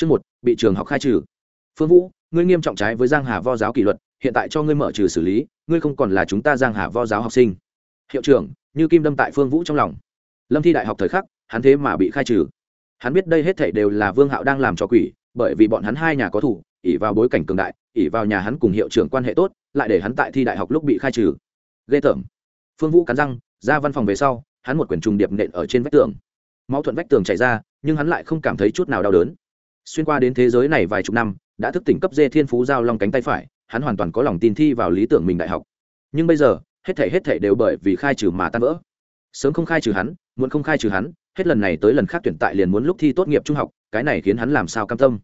Chương một, bị trường học khai trừ. Phương Vũ, ngươi nghiêm trọng trái với Giang Hà Vo giáo kỷ luật, hiện tại cho ngươi mở trừ xử lý, ngươi không còn là chúng ta Giang Hà Vo giáo học sinh. Hiệu trưởng, như kim đâm tại Phương Vũ trong lòng. Lâm thi đại học thời khắc, hắn thế mà bị khai trừ. Hắn biết đây hết thảy đều là Vương Hạo đang làm cho quỷ, bởi vì bọn hắn hai nhà có thủ, ỷ vào bối cảnh cường đại, ỷ vào nhà hắn cùng hiệu trưởng quan hệ tốt, lại để hắn tại thi đại học lúc bị khai trừ. Ghê tởm. Phương Vũ cắn răng, ra văn phòng về sau, hắn một quyển trùng điệp nện ở trên vách tường. Máu thuận vách tường chảy ra, nhưng hắn lại không cảm thấy chút nào đau đớn xuyên qua đến thế giới này vài chục năm, đã thức tỉnh cấp dê thiên phú giao long cánh tay phải, hắn hoàn toàn có lòng tin thi vào lý tưởng mình đại học. Nhưng bây giờ, hết thể hết thể đều bởi vì khai trừ mà tan vỡ. Sớm không khai trừ hắn muốn không khai trừ hắn, hết lần này tới lần khác tuyển tại liền muốn lúc thi tốt nghiệp trung học, cái này khiến hắn làm sao cam tâm.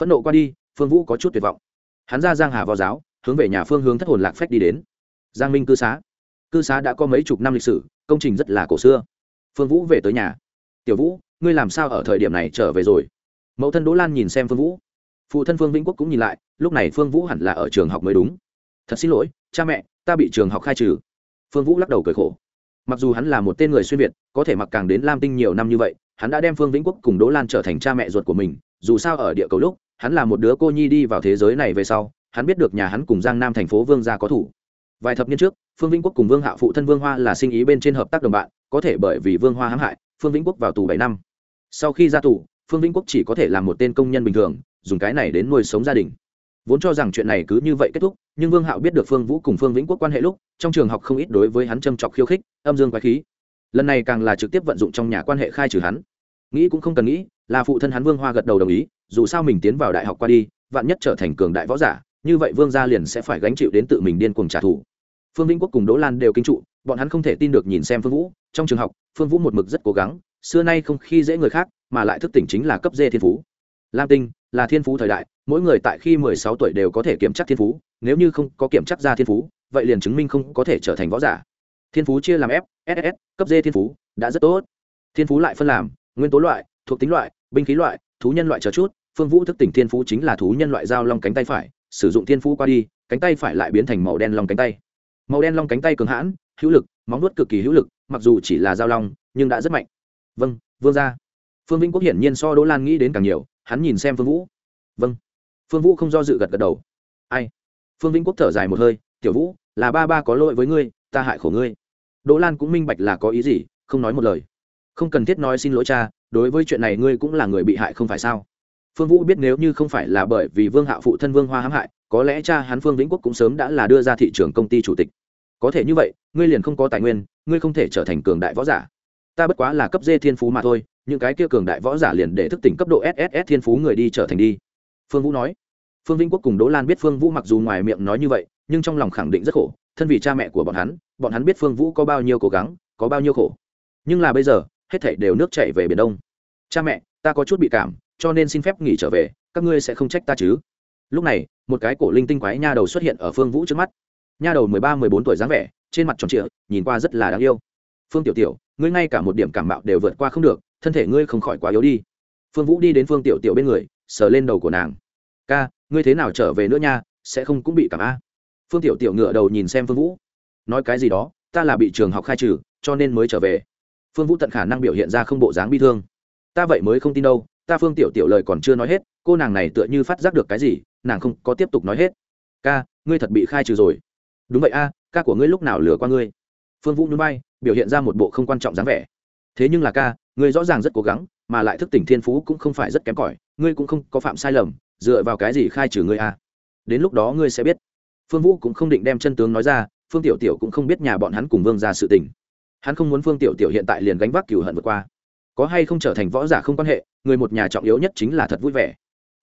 Phẫn nộ qua đi, phương vũ có chút tuyệt vọng. Hắn ra giang hà vào giáo, hướng về nhà phương hướng thất hồn lạc phách đi đến. Giang minh cư xá. Cư xá đã có mấy chục năm lịch sử, công trình rất là cổ xưa. Phương vũ về tới nhà. Tiểu vũ, ngươi làm sao ở thời điểm này trở về rồi? Mẫu thân đỗ lan nhìn xem phương vũ. Phụ thân phương vĩnh quốc cũng nhìn lại, lúc này phương vũ hẳn là ở trường học mới đúng. Thật xin lỗi, cha mẹ, ta bị trường học khai trừ. Phương vũ lắc đầu cười khổ. Mặc dù hắn là một tên người xuyên việt, có thể mặc càng đến lam tinh nhiều năm như vậy, hắn đã đem phương vĩnh quốc cùng đỗ lan trở thành cha mẹ ruột của mình. Dù sao ở địa cầu lúc, hắn là một đứa cô nhi đi vào thế giới này về sau, hắn biết được nhà hắn cùng giang nam thành phố vương gia có thủ. Vài thập niên trước, phương vĩnh quốc cùng vương hạ phụ thân vương hoa là sinh ý bên trên hợp tác đồng bạn, có thể bởi vì vương hoa hãm hại, phương vĩnh quốc vào tù bảy năm. Sau khi ra tù phương vĩnh quốc chỉ có thể làm một tên công nhân bình thường, dùng cái này đến nuôi sống gia đình. Vốn cho rằng chuyện này cứ như vậy kết thúc, nhưng vương hạo biết được phương vũ cùng phương vĩnh quốc quan hệ lúc, trong trường học không ít đối với hắn châm chọc khiêu khích, âm dương quái khí. Lần này càng là trực tiếp vận dụng trong nhà quan hệ khai trừ hắn. Nghĩ cũng không cần nghĩ, là phụ thân hắn vương hoa gật đầu đồng ý, dù sao mình tiến vào đại học qua đi, vạn nhất trở thành cường đại võ giả, như vậy vương gia liền sẽ phải gánh chịu đến tự mình điên cuồng trả thù. Phương vĩnh quốc cùng đỗ lan đều kinh trụ, bọn hắn không thể tin được nhìn xem phương vũ, trong trường học, phương vũ một mực rất cố gắng, xưa nay không khi dễ người khác mà lại thức tỉnh chính là cấp dê thiên phú. Lam tinh là thiên phú thời đại, mỗi người tại khi mười sáu tuổi đều có thể kiểm tra thiên phú, nếu như không có kiểm tra ra thiên phú, vậy liền chứng minh không có thể trở thành võ giả. Thiên phú chia làm f ss cấp dê thiên phú, đã rất tốt. Thiên phú lại phân làm, nguyên tố loại, thuộc tính loại, binh khí loại, thú nhân loại chờ chút, phương vũ thức tỉnh thiên phú chính là thú nhân loại dao long cánh tay phải, sử dụng thiên phú qua đi, cánh tay phải lại biến thành màu đen long cánh tay. Màu đen long cánh tay cường hãn, hữu lực, móng nuốt cực kỳ hữu lực, mặc dù chỉ là dao long, nhưng đã rất mạnh. Vâng vương ra phương vĩnh quốc hiển nhiên so đỗ lan nghĩ đến càng nhiều, hắn nhìn xem phương vũ. Vâng. Phương vũ không do dự gật gật đầu. Ai? Phương vĩnh quốc thở dài một hơi, tiểu vũ, là ba ba có lỗi với ngươi, ta hại khổ ngươi. Đỗ lan cũng minh bạch là có ý gì, không nói một lời. Không cần thiết nói xin lỗi cha, đối với chuyện này ngươi cũng là người bị hại không phải sao? Phương vũ biết nếu như không phải là bởi vì vương hạ phụ thân vương hoa hãm hại, có lẽ cha hắn phương vĩnh quốc cũng sớm đã là đưa ra thị trường công ty chủ tịch. Có thể như vậy, ngươi liền không có tài nguyên, ngươi không thể trở thành cường đại võ giả ta bất quá là cấp dê thiên phú mà thôi, những cái kia cường đại võ giả liền để thức tỉnh cấp độ sss thiên phú người đi trở thành đi. Phương vũ nói. Phương vĩnh quốc cùng đỗ lan biết phương vũ mặc dù ngoài miệng nói như vậy, nhưng trong lòng khẳng định rất khổ, thân vì cha mẹ của bọn hắn bọn hắn biết phương vũ có bao nhiêu cố gắng, có bao nhiêu khổ. Nhưng là bây giờ, hết thảy đều nước chảy về biển đông. Cha mẹ, ta có chút bị cảm, cho nên xin phép nghỉ trở về, các ngươi sẽ không trách ta chứ. Lúc này, một cái cổ linh tinh quái nha đầu xuất hiện ở phương vũ trước mắt. Nha đầu mười ba, mười bốn tuổi dáng vẻ, trên mặt tròn trịa, nhìn qua rất là đáng yêu. Phương tiểu tiểu ngươi ngay cả một điểm cảm mạo đều vượt qua không được, thân thể ngươi không khỏi quá yếu đi. Phương vũ đi đến phương tiểu tiểu bên người, sờ lên đầu của nàng. Ca, ngươi thế nào trở về nữa nha, sẽ không cũng bị cảm a? Phương tiểu tiểu ngựa đầu nhìn xem phương vũ. Nói cái gì đó, ta là bị trường học khai trừ, cho nên mới trở về. Phương vũ tận khả năng biểu hiện ra không bộ dáng bi thương. Ta vậy mới không tin đâu, ta phương tiểu tiểu lời còn chưa nói hết, cô nàng này tựa như phát giác được cái gì, nàng không có tiếp tục nói hết. Ca, ngươi thật bị khai trừ rồi. Đúng vậy a, ca của ngươi lúc nào lừa qua ngươi? Phương vũ núi bay biểu hiện ra một bộ không quan trọng dáng vẻ. Thế nhưng là ca, ngươi rõ ràng rất cố gắng, mà lại thức tỉnh thiên phú cũng không phải rất kém cỏi, ngươi cũng không có phạm sai lầm, dựa vào cái gì khai trừ ngươi a đến lúc đó ngươi sẽ biết. Phương vũ cũng không định đem chân tướng nói ra, phương tiểu tiểu cũng không biết nhà bọn hắn cùng vương ra sự tình. Hắn không muốn phương tiểu tiểu hiện tại liền gánh vác cửu hận vượt qua. Có hay không trở thành võ giả không quan hệ, người một nhà trọng yếu nhất chính là thật vui vẻ.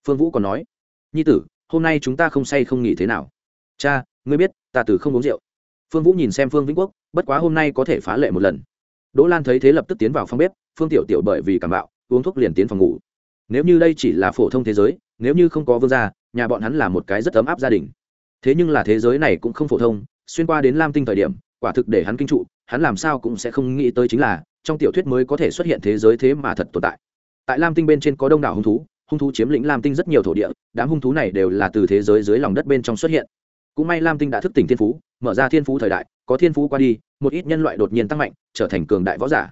Phương vũ còn nói, nhi tử, hôm nay chúng ta không say không nghỉ thế nào. Cha, ngươi biết, ta từ không uống rượu phương vũ nhìn xem phương vĩnh quốc, bất quá hôm nay có thể phá lệ một lần. Đỗ lan thấy thế lập tức tiến vào phòng bếp, phương tiểu tiểu bởi vì cảm bạo, uống thuốc liền tiến phòng ngủ. Nếu như đây chỉ là phổ thông thế giới, nếu như không có vương gia, nhà bọn hắn là một cái rất ấm áp gia đình. Thế nhưng là thế giới này cũng không phổ thông, xuyên qua đến lam tinh thời điểm, quả thực để hắn kinh trụ, hắn làm sao cũng sẽ không nghĩ tới chính là, trong tiểu thuyết mới có thể xuất hiện thế giới thế mà thật tồn tại. Tại lam tinh bên trên có đông đảo hung thú hung thú chiếm lĩnh lam tinh rất nhiều thổ địa, đám hung thú này đều là từ thế giới dưới lòng đất bên trong xuất hiện cũng may lam tinh đã thức tỉnh thiên phú, mở ra thiên phú thời đại, có thiên phú qua đi, một ít nhân loại đột nhiên tăng mạnh, trở thành cường đại võ giả.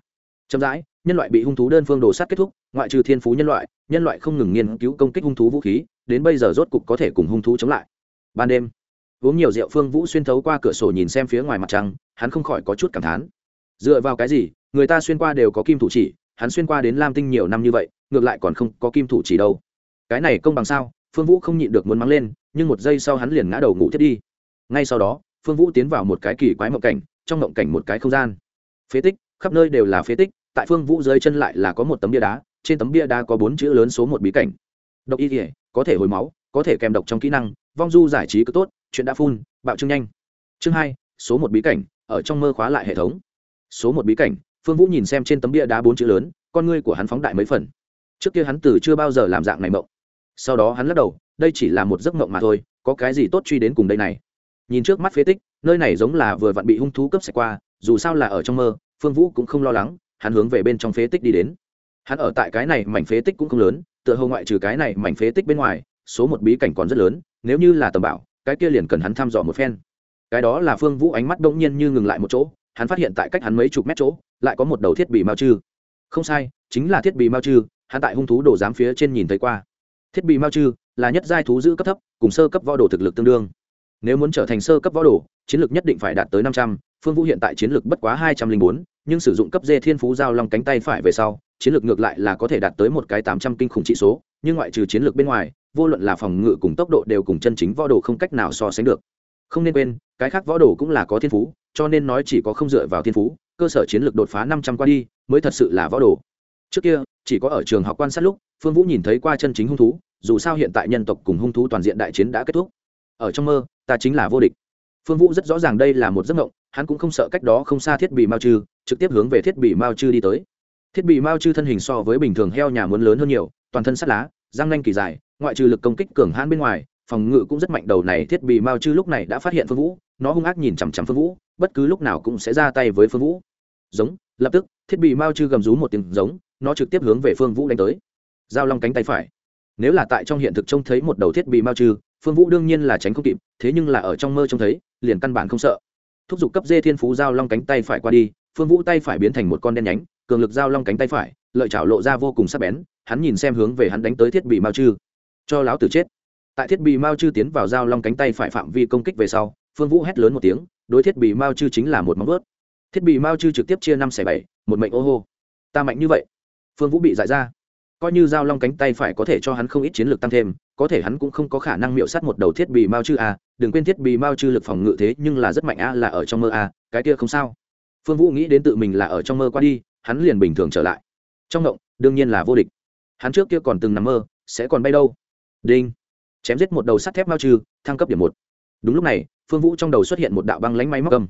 Chậm rãi, nhân loại bị hung thú đơn phương đồ sát kết thúc, ngoại trừ thiên phú nhân loại nhân loại không ngừng nghiên cứu công kích hung thú vũ khí, đến bây giờ rốt cục có thể cùng hung thú chống lại. Ban đêm, uống nhiều rượu phương vũ xuyên thấu qua cửa sổ nhìn xem phía ngoài mặt trăng, hắn không khỏi có chút cảm thán. Dựa vào cái gì, người ta xuyên qua đều có kim thủ chỉ, hắn xuyên qua đến lam tinh nhiều năm như vậy, ngược lại còn không có kim thủ chỉ đâu. Cái này công bằng sao? Phương vũ không nhịn được muốn mắng lên nhưng một giây sau hắn liền ngã đầu ngủ thiết đi. Ngay sau đó, phương vũ tiến vào một cái kỳ quái mộng cảnh, trong mộng cảnh một cái không gian. Phế tích, khắp nơi đều là phế tích, tại phương vũ dưới chân lại là có một tấm bia đá, trên tấm bia đá có bốn chữ lớn số một bí cảnh. Độc y thể có thể hồi máu, có thể kèm độc trong kỹ năng, vong du giải trí cứ tốt, chuyện đã phun, bạo trưng nhanh. Chương hai, số một bí cảnh, ở trong mơ khóa lại hệ thống. Số một bí cảnh, phương vũ nhìn xem trên tấm bia đá bốn chữ lớn, con ngươi của hắn phóng đại mấy phần. Trước kia hắn từ chưa bao giờ làm dạng này mộng. Sau đó hắn lắc đầu đây chỉ là một giấc mộng mà thôi, có cái gì tốt truy đến cùng đây này? Nhìn trước mắt phế tích, nơi này giống là vừa vặn bị hung thú cướp sạch qua, dù sao là ở trong mơ, phương vũ cũng không lo lắng, hắn hướng về bên trong phế tích đi đến. Hắn ở tại cái này mảnh phế tích cũng không lớn, tựa hồ ngoại trừ cái này mảnh phế tích bên ngoài, số một bí cảnh còn rất lớn, nếu như là tầm bảo, cái kia liền cần hắn thăm dò một phen. Cái đó là phương vũ ánh mắt đông nhiên như ngừng lại một chỗ, hắn phát hiện tại cách hắn mấy chục mét chỗ, lại có một đầu thiết bị mao chư không sai, chính là thiết bị mao chư hắn tại hung thú đồ giám phía trên nhìn thấy qua thiết bị mao chư là nhất giai thú giữ cấp thấp, cùng sơ cấp võ đồ thực lực tương đương. Nếu muốn trở thành sơ cấp võ đồ, chiến lược nhất định phải đạt tới năm trăm. Phương vũ hiện tại chiến lược bất quá hai trăm linh bốn, nhưng sử dụng cấp dê thiên phú giao long cánh tay phải về sau, chiến lược ngược lại là có thể đạt tới một cái tám trăm kinh khủng trị số, nhưng ngoại trừ chiến lược bên ngoài, vô luận là phòng ngự cùng tốc độ đều cùng chân chính võ đồ không cách nào so sánh được. Không nên quên, cái khác võ đồ cũng là có thiên phú, cho nên nói chỉ có không dựa vào thiên phú, cơ sở chiến lược đột phá năm trăm qua đi, mới thật sự là võ đồ. Trước kia, chỉ có ở trường học quan sát lúc phương vũ nhìn thấy qua chân chính hung thú, dù sao hiện tại nhân tộc cùng hung thú toàn diện đại chiến đã kết thúc. Ở trong mơ, ta chính là vô địch. Phương vũ rất rõ ràng đây là một giấc mộng, hắn cũng không sợ cách đó không xa thiết bị mao chư, trực tiếp hướng về thiết bị mao chư đi tới. Thiết bị mao chư thân hình so với bình thường heo nhà muốn lớn hơn nhiều, toàn thân sắt lá, răng nanh kỳ dài, ngoại trừ lực công kích cường hãn bên ngoài, phòng ngự cũng rất mạnh. Đầu này thiết bị mao chư lúc này đã phát hiện phương vũ, nó hung ác nhìn chằm chằm phương vũ, bất cứ lúc nào cũng sẽ ra tay với phương vũ. Giống, lập tức, thiết bị mao chư gầm rú một tiếng giống, nó trực tiếp hướng về phương vũ đánh tới giao long cánh tay phải. Nếu là tại trong hiện thực trông thấy một đầu thiết bị mao trừ, phương vũ đương nhiên là tránh không kịp, thế nhưng là ở trong mơ trông thấy, liền căn bản không sợ. Thúc giục cấp dê thiên phú giao long cánh tay phải qua đi, phương vũ tay phải biến thành một con đen nhánh, cường lực giao long cánh tay phải, lợi chảo lộ ra vô cùng sắc bén, hắn nhìn xem hướng về hắn đánh tới thiết bị mao trừ. Cho láo tử chết. Tại thiết bị mao trừ tiến vào giao long cánh tay phải phạm vi công kích về sau, phương vũ hét lớn một tiếng, đối thiết bị mao trừ chính là một móng ướt thiết bị mao trừ trực tiếp chia năm xẻ bảy, một mệnh ô hô. Ta mạnh như vậy. Phương vũ bị giải ra coi như giao long cánh tay phải có thể cho hắn không ít chiến lược tăng thêm, có thể hắn cũng không có khả năng miệu sát một đầu thiết bị mao chư a, đừng quên thiết bị mao chư lực phòng ngự thế nhưng là rất mạnh a, là ở trong mơ a, cái kia không sao. Phương vũ nghĩ đến tự mình là ở trong mơ qua đi, hắn liền bình thường trở lại. Trong động đương nhiên là vô địch. Hắn trước kia còn từng nằm mơ, sẽ còn bay đâu? Đinh. Chém giết một đầu sắt thép mao chư, thăng cấp điểm một. Đúng lúc này, phương vũ trong đầu xuất hiện một đạo băng lánh máy móc cầm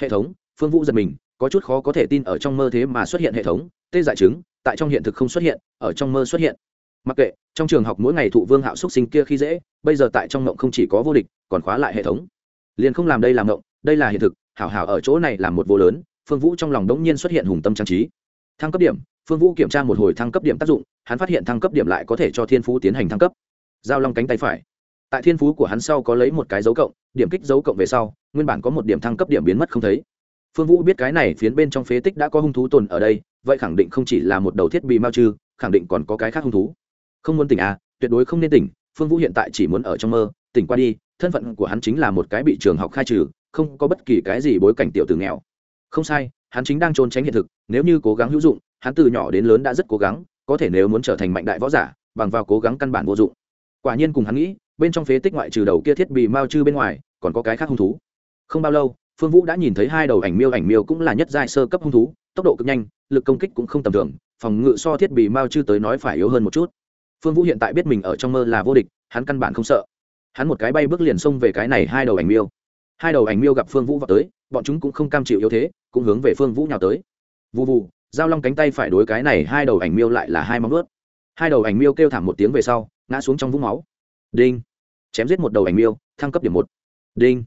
hệ thống, phương vũ giật mình có chút khó có thể tin ở trong mơ thế mà xuất hiện hệ thống, tê dại chứng, tại trong hiện thực không xuất hiện, ở trong mơ xuất hiện. Mặc kệ, trong trường học mỗi ngày thụ vương hạo xúc sinh kia khi dễ, bây giờ tại trong ngộng không chỉ có vô địch, còn khóa lại hệ thống. Liền không làm đây làm ngộng đây là hiện thực, hảo hảo ở chỗ này làm một vô lớn, phương vũ trong lòng đống nhiên xuất hiện hùng tâm trang trí. Thăng cấp điểm, phương vũ kiểm tra một hồi thăng cấp điểm tác dụng, hắn phát hiện thăng cấp điểm lại có thể cho thiên phú tiến hành thăng cấp. Giao long cánh tay phải. Tại thiên phú của hắn sau có lấy một cái dấu cộng, điểm kích dấu cộng về sau, nguyên bản có một điểm thăng cấp điểm biến mất không thấy phương vũ biết cái này phiến bên trong phế tích đã có hung thú tồn ở đây, vậy khẳng định không chỉ là một đầu thiết bị mao trừ, khẳng định còn có cái khác hung thú. Không muốn tỉnh à tuyệt đối không nên tỉnh, phương vũ hiện tại chỉ muốn ở trong mơ, tỉnh qua đi, thân phận của hắn chính là một cái bị trường học khai trừ, không có bất kỳ cái gì bối cảnh tiểu từ nghèo. Không sai, hắn chính đang trốn tránh hiện thực, nếu như cố gắng hữu dụng, hắn từ nhỏ đến lớn đã rất cố gắng, có thể nếu muốn trở thành mạnh đại võ giả, bằng vào cố gắng căn bản vô dụng. Quả nhiên cùng hắn nghĩ, bên trong phế tích ngoại trừ đầu kia thiết bị mao chư bên ngoài, còn có cái khác hung thú. Không bao lâu phương vũ đã nhìn thấy hai đầu ảnh miêu ảnh miêu cũng là nhất giai sơ cấp hung thú, tốc độ cực nhanh, lực công kích cũng không tầm thường, phòng ngự so thiết bị mao chư tới nói phải yếu hơn một chút. Phương vũ hiện tại biết mình ở trong mơ là vô địch, hắn căn bản không sợ. Hắn một cái bay bước liền xông về cái này hai đầu ảnh miêu. Hai đầu ảnh miêu gặp phương vũ vào tới, bọn chúng cũng không cam chịu yếu thế, cũng hướng về phương vũ nhào tới. Vụ vụ giao long cánh tay phải đối cái này hai đầu ảnh miêu lại là hai móng ướt hai đầu ảnh miêu kêu thảm một tiếng về sau, ngã xuống trong vũng máu. Đinh. Chém giết một đầu ảnh miêu, thăng cấp điểm một. Đinh.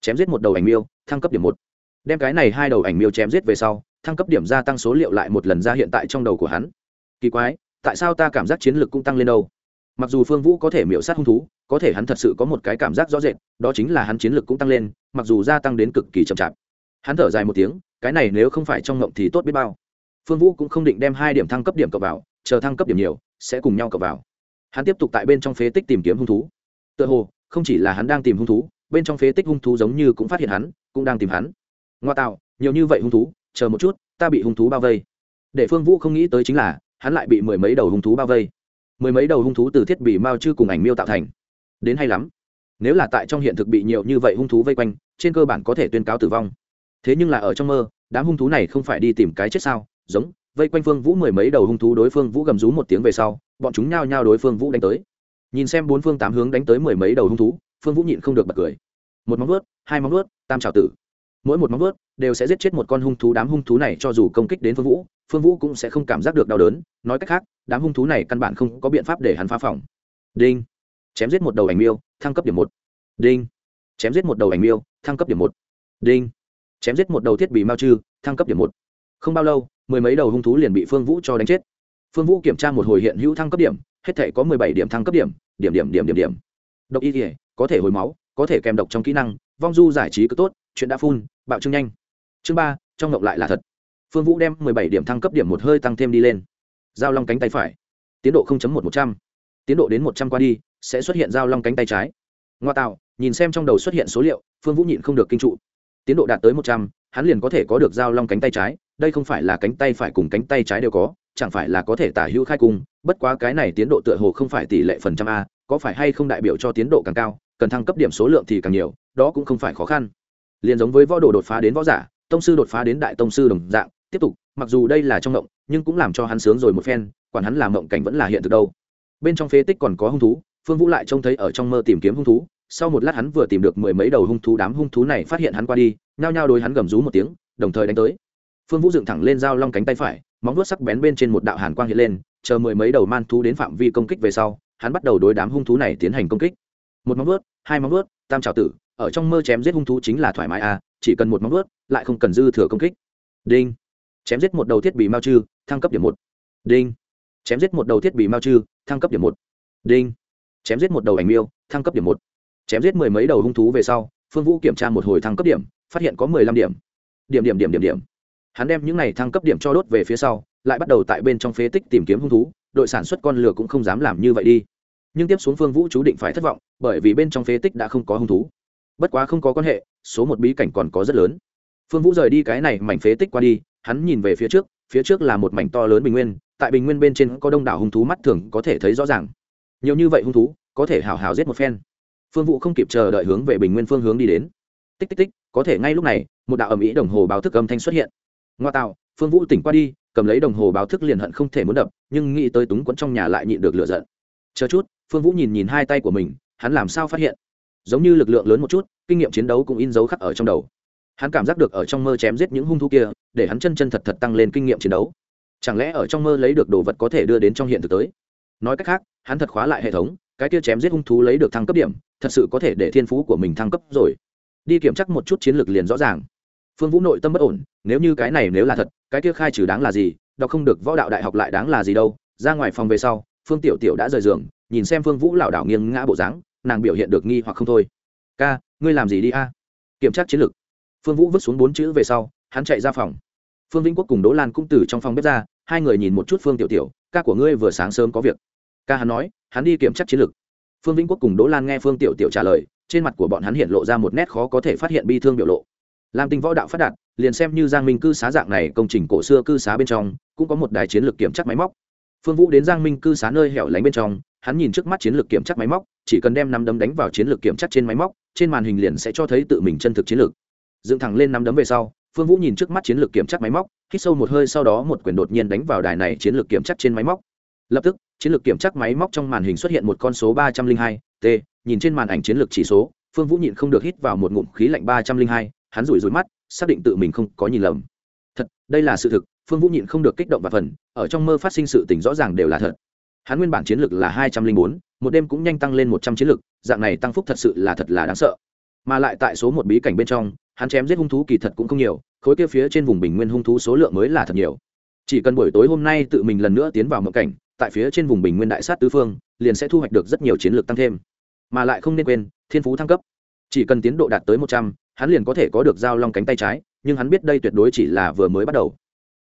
Chém giết một đầu ảnh miêu thăng cấp điểm một. Đem cái này hai đầu ảnh miêu chém giết về sau, thăng cấp điểm gia tăng số liệu lại một lần ra hiện tại trong đầu của hắn. Kỳ quái, tại sao ta cảm giác chiến lược cũng tăng lên đâu? Mặc dù phương vũ có thể miễu sát hung thú, có thể hắn thật sự có một cái cảm giác rõ rệt, đó chính là hắn chiến lược cũng tăng lên, mặc dù gia tăng đến cực kỳ chậm chạp. Hắn thở dài một tiếng, cái này nếu không phải trong ngộng thì tốt biết bao. Phương vũ cũng không định đem hai điểm thăng cấp điểm cập vào, chờ thăng cấp điểm nhiều, sẽ cùng nhau cập vào. Hắn tiếp tục tại bên trong phế tích tìm kiếm hung thú. Tựa hồ, không chỉ là hắn đang tìm hung thú bên trong phế tích hung thú giống như cũng phát hiện hắn, cũng đang tìm hắn. Ngoa tạo, nhiều như vậy hung thú, chờ một chút, ta bị hung thú bao vây. Để phương vũ không nghĩ tới chính là, hắn lại bị mười mấy đầu hung thú bao vây. Mười mấy đầu hung thú từ thiết bị mao chư cùng ảnh miêu tạo thành. Đến hay lắm. Nếu là tại trong hiện thực bị nhiều như vậy hung thú vây quanh, trên cơ bản có thể tuyên cáo tử vong. Thế nhưng là ở trong mơ, đám hung thú này không phải đi tìm cái chết sao? Giống, vây quanh phương vũ mười mấy đầu hung thú đối phương vũ gầm rú một tiếng về sau, bọn chúng nhao nhao đối phương vũ đánh tới. Nhìn xem bốn phương tám hướng đánh tới mười mấy đầu hung thú phương vũ nhịn không được bật cười. Một móng vuốt hai móng vuốt tam trào tử. Mỗi một móng vuốt đều sẽ giết chết một con hung thú đám hung thú này cho dù công kích đến phương vũ phương vũ cũng sẽ không cảm giác được đau đớn. Nói cách khác đám hung thú này căn bản không có biện pháp để hắn phá phòng. Đinh. Chém giết một đầu ảnh miêu thăng cấp điểm một. Đinh. Chém giết một đầu ảnh miêu thăng cấp điểm một. Đinh. Chém giết một đầu thiết bị mao trư, thăng cấp điểm một. Không bao lâu mười mấy đầu hung thú liền bị phương vũ cho đánh chết. Phương vũ kiểm tra một hồi hiện hữu thăng cấp điểm hết thể có mười bảy điểm thăng cấp điểm điểm điểm điểm điểm điểm. Độc y thể có thể hồi máu, có thể kèm độc trong kỹ năng, vong du giải trí cứ tốt, chuyện đã phun, bạo trưng nhanh. Chương ba, trong ngộng lại là thật. Phương vũ đem mười bảy điểm thăng cấp điểm một hơi tăng thêm đi lên. Giao long cánh tay phải. Tiến độ một một trăm. Tiến độ đến một trăm qua đi, sẽ xuất hiện giao long cánh tay trái. Ngoa tạo, nhìn xem trong đầu xuất hiện số liệu, phương vũ nhịn không được kinh trụ. Tiến độ đạt tới một trăm, hắn liền có thể có được giao long cánh tay trái, đây không phải là cánh tay phải cùng cánh tay trái đều có, chẳng phải là có thể tả hữu khai cung, bất quá cái này tiến độ tựa hồ không phải tỷ lệ phần trăm a, có phải hay không đại biểu cho tiến độ càng cao cần thăng cấp điểm số lượng thì càng nhiều, đó cũng không phải khó khăn. Liền giống với võ đồ đột phá đến võ giả, tông sư đột phá đến đại tông sư đồng dạng, tiếp tục, mặc dù đây là trong mộng nhưng cũng làm cho hắn sướng rồi một phen, quản hắn làm mộng cảnh vẫn là hiện thực đâu. Bên trong phế tích còn có hung thú, phương vũ lại trông thấy ở trong mơ tìm kiếm hung thú, sau một lát hắn vừa tìm được mười mấy đầu hung thú đám hung thú này phát hiện hắn qua đi, nhao nhao đối hắn gầm rú một tiếng, đồng thời đánh tới. Phương vũ dựng thẳng lên dao long cánh tay phải, móng vuốt sắc bén bên trên một đạo hàn quang hiện lên, chờ mười mấy đầu man thú đến phạm vi công kích về sau, hắn bắt đầu đối đám hung thú này tiến hành công kích một móng vuốt hai móng vuốt tam trào tử ở trong mơ chém giết hung thú chính là thoải mái à chỉ cần một móng vuốt lại không cần dư thừa công kích. Đinh. Chém giết một đầu thiết bị mao trư, thăng cấp điểm một. Đinh. Chém giết một đầu thiết bị mao trư, thăng cấp điểm một. Đinh. Chém giết một đầu ảnh miêu thăng cấp điểm một. Chém giết mười mấy đầu hung thú về sau phương vũ kiểm tra một hồi thăng cấp điểm phát hiện có mười lăm điểm. Điểm điểm điểm điểm điểm. Hắn đem những này thăng cấp điểm cho đốt về phía sau lại bắt đầu tại bên trong phế tích tìm kiếm hung thú đội sản xuất con lửa cũng không dám làm như vậy đi nhưng tiếp xuống phương vũ chú định phải thất vọng, bởi vì bên trong phế tích đã không có hung thú. Bất quá không có quan hệ, số một bí cảnh còn có rất lớn. Phương vũ rời đi cái này mảnh phế tích qua đi, hắn nhìn về phía trước phía trước là một mảnh to lớn bình nguyên, tại bình nguyên bên trên có đông đảo hung thú mắt thường có thể thấy rõ ràng. Nhiều như vậy hung thú, có thể hào hào giết một phen. Phương vũ không kịp chờ đợi hướng về bình nguyên phương hướng đi đến. Tích tích tích, có thể ngay lúc này, một đạo ầm ĩ đồng hồ báo thức âm thanh xuất hiện. Ngoa tạo, phương vũ tỉnh qua đi, cầm lấy đồng hồ báo thức liền hận không thể muốn đập, nhưng nghĩ tới túng quẫn trong nhà lại nhịn được lựa giận chờ chút, phương vũ nhìn nhìn hai tay của mình, hắn làm sao phát hiện? Giống như lực lượng lớn một chút, kinh nghiệm chiến đấu cũng in dấu khắc ở trong đầu. Hắn cảm giác được ở trong mơ chém giết những hung thú kia, để hắn chân chân thật thật tăng lên kinh nghiệm chiến đấu. Chẳng lẽ ở trong mơ lấy được đồ vật có thể đưa đến trong hiện thực tới? Nói cách khác, hắn thật khóa lại hệ thống, cái kia chém giết hung thú lấy được thăng cấp điểm, thật sự có thể để thiên phú của mình thăng cấp rồi. Đi kiểm tra một chút chiến lược liền rõ ràng. Phương vũ nội tâm bất ổn, nếu như cái này nếu là thật, cái kia khai trừ đáng là gì, đọc không được võ đạo đại học lại đáng là gì đâu, ra ngoài phòng về sau phương tiểu tiểu đã rời giường, nhìn xem phương vũ lảo đảo nghiêng ngã bộ dáng, nàng biểu hiện được nghi hoặc không thôi. Ca, ngươi làm gì đi a? Kiểm tra chiến lược phương vũ vứt xuống bốn chữ về sau, hắn chạy ra phòng. Phương vĩnh quốc cùng đỗ lan cũng từ trong phòng bếp ra, hai người nhìn một chút phương tiểu tiểu, ca của ngươi vừa sáng sớm có việc. Ca hắn nói, hắn đi kiểm tra chiến lược phương vĩnh quốc cùng đỗ lan nghe phương tiểu tiểu trả lời, trên mặt của bọn hắn hiện lộ ra một nét khó có thể phát hiện bi thương biểu lộ. Làm tình võ đạo phát đạt, liền xem như giang minh cư xá dạng này, công trình cổ xưa cư xá bên trong, cũng có một đài chiến lược kiểm tra máy móc phương vũ đến giang minh cư xá nơi hẻo lánh bên trong, hắn nhìn trước mắt chiến lược kiểm tra máy móc, chỉ cần đem năm đấm đánh vào chiến lược kiểm tra trên máy móc, trên màn hình liền sẽ cho thấy tự mình chân thực chiến lược. Dựng thẳng lên năm đấm về sau, phương vũ nhìn trước mắt chiến lược kiểm tra máy móc, hít sâu một hơi sau đó một quyền đột nhiên đánh vào đài này chiến lược kiểm tra trên máy móc. Lập tức, chiến lược kiểm tra máy móc trong màn hình xuất hiện một con số ba trăm linh hai t, nhìn trên màn ảnh chiến lược chỉ số, phương vũ nhịn không được hít vào một ngụm khí lạnh ba trăm linh hai, hắn rủi rủi mắt, xác định tự mình không có nhìn lầm. Thật, đây là sự thực phương vũ nhịn không được kích động và phần, ở trong mơ phát sinh sự tình rõ ràng đều là thật. Hắn nguyên bản chiến lược là hai trăm linh bốn, một đêm cũng nhanh tăng lên một trăm chiến lược dạng này tăng phúc thật sự là thật là đáng sợ. Mà lại tại số một bí cảnh bên trong, hắn chém giết hung thú kỳ thật cũng không nhiều, khối kia phía trên vùng bình nguyên hung thú số lượng mới là thật nhiều. Chỉ cần buổi tối hôm nay tự mình lần nữa tiến vào mộng cảnh, tại phía trên vùng bình nguyên đại sát tứ phương, liền sẽ thu hoạch được rất nhiều chiến lược tăng thêm. Mà lại không nên quên, thiên phú thăng cấp. Chỉ cần tiến độ đạt tới một trăm, hắn liền có thể có được dao long cánh tay trái, nhưng hắn biết đây tuyệt đối chỉ là vừa mới bắt đầu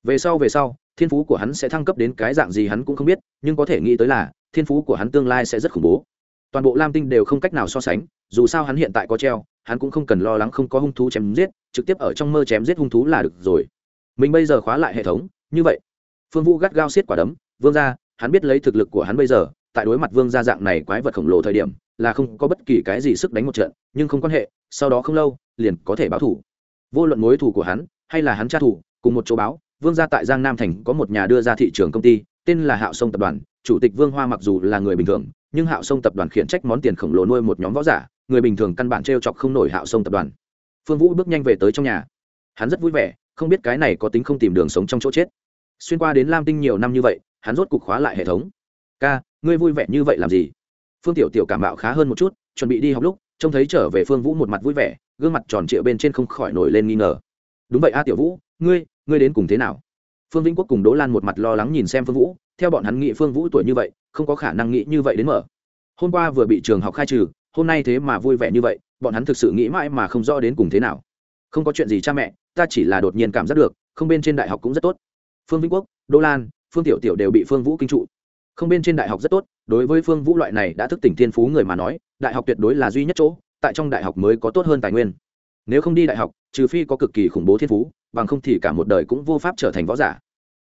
về sau về sau, thiên phú của hắn sẽ thăng cấp đến cái dạng gì hắn cũng không biết, nhưng có thể nghĩ tới là, thiên phú của hắn tương lai sẽ rất khủng bố. Toàn bộ lam tinh đều không cách nào so sánh, dù sao hắn hiện tại có treo, hắn cũng không cần lo lắng không có hung thú chém giết, trực tiếp ở trong mơ chém giết hung thú là được rồi. Mình bây giờ khóa lại hệ thống, như vậy. Phương vũ gắt gao xiết quả đấm, vương ra hắn biết lấy thực lực của hắn bây giờ, tại đối mặt vương gia dạng này quái vật khổng lồ thời điểm, là không có bất kỳ cái gì sức đánh một trận, nhưng không quan hệ, sau đó không lâu, liền có thể báo thủ. Vô luận mối thủ của hắn, hay là hắn tra thủ, cùng một chỗ báo vương gia tại giang nam thành có một nhà đưa ra thị trường công ty, tên là hạo sông tập đoàn. Chủ tịch vương hoa mặc dù là người bình thường, nhưng hạo sông tập đoàn khiển trách món tiền khổng lồ nuôi một nhóm võ giả, người bình thường căn bản t r e o chọc không nổi hạo sông tập đoàn. Phương vũ bước nhanh về tới trong nhà. Hắn rất vui vẻ, không biết cái này có tính không tìm đường sống trong chỗ chết. Xuyên qua đến lam tinh nhiều năm như vậy, hắn rốt cục khóa lại hệ thống. Ca, ngươi vui vẻ như vậy làm gì? Phương tiểu tiểu cảm bạo khá hơn một chút, chuẩn bị đi học lúc, trông thấy trở về phương vũ một mặt vui vẻ, gương mặt tròn trịa bên trên không khỏi nổi lên nghi ngờ. Đúng vậy a tiểu vũ, ngươi ngươi đến cùng thế nào? Phương vĩnh quốc cùng đỗ lan một mặt lo lắng nhìn xem phương vũ, theo bọn hắn nghĩ phương vũ tuổi như vậy, không có khả năng nghĩ như vậy đến mở. Hôm qua vừa bị trường học khai trừ, hôm nay thế mà vui vẻ như vậy, bọn hắn thực sự nghĩ mãi mà không rõ đến cùng thế nào. Không có chuyện gì cha mẹ, ta chỉ là đột nhiên cảm giác được, không bên trên đại học cũng rất tốt. Phương vĩnh quốc, đỗ lan, phương tiểu tiểu đều bị phương vũ kinh trụ. Không bên trên đại học rất tốt, đối với phương vũ loại này đã thức tỉnh thiên phú người mà nói, đại học tuyệt đối là duy nhất chỗ, tại trong đại học mới có tốt hơn tài nguyên. Nếu không đi đại học, trừ phi có cực kỳ khủng bố thiên phú bằng không thì cả một đời cũng vô pháp trở thành võ giả.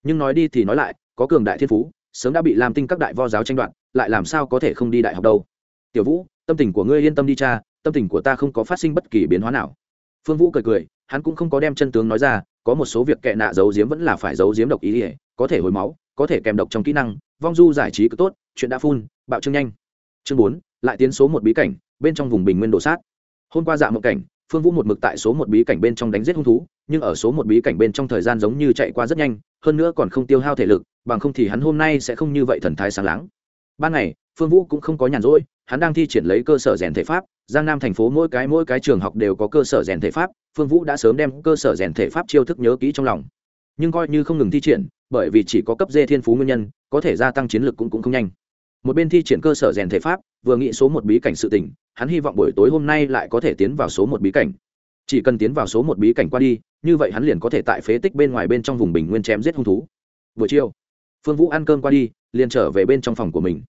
Nhưng nói đi thì nói lại, có cường đại thiên phú, sớm đã bị làm tinh các đại võ giáo tranh đoạt, lại làm sao có thể không đi đại học đâu? Tiểu vũ, tâm tình của ngươi yên tâm đi cha, tâm tình của ta không có phát sinh bất kỳ biến hóa nào. Phương vũ cười cười, hắn cũng không có đem chân tướng nói ra, có một số việc kệ nạ giấu giếm vẫn là phải giấu giếm độc ý ỉa có thể hồi máu, có thể kèm độc trong kỹ năng, vong du giải trí cứ tốt, chuyện đã phun, bạo trương nhanh. Chương bốn, lại tiến số một bí cảnh, bên trong vùng bình nguyên đồ sát. Hôm qua dạ mộng cảnh phương vũ một mực tại số một bí cảnh bên trong đánh giết hung thú nhưng ở số một bí cảnh bên trong thời gian giống như chạy qua rất nhanh hơn nữa còn không tiêu hao thể lực bằng không thì hắn hôm nay sẽ không như vậy thần thái sáng láng. Ban ngày phương vũ cũng không có nhàn rỗi hắn đang thi triển lấy cơ sở rèn thể pháp giang nam thành phố mỗi cái mỗi cái trường học đều có cơ sở rèn thể pháp phương vũ đã sớm đem cơ sở rèn thể pháp chiêu thức nhớ kỹ trong lòng. Nhưng coi như không ngừng thi triển bởi vì chỉ có cấp dê thiên phú nguyên nhân có thể gia tăng chiến lực cũng, cũng không nhanh một bên thi triển cơ sở rèn thể pháp, vừa nghĩ số một bí cảnh sự tình, hắn hy vọng buổi tối hôm nay lại có thể tiến vào số một bí cảnh. Chỉ cần tiến vào số một bí cảnh qua đi, như vậy hắn liền có thể tại phế tích bên ngoài bên trong vùng bình nguyên chém giết hung thú. Buổi chiều, phương vũ ăn cơm qua đi, liền trở về bên trong phòng của mình.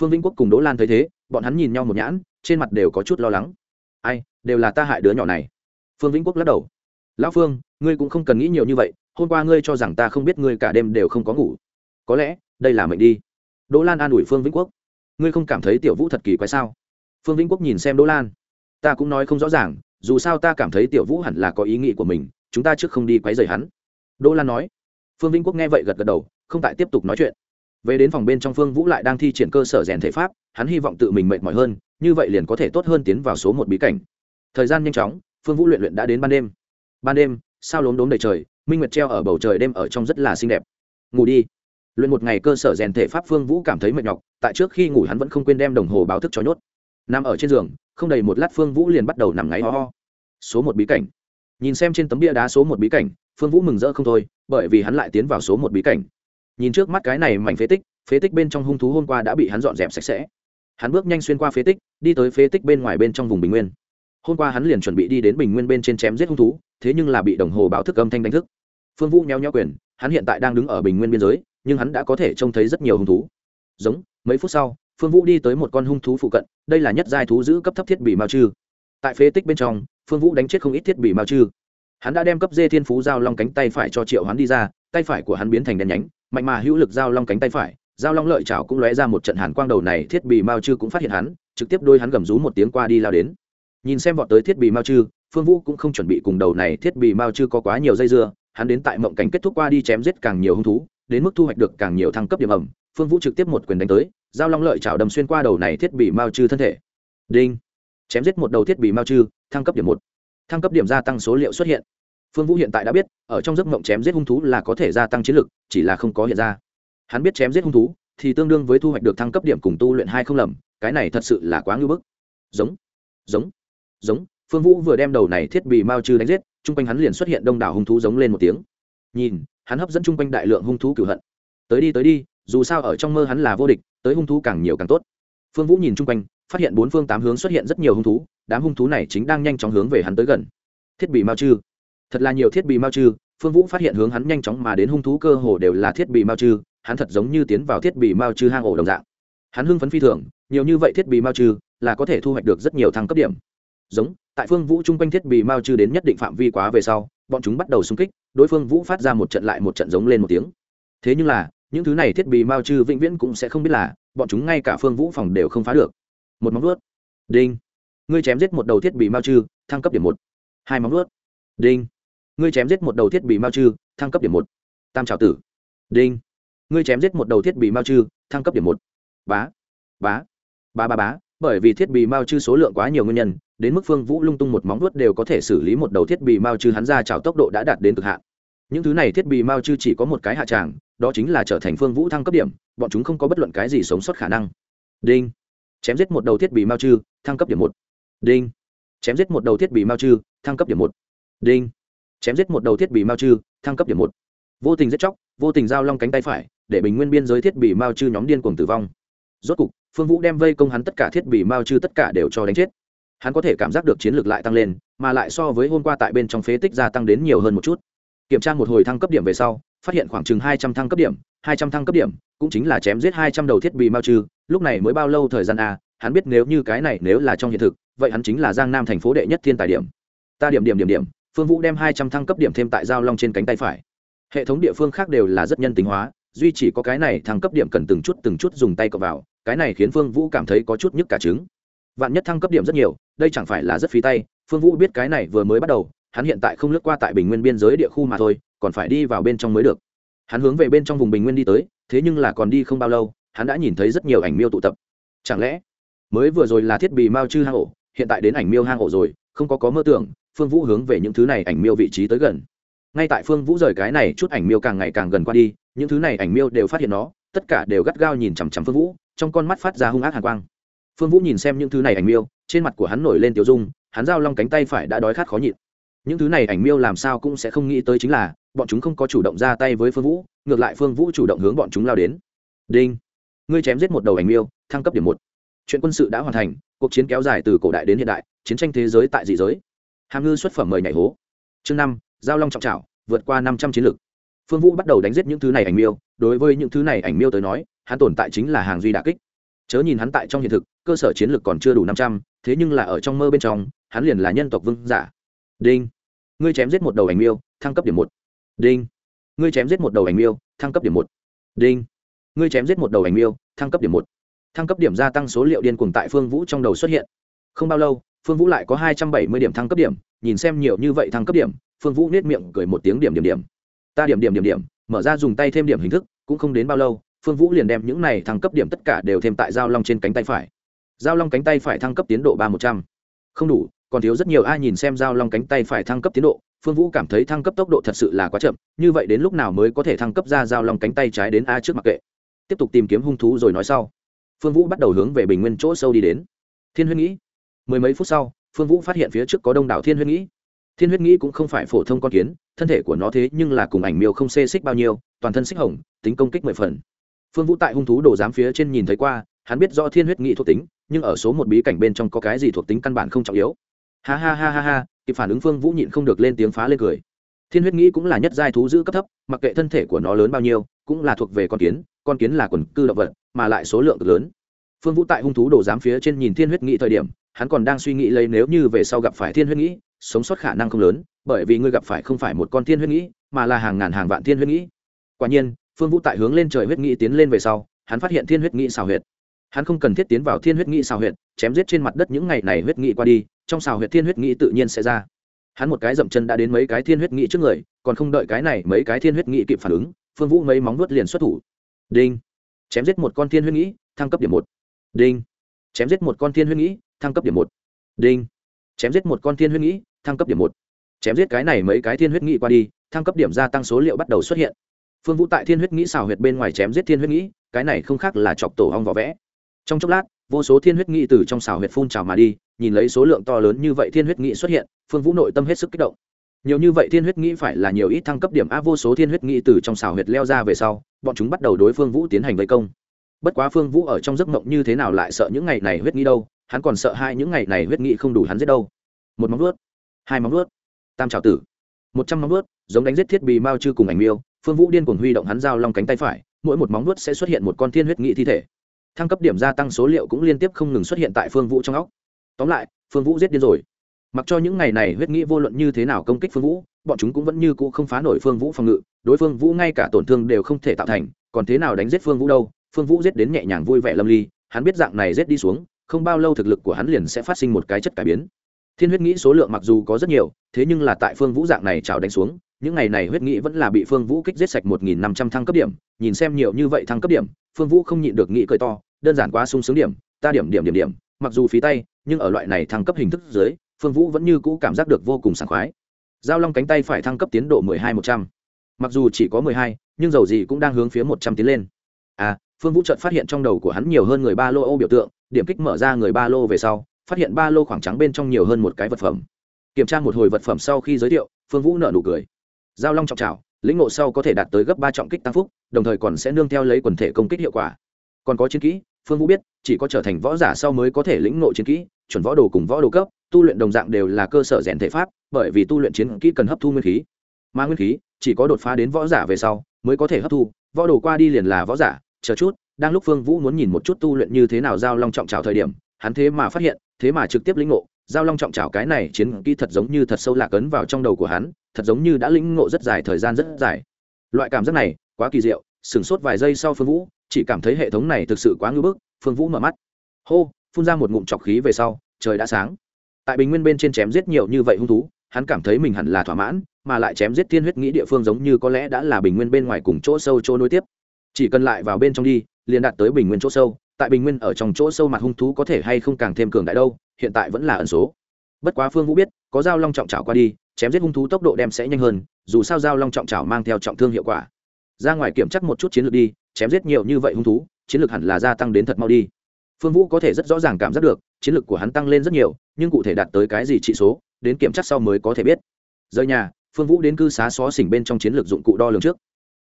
Phương vĩnh quốc cùng đỗ lan thấy thế, bọn hắn nhìn nhau một nhãn, trên mặt đều có chút lo lắng. Ai, đều là ta hại đứa nhỏ này. Phương vĩnh quốc lắc đầu. Lão phương, ngươi cũng không cần nghĩ nhiều như vậy, hôm qua ngươi cho rằng ta không biết ngươi cả đêm đều không có ngủ. Có lẽ, đây là mệnh đi đỗ lan an ủi phương vĩnh quốc. Ngươi không cảm thấy tiểu vũ thật kỳ quái sao? Phương vĩnh quốc nhìn xem đỗ lan. Ta cũng nói không rõ ràng, dù sao ta cảm thấy tiểu vũ hẳn là có ý nghĩ của mình, chúng ta trước không đi quấy rầy hắn. Đỗ lan nói. Phương vĩnh quốc nghe vậy gật gật đầu, không tại tiếp tục nói chuyện. Về đến phòng bên trong phương vũ lại đang thi triển cơ sở rèn thể pháp, hắn hy vọng tự mình mệt mỏi hơn, như vậy liền có thể tốt hơn tiến vào số một bí cảnh. Thời gian nhanh chóng, phương vũ luyện luyện đã đến ban đêm. Ban đêm, sao lốm đốm đầy trời, minh nguyệt treo ở bầu trời đêm ở trong rất là xinh đẹp. Ngủ đi luyện một ngày cơ sở rèn thể pháp phương vũ cảm thấy mệt nhọc, tại trước khi ngủ hắn vẫn không quên đem đồng hồ báo thức cho nhốt. Nằm ở trên giường, không đầy một lát phương vũ liền bắt đầu nằm ngáy ho ho. Số một bí cảnh. Nhìn xem trên tấm bia đá số một bí cảnh, phương vũ mừng rỡ không thôi, bởi vì hắn lại tiến vào số một bí cảnh. Nhìn trước mắt cái này mảnh phế tích phế tích bên trong hung thú hôm qua đã bị hắn dọn dẹp sạch sẽ. Hắn bước nhanh xuyên qua phế tích, đi tới phế tích bên ngoài bên trong vùng bình nguyên. Hôm qua hắn liền chuẩn bị đi đến bình nguyên bên trên chém giết hung thú, thế nhưng là bị đồng hồ báo thức âm thanh đánh thức. Phương vũ nheo nheo quyền, hắn hiện tại đang đứng ở bình nguyên biên giới nhưng hắn đã có thể trông thấy rất nhiều hung thú. Giống, mấy phút sau, phương vũ đi tới một con hung thú phụ cận, đây là nhất giai thú giữ cấp thấp thiết bị mao chư. Tại phế tích bên trong, phương vũ đánh chết không ít thiết bị mao chư. Hắn đã đem cấp dê thiên phú giao long cánh tay phải cho triệu hắn đi ra, tay phải của hắn biến thành đèn nhánh, mạnh mà hữu lực giao long cánh tay phải, giao long lợi chảo cũng lóe ra một trận hàn quang đầu này, thiết bị mao chư cũng phát hiện hắn, trực tiếp đôi hắn gầm rú một tiếng qua đi lao đến. Nhìn xem vọt tới thiết bị mao chư, phương vũ cũng không chuẩn bị cùng đầu này thiết bị mao chư có quá nhiều dây dưa, hắn đến tại mộng cảnh kết thúc qua đi chém giết càng nhiều hung thú đến mức thu hoạch được càng nhiều thăng cấp điểm ẩm phương vũ trực tiếp một quyền đánh tới giao long lợi chảo đầm xuyên qua đầu này thiết bị mao trừ thân thể. Đinh. Chém giết một đầu thiết bị mao trừ, thăng cấp điểm một. Thăng cấp điểm gia tăng số liệu xuất hiện. Phương vũ hiện tại đã biết ở trong giấc mộng chém giết hung thú là có thể gia tăng chiến lực chỉ là không có hiện ra. Hắn biết chém giết hung thú thì tương đương với thu hoạch được thăng cấp điểm cùng tu luyện hai không lầm cái này thật sự là quá ngưỡng bức. Giống. Giống. Giống. Phương vũ vừa đem đầu này thiết bị mao trừ đánh giết chung quanh hắn liền xuất hiện đông đảo hung thú giống lên một tiếng. Nhìn hắn hấp dẫn chung quanh đại lượng hung thú cửu hận. Tới đi tới đi, dù sao ở trong mơ hắn là vô địch, tới hung thú càng nhiều càng tốt. Phương vũ nhìn chung quanh, phát hiện bốn phương tám hướng xuất hiện rất nhiều hung thú, đám hung thú này chính đang nhanh chóng hướng về hắn tới gần. Thiết bị mao chư. Thật là nhiều thiết bị mao chư, phương vũ phát hiện hướng hắn nhanh chóng mà đến hung thú cơ hồ đều là thiết bị mao chư, hắn thật giống như tiến vào thiết bị mao chư hang ổ đồng dạng. Hắn hưng phấn phi thường, nhiều như vậy thiết bị mao chư là có thể thu hoạch được rất nhiều thăng cấp điểm. Giống, tại phương vũ chung quanh thiết bị mao chư đến nhất định phạm vi quá về sau bọn chúng bắt đầu xung kích, đối phương vũ phát ra một trận lại một trận giống lên một tiếng. Thế nhưng là, những thứ này thiết bị mao chư vĩnh viễn cũng sẽ không biết là, bọn chúng ngay cả phương vũ phòng đều không phá được. Một móng vuốt. Đinh. Ngươi chém giết một đầu thiết bị mao chư, thăng cấp điểm một. Hai móng vuốt. Đinh. Ngươi chém giết một đầu thiết bị mao chư, thăng cấp điểm một. Tam trào tử. Đinh. Ngươi chém giết một đầu thiết bị mao chư, thăng cấp điểm một. Bá. Bá. Bá bá bá bởi vì thiết bị mao chư số lượng quá nhiều nguyên nhân, đến mức phương vũ lung tung một móng vuốt đều có thể xử lý một đầu thiết bị mao chư hắn ra trào tốc độ đã đạt đến cực hạn. Những thứ này thiết bị mao chư chỉ có một cái hạ tràng, đó chính là trở thành phương vũ thăng cấp điểm, bọn chúng không có bất luận cái gì sống sót khả năng. Đinh. Chém giết một đầu thiết bị mao chư, thăng cấp điểm một. Đinh. Chém giết một đầu thiết bị mao chư, thăng cấp điểm một. Đinh. Chém giết một đầu thiết bị mao chư, thăng cấp điểm một. Vô tình giết chóc, vô tình giao long cánh tay phải, để bình nguyên biên giới thiết bị mao chư nhóm điên cuồng tử vong rốt cục, phương vũ đem vây công hắn tất cả thiết bị mao chư tất cả đều cho đánh chết. Hắn có thể cảm giác được chiến lược lại tăng lên, mà lại so với hôm qua tại bên trong phế tích gia tăng đến nhiều hơn một chút. Kiểm tra một hồi thăng cấp điểm về sau, phát hiện khoảng chừng hai trăm thăng cấp điểm, hai trăm thăng cấp điểm, cũng chính là chém giết hai trăm đầu thiết bị mao chư, lúc này mới bao lâu thời gian a hắn biết nếu như cái này nếu là trong hiện thực, vậy hắn chính là giang nam thành phố đệ nhất thiên tài điểm. Ta điểm điểm điểm điểm, phương vũ đem hai trăm thăng cấp điểm thêm tại giao long trên cánh tay phải. Hệ thống địa phương khác đều là rất nhân tính hóa, duy chỉ có cái này thăng cấp điểm cần từng chút từng chút dùng tay cọ vào cái này khiến phương vũ cảm thấy có chút nhức cả trứng. Vạn nhất thăng cấp điểm rất nhiều, đây chẳng phải là rất phí tay, phương vũ biết cái này vừa mới bắt đầu, hắn hiện tại không lướt qua tại bình nguyên biên giới địa khu mà thôi, còn phải đi vào bên trong mới được. Hắn hướng về bên trong vùng bình nguyên đi tới, thế nhưng là còn đi không bao lâu, hắn đã nhìn thấy rất nhiều ảnh miêu tụ tập. Chẳng lẽ, mới vừa rồi là thiết bị mao chư hang ổ, hiện tại đến ảnh miêu hang ổ rồi, không có có mơ tưởng, phương vũ hướng về những thứ này ảnh miêu vị trí tới gần. Ngay tại phương vũ rời cái này, chút ảnh miêu càng ngày càng gần qua đi, những thứ này ảnh miêu đều phát hiện nó, tất cả đều gắt gao nhìn chằm chằm phương vũ trong con mắt phát ra hung ác hàn quang. Phương vũ nhìn xem những thứ này ảnh miêu, trên mặt của hắn nổi lên tiêu dung, hắn giao long cánh tay phải đã đói khát khó nhịn. Những thứ này ảnh miêu làm sao cũng sẽ không nghĩ tới chính là, bọn chúng không có chủ động ra tay với phương vũ, ngược lại phương vũ chủ động hướng bọn chúng lao đến. Đinh! Ngươi chém giết một đầu ảnh miêu, thăng cấp điểm một. Chuyện quân sự đã hoàn thành, cuộc chiến kéo dài từ cổ đại đến hiện đại, chiến tranh thế giới tại dị giới. Hàm ngư xuất phẩm mời nhảy hố. Chương năm, giao long trọng trào vượt qua năm trăm chiến lược. Phương vũ bắt đầu đánh giết những thứ này ảnh miêu, đối với những thứ này ảnh miêu tới nói hắn tồn tại chính là hàng duy đà kích. Chớ nhìn hắn tại trong hiện thực, cơ sở chiến lược còn chưa đủ năm trăm, thế nhưng là ở trong mơ bên trong, hắn liền là nhân tộc vương giả. Đinh. Ngươi chém giết một đầu ảnh miêu, thăng cấp điểm một. Đinh. Ngươi chém giết một đầu ảnh miêu, thăng cấp điểm một. Đinh. Ngươi chém giết một đầu ảnh miêu, thăng cấp điểm một. Thăng cấp điểm gia tăng số liệu điên cuồng tại phương vũ trong đầu xuất hiện. Không bao lâu, phương vũ lại có hai trăm bảy mươi điểm thăng cấp điểm, nhìn xem nhiều như vậy thăng cấp điểm, phương vũ nết miệng cười một tiếng điểm điểm điểm. Ta điểm điểm điểm điểm, mở ra dùng tay thêm điểm hình thức, cũng không đến bao lâu phương vũ liền đem những này thăng cấp điểm tất cả đều thêm tại giao long trên cánh tay phải. Giao long cánh tay phải thăng cấp tiến độ ba một trăm. Không đủ, còn thiếu rất nhiều, ai nhìn xem giao long cánh tay phải thăng cấp tiến độ, phương vũ cảm thấy thăng cấp tốc độ thật sự là quá chậm, như vậy đến lúc nào mới có thể thăng cấp ra giao long cánh tay trái đến a trước mặt kệ. Tiếp tục tìm kiếm hung thú rồi nói sau. Phương vũ bắt đầu hướng về bình nguyên chỗ sâu đi đến. Thiên huyết nghĩ. Mười mấy phút sau, phương vũ phát hiện phía trước có đông đảo thiên huyết nghĩ. Thiên huyết nghĩ cũng không phải phổ thông con kiến, thân thể của nó thế nhưng là cùng ảnh miêu không xê xích bao nhiêu, toàn thân xích hồng, tính công kích mười phần phương vũ tại hung thú đồ giám phía trên nhìn thấy qua, hắn biết do thiên huyết nghị thuộc tính, nhưng ở số một bí cảnh bên trong có cái gì thuộc tính căn bản không trọng yếu. Ha ha ha ha ha, kịp phản ứng phương vũ nhịn không được lên tiếng phá lên cười. Thiên huyết nghĩ cũng là nhất giai thú giữ cấp thấp, mặc kệ thân thể của nó lớn bao nhiêu, cũng là thuộc về con kiến con kiến là quần cư động vật, mà lại số lượng cực lớn. Phương vũ tại hung thú đồ giám phía trên nhìn thiên huyết nghĩ thời điểm, hắn còn đang suy nghĩ lấy nếu như về sau gặp phải thiên huyết nghĩ sống sót khả năng không lớn, bởi vì ngươi gặp phải không phải một con thiên huyết nghĩ mà là hàng ngàn hàng vạn thiên huyết nghĩ quả nhiên phương vũ tại hướng lên trời huyết nghĩ tiến lên về sau, hắn phát hiện thiên huyết nghĩ xào huyệt. Hắn không cần thiết tiến vào thiên huyết nghĩ xào huyệt, chém giết trên mặt đất những ngày này huyết nghĩ qua đi, trong xào huyệt thiên huyết nghĩ tự nhiên sẽ ra. Hắn một cái dậm chân đã đến mấy cái thiên huyết nghĩ trước người, còn không đợi cái này mấy cái thiên huyết nghĩ kịp phản ứng, phương vũ mấy móng nuốt liền xuất thủ. Đinh. Chém giết một con thiên huyết nghĩ, thăng cấp điểm một. Đinh. Chém giết một con thiên huyết nghĩ, thăng cấp điểm một. Đinh. Chém giết một con thiên huyết nghĩ, thăng cấp điểm một. Chém giết cái này mấy cái thiên huyết nghĩ qua đi, thăng cấp điểm gia tăng số liệu bắt đầu xuất hiện phương vũ tại thiên huyết nghĩ xào huyệt bên ngoài chém giết thiên huyết nghĩ, cái này không khác là chọc tổ hong vỏ vẽ. Trong chốc lát, vô số thiên huyết nghĩ từ trong xào huyệt phun trào mà đi, nhìn lấy số lượng to lớn như vậy thiên huyết nghĩ xuất hiện, phương vũ nội tâm hết sức kích động. Nhiều như vậy thiên huyết nghĩ phải là nhiều ít thăng cấp điểm a vô số thiên huyết nghĩ từ trong xào huyệt leo ra về sau, bọn chúng bắt đầu đối phương vũ tiến hành vây công. Bất quá phương vũ ở trong giấc mộng như thế nào lại sợ những ngày này huyết nghĩ đâu, hắn còn sợ hai những ngày này huyết nghĩ không đủ hắn giết đâu. Một móng vuốt, hai móng vuốt, tam trào tử, một trăm móng vuốt, giống đánh giết thiết bị mao chư cùng ảnh miêu phương vũ điên cuồng huy động hắn dao long cánh tay phải, mỗi một móng vuốt sẽ xuất hiện một con thiên huyết nghị thi thể. Thăng cấp điểm gia tăng số liệu cũng liên tiếp không ngừng xuất hiện tại phương vũ trong óc. Tóm lại, phương vũ giết điên rồi. Mặc cho những ngày này huyết nghĩ vô luận như thế nào công kích phương vũ, bọn chúng cũng vẫn như cũ không phá nổi phương vũ phòng ngự, đối phương vũ ngay cả tổn thương đều không thể tạo thành, còn thế nào đánh giết phương vũ đâu, phương vũ giết đến nhẹ nhàng vui vẻ lâm ly, hắn biết dạng này giết đi xuống, không bao lâu thực lực của hắn liền sẽ phát sinh một cái chất cải biến. Thiên huyết nghĩ số lượng mặc dù có rất nhiều, thế nhưng là tại phương vũ dạng này trào đánh xuống những ngày này huyết nghĩ vẫn là bị phương vũ kích giết sạch một nghìn năm trăm thăng cấp điểm, nhìn xem nhiều như vậy thăng cấp điểm, phương vũ không nhịn được nghĩ cười to, đơn giản quá sung sướng điểm, ta điểm điểm điểm điểm, mặc dù phí tay, nhưng ở loại này thăng cấp hình thức dưới, phương vũ vẫn như cũ cảm giác được vô cùng sảng khoái. Giao long cánh tay phải thăng cấp tiến độ mười hai một trăm. Mặc dù chỉ có mười hai, nhưng dầu gì cũng đang hướng phía một trăm tiến lên. À phương vũ chợt phát hiện trong đầu của hắn nhiều hơn người ba lô ô biểu tượng, điểm kích mở ra người ba lô về sau, phát hiện ba lô khoảng trắng bên trong nhiều hơn một cái vật phẩm. Kiểm tra một hồi vật phẩm sau khi giới thiệu, phương vũ nợ nụ cười giao long trọng trào lĩnh ngộ sau có thể đạt tới gấp ba trọng kích tăng phúc, đồng thời còn sẽ nương theo lấy quần thể công kích hiệu quả. Còn có chiến kỹ, phương vũ biết, chỉ có trở thành võ giả sau mới có thể lĩnh ngộ chiến kỹ, chuẩn võ đồ cùng võ đồ cấp, tu luyện đồng dạng đều là cơ sở rèn thể pháp, bởi vì tu luyện chiến kỹ cần hấp thu nguyên khí. Mà nguyên khí, chỉ có đột phá đến võ giả về sau mới có thể hấp thu, võ đồ qua đi liền là võ giả, chờ chút, đang lúc phương vũ muốn nhìn một chút tu luyện như thế nào giao long trọng trào thời điểm, hắn thế mà phát hiện, thế mà trực tiếp lĩnh ngộ giao long trọng trảo cái này chiến kỹ thật giống như thật sâu lạc ấn vào trong đầu của hắn, thật giống như đã lĩnh ngộ rất dài thời gian rất dài. Loại cảm giác này, quá kỳ diệu, sửng sốt vài giây sau phương vũ, chỉ cảm thấy hệ thống này thực sự quá ngưỡng bức, phương vũ mở mắt. Hô, phun ra một ngụm trọc khí về sau, trời đã sáng. Tại bình nguyên bên trên chém giết nhiều như vậy hung thú, hắn cảm thấy mình hẳn là thỏa mãn, mà lại chém giết tiên huyết nghĩ địa phương giống như có lẽ đã là bình nguyên bên ngoài cùng chỗ sâu chỗ nối tiếp. Chỉ cần lại vào bên trong đi, liền đạt tới bình nguyên chỗ sâu, tại bình nguyên ở trong chỗ sâu mặt hung thú có thể hay không càng thêm cường đại đâu hiện tại vẫn là ẩn số. Bất quá phương vũ biết, có dao long trọng trào qua đi, chém giết hung thú tốc độ đem sẽ nhanh hơn, dù sao dao long trọng trào mang theo trọng thương hiệu quả. Ra ngoài kiểm chắc một chút chiến lược đi, chém giết nhiều như vậy hung thú, chiến lược hẳn là gia tăng đến thật mau đi. Phương vũ có thể rất rõ ràng cảm giác được, chiến lược của hắn tăng lên rất nhiều, nhưng cụ thể đạt tới cái gì trị số, đến kiểm tra sau mới có thể biết. Rời nhà, phương vũ đến cư xá xó xỉnh bên trong chiến lược dụng cụ đo lường trước.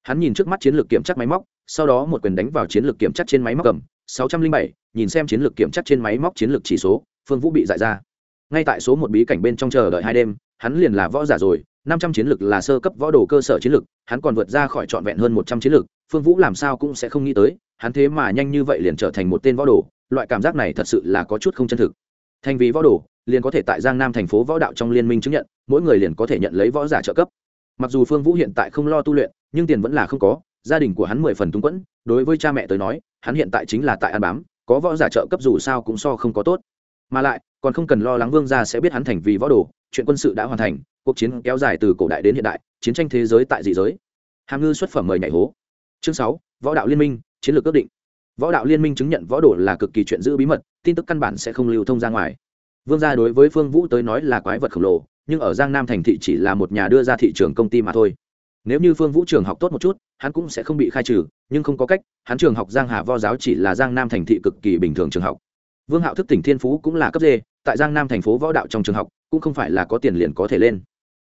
Hắn nhìn trước mắt chiến lược kiểm tra máy móc, sau đó một quyền đánh vào chiến lược kiểm tra trên máy móc cầm, sáu trăm linh bảy, nhìn xem chiến lược kiểm tra trên máy móc chiến lược chỉ số phương vũ bị giải ra. Ngay tại số một bí cảnh bên trong chờ đợi hai đêm, hắn liền là võ giả rồi, năm trăm chiến lược là sơ cấp võ đồ cơ sở chiến lược hắn còn vượt ra khỏi trọn vẹn hơn một trăm chiến lược phương vũ làm sao cũng sẽ không nghĩ tới, hắn thế mà nhanh như vậy liền trở thành một tên võ đồ, loại cảm giác này thật sự là có chút không chân thực. Thành vì võ đồ, liền có thể tại giang nam thành phố võ đạo trong liên minh chứng nhận, mỗi người liền có thể nhận lấy võ giả trợ cấp. Mặc dù phương vũ hiện tại không lo tu luyện, nhưng tiền vẫn là không có, gia đình của hắn mười phần túng quẫn, đối với cha mẹ tới nói, hắn hiện tại chính là tại ăn bám, có võ giả trợ cấp dù sao cũng so không có tốt mà lại, còn không cần lo lắng vương gia sẽ biết hắn thành vì võ đồ, chuyện quân sự đã hoàn thành, cuộc chiến kéo dài từ cổ đại đến hiện đại, chiến tranh thế giới tại dị giới. Hàm ngư xuất phẩm mời nhảy hố. Chương sáu, võ đạo liên minh, chiến lược ước định. Võ đạo liên minh chứng nhận võ đồ là cực kỳ chuyện giữ bí mật, tin tức căn bản sẽ không lưu thông ra ngoài. Vương gia đối với phương vũ tới nói là quái vật khổng lồ, nhưng ở giang nam thành thị chỉ là một nhà đưa ra thị trường công ty mà thôi. Nếu như phương vũ trường học tốt một chút, hắn cũng sẽ không bị khai trừ, nhưng không có cách, hắn trường học giang hà vo giáo chỉ là giang nam thành thị cực kỳ bình thường trường học vương hạo thức tỉnh thiên phú cũng là cấp d, tại giang nam thành phố võ đạo trong trường học, cũng không phải là có tiền liền có thể lên.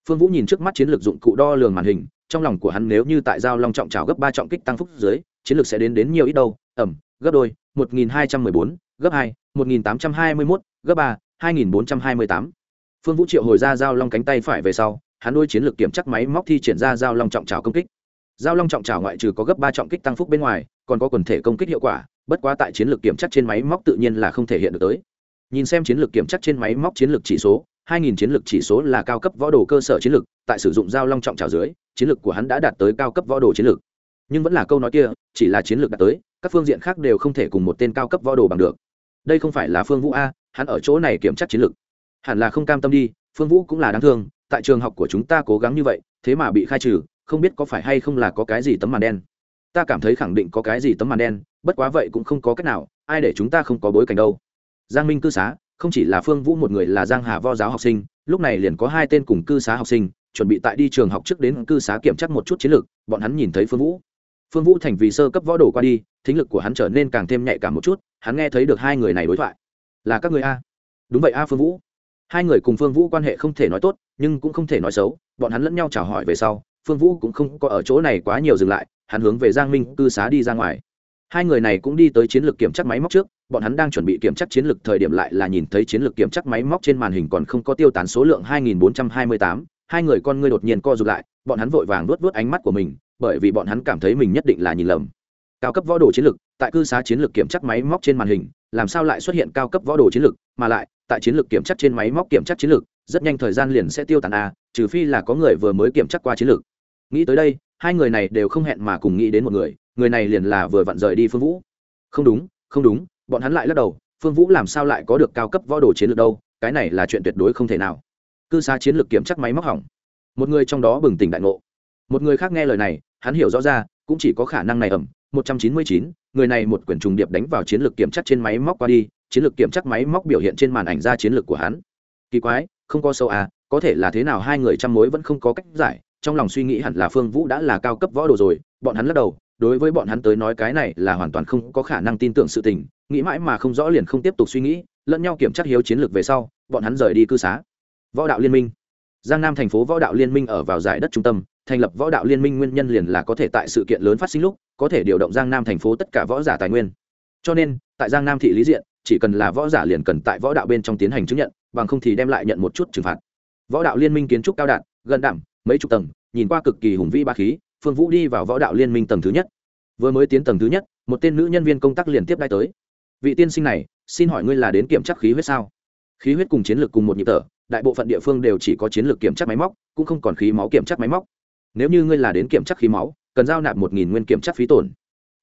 Phương vũ nhìn trước mắt chiến lược dụng cụ đo lường màn hình, trong lòng của hắn nếu như tại giao long trọng trào gấp ba trọng kích tăng phúc dưới, chiến lược sẽ đến đến nhiều ít đâu, ẩm, gấp đôi, một nghìn hai trăm mười bốn, gấp hai, một nghìn tám trăm hai mươi mốt, gấp ba, hai nghìn bốn trăm hai mươi tám. Phương vũ triệu hồi ra giao long cánh tay phải về sau, hắn đôi chiến lược kiểm chắc máy móc thi triển ra giao long trọng trào công kích. Giao long trọng trào ngoại trừ có gấp ba trọng kích tăng phúc bên ngoài, còn có quần thể công kích hiệu quả bất quá tại chiến lược kiểm chắc trên máy móc tự nhiên là không thể hiện được tới. Nhìn xem chiến lược kiểm chắc trên máy móc chiến lược chỉ số 2000 chiến lược chỉ số là cao cấp võ đồ cơ sở chiến lược, tại sử dụng dao long trọng trào dưới, chiến lược của hắn đã đạt tới cao cấp võ đồ chiến lược. Nhưng vẫn là câu nói kia, chỉ là chiến lược đạt tới, các phương diện khác đều không thể cùng một tên cao cấp võ đồ bằng được. Đây không phải là phương vũ a, hắn ở chỗ này kiểm tra chiến lược. Hẳn là không cam tâm đi, phương vũ cũng là đáng thương, tại trường học của chúng ta cố gắng như vậy, thế mà bị khai trừ, không biết có phải hay không là có cái gì tấm màn đen. Ta cảm thấy khẳng định có cái gì tấm màn đen bất quá vậy cũng không có cách nào, ai để chúng ta không có bối cảnh đâu. Giang minh cư xá, không chỉ là phương vũ một người là giang hà vo giáo học sinh, lúc này liền có hai tên cùng cư xá học sinh, chuẩn bị tại đi trường học trước đến cư xá kiểm tra một chút chiến lược, bọn hắn nhìn thấy phương vũ. Phương vũ thành vì sơ cấp võ đồ qua đi, thính lực của hắn trở nên càng thêm nhạy cảm một chút, hắn nghe thấy được hai người này đối thoại. Là các người a? Đúng vậy a, phương vũ. Hai người cùng phương vũ quan hệ không thể nói tốt, nhưng cũng không thể nói xấu, bọn hắn lẫn nhau chào hỏi về sau, phương vũ cũng không có ở chỗ này quá nhiều dừng lại, hắn hướng về giang minh cư xá đi ra ngoài hai người này cũng đi tới chiến lược kiểm tra máy móc trước bọn hắn đang chuẩn bị kiểm tra chiến lược thời điểm lại là nhìn thấy chiến lược kiểm tra máy móc trên màn hình còn không có tiêu tán số lượng 2428, hai người con ngươi đột nhiên co rụt lại bọn hắn vội vàng nuốt vớt ánh mắt của mình bởi vì bọn hắn cảm thấy mình nhất định là nhìn lầm. Cao cấp võ đồ chiến lược tại cư xá chiến lược kiểm tra máy móc trên màn hình làm sao lại xuất hiện cao cấp võ đồ chiến lược mà lại tại chiến lược kiểm tra trên máy móc kiểm tra chiến lược rất nhanh thời gian liền sẽ tiêu tán a trừ phi là có người vừa mới kiểm tra qua chiến lược. Nghĩ tới đây hai người này đều không hẹn mà cùng nghĩ đến một người người này liền là vừa vặn rời đi phương vũ. Không đúng không đúng, bọn hắn lại lắc đầu, phương vũ làm sao lại có được cao cấp võ đồ chiến lược đâu, cái này là chuyện tuyệt đối không thể nào. Cư xá chiến lược kiểm chắc máy móc hỏng. Một người trong đó bừng tỉnh đại ngộ. Một người khác nghe lời này, hắn hiểu rõ ra, cũng chỉ có khả năng này ẩm, một trăm chín mươi chín, người này một quyển trùng điệp đánh vào chiến lược kiểm chắc trên máy móc qua đi, chiến lược kiểm chắc máy móc biểu hiện trên màn ảnh ra chiến lược của hắn. Kỳ quái, không có sâu à có thể là thế nào hai người trăm mối vẫn không có cách giải, trong lòng suy nghĩ hẳn là phương vũ đã là cao cấp võ đồ rồi, bọn hắn lắc đầu đối với bọn hắn tới nói cái này là hoàn toàn không có khả năng tin tưởng sự tình, nghĩ mãi mà không rõ liền không tiếp tục suy nghĩ, lẫn nhau kiểm tra hiếu chiến lược về sau, bọn hắn rời đi cư xá. Võ đạo liên minh. Giang nam thành phố võ đạo liên minh ở vào giải đất trung tâm, thành lập võ đạo liên minh nguyên nhân liền là có thể tại sự kiện lớn phát sinh lúc, có thể điều động giang nam thành phố tất cả võ giả tài nguyên. Cho nên, tại giang nam thị lý diện, chỉ cần là võ giả liền cần tại võ đạo bên trong tiến hành chứng nhận, bằng không thì đem lại nhận một chút trừng phạt. Võ đạo liên minh kiến trúc cao đạn, gần đảm mấy chục tầng, nhìn qua cực kỳ hùng vĩ ba khí phương vũ đi vào võ đạo liên minh tầng thứ nhất. Vừa mới tiến tầng thứ nhất, một tên nữ nhân viên công tác liền tiếp đai tới. Vị tiên sinh này, xin hỏi ngươi là đến kiểm tra khí huyết sao? Khí huyết cùng chiến lược cùng một nhịp tở đại bộ phận địa phương đều chỉ có chiến lược kiểm tra máy móc, cũng không còn khí máu kiểm tra máy móc. Nếu như ngươi là đến kiểm tra khí máu, cần giao nạp một nghìn nguyên kiểm tra phí tổn.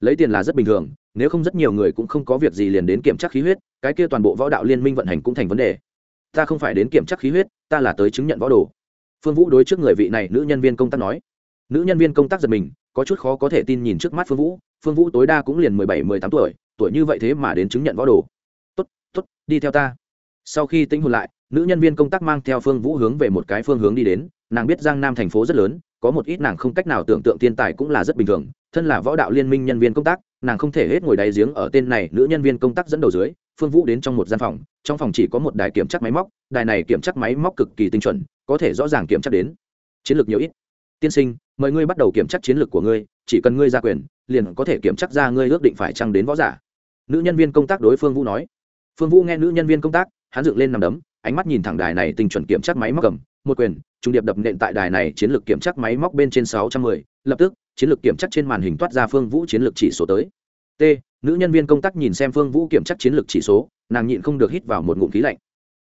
Lấy tiền là rất bình thường, nếu không rất nhiều người cũng không có việc gì liền đến kiểm tra khí huyết, cái kia toàn bộ võ đạo liên minh vận hành cũng thành vấn đề. Ta không phải đến kiểm tra khí huyết, ta là tới chứng nhận võ đồ. Phương vũ đối trước người vị này nữ nhân viên công tác nói nữ nhân viên công tác giật mình, có chút khó có thể tin nhìn trước mắt phương vũ. Phương vũ tối đa cũng liền mười bảy, mười tám tuổi tuổi như vậy thế mà đến chứng nhận võ đồ. Tốt tốt, đi theo ta. Sau khi tính hồn lại, nữ nhân viên công tác mang theo phương vũ hướng về một cái phương hướng đi đến. Nàng biết giang nam thành phố rất lớn, có một ít nàng không cách nào tưởng tượng thiên tài cũng là rất bình thường. Thân là võ đạo liên minh nhân viên công tác, nàng không thể hết ngồi đáy giếng ở tên này nữ nhân viên công tác dẫn đầu dưới. Phương vũ đến trong một gian phòng, trong phòng chỉ có một đài kiểm tra máy móc. Đài này kiểm tra máy móc cực kỳ tinh chuẩn, có thể rõ ràng kiểm tra đến chiến lược nhiều ít tiên sinh, mời ngươi bắt đầu kiểm tra chiến lược của ngươi, chỉ cần ngươi ra quyền, liền có thể kiểm tra ra ngươi ước định phải trăng đến võ giả. Nữ nhân viên công tác đối phương vũ nói. Phương vũ nghe nữ nhân viên công tác, hắn dựng lên nằm đấm, ánh mắt nhìn thẳng đài này tinh chuẩn kiểm tra máy móc cầm, một quyền, trung điệp đập nện tại đài này chiến lược kiểm tra máy móc bên trên sáu trăm mười, lập tức, chiến lược kiểm tra trên màn hình toát ra phương vũ chiến lược chỉ số tới. T, nữ nhân viên công tác nhìn xem phương vũ kiểm tra chiến lược chỉ số, nàng nhịn không được hít vào một ngụm khí lạnh.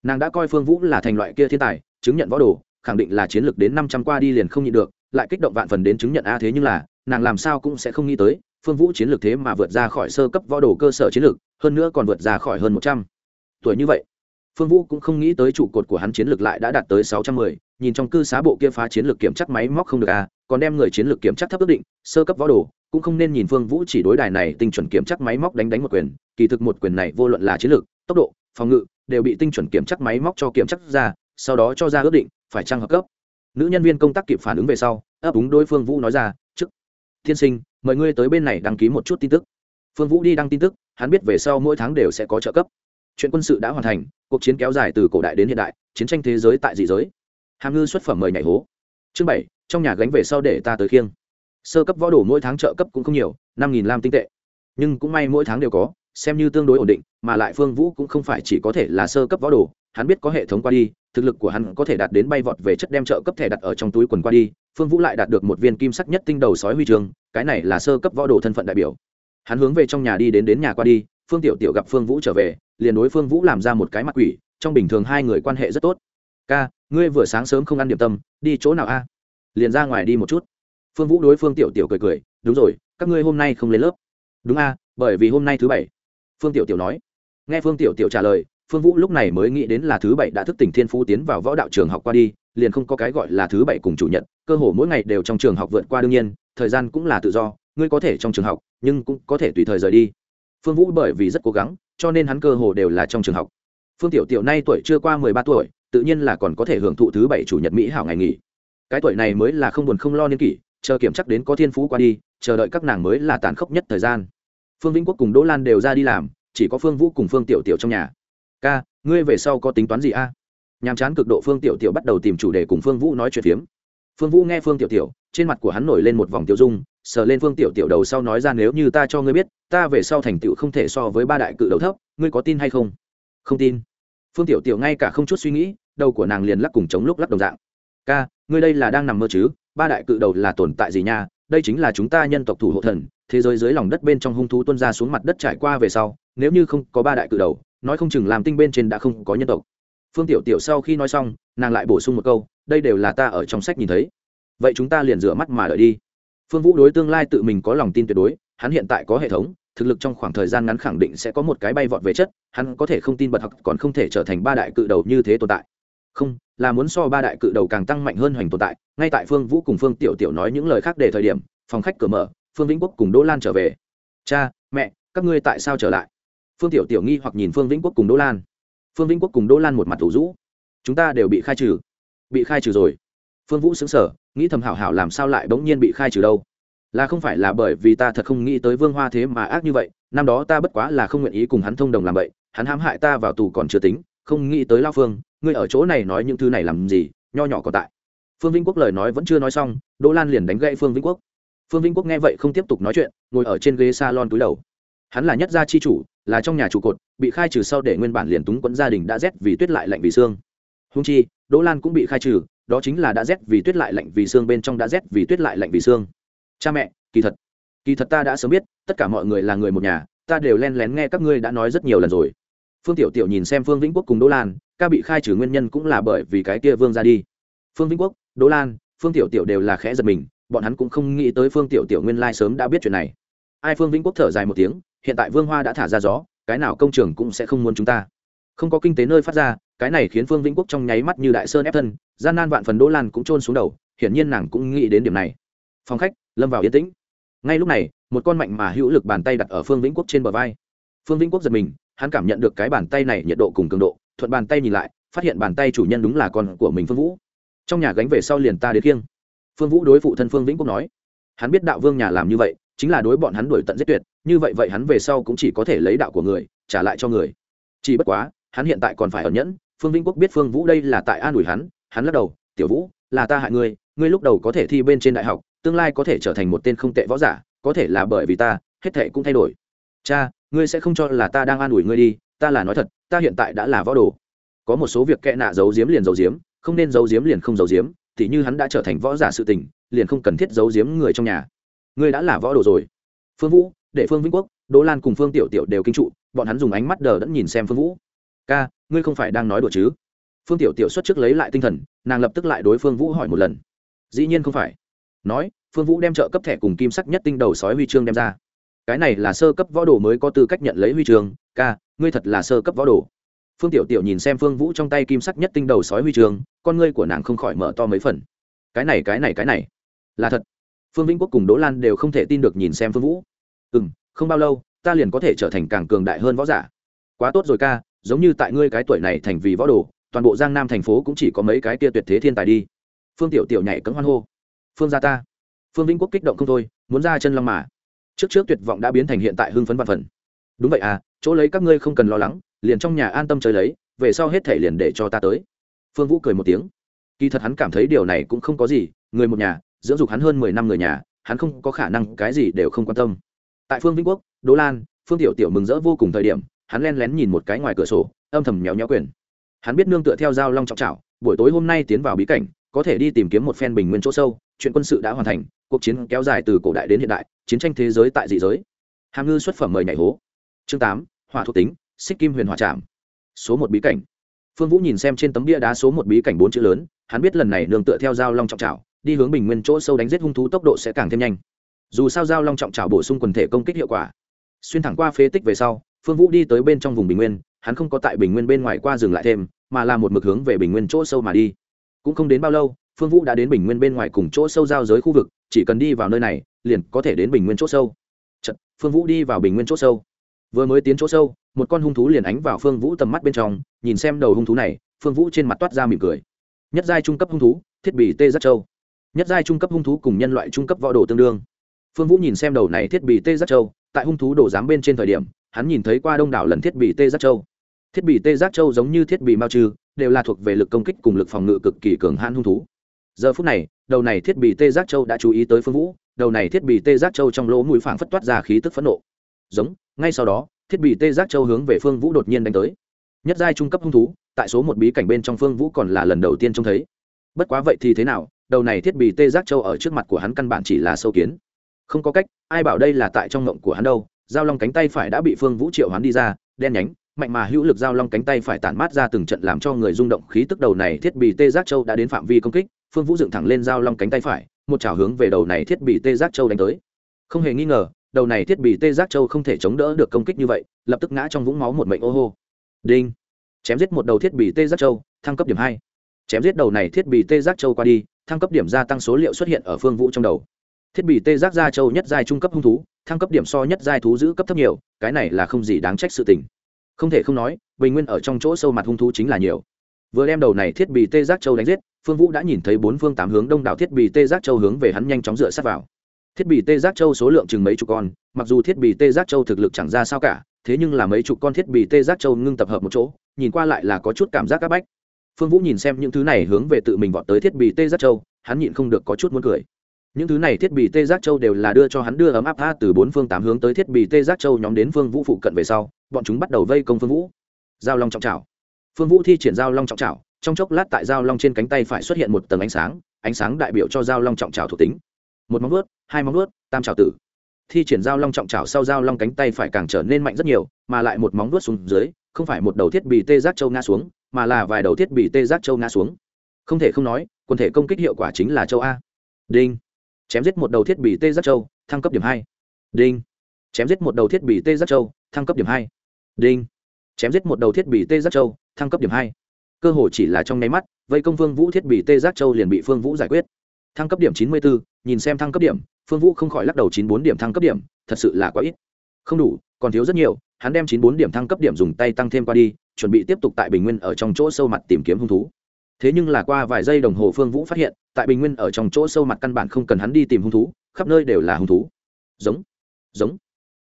Nàng đã coi phương vũ là thành loại kia thiên tài, chứng nhận võ đồ, khẳng định là chiến lược đến năm trăm qua đi liền không nhịn được lại kích động vạn phần đến chứng nhận, a, thế nhưng là, nàng làm sao cũng sẽ không nghĩ tới, phương vũ chiến lược thế mà vượt ra khỏi sơ cấp võ đồ cơ sở chiến lược, hơn nữa còn vượt ra khỏi hơn một trăm. Tuổi như vậy, phương vũ cũng không nghĩ tới trụ cột của hắn chiến lược lại đã đạt tới sáu trăm mười. Nhìn trong cư xá bộ kia phá chiến lược kiểm chắc máy móc không được à còn đem người chiến lược kiểm chắc thấp ước định, sơ cấp võ đồ, cũng không nên nhìn phương vũ chỉ đối đài này tinh chuẩn kiểm chắc máy móc đánh đánh một quyền. Kỳ thực một quyền này vô luận là chiến lược, tốc độ, phòng ngự, đều bị tinh chuẩn kiểm chắc máy móc cho kiểm chắc ra, sau đó cho ra ước định, phải trăng hợp cấp? Nữ nhân viên công tác kịp phản ứng về sau, ấp úng đối phương vũ nói ra, chức thiên sinh, mời ngươi tới bên này đăng ký một chút tin tức. Phương vũ đi đăng tin tức, hắn biết về sau mỗi tháng đều sẽ có trợ cấp. Chuyện quân sự đã hoàn thành, cuộc chiến kéo dài từ cổ đại đến hiện đại, chiến tranh thế giới tại dị giới. Hàm ngư xuất phẩm mời nhảy hố. Chương bảy, trong nhà gánh về sau để ta tới khiêng. Sơ cấp võ đồ mỗi tháng trợ cấp cũng không nhiều, năm nghìn lam tinh tệ. Nhưng cũng may mỗi tháng đều có, xem như tương đối ổn định, mà lại phương vũ cũng không phải chỉ có thể là sơ cấp võ đồ, hắn biết có hệ thống qua đi thực lực của hắn có thể đạt đến bay vọt về chất đem trợ cấp thẻ đặt ở trong túi quần qua đi, phương vũ lại đạt được một viên kim sắc nhất tinh đầu sói huy trường cái này là sơ cấp võ đồ thân phận đại biểu. Hắn hướng về trong nhà đi đến đến nhà qua đi, phương tiểu tiểu gặp phương vũ trở về, liền đối phương vũ làm ra một cái mặt quỷ, trong bình thường hai người quan hệ rất tốt. Ca, ngươi vừa sáng sớm không ăn điểm tâm, đi chỗ nào a? Liền ra ngoài đi một chút. Phương vũ đối phương tiểu tiểu cười cười, đúng rồi, các ngươi hôm nay không lên lớp. Đúng a, bởi vì hôm nay thứ bảy. Phương tiểu tiểu nói. Nghe phương tiểu tiểu trả lời phương vũ lúc này mới nghĩ đến là thứ bảy đã thức tỉnh thiên phú tiến vào võ đạo trường học qua đi, liền không có cái gọi là thứ bảy cùng chủ nhật, cơ hồ mỗi ngày đều trong trường học vượt qua đương nhiên, thời gian cũng là tự do, ngươi có thể trong trường học, nhưng cũng có thể tùy thời rời đi. Phương vũ bởi vì rất cố gắng, cho nên hắn cơ hồ đều là trong trường học. Phương tiểu tiểu nay tuổi chưa qua mười ba tuổi, tự nhiên là còn có thể hưởng thụ thứ bảy chủ nhật mỹ hảo ngày nghỉ. Cái tuổi này mới là không buồn không lo niên kỷ, chờ kiểm chắc đến có thiên phú qua đi, chờ đợi các nàng mới là tàn khốc nhất thời gian. Phương vĩnh quốc cùng đỗ lan đều ra đi làm, chỉ có phương vũ cùng phương tiểu tiểu trong nhà ca, ngươi về sau có tính toán gì a? À? nhàm chán cực độ phương tiểu tiểu bắt đầu tìm chủ đề cùng phương vũ nói chuyện phiếm. Phương vũ nghe phương tiểu tiểu, trên mặt của hắn nổi lên một vòng tiểu dung, sờ lên phương tiểu tiểu đầu sau nói ra nếu như ta cho ngươi biết, ta về sau thành tựu không thể so với ba đại cự đầu thấp, ngươi có tin hay không? Không tin. Phương tiểu tiểu ngay cả không chút suy nghĩ, đầu của nàng liền lắc cùng chống lúc lắc đồng dạng. Ca, ngươi đây là đang nằm mơ chứ? Ba đại cự đầu là tồn tại gì nha? Đây chính là chúng ta nhân tộc thủ hộ thần, thế giới dưới lòng đất bên trong hung thú tuân ra xuống mặt đất trải qua về sau, nếu như không có ba đại cự đầu nói không chừng làm tinh bên trên đã không có nhân tộc. Phương tiểu tiểu sau khi nói xong, nàng lại bổ sung một câu, đây đều là ta ở trong sách nhìn thấy. Vậy chúng ta liền rửa mắt mà đợi đi. Phương vũ đối tương lai tự mình có lòng tin tuyệt đối, hắn hiện tại có hệ thống, thực lực trong khoảng thời gian ngắn khẳng định sẽ có một cái bay vọt về chất, hắn có thể không tin bật học còn không thể trở thành ba đại cự đầu như thế tồn tại. Không, là muốn so ba đại cự đầu càng tăng mạnh hơn hoành tồn tại, ngay tại phương vũ cùng phương tiểu tiểu nói những lời khác để thời điểm, phòng khách cửa mở, phương vĩnh quốc cùng đỗ lan trở về. Cha, mẹ, các ngươi tại sao trở lại? Phương tiểu tiểu nghi hoặc nhìn phương vĩnh quốc cùng đỗ lan. Phương vĩnh quốc cùng đỗ lan một mặt thủ rũ. Chúng ta đều bị khai trừ. Bị khai trừ rồi. Phương vũ xứng sở nghĩ thầm hảo hảo làm sao lại bỗng nhiên bị khai trừ đâu. Là không phải là bởi vì ta thật không nghĩ tới vương hoa thế mà ác như vậy, năm đó ta bất quá là không nguyện ý cùng hắn thông đồng làm vậy, hắn hãm hại ta vào tù còn chưa tính, không nghĩ tới lao phương, ngươi ở chỗ này nói những thứ này làm gì, nho nhỏ còn tại. Phương vĩnh quốc lời nói vẫn chưa nói xong, đỗ lan liền đánh gậy phương vĩnh quốc. Phương vĩnh quốc nghe vậy không tiếp tục nói chuyện, ngồi ở trên ghế s a lon túi đầu. Hắn là nhất gia chi chủ là trong nhà trụ cột, bị khai trừ sau để nguyên bản liền túng quẫn gia đình đã rét vì tuyết lại lạnh vì xương. Húng chi, đỗ lan cũng bị khai trừ, đó chính là đã rét vì tuyết lại lạnh vì xương bên trong đã rét vì tuyết lại lạnh vì xương. Cha mẹ, kỳ thật kỳ thật ta đã sớm biết, tất cả mọi người là người một nhà, ta đều len lén nghe các ngươi đã nói rất nhiều lần rồi. Phương tiểu tiểu nhìn xem phương vĩnh quốc cùng đỗ lan, ca bị khai trừ nguyên nhân cũng là bởi vì cái kia vương ra đi. Phương vĩnh quốc, đỗ lan, phương tiểu tiểu đều là khẽ giật mình, bọn hắn cũng không nghĩ tới phương tiểu tiểu nguyên lai sớm đã biết chuyện này. Ai phương vĩnh quốc thở dài một tiếng hiện tại vương hoa đã thả ra gió, cái nào công trường cũng sẽ không muốn chúng ta. Không có kinh tế nơi phát ra, cái này khiến phương vĩnh quốc trong nháy mắt như đại sơn ép thân, gian nan vạn phần đỗ lan cũng trôn xuống đầu, hiển nhiên nàng cũng nghĩ đến điểm này. Phòng khách, lâm vào yên tĩnh. Ngay lúc này, một con mạnh mà hữu lực bàn tay đặt ở phương vĩnh quốc trên bờ vai. Phương vĩnh quốc giật mình, hắn cảm nhận được cái bàn tay này nhiệt độ cùng cường độ, thuận bàn tay nhìn lại, phát hiện bàn tay chủ nhân đúng là con của mình phương vũ. Trong nhà gánh về sau liền ta đến kiêng phương vũ đối phụ thân phương vĩnh quốc nói. Hắn biết đạo vương nhà làm như vậy chính là đối bọn hắn đuổi tận giết tuyệt, như vậy vậy hắn về sau cũng chỉ có thể lấy đạo của người, trả lại cho người. Chỉ bất quá, hắn hiện tại còn phải ẩn nhẫn, phương vĩnh quốc biết phương vũ đây là tại an ủi hắn hắn lắc đầu, tiểu vũ, là ta hại ngươi ngươi lúc đầu có thể thi bên trên đại học, tương lai có thể trở thành một tên không tệ võ giả, có thể là bởi vì ta, hết thệ cũng thay đổi. Cha, ngươi sẽ không cho là ta đang an ủi ngươi đi, ta là nói thật, ta hiện tại đã là võ đồ. Có một số việc kệ nạ giấu giếm liền giấu giếm, không nên giấu giếm liền không giấu giếm thì như hắn đã trở thành võ giả sự tình, liền không cần thiết giấu giếm người trong nhà ngươi đã là võ đồ rồi. Phương vũ, để phương vĩnh quốc, đỗ lan cùng phương tiểu tiểu đều kinh trụ, bọn hắn dùng ánh mắt đờ đẫn nhìn xem phương vũ. Ca, ngươi không phải đang nói đùa chứ? Phương tiểu tiểu xuất trước lấy lại tinh thần, nàng lập tức lại đối phương vũ hỏi một lần. Dĩ nhiên không phải. Nói, phương vũ đem trợ cấp thẻ cùng kim sắc nhất tinh đầu sói huy chương đem ra. Cái này là sơ cấp võ đồ mới có tư cách nhận lấy huy chương. Ca, ngươi thật là sơ cấp võ đồ. Phương tiểu tiểu nhìn xem phương vũ trong tay kim sắc nhất tinh đầu sói huy chương, con ngươi của nàng không khỏi mở to mấy phần. Cái này cái này cái này, là thật phương vĩnh quốc cùng đỗ lan đều không thể tin được nhìn xem phương vũ. Ừ m không bao lâu, ta liền có thể trở thành càng cường đại hơn võ giả. Quá tốt rồi ca, giống như tại ngươi cái tuổi này thành vì võ đồ, toàn bộ giang nam thành phố cũng chỉ có mấy cái kia tuyệt thế thiên tài đi. Phương tiểu tiểu nhảy cấm hoan hô. Phương gia ta. Phương vĩnh quốc kích động không thôi, muốn ra chân long mà. Trước trước tuyệt vọng đã biến thành hiện tại hưng phấn văn phần. Đúng vậy à chỗ lấy các ngươi không cần lo lắng, liền trong nhà an tâm chơi lấy, về sau hết thể liền để cho ta tới. Phương vũ cười một tiếng. Kỳ thật hắn cảm thấy điều này cũng không có gì, người một nhà dưỡng dục hắn hơn mười năm người nhà, hắn không có khả năng cái gì đều không quan tâm. Tại phương vĩnh quốc, đỗ lan, phương tiểu tiểu mừng rỡ vô cùng thời điểm, hắn len lén nhìn một cái ngoài cửa sổ, âm thầm nhéo nhéo quyền. Hắn biết nương tựa theo dao long trọng trảo, buổi tối hôm nay tiến vào bí cảnh, có thể đi tìm kiếm một phen bình nguyên chỗ sâu, chuyện quân sự đã hoàn thành, cuộc chiến kéo dài từ cổ đại đến hiện đại, chiến tranh thế giới tại dị giới. Hàm ngư xuất phẩm mời nhảy hố. Chương tám, hỏa thuộc tính, xích kim huyền hỏa trạm số một bí cảnh. Phương vũ nhìn xem trên tấm bia đá số một bí cảnh bốn chữ lớn, hắn biết lần này nương tựa theo dao long trọng trào đi hướng bình nguyên chỗ sâu đánh giết hung thú tốc độ sẽ càng thêm nhanh. Dù sao dao long trọng trào bổ sung quần thể công kích hiệu quả. Xuyên thẳng qua phế tích về sau phương vũ đi tới bên trong vùng bình nguyên hắn không có tại bình nguyên bên ngoài qua dừng lại thêm mà là một mực hướng về bình nguyên chỗ sâu mà đi. Cũng không đến bao lâu phương vũ đã đến bình nguyên bên ngoài cùng chỗ sâu giao giới khu vực chỉ cần đi vào nơi này liền có thể đến bình nguyên chỗ sâu. Chật, phương vũ đi vào bình nguyên chỗ sâu. Vừa mới tiến chỗ sâu một con hung thú liền ánh vào phương vũ tầm mắt bên trong nhìn xem đầu hung thú này phương vũ trên mặt toát ra mỉm cười. Nhất giai trung cấp hung thú thiết bị tê giác châu nhất giai trung cấp hung thú cùng nhân loại trung cấp võ đồ tương đương. Phương vũ nhìn xem đầu này thiết bị tê giác châu, tại hung thú đổ giám bên trên thời điểm, hắn nhìn thấy qua đông đảo lần thiết bị tê giác châu. Thiết bị tê giác châu giống như thiết bị mao trừ, đều là thuộc về lực công kích cùng lực phòng ngự cực kỳ cường hãn hung thú. Giờ phút này, đầu này thiết bị tê giác châu đã chú ý tới phương vũ, đầu này thiết bị tê giác châu trong lỗ mũi phảng phất toát ra khí tức phẫn nộ. Giống, ngay sau đó, thiết bị tê giác châu hướng về phương vũ đột nhiên đánh tới. Nhất giai trung cấp hung thú, tại số một bí cảnh bên trong phương vũ còn là lần đầu tiên trông thấy. Bất quá vậy thì thế nào đầu này thiết bị tê giác châu ở trước mặt của hắn căn bản chỉ là sâu kiến. Không có cách, ai bảo đây là tại trong ngộng của hắn đâu. Giao long cánh tay phải đã bị phương vũ triệu hắn đi ra, đen nhánh, mạnh mà hữu lực giao long cánh tay phải tản mát ra từng trận làm cho người rung động khí tức đầu này thiết bị tê giác châu đã đến phạm vi công kích. Phương vũ dựng thẳng lên giao long cánh tay phải, một trào hướng về đầu này thiết bị tê giác châu đánh tới. Không hề nghi ngờ, đầu này thiết bị tê giác châu không thể chống đỡ được công kích như vậy, lập tức ngã trong vũng máu một mệnh ô hô. Đinh. Chém giết một đầu thiết bị tê giác châu, thăng cấp điểm hai. Chém giết đầu này thiết bị tê giác châu qua đi thăng cấp điểm gia tăng số liệu xuất hiện ở phương vũ trong đầu. Thiết bị tê giác gia châu nhất giai trung cấp hung thú, thăng cấp điểm so nhất giai thú giữ cấp thấp nhiều, cái này là không gì đáng trách sự tình. Không thể không nói, bình nguyên ở trong chỗ sâu mặt hung thú chính là nhiều. Vừa đem đầu này thiết bị tê giác châu đánh giết, phương vũ đã nhìn thấy bốn phương tám hướng đông đảo thiết bị tê giác châu hướng về hắn nhanh chóng dựa sát vào. Thiết bị tê giác châu số lượng chừng mấy chục con, mặc dù thiết bị tê giác châu thực lực chẳng ra sao cả, thế nhưng là mấy chục con thiết bị tê giác châu ngưng tập hợp một chỗ, nhìn qua lại là có chút cảm giác áp bách phương vũ nhìn xem những thứ này hướng về tự mình vọt tới thiết bị tê giác châu, hắn nhịn không được có chút muốn cười. Những thứ này thiết bị tê giác châu đều là đưa cho hắn đưa ấm áp tha từ bốn phương tám hướng tới thiết bị tê giác châu nhóm đến phương vũ phụ cận về sau, bọn chúng bắt đầu vây công phương vũ. Giao long trọng trào phương vũ thi triển giao long trọng trào trong chốc lát tại giao long trên cánh tay phải xuất hiện một tầng ánh sáng ánh sáng đại biểu cho giao long trọng trào thuộc tính. Một móng vuốt, hai móng vuốt, tam trào tử. Thi triển giao long trọng trào sau giao long cánh tay phải càng trở nên mạnh rất nhiều, mà lại một móng vuốt xuống dưới, không phải một đầu thiết bị tê giác châu ngã xuống mà là vài đầu thiết bị tê giác châu ngã xuống. Không thể không nói, quần thể công kích hiệu quả chính là châu a. Đinh. Chém giết một đầu thiết bị tê giác châu, thăng cấp điểm hai. Đinh. Chém giết một đầu thiết bị tê giác châu, thăng cấp điểm hai. Đinh. Chém giết một đầu thiết bị tê giác châu, thăng cấp điểm hai. Cơ hồ chỉ là trong nháy mắt, vây công phương vũ thiết bị tê giác châu liền bị phương vũ giải quyết. Thăng cấp điểm chín mươi bốn nhìn xem thăng cấp điểm, phương vũ không khỏi lắc đầu chín bốn điểm thăng cấp điểm, thật sự là quá ít. Không đủ, còn thiếu rất nhiều, hắn đem chín bốn điểm thăng cấp điểm dùng tay tăng thêm qua đi chuẩn bị tiếp tục tại bình nguyên ở trong chỗ sâu mặt tìm kiếm hung thú. Thế nhưng là qua vài giây đồng hồ phương vũ phát hiện, tại bình nguyên ở trong chỗ sâu mặt căn bản không cần hắn đi tìm hung thú, khắp nơi đều là hung thú. Giống giống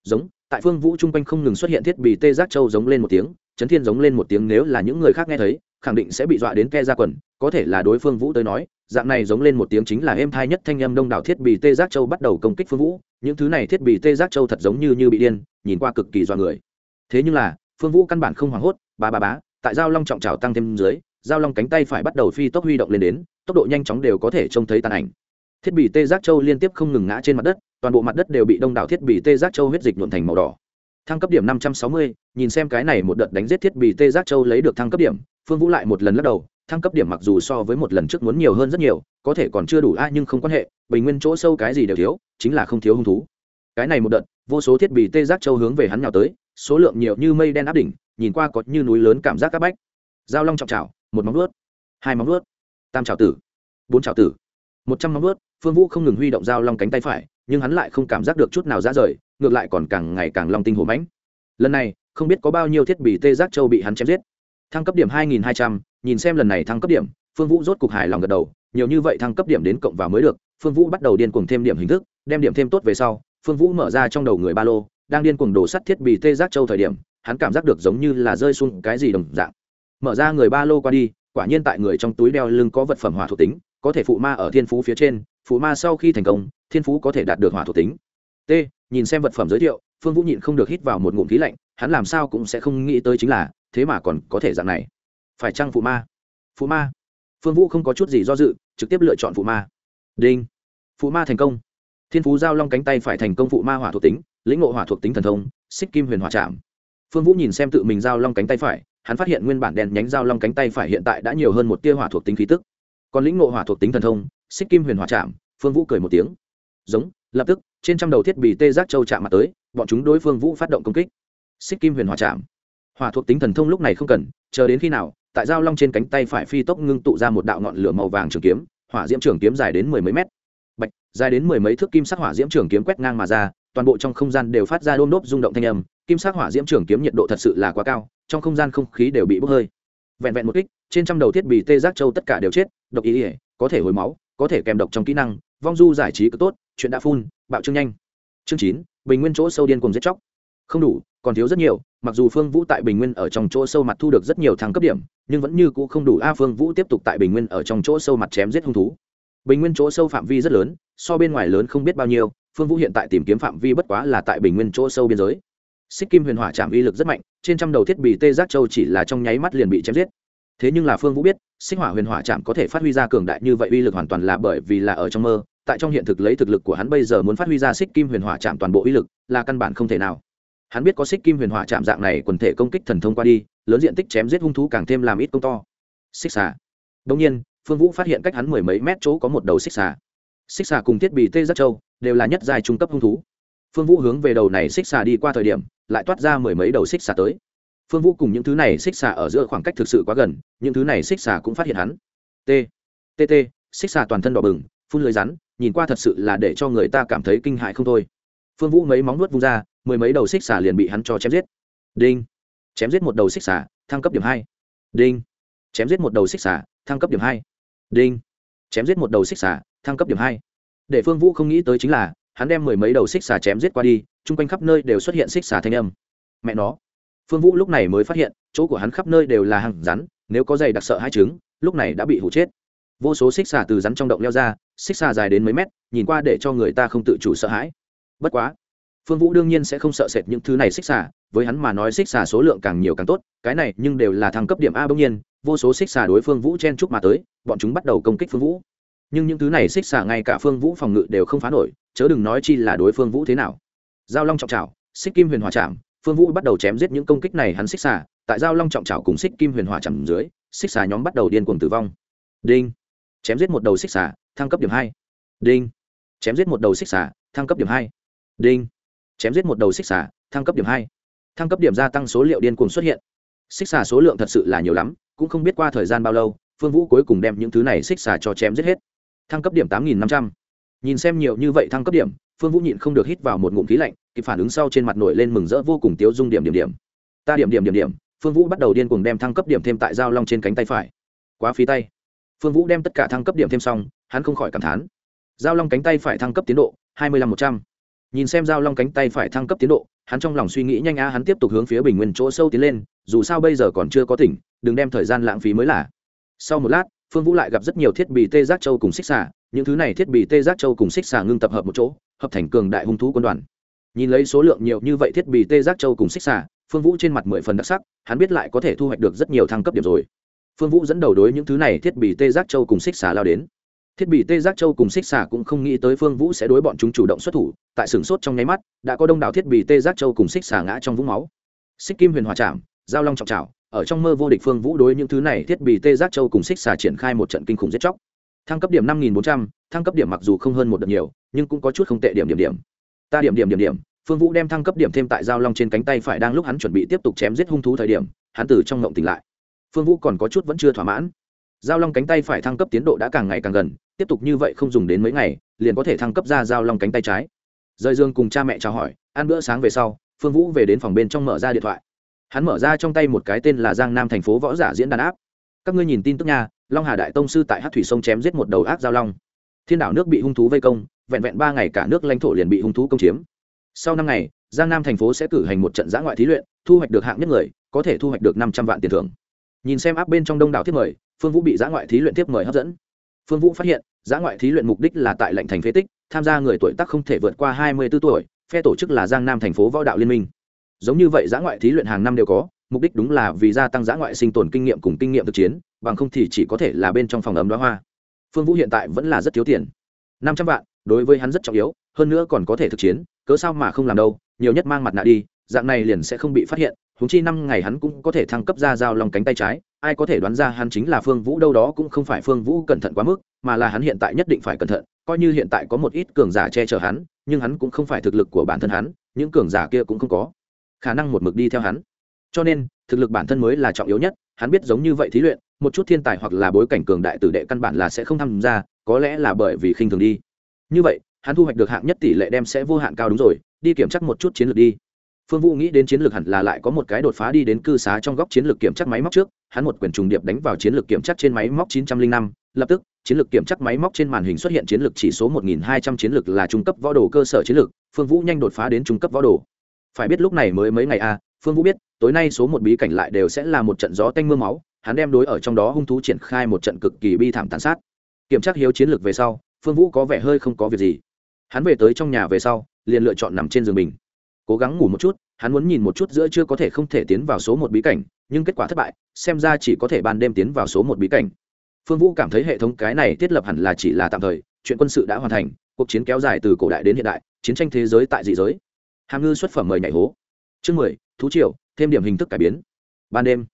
giống. Tại phương vũ chung quanh không ngừng xuất hiện thiết bị tê giác châu giống lên một tiếng chấn thiên giống lên một tiếng nếu là những người khác nghe thấy, khẳng định sẽ bị dọa đến ke ra quần, có thể là đối phương vũ tới nói, dạng này giống lên một tiếng chính là êm thai nhất thanh âm đông đảo thiết bị tê giác châu bắt đầu công kích phương vũ, những thứ này thiết bị tê giác châu thật giống như như bị điên, nhìn qua cực kỳ dọa người. Thế nhưng là, phương vũ căn bản không hoảng hốt ba ba bá tại giao long trọng trào tăng thêm dưới, giao long cánh tay phải bắt đầu phi tốc huy động lên đến, tốc độ nhanh chóng đều có thể trông thấy tàn ảnh. Thiết bị tê giác châu liên tiếp không ngừng ngã trên mặt đất, toàn bộ mặt đất đều bị đông đảo thiết bị tê giác châu huyết dịch nhuộn thành màu đỏ. Thăng cấp điểm năm trăm sáu mươi, nhìn xem cái này một đợt đánh giết thiết bị tê giác châu lấy được thăng cấp điểm, phương vũ lại một lần lắc đầu, thăng cấp điểm mặc dù so với một lần trước muốn nhiều hơn rất nhiều, có thể còn chưa đủ a, nhưng không quan hệ, bình nguyên chỗ sâu cái gì đều thiếu, chính là không thiếu hung thú. Cái này một đợt, vô số thiết bị tê giác châu hướng về hắn nhào tới, số lượng nhiều như mây đen áp đỉnh nhìn qua có như núi lớn cảm giác các bách. Giao long trọng trào một móng vuốt, hai móng vuốt, tam trào tử, bốn trào tử, một trăm móng vuốt. Phương vũ không ngừng huy động dao long cánh tay phải, nhưng hắn lại không cảm giác được chút nào ra rời, ngược lại còn càng ngày càng long tinh hồ mãnh. Lần này, không biết có bao nhiêu thiết bị tê giác châu bị hắn chém giết. Thăng cấp điểm hai nghìn hai trăm, nhìn xem lần này thăng cấp điểm, phương vũ rốt cục hài lòng gật đầu, nhiều như vậy thăng cấp điểm đến cộng vào mới được. Phương vũ bắt đầu điên cuồng thêm điểm hình thức, đem điểm thêm tốt về sau, phương vũ mở ra trong đầu người ba lô, đang điên cuồng đổ sắt thiết bị tê giác châu thời điểm hắn cảm giác được giống như là rơi xuống cái gì đồng dạng. Mở ra người ba lô qua đi, quả nhiên tại người trong túi đeo lưng có vật phẩm hỏa thuộc tính, có thể phụ ma ở thiên phú phía trên, phụ ma sau khi thành công, thiên phú có thể đạt được hỏa thuộc tính. T, nhìn xem vật phẩm giới thiệu, phương vũ nhịn không được hít vào một ngụm khí lạnh, hắn làm sao cũng sẽ không nghĩ tới chính là, thế mà còn có thể dạng này. Phải chăng phụ ma? Phụ ma? Phương vũ không có chút gì do dự, trực tiếp lựa chọn phụ ma. Đinh. Phụ ma thành công. Thiên phú giao long cánh tay phải thành công phụ ma hỏa thuộc tính, lĩnh ngộ hỏa thuộc tính thần thông, xích kim huyền hỏa trạm phương vũ nhìn xem tự mình giao long cánh tay phải, hắn phát hiện nguyên bản đèn nhánh giao long cánh tay phải hiện tại đã nhiều hơn một tia hỏa thuộc tính khí tức. Còn lĩnh ngộ hỏa thuộc tính thần thông, xích kim huyền hỏa chạm, phương vũ cười một tiếng. Giống, lập tức, trên trăm đầu thiết bị tê giác châu chạm mặt tới, bọn chúng đối phương vũ phát động công kích. Xích kim huyền hỏa chạm. Hỏa thuộc tính thần thông lúc này không cần, chờ đến khi nào, tại giao long trên cánh tay phải phi tốc ngưng tụ ra một đạo ngọn lửa màu vàng trường kiếm, hỏa diễm trường kiếm dài đến mười mấy mét. Bạch, dài đến mười mấy thước kim sắc hỏa diễm trường kiếm quét ngang mà ra, toàn bộ trong không gian đều phát ra đôm đốp rung động thanh âm kim sắc hỏa diễm trường kiếm nhiệt độ thật sự là quá cao, trong không gian không khí đều bị bốc hơi. Vẹn vẹn một kích, trên trăm đầu thiết bị tê giác châu tất cả đều chết, độc ý ỉa có thể hồi máu, có thể kèm độc trong kỹ năng, vong du giải trí cực tốt, chuyện đã phun, bạo trương nhanh. Chương chín, bình nguyên chỗ sâu điên cùng giết chóc. Không đủ, còn thiếu rất nhiều, mặc dù phương vũ tại bình nguyên ở trong chỗ sâu mặt thu được rất nhiều thăng cấp điểm, nhưng vẫn như cũ không đủ. A, phương vũ tiếp tục tại bình nguyên ở trong chỗ sâu mặt chém giết hung thú. Bình nguyên chỗ sâu phạm vi rất lớn, so bên ngoài lớn không biết bao nhiêu, phương vũ hiện tại tìm kiếm phạm vi bất quá là tại bình nguyên chỗ sâu biên giới xích kim huyền hỏa chạm uy lực rất mạnh, trên trăm đầu thiết bị tê giác châu chỉ là trong nháy mắt liền bị chém giết. Thế nhưng là phương vũ biết, xích hỏa huyền hỏa chạm có thể phát huy ra cường đại như vậy uy lực hoàn toàn là bởi vì là ở trong mơ, tại trong hiện thực lấy thực lực của hắn bây giờ muốn phát huy ra xích kim huyền hỏa chạm toàn bộ uy lực, là căn bản không thể nào. Hắn biết có xích kim huyền hỏa chạm dạng này quần thể công kích thần thông qua đi, lớn diện tích chém giết hung thú càng thêm làm ít công to. Xích xà. Đông nhiên, phương vũ phát hiện cách hắn mười mấy mét chỗ có một đầu xích xà. Xích xà cùng thiết bị tê giác châu đều là nhất dài trung cấp hung thú. Phương vũ hướng về đầu này xích xà đi qua thời điểm lại toát ra mười mấy đầu xích xà tới. Phương vũ cùng những thứ này xích xà ở giữa khoảng cách thực sự quá gần, những thứ này xích xà cũng phát hiện hắn. T t t, xích xà toàn thân đỏ bừng, phun lưới rắn, nhìn qua thật sự là để cho người ta cảm thấy kinh hại không thôi. Phương vũ mấy móng nuốt vung ra, mười mấy đầu xích xà liền bị hắn cho chém giết. Đinh. Chém giết một đầu xích xà, thăng cấp điểm hai. Đinh. Chém giết một đầu xích xà, thăng cấp điểm hai. Đinh. Chém giết một đầu xích xà, thăng cấp điểm hai. Để phương vũ không nghĩ tới chính là hắn đem mười mấy đầu xích xà chém giết qua đi, chung quanh khắp nơi đều xuất hiện xích xà thanh âm. Mẹ nó, phương vũ lúc này mới phát hiện, chỗ của hắn khắp nơi đều là hàng rắn, nếu có giày đặc sợ hai trứng lúc này đã bị hụ chết. Vô số xích xà từ rắn trong động leo ra, xích xà dài đến mấy mét, nhìn qua để cho người ta không tự chủ sợ hãi. Bất quá, phương vũ đương nhiên sẽ không sợ sệt những thứ này xích xà, với hắn mà nói xích xà số lượng càng nhiều càng tốt, cái này nhưng đều là thăng cấp điểm a bỗng nhiên, vô số xích xà đối phương vũ chen chúc mà tới, bọn chúng bắt đầu công kích phương vũ. Nhưng những thứ này xích xà ngay cả phương vũ phòng ngự đều không phá nổi chớ đừng nói chi là đối phương vũ thế nào. Giao long trọng trào xích kim huyền hòa chạm phương vũ bắt đầu chém giết những công kích này hắn xích xà. Tại giao long trọng trào cùng xích kim huyền hòa chạm dưới, xích xà nhóm bắt đầu điên cuồng tử vong. Đinh! Chém giết một đầu xích xà, thăng cấp điểm hai. Đinh! Chém giết một đầu xích xà, thăng cấp điểm hai. Đinh! Chém giết một đầu xích xà, thăng cấp điểm hai. Thăng cấp điểm gia tăng số liệu điên cuồng xuất hiện. Xích xà số lượng thật sự là nhiều lắm, cũng không biết qua thời gian bao lâu, phương vũ cuối cùng đem những thứ này xích xà cho chém giết hết. Thăng cấp điểm tám nghìn năm trăm nhìn xem nhiều như vậy thăng cấp điểm, phương vũ nhịn không được hít vào một ngụm khí lạnh, kịp phản ứng sau trên mặt nổi lên mừng rỡ vô cùng tiếu dung điểm điểm điểm. Ta điểm điểm điểm điểm, phương vũ bắt đầu điên cuồng đem thăng cấp điểm thêm tại dao long trên cánh tay phải. Quá phí tay. Phương vũ đem tất cả thăng cấp điểm thêm xong, hắn không khỏi cảm thán. Dao long cánh tay phải thăng cấp tiến độ, hai mươi lăm một trăm. Nhìn xem dao long cánh tay phải thăng cấp tiến độ, hắn trong lòng suy nghĩ nhanh á, hắn tiếp tục hướng phía bình nguyên chỗ sâu tiến lên, dù sao bây giờ còn chưa có tỉnh, đừng đem thời gian lãng phí mới là. Sau một lát, phương vũ lại gặp rất nhiều thiết bị tê giác châu cùng xích xả những thứ này thiết bị tê giác châu cùng xích xả ngưng tập hợp một chỗ, hợp thành cường đại hung thú quân đoàn. Nhìn lấy số lượng nhiều như vậy thiết bị tê giác châu cùng xích xả phương vũ trên mặt mười phần đặc sắc, hắn biết lại có thể thu hoạch được rất nhiều thăng cấp điểm rồi. Phương vũ dẫn đầu đối những thứ này thiết bị tê giác châu cùng xích xả lao đến. Thiết bị tê giác châu cùng xích xả cũng không nghĩ tới phương vũ sẽ đối bọn chúng chủ động xuất thủ, tại sửng sốt trong nháy mắt, đã có đông đảo thiết bị tê giác châu cùng xích xả ngã trong vũng máu. Xích kim huyền hòa chạm giao long trọng trào ở trong mơ vô địch phương vũ đối những thứ này thiết bị tê giác châu cùng xích xả triển khai một trận kinh khủng giết chóc thăng cấp điểm năm nghìn bốn trăm, thăng cấp điểm mặc dù không hơn một đợt nhiều, nhưng cũng có chút không tệ điểm điểm điểm. Ta điểm điểm điểm điểm, phương vũ đem thăng cấp điểm thêm tại giao long trên cánh tay phải đang lúc hắn chuẩn bị tiếp tục chém giết hung thú thời điểm, hắn từ trong ngộng tỉnh lại. Phương vũ còn có chút vẫn chưa thỏa mãn. Giao long cánh tay phải thăng cấp tiến độ đã càng ngày càng gần, tiếp tục như vậy không dùng đến mấy ngày, liền có thể thăng cấp ra giao long cánh tay trái. Rời dương cùng cha mẹ chào hỏi, ăn bữa sáng về sau, phương vũ về đến phòng bên trong mở ra điện thoại. Hắn mở ra trong tay một cái tên là giang nam thành phố võ giả diễn đàn áp các ngươi nhìn tin tức nha long hà đại tông sư tại hát thủy sông chém giết một đầu ác giao long. Thiên đảo nước bị hung thú vây công, vẹn vẹn ba ngày cả nước lãnh thổ liền bị hung thú công chiếm. Sau năm ngày, giang nam thành phố sẽ cử hành một trận giã ngoại thí luyện, thu hoạch được hạng nhất người, có thể thu hoạch được năm trăm vạn tiền thưởng. Nhìn xem áp bên trong đông đảo tiếp mời, phương vũ bị giã ngoại thí luyện tiếp mời hấp dẫn. Phương vũ phát hiện, giã ngoại thí luyện mục đích là tại lệnh thành phế tích, tham gia người tuổi tác không thể vượt qua hai mươi b ố tuổi, phe tổ chức là giang nam thành phố võ đạo liên minh. Giống như vậy giã ngoại thí luyện hàng năm đều có, mục đích đúng là vì gia tăng giã ngoại sinh tồn kinh nghiệm cùng kinh nghiệm thực chiến bằng không thì chỉ có thể là bên trong phòng ấm đoá hoa. Phương vũ hiện tại vẫn là rất thiếu tiền. Năm trăm vạn, đối với hắn rất trọng yếu, hơn nữa còn có thể thực chiến, cớ sao mà không làm đâu, nhiều nhất mang mặt nạ đi, dạng này liền sẽ không bị phát hiện húng chi năm ngày hắn cũng có thể thăng cấp ra dao lòng cánh tay trái, ai có thể đoán ra hắn chính là phương vũ, đâu đó cũng không phải phương vũ cẩn thận quá mức, mà là hắn hiện tại nhất định phải cẩn thận, coi như hiện tại có một ít cường giả che chở hắn, nhưng hắn cũng không phải thực lực của bản thân hắn, những cường giả kia cũng không có khả năng một mực đi theo hắn cho nên thực lực bản thân mới là trọng yếu nhất hắn biết giống như vậy thí luyện một chút thiên tài hoặc là bối cảnh cường đại tử đệ căn bản là sẽ không tham gia có lẽ là bởi vì khinh thường đi. Như vậy hắn thu hoạch được hạng nhất tỷ lệ đem sẽ vô hạn cao đúng rồi đi kiểm tra một chút chiến lược đi. Phương vũ nghĩ đến chiến lược hẳn là lại có một cái đột phá đi đến cư xá trong góc chiến lược kiểm tra máy móc trước hắn một quyền trùng điệp đánh vào chiến lược kiểm tra trên máy móc 905, lập tức chiến lược kiểm tra máy móc trên màn hình xuất hiện chiến lược chỉ số 1200 chiến lược là trung cấp võ đồ cơ sở chiến lược phương vũ nhanh đột phá đến trung cấp võ đồ. Phải biết lúc này mới mấy ngày a à, phương vũ biết, tối nay số một bí cảnh lại đều sẽ là một trận gió tanh mưa máu, hắn đem đối ở trong đó hung thú triển khai một trận cực kỳ bi thảm tàn sát. Kiểm tra hiếu chiến lược về sau, phương vũ có vẻ hơi không có việc gì. Hắn về tới trong nhà về sau, liền lựa chọn nằm trên giường mình. Cố gắng ngủ một chút, hắn muốn nhìn một chút giữa chưa có thể không thể tiến vào số một bí cảnh, nhưng kết quả thất bại, xem ra chỉ có thể ban đêm tiến vào số một bí cảnh. Phương vũ cảm thấy hệ thống cái này thiết lập hẳn là chỉ là tạm thời, chuyện quân sự đã hoàn thành, cuộc chiến kéo dài từ cổ đại đến hiện đại, chiến tranh thế giới tại dị giới. Hàm ngư xuất phẩm mời nhảy hố. Chương mười thú triều, thêm điểm hình thức cải biến. Ban đêm,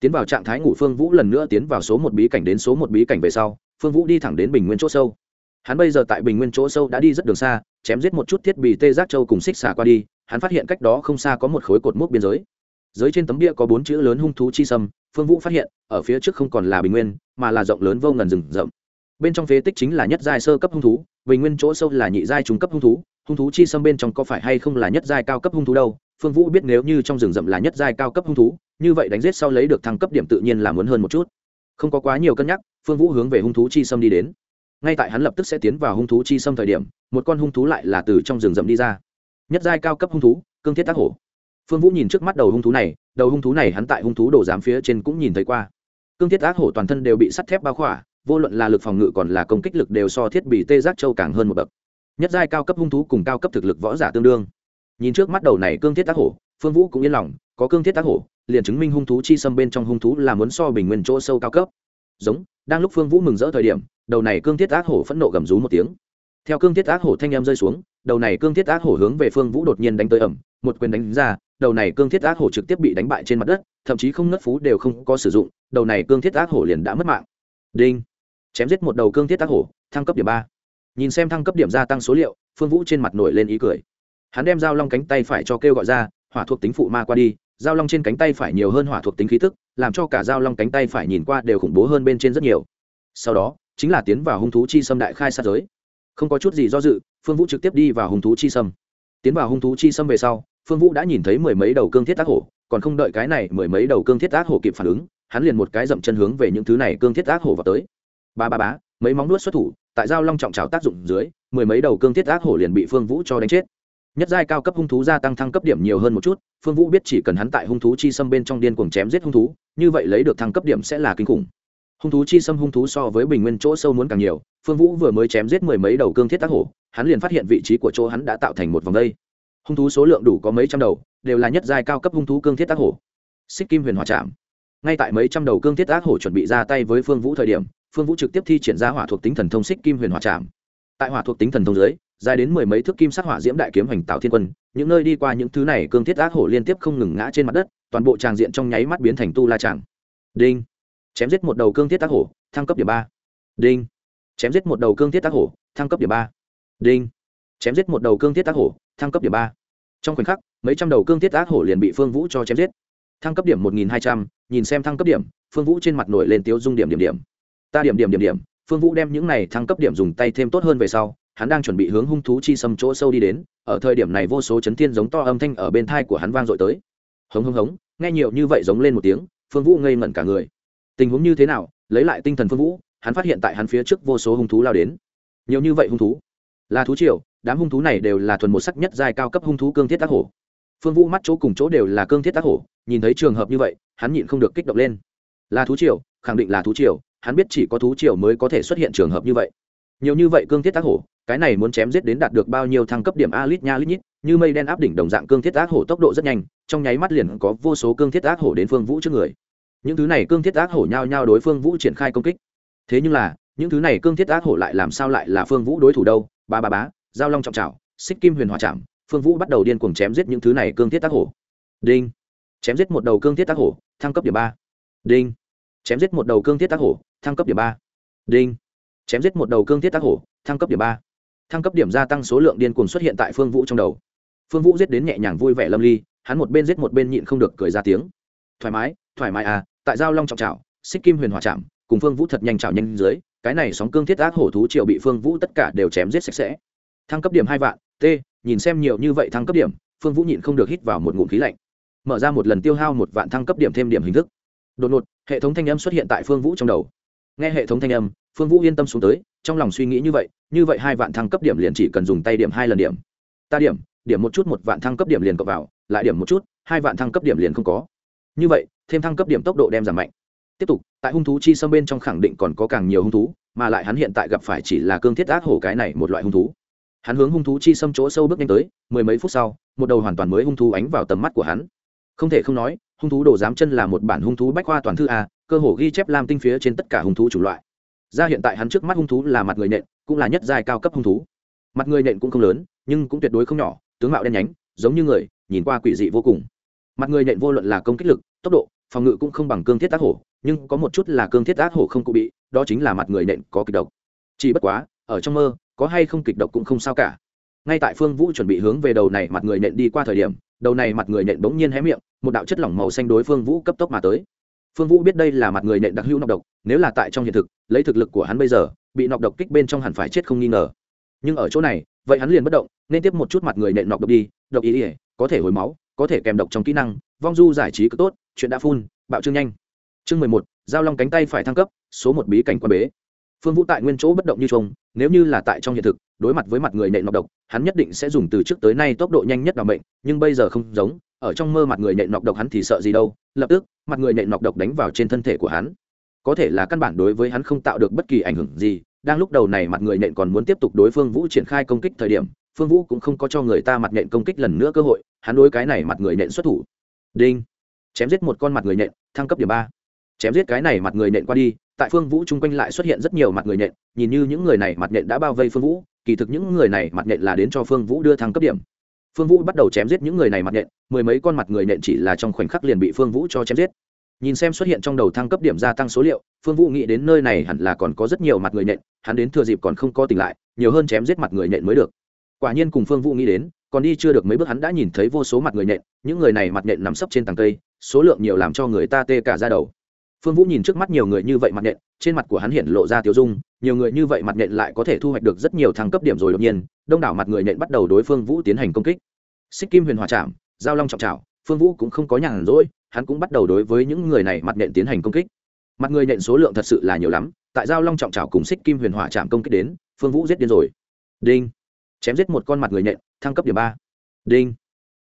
tiến vào trạng thái ngủ phương vũ lần nữa tiến vào số một bí cảnh đến số một bí cảnh về sau, phương vũ đi thẳng đến bình nguyên chỗ sâu. Hắn bây giờ tại bình nguyên chỗ sâu đã đi rất đường xa, chém giết một chút thiết bị tê giác châu cùng xích xả qua đi, hắn phát hiện cách đó không xa có một khối cột mốc biên giới. Dưới trên tấm bia có bốn chữ lớn hung thú chi sâm, phương vũ phát hiện, ở phía trước không còn là bình nguyên, mà là rộng lớn vô ngần rừng rậm. Bên trong phế tích chính là nhất giai sơ cấp hung thú, bình nguyên chỗ sâu là nhị giai trung cấp hung thú hung thú chi sâm bên trong có phải hay không là nhất giai cao cấp hung thú đâu phương vũ biết nếu như trong rừng rậm là nhất giai cao cấp hung thú, như vậy đánh giết sau lấy được thăng cấp điểm tự nhiên là muốn hơn một chút. Không có quá nhiều cân nhắc, phương vũ hướng về hung thú chi sâm đi đến. Ngay tại hắn lập tức sẽ tiến vào hung thú chi sâm thời điểm, một con hung thú lại là từ trong rừng rậm đi ra. Nhất giai cao cấp hung thú, cương thiết tác hổ. Phương vũ nhìn trước mắt đầu hung thú này, đầu hung thú này hắn tại hung thú đồ giám phía trên cũng nhìn thấy qua. Cương thiết ác hổ toàn thân đều bị sắt thép bao khỏa, vô luận là lực phòng ngự còn là công kích lực đều so thiết bị tê giác châu càng hơn một bậc. Nhất giai cao cấp hung thú cùng cao cấp thực lực võ giả tương đương nhìn trước mắt đầu này cương thiết tác hổ, phương vũ cũng yên lòng, có cương thiết tác hổ, liền chứng minh hung thú chi xâm bên trong hung thú là muốn so bình nguyên chỗ sâu cao cấp. Giống, đang lúc phương vũ mừng rỡ thời điểm, đầu này cương thiết ác hổ phẫn nộ gầm rú một tiếng. Theo cương thiết ác hổ thanh em rơi xuống, đầu này cương thiết ác hổ hướng về phương vũ đột nhiên đánh tới ẩm một quyền đánh ra, đầu này cương thiết ác hổ trực tiếp bị đánh bại trên mặt đất, thậm chí không ngất phú đều không có sử dụng, đầu này cương thiết ác hổ liền đã mất mạng. Đinh! Chém giết một đầu cương thiết ác hổ, thăng cấp điểm ba. Nhìn xem thăng cấp điểm gia tăng số liệu, phương vũ trên mặt nổi lên ý cười hắn đem dao long cánh tay phải cho kêu gọi ra, hỏa thuộc tính phụ ma qua đi, dao long trên cánh tay phải nhiều hơn hỏa thuộc tính khí tức, làm cho cả dao long cánh tay phải nhìn qua đều khủng bố hơn bên trên rất nhiều. Sau đó, chính là tiến vào hung thú chi xâm đại khai sát giới. Không có chút gì do dự, phương vũ trực tiếp đi vào hung thú chi xâm. Tiến vào hung thú chi xâm về sau, phương vũ đã nhìn thấy mười mấy đầu cương thiết ác hổ, còn không đợi cái này mười mấy đầu cương thiết ác hổ kịp phản ứng, hắn liền một cái dậm chân hướng về những thứ này cương thiết ác hổ vào tới. Ba ba bá mấy móng nuốt xuất thủ, tại giao long trọng trào tác dụng dưới, mười mấy đầu cương thiết ác hổ liền bị phương vũ cho đánh chết nhất giai cao cấp hung thú gia tăng thăng cấp điểm nhiều hơn một chút, phương vũ biết chỉ cần hắn tại hung thú chi xâm bên trong điên cuồng chém giết hung thú, như vậy lấy được thăng cấp điểm sẽ là kinh khủng. Hung thú chi xâm hung thú so với bình nguyên chỗ sâu muốn càng nhiều, phương vũ vừa mới chém giết mười mấy đầu cương thiết tác hổ, hắn liền phát hiện vị trí của chỗ hắn đã tạo thành một vòng đây. Hung thú số lượng đủ có mấy trăm đầu, đều là nhất giai cao cấp hung thú cương thiết tác hổ. Xích kim huyền hòa chạm ngay tại mấy trăm đầu cương thiết tác hổ chuẩn bị ra tay với phương vũ thời điểm, phương vũ trực tiếp thi triển ra hỏa thuộc tính thần thông xích kim huyền hòa chạm tại hỏa thuộc tính thần thông dưới dài đến mười mấy thước kim sắc hỏa diễm đại kiếm hoành tạo thiên quân, những nơi đi qua những thứ này cương thiết ác hổ liên tiếp không ngừng ngã trên mặt đất, toàn bộ tràng diện trong nháy mắt biến thành tu la tràng. Đinh. Chém giết một đầu cương thiết ác hổ, thăng cấp điểm ba. Đinh. Chém giết một đầu cương thiết ác hổ, thăng cấp điểm ba. Đinh. Chém giết một đầu cương thiết ác hổ, thăng cấp điểm ba. Trong khoảnh khắc, mấy trăm đầu cương thiết ác hổ liền bị phương vũ cho chém giết. Thăng cấp điểm một nghìn hai trăm, nhìn xem thăng cấp điểm, phương vũ trên mặt nổi lên tiếu dung điểm điểm điểm. Ta điểm điểm điểm điểm, phương vũ đem những này thăng cấp điểm dùng tay thêm tốt hơn về sau hắn đang chuẩn bị hướng hung thú chi xâm chỗ sâu đi đến, ở thời điểm này vô số chấn thiên giống to âm thanh ở bên thai của hắn vang dội tới. Hống hống hống, nghe nhiều như vậy giống lên một tiếng, phương vũ ngây ngẩn cả người. Tình huống như thế nào? Lấy lại tinh thần phương vũ, hắn phát hiện tại hắn phía trước vô số hung thú lao đến. Nhiều như vậy hung thú. Là thú triều, đám hung thú này đều là thuần một sắc nhất dài cao cấp hung thú cương thiết tác hổ. Phương vũ mắt chỗ cùng chỗ đều là cương thiết tác hổ, nhìn thấy trường hợp như vậy, hắn nhịn không được kích động lên. Là thú triều, khẳng định là thú triều, hắn biết chỉ có thú triều mới có thể xuất hiện trường hợp như vậy. Nhiều như vậy cương thiết tác hổ cái này muốn chém giết đến đạt được bao nhiêu thăng cấp điểm a lít nha lít nhít, như mây đen áp đỉnh đồng dạng cương thiết ác hổ tốc độ rất nhanh, trong nháy mắt liền có vô số cương thiết ác hổ đến phương vũ trước người. Những thứ này cương thiết ác hổ nhao nhao đối phương vũ triển khai công kích. Thế nhưng là, những thứ này cương thiết ác hổ lại làm sao lại là phương vũ đối thủ đâu? Ba ba bá giao long trọng trào xích kim huyền hòa chạm phương vũ bắt đầu điên cuồng chém giết những thứ này cương thiết ác hổ. Đinh. Chém giết một đầu cương thiết ác hổ, thăng cấp điểm ba. Đinh. Chém giết một đầu cương thiết ác hổ, thăng cấp điểm ba. Đinh. Chém giết một đầu cương thiết ác hổ, thăng cấp điểm ba thăng cấp điểm gia tăng số lượng điên cuồng xuất hiện tại phương vũ trong đầu. Phương vũ giết đến nhẹ nhàng vui vẻ lâm ly, hắn một bên giết một bên nhịn không được cười ra tiếng. Thoải mái thoải mái à tại giao long trọng trào xích kim huyền hòa chạm, cùng phương vũ thật nhanh trào nhanh dưới, cái này sóng cương thiết ác hổ thú triệu bị phương vũ tất cả đều chém giết sạch sẽ. Thăng cấp điểm hai vạn, t, nhìn xem nhiều như vậy thăng cấp điểm, phương vũ nhịn không được hít vào một ngụm khí lạnh. Mở ra một lần tiêu hao một vạn thăng cấp điểm thêm điểm hình thức. Đột ngột, hệ thống thanh âm xuất hiện tại phương vũ trong đầu. Nghe hệ thống thanh âm phương vũ yên tâm xuống tới, trong lòng suy nghĩ như vậy như vậy hai vạn thăng cấp điểm liền chỉ cần dùng tay điểm hai lần điểm. Ta điểm điểm một chút một vạn thăng cấp điểm liền cộng vào, lại điểm một chút, hai vạn thăng cấp điểm liền không có. Như vậy, thêm thăng cấp điểm tốc độ đem giảm mạnh. Tiếp tục, tại hung thú chi sâm bên trong khẳng định còn có càng nhiều hung thú, mà lại hắn hiện tại gặp phải chỉ là cương thiết ác hổ cái này một loại hung thú. Hắn hướng hung thú chi sâm chỗ sâu bước nhanh tới, mười mấy phút sau, một đầu hoàn toàn mới hung thú ánh vào tầm mắt của hắn. Không thể không nói, hung thú đồ giám chân là một bản hung thú bách khoa toàn thư a, cơ hồ ghi chép lam tinh phía trên tất cả hung thú chủng loại ra hiện tại hắn trước mắt hung thú là mặt người nện, cũng là nhất giai cao cấp hung thú. Mặt người nện cũng không lớn, nhưng cũng tuyệt đối không nhỏ, tướng mạo đen nhánh, giống như người, nhìn qua quỷ dị vô cùng. Mặt người nện vô luận là công kích lực, tốc độ, phòng ngự cũng không bằng cương thiết ác hổ, nhưng có một chút là cương thiết ác hổ không cụ bị, đó chính là mặt người nện có kịch độc. Chỉ bất quá, ở trong mơ, có hay không kịch độc cũng không sao cả. Ngay tại phương vũ chuẩn bị hướng về đầu này mặt người nện đi qua thời điểm, đầu này mặt người nện bỗng nhiên hé miệng, một đạo chất lỏng màu xanh đối phương vũ cấp tốc mà tới phương vũ biết đây là mặt người nện đặc hữu nọc độc, nếu là tại trong hiện thực, lấy thực lực của hắn bây giờ, bị nọc độc kích bên trong hẳn phải chết không nghi ngờ. Nhưng ở chỗ này, vậy hắn liền bất động, nên tiếp một chút mặt người nện nọc độc đi, độc ý ỉa có thể hồi máu, có thể kèm độc trong kỹ năng, vong du giải trí cực tốt, chuyện đã phun, bạo trương nhanh. Chương mười một, giao long cánh tay phải thăng cấp, số một bí cảnh quan bế. Phương vũ tại nguyên chỗ bất động như trông nếu như là tại trong hiện thực, đối mặt với mặt người nện nọc độc, hắn nhất định sẽ dùng từ trước tới nay tốc độ nhanh nhất đ ả bệnh nhưng bây giờ không giống, ở trong mơ mặt người nện nọc độc hắn thì sợ gì đâu, lập tức mặt người nện nọc độc đánh vào trên thân thể của hắn. Có thể là căn bản đối với hắn không tạo được bất kỳ ảnh hưởng gì, đang lúc đầu này mặt người nện còn muốn tiếp tục đối phương vũ triển khai công kích thời điểm, phương vũ cũng không có cho người ta mặt nện công kích lần nữa cơ hội, hắn đối cái này mặt người nện xuất thủ. Đinh! Chém giết một con mặt người nện, thăng cấp điểm ba. Chém giết cái này mặt người nện qua đi, tại phương vũ chung quanh lại xuất hiện rất nhiều mặt người nện, nhìn như những người này mặt nện đã bao vây phương vũ, kỳ thực những người này mặt nện là đến cho phương vũ đưa thăng cấp điểm phương vũ bắt đầu chém giết những người này mặt nện, mười mấy con mặt người nện chỉ là trong khoảnh khắc liền bị phương vũ cho chém giết. Nhìn xem xuất hiện trong đầu thăng cấp điểm gia tăng số liệu, phương vũ nghĩ đến nơi này hẳn là còn có rất nhiều mặt người nện, hắn đến thừa dịp còn không có tỉnh lại, nhiều hơn chém giết mặt người nện mới được. Quả nhiên cùng phương vũ nghĩ đến, còn đi chưa được mấy bước hắn đã nhìn thấy vô số mặt người nện, những người này mặt nện nằm sấp trên tầng cây, số lượng nhiều làm cho người ta tê cả ra đầu phương vũ nhìn trước mắt nhiều người như vậy mặt nện, trên mặt của hắn hiện lộ ra tiêu dung, nhiều người như vậy mặt nện lại có thể thu hoạch được rất nhiều thăng cấp điểm rồi đột nhiên, đông đảo mặt người nện bắt đầu đối phương vũ tiến hành công kích. Xích kim huyền hòa chạm giao long trọng trào phương vũ cũng không có nhàn rỗi, hắn cũng bắt đầu đối với những người này mặt nện tiến hành công kích. Mặt người nện số lượng thật sự là nhiều lắm, tại giao long trọng trào cùng xích kim huyền hỏa chạm công kích đến, phương vũ giết điên rồi. Đinh. Chém giết một con mặt người nện, thăng cấp điểm ba. Đinh.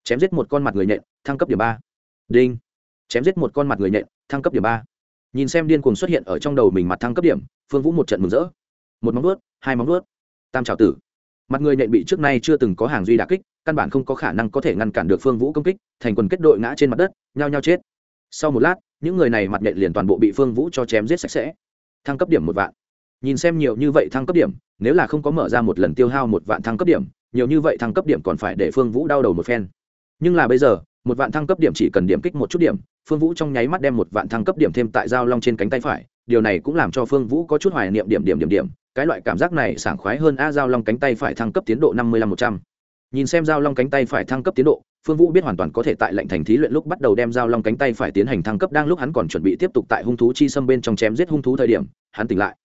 Chém giết một con mặt người nện, thăng cấp điểm ba. Đinh. Chém giết một con mặt người nện, thăng cấp điểm ba nhìn xem điên cuồng xuất hiện ở trong đầu mình mặt thăng cấp điểm, phương vũ một trận mừng rỡ. Một móng vuốt, hai móng vuốt. Tam trào tử. Mặt người nhện bị trước nay chưa từng có hàng duy đà kích, căn bản không có khả năng có thể ngăn cản được phương vũ công kích, thành quần kết đội ngã trên mặt đất, nhao nhao chết. Sau một lát, những người này mặt nhện liền toàn bộ bị phương vũ cho chém giết sạch sẽ. Thăng cấp điểm một vạn. Nhìn xem nhiều như vậy thăng cấp điểm, nếu là không có mở ra một lần tiêu hao một vạn thăng cấp điểm, nhiều như vậy thăng cấp điểm còn phải để phương vũ đau đầu một phen. Nhưng là bây giờ một vạn thăng cấp điểm chỉ cần điểm kích một chút điểm, phương vũ trong nháy mắt đem một vạn thăng cấp điểm thêm tại dao long trên cánh tay phải, điều này cũng làm cho phương vũ có chút hoài niệm điểm điểm điểm điểm. Cái loại cảm giác này sảng khoái hơn a dao long cánh tay phải thăng cấp tiến độ năm mươi lăm một trăm. Nhìn xem dao long cánh tay phải thăng cấp tiến độ, phương vũ biết hoàn toàn có thể tại lệnh thành thí luyện lúc bắt đầu đem dao long cánh tay phải tiến hành thăng cấp đang lúc hắn còn chuẩn bị tiếp tục tại hung thú chi xâm bên trong chém giết hung thú thời điểm, hắn tỉnh lại.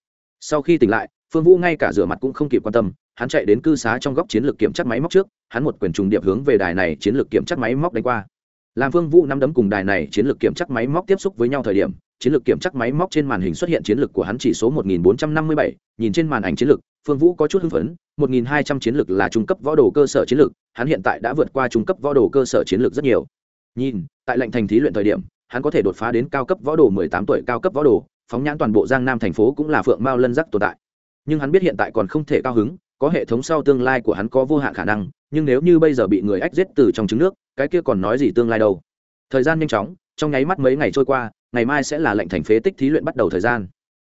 Sau khi tỉnh lại phương vũ ngay cả rửa mặt cũng không kịp quan tâm hắn chạy đến cư xá trong góc chiến lược kiểm chắc máy móc trước hắn một quyền trùng điệp hướng về đài này chiến lược kiểm chắc máy móc đánh qua. Làm phương vũ năm đấm cùng đài này chiến lược kiểm chắc máy móc tiếp xúc với nhau thời điểm chiến lược kiểm chắc máy móc trên màn hình xuất hiện chiến lược của hắn chỉ số 1457, nhìn trên màn ảnh chiến lược phương vũ có chút hưng phấn 1200 chiến lược là trung cấp võ đồ cơ sở chiến lược hắn hiện tại đã vượt qua trung cấp võ đồ cơ sở chiến lược rất nhiều. Nhìn tại lệnh thành thí luyện thời điểm hắn có thể đột phá đến cao cấp võ đồ 18 tuổi cao cấp võ đồ phóng nhãn toàn bộ giang nam thành phố cũng là phượng mao lân giác tồn tại nhưng hắn biết hiện tại còn không thể cao hứng, có hệ thống sau tương lai của hắn có vô hạn khả năng, nhưng nếu như bây giờ bị người ách giết từ trong trứng nước, cái kia còn nói gì tương lai đâu? Thời gian nhanh chóng, trong nháy mắt mấy ngày trôi qua, ngày mai sẽ là lệnh thành phế tích thí luyện bắt đầu thời gian.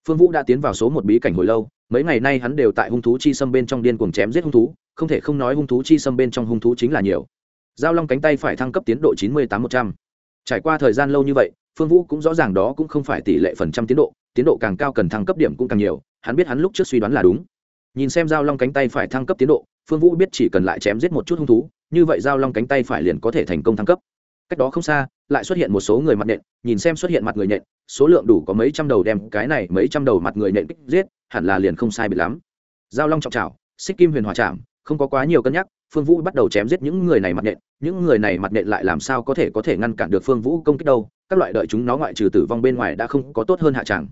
Phương vũ đã tiến vào số một bí cảnh hồi lâu, mấy ngày nay hắn đều tại hung thú chi xâm bên trong điên cuồng chém giết hung thú, không thể không nói hung thú chi xâm bên trong hung thú chính là nhiều. Giao long cánh tay phải thăng cấp tiến độ chín mươi tám một trăm. Trải qua thời gian lâu như vậy, phương vũ cũng rõ ràng đó cũng không phải tỷ lệ phần trăm tiến độ tiến độ càng cao cần thăng cấp điểm cũng càng nhiều hắn biết hắn lúc trước suy đoán là đúng. Nhìn xem giao long cánh tay phải thăng cấp tiến độ, phương vũ biết chỉ cần lại chém giết một chút hung thú, như vậy giao long cánh tay phải liền có thể thành công thăng cấp. Cách đó không xa, lại xuất hiện một số người mặt nện, nhìn xem xuất hiện mặt người nện, số lượng đủ có mấy trăm đầu đem cái này mấy trăm đầu mặt người nện kích giết, hẳn là liền không sai bị lắm. Giao long trọng trào xích kim huyền hòa chạm không có quá nhiều cân nhắc, phương vũ bắt đầu chém giết những người này mặt nện, những người này mặt nện lại làm sao có thể có thể ngăn cản được phương vũ công kích đâu, các loại đợi chúng nó ngoại trừ tử vong bên ngoài đã không có tốt hơn hạ tràng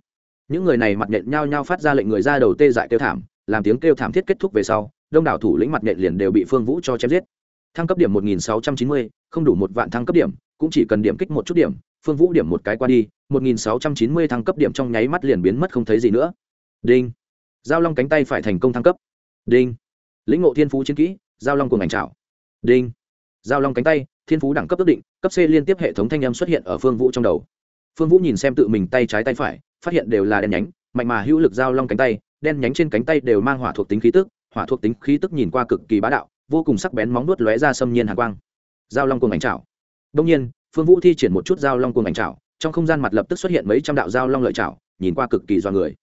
những người này mặt nhện nhao nhao phát ra lệnh người ra đầu tê dại kêu thảm, làm tiếng kêu thảm thiết kết thúc về sau, đông đảo thủ lĩnh mặt nhện liền đều bị phương vũ cho chém giết. Thăng cấp điểm một nghìn sáu trăm chín mươi, không đủ một vạn thăng cấp điểm, cũng chỉ cần điểm kích một chút điểm, phương vũ điểm một cái qua đi, một nghìn sáu trăm chín mươi thăng cấp điểm trong nháy mắt liền biến mất không thấy gì nữa. Đinh. Giao long cánh tay phải thành công thăng cấp. Đinh. Lĩnh ngộ thiên phú chiến kỹ, giao long cùng ảnh trào đinh. Giao long cánh tay, thiên phú đẳng cấp ước định, cấp c liên tiếp hệ thống thanh âm xuất hiện ở phương vũ trong đầu phương vũ nhìn xem tự mình tay trái tay phải, phát hiện đều là đen nhánh, mạnh mà hữu lực giao long cánh tay, đen nhánh trên cánh tay đều mang hỏa thuộc tính khí tức, hỏa thuộc tính khí tức nhìn qua cực kỳ bá đạo, vô cùng sắc bén móng nuốt lóe ra xâm nhiên hàn quang. Giao long cùng ảnh trảo đông nhiên, phương vũ thi triển một chút giao long cùng ảnh trảo trong không gian mặt lập tức xuất hiện mấy trăm đạo giao long lợi trảo nhìn qua cực kỳ do người.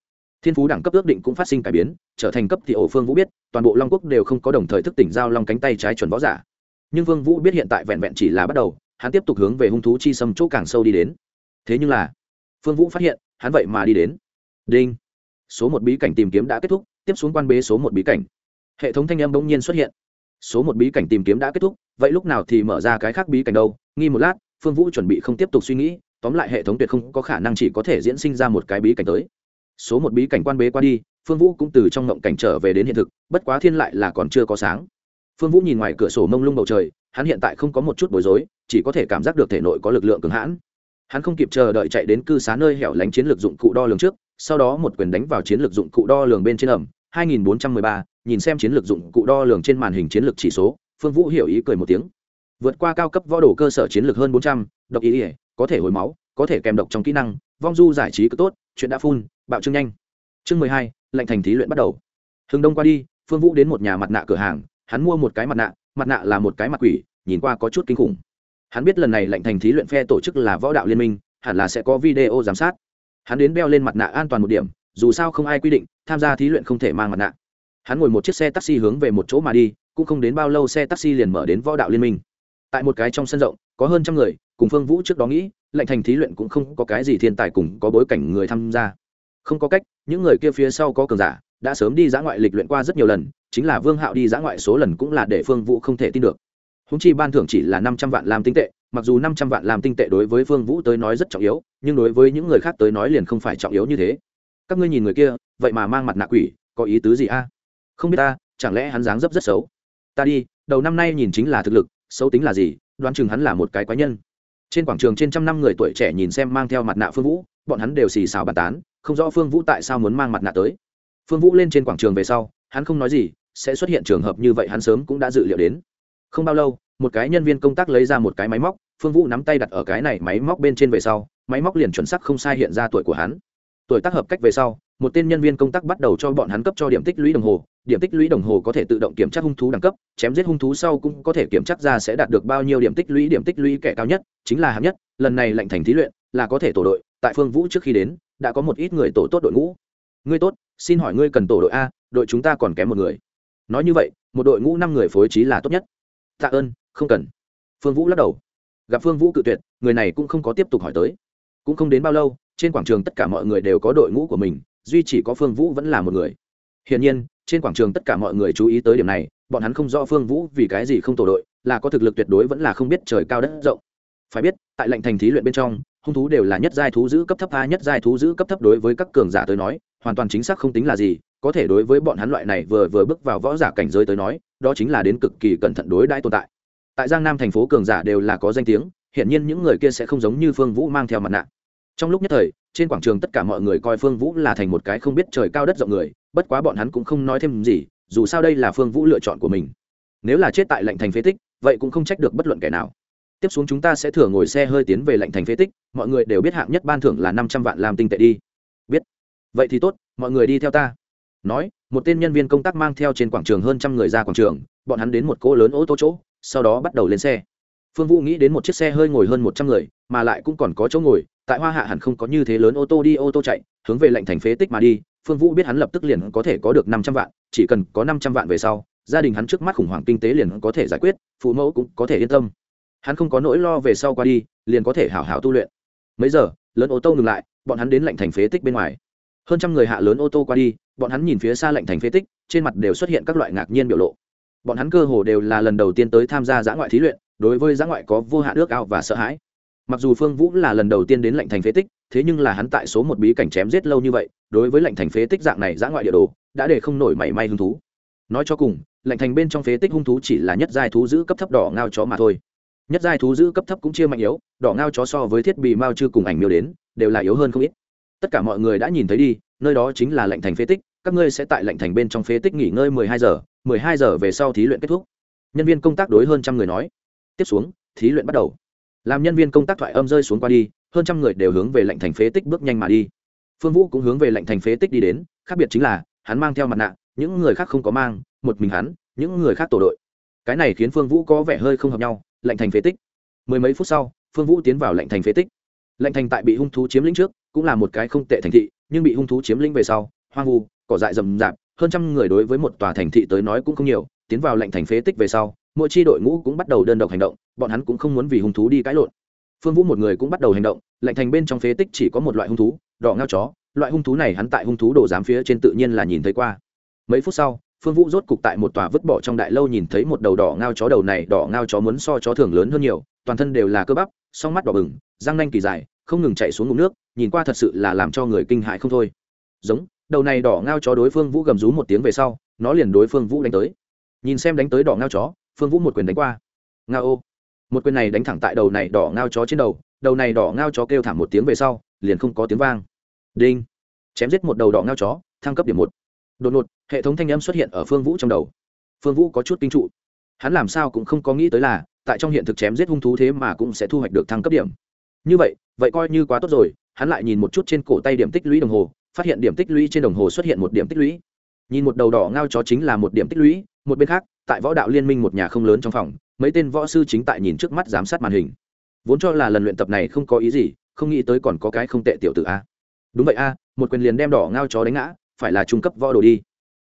Thiên phú đẳng cấp ước định cũng phát sinh cải biến, trở thành cấp thì ổ phương vũ biết, toàn bộ long quốc đều không có đồng thời thức tỉnh giao long cánh tay trái chuẩn võ giả. Nhưng vương vũ biết hiện tại vẹn vẹn chỉ là bắt đầu, hắn tiếp tục hướng về hung thú chi xâm chỗ càng sâu đi đến thế nhưng là, phương vũ phát hiện, hắn vậy mà đi đến. Đinh. Số một bí cảnh tìm kiếm đã kết thúc, tiếp xuống quan bế số một bí cảnh. Hệ thống thanh âm bỗng nhiên xuất hiện. Số một bí cảnh tìm kiếm đã kết thúc, vậy lúc nào thì mở ra cái khác bí cảnh đâu? Nghi một lát, phương vũ chuẩn bị không tiếp tục suy nghĩ, tóm lại hệ thống tuyệt không có khả năng chỉ có thể diễn sinh ra một cái bí cảnh tới. Số một bí cảnh quan bế qua đi, phương vũ cũng từ trong ngộng cảnh trở về đến hiện thực, bất quá thiên lại là còn chưa có sáng. Phương vũ nhìn ngoài cửa sổ mông lung bầu trời, hắn hiện tại không có một chút bối rối, chỉ có thể cảm giác được thể nội có lực lượng cường hãn hắn không kịp chờ đợi chạy đến cư xá nơi hẻo lánh chiến lược dụng cụ đo lường trước sau đó một quyền đánh vào chiến lược dụng cụ đo lường bên trên ẩm 2413, nhìn xem chiến lược dụng cụ đo lường trên màn hình chiến lược chỉ số phương vũ hiểu ý cười một tiếng. Vượt qua cao cấp võ đồ cơ sở chiến lược hơn 400, độc ý ỉa có thể hồi máu có thể kèm độc trong kỹ năng vong du giải trí cứ tốt chuyện đã phun bạo trương nhanh. Chương mười hai lệnh thành thí luyện bắt đầu. Hừng đông qua đi phương vũ đến một nhà mặt nạ cửa hàng hắn mua một cái mặt nạ mặt nạ là một cái mặt quỷ nhìn qua có chút kinh khủng hắn biết lần này lệnh thành thí luyện phe tổ chức là võ đạo liên minh, hẳn là sẽ có video giám sát. Hắn đến đeo lên mặt nạ an toàn một điểm, dù sao không ai quy định, tham gia thí luyện không thể mang mặt nạ. Hắn ngồi một chiếc xe taxi hướng về một chỗ mà đi, cũng không đến bao lâu xe taxi liền mở đến võ đạo liên minh. Tại một cái trong sân rộng, có hơn trăm người, cùng phương vũ trước đó nghĩ, lệnh thành thí luyện cũng không có cái gì thiên tài cùng có bối cảnh người tham gia. Không có cách, những người kia phía sau có cường giả, đã sớm đi giã ngoại lịch luyện qua rất nhiều lần, chính là vương hạo đi giã ngoại số lần cũng là để phương vũ không thể tin được húng chi ban thưởng chỉ là năm trăm vạn làm tinh tệ, mặc dù năm trăm vạn làm tinh tệ đối với phương vũ tới nói rất trọng yếu, nhưng đối với những người khác tới nói liền không phải trọng yếu như thế. Các ngươi nhìn người kia, vậy mà mang mặt nạ quỷ, có ý tứ gì a? Không biết ta, chẳng lẽ hắn dáng dấp rất xấu? Ta đi, đầu năm nay nhìn chính là thực lực, xấu tính là gì, đoán chừng hắn là một cái quái nhân. Trên quảng trường trên trăm năm người tuổi trẻ nhìn xem mang theo mặt nạ phương vũ, bọn hắn đều xì xào bàn tán, không rõ phương vũ tại sao muốn mang mặt nạ tới. Phương vũ lên trên quảng trường về sau, hắn không nói gì, sẽ xuất hiện trường hợp như vậy hắn sớm cũng đã dự liệu đến không bao lâu, một cái nhân viên công tác lấy ra một cái máy móc, phương vũ nắm tay đặt ở cái này máy móc bên trên về sau, máy móc liền chuẩn sắc không sai hiện ra tuổi của hắn. Tuổi tác hợp cách về sau, một tên nhân viên công tác bắt đầu cho bọn hắn cấp cho điểm tích lũy đồng hồ, điểm tích lũy đồng hồ có thể tự động kiểm tra hung thú đẳng cấp, chém giết hung thú sau cũng có thể kiểm tra ra sẽ đạt được bao nhiêu điểm tích lũy, điểm tích lũy kẻ cao nhất, chính là hạng nhất, lần này lệnh thành thí luyện là có thể tổ đội, tại phương vũ trước khi đến, đã có một ít người tổ tốt đội ngũ. Ngươi tốt, xin hỏi ngươi cần tổ đội a, đội chúng ta còn kém một người. Nói như vậy, một đội ngũ năm người phối trí là tốt nhất tạ ơn, không cần. Phương vũ lắc đầu. Gặp phương vũ cự tuyệt, người này cũng không có tiếp tục hỏi tới. Cũng không đến bao lâu, trên quảng trường tất cả mọi người đều có đội ngũ của mình, duy chỉ có phương vũ vẫn là một người. Hiển nhiên, trên quảng trường tất cả mọi người chú ý tới điểm này, bọn hắn không rõ phương vũ vì cái gì không tổ đội, là có thực lực tuyệt đối vẫn là không biết trời cao đất rộng. Phải biết, tại lệnh thành thí luyện bên trong, hung thú đều là nhất giai thú giữ cấp thấp a, nhất giai thú giữ cấp thấp đối với các cường giả tới nói hoàn toàn chính xác không tính là gì, có thể đối với bọn hắn loại này vừa vừa bước vào võ giả cảnh giới tới nói, đó chính là đến cực kỳ cẩn thận đối đãi tồn tại. Tại giang nam thành phố cường giả đều là có danh tiếng hiện nhiên những người kia sẽ không giống như phương vũ mang theo mặt nạ. Trong lúc nhất thời, trên quảng trường tất cả mọi người coi phương vũ là thành một cái không biết trời cao đất rộng người, bất quá bọn hắn cũng không nói thêm gì, dù sao đây là phương vũ lựa chọn của mình. Nếu là chết tại lệnh thành phế tích, vậy cũng không trách được bất luận kẻ nào. Tiếp xuống chúng ta sẽ thừa ngồi xe hơi tiến về lệnh thành phế tích, mọi người đều biết hạng nhất ban thưởng là năm trăm vạn làm tinh tệ đi vậy thì tốt, mọi người đi theo ta. Nói, một tên nhân viên công tác mang theo trên quảng trường hơn trăm người ra quảng trường, bọn hắn đến một cỗ lớn ô tô chỗ, sau đó bắt đầu lên xe. Phương vũ nghĩ đến một chiếc xe hơi ngồi hơn một trăm người, mà lại cũng còn có chỗ ngồi, tại hoa hạ hẳn không có như thế lớn ô tô đi ô tô chạy, hướng về lệnh thành phế tích mà đi, phương vũ biết hắn lập tức liền có thể có được năm trăm vạn, chỉ cần có năm trăm vạn về sau, gia đình hắn trước mắt khủng hoảng kinh tế liền có thể giải quyết, phụ mẫu cũng có thể yên tâm. Hắn không có nỗi lo về sau qua đi, liền có thể hảo hảo tu luyện. Mấy giờ, lớn ô tô ngừng lại, bọn hắn đến lệnh thành phế tích bên ngoài hơn trăm người hạ lớn ô tô qua đi, bọn hắn nhìn phía xa lệnh thành phế tích, trên mặt đều xuất hiện các loại ngạc nhiên biểu lộ. Bọn hắn cơ hồ đều là lần đầu tiên tới tham gia giã ngoại thí luyện, đối với giã ngoại có vô hạn ước ao và sợ hãi. Mặc dù phương vũ là lần đầu tiên đến lệnh thành phế tích, thế nhưng là hắn tại số một bí cảnh chém giết lâu như vậy, đối với lệnh thành phế tích dạng này giã ngoại địa đồ, đã để không nổi mảy may hứng thú. Nói cho cùng lệnh thành bên trong phế tích hung thú chỉ là nhất giai thú giữ cấp thấp đỏ ngao chó mà thôi. Nhất giai thú giữ cấp thấp cũng chia mạnh yếu, đỏ ngao chó so với thiết bị mao chưa cùng ảnh miêu đến, đều là yếu hơn không ít tất cả mọi người đã nhìn thấy đi, nơi đó chính là lệnh thành phế tích, các ngươi sẽ tại lệnh thành bên trong phế tích nghỉ ngơi mười hai giờ, mười hai giờ về sau thí luyện kết thúc. Nhân viên công tác đối hơn trăm người nói. Tiếp xuống, thí luyện bắt đầu. Làm nhân viên công tác thoại âm rơi xuống qua đi, hơn trăm người đều hướng về lệnh thành phế tích bước nhanh mà đi. Phương vũ cũng hướng về lệnh thành phế tích đi đến, khác biệt chính là, hắn mang theo mặt nạ, những người khác không có mang, một mình hắn, những người khác tổ đội. Cái này khiến phương vũ có vẻ hơi không hợp nhau lệnh thành phế tích. Mười mấy phút sau, phương vũ tiến vào lệnh thành phế tích. Lệnh thành tại bị hung thú chiếm lĩnh trước cũng là một cái không tệ thành thị, nhưng bị hung thú chiếm lĩnh về sau, hoang vu, cỏ dại rậm rạp, hơn trăm người đối với một tòa thành thị tới nói cũng không nhiều, tiến vào lệnh thành phế tích về sau, mỗi chi đội ngũ cũng bắt đầu đơn độc hành động, bọn hắn cũng không muốn vì hung thú đi cãi lộn. Phương vũ một người cũng bắt đầu hành động, lệnh thành bên trong phế tích chỉ có một loại hung thú, đỏ ngao chó, loại hung thú này hắn tại hung thú đồ giám phía trên tự nhiên là nhìn thấy qua. Mấy phút sau, phương vũ rốt cục tại một tòa vứt bỏ trong đại lâu nhìn thấy một đầu đỏ ngao chó đầu này, đỏ ngao chó muốn so chó thường lớn hơn nhiều, toàn thân đều là cơ bắp, song mắt đỏ bừng, răng nanh kỳ dài, không ngừng chạy xuống ngụm nước nhìn qua thật sự là làm cho người kinh hại không thôi. Giống, đầu này đỏ ngao chó đối phương vũ gầm rú một tiếng về sau, nó liền đối phương vũ đánh tới. Nhìn xem đánh tới đỏ ngao chó, phương vũ một quyền đánh qua. Ngao ô. Một quyền này đánh thẳng tại đầu này đỏ ngao chó trên đầu đầu này đỏ ngao chó kêu thảm một tiếng về sau, liền không có tiếng vang. Đinh. Chém giết một đầu đỏ ngao chó, thăng cấp điểm một. Đột ngột, hệ thống thanh âm xuất hiện ở phương vũ trong đầu. Phương vũ có chút kinh trụ. Hắn làm sao cũng không có nghĩ tới là, tại trong hiện thực chém giết hung thú thế mà cũng sẽ thu hoạch được thăng cấp điểm. Như vậy vậy coi như quá tốt rồi hắn lại nhìn một chút trên cổ tay điểm tích lũy đồng hồ, phát hiện điểm tích lũy trên đồng hồ xuất hiện một điểm tích lũy. Nhìn một đầu đỏ ngao chó chính là một điểm tích lũy, một bên khác, tại võ đạo liên minh một nhà không lớn trong phòng, mấy tên võ sư chính tại nhìn trước mắt giám sát màn hình. Vốn cho là lần luyện tập này không có ý gì, không nghĩ tới còn có cái không tệ tiểu tử a. Đúng vậy a, một quyền liền đem đỏ ngao chó đánh ngã, phải là trung cấp võ đồ đi.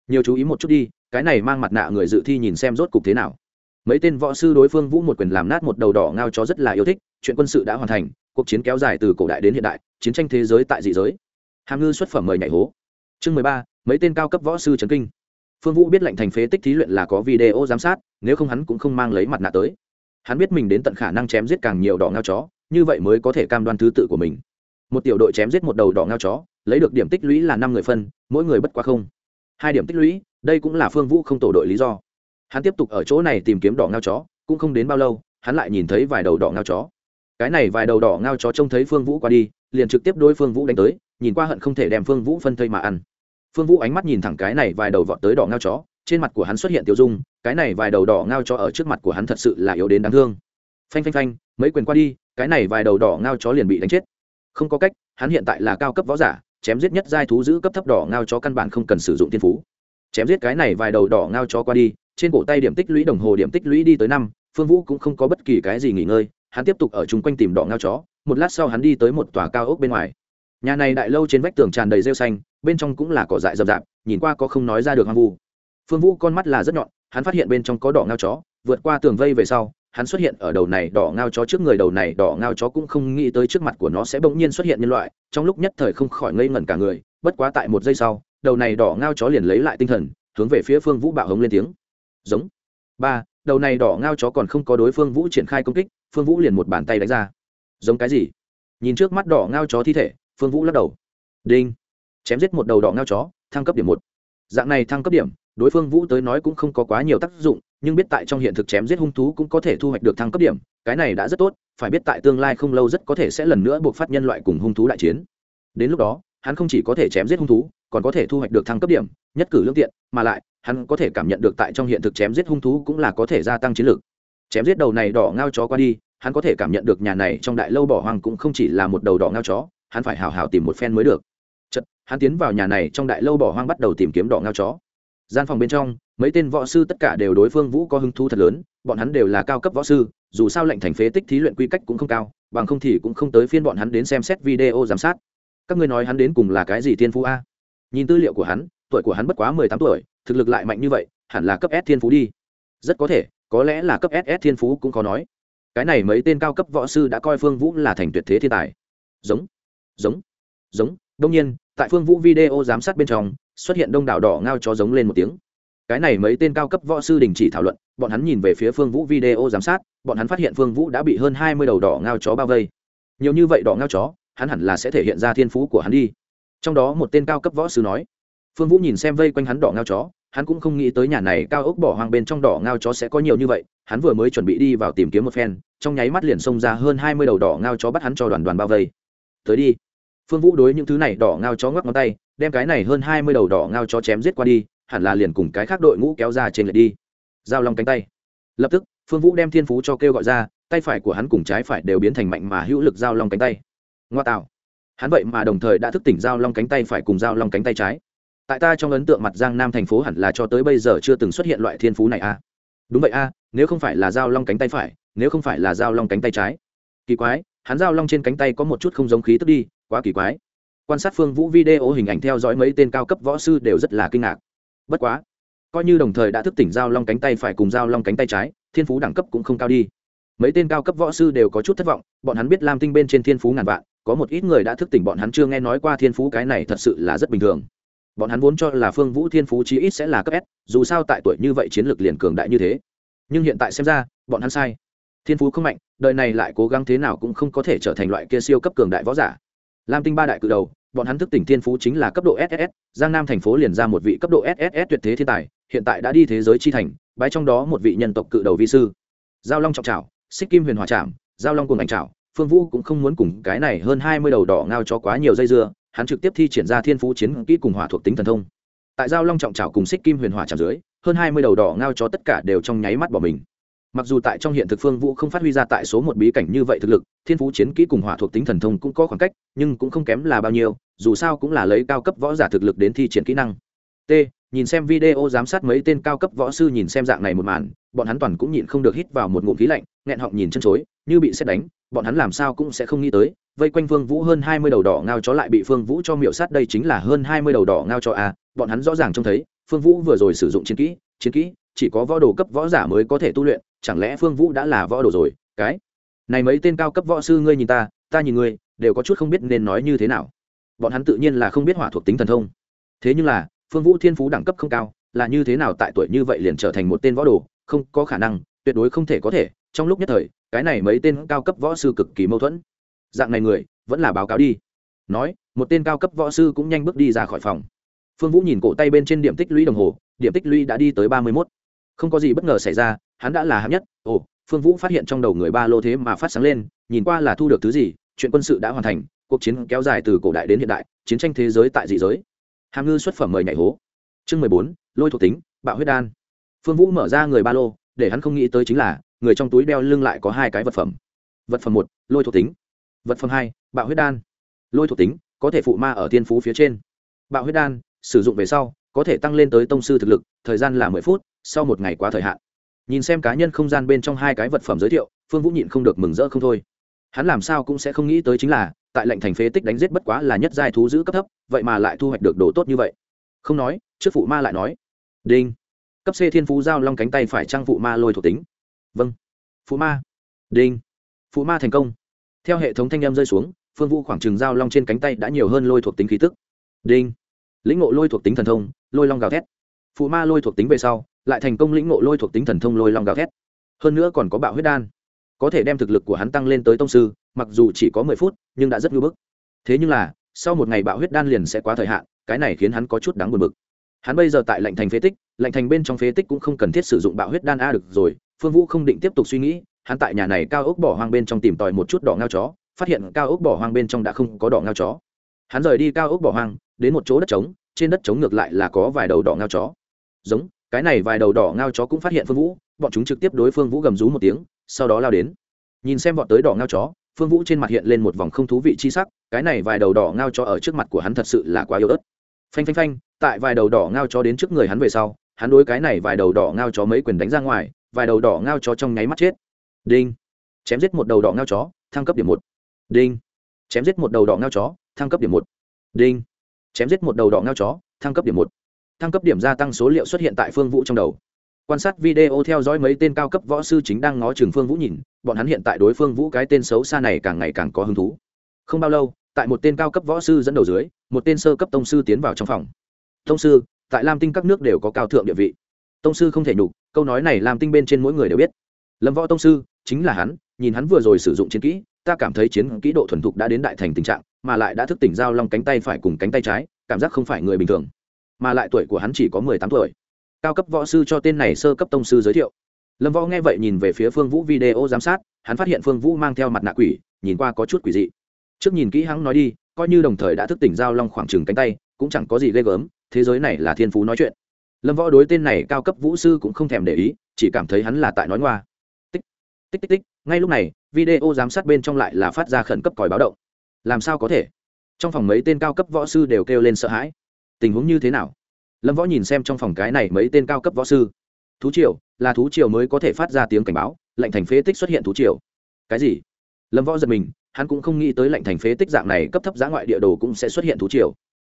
Nhiều chú ý một chút đi, cái này mang mặt nạ người dự thi nhìn xem rốt cục thế nào. Mấy tên võ sư đối phương vũ một quyền làm nát một đầu đỏ ngao chó rất là yêu thích, chuyện quân sự đã hoàn thành, cuộc chiến kéo dài từ cổ đại đến hiện đại chiến tranh thế giới tại dị giới. Hàm ngư xuất phẩm mời nhảy hố. Chương mười ba, mấy tên cao cấp võ sư trấn kinh. Phương vũ biết lệnh thành phế tích thí luyện là có video giám sát, nếu không hắn cũng không mang lấy mặt nạ tới. Hắn biết mình đến tận khả năng chém giết càng nhiều đỏ ngao chó, như vậy mới có thể cam đoan thứ tự của mình. Một tiểu đội chém giết một đầu đỏ ngao chó, lấy được điểm tích lũy là năm người phân, mỗi người bất quá không. Hai điểm tích lũy, đây cũng là phương vũ không tổ đội lý do. Hắn tiếp tục ở chỗ này tìm kiếm đỏ ngao chó, cũng không đến bao lâu, hắn lại nhìn thấy vài đầu đỏ ngao chó cái này vài đầu đỏ ngao chó trông thấy phương vũ qua đi, liền trực tiếp đôi phương vũ đánh tới, nhìn qua hận không thể đem phương vũ phân thây mà ăn. Phương vũ ánh mắt nhìn thẳng cái này vài đầu vọt tới đỏ ngao chó, trên mặt của hắn xuất hiện tiêu dung, cái này vài đầu đỏ ngao chó ở trước mặt của hắn thật sự là yếu đến đáng thương. Phanh phanh phanh, mấy quyền qua đi, cái này vài đầu đỏ ngao chó liền bị đánh chết. Không có cách, hắn hiện tại là cao cấp võ giả, chém giết nhất giai thú giữ cấp thấp đỏ ngao chó căn bản không cần sử dụng tiên phú. Chém giết cái này vài đầu đỏ ngao chó qua đi, trên cổ tay điểm tích lũy đồng hồ điểm tích lũy đi tới năm, phương vũ cũng không có bất kỳ cái gì nghỉ ngơi hắn tiếp tục ở chung quanh tìm đỏ ngao chó, một lát sau hắn đi tới một tòa cao ốc bên ngoài. Nhà này đại lâu trên vách tường tràn đầy rêu xanh, bên trong cũng là cỏ dại rậm rạp, nhìn qua có không nói ra được hoang vu. Phương vũ con mắt là rất nhọn, hắn phát hiện bên trong có đỏ ngao chó, vượt qua tường vây về sau, hắn xuất hiện ở đầu này đỏ ngao chó trước người, đầu này đỏ ngao chó cũng không nghĩ tới trước mặt của nó sẽ bỗng nhiên xuất hiện nhân loại, trong lúc nhất thời không khỏi ngây ngẩn cả người, bất quá tại một giây sau, đầu này đỏ ngao chó liền lấy lại tinh thần, hướng về phía phương vũ bạo hống lên tiếng. Giống. Ba đầu này đỏ ngao chó còn không có đối phương vũ triển khai công kích, phương vũ liền một bàn tay đánh ra. Giống cái gì? Nhìn trước mắt đỏ ngao chó thi thể, phương vũ lắc đầu. Đinh. Chém giết một đầu đỏ ngao chó, thăng cấp điểm một. Dạng này thăng cấp điểm, đối phương vũ tới nói cũng không có quá nhiều tác dụng, nhưng biết tại trong hiện thực chém giết hung thú cũng có thể thu hoạch được thăng cấp điểm, cái này đã rất tốt, phải biết tại tương lai không lâu rất có thể sẽ lần nữa buộc phát nhân loại cùng hung thú đại chiến. Đến lúc đó, hắn không chỉ có thể chém giết hung thú, còn có thể thu hoạch được thăng cấp điểm, nhất cử lương tiện, mà lại hắn có thể cảm nhận được tại trong hiện thực chém giết hung thú cũng là có thể gia tăng chiến lược. Chém giết đầu này đỏ ngao chó qua đi, hắn có thể cảm nhận được nhà này trong đại lâu bỏ hoang cũng không chỉ là một đầu đỏ ngao chó, hắn phải hào hào tìm một phen mới được. Chật hắn tiến vào nhà này trong đại lâu bỏ hoang bắt đầu tìm kiếm đỏ ngao chó. Gian phòng bên trong, mấy tên võ sư tất cả đều đối phương vũ có hứng thú thật lớn, bọn hắn đều là cao cấp võ sư, dù sao lệnh thành phế tích thí luyện quy cách cũng không cao, bằng không thì cũng không tới phiên bọn hắn đến xem xét video giám sát. Các ngươi nói hắn đến cùng là cái gì tiên phú a? Nhìn tư liệu của hắn, tuổi của hắn bất quá mười tám tuổi thực lực lại mạnh như vậy, hẳn là cấp s thiên phú đi. Rất có thể, có lẽ là cấp ss thiên phú cũng có nói. Cái này mấy tên cao cấp võ sư đã coi phương vũ là thành tuyệt thế thiên tài. Giống giống giống. Đông nhiên, tại phương vũ video giám sát bên trong, xuất hiện đông đảo đỏ ngao chó giống lên một tiếng. Cái này mấy tên cao cấp võ sư đình chỉ thảo luận, bọn hắn nhìn về phía phương vũ video giám sát, bọn hắn phát hiện phương vũ đã bị hơn hai mươi đầu đỏ ngao chó bao vây. Nhiều như vậy đỏ ngao chó, hắn hẳn là sẽ thể hiện ra thiên phú của hắn đi. Trong đó một tên cao cấp võ sư nói phương vũ nhìn xem vây quanh hắn đỏ ngao chó, hắn cũng không nghĩ tới nhà này cao ốc bỏ hoang bên trong đỏ ngao chó sẽ có nhiều như vậy, hắn vừa mới chuẩn bị đi vào tìm kiếm một phen, trong nháy mắt liền xông ra hơn hai mươi đầu đỏ ngao chó bắt hắn cho đoàn đoàn bao vây. Tới đi. Phương vũ đối những thứ này đỏ ngao chó ngoắc ngón tay, đem cái này hơn hai mươi đầu đỏ ngao chó chém giết qua đi, hẳn là liền cùng cái khác đội ngũ kéo ra trên lệch đi. Giao long cánh tay. Lập tức, phương vũ đem thiên phú cho kêu gọi ra, tay phải của hắn cùng trái phải đều biến thành mạnh mà hữu lực giao long cánh tay. Ngoa tạo. Hắn vậy mà đồng thời đã thức tỉnh giao long cánh tay phải cùng giao long cánh tay trái tại ta trong ấn tượng mặt giang nam thành phố hẳn là cho tới bây giờ chưa từng xuất hiện loại thiên phú này a à? đúng vậy a à, nếu không phải là dao long cánh tay phải nếu không phải là dao long cánh tay trái. Kỳ quái hắn dao long trên cánh tay có một chút không giống khí tức đi quá kỳ quái. Quan sát phương vũ video hình ảnh theo dõi mấy tên cao cấp võ sư đều rất là kinh ngạc. Bất quá coi như đồng thời đã thức tỉnh dao long cánh tay phải cùng dao long cánh tay trái thiên phú đẳng cấp cũng không cao đi. Mấy tên cao cấp võ sư đều có chút thất vọng bọn hắn biết lam tinh bên trên thiên phú ngàn vạn có một ít người đã thức tỉnh bọn hắn chưa nghe nói qua thiên phú cái này thật sự là rất bình thường bọn hắn vốn cho là phương vũ thiên phú chí ít sẽ là cấp s, dù sao tại tuổi như vậy chiến lược liền cường đại như thế. Nhưng hiện tại xem ra, bọn hắn sai. Thiên phú không mạnh, đời này lại cố gắng thế nào cũng không có thể trở thành loại kia siêu cấp cường đại võ giả. Lam tinh ba đại cự đầu, bọn hắn thức tỉnh thiên phú chính là cấp độ ss giang nam thành phố liền ra một vị cấp độ ss tuyệt thế thiên tài, hiện tại đã đi thế giới chi thành, bái trong đó một vị nhân tộc cự đầu vi sư. Giao long trọng trào xích kim huyền hòa trảm, giao long cùng ảnh trào phương vũ cũng không muốn cùng cái này hơn hai mươi đầu đỏ ngao cho quá nhiều dây dưa hắn trực tiếp thi triển ra thiên phú chiến kỹ cùng hỏa thuộc tính thần thông. Tại giao long trọng trào cùng xích kim huyền hỏa trào dưới, hơn hai mươi đầu đỏ ngao cho tất cả đều trong nháy mắt bỏ mình. Mặc dù tại trong hiện thực phương vũ không phát huy ra tại số một bí cảnh như vậy thực lực, thiên phú chiến kỹ cùng hỏa thuộc tính thần thông cũng có khoảng cách, nhưng cũng không kém là bao nhiêu, dù sao cũng là lấy cao cấp võ giả thực lực đến thi triển kỹ năng. T, nhìn xem video giám sát mấy tên cao cấp võ sư nhìn xem dạng này một màn, bọn hắn toàn cũng nhịn không được hít vào một ngụm khí lạnh, nghẹn họng nhìn chân chối, như bị xét đánh, bọn hắn làm sao cũng sẽ không nghĩ tới vây quanh phương vũ hơn hai mươi đầu đỏ ngao chó lại bị phương vũ cho miệu sát, đây chính là hơn hai mươi đầu đỏ ngao chó a bọn hắn rõ ràng trông thấy, phương vũ vừa rồi sử dụng chiến kỹ chiến kỹ, chỉ có võ đồ cấp võ giả mới có thể tu luyện, chẳng lẽ phương vũ đã là võ đồ rồi, cái? Này mấy tên cao cấp võ sư ngươi nhìn ta ta nhìn ngươi, đều có chút không biết nên nói như thế nào. Bọn hắn tự nhiên là không biết hỏa thuộc tính thần thông. Thế nhưng là, phương vũ thiên phú đẳng cấp không cao, là như thế nào tại tuổi như vậy liền trở thành một tên võ đồ, không có khả năng, tuyệt đối không thể có thể, trong lúc nhất thời, cái này mấy tên cao cấp võ sư cực kỳ mâu thuẫn dạng này người, vẫn là báo cáo đi. Nói, một tên cao cấp võ sư cũng nhanh bước đi ra khỏi phòng. Phương vũ nhìn cổ tay bên trên điểm tích lũy đồng hồ, điểm tích lũy đã đi tới ba mươi mốt. Không có gì bất ngờ xảy ra, hắn đã là hạng nhất. Ồ, phương vũ phát hiện trong đầu người ba lô thế mà phát sáng lên, nhìn qua là thu được thứ gì, chuyện quân sự đã hoàn thành, cuộc chiến kéo dài từ cổ đại đến hiện đại, chiến tranh thế giới tại dị giới. Hàm ngư xuất phẩm mời nhảy hố. Chương mười bốn, lôi thuộc tính, bạo huyết đan. Phương vũ mở ra người ba lô, để hắn không nghĩ tới chính là, người trong túi đeo lưng lại có hai cái vật phẩm. Vật phẩm một, lôi thuộc tính vật phẩm hai, bạo huyết đan. Lôi thuộc tính, có thể phụ ma ở thiên phú phía trên. Bạo huyết đan, sử dụng về sau, có thể tăng lên tới tông sư thực lực, thời gian là mười phút, sau một ngày quá thời hạn. Nhìn xem cá nhân không gian bên trong hai cái vật phẩm giới thiệu, phương vũ nhịn không được mừng rỡ không thôi. Hắn làm sao cũng sẽ không nghĩ tới chính là, tại lệnh thành phế tích đánh giết bất quá là nhất giai thú giữ cấp thấp, vậy mà lại thu hoạch được đồ tốt như vậy. Không nói, trước phụ ma lại nói. Đinh. Cấp c thiên phú giao long cánh tay phải trang phụ ma lôi thuộc tính. Vâng. Phụ ma. Đinh. Phụ ma thành công theo hệ thống thanh em rơi xuống, phương vũ khoảng trừng giao long trên cánh tay đã nhiều hơn lôi thuộc tính khí tức. Đinh! Lĩnh ngộ lôi thuộc tính thần thông, lôi long gào thét. Phụ ma lôi thuộc tính về sau, lại thành công lĩnh ngộ lôi thuộc tính thần thông lôi long gào thét. Hơn nữa còn có bạo huyết đan. Có thể đem thực lực của hắn tăng lên tới tông sư, mặc dù chỉ có mười phút, nhưng đã rất ngưỡng bức. Thế nhưng là, sau một ngày bạo huyết đan liền sẽ quá thời hạn, cái này khiến hắn có chút đáng buồn bực. Hắn bây giờ tại lệnh thành phế tích lệnh thành bên trong phế tích cũng không cần thiết sử dụng bạo huyết đan a được rồi, phương vũ không định tiếp tục suy nghĩ hắn tại nhà này cao ốc bỏ hoang bên trong tìm tòi một chút đỏ ngao chó, phát hiện cao ốc bỏ hoang bên trong đã không có đỏ ngao chó. Hắn rời đi cao ốc bỏ hoang, đến một chỗ đất trống, trên đất trống ngược lại là có vài đầu đỏ ngao chó. Giống, cái này vài đầu đỏ ngao chó cũng phát hiện phương vũ, bọn chúng trực tiếp đối phương vũ gầm rú một tiếng, sau đó lao đến. Nhìn xem bọn tới đỏ ngao chó, phương vũ trên mặt hiện lên một vòng không thú vị chi sắc, cái này vài đầu đỏ ngao chó ở trước mặt của hắn thật sự là quá yếu ớt. Phanh phanh phanh, tại vài đầu đỏ ngao chó đến trước người hắn về sau, hắn đối cái này vài đầu đỏ ngao chó mấy quyền đánh ra ngoài, vài đầu đỏ ngao chó trong nháy mắt chết đinh. Chém giết một đầu đỏ ngao chó, thăng cấp điểm một. Đinh. Chém giết một đầu đỏ ngao chó, thăng cấp điểm một. Đinh. Chém giết một đầu đỏ ngao chó, thăng cấp điểm một. Thăng cấp điểm gia tăng số liệu xuất hiện tại phương vũ trong đầu. Quan sát video theo dõi mấy tên cao cấp võ sư chính đang ngó trường phương vũ nhìn, bọn hắn hiện tại đối phương vũ cái tên xấu xa này càng ngày càng có hứng thú. Không bao lâu, tại một tên cao cấp võ sư dẫn đầu dưới, một tên sơ cấp tông sư tiến vào trong phòng. Tông sư, tại lam tinh các nước đều có cao thượng địa vị. Tông sư không thể nhục, câu nói này lam tinh bên trên mỗi người đều biết. Lâm võ tông sư chính là hắn, nhìn hắn vừa rồi sử dụng chiến kỹ, ta cảm thấy chiến kỹ độ thuần thục đã đến đại thành tình trạng, mà lại đã thức tỉnh giao long cánh tay phải cùng cánh tay trái, cảm giác không phải người bình thường. Mà lại tuổi của hắn chỉ có mười tám tuổi. Cao cấp võ sư cho tên này sơ cấp tông sư giới thiệu. Lâm võ nghe vậy nhìn về phía phương vũ video giám sát, hắn phát hiện phương vũ mang theo mặt nạ quỷ, nhìn qua có chút quỷ dị. Trước nhìn kỹ hắn nói đi, coi như đồng thời đã thức tỉnh giao long khoảng trừng cánh tay, cũng chẳng có gì ghê gớm, thế giới này là thiên phú nói chuyện. Lâm võ đối tên này cao cấp vũ sư cũng không thèm để ý, chỉ cảm thấy hắn là tại nói ngoa tích tích tích, ngay lúc này, video giám sát bên trong lại là phát ra khẩn cấp còi báo động. Làm sao có thể? Trong phòng mấy tên cao cấp võ sư đều kêu lên sợ hãi. Tình huống như thế nào? Lâm võ nhìn xem trong phòng cái này mấy tên cao cấp võ sư. Thú triều, là thú triều mới có thể phát ra tiếng cảnh báo, lệnh thành phế tích xuất hiện thú triều. Cái gì? Lâm võ giật mình, hắn cũng không nghĩ tới lệnh thành phế tích dạng này cấp thấp giá ngoại địa đồ cũng sẽ xuất hiện thú triều.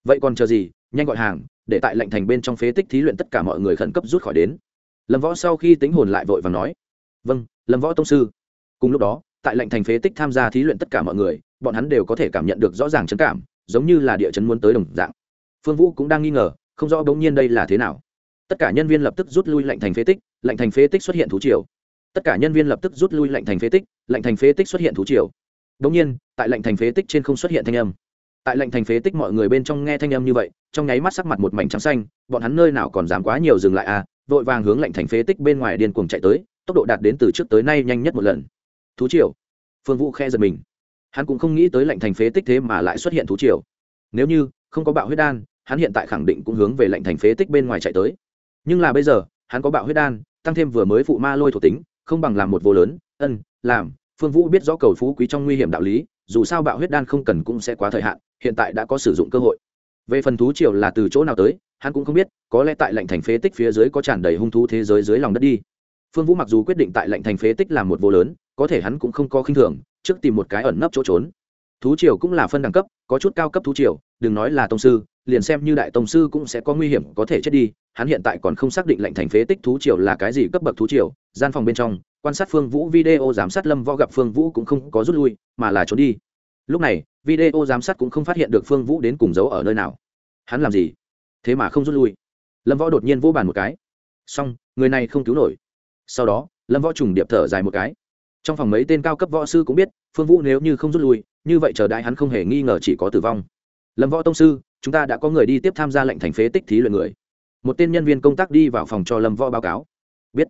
Vậy còn chờ gì? Nhanh gọi hàng, để tại lệnh thành bên trong phế tích thí luyện tất cả mọi người khẩn cấp rút khỏi đến. Lâm võ sau khi tính hồn lại vội và nói vâng lâm võ tông sư. Cùng lúc đó, tại lệnh thành phế tích tham gia thí luyện tất cả mọi người, bọn hắn đều có thể cảm nhận được rõ ràng chấn cảm, giống như là địa chấn muốn tới đồng dạng. Phương vũ cũng đang nghi ngờ, không rõ bỗng nhiên đây là thế nào. Tất cả nhân viên lập tức rút lui lệnh thành phế tích, lệnh thành phế tích xuất hiện thú triều. Tất cả nhân viên lập tức rút lui lệnh thành phế tích, lệnh thành phế tích xuất hiện thú triều. Bỗng nhiên, tại lệnh thành phế tích trên không xuất hiện thanh âm. Tại lệnh thành phế tích mọi người bên trong nghe thanh âm như vậy, trong nháy mắt sắc mặt một mảnh trắng xanh, bọn hắn nơi nào còn dám quá nhiều dừng lại à vội vàng hướng lệnh thành phế tích bên ngoài điên cuồng chạy tới tốc độ đạt đến từ trước tới nay nhanh nhất một lần. Thú triều. Phương vũ khe giật mình. Hắn cũng không nghĩ tới lệnh thành phế tích thế mà lại xuất hiện thú triều. Nếu như không có bạo huyết đan, hắn hiện tại khẳng định cũng hướng về lệnh thành phế tích bên ngoài chạy tới. Nhưng là bây giờ, hắn có bạo huyết đan, tăng thêm vừa mới phụ ma lôi thuộc tính, không bằng làm một vô lớn, ân, làm. Phương vũ biết rõ cầu phú quý trong nguy hiểm đạo lý, dù sao bạo huyết đan không cần cũng sẽ quá thời hạn, hiện tại đã có sử dụng cơ hội. Về phần thú triều là từ chỗ nào tới, hắn cũng không biết, có lẽ tại lệnh thành phế tích phía dưới có tràn đầy hung thú thế giới dưới lòng đất đi phương vũ mặc dù quyết định tại lệnh thành phế tích làm một vô lớn, có thể hắn cũng không có khinh thường, trước tìm một cái ẩn nấp chỗ trốn. Thú triều cũng là phân đẳng cấp, có chút cao cấp thú triều, đừng nói là tông sư, liền xem như đại tông sư cũng sẽ có nguy hiểm, có thể chết đi. Hắn hiện tại còn không xác định lệnh thành phế tích thú triều là cái gì cấp bậc thú triều, gian phòng bên trong, quan sát phương vũ video giám sát lâm võ gặp phương vũ cũng không có rút lui, mà là trốn đi. Lúc này, video giám sát cũng không phát hiện được phương vũ đến cùng giấu ở nơi nào. Hắn làm gì? Thế mà không rút lui. Lâm võ đột nhiên vô bàn một cái. Xong, người này không cứu nổi sau đó, lâm võ trùng điệp thở dài một cái. Trong phòng mấy tên cao cấp võ sư cũng biết, phương vũ nếu như không rút lui, như vậy chờ đại hắn không hề nghi ngờ chỉ có tử vong. Lâm võ tông sư, chúng ta đã có người đi tiếp tham gia lệnh thành phế tích thí luyện người. Một tên nhân viên công tác đi vào phòng cho lâm võ báo cáo. Biết.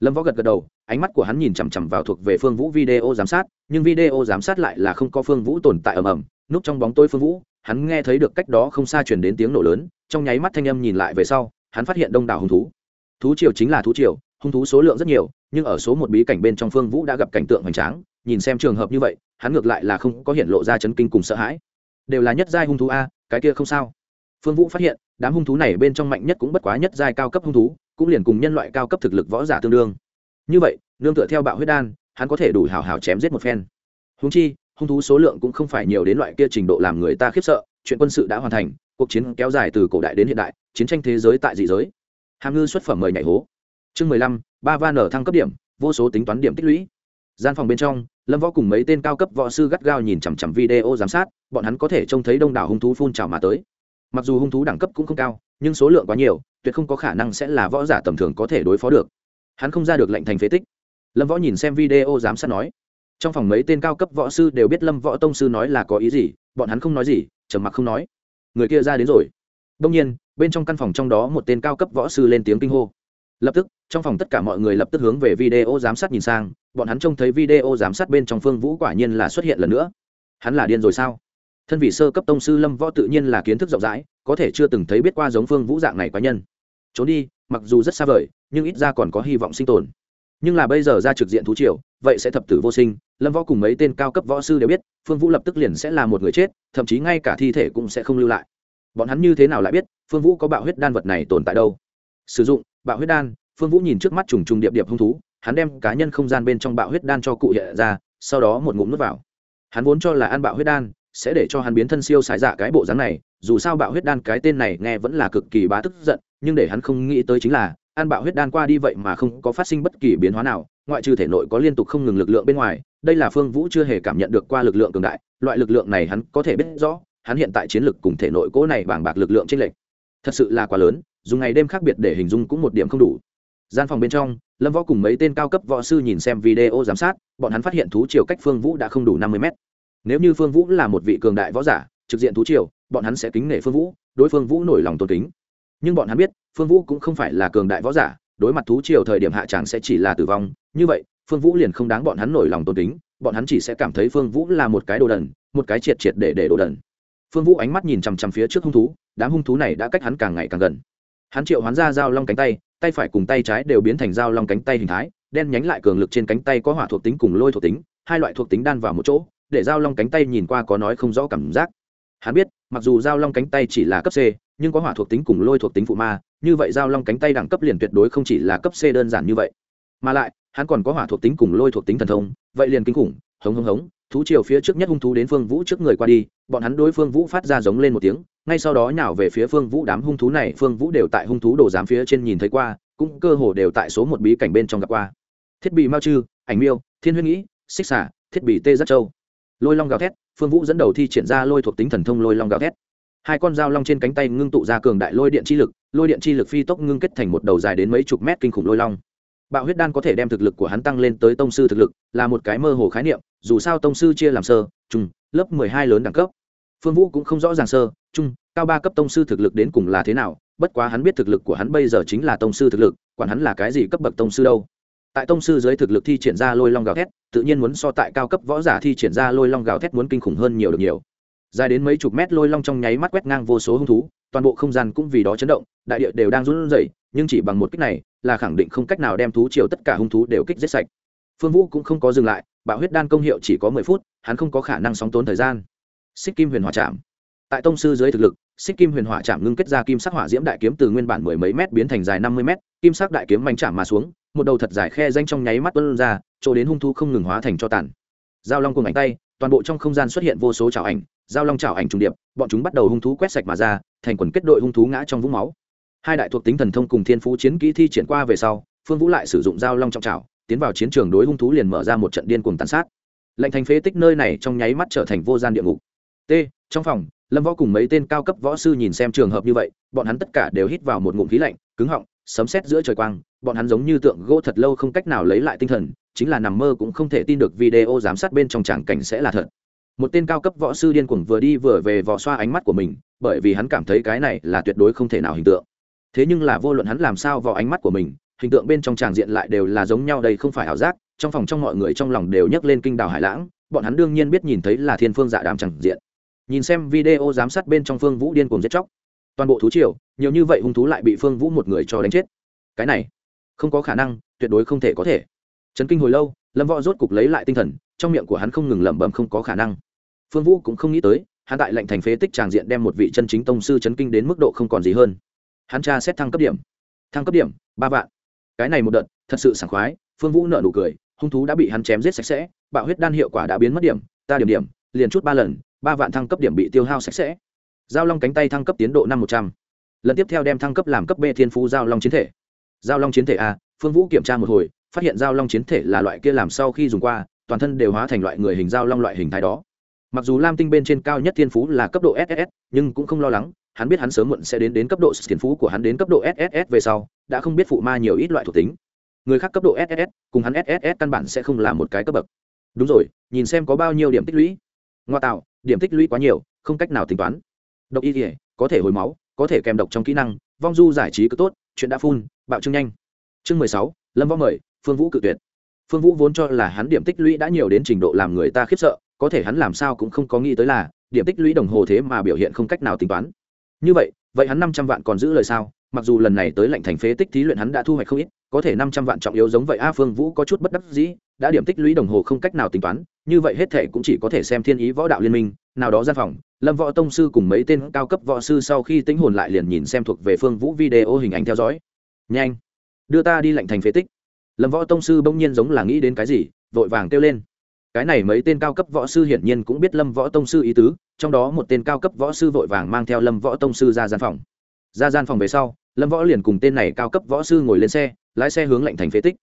Lâm võ gật gật đầu, ánh mắt của hắn nhìn chằm chằm vào thuộc về phương vũ video giám sát, nhưng video giám sát lại là không có phương vũ tồn tại ầm ầm. Núp trong bóng tôi phương vũ, hắn nghe thấy được cách đó không xa chuyển đến tiếng nổ lớn, trong nháy mắt thanh âm nhìn lại về sau, hắn phát hiện đông đảo hung thú. Thú triều chính là thú triều hung thú số lượng rất nhiều, nhưng ở số một bí cảnh bên trong phương vũ đã gặp cảnh tượng hoành tráng, nhìn xem trường hợp như vậy, hắn ngược lại là không có hiện lộ ra chấn kinh cùng sợ hãi. Đều là nhất giai hung thú a, cái kia không sao. Phương vũ phát hiện, đám hung thú này bên trong mạnh nhất cũng bất quá nhất giai cao cấp hung thú, cũng liền cùng nhân loại cao cấp thực lực võ giả tương đương. Như vậy, nương tựa theo bạo huyết đan, hắn có thể đủ hào hào chém giết một phen. Húng chi, hung thú số lượng cũng không phải nhiều đến loại kia trình độ làm người ta khiếp sợ, chuyện quân sự đã hoàn thành, cuộc chiến kéo dài từ cổ đại đến hiện đại, chiến tranh thế giới tại dị giới. Hàm ngư xuất phẩm mời nhảy hố chương mười lăm, ba va nở thăng cấp điểm, vô số tính toán điểm tích lũy. Gian phòng bên trong, lâm võ cùng mấy tên cao cấp võ sư gắt gao nhìn chằm chằm video giám sát, bọn hắn có thể trông thấy đông đảo hung thú phun trào mà tới. Mặc dù hung thú đẳng cấp cũng không cao, nhưng số lượng quá nhiều, tuyệt không có khả năng sẽ là võ giả tầm thường có thể đối phó được. Hắn không ra được lệnh thành phế tích. Lâm võ nhìn xem video giám sát nói, trong phòng mấy tên cao cấp võ sư đều biết lâm võ tông sư nói là có ý gì, bọn hắn không nói gì, trầm mặc không nói. Người kia ra đến rồi. Đông nhiên, bên trong căn phòng trong đó một tên cao cấp võ sư lên tiếng kinh hô lập tức, trong phòng tất cả mọi người lập tức hướng về video giám sát nhìn sang, bọn hắn trông thấy video giám sát bên trong phương vũ quả nhiên là xuất hiện lần nữa. Hắn là điên rồi sao? Thân vị sơ cấp tông sư lâm võ tự nhiên là kiến thức rộng rãi, có thể chưa từng thấy biết qua giống phương vũ dạng này quá nhân. Trốn đi, mặc dù rất xa vời, nhưng ít ra còn có hy vọng sinh tồn. Nhưng là bây giờ ra trực diện thú triều, vậy sẽ thập tử vô sinh, lâm võ cùng mấy tên cao cấp võ sư đều biết, phương vũ lập tức liền sẽ là một người chết, thậm chí ngay cả thi thể cũng sẽ không lưu lại. Bọn hắn như thế nào lại biết, phương vũ có bạo huyết đan vật này tồn tại đâu? Sử dụng, bạo huyết đan, phương vũ nhìn trước mắt trùng trùng điệp điệp hung thú, hắn đem cá nhân không gian bên trong bạo huyết đan cho cụ hiện ra, sau đó một ngụm nuốt vào. Hắn vốn cho là ăn bạo huyết đan sẽ để cho hắn biến thân siêu xài dạ cái bộ dáng này, dù sao bạo huyết đan cái tên này nghe vẫn là cực kỳ bá tức giận, nhưng để hắn không nghĩ tới chính là, ăn bạo huyết đan qua đi vậy mà không có phát sinh bất kỳ biến hóa nào, ngoại trừ thể nội có liên tục không ngừng lực lượng bên ngoài, đây là phương vũ chưa hề cảm nhận được qua lực lượng cường đại, loại lực lượng này hắn có thể biết rõ, hắn hiện tại chiến lực cùng thể nội cố này bảng bạc lực lượng trên lệch. Thật sự là quá lớn dùng ngày đêm khác biệt để hình dung cũng một điểm không đủ. Gian phòng bên trong, lâm võ cùng mấy tên cao cấp võ sư nhìn xem video giám sát, bọn hắn phát hiện thú triều cách phương vũ đã không đủ năm mươi mét. Nếu như phương vũ là một vị cường đại võ giả, trực diện thú triều, bọn hắn sẽ kính nể phương vũ, đối phương vũ nổi lòng tôn kính. Nhưng bọn hắn biết, phương vũ cũng không phải là cường đại võ giả, đối mặt thú triều thời điểm hạ tràng sẽ chỉ là tử vong. Như vậy, phương vũ liền không đáng bọn hắn nổi lòng tôn kính, bọn hắn chỉ sẽ cảm thấy phương vũ là một cái đồ đần, một cái triệt triệt để để đồ đần. Phương vũ ánh mắt nhìn chằm chằm phía trước hung thú, đám hung thú này đã cách hắn càng ngày càng gần hắn triệu hoán ra dao long cánh tay tay phải cùng tay trái đều biến thành dao long cánh tay hình thái, đen nhánh lại cường lực trên cánh tay có hỏa thuộc tính cùng lôi thuộc tính, hai loại thuộc tính đan vào một chỗ, để dao long cánh tay nhìn qua có nói không rõ cảm giác. Hắn biết, mặc dù dao long cánh tay chỉ là cấp c, nhưng có hỏa thuộc tính cùng lôi thuộc tính phụ ma, như vậy dao long cánh tay đẳng cấp liền tuyệt đối không chỉ là cấp c đơn giản như vậy. Mà lại, hắn còn có hỏa thuộc tính cùng lôi thuộc tính thần thông, vậy liền kinh khủng, hống hống hống, thú triều phía trước nhất hung thú đến phương vũ trước người qua đi, bọn hắn đối phương vũ phát ra giống lên một tiếng ngay sau đó nhào về phía phương vũ, đám hung thú này, phương vũ đều tại hung thú đồ giám phía trên nhìn thấy qua, cũng cơ hồ đều tại số một bí cảnh bên trong gặp qua. Thiết bị mao chư, ảnh miêu, thiên huyết nghĩ, xích xả thiết bị tê giác châu. Lôi long gào thét, phương vũ dẫn đầu thi triển ra lôi thuộc tính thần thông lôi long gào thét. Hai con dao long trên cánh tay ngưng tụ ra cường đại lôi điện chi lực, lôi điện chi lực phi tốc ngưng kết thành một đầu dài đến mấy chục mét kinh khủng lôi long. Bạo huyết đan có thể đem thực lực của hắn tăng lên tới tông sư thực lực, là một cái mơ hồ khái niệm, dù sao tông sư chia làm sơ trung lớp mười hai lớn đẳng cấp phương vũ cũng không rõ ràng sơ chung, cao ba cấp tông sư thực lực đến cùng là thế nào? Bất quá hắn biết thực lực của hắn bây giờ chính là tông sư thực lực quản hắn là cái gì cấp bậc tông sư đâu. Tại tông sư dưới thực lực thi triển ra lôi long gào thét tự nhiên muốn so tại cao cấp võ giả thi triển ra lôi long gào thét muốn kinh khủng hơn nhiều được nhiều. Dài đến mấy chục mét lôi long trong nháy mắt quét ngang vô số hung thú toàn bộ không gian cũng vì đó chấn động đại địa đều đang run rẩy nhưng chỉ bằng một kích này là khẳng định không cách nào đem thú triều tất cả hung thú đều kích giết sạch. Phương vũ cũng không có dừng lại bạo huyết đan công hiệu chỉ có mười phút hắn không có khả năng sóng tốn thời gian xích kim huyền hỏa chạm tại tông sư dưới thực lực, xích kim huyền hỏa chạm ngưng kết ra kim sắc hỏa diễm đại kiếm từ nguyên bản mười mấy mét biến thành dài năm mươi mét, kim sắc đại kiếm manh chạm mà xuống, một đầu thật dài khe danh trong nháy mắt tuân ra, chỗ đến hung thú không ngừng hóa thành cho tàn. Giao long cùng ảnh tay, toàn bộ trong không gian xuất hiện vô số chảo ảnh, giao long chảo ảnh trùng điệp, bọn chúng bắt đầu hung thú quét sạch mà ra, thành quần kết đội hung thú ngã trong vũng máu. Hai đại thuộc tính thần thông cùng thiên phú chiến kỹ thi triển qua về sau, phương vũ lại sử dụng giao long trong chảo, tiến vào chiến trường đối hung thú liền mở ra một trận điên cuồng tàn sát. Lệnh thành phế tích nơi này trong nháy mắt trở thành vô gian địa ngục t, trong phòng, lâm võ cùng mấy tên cao cấp võ sư nhìn xem trường hợp như vậy, bọn hắn tất cả đều hít vào một ngụm khí lạnh, cứng họng, sấm sét giữa trời quang, bọn hắn giống như tượng gỗ thật lâu không cách nào lấy lại tinh thần, chính là nằm mơ cũng không thể tin được video giám sát bên trong tràng cảnh sẽ là thật. Một tên cao cấp võ sư điên cuồng vừa đi vừa về vò xoa ánh mắt của mình, bởi vì hắn cảm thấy cái này là tuyệt đối không thể nào hình tượng. Thế nhưng là vô luận hắn làm sao vào ánh mắt của mình, hình tượng bên trong tràng diện lại đều là giống nhau đây không phải ảo giác, trong phòng trong mọi người trong lòng đều nhấc lên kinh đào hải lãng, bọn hắn đương nhiên biết nhìn thấy là thiên phương dạ đàm tràng diện nhìn xem video giám sát bên trong phương vũ điên cuồng giết chóc. Toàn bộ thú triều, nhiều như vậy hung thú lại bị phương vũ một người cho đánh chết. Cái này, không có khả năng, tuyệt đối không thể có thể. Chấn kinh hồi lâu, lâm võ rốt cục lấy lại tinh thần, trong miệng của hắn không ngừng lẩm bẩm không có khả năng. Phương vũ cũng không nghĩ tới, hắn tại lệnh thành phế tích tràng diện đem một vị chân chính tông sư chấn kinh đến mức độ không còn gì hơn. Hắn tra xét thăng cấp điểm. Thăng cấp điểm, ba vạn. Cái này một đợt, thật sự sảng khoái, phương vũ nợ nụ cười, hung thú đã bị hắn chém giết sạch sẽ, bạo huyết đan hiệu quả đã biến mất điểm, ta điểm điểm, liền chút ba lần ba vạn thăng cấp điểm bị tiêu hao sạch sẽ. Giao long cánh tay thăng cấp tiến độ năm một trăm. L ầ n tiếp theo đem thăng cấp làm cấp b thiên phú giao long chiến thể. Giao long chiến thể a, phương vũ kiểm tra một hồi, phát hiện giao long chiến thể là loại kia làm sau khi dùng qua, toàn thân đều hóa thành loại người hình giao long loại hình thái đó. Mặc dù lam tinh bên trên cao nhất thiên phú là cấp độ ss nhưng cũng không lo lắng, hắn biết hắn sớm muộn sẽ đến đến cấp độ thiên phú của hắn đến cấp độ sss về sau, đã không biết phụ ma nhiều ít loại thuộc tính. Người khác cấp độ sss cùng hắn sss căn bản sẽ không là một cái cấp bậc. Đúng rồi, nhìn xem có bao nhiêu điểm tích lũy. Ngoa tạo điểm tích lũy quá nhiều, không cách nào tính toán. Độc y thể có thể hồi máu, có thể kèm độc trong kỹ năng, vong du giải trí cứ tốt, chuyện đã phun, bạo trương nhanh. Chương mười sáu, lâm võ mời, phương vũ cự tuyệt. Phương vũ vốn cho là hắn điểm tích lũy đã nhiều đến trình độ làm người ta khiếp sợ, có thể hắn làm sao cũng không có nghĩ tới là, điểm tích lũy đồng hồ thế mà biểu hiện không cách nào tính toán. Như vậy vậy hắn năm trăm vạn còn giữ lời sao? Mặc dù lần này tới lệnh thành phế tích thí luyện hắn đã thu hoạch không ít, có thể năm trăm vạn trọng yếu giống vậy. A, phương vũ có chút bất đắc dĩ, đã điểm tích lũy đồng hồ không cách nào tính toán như vậy hết thể cũng chỉ có thể xem thiên ý võ đạo liên minh, nào đó gian phòng, lâm võ tông sư cùng mấy tên cao cấp võ sư sau khi tính hồn lại liền nhìn xem thuộc về phương vũ video hình ảnh theo dõi. Nhanh, đưa ta đi lạnh thành phế tích. Lâm võ tông sư bỗng nhiên giống là nghĩ đến cái gì, vội vàng kêu lên. Cái này mấy tên cao cấp võ sư hiển nhiên cũng biết lâm võ tông sư ý tứ, trong đó một tên cao cấp võ sư vội vàng mang theo lâm võ tông sư ra gian phòng. Ra gian phòng về sau, lâm võ liền cùng tên này cao cấp võ sư ngồi lên xe, lái xe hướng lạnh thành phế tích.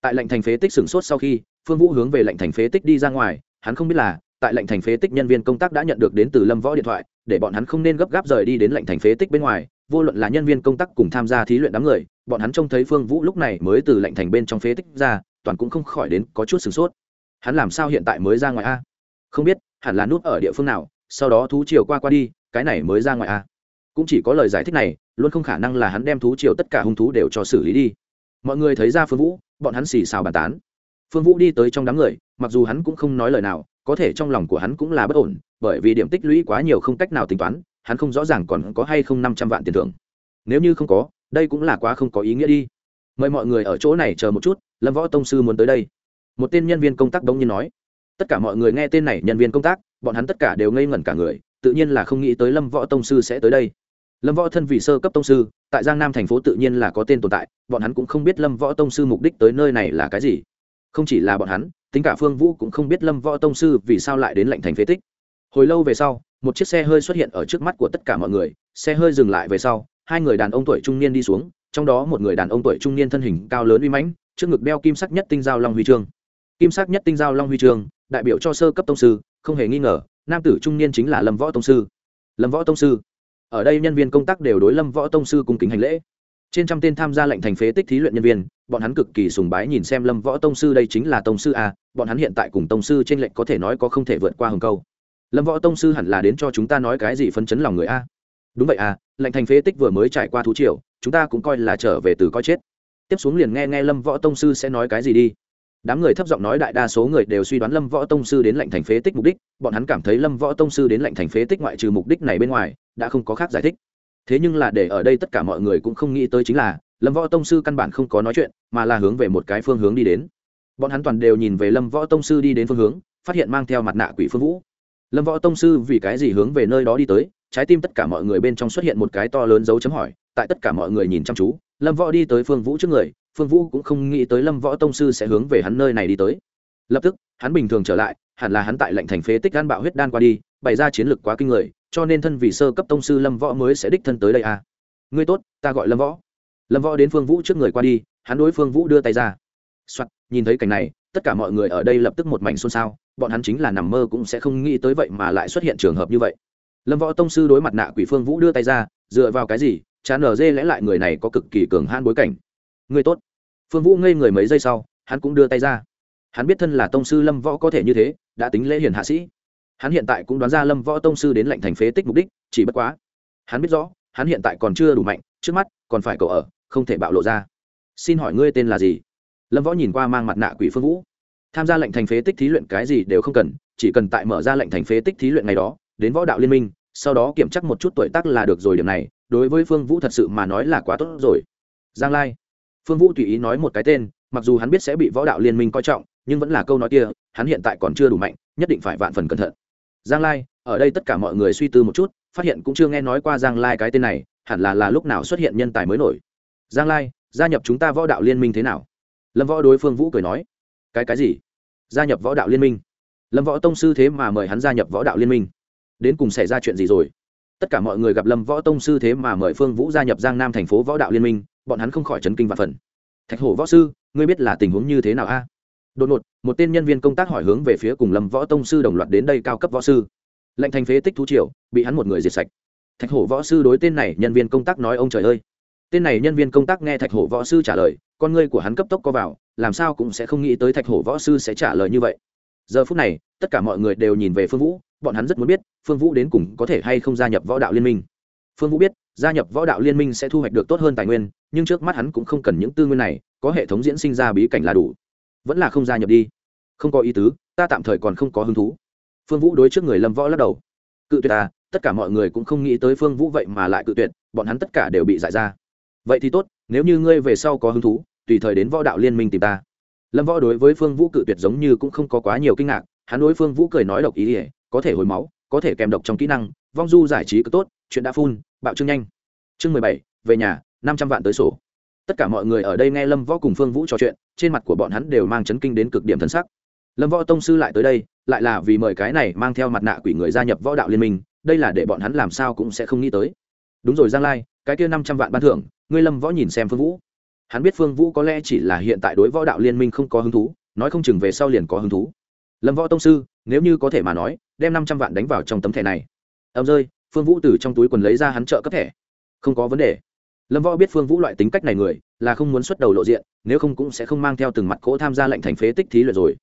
Tại lạnh thành phế tích sửng sốt sau khi phương vũ hướng về lệnh thành phế tích đi ra ngoài, hắn không biết là, tại lệnh thành phế tích nhân viên công tác đã nhận được đến từ lâm võ điện thoại, để bọn hắn không nên gấp gáp rời đi đến lệnh thành phế tích bên ngoài, vô luận là nhân viên công tác cùng tham gia thí luyện đám người, bọn hắn trông thấy phương vũ lúc này mới từ lệnh thành bên trong phế tích ra, toàn cũng không khỏi đến có chút sửng sốt. Hắn làm sao hiện tại mới ra ngoài a? Không biết, hẳn là nút ở địa phương nào, sau đó thú chiều qua qua đi, cái này mới ra ngoài a? Cũng chỉ có lời giải thích này, luôn không khả năng là hắn đem thú chiều tất cả hung thú đều cho xử lý đi. Mọi người thấy ra phương vũ, bọn hắn xì xào bàn tán phương vũ đi tới trong đám người, mặc dù hắn cũng không nói lời nào, có thể trong lòng của hắn cũng là bất ổn, bởi vì điểm tích lũy quá nhiều không cách nào tính toán, hắn không rõ ràng còn có hay không năm trăm vạn tiền thưởng. Nếu như không có, đây cũng là quá không có ý nghĩa đi. Mời mọi người ở chỗ này chờ một chút, lâm võ tông sư muốn tới đây. Một tên nhân viên công tác đông nhiên nói. Tất cả mọi người nghe tên này nhân viên công tác, bọn hắn tất cả đều ngây ngẩn cả người, tự nhiên là không nghĩ tới lâm võ tông sư sẽ tới đây. Lâm võ thân vị sơ cấp tông sư, tại giang nam thành phố tự nhiên là có tên tồn tại, bọn hắn cũng không biết lâm võ tông sư mục đích tới nơi này là cái gì không chỉ là bọn hắn, tính cả phương vũ cũng không biết lâm võ tông sư vì sao lại đến lệnh thành phế tích. Hồi lâu về sau, một chiếc xe hơi xuất hiện ở trước mắt của tất cả mọi người, xe hơi dừng lại về sau, hai người đàn ông tuổi trung niên đi xuống, trong đó một người đàn ông tuổi trung niên thân hình cao lớn uy mãnh, trước ngực đeo kim sắc nhất tinh giao long huy chương. Kim sắc nhất tinh giao long huy chương, đại biểu cho sơ cấp tông sư, không hề nghi ngờ, nam tử trung niên chính là lâm võ tông sư. Lâm võ tông sư. Ở đây nhân viên công tác đều đối lâm võ tông sư cung kính hành lễ. Trên trăm tên tham gia lệnh thành phế tích thí luyện nhân viên bọn hắn cực kỳ sùng bái nhìn xem lâm võ tông sư, đây chính là tông sư a, bọn hắn hiện tại cùng tông sư trên lệnh có thể nói có không thể vượt qua hồng câu. Lâm võ tông sư hẳn là đến cho chúng ta nói cái gì phấn chấn lòng người a? Đúng vậy a, lệnh thành phế tích vừa mới trải qua thú triều, chúng ta cũng coi là trở về từ coi chết. Tiếp xuống liền nghe nghe lâm võ tông sư sẽ nói cái gì đi. Đám người thấp giọng nói đại đa số người đều suy đoán lâm võ tông sư đến lệnh thành phế tích mục đích, bọn hắn cảm thấy lâm võ tông sư đến lệnh thành phế tích ngoại trừ mục đích này bên ngoài, đã không có khác giải thích. Thế nhưng là để ở đây tất cả mọi người cũng không nghĩ tới chính là lâm võ tông sư căn bản không có nói chuyện, mà là hướng về một cái phương hướng đi đến. Bọn hắn toàn đều nhìn về lâm võ tông sư đi đến phương hướng, phát hiện mang theo mặt nạ quỷ phương vũ. Lâm võ tông sư vì cái gì hướng về nơi đó đi tới? Trái tim tất cả mọi người bên trong xuất hiện một cái to lớn dấu chấm hỏi, tại tất cả mọi người nhìn chăm chú, lâm võ đi tới phương vũ trước người, phương vũ cũng không nghĩ tới lâm võ tông sư sẽ hướng về hắn nơi này đi tới. Lập tức, hắn bình thường trở lại, hẳn là hắn tại lệnh thành phế tích gan bạo huyết đan qua đi, bày ra chiến lược quá kinh người, cho nên thân vì sơ cấp tông sư lâm võ mới sẽ đích thân tới đây à. ngươi tốt, ta gọi lâm võ lâm võ đến phương vũ trước người qua đi hắn đối phương vũ đưa tay ra. Soạt, nhìn thấy cảnh này tất cả mọi người ở đây lập tức một mảnh xôn xao bọn hắn chính là nằm mơ cũng sẽ không nghĩ tới vậy mà lại xuất hiện trường hợp như vậy. Lâm võ tông sư đối mặt nạ quỷ phương vũ đưa tay ra dựa vào cái gì chán ở dê lẽ lại người này có cực kỳ cường han bối cảnh. Người tốt. Phương vũ ngây người mấy giây sau hắn cũng đưa tay ra. Hắn biết thân là tông sư lâm võ có thể như thế đã tính lễ hiền hạ sĩ. Hắn hiện tại cũng đoán ra lâm võ tông sư đến lệnh thành phế tích mục đích chỉ bất quá. Hắn biết rõ hắn hiện tại còn chưa đủ mạnh trước mắt còn phải cậu ở không thể bạo lộ ra. Xin hỏi ngươi tên là gì? Lâm võ nhìn qua mang mặt nạ quỷ phương vũ. Tham gia lệnh thành phế tích thí luyện cái gì đều không cần, chỉ cần tại mở ra lệnh thành phế tích thí luyện ngày đó, đến võ đạo liên minh, sau đó kiểm chắc một chút tuổi tác là được rồi điểm này, đối với phương vũ thật sự mà nói là quá tốt rồi. Giang lai. Phương vũ tùy ý nói một cái tên, mặc dù hắn biết sẽ bị võ đạo liên minh coi trọng, nhưng vẫn là câu nói kia, hắn hiện tại còn chưa đủ mạnh, nhất định phải vạn phần cẩn thận. Giang lai, ở đây tất cả mọi người suy tư một chút, phát hiện cũng chưa nghe nói qua giang lai cái tên này, hẳn là là lúc nào xuất hiện nhân tài mới nổi giang lai, gia nhập chúng ta võ đạo liên minh thế nào? Lâm võ đối phương vũ cười nói. Cái cái gì? Gia nhập võ đạo liên minh. Lâm võ tông sư thế mà mời hắn gia nhập võ đạo liên minh. Đến cùng xảy ra chuyện gì rồi? Tất cả mọi người gặp lâm võ tông sư thế mà mời phương vũ gia nhập giang nam thành phố võ đạo liên minh, bọn hắn không khỏi chấn kinh và phần. Thạch hổ võ sư, ngươi biết là tình huống như thế nào a? Đột ngột, một tên nhân viên công tác hỏi hướng về phía cùng lâm võ tông sư đồng loạt đến đây cao cấp võ sư. Lệnh thành phế tích thú triều, bị hắn một người diệt sạch. Thạch hổ võ sư đối tên này nhân viên công tác nói, ông trời ơi tên này nhân viên công tác nghe thạch hổ võ sư trả lời, con ngươi của hắn cấp tốc co vào, làm sao cũng sẽ không nghĩ tới thạch hổ võ sư sẽ trả lời như vậy. Giờ phút này, tất cả mọi người đều nhìn về phương vũ, bọn hắn rất muốn biết, phương vũ đến cùng có thể hay không gia nhập võ đạo liên minh. Phương vũ biết, gia nhập võ đạo liên minh sẽ thu hoạch được tốt hơn tài nguyên, nhưng trước mắt hắn cũng không cần những tư nguyên này, có hệ thống diễn sinh ra bí cảnh là đủ. Vẫn là không gia nhập đi. Không có ý tứ, ta tạm thời còn không có hứng thú. Phương vũ đối trước người lâm võ lắc đầu. Cự tuyệt à tất cả mọi người cũng không nghĩ tới phương vũ vậy mà lại cự tuyệt, bọn hắn tất cả đều bị giải ra vậy thì tốt, nếu như ngươi về sau có hứng thú, tùy thời đến võ đạo liên minh tìm ta. Lâm võ đối với phương vũ cự tuyệt giống như cũng không có quá nhiều kinh ngạc, hắn đối phương vũ cười nói độc ý ỉa có thể hồi máu, có thể kèm độc trong kỹ năng, vong du giải trí cứ tốt, chuyện đã phun, bạo trương nhanh. Chương mười bảy, về nhà, năm trăm vạn tới sổ. Tất cả mọi người ở đây nghe lâm võ cùng phương vũ trò chuyện, trên mặt của bọn hắn đều mang chấn kinh đến cực điểm thân sắc. Lâm võ tông sư lại tới đây, lại là vì mời cái này mang theo mặt nạ quỷ người gia nhập võ đạo liên minh, đây là để bọn hắn làm sao cũng sẽ không nghĩ tới. Đúng rồi giang lai, cái kia năm trăm vạn ban thưởng ngươi lâm võ nhìn xem phương vũ. Hắn biết phương vũ có lẽ chỉ là hiện tại đối võ đạo liên minh không có hứng thú, nói không chừng về sau liền có hứng thú. Lâm võ tông sư, nếu như có thể mà nói, đem năm trăm vạn đánh vào trong tấm thẻ này. Ẩm rơi, phương vũ từ trong túi quần lấy ra hắn trợ cấp thẻ. Không có vấn đề. Lâm võ biết phương vũ loại tính cách này người, là không muốn xuất đầu lộ diện, nếu không cũng sẽ không mang theo từng mặt cỗ tham gia lệnh thành phế tích thí luyện rồi.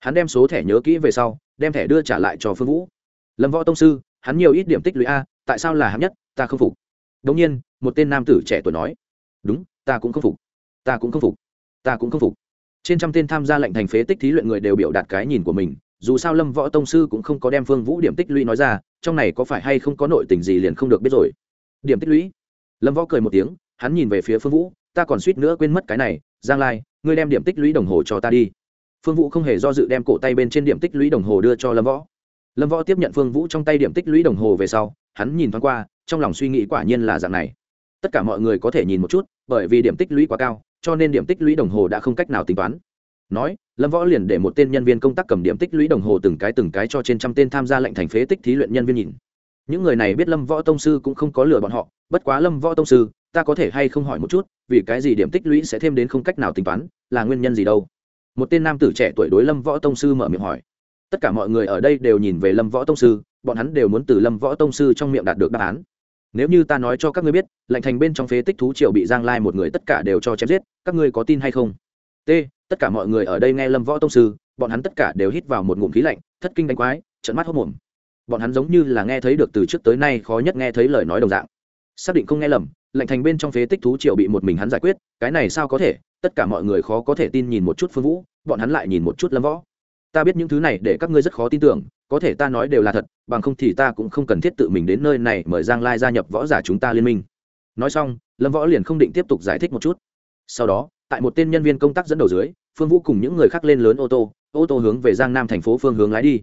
Hắn đem số thẻ nhớ kỹ về sau, đem thẻ đưa trả lại cho phương vũ. Lâm võ tông sư, hắn nhiều ít điểm tích lũy a, tại sao là hạng nhất, ta không phục đống nhiên, một tên nam tử trẻ tuổi nói, đúng, ta cũng không phục, ta cũng không phục, ta cũng không phục. Trên trăm tên tham gia lệnh thành phế tích thí luyện người đều biểu đạt cái nhìn của mình, dù sao lâm võ tông sư cũng không có đem phương vũ điểm tích lũy nói ra, trong này có phải hay không có nội tình gì liền không được biết rồi. Điểm tích lũy? Lâm võ cười một tiếng, hắn nhìn về phía phương vũ, ta còn suýt nữa quên mất cái này, giang lai, ngươi đem điểm tích lũy đồng hồ cho ta đi. Phương vũ không hề do dự đem cổ tay bên trên điểm tích lũy đồng hồ đưa cho lâm võ. Lâm võ tiếp nhận phương vũ trong tay điểm tích lũy đồng hồ về sau, hắn nhìn thoáng qua trong lòng suy nghĩ quả nhiên là dạng này. Tất cả mọi người có thể nhìn một chút, bởi vì điểm tích lũy quá cao, cho nên điểm tích lũy đồng hồ đã không cách nào tính toán. Nói, lâm võ liền để một tên nhân viên công tác cầm điểm tích lũy đồng hồ từng cái từng cái cho trên trăm tên tham gia lệnh thành phế tích thí luyện nhân viên nhìn. Những người này biết lâm võ tông sư cũng không có lừa bọn họ, bất quá lâm võ tông sư, ta có thể hay không hỏi một chút, vì cái gì điểm tích lũy sẽ thêm đến không cách nào tính toán, là nguyên nhân gì đâu? Một tên nam tử trẻ tuổi đối lâm võ tông sư mở miệng hỏi. Tất cả mọi người ở đây đều nhìn về lâm võ tông sư, bọn hắn đều muốn từ lâm võ tông sư trong miệng đạt được đáp án nếu như ta nói cho các ngươi biết, lệnh thành bên trong phế tích thú triều bị giang lai một người tất cả đều cho chém giết, các ngươi có tin hay không? T, tất cả mọi người ở đây nghe lâm võ tông sư, bọn hắn tất cả đều hít vào một ngụm khí lạnh, thất kinh đánh quái trận mắt hốc mồm bọn hắn giống như là nghe thấy được từ trước tới nay khó nhất nghe thấy lời nói đồng dạng. Xác định không nghe lầm, lệnh thành bên trong phế tích thú triều bị một mình hắn giải quyết, cái này sao có thể? Tất cả mọi người khó có thể tin nhìn một chút phương vũ, bọn hắn lại nhìn một chút lâm võ ta biết những thứ này để các ngươi rất khó tin tưởng, có thể ta nói đều là thật, bằng không thì ta cũng không cần thiết tự mình đến nơi này mời giang lai gia nhập võ giả chúng ta liên minh. Nói xong, lâm võ liền không định tiếp tục giải thích một chút. Sau đó, tại một tên nhân viên công tác dẫn đầu dưới, phương vũ cùng những người khác lên lớn ô tô ô tô hướng về giang nam thành phố phương hướng lái đi.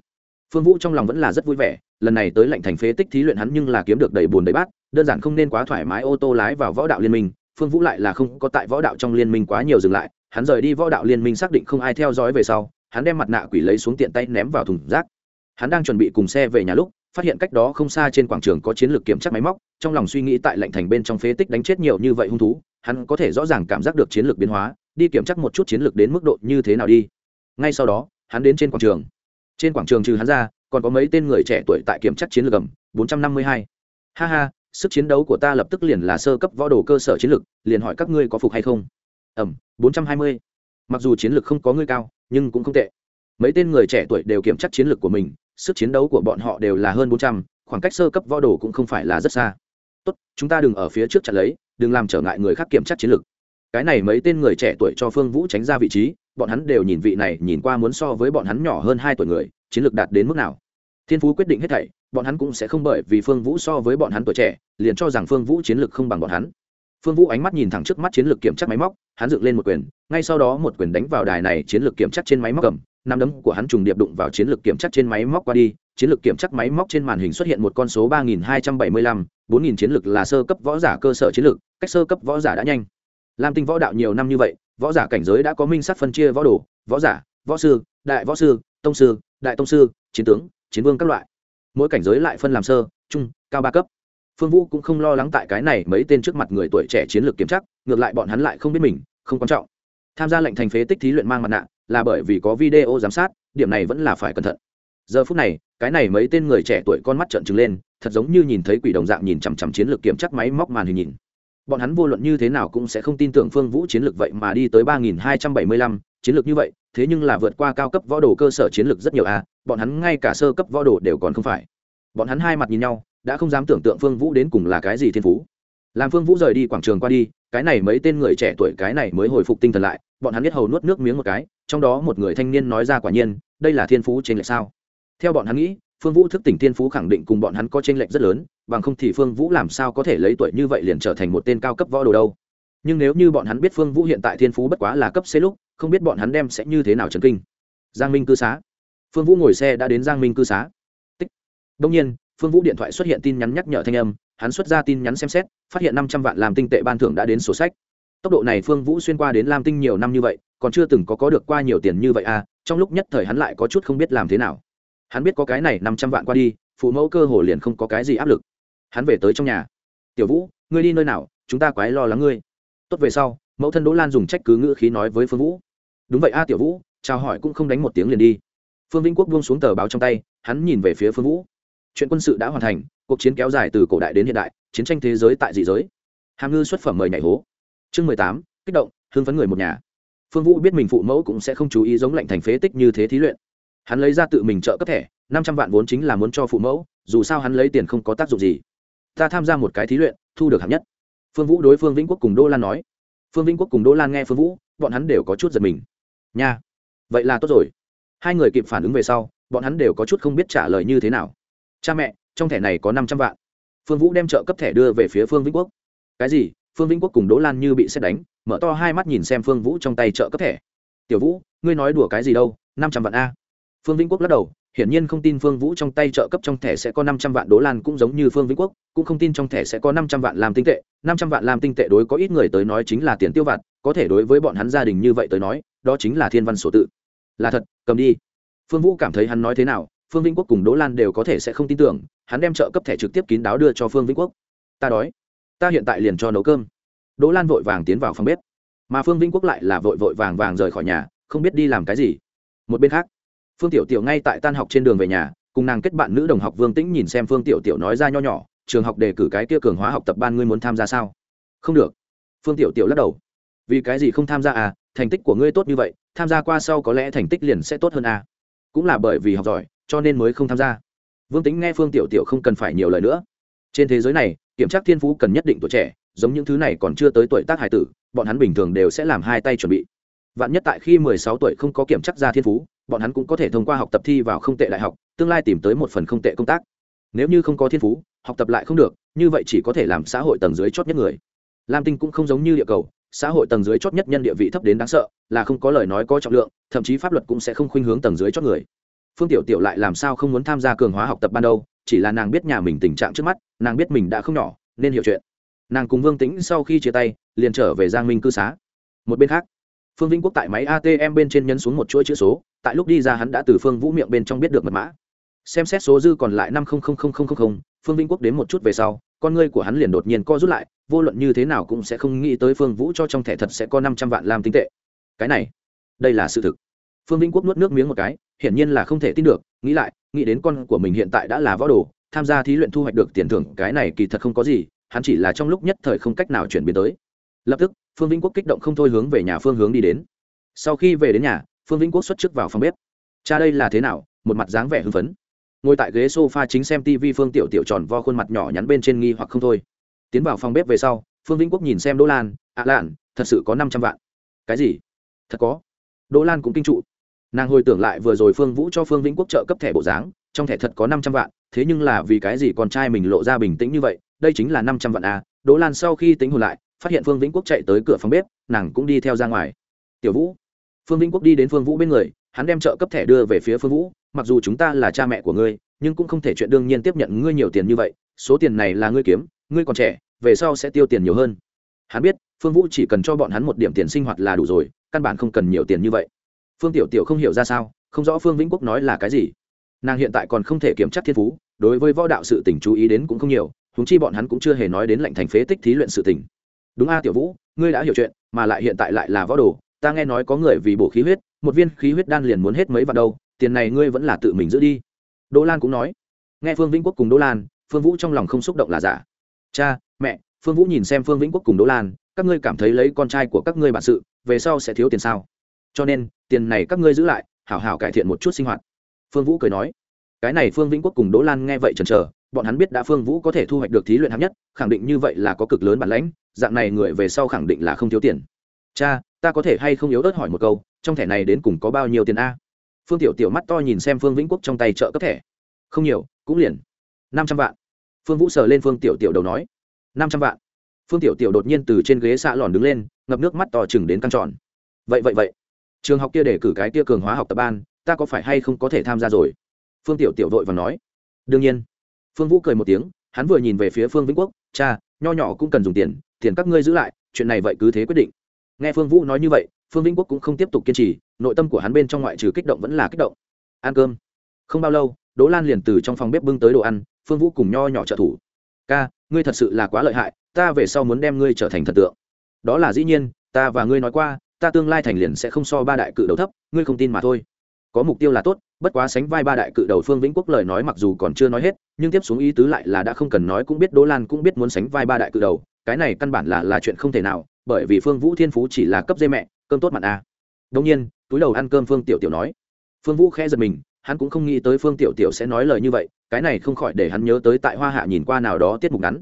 Phương vũ trong lòng vẫn là rất vui vẻ, lần này tới lệnh thành phế tích thí luyện hắn nhưng là kiếm được đầy bùn đầy bát, đơn giản không nên quá thoải mái ô tô lái vào võ đạo liên minh, phương vũ lại là không có tại võ đạo trong liên minh quá nhiều dừng lại, hắn rời đi võ đạo liên minh xác định không ai theo dõi về sau hắn đem mặt nạ quỷ lấy xuống tiện tay ném vào thùng rác hắn đang chuẩn bị cùng xe về nhà lúc, phát hiện cách đó không xa trên quảng trường có chiến lược kiểm tra máy móc, trong lòng suy nghĩ tại lệnh thành bên trong phế tích đánh chết nhiều như vậy hung thú, hắn có thể rõ ràng cảm giác được chiến lược biến hóa, đi kiểm tra một chút chiến lược đến mức độ như thế nào đi ngay sau đó, hắn đến trên quảng trường trên quảng trường trừ hắn ra, còn có mấy tên người trẻ tuổi tại kiểm tra chiến lược gầm 452. ha ha, sức chiến đấu của ta lập tức liền là sơ cấp võ đồ cơ sở chiến lược, liền hỏi các ngươi có phục hay không ẩm 420. mặc dù chiến lược không có ngươi cao nhưng cũng không tệ. Mấy tên người trẻ tuổi đều kiểm chắc chiến lược của mình sức chiến đấu của bọn họ đều là hơn 400, khoảng cách sơ cấp võ đồ cũng không phải là rất xa. Tốt chúng ta đừng ở phía trước chặn lấy đừng làm trở ngại người khác kiểm tra chiến lược. Cái này mấy tên người trẻ tuổi cho phương vũ tránh ra vị trí bọn hắn đều nhìn vị này nhìn qua muốn so với bọn hắn nhỏ hơn hai tuổi người chiến lược đạt đến mức nào. Thiên phú quyết định hết thảy bọn hắn cũng sẽ không bởi vì phương vũ so với bọn hắn tuổi trẻ liền cho rằng phương vũ chiến lược không bằng bọn hắn phương vũ ánh mắt nhìn thẳng trước mắt chiến lược kiểm tra máy móc, hắn dựng lên một quyền, ngay sau đó một quyền đánh vào đài này chiến lược kiểm tra trên máy móc cầm năm đấm của hắn trùng điệp đụng vào chiến lược kiểm tra trên máy móc qua đi, chiến lược kiểm tra máy móc trên màn hình xuất hiện một con số ba nghìn hai trăm bảy mươi lăm, bốn nghìn chiến lược là sơ cấp võ giả cơ sở chiến lược, cách sơ cấp võ giả đã nhanh. Lam tinh võ đạo nhiều năm như vậy, võ giả cảnh giới đã có minh sắc phân chia võ đồ, võ giả, võ sư, đại võ sư, tông sư, đại tông sư, chiến tướng, chiến vương các loại. Mỗi cảnh giới lại phân làm sơ, trung, cao ba cấp phương vũ cũng không lo lắng tại cái này mấy tên trước mặt người tuổi trẻ chiến lược kiểm chắc, ngược lại bọn hắn lại không biết mình, không quan trọng. Tham gia lệnh thành phế tích thí luyện mang mặt nạ, là bởi vì có video giám sát, điểm này vẫn là phải cẩn thận. Giờ phút này, cái này mấy tên người trẻ tuổi con mắt trợn trừng lên, thật giống như nhìn thấy quỷ đồng dạng nhìn chằm chằm chiến lược kiểm chắc máy móc màn hình nhìn. Bọn hắn vô luận như thế nào cũng sẽ không tin tưởng phương vũ chiến lược vậy mà đi tới ba nghìn hai trăm bảy mươi lăm, chiến lược như vậy, thế nhưng là vượt qua cao cấp võ đồ cơ sở chiến lược rất nhiều a, bọn hắn ngay cả sơ cấp võ đồ đều còn không phải. Bọn hắn hai mặt nhìn nhau đã không dám tưởng tượng phương vũ đến cùng là cái gì thiên phú. Làm phương vũ rời đi quảng trường qua đi, cái này mấy tên người trẻ tuổi cái này mới hồi phục tinh thần lại, bọn hắn biết hầu nuốt nước miếng một cái, trong đó một người thanh niên nói ra quả nhiên, đây là thiên phú trên lệch sao? Theo bọn hắn nghĩ, phương vũ thức tỉnh thiên phú khẳng định cùng bọn hắn có t r ê n lệch rất lớn, bằng không thì phương vũ làm sao có thể lấy tuổi như vậy liền trở thành một tên cao cấp võ đồ đâu. Nhưng nếu như bọn hắn biết phương vũ hiện tại thiên phú bất quá là cấp c lúc, không biết bọn hắn đem sẽ như thế nào trần kinh. Giang minh cư xá. Phương vũ ngồi xe đã đến giang minh cư xá. Tích. đông nhiên phương vũ điện thoại xuất hiện tin nhắn nhắc nhở thanh âm, hắn xuất ra tin nhắn xem xét, phát hiện năm trăm vạn làm tinh tệ ban thưởng đã đến sổ sách. Tốc độ này phương vũ xuyên qua đến lam tinh nhiều năm như vậy, còn chưa từng có có được qua nhiều tiền như vậy à trong lúc nhất thời hắn lại có chút không biết làm thế nào. Hắn biết có cái này năm trăm vạn qua đi, phụ mẫu cơ hồ liền không có cái gì áp lực. Hắn về tới trong nhà. Tiểu vũ, ngươi đi nơi nào? Chúng ta quái lo lắng ngươi. Tốt về sau, mẫu thân đỗ lan dùng trách cứ ngữ khí nói với phương vũ. Đúng vậy a, tiểu vũ, chào hỏi cũng không đánh một tiếng liền đi. Phương vĩnh quốc buông xuống tờ báo trong tay, hắn nhìn về phía phương vũ chuyện quân sự đã hoàn thành, cuộc chiến kéo dài từ cổ đại đến hiện đại, chiến tranh thế giới tại dị giới. Hàm ngư xuất phẩm mời nhảy hố. Chương mười tám, kích động, hưng phấn người một nhà. Phương vũ biết mình phụ mẫu cũng sẽ không chú ý giống lệnh thành phế tích như thế thí luyện. Hắn lấy ra tự mình trợ cấp thẻ, năm trăm vạn vốn chính là muốn cho phụ mẫu, dù sao hắn lấy tiền không có tác dụng gì. Ta tham gia một cái thí luyện, thu được hạng nhất. Phương vũ đối phương vĩnh quốc cùng đô lan nói. Phương vĩnh quốc cùng đô lan nghe phương vũ, bọn hắn đều có chút giật mình. Nha, vậy là tốt rồi. Hai người kịp phản ứng về sau, bọn hắn đều có chút không biết trả lời như thế nào cha mẹ, trong thẻ này có năm trăm vạn. Phương vũ đem trợ cấp thẻ đưa về phía phương vĩnh quốc. Cái gì? Phương vĩnh quốc cùng đỗ lan như bị xét đánh, mở to hai mắt nhìn xem phương vũ trong tay trợ cấp thẻ. Tiểu vũ, ngươi nói đùa cái gì đâu, năm trăm vạn a? Phương vĩnh quốc lắc đầu, hiển nhiên không tin phương vũ trong tay trợ cấp trong thẻ sẽ có năm trăm vạn, Đỗ lan cũng giống như phương vĩnh quốc, cũng không tin trong thẻ sẽ có năm trăm vạn làm tinh tệ. Năm trăm vạn làm tinh tệ đối có ít người tới nói chính là tiền tiêu vặt, có thể đối với bọn hắn gia đình như vậy tới nói, đó chính là thiên văn sổ tự. Là thật, cầm đi. Phương vũ cảm thấy hắn nói thế nào phương vĩnh quốc cùng đỗ lan đều có thể sẽ không tin tưởng, hắn đem trợ cấp thẻ trực tiếp kín đáo đưa cho phương vĩnh quốc. Ta đói. Ta hiện tại liền cho nấu cơm. Đỗ lan vội vàng tiến vào phòng bếp. Mà phương vĩnh quốc lại là vội vội vàng vàng rời khỏi nhà, không biết đi làm cái gì. Một bên khác, phương tiểu tiểu ngay tại tan học trên đường về nhà, cùng nàng kết bạn nữ đồng học vương tĩnh nhìn xem phương tiểu tiểu nói ra nho nhỏ, trường học đề cử cái kia cường hóa học tập ban ngươi muốn tham gia sao? Không được. Phương tiểu tiểu lắc đầu. Vì cái gì không tham gia à? Thành tích của ngươi tốt như vậy, tham gia qua sau có lẽ thành tích liền sẽ tốt hơn à? Cũng là bởi vì học giỏi cho nên mới không tham gia. Vương tính nghe phương tiểu tiểu không cần phải nhiều lời nữa. Trên thế giới này, kiểm tra thiên phú cần nhất định tuổi trẻ, giống những thứ này còn chưa tới tuổi tác hải tử, bọn hắn bình thường đều sẽ làm hai tay chuẩn bị. Vạn nhất tại khi mười sáu tuổi không có kiểm tra ra thiên phú, bọn hắn cũng có thể thông qua học tập thi vào không tệ đại học, tương lai tìm tới một phần không tệ công tác. Nếu như không có thiên phú, học tập lại không được, như vậy chỉ có thể làm xã hội tầng dưới chót nhất người. Lam tinh cũng không giống như địa cầu, xã hội tầng dưới chót nhất nhân địa vị thấp đến đáng sợ, là không có lời nói có trọng lượng, thậm chí pháp luật cũng sẽ không khuynh hướng tầng dưới chót người phương tiểu tiểu lại làm sao không muốn tham gia cường hóa học tập ban đầu, chỉ là nàng biết nhà mình tình trạng trước mắt, nàng biết mình đã không nhỏ, nên hiểu chuyện. Nàng cùng vương tĩnh sau khi chia tay, liền trở về giang minh cư xá. Một bên khác, phương vĩnh quốc tại máy atm bên trên nhấn xuống một chuỗi chữ số, tại lúc đi ra hắn đã từ phương vũ miệng bên trong biết được mật mã. Xem xét số dư còn lại năm phương vĩnh quốc đến một chút về sau, con ngươi của hắn liền đột nhiên co rút lại, vô luận như thế nào cũng sẽ không nghĩ tới phương vũ cho trong thẻ thật sẽ có năm trăm vạn lam tinh tệ. Cái này, đây là sự thực phương vĩnh quốc nuốt nước miếng một cái, hiển nhiên là không thể tin được, nghĩ lại, nghĩ đến con của mình hiện tại đã là võ đồ, tham gia thí luyện thu hoạch được tiền thưởng, cái này kỳ thật không có gì, hắn chỉ là trong lúc nhất thời không cách nào chuyển biến tới. Lập tức, phương vĩnh quốc kích động không thôi hướng về nhà phương hướng đi đến. Sau khi về đến nhà, phương vĩnh quốc xuất chức vào phòng bếp. Cha đây là thế nào? Một mặt dáng vẻ hưng phấn. Ngồi tại ghế s o f a chính xem tv phương tiểu tiểu tròn vo khuôn mặt nhỏ nhắn bên trên nghi hoặc không thôi. Tiến vào phòng bếp về sau, phương vĩnh quốc nhìn xem đỗ lan ạ à lạn thật sự có năm trăm vạn. Cái gì? Thật có. Đỗ lan cũng kinh trụ nàng hồi tưởng lại vừa rồi phương vũ cho phương vĩnh quốc trợ cấp thẻ bộ dáng, trong thẻ thật có năm trăm vạn, thế nhưng là vì cái gì con trai mình lộ ra bình tĩnh như vậy, đây chính là năm trăm vạn à? Đỗ lan sau khi tính hồn lại, phát hiện phương vĩnh quốc chạy tới cửa phòng bếp, nàng cũng đi theo ra ngoài. Tiểu vũ. Phương vĩnh quốc đi đến phương vũ bên người, hắn đem trợ cấp thẻ đưa về phía phương vũ, mặc dù chúng ta là cha mẹ của ngươi, nhưng cũng không thể chuyện đương nhiên tiếp nhận ngươi nhiều tiền như vậy, số tiền này là ngươi kiếm, ngươi còn trẻ, về sau sẽ tiêu tiền nhiều hơn. Hắn biết, phương vũ chỉ cần cho bọn hắn một điểm tiền sinh hoạt là đủ rồi, căn bản không cần nhiều tiền như vậy phương tiểu tiểu không hiểu ra sao, không rõ phương vĩnh quốc nói là cái gì. Nàng hiện tại còn không thể kiểm tra thiên phú, đối với võ đạo sự tỉnh chú ý đến cũng không nhiều húng chi bọn hắn cũng chưa hề nói đến lệnh thành phế tích thí luyện sự tỉnh đúng a, tiểu vũ, ngươi đã hiểu chuyện, mà lại hiện tại lại là võ đồ, ta nghe nói có người vì bổ khí huyết, một viên khí huyết đan liền muốn hết mấy vạn đâu, tiền này ngươi vẫn là tự mình giữ đi. Đỗ lan cũng nói. Nghe phương vĩnh quốc cùng đỗ lan, phương vũ trong lòng không xúc động là giả. Cha, mẹ, phương vũ nhìn xem phương vĩnh quốc cùng đỗ lan, các ngươi cảm thấy lấy con trai của các ngươi bản sự, về sau sẽ thiếu tiền sao? Cho nên, tiền này các ngươi giữ lại, hảo hảo cải thiện một chút sinh hoạt. Phương vũ cười nói. Cái này phương vĩnh quốc cùng đỗ lan nghe vậy chần chờ, bọn hắn biết đã phương vũ có thể thu hoạch được thí luyện hạng nhất, khẳng định như vậy là có cực lớn bản lãnh, dạng này người về sau khẳng định là không thiếu tiền. Cha, ta có thể hay không yếu ớt hỏi một câu, trong thẻ này đến cùng có bao nhiêu tiền a? Phương tiểu tiểu mắt to nhìn xem phương vĩnh quốc trong tay trợ cấp thẻ. Không nhiều, cũng liền năm trăm vạn. Phương vũ sờ lên phương tiểu tiểu đầu nói. Năm trăm vạn. Phương tiểu tiểu đột nhiên từ trên ghế xạ lòn đứng lên, ngập nước mắt to chừng đến căng tròn. Vậy vậy vậy trường học kia để cử cái kia cường hóa học tập ban, ta có phải hay không có thể tham gia rồi? Phương tiểu tiểu vội và nói. Đương nhiên. Phương vũ cười một tiếng, hắn vừa nhìn về phía phương vĩnh quốc, cha, nho nhỏ cũng cần dùng tiền tiền các ngươi giữ lại, chuyện này vậy cứ thế quyết định. Nghe phương vũ nói như vậy, phương vĩnh quốc cũng không tiếp tục kiên trì, nội tâm của hắn bên trong ngoại trừ kích động vẫn là kích động. Ăn cơm. Không bao lâu, đỗ lan liền từ trong phòng bếp bưng tới đồ ăn, phương vũ cùng nho nhỏ trợ thủ. Ca, ngươi thật sự là quá lợi hại, ta về sau muốn đem ngươi trở thành thần tượng. Đó là dĩ nhiên, ta và ngươi nói qua ta tương lai thành liền sẽ không so ba đại cự đầu thấp, ngươi không tin mà thôi. Có mục tiêu là tốt, bất quá sánh vai ba đại cự đầu phương vĩnh quốc lời nói mặc dù còn chưa nói hết, nhưng tiếp xuống ý tứ lại là đã không cần nói cũng biết đỗ lan cũng biết muốn sánh vai ba đại cự đầu, cái này căn bản là là chuyện không thể nào, bởi vì phương vũ thiên phú chỉ là cấp dây mẹ, cơm tốt mặn a à. đông nhiên, túi đầu ăn cơm phương tiểu tiểu nói. Phương vũ khẽ giật mình, hắn cũng không nghĩ tới phương tiểu tiểu sẽ nói lời như vậy, cái này không khỏi để hắn nhớ tới tại hoa hạ nhìn qua nào đó tiết mục ngắn.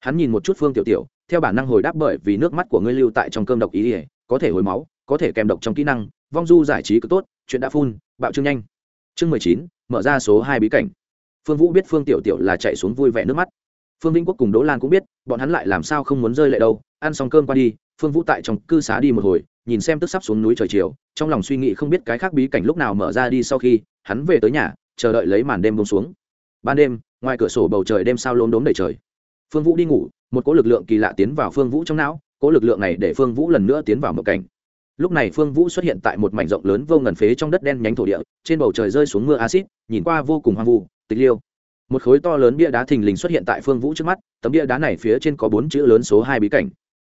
Hắn nhìn một chút phương tiểu tiểu, theo bản năng hồi đáp bởi vì nước mắt của ngươi lưu tại trong cơm độc ý ỉa có thể hồi máu, có thể kèm độc trong kỹ năng, vong du giải trí cực tốt, chuyện đã phun bạo trương nhanh. Chương mười chín, mở ra số hai bí cảnh. Phương vũ biết phương tiểu tiểu là chạy xuống vui vẻ nước mắt. Phương vĩnh quốc cùng đỗ lan cũng biết, bọn hắn lại làm sao không muốn rơi lệ đâu, ăn xong cơm qua đi, phương vũ tại trong cư xá đi một hồi, nhìn xem tức sắp xuống núi trời chiều, trong lòng suy nghĩ không biết cái khác bí cảnh lúc nào mở ra đi sau khi, hắn về tới nhà, chờ đợi lấy màn đêm bông xuống. Ban đêm, ngoài cửa sổ bầu trời đêm sao lốm đốm đầy trời. Phương vũ đi ngủ, một cỗ lực lượng kỳ lạ tiến vào phương vũ trong não cỗ lực lượng này để phương vũ lần nữa tiến vào một cảnh. Lúc này phương vũ xuất hiện tại một mảnh rộng lớn vô ngần phế trong đất đen nhánh thổ địa, trên bầu trời rơi xuống mưa acid nhìn qua vô cùng hoang vu, tịch liêu. Một khối to lớn bia đá thình lình xuất hiện tại phương vũ trước mắt, tấm bia đá này phía trên có bốn chữ lớn số hai bí cảnh.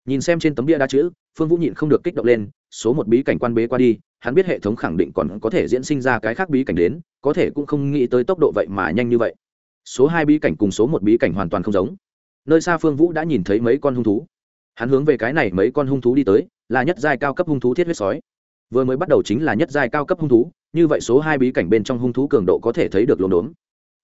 Nhìn xem trên tấm bia đá chữ, phương vũ nhịn không được kích động lên, số một bí cảnh quan bế qua đi, hắn biết hệ thống khẳng định còn có thể diễn sinh ra cái khác bí cảnh đến, có thể cũng không nghĩ tới tốc độ vậy mà nhanh như vậy. Số hai bí cảnh cùng số một bí cảnh hoàn toàn không giống. Nơi xa phương vũ đã nhìn thấy mấy con hung thú hắn hướng về cái này mấy con hung thú đi tới, là nhất giai cao cấp hung thú thiết huyết sói. Vừa mới bắt đầu chính là nhất giai cao cấp hung thú, như vậy số hai bí cảnh bên trong hung thú cường độ có thể thấy được lốm đốm.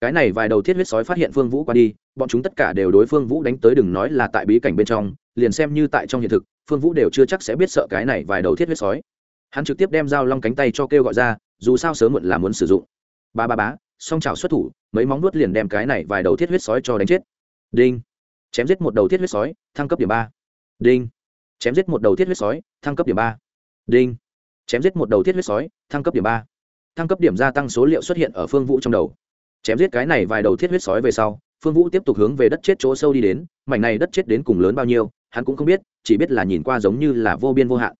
Cái này vài đầu thiết huyết sói phát hiện phương vũ qua đi, bọn chúng tất cả đều đối phương vũ đánh tới đừng nói là tại bí cảnh bên trong, liền xem như tại trong hiện thực, phương vũ đều chưa chắc sẽ biết sợ cái này vài đầu thiết huyết sói. Hắn trực tiếp đem dao long cánh tay cho kêu gọi ra, dù sao sớm muộn là muốn sử dụng. Ba ba bá song trào xuất thủ, mấy móng nuốt liền đem cái này vài đầu thiết huyết sói cho đánh chết. Đinh. Chém giết một đầu thiết huyết sói, thăng cấp điểm ba đinh. Chém giết một đầu thiết huyết sói, thăng cấp điểm ba. Đinh. Chém giết một đầu thiết huyết sói, thăng cấp điểm ba. Thăng cấp điểm gia tăng số liệu xuất hiện ở phương vũ trong đầu. Chém giết cái này vài đầu thiết huyết sói về sau, phương vũ tiếp tục hướng về đất chết chỗ sâu đi đến, mảnh này đất chết đến cùng lớn bao nhiêu, hắn cũng không biết, chỉ biết là nhìn qua giống như là vô biên vô hạn.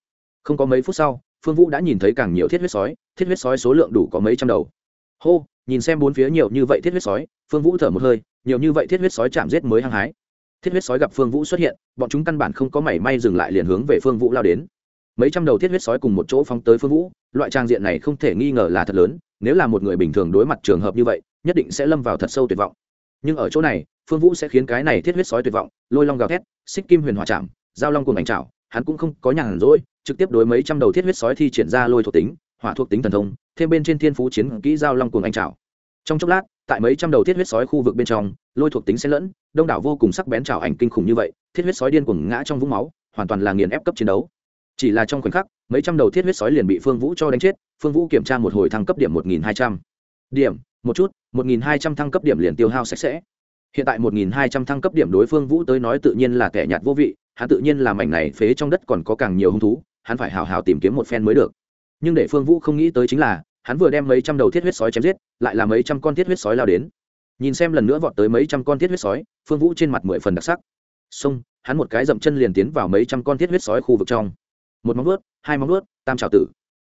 Không có mấy phút sau, phương vũ đã nhìn thấy càng nhiều thiết huyết sói, thiết huyết sói số lượng đủ có mấy trăm đầu. Hô, nhìn xem bốn phía nhiều như vậy thiết huyết sói, phương vũ thở một hơi, nhiều như vậy thiết huyết sói chạm giết mới hăng hái thiết huyết sói gặp phương vũ xuất hiện, bọn chúng căn bản không có mảy may dừng lại liền hướng về phương vũ lao đến. Mấy trăm đầu thiết huyết sói cùng một chỗ phóng tới phương vũ, loại trang diện này không thể nghi ngờ là thật lớn, nếu là một người bình thường đối mặt trường hợp như vậy, nhất định sẽ lâm vào thật sâu tuyệt vọng. Nhưng ở chỗ này, phương vũ sẽ khiến cái này thiết huyết sói tuyệt vọng, lôi long gào thét, xích kim huyền hòa chạm, giao long cùng ảnh trào hắn cũng không có nhàn rỗi, trực tiếp đối mấy trăm đầu thiết huyết sói thi triển ra lôi thuộc tính, hỏa thuộc tính thần thông, thêm bên trên thiên phú chiến kỹ giao long cùng anh trào trong chốc lát tại mấy trăm đầu thiết huyết sói khu vực bên trong, lôi thuộc tính xen lẫn, đông đảo vô cùng sắc bén trào ảnh kinh khủng như vậy, thiết huyết sói điên cuồng ngã trong vũng máu, hoàn toàn là nghiền ép cấp chiến đấu. Chỉ là trong khoảnh khắc, mấy trăm đầu thiết huyết sói liền bị phương vũ cho đánh chết, phương vũ kiểm tra một hồi thăng cấp điểm một nghìn hai trăm. Điểm, một chút, một nghìn hai trăm thăng cấp điểm liền tiêu hao sạch sẽ. Hiện tại một nghìn hai trăm thăng cấp điểm đối phương vũ tới nói tự nhiên là kẻ nhạt vô vị, hắn tự nhiên là mảnh này phế trong đất còn có càng nhiều hung thú, hắn phải hào hào tìm kiếm một phen mới được. Nhưng để phương vũ không nghĩ tới chính là hắn vừa đem mấy trăm đầu thiết huyết sói chém giết, lại là mấy trăm con thiết huyết sói lao đến. Nhìn xem lần nữa vọt tới mấy trăm con thiết huyết sói, phương vũ trên mặt mười phần đặc sắc. Xông hắn một cái dậm chân liền tiến vào mấy trăm con thiết huyết sói khu vực trong. Một móng vuốt, hai móng vuốt, tam trào tử.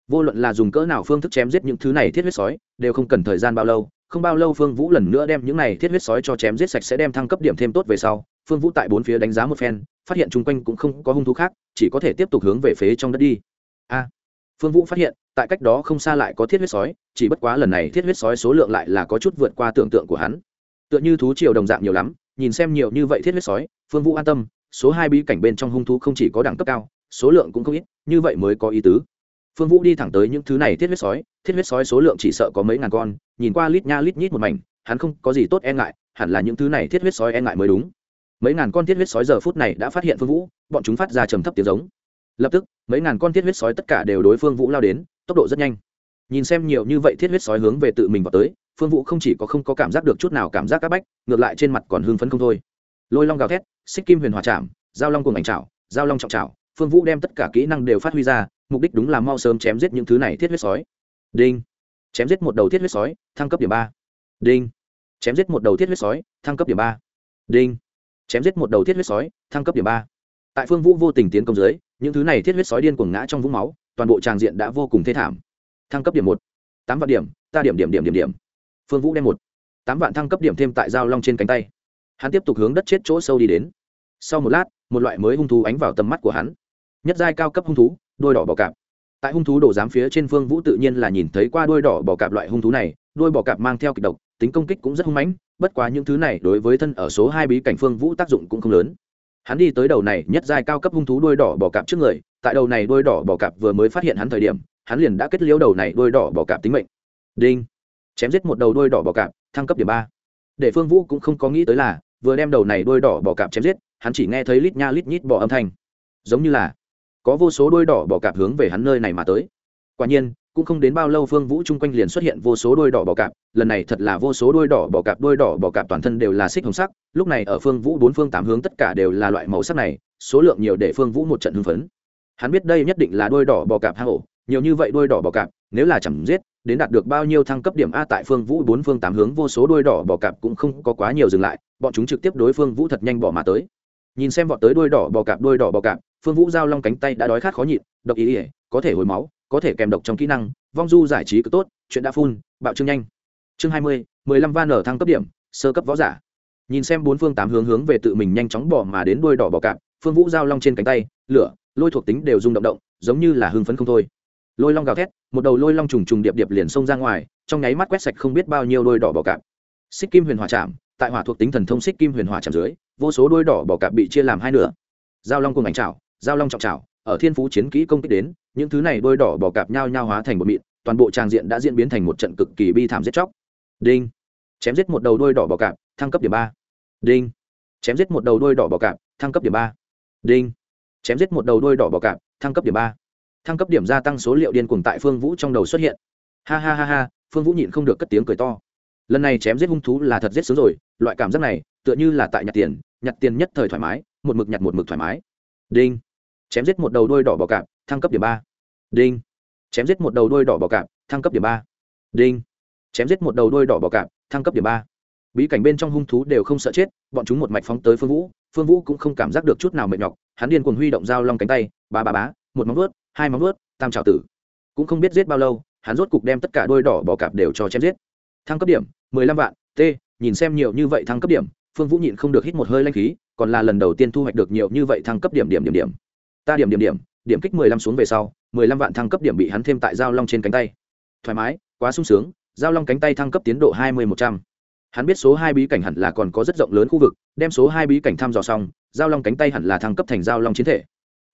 Vô luận là dùng cỡ nào phương thức chém giết những thứ này thiết huyết sói, đều không cần thời gian bao lâu. Không bao lâu phương vũ lần nữa đem những này thiết huyết sói cho chém giết sạch sẽ đem thăng cấp điểm thêm tốt về sau, phương vũ tại bốn phía đánh giá một phen, phát hiện chung quanh cũng không có hung thú khác, chỉ có thể tiếp tục hướng về phế trong đất đi. A! Phương vũ phát hiện tại cách đó không xa lại có thiết huyết sói, chỉ bất quá lần này thiết huyết sói số lượng lại là có chút vượt qua tưởng tượng của hắn. Tựa như thú triều đồng dạng nhiều lắm, nhìn xem nhiều như vậy thiết huyết sói, phương vũ an tâm, số hai bí cảnh bên trong hung thú không chỉ có đẳng cấp cao, số lượng cũng không ít, như vậy mới có ý tứ. Phương vũ đi thẳng tới những thứ này thiết huyết sói, thiết huyết sói số lượng chỉ sợ có mấy ngàn con, nhìn qua lít nha lít nhít một mảnh, hắn không có gì tốt e ngại, hẳn là những thứ này thiết huyết sói e ngại mới đúng. Mấy ngàn con thiết huyết sói giờ phút này đã phát hiện phương vũ, bọn chúng phát ra trầm thấp tiếng giống. Lập tức, mấy ngàn con thiết huyết sói tất cả đều đối phương vũ lao đến tốc độ rất nhanh. Nhìn xem nhiều như vậy thiết huyết sói hướng về tự mình vào tới, phương vũ không chỉ có không có cảm giác được chút nào cảm giác c áp bách, ngược lại trên mặt còn hưng phấn không thôi. Lôi long gào thét, xích kim huyền hòa chạm giao long cùng ảnh trào giao long trọng trào phương vũ đem tất cả kỹ năng đều phát huy ra, mục đích đúng là mau sớm chém giết những thứ này thiết huyết sói. Đinh. Chém giết một đầu thiết huyết sói, thăng cấp điểm ba. Đinh. Chém giết một đầu thiết huyết sói, thăng cấp điểm ba. Đinh. Chém giết một đầu thiết huyết sói, thăng cấp điểm ba. Tại phương vũ vô tình tiến công dưới, những thứ này thiết huyết sói điên cuồng ngã trong vũng máu toàn bộ tràng diện đã vô cùng thê thảm. Thăng cấp điểm một, tám vạn điểm, ta điểm điểm điểm điểm điểm. Phương vũ đem một, tám vạn thăng cấp điểm thêm tại dao long trên cánh tay. Hắn tiếp tục hướng đất chết chỗ sâu đi đến. Sau một lát, một loại mới hung thú ánh vào tầm mắt của hắn. Nhất giai cao cấp hung thú đôi đỏ bò cạp. Tại hung thú đổ giám phía trên phương vũ tự nhiên là nhìn thấy qua đôi đỏ bò cạp loại hung thú này. Đôi bò cạp mang theo kịch độc, tính công kích cũng rất hung mãnh, bất quá những thứ này đối với thân ở số hai bí cảnh phương vũ tác dụng cũng không lớn. Hắn đi tới đầu này nhất giai cao cấp hung thú đôi đỏ bò cạp trước người tại đầu này đôi đỏ bò cạp vừa mới phát hiện hắn thời điểm, hắn liền đã kết liễu đầu này đôi đỏ bò cạp tính mệnh. Đinh. Chém giết một đầu đôi đỏ bò cạp, thăng cấp điểm ba. Để phương vũ cũng không có nghĩ tới là, vừa đem đầu này đôi đỏ bò cạp chém giết, hắn chỉ nghe thấy lít nha lít nhít bỏ âm thanh. Giống như là, có vô số đôi đỏ bò cạp hướng về hắn nơi này mà tới. Quả nhiên, cũng không đến bao lâu phương vũ chung quanh liền xuất hiện vô số đôi đỏ bò cạp, lần này thật là vô số đôi đỏ bò cạp đôi đỏ bò cạp toàn thân đều là xích hồng sắc, lúc này ở phương vũ bốn phương tám hướng tất cả đều là loại màu sắc này, số lượng nhiều để phương vũ một trận hưng phấn hắn biết đây nhất định là đôi đỏ bò cạp hang ổ, nhiều như vậy đôi đỏ bò cạp, nếu là chẳng giết, đến đạt được bao nhiêu thăng cấp điểm a tại phương vũ bốn phương tám hướng vô số đôi đỏ bò cạp cũng không có quá nhiều dừng lại, bọn chúng trực tiếp đối phương vũ thật nhanh bỏ mà tới. Nhìn xem vọt tới đôi đỏ bò cạp đôi đỏ bò cạp, phương vũ giao long cánh tay đã đói khát khó nhịn, độc ý ỉa có thể hồi máu, có thể kèm độc trong kỹ năng, vong du giải trí cực tốt, chuyện đã phun, bạo trương nhanh. Chương hai mươi, mười lăm van ở thăng cấp điểm, sơ cấp võ giả. Nhìn xem bốn phương tám hướng hướng về tự mình nhanh chóng bỏ mà đến đôi đỏ bò cạp, phương vũ giao long trên cánh tay, lửa lôi thuộc tính đều rung động động, giống như là hưng phấn không thôi. Lôi long gào thét, một đầu lôi long trùng trùng điệp điệp liền xông ra ngoài, trong nháy mắt quét sạch không biết bao nhiêu đôi đỏ bò cạp. Xích kim huyền hỏa chạm, tại hỏa thuộc tính thần thông xích kim huyền hỏa chạm dưới, vô số đôi đỏ bò cạp bị chia làm hai nửa. Giao long cùng ảnh trào giao long trọng trào ở thiên phú chiến kỹ công kích đến, những thứ này đôi đỏ bò cạp nhao nhao hóa thành một mịn, toàn bộ trang diện đã diễn biến thành một trận cực kỳ bi thảm giết chóc. Đinh. Chém giết một đầu đôi đỏ bò cạp, thăng cấp điểm ba. Đinh. Chém giết một đầu đôi đỏ bò cạp, thăng cấp điểm ba. Đinh chém giết một đầu đôi đỏ bọ cạp, thăng cấp điểm ba. Thăng cấp điểm gia tăng số liệu điên cuồng tại phương vũ trong đầu xuất hiện. Ha ha ha ha, phương vũ nhịn không được cất tiếng cười to. Lần này chém giết hung thú là thật giết sướng rồi, loại cảm giác này, tựa như là tại nhặt tiền nhặt tiền nhất thời thoải mái, một mực nhặt một mực thoải mái. Đinh. Chém giết một đầu đôi đỏ bọ cạp, thăng cấp điểm ba. Đinh. Chém giết một đầu đôi đỏ bọ cạp, thăng cấp điểm ba. Đinh. Chém giết một đầu đôi đỏ bọ cạp, thăng cấp điểm ba. Bí cảnh bên trong hung thú đều không sợ chết, bọn chúng một mạch phóng tới phương vũ phương vũ cũng không cảm giác được chút nào mệt nhọc hắn điên cuồng huy động dao long cánh tay, ba ba bá, một móng vớt hai móng vớt tam trào tử. Cũng không biết giết bao lâu, hắn rốt cục đem tất cả đôi đỏ bò cạp đều cho chém giết. Thăng cấp điểm, mười lăm vạn, t, nhìn xem nhiều như vậy thăng cấp điểm, phương vũ nhịn không được hít một hơi lanh khí, còn là lần đầu tiên thu hoạch được nhiều như vậy thăng cấp điểm điểm điểm điểm. Ta điểm điểm điểm điểm kích mười lăm xuống về sau, mười lăm vạn thăng cấp điểm bị hắn thêm tại dao long trên cánh tay. Thoải mái, quá sung sướng, dao long cánh tay thăng cấp tiến độ hai mươi một trăm hắn biết số hai bí cảnh hẳn là còn có rất rộng lớn khu vực đem số hai bí cảnh thăm dò xong giao long cánh tay hẳn là thăng cấp thành giao long chiến thể.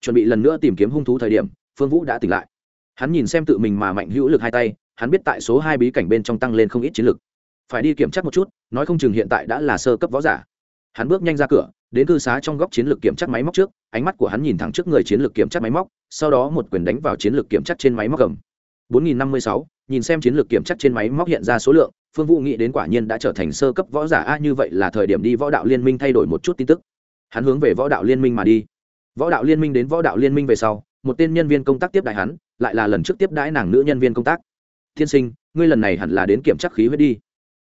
Chuẩn bị lần nữa tìm kiếm hung thú thời điểm phương vũ đã tỉnh lại. Hắn nhìn xem tự mình mà mạnh hữu lực hai tay hắn biết tại số hai bí cảnh bên trong tăng lên không ít chiến lực. Phải đi kiểm tra một chút nói không chừng hiện tại đã là sơ cấp võ giả. Hắn bước nhanh ra cửa đến cư xá trong góc chiến lược kiểm tra máy móc trước ánh mắt của hắn nhìn thẳng trước người chiến lược kiểm tra máy móc sau đó một quyền đánh vào chiến lược kiểm tra trên máy móc cầm 4056, nhìn xem chiến lược kiểm tra trên máy móc hiện ra số lượng phương vũ nghĩ đến quả nhiên đã trở thành sơ cấp võ giả a, như vậy là thời điểm đi võ đạo liên minh thay đổi một chút tin tức. Hắn hướng về võ đạo liên minh mà đi. Võ đạo liên minh đến võ đạo liên minh về sau, một tên nhân viên công tác tiếp đại hắn, lại là lần trước tiếp đãi nàng nữ nhân viên công tác. Tiên sinh, ngươi lần này hẳn là đến kiểm tra khí huyết đi.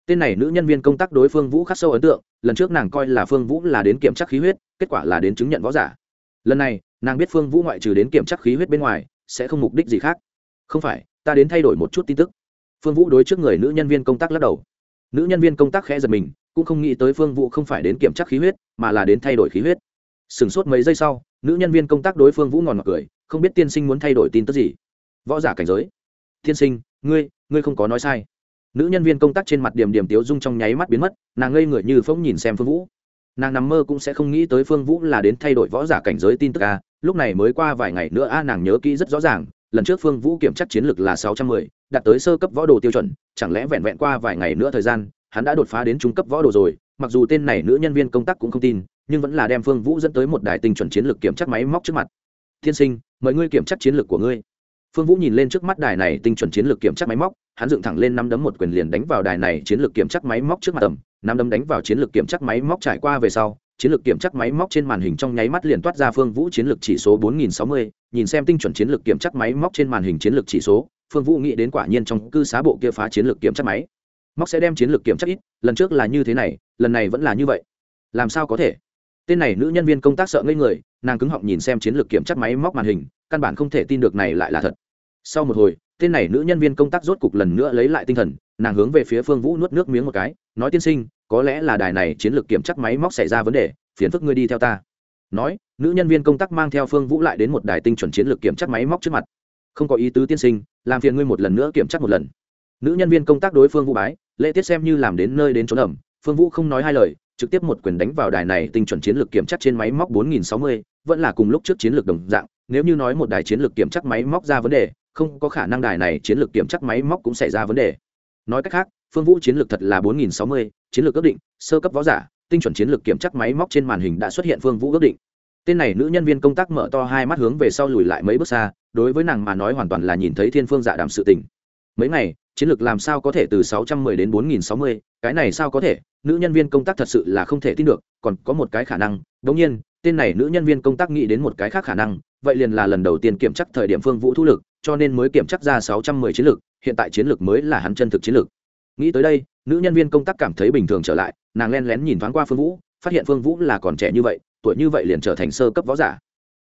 Tên này nữ nhân viên công tác đối phương vũ khắc sâu ấn tượng, lần trước nàng coi là phương vũ là đến kiểm tra khí huyết, kết quả là đến chứng nhận võ giả. Lần này, nàng biết phương vũ ngoại trừ đến kiểm tra khí huyết bên ngoài, sẽ không mục đích gì khác. Không phải, ta đến thay đổi một chút tin tức phương vũ đối trước người nữ nhân viên công tác lắc đầu. Nữ nhân viên công tác khẽ giật mình, cũng không nghĩ tới phương vũ không phải đến kiểm tra khí huyết, mà là đến thay đổi khí huyết. Sửng sốt mấy giây sau, nữ nhân viên công tác đối phương vũ ngòn ngọt cười, không biết tiên sinh muốn thay đổi tin tức gì. Võ giả cảnh giới. Tiên sinh, ngươi ngươi không có nói sai. Nữ nhân viên công tác trên mặt điểm điểm tiếu dung trong nháy mắt biến mất, nàng ngây người như phóng nhìn xem phương vũ. Nàng nằm mơ cũng sẽ không nghĩ tới phương vũ là đến thay đổi võ giả cảnh giới tin tức a lúc này mới qua vài ngày nữa a nàng nhớ kỹ rất rõ ràng lần trước phương vũ kiểm chắc chiến lược là sáu trăm mười, đạt tới sơ cấp võ đồ tiêu chuẩn, chẳng lẽ vẹn vẹn qua vài ngày nữa thời gian, hắn đã đột phá đến trung cấp võ đồ rồi. Mặc dù tên này nữ nhân viên công tác cũng không tin, nhưng vẫn là đem phương vũ dẫn tới một đài tinh chuẩn chiến lược kiểm chắc máy móc trước mặt. Thiên sinh, mời ngươi kiểm chắc chiến lược của ngươi. Phương vũ nhìn lên trước mắt đài này tinh chuẩn chiến lược kiểm chắc máy móc, hắn dựng thẳng lên năm đấm một quyền liền đánh vào đài này chiến lược kiểm chắc máy móc trước mặt tầm năm đấm đánh vào chiến lược kiểm chắc máy móc trải qua về sau chiến lược kiểm chắc máy móc trên màn hình trong nháy mắt liền toát ra phương vũ chiến lược chỉ số 4060, nhìn xem tinh chuẩn chiến lược kiểm chắc máy móc trên màn hình chiến lược chỉ số phương vũ nghĩ đến quả nhiên trong cư xá bộ kia phá chiến lược kiểm chắc máy. Móc sẽ đem chiến lược kiểm chắc ít lần trước là như thế này lần này vẫn là như vậy. Làm sao có thể? Tên này nữ nhân viên công tác sợ ngây người nàng cứng họng nhìn xem chiến lược kiểm chắc máy móc màn hình căn bản không thể tin được này lại là thật. Sau một hồi tên này nữ nhân viên công tác rốt cục lần nữa lấy lại tinh thần nàng hướng về phía phương vũ nuốt nước miếng một cái nói tiên sinh có lẽ là đài này chiến lược kiểm chắc máy móc xảy ra vấn đề phiền phức ngươi đi theo ta. Nói nữ nhân viên công tác mang theo phương vũ lại đến một đài tinh chuẩn chiến lược kiểm chắc máy móc trước mặt. Không có ý tứ tiên sinh làm phiền ngươi một lần nữa kiểm chắc một lần. Nữ nhân viên công tác đối phương vũ bái lễ tiết xem như làm đến nơi đến trốn ẩm. Phương vũ không nói hai lời trực tiếp một quyền đánh vào đài này tinh chuẩn chiến lược kiểm chắc trên máy móc 4060, vẫn là cùng lúc trước chiến lược đồng dạng. Nếu như nói một đài chiến lược kiểm chắc máy móc ra vấn đề không có khả năng đài này chiến lược kiểm chắc máy móc cũng xảy ra vấn đề. Nói cách khác phương vũ chiến lược thật là bốn nghìn sáu mươi chiến lược ước định sơ cấp võ giả tinh chuẩn chiến lược kiểm chắc máy móc trên màn hình đã xuất hiện phương vũ ước định. Tên này nữ nhân viên công tác mở to hai mắt hướng về sau lùi lại mấy bước xa đối với nàng mà nói hoàn toàn là nhìn thấy thiên phương dạ đàm sự tình. Mấy ngày chiến lược làm sao có thể từ 610 đến 4060, cái này sao có thể nữ nhân viên công tác thật sự là không thể tin được còn có một cái khả năng đ nhiên tên này nữ nhân viên công tác nghĩ đến một cái khác khả năng vậy liền là lần đầu tiên kiểm chắc thời điểm phương vũ thu lực cho nên mới kiểm chắc ra 610 chiến lược hiện tại chiến lược mới là hắn chân thực chiến lược nghĩ tới đây, nữ nhân viên công tác cảm thấy bình thường trở lại, nàng len lén nhìn thoáng qua phương vũ, phát hiện phương vũ là còn trẻ như vậy, tuổi như vậy liền trở thành sơ cấp võ giả.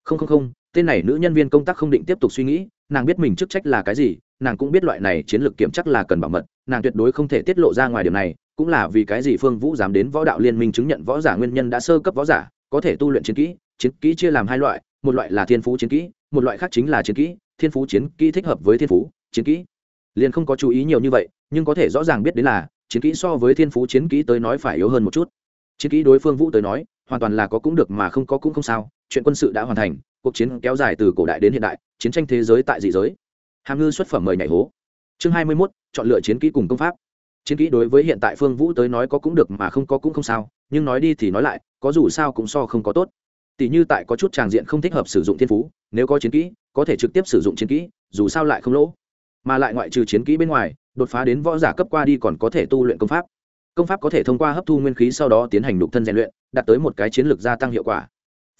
Không không không, tên này nữ nhân viên công tác không định tiếp tục suy nghĩ, nàng biết mình chức trách là cái gì, nàng cũng biết loại này chiến lược kiểm chắc là cần bảo mật, nàng tuyệt đối không thể tiết lộ ra ngoài điều này, cũng là vì cái gì phương vũ dám đến võ đạo liên minh chứng nhận võ giả nguyên nhân đã sơ cấp võ giả, có thể tu luyện chiến kỹ chiến kỹ chia làm hai loại, một loại là thiên phú chiến kỹ, một loại khác chính là chiến kỹ, thiên phú chiến kỹ thích hợp với thiên phú, chiến kỹ. Liền không có chú ý nhiều như vậy nhưng có thể rõ ràng biết đến là, chiến kỹ so với thiên phú chiến kỹ tới nói phải yếu hơn một chút. Chiến kỹ đối phương vũ tới nói, hoàn toàn là có cũng được mà không có cũng không sao, chuyện quân sự đã hoàn thành, cuộc chiến kéo dài từ cổ đại đến hiện đại, chiến tranh thế giới tại dị giới. Hàm ngư xuất phẩm mời nhảy hố. Chương hai mươi mốt, chọn lựa chiến kỹ cùng công pháp. Chiến kỹ đối với hiện tại phương vũ tới nói có cũng được mà không có cũng không sao, nhưng nói đi thì nói lại, có dù sao cũng so không có tốt. Tỷ như tại có chút tràng diện không thích hợp sử dụng thiên phú, nếu có chiến kỹ, có thể trực tiếp sử dụng chiến kỹ, dù sao lại không lỗ mà lại ngoại trừ chiến kỹ bên ngoài, đột phá đến võ giả cấp qua đi còn có thể tu luyện công pháp. Công pháp có thể thông qua hấp thu nguyên khí sau đó tiến hành đục thân rèn luyện, đạt tới một cái chiến lược gia tăng hiệu quả.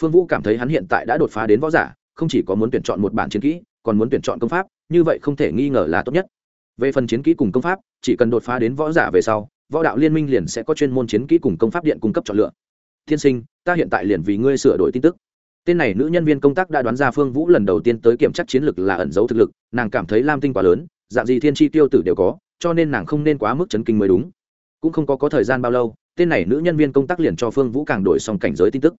Phương vũ cảm thấy hắn hiện tại đã đột phá đến võ giả, không chỉ có muốn tuyển chọn một bản chiến kỹ, còn muốn tuyển chọn công pháp, như vậy không thể nghi ngờ là tốt nhất. Về phần chiến kỹ cùng công pháp, chỉ cần đột phá đến võ giả về sau, võ đạo liên minh liền sẽ có chuyên môn chiến kỹ cùng công pháp điện cung cấp chọn lựa. Tiên sinh, ta hiện tại liền vì ngươi sửa đổi tin tức tên này nữ nhân viên công tác đã đoán ra phương vũ lần đầu tiên tới kiểm tra chiến lược là ẩn giấu thực lực, nàng cảm thấy lam tinh quá lớn, dạng gì thiên tri tiêu tử đều có, cho nên nàng không nên quá mức chấn kinh mới đúng. Cũng không có có thời gian bao lâu, tên này nữ nhân viên công tác liền cho phương vũ càng đổi xong cảnh giới tin tức.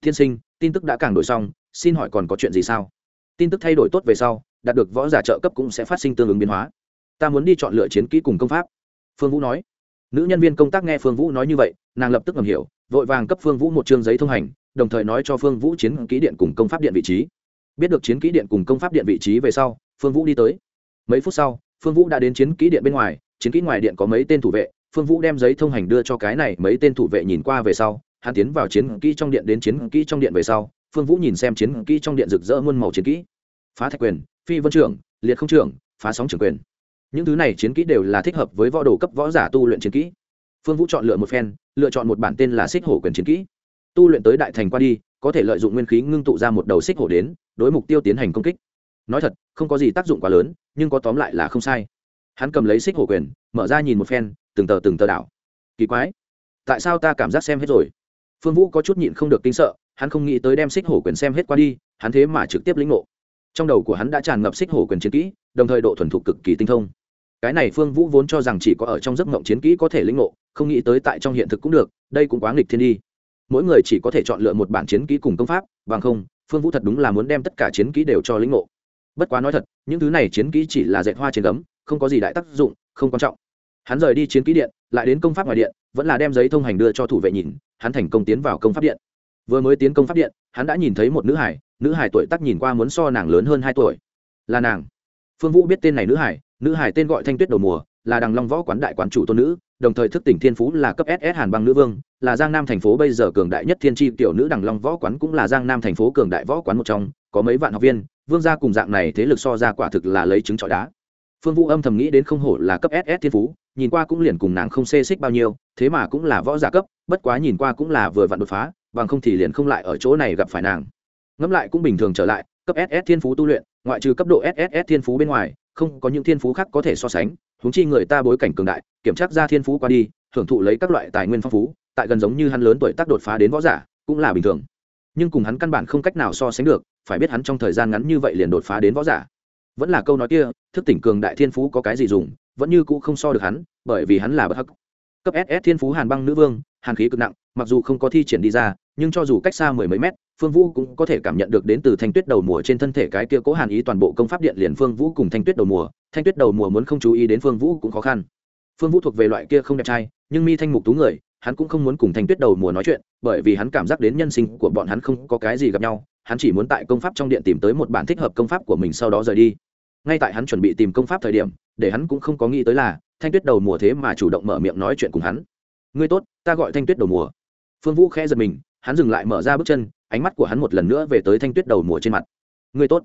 Tiên sinh, tin tức đã càng đổi xong, xin hỏi còn có chuyện gì sao? Tin tức thay đổi tốt về sau, đạt được võ giả trợ cấp cũng sẽ phát sinh tương ứng biến hóa. Ta muốn đi chọn lựa chiến kỹ cùng công pháp. Phương vũ nói. Nữ nhân viên công tác nghe phương vũ nói như vậy, nàng lập tức ngầm hiểu, vội vàng cấp phương vũ một chương giấy thông hành đồng thời nói cho phương vũ chiến kỹ điện cùng công pháp điện vị trí. Biết được chiến kỹ điện cùng công pháp điện vị trí về sau, phương vũ đi tới. Mấy phút sau, phương vũ đã đến chiến kỹ điện bên ngoài. Chiến kỹ ngoài điện có mấy tên thủ vệ. Phương vũ đem giấy thông hành đưa cho cái này mấy tên thủ vệ nhìn qua về sau, hắn tiến vào chiến kỹ trong điện đến chiến kỹ trong điện về sau, phương vũ nhìn xem chiến kỹ trong điện rực rỡ muôn màu chiến kỹ. Phá thạch quyền, phi vân trưởng, liệt không trưởng, phá sóng trưởng quyền. Những thứ này chiến kỹ đều là thích hợp với võ đồ cấp võ giả tu luyện chiến kỹ. Phương vũ chọn lựa một phen, lựa chọn một bản tên là xích hổ quyền chiến kỹ tu luyện tới đại thành qua đi, có thể lợi dụng nguyên khí ngưng tụ ra một đầu xích hổ đến, đối mục tiêu tiến hành công kích. Nói thật, không có gì tác dụng quá lớn, nhưng có tóm lại là không sai. Hắn cầm lấy xích hổ quyền, mở ra nhìn một phen, từng tờ từng tờ đảo. Kỳ quái, tại sao ta cảm giác xem hết rồi? Phương vũ có chút nhịn không được kinh sợ, hắn không nghĩ tới đem xích hổ quyền xem hết qua đi, hắn thế mà trực tiếp lĩnh ngộ. Trong đầu của hắn đã tràn ngập xích hổ quyền chiến kỹ, đồng thời độ thuần thục cực kỳ tinh thông. Cái này phương vũ vốn cho rằng chỉ có ở trong giấc mộng chiến kỹ có thể lĩnh ngộ, không nghĩ tới tại trong hiện thực cũng được, đây cũng quá nghịch thiên đi mỗi người chỉ có thể chọn lựa một bản chiến kỹ cùng công pháp, bằng không, phương vũ thật đúng là muốn đem tất cả chiến kỹ đều cho lĩnh ngộ. Bất quá nói thật, những thứ này chiến kỹ chỉ là dạy hoa trên gấm, không có gì đại tác dụng, không quan trọng. Hắn rời đi chiến kỹ điện, lại đến công pháp ngoài điện, vẫn là đem giấy thông hành đưa cho thủ vệ nhìn, hắn thành công tiến vào công pháp điện. Vừa mới tiến công pháp điện, hắn đã nhìn thấy một nữ hải nữ hải tuổi tác nhìn qua muốn so nàng lớn hơn hai tuổi. Là nàng. Phương vũ biết tên này nữ hải nữ hải tên gọi thanh tuyết đầu mùa, là đằng long võ quán đại quán chủ tôn nữ đồng thời thức tỉnh thiên phú là cấp ss hàn băng nữ vương, là giang nam thành phố bây giờ cường đại nhất thiên tri tiểu nữ đằng long võ quán cũng là giang nam thành phố cường đại võ quán một trong, có mấy vạn học viên, vương gia cùng dạng này thế lực so ra quả thực là lấy trứng trọi đá. Phương vũ âm thầm nghĩ đến không hổ là cấp ss thiên phú, nhìn qua cũng liền cùng nàng không xê xích bao nhiêu, thế mà cũng là võ giả cấp, bất quá nhìn qua cũng là vừa vặn đột phá, bằng không thì liền không lại ở chỗ này gặp phải nàng. Ngẫm lại cũng bình thường trở lại, cấp ss thiên phú tu luyện, ngoại trừ cấp độ ss thiên phú bên ngoài, không có những thiên phú khác có thể so sánh huống chi người ta bối cảnh cường đại, kiểm tra ra thiên phú qua đi, hưởng thụ lấy các loại tài nguyên phong phú, tại gần giống như hắn lớn tuổi tác đột phá đến võ giả, cũng là bình thường. Nhưng cùng hắn căn bản không cách nào so sánh được, phải biết hắn trong thời gian ngắn như vậy liền đột phá đến võ giả. Vẫn là câu nói kia, thức tỉnh cường đại thiên phú có cái gì dùng, vẫn như cũ không so được hắn, bởi vì hắn là bất hắc. Cấp ss thiên phú hàn băng nữ vương, hàn khí cực nặng, mặc dù không có thi triển đi ra, nhưng cho dù cách xa mười mấy mét phương vũ cũng có thể cảm nhận được đến từ thanh tuyết đầu mùa trên thân thể cái kia cố hàn ý toàn bộ công pháp điện liền phương vũ cùng thanh tuyết đầu mùa. Thanh tuyết đầu mùa muốn không chú ý đến phương vũ cũng khó khăn. Phương vũ thuộc về loại kia không đẹp trai, nhưng mi thanh mục tú người, hắn cũng không muốn cùng thanh tuyết đầu mùa nói chuyện, bởi vì hắn cảm giác đến nhân sinh của bọn hắn không có cái gì gặp nhau, hắn chỉ muốn tại công pháp trong điện tìm tới một bản thích hợp công pháp của mình sau đó rời đi. Ngay tại hắn chuẩn bị tìm công pháp thời điểm, để hắn cũng không có nghĩ tới là thanh tuyết đầu mùa thế mà chủ động mở miệng nói chuyện cùng hắn. Ngươi tốt, ta gọi thanh tuyết đầu mùa. Phương vũ khẽ giật mình, hắn dừng lại mở ra bước chân ánh mắt của hắn một lần nữa về tới thanh tuyết đầu mùa trên mặt. Ngươi tốt.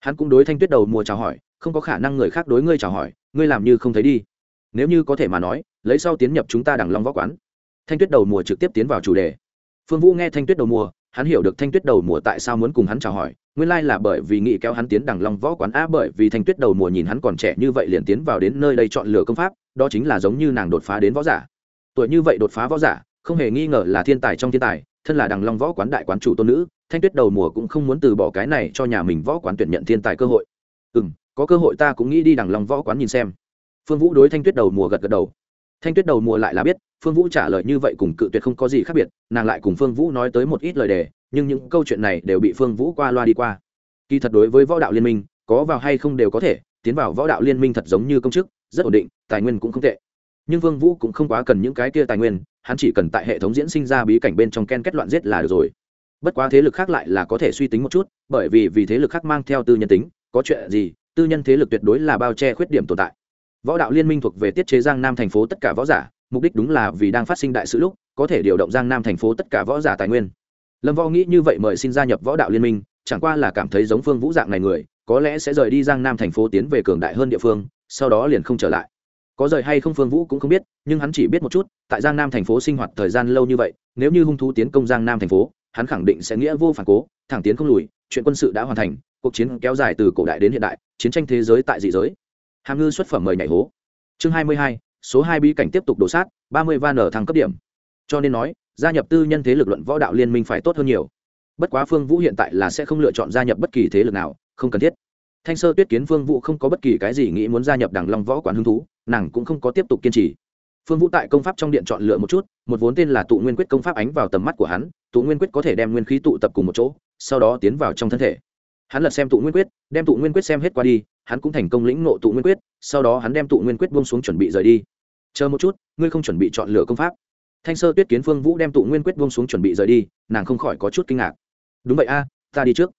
Hắn cũng đối thanh tuyết đầu mùa chào hỏi, không có khả năng người khác đối ngươi chào hỏi, ngươi làm như không thấy đi. Nếu như có thể mà nói, lấy sau tiến nhập chúng ta đằng long võ quán. Thanh tuyết đầu mùa trực tiếp tiến vào chủ đề. Phương vũ nghe thanh tuyết đầu mùa, hắn hiểu được thanh tuyết đầu mùa tại sao muốn cùng hắn chào hỏi, nguyên lai là bởi vì nghị kéo hắn tiến đằng long võ quán. A, bởi vì thanh tuyết đầu mùa nhìn hắn còn trẻ như vậy liền tiến vào đến nơi đây chọn lựa công pháp, đó chính là giống như nàng đột phá đến võ giả. Tuổi như vậy đột phá võ giả, không hề nghi ngờ là thiên tài trong thiên tài thân là đằng long võ quán đại quán chủ tôn nữ, thanh tuyết đầu mùa cũng không muốn từ bỏ cái này cho nhà mình võ quán tuyển nhận thiên tài cơ hội. Ừ m có cơ hội ta cũng nghĩ đi đằng long võ quán nhìn xem. Phương vũ đối thanh tuyết đầu mùa gật gật đầu. Thanh tuyết đầu mùa lại là biết, phương vũ trả lời như vậy cùng cự tuyệt không có gì khác biệt, nàng lại cùng phương vũ nói tới một ít lời đề, nhưng những câu chuyện này đều bị phương vũ qua loa đi qua. Kỳ thật đối với võ đạo liên minh, có vào hay không đều có thể, tiến vào võ đạo liên minh thật giống như công chức, rất ổn định, tài nguyên cũng không tệ. Nhưng phương vũ cũng không quá cần những cái kia tài nguyên hắn chỉ cần tại hệ thống diễn sinh ra bí cảnh bên trong ken kết loạn giết là được rồi. Bất quá thế lực khác lại là có thể suy tính một chút, bởi vì vì thế lực khác mang theo tư nhân tính, có chuyện gì, tư nhân thế lực tuyệt đối là bao che khuyết điểm tồn tại. Võ đạo liên minh thuộc về tiết chế giang nam thành phố tất cả võ giả, mục đích đúng là vì đang phát sinh đại sự lúc, có thể điều động giang nam thành phố tất cả võ giả tài nguyên. Lâm võ nghĩ như vậy mời xin gia nhập võ đạo liên minh, chẳng qua là cảm thấy giống phương vũ dạng này người, có lẽ sẽ rời đi giang nam thành phố tiến về cường đại hơn địa phương, sau đó liền không trở lại có rời hay không phương vũ cũng không biết, nhưng hắn chỉ biết một chút, tại giang nam thành phố sinh hoạt thời gian lâu như vậy, nếu như hung thú tiến công giang nam thành phố, hắn khẳng định sẽ nghĩa vô phản cố, thẳng tiến không lùi, chuyện quân sự đã hoàn thành, cuộc chiến kéo dài từ cổ đại đến hiện đại, chiến tranh thế giới tại dị giới. Hàm ngư xuất phẩm mời nhảy hố. Chương hai mươi hai, số hai bí cảnh tiếp tục đổ sát, ba mươi van ở thăng cấp điểm. Cho nên nói, gia nhập tư nhân thế lực luận võ đạo liên minh phải tốt hơn nhiều. Bất quá phương vũ hiện tại là sẽ không lựa chọn gia nhập bất kỳ thế lực nào, không cần thiết. Thanh sơ tuyết kiến phương vũ không có bất kỳ cái gì nghĩ muốn gia nhập đảng long võ quán hứng thú nàng cũng không có tiếp tục kiên trì. Phương vũ tại công pháp trong điện chọn lựa một chút, một vốn tên là tụ nguyên quyết công pháp ánh vào tầm mắt của hắn, tụ nguyên quyết có thể đem nguyên khí tụ tập cùng một chỗ, sau đó tiến vào trong thân thể. Hắn lật xem tụ nguyên quyết, đem tụ nguyên quyết xem hết qua đi, hắn cũng thành công lĩnh nộ tụ nguyên quyết, sau đó hắn đem tụ nguyên quyết buông xuống chuẩn bị rời đi. Chờ một chút, ngươi không chuẩn bị chọn lựa công pháp. Thanh sơ tuyết kiến phương vũ đem tụ nguyên quyết buông xuống chuẩn bị rời đi, nàng không khỏi có chút kinh ngạc. Đúng vậy a, ta đi trước.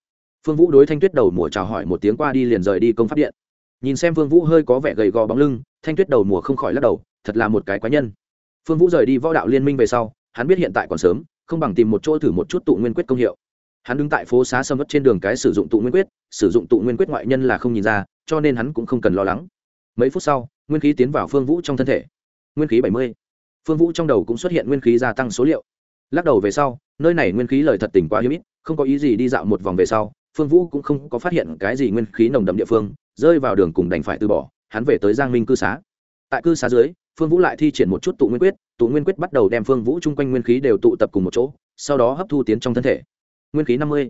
Phương vũ đối thanh tuyết đầu mùa chào hỏi một tiếng qua đi liền rời đi công pháp điện nhìn xem phương vũ hơi có vẻ gầy gò bóng lưng, thanh tuyết đầu mùa không khỏi lắc đầu, thật là một cái quái nhân. Phương vũ rời đi võ đạo liên minh về sau, hắn biết hiện tại còn sớm, không bằng tìm một chỗ thử một chút tụ nguyên quyết công hiệu. Hắn đứng tại phố xá sâm ớt trên đường cái sử dụng tụ nguyên quyết, sử dụng tụ nguyên quyết ngoại nhân là không nhìn ra, cho nên hắn cũng không cần lo lắng. Mấy phút sau, nguyên khí tiến vào phương vũ trong thân thể. Nguyên khí bảy mươi. Phương vũ trong đầu cũng xuất hiện nguyên khí gia tăng số liệu. Lắc đầu về sau, nơi này nguyên khí lời thật tình quá hiếm ít, không có ý gì đi dạo một vòng về sau, phương vũ cũng không có phát hiện cái gì nguyên khí nồng đậm địa phương rơi vào đường cùng đành phải từ bỏ, hắn về tới giang minh cư xá. Tại cư xá dưới, phương vũ lại thi triển một chút tụ nguyên quyết, tụ nguyên quyết bắt đầu đem phương vũ chung quanh nguyên khí đều tụ tập cùng một chỗ, sau đó hấp thu tiến trong thân thể. Nguyên khí năm mươi.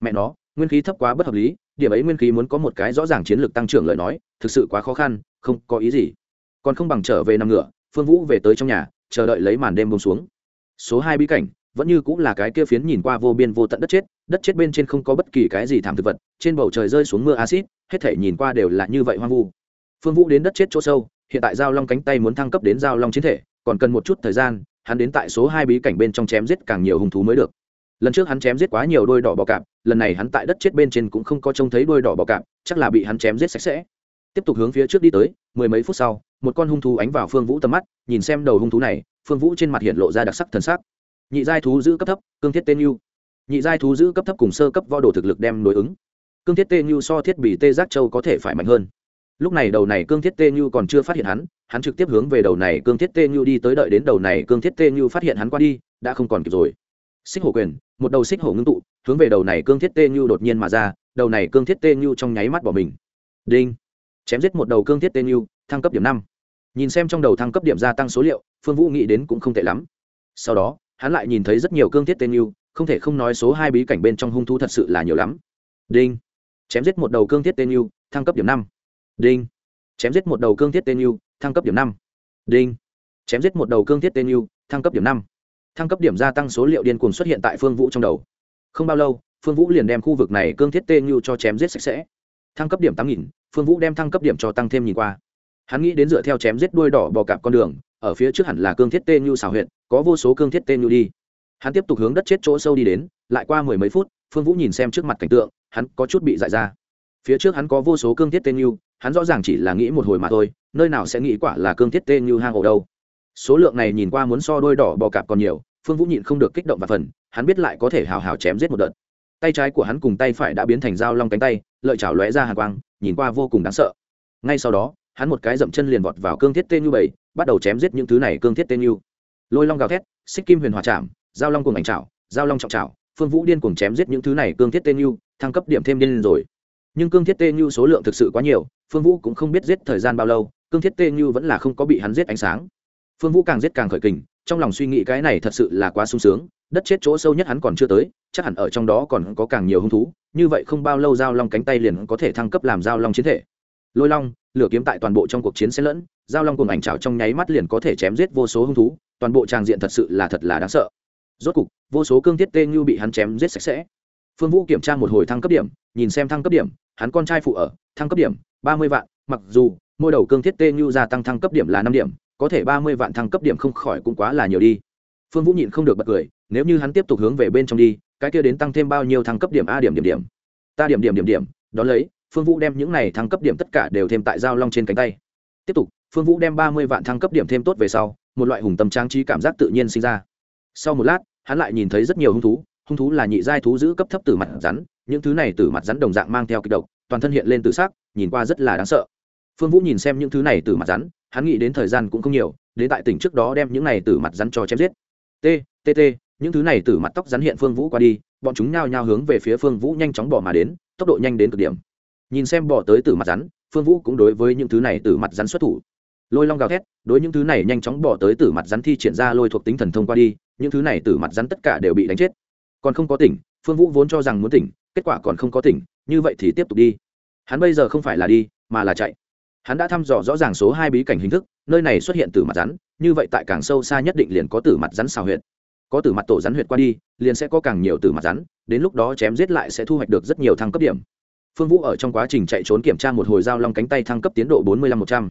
Mẹ nó, nguyên khí thấp quá bất hợp lý, điểm ấy nguyên khí muốn có một cái rõ ràng chiến lược tăng trưởng lời nói, thực sự quá khó khăn, không có ý gì. Còn không bằng trở về nằm ngựa phương vũ về tới trong nhà, chờ đợi lấy màn đêm bông xuống. Số hai bí cảnh, vẫn như cũng là cái kia phiến nhìn qua vô biên vô tận đất chết đất chết bên trên không có bất kỳ cái gì thảm thực vật, trên bầu trời rơi xuống mưa acid hết thể nhìn qua đều là như vậy hoang vu. Phương vũ đến đất chết chỗ sâu, hiện tại giao long cánh tay muốn thăng cấp đến giao long chiến thể, còn cần một chút thời gian, hắn đến tại số hai bí cảnh bên trong chém giết càng nhiều hung thú mới được. Lần trước hắn chém giết quá nhiều đôi đỏ bò cạp, lần này hắn tại đất chết bên trên cũng không có trông thấy đôi đỏ bò cạp, chắc là bị hắn chém giết sạch sẽ. Tiếp tục hướng phía trước đi tới, mười mấy phút sau, một con hung thú ánh vào phương vũ tầm mắt, nhìn xem đầu hung thú này, phương vũ trên mặt hiện lộ ra đặc sắc thần sắc. Nhị giai thú giữ cấp thấp, cương thiết tên yêu. Nhị giai thú giữ cấp thấp cùng sơ cấp võ đồ thực lực đem đối ứng cương thiết tê như so thiết bị tê giác châu có thể phải mạnh hơn. Lúc này đầu này cương thiết tê như còn chưa phát hiện hắn hắn trực tiếp hướng về đầu này cương thiết tê như đi tới đợi đến đầu này cương thiết tê như phát hiện hắn qua đi đã không còn kịp rồi. Xích hổ quyền một đầu xích hổ ngưng tụ hướng về đầu này cương thiết tê như đột nhiên mà ra đầu này cương thiết tê như trong nháy mắt bỏ mình. Đinh! Chém giết một đầu cương thiết tê như thăng cấp điểm năm. Nhìn xem trong đầu thăng cấp điểm gia tăng số liệu phương vũ nghĩ đến cũng không tệ lắm. Sau đó hắn lại nhìn thấy rất nhiều cương thiết Tê Nhu, không thể không nói số hai bí cảnh bên trong hung thú thật sự là nhiều lắm. Đinh! Chém giết một đầu cương thiết tên yêu, thăng cấp điểm năm. Đinh. Chém giết một đầu cương thiết tên yêu, thăng cấp điểm năm. Đinh. Chém giết một đầu cương thiết tên yêu, thăng cấp điểm năm. Thăng cấp điểm gia tăng số liệu điên cuồng xuất hiện tại phương vũ trong đầu. Không bao lâu, phương vũ liền đem khu vực này cương thiết tên yêu cho chém giết sạch sẽ. Thăng cấp điểm tám nghìn, phương vũ đem thăng cấp điểm cho tăng thêm nhìn qua. Hắn nghĩ đến dựa theo chém giết đuôi đỏ bò cạp con đường, ở phía trước hẳn là cương thiết tên như xào huyện có vô số cương thiết tên như đi. Hắn tiếp tục hướng đất chết chỗ sâu đi đến, lại qua mười mấy phút, phương vũ nhìn xem trước mặt cảnh tượng hắn có chút bị dại ra. Phía trước hắn có vô số cương thiết tên như hắn rõ ràng chỉ là nghĩ một hồi mà thôi, nơi nào sẽ nghĩ quả là cương thiết tên như hang ổ đâu. Số lượng này nhìn qua muốn so đôi đỏ bò cạp còn nhiều, phương vũ nhịn không được kích động và phần, hắn biết lại có thể hào hào chém giết một đợt. Tay trái của hắn cùng tay phải đã biến thành dao long cánh tay, lợi chảo lóe ra hàng quang, nhìn qua vô cùng đáng sợ. Ngay sau đó, hắn một cái dậm chân liền vọt vào cương thiết tên như bảy, bắt đầu chém giết những thứ này cương thiết tên như lôi long gào thét, xích kim huyền hòa chạm, dao long cùng ảnh chảo, dao long trọng chảo, phương vũ điên cùng chém giết những thứ này cương thiết tên như thăng cấp điểm thêm điên rồi. Nhưng cương thiết tê như số lượng thực sự quá nhiều, phương vũ cũng không biết giết thời gian bao lâu, cương thiết tê như vẫn là không có bị hắn giết ánh sáng. Phương vũ càng giết càng khởi kình, trong lòng suy nghĩ cái này thật sự là quá sung sướng, đất chết chỗ sâu nhất hắn còn chưa tới, chắc hẳn ở trong đó còn có càng nhiều hung thú, như vậy không bao lâu giao long cánh tay liền có thể thăng cấp làm giao long chiến thể. Lôi long, lửa kiếm tại toàn bộ trong cuộc chiến xen lẫn, giao long cùng ảnh trào trong nháy mắt liền có thể chém giết vô số hung thú, toàn bộ tràng diện thật sự là thật là đáng sợ. Rốt cục, vô số cương thiết tê như bị hắn chém giết sạch sẽ phương vũ kiểm tra một hồi thăng cấp điểm, nhìn xem thăng cấp điểm, hắn con trai phụ ở, thăng cấp điểm, ba mươi vạn, mặc dù, mỗi đầu cương thiết tê như gia tăng thăng cấp điểm là năm điểm, có thể ba mươi vạn thăng cấp điểm không khỏi cũng quá là nhiều đi. Phương vũ nhịn không được bật cười, nếu như hắn tiếp tục hướng về bên trong đi, cái kia đến tăng thêm bao nhiêu thăng cấp điểm a điểm điểm điểm. Ta điểm điểm điểm điểm Đó lấy, phương vũ đem những này thăng cấp điểm tất cả đều thêm tại dao long trên cánh tay. Tiếp tục, phương vũ đem ba mươi vạn thăng cấp điểm thêm tốt về sau, một loại hùng tâm trang trí cảm giác tự nhiên sinh ra. Sau một lát, hắn lại nhìn thấy rất nhiều hung thú hung thú là nhị giai thú giữ cấp thấp từ mặt rắn, những thứ này từ mặt rắn đồng dạng mang theo kịch độc, toàn thân hiện lên từ xác, nhìn qua rất là đáng sợ. Phương vũ nhìn xem những thứ này từ mặt rắn, hắn nghĩ đến thời gian cũng không nhiều, đến tại tỉnh trước đó đem những này từ mặt rắn cho chém giết. T t t, những thứ này từ mặt tóc rắn hiện phương vũ qua đi, bọn chúng nhao nhao hướng về phía phương vũ nhanh chóng bỏ mà đến, tốc độ nhanh đến cực điểm. Nhìn xem bỏ tới từ mặt rắn, phương vũ cũng đối với những thứ này từ mặt rắn xuất thủ. Lôi long gào thét, đối những thứ này nhanh chóng bỏ tới từ mặt rắn thi triển ra lôi thuộc tính thần thông qua đi, những thứ này từ mặt rắn tất cả đều bị đánh chết còn không có tỉnh, phương vũ vốn cho rằng muốn tỉnh, kết quả còn không có tỉnh, như vậy thì tiếp tục đi. Hắn bây giờ không phải là đi, mà là chạy. Hắn đã thăm dò rõ ràng số hai bí cảnh hình thức, nơi này xuất hiện từ mặt rắn, như vậy tại càng sâu xa nhất định liền có từ mặt rắn xào huyệt. Có từ mặt tổ rắn huyệt qua đi, liền sẽ có càng nhiều từ mặt rắn, đến lúc đó chém giết lại sẽ thu hoạch được rất nhiều thăng cấp điểm. Phương vũ ở trong quá trình chạy trốn kiểm tra một hồi dao long cánh tay thăng cấp tiến độ bốn mươi năm một trăm.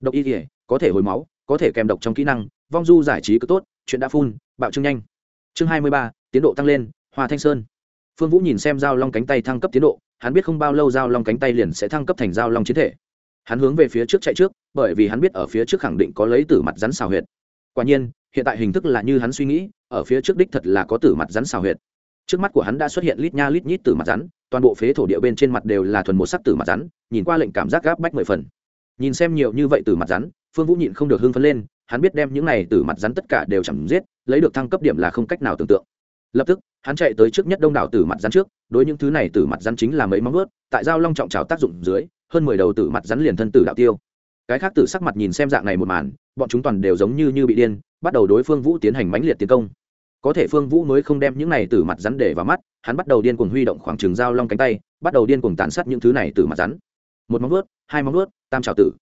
Độc y thể có thể hồi máu, có thể kèm độc trong kỹ năng, vong du giải trí cứ tốt, chuyện đã phun bạo trương nhanh. Chương hai mươi ba tiến độ tăng lên, hoa thanh sơn. Phương vũ nhìn xem dao long cánh tay thăng cấp tiến độ, hắn biết không bao lâu dao long cánh tay liền sẽ thăng cấp thành dao long chiến thể. Hắn hướng về phía trước chạy trước, bởi vì hắn biết ở phía trước khẳng định có lấy tử mặt rắn xào huyệt. Quả nhiên, hiện tại hình thức là như hắn suy nghĩ, ở phía trước đích thật là có tử mặt rắn xào huyệt. Trước mắt của hắn đã xuất hiện lít nha lít nhít tử mặt rắn, toàn bộ phế thổ địa bên trên mặt đều là thuần một sắc tử mặt rắn, nhìn qua lệnh cảm giác gáp bách mười phần. Nhìn xem nhiều như vậy tử mặt rắn, phương vũ nhịn không được hưng phấn lên, hắn biết đem những này tử mặt rắn tất cả đều chẳng giết, lấy được thăng cấp điểm là không cách nào tưởng tượng lập tức, hắn chạy tới trước nhất đông đảo tử mặt rắn trước, đối những thứ này tử mặt rắn chính là mấy móng ướt tại giao long trọng trào tác dụng dưới, hơn mười đầu tử mặt rắn liền thân tử đạo tiêu. Cái khác tử sắc mặt nhìn xem dạng này một màn, bọn chúng toàn đều giống như như bị điên, bắt đầu đối phương vũ tiến hành mãnh liệt tiến công. Có thể phương vũ mới không đem những này tử mặt rắn để vào mắt, hắn bắt đầu điên cuồng huy động khoảng trường dao long cánh tay, bắt đầu điên cuồng tàn sát những thứ này tử mặt rắn. Một móng vuốt, hai móng vuốt, tam trào tử.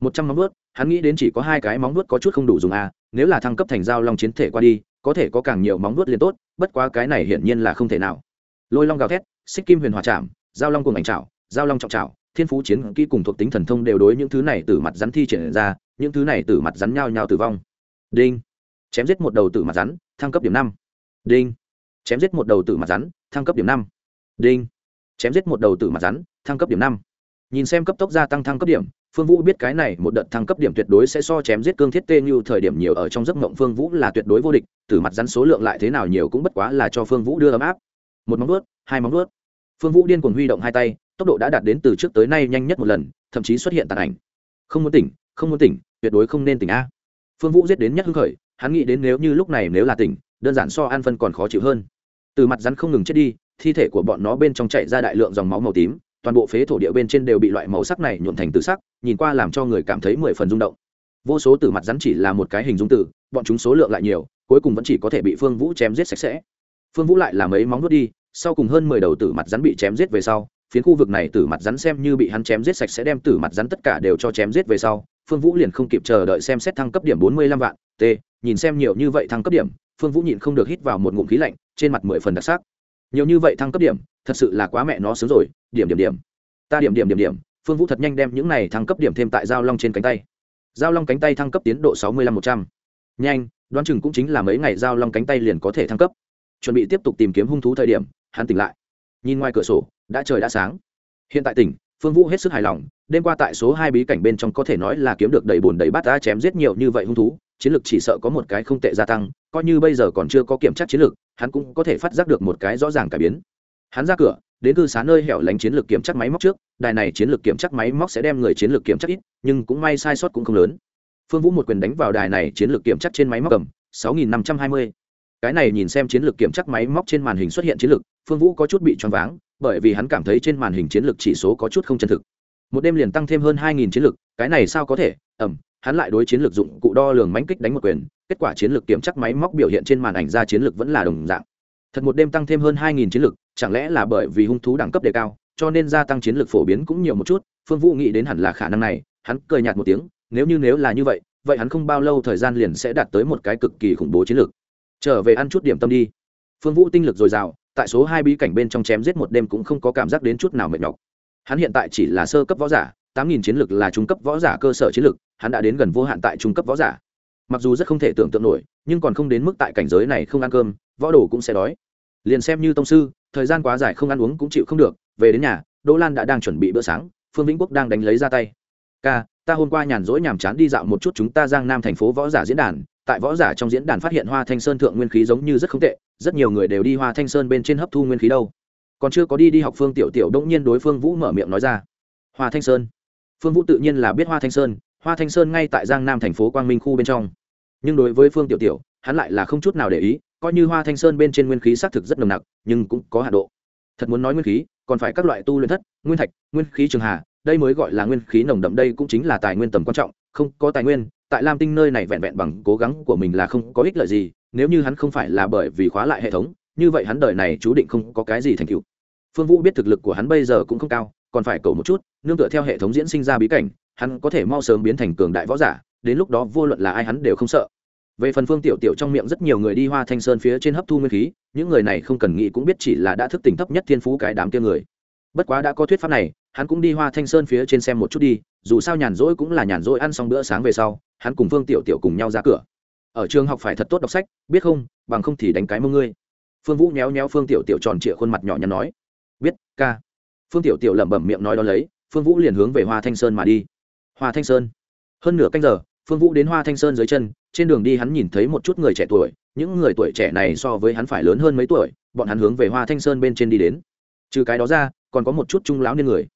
Một trăm móng vuốt, hắn nghĩ đến chỉ có hai cái móng vuốt có chút không đủ dùng a nếu là thăng cấp thành dao long chiến thể qua đi có thể có càng nhiều móng vuốt liền tốt, bất quá cái này hiển nhiên là không thể nào. Lôi long gào thét, xích kim huyền hòa chạm Giao long cùng ảnh trảo, giao long trọng trảo, thiên phú chiến kỹ cùng thuộc tính thần thông đều đối những thứ này từ mặt rắn thi triển ra, những thứ này từ mặt rắn nhao nhao tử vong. Đinh. Chém giết một đầu từ mặt rắn, thăng cấp điểm năm. Đinh. Chém giết một đầu từ mặt rắn, thăng cấp điểm năm. Đinh. Chém giết một đầu từ mặt rắn, thăng cấp điểm năm. Nhìn xem cấp tốc gia tăng thăng cấp điểm phương vũ biết cái này một đợt thăng cấp điểm tuyệt đối sẽ so chém giết cương thiết tê như thời điểm nhiều ở trong giấc mộng phương vũ là tuyệt đối vô địch, từ mặt rắn số lượng lại thế nào nhiều cũng bất quá là cho phương vũ đưa ấm áp. Một móng vuốt, hai móng vuốt. Phương vũ điên cuồng huy động hai tay, tốc độ đã đạt đến từ trước tới nay nhanh nhất một lần, thậm chí xuất hiện tàn ảnh. Không muốn tỉnh, không muốn tỉnh, tuyệt đối không nên tỉnh a. Phương vũ giết đến nhất hưng khởi, hắn nghĩ đến nếu như lúc này nếu là tỉnh, đơn giản so an phân còn khó chịu hơn. Từ mặt rắn không ngừng chết đi, thi thể của bọn nó bên trong chạy ra đại lượng dòng máu màu tím toàn bộ phế thổ địa bên trên đều bị loại màu sắc này nhuộn thành tử sắc, nhìn qua làm cho người cảm thấy mười phần rung động. Vô số từ mặt rắn chỉ là một cái hình dung từ bọn chúng số lượng lại nhiều, cuối cùng vẫn chỉ có thể bị phương vũ chém giết sạch sẽ. Phương vũ lại làm ấy móng nuốt đi, sau cùng hơn mười đầu tử mặt rắn bị chém giết về sau, phiến khu vực này tử mặt rắn xem như bị hắn chém giết sạch sẽ đem tử mặt rắn tất cả đều cho chém giết về sau, phương vũ liền không kịp chờ đợi xem xét thăng cấp điểm bốn mươi lăm vạn, t, nhìn xem nhiều như vậy thăng cấp điểm, phương vũ nhịn không được hít vào một ngụm khí lạnh, trên mặt mười phần đặc sắc nhiều như vậy thăng cấp điểm, thật sự là quá mẹ nó sướng rồi. Điểm điểm điểm. Ta điểm điểm điểm điểm. Phương vũ thật nhanh đem những này thăng cấp điểm thêm tại giao long trên cánh tay. Giao long cánh tay thăng cấp tiến độ sáu mươi lăm một trăm. Nhanh, đoán chừng cũng chính là mấy ngày giao long cánh tay liền có thể thăng cấp. Chuẩn bị tiếp tục tìm kiếm hung thú thời điểm, hắn tỉnh lại. Nhìn ngoài cửa sổ, đã trời đã sáng. Hiện tại tỉnh, phương vũ hết sức hài lòng, đêm qua tại số hai bí cảnh bên trong có thể nói là kiếm được đầy bùn đầy bát đã chém giết nhiều như vậy hung thú chiến lược chỉ sợ có một cái không tệ gia tăng, coi như bây giờ còn chưa có kiểm tra chiến lược, hắn cũng có thể phát giác được một cái rõ ràng cải biến. Hắn ra cửa, đến cư xá nơi hẻo lánh chiến lược kiểm tra máy móc trước, đài này chiến lược kiểm tra máy móc sẽ đem người chiến lược kiểm tra ít, nhưng cũng may sai sót cũng không lớn. Phương vũ một quyền đánh vào đài này chiến lược kiểm tra trên máy móc cầm 6520. cái này nhìn xem chiến lược kiểm tra máy móc trên màn hình xuất hiện chiến lược, phương vũ có chút bị choáng váng, bởi vì hắn cảm thấy trên màn hình chiến lược chỉ số có chút không chân thực. Một đêm liền tăng thêm hơn 2000 chiến lược, cái này sao có thể? Ẩm hắn lại đối chiến lược dụng cụ đo lường mánh kích đánh một quyền, kết quả chiến lược kiểm tra máy móc biểu hiện trên màn ảnh ra chiến lược vẫn là đồng dạng. Thật một đêm tăng thêm hơn 2000 chiến lược, chẳng lẽ là bởi vì hung thú đẳng cấp đề cao, cho nên gia tăng chiến lược phổ biến cũng nhiều một chút, phương vũ nghĩ đến hẳn là khả năng này, hắn cười nhạt một tiếng, nếu như nếu là như vậy vậy hắn không bao lâu thời gian liền sẽ đạt tới một cái cực kỳ khủng bố chiến lược. Trở về ăn chút điểm tâm đi. Phương vũ tinh lực dồi dào, tại số hai bí cảnh bên trong chém giết một đêm cũng không có cảm giác đến chút nào mệt nhọc. Hắn hiện tại chỉ là sơ cấp võ giả tám nghìn chiến lược là trung cấp võ giả cơ sở chiến lược hắn đã đến gần vô hạn tại trung cấp võ giả. Mặc dù rất không thể tưởng tượng nổi, nhưng còn không đến mức tại cảnh giới này không ăn cơm, võ đồ cũng sẽ đói. Liền xem như tông sư, thời gian quá dài không ăn uống cũng chịu không được, về đến nhà, đỗ lan đã đang chuẩn bị bữa sáng, phương vĩnh quốc đang đánh lấy ra tay. Ca, ta hôm qua nhàn rỗi nhàm chán đi dạo một chút chúng ta giang nam thành phố võ giả diễn đàn, tại võ giả trong diễn đàn phát hiện hoa thanh sơn thượng nguyên khí giống như rất không tệ, rất nhiều người đều đi hoa thanh sơn bên trên hấp thu nguyên khí đâu. Còn chưa có đi đi học phương tiểu tiểu đông nhiên đối phương vũ mở miệng nói ra. Hoa thanh sơn phương vũ tự nhiên là biết hoa thanh sơn, hoa thanh sơn ngay tại giang nam thành phố quang minh khu bên trong. Nhưng đối với phương tiểu tiểu, hắn lại là không chút nào để ý, coi như hoa thanh sơn bên trên nguyên khí xác thực rất nồng nặc, nhưng cũng có hạ độ. Thật muốn nói nguyên khí, còn phải các loại tu luyện thất, nguyên thạch, nguyên khí trường hà, đây mới gọi là nguyên khí nồng đậm, đây cũng chính là tài nguyên tầm quan trọng, không có tài nguyên, tại lam tinh nơi này vẹn vẹn bằng cố gắng của mình là không có ích lợi gì, nếu như hắn không phải là bởi vì khóa lại hệ thống, như vậy hắn đời này chú định không có cái gì thành tựu. Phương vũ biết thực lực của hắn bây giờ cũng không cao còn phải cầu một chút, nương tựa theo hệ thống diễn sinh ra bí cảnh, hắn có thể mau sớm biến thành cường đại võ giả, đến lúc đó vô luận là ai hắn đều không sợ. Về phần phương tiểu tiểu trong miệng rất nhiều người đi hoa thanh sơn phía trên hấp thu nguyên khí, những người này không cần nghĩ cũng biết chỉ là đã thức tỉnh thấp nhất thiên phú cái đám kia người. Bất quá đã có thuyết pháp này, hắn cũng đi hoa thanh sơn phía trên xem một chút đi, dù sao nhàn rỗi cũng là nhàn rỗi ăn xong bữa sáng về sau, hắn cùng phương tiểu tiểu cùng nhau ra cửa. Ở trường học phải thật tốt đọc sách, biết không, bằng không thì đánh cái mông ngươi. Phương vũ nhéo nhéo phương tiểu tiểu tròn trịa khuôn mặt nhỏ nhắn nói, biết, ca phương tiểu tiểu lẩm bẩm miệng nói đó lấy, phương vũ liền hướng về hoa thanh sơn mà đi. Hoa thanh sơn. Hơn nửa canh giờ, phương vũ đến hoa thanh sơn dưới chân, trên đường đi hắn nhìn thấy một chút người trẻ tuổi, những người tuổi trẻ này so với hắn phải lớn hơn mấy tuổi, bọn hắn hướng về hoa thanh sơn bên trên đi đến. Trừ cái đó ra, còn có một chút trung lão niên người.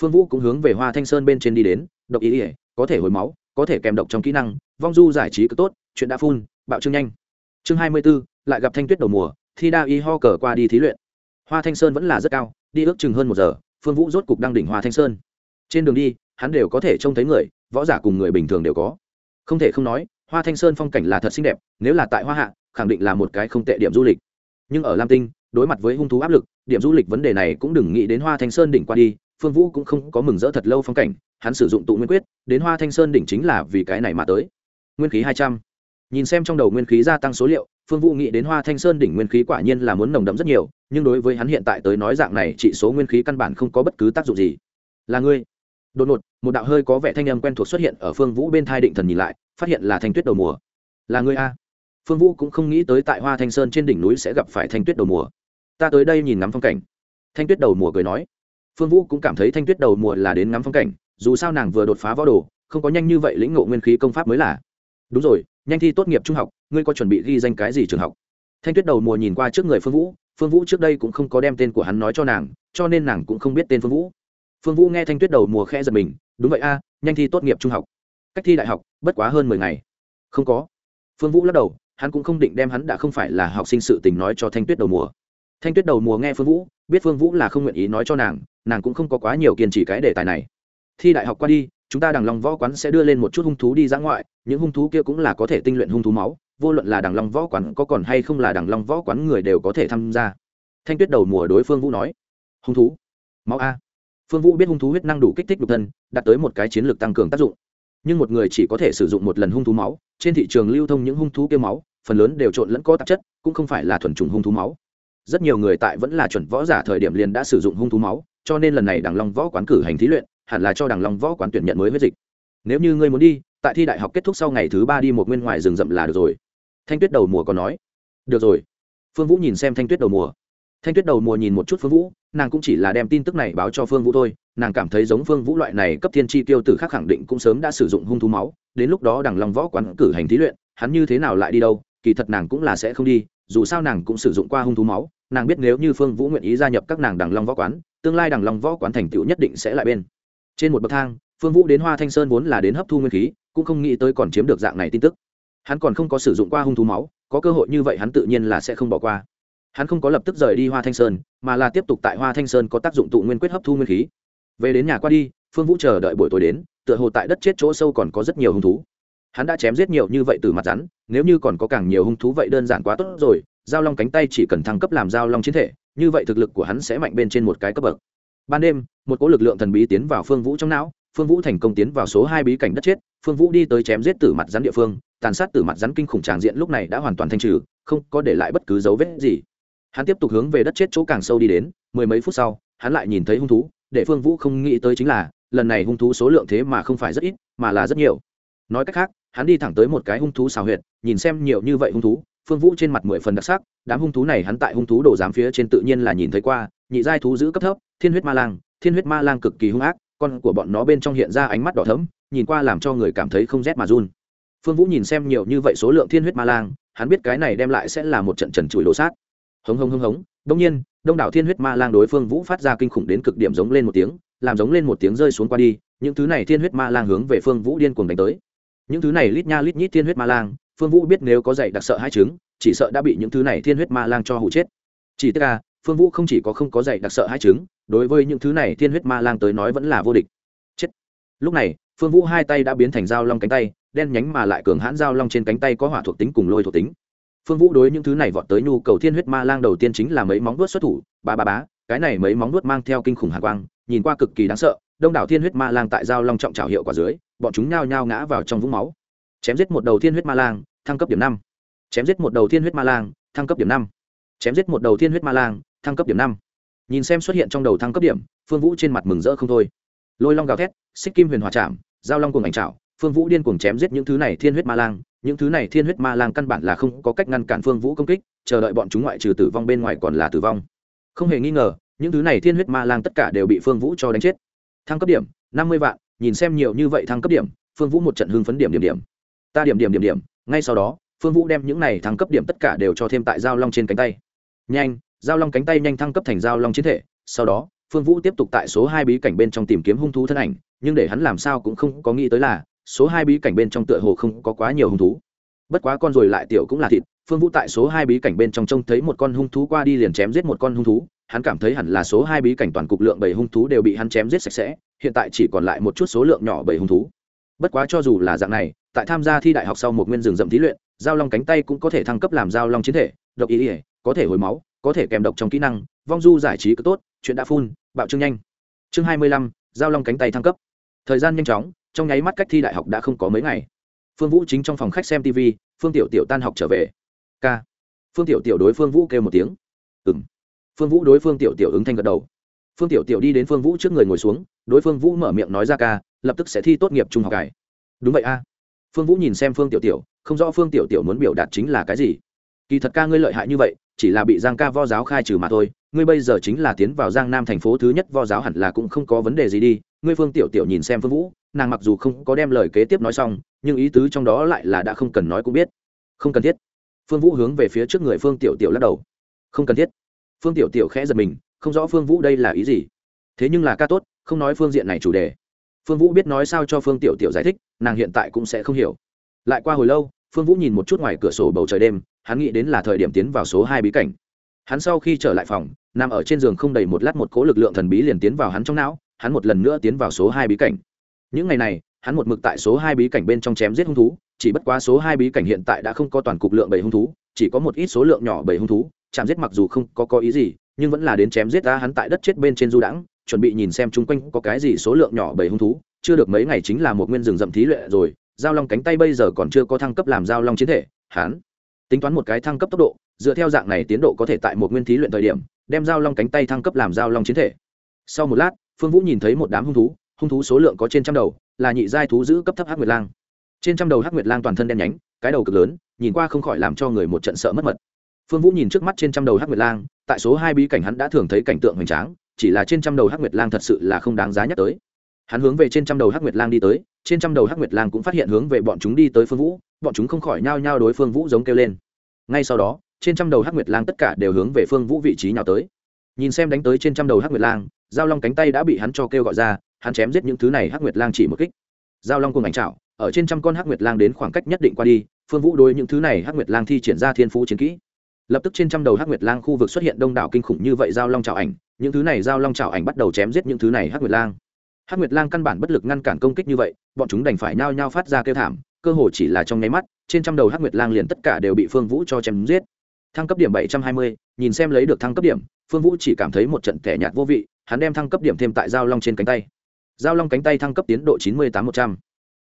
Phương vũ cũng hướng về hoa thanh sơn bên trên đi đến, độc ý ỉa có thể hồi máu, có thể kèm độc trong kỹ năng, vong du giải trí cực tốt, chuyện đã phun, bạo trương nhanh. Chương hai mươi b ố lại gặp thanh tuyết đầu mùa, thi đa y ho cờ qua đi thí luyện. Hoa thanh sơn vẫn là rất cao đi ước chừng hơn một giờ, phương vũ rốt cục đang đỉnh hoa thanh sơn. Trên đường đi, hắn đều có thể trông thấy người, võ giả cùng người bình thường đều có. Không thể không nói, hoa thanh sơn phong cảnh là thật xinh đẹp, nếu là tại hoa hạ, khẳng định là một cái không tệ điểm du lịch. Nhưng ở lam tinh, đối mặt với hung thú áp lực, điểm du lịch vấn đề này cũng đừng nghĩ đến hoa thanh sơn đỉnh qua đi, phương vũ cũng không có mừng rỡ thật lâu phong cảnh, hắn sử dụng tụ nguyên quyết, đến hoa thanh sơn đỉnh chính là vì cái này mà tới. Nguyên khí hai trăm. Nhìn xem trong đầu nguyên khí gia tăng số liệu phương vũ nghĩ đến hoa thanh sơn đỉnh nguyên khí quả nhiên là muốn nồng đậm rất nhiều, nhưng đối với hắn hiện tại tới nói dạng này chỉ số nguyên khí căn bản không có bất cứ tác dụng gì. Là ngươi. Đột ngột, một đạo hơi có vẻ thanh âm quen thuộc xuất hiện ở phương vũ bên thai định thần nhìn lại, phát hiện là thanh tuyết đầu mùa. Là ngươi a. Phương vũ cũng không nghĩ tới tại hoa thanh sơn trên đỉnh núi sẽ gặp phải thanh tuyết đầu mùa. Ta tới đây nhìn ngắm phong cảnh. Thanh tuyết đầu mùa cười nói. Phương vũ cũng cảm thấy thanh tuyết đầu mùa là đến ngắm phong cảnh, dù sao nàng vừa đột phá võ đồ, không có nhanh như vậy lĩnh ngộ nguyên khí công pháp mới là. Đúng rồi, nhanh thi tốt nghiệp trung học ngươi có chuẩn bị ghi danh cái gì trường học? Thanh tuyết đầu mùa nhìn qua trước người phương vũ phương vũ trước đây cũng không có đem tên của hắn nói cho nàng, cho nên nàng cũng không biết tên phương vũ. Phương vũ nghe thanh tuyết đầu mùa khẽ giật mình, đúng vậy a, nhanh thi tốt nghiệp trung học. Cách thi đại học, bất quá hơn mười ngày. Không có. Phương vũ lắc đầu, hắn cũng không định đem hắn đã không phải là học sinh sự tình nói cho thanh tuyết đầu mùa. Thanh tuyết đầu mùa nghe phương vũ, biết phương vũ là không nguyện ý nói cho nàng nàng cũng không có quá nhiều kiên trì cái đề tài này. Thi đại học qua đi, chúng ta đằng lòng võ quán sẽ đưa lên một chút hung thú đi ra ngoại, những hung thú kia cũng là có thể tinh luyện hung thú máu vô luận là đằng long võ quán có còn hay không là đằng long võ quán người đều có thể tham gia. Thanh tuyết đầu mùa đối phương vũ nói, hung thú, máu a. Phương vũ biết hung thú huyết năng đủ kích thích nhục thân, đạt tới một cái chiến lược tăng cường tác dụng. Nhưng một người chỉ có thể sử dụng một lần hung thú máu, trên thị trường lưu thông những hung thú kêu máu, phần lớn đều trộn lẫn có tạp chất, cũng không phải là thuần trùng hung thú máu. Rất nhiều người tại vẫn là chuẩn võ giả thời điểm liền đã sử dụng hung thú máu, cho nên lần này đằng long võ quán cử hành thí luyện, hẳn là cho đằng long võ quán tuyển nhận mới huyết dịch. Nếu như ngươi muốn đi, tại thi đại học kết thúc sau ngày thứ ba đi một nguyên ngoài rừng rậm là được rồi thanh tuyết đầu mùa còn nói, được rồi. Phương vũ nhìn xem thanh tuyết đầu mùa. Thanh tuyết đầu mùa nhìn một chút phương vũ, nàng cũng chỉ là đem tin tức này báo cho phương vũ thôi, nàng cảm thấy giống phương vũ loại này cấp thiên tri tiêu tử khác khẳng định cũng sớm đã sử dụng hung thú máu, đến lúc đó đằng long võ quán cử hành thí luyện, hắn như thế nào lại đi đâu, kỳ thật nàng cũng là sẽ không đi, dù sao nàng cũng sử dụng qua hung thú máu, nàng biết nếu như phương vũ nguyện ý gia nhập các nàng đằng long võ quán, tương lai đằng long võ quán thành tựu nhất định sẽ lại bên. Trên một bậc thang, phương vũ đến hoa thanh sơn vốn là đến hấp thu nguyên khí, cũng không nghĩ tới còn chiếm được dạng này tin tức hắn còn không có sử dụng qua hung thú máu, có cơ hội như vậy hắn tự nhiên là sẽ không bỏ qua. Hắn không có lập tức rời đi hoa thanh sơn, mà là tiếp tục tại hoa thanh sơn có tác dụng tụ nguyên quyết hấp thu nguyên khí. Về đến nhà qua đi, phương vũ chờ đợi buổi tối đến, tựa hồ tại đất chết chỗ sâu còn có rất nhiều hung thú. Hắn đã chém giết nhiều như vậy từ mặt rắn, nếu như còn có càng nhiều hung thú vậy đơn giản quá tốt rồi, giao long cánh tay chỉ cần thăng cấp làm giao long chiến thể, như vậy thực lực của hắn sẽ mạnh bên trên một cái cấp bậc. Ban đêm, một cỗ lực lượng thần bí tiến vào phương vũ trong não, phương vũ thành công tiến vào số hai bí cảnh đất chết, phương vũ đi tới chém giết tử mặt rắn địa phương tàn sát tử mặt rắn kinh khủng tràng diện lúc này đã hoàn toàn thanh trừ, không có để lại bất cứ dấu vết gì. Hắn tiếp tục hướng về đất chết chỗ càng sâu đi đến, mười mấy phút sau, hắn lại nhìn thấy hung thú, để phương vũ không nghĩ tới chính là, lần này hung thú số lượng thế mà không phải rất ít, mà là rất nhiều. Nói cách khác, hắn đi thẳng tới một cái hung thú xào huyệt, nhìn xem nhiều như vậy hung thú, phương vũ trên mặt mười phần đặc sắc, đám hung thú này hắn tại hung thú đồ giám phía trên tự nhiên là nhìn thấy qua, nhị giai thú giữ cấp thấp, thiên huyết ma lang, thiên huyết ma lang cực kỳ hung ác, con của bọn nó bên trong hiện ra ánh mắt đỏ thấm nhìn qua làm cho người cảm thấy không rét mà run phương vũ nhìn xem nhiều như vậy số lượng thiên huyết ma lang hắn biết cái này đem lại sẽ là một trận trần trụi đổ sát. Hống hống hống hống đông nhiên đông đảo thiên huyết ma lang đối phương vũ phát ra kinh khủng đến cực điểm giống lên một tiếng làm giống lên một tiếng rơi xuống qua đi những thứ này thiên huyết ma lang hướng về phương vũ điên cuồng đánh tới. Những thứ này lít nha lít nhít thiên huyết ma lang phương vũ biết nếu có dạy đặc sợ hai chứng, chỉ sợ đã bị những thứ này thiên huyết ma lang cho hụ chết. Chỉ tức là phương vũ không chỉ có không có dạy đặc sợ hai chứng, đối với những thứ này thiên huyết ma lang tới nói vẫn là vô địch. Chết. Lúc này phương vũ hai tay đã biến thành dao long cánh tay đen nhánh mà lại cường hãn giao long trên cánh tay có hỏa thuộc tính cùng lôi thuộc tính. Phương vũ đối những thứ này vọt tới nhu cầu thiên huyết ma lang đầu tiên chính là mấy móng vuốt xuất thủ. Ba ba bá cái này mấy móng vuốt mang theo kinh khủng hàn quang, nhìn qua cực kỳ đáng sợ, đông đảo thiên huyết ma lang tại giao long trọng trào hiệu quả dưới, bọn chúng nhao nhao ngã vào trong vũng máu. Chém giết một đầu thiên huyết ma lang, thăng cấp điểm năm. Chém giết một đầu thiên huyết ma lang, thăng cấp điểm năm. Chém giết một đầu thiên huyết ma lang, thăng cấp điểm năm. Nhìn xem xuất hiện trong đầu thăng cấp điểm, phương vũ trên mặt mừng rỡ không thôi. Lôi long gào thét, xích kim huyền hòa chạm, giao long cùng ảnh trào phương vũ điên cuồng chém giết những thứ này thiên huyết ma lang, những thứ này thiên huyết ma lang căn bản là không có cách ngăn cản phương vũ công kích, chờ đợi bọn chúng ngoại trừ tử vong bên ngoài còn là tử vong. Không hề nghi ngờ, những thứ này thiên huyết ma lang tất cả đều bị phương vũ cho đánh chết. Thăng cấp điểm, năm mươi vạn, nhìn xem nhiều như vậy thăng cấp điểm, phương vũ một trận hưng phấn điểm điểm điểm. Ta điểm điểm điểm điểm, ngay sau đó, phương vũ đem những này thăng cấp điểm tất cả đều cho thêm tại giao long trên cánh tay. Nhanh, giao long cánh tay nhanh thăng cấp thành giao long chiến thể, sau đó, phương vũ tiếp tục tại số hai bí cảnh bên trong tìm kiếm hung thú thân ảnh, nhưng để hắn làm sao cũng không có nghĩ tới là số hai bí cảnh bên trong tựa hồ không có quá nhiều hung thú. Bất quá con rồi lại tiểu cũng là thịt, phương vũ tại số hai bí cảnh bên trong trông thấy một con hung thú qua đi liền chém giết một con hung thú, hắn cảm thấy hẳn là số hai bí cảnh toàn cục lượng bảy hung thú đều bị hắn chém giết sạch sẽ, hiện tại chỉ còn lại một chút số lượng nhỏ bảy hung thú. Bất quá cho dù là dạng này, tại tham gia thi đại học sau một nguyên rừng rậm thí luyện, giao long cánh tay cũng có thể thăng cấp làm giao long chiến thể, độc ý ỉa có thể hồi máu, có thể kèm độc trong kỹ năng, vong du giải trí cứ tốt, chuyện đã phun bạo trương nhanh. Chương hai mươi lăm, giao long cánh tay thăng cấp. Thời gian nhanh chóng trong nháy mắt cách thi đại học đã không có mấy ngày. Phương vũ chính trong phòng khách xem tv phương tiểu tiểu tan học trở về. K. Phương tiểu tiểu đối phương vũ kêu một tiếng. Ừ m phương vũ đối phương tiểu tiểu ứng thanh gật đầu. Phương tiểu tiểu đi đến phương vũ trước người ngồi xuống, đối phương vũ mở miệng nói ra ca lập tức sẽ thi tốt nghiệp trung học cải. Đúng vậy a. Phương vũ nhìn xem phương tiểu tiểu, không rõ phương tiểu tiểu muốn biểu đạt chính là cái gì. Kỳ thật ca ngươi lợi hại như vậy, chỉ là bị giang ca vo giáo khai trừ mà thôi, ngươi bây giờ chính là tiến vào giang nam thành phố thứ nhất vo giáo hẳn là cũng không có vấn đề gì đi. Ngươi phương tiểu tiểu nhìn xem phương vũ nàng mặc dù không có đem lời kế tiếp nói xong, nhưng ý tứ trong đó lại là đã không cần nói cũng biết. Không cần thiết. Phương vũ hướng về phía trước người phương tiểu tiểu lắc đầu. Không cần thiết. Phương tiểu tiểu khẽ giật mình, không rõ phương vũ đây là ý gì. Thế nhưng là ca tốt, không nói phương diện này chủ đề. Phương vũ biết nói sao cho phương tiểu tiểu giải thích, nàng hiện tại cũng sẽ không hiểu. Lại qua hồi lâu, phương vũ nhìn một chút ngoài cửa sổ bầu trời đêm, hắn nghĩ đến là thời điểm tiến vào số hai bí cảnh. Hắn sau khi trở lại phòng, nằm ở trên giường không đầy một lát một cỗ lực lượng thần bí liền tiến vào hắn trong não, hắn một lần nữa tiến vào số hai bí cảnh những ngày này, hắn một mực tại số hai bí cảnh bên trong chém giết hung thú, chỉ bất quá số hai bí cảnh hiện tại đã không có toàn cục lượng bảy hung thú, chỉ có một ít số lượng nhỏ bảy hung thú, chạm giết mặc dù không có có ý gì, nhưng vẫn là đến chém giết ra hắn tại đất chết bên trên du đãng, chuẩn bị nhìn xem chung quanh có cái gì số lượng nhỏ bảy hung thú, chưa được mấy ngày chính là một nguyên rừng rậm thí luyện rồi, giao long cánh tay bây giờ còn chưa có thăng cấp làm giao long chiến thể, hắn tính toán một cái thăng cấp tốc độ, dựa theo dạng này tiến độ có thể tại một nguyên thí luyện thời điểm, đem giao long cánh tay thăng cấp làm giao long chiến thể. Sau một lát, phương vũ nhìn thấy một đám hung thú hung thú số lượng có trên trăm đầu, là nhị giai thú giữ cấp thấp hắc nguyệt lang. Trên trăm đầu hắc nguyệt lang toàn thân đen nhánh, cái đầu cực lớn, nhìn qua không khỏi làm cho người một trận sợ mất mật. Phương vũ nhìn trước mắt trên trăm đầu hắc nguyệt lang, tại số hai bí cảnh hắn đã thường thấy cảnh tượng hoành tráng, chỉ là trên trăm đầu hắc nguyệt lang thật sự là không đáng giá nhắc tới. Hắn hướng về trên trăm đầu hắc nguyệt lang đi tới, trên trăm đầu hắc nguyệt lang cũng phát hiện hướng về bọn chúng đi tới phương vũ, bọn chúng không khỏi nhao nhao đối phương vũ giống kêu lên. Ngay sau đó, trên trăm đầu hắc nguyệt lang tất cả đều hướng về phương vũ vị trí nhào tới. Nhìn xem đánh tới trên trăm đầu hắc nguyệt lang, giao long cánh tay đã bị hắn cho kêu gọi ra hắn chém giết những thứ này hắc nguyệt lang chỉ một kích. Giao long cùng ảnh trạo ở trên trăm con hắc nguyệt lang đến khoảng cách nhất định qua đi, phương vũ đối những thứ này hắc nguyệt lang thi triển ra thiên phú chiến kỹ. Lập tức trên trăm đầu hắc nguyệt lang khu vực xuất hiện đông đảo kinh khủng như vậy giao long trào ảnh, những thứ này giao long trào ảnh bắt đầu chém giết những thứ này hắc nguyệt lang. Hắc nguyệt lang căn bản bất lực ngăn cản công kích như vậy, bọn chúng đành phải nhao nhao phát ra kêu thảm, cơ hồ chỉ là trong nháy mắt, trên trăm đầu hắc nguyệt lang liền tất cả đều bị phương vũ cho chém giết. Thăng cấp điểm bảy trăm hai mươi, nhìn xem lấy được thăng cấp điểm, phương vũ chỉ cảm thấy một trận thẻ nhạt vô vị, hắn đem thăng cấp điểm thêm tại giao long trên cánh tay giao long cánh tay thăng cấp tiến độ chín mươi tám một trăm.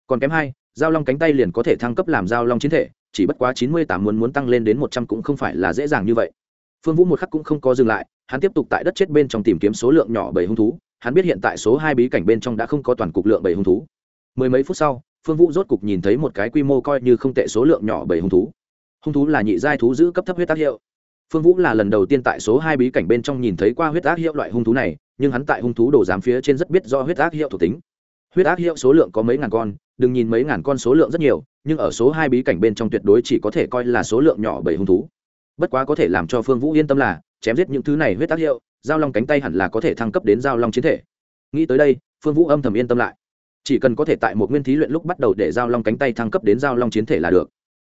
Còn kém hai, giao long cánh tay liền có thể thăng cấp làm giao long chiến thể, chỉ bất quá chín mươi tám muốn muốn tăng lên đến một trăm cũng không phải là dễ dàng như vậy. Phương vũ một khắc cũng không có dừng lại, hắn tiếp tục tại đất chết bên trong tìm kiếm số lượng nhỏ bảy hung thú, hắn biết hiện tại số hai bí cảnh bên trong đã không có toàn cục lượng bảy hung thú. Mười mấy phút sau, phương vũ rốt cục nhìn thấy một cái quy mô coi như không tệ số lượng nhỏ bảy hung thú. Hung thú là nhị giai thú giữ cấp thấp huyết tác hiệu phương vũ là lần đầu tiên tại số hai bí cảnh bên trong nhìn thấy qua huyết ác hiệu loại hung thú này, nhưng hắn tại hung thú đồ giám phía trên rất biết do huyết ác hiệu thuộc tính. Huyết ác hiệu số lượng có mấy ngàn con, đừng nhìn mấy ngàn con số lượng rất nhiều, nhưng ở số hai bí cảnh bên trong tuyệt đối chỉ có thể coi là số lượng nhỏ bảy hung thú. Bất quá có thể làm cho phương vũ yên tâm là, chém giết những thứ này huyết ác hiệu, giao long cánh tay hẳn là có thể thăng cấp đến giao long chiến thể. Nghĩ tới đây, phương vũ âm thầm yên tâm lại. Chỉ cần có thể tại một nguyên thí luyện lúc bắt đầu để giao long cánh tay thăng cấp đến giao long chiến thể là được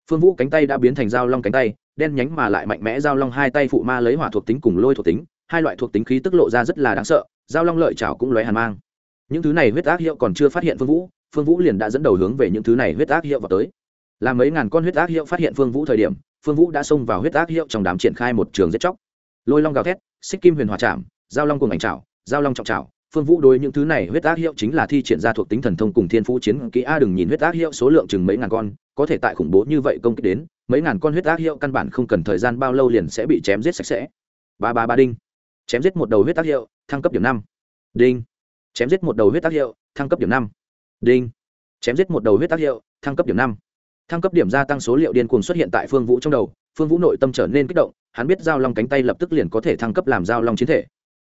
phương vũ cánh tay đã biến thành dao long cánh tay, đen nhánh mà lại mạnh mẽ giao long hai tay phụ ma lấy hỏa thuộc tính cùng lôi thuộc tính, hai loại thuộc tính khí tức lộ ra rất là đáng sợ giao long lợi chảo cũng lóe hàn mang. Những thứ này huyết ác hiệu còn chưa phát hiện phương vũ phương vũ liền đã dẫn đầu hướng về những thứ này huyết ác hiệu vào tới. Là mấy ngàn con huyết ác hiệu phát hiện phương vũ thời điểm, phương vũ đã xông vào huyết ác hiệu trong đám triển khai một trường giết chóc. Lôi long gào thét, xích kim huyền hòa chạm giao long cùng ảnh chảo giao long trọng chảo phương vũ đối những thứ này huyết ác hiệu chính là thi triển ra thuộc tính thần thông cùng thiên phú chiến kỹ a, đừng nhìn huyết ác hiệu số lượng chừng mấy ngàn con, có thể tại khủng bố như vậy công kích đến, mấy ngàn con huyết ác hiệu căn bản không cần thời gian bao lâu liền sẽ bị chém giết sạch sẽ. Ba ba ba đinh. Chém giết một đầu huyết ác hiệu, thăng cấp điểm năm. Đinh. Chém giết một đầu huyết ác hiệu, thăng cấp điểm năm. Đinh. Chém giết một đầu huyết ác hiệu, thăng cấp điểm năm. Thăng cấp điểm gia tăng số liệu điên cuồng xuất hiện tại phương vũ trong đầu, phương vũ nội tâm trở nên kích động, hắn biết giao long cánh tay lập tức liền có thể thăng cấp làm giao long chiến thể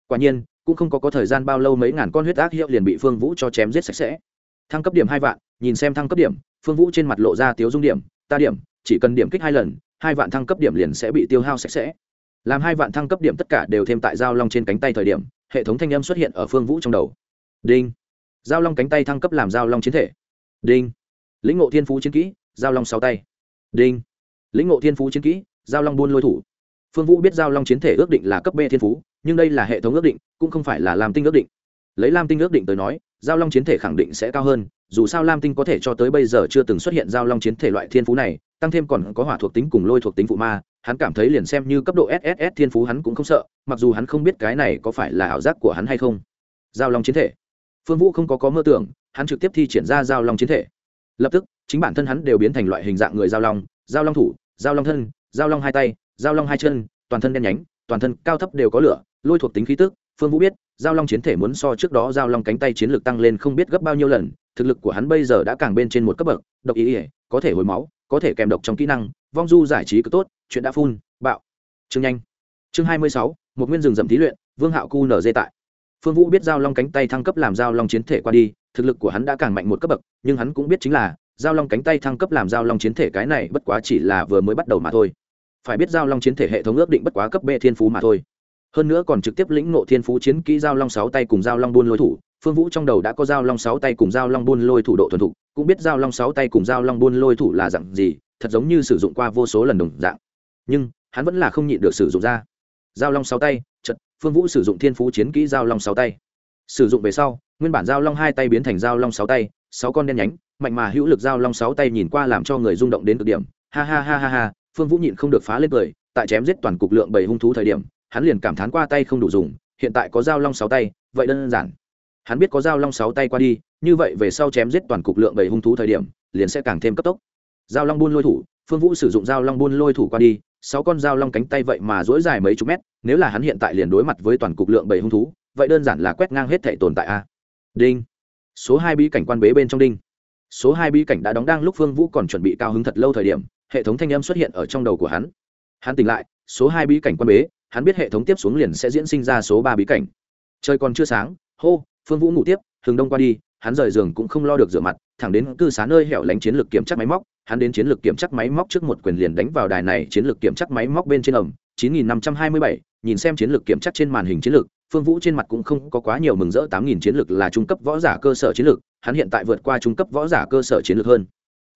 quả nhiên, cũng không có có thời gian bao lâu mấy ngàn con huyết ác hiệu liền bị phương vũ cho chém giết sạch sẽ. Thăng cấp điểm hai vạn, nhìn xem thăng cấp điểm, phương vũ trên mặt lộ ra tiếu dung điểm, ta điểm, chỉ cần điểm kích hai lần, hai vạn thăng cấp điểm liền sẽ bị tiêu hao sạch sẽ. Làm hai vạn thăng cấp điểm tất cả đều thêm tại giao long trên cánh tay thời điểm, hệ thống thanh âm xuất hiện ở phương vũ trong đầu. Đinh. Giao long cánh tay thăng cấp làm giao long chiến thể. Đinh. Lĩnh ngộ thiên phú chiến kỹ, giao long sáu tay. Đinh. Lĩnh ngộ thiên phú chiến kỹ, giao long buôn lôi thủ. Phương vũ biết giao long chiến thể ước định là cấp b thiên phú nhưng đây là hệ thống ước định, cũng không phải là lam tinh ước định. Lấy lam tinh ước định tới nói, giao long chiến thể khẳng định sẽ cao hơn, dù sao lam tinh có thể cho tới bây giờ chưa từng xuất hiện giao long chiến thể loại thiên phú này, tăng thêm còn có hỏa thuộc tính cùng lôi thuộc tính phụ ma, hắn cảm thấy liền xem như cấp độ sss thiên phú hắn cũng không sợ, mặc dù hắn không biết cái này có phải là ảo giác của hắn hay không. Giao long chiến thể. Phương vũ không có có mơ tưởng, hắn trực tiếp thi triển ra giao long chiến thể. Lập tức, chính bản thân hắn đều biến thành loại hình dạng người giao long giao long thủ, giao long thân, giao long hai tay, giao long hai chân, toàn thân đen nhánh, toàn thân cao thấp đều có lửa lôi thuộc tính khí tức, phương vũ biết, giao long chiến thể muốn so trước đó giao long cánh tay chiến lược tăng lên không biết gấp bao nhiêu lần, thực lực của hắn bây giờ đã càng bên trên một cấp bậc, độc ý ỉa có thể hồi máu, có thể kèm độc trong kỹ năng, vong du giải trí cực tốt, chuyện đã phun, bạo. Chương nhanh. Chương hai mươi sáu, một nguyên rừng rậm thí luyện, vương hạo cu nở dê tại. Phương vũ biết giao long cánh tay thăng cấp làm giao long chiến thể qua đi, thực lực của hắn đã càng mạnh một cấp bậc, nhưng hắn cũng biết chính là, giao long cánh tay thăng cấp làm giao long chiến thể cái này bất quá chỉ là vừa mới bắt đầu mà thôi. Phải biết giao long chiến thể hệ thống ước định bất quá cấp b thiên phú mà thôi hơn nữa còn trực tiếp lĩnh ngộ thiên phú chiến kỹ giao long sáu tay cùng giao long buôn lôi thủ phương vũ trong đầu đã có giao long sáu tay cùng giao long buôn lôi thủ độ thuần thục cũng biết giao long sáu tay cùng giao long buôn lôi thủ là dạng gì thật giống như sử dụng qua vô số lần đồng dạng nhưng hắn vẫn là không nhịn được sử dụng ra giao long sáu tay chật phương vũ sử dụng thiên phú chiến kỹ giao long sáu tay sử dụng về sau nguyên bản giao long hai tay biến thành giao long sáu tay sáu con đen nhánh mạnh mà hữu lực giao long sáu tay nhìn qua làm cho người rung động đến cực điểm ha ha ha ha ha phương vũ nhịn không được phá lên cười tại chém giết toàn cục lượng bảy hung thú thời điểm hắn liền cảm thán qua tay không đủ dùng, hiện tại có dao long sáu tay, vậy đơn giản. Hắn biết có dao long sáu tay qua đi, như vậy về sau chém giết toàn cục lượng bảy hung thú thời điểm, liền sẽ càng thêm cấp tốc. Dao long buôn lôi thủ, phương vũ sử dụng dao long buôn lôi thủ qua đi, sáu con dao long cánh tay vậy mà dỗi dài mấy chục mét, nếu là hắn hiện tại liền đối mặt với toàn cục lượng bảy hung thú, vậy đơn giản là quét ngang hết thể tồn tại a. Đinh. Số hai bí cảnh quan bế bên trong đinh. Số hai bí cảnh đã đóng đang lúc phương vũ còn chuẩn bị cao hứng thật lâu thời điểm, hệ thống thanh âm xuất hiện ở trong đầu của hắn. Hắn tỉnh lại, số hai bí cảnh quan bế hắn biết hệ thống tiếp xuống liền sẽ diễn sinh ra số ba bí cảnh. Trời còn chưa sáng hô phương vũ ngủ tiếp hừng đông qua đi hắn rời giường cũng không lo được rửa mặt thẳng đến cư xá nơi hẻo lánh chiến lược kiểm tra máy móc hắn đến chiến lược kiểm chắc máy móc trước một quyền liền đánh vào đài này chiến lược kiểm chắc máy móc bên trên ẩm 9527, nhìn xem chiến lược kiểm chắc trên màn hình chiến lược phương vũ trên mặt cũng không có quá nhiều mừng rỡ 8000 chiến lược là trung cấp võ giả cơ sở chiến lược hắn hiện tại vượt qua trung cấp võ giả cơ sở chiến lược hơn.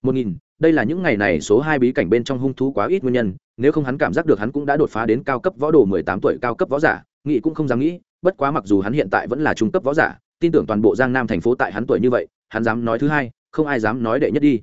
1000, đây là những ngày này số hai bí cảnh bên trong hung thú quá ít nguyên nhân, nếu không hắn cảm giác được hắn cũng đã đột phá đến cao cấp võ đồ 18 tuổi cao cấp võ giả nghị cũng không dám nghĩ, bất quá mặc dù hắn hiện tại vẫn là trung cấp võ giả, tin tưởng toàn bộ giang nam thành phố tại hắn tuổi như vậy, hắn dám nói thứ hai, không ai dám nói đệ nhất đi.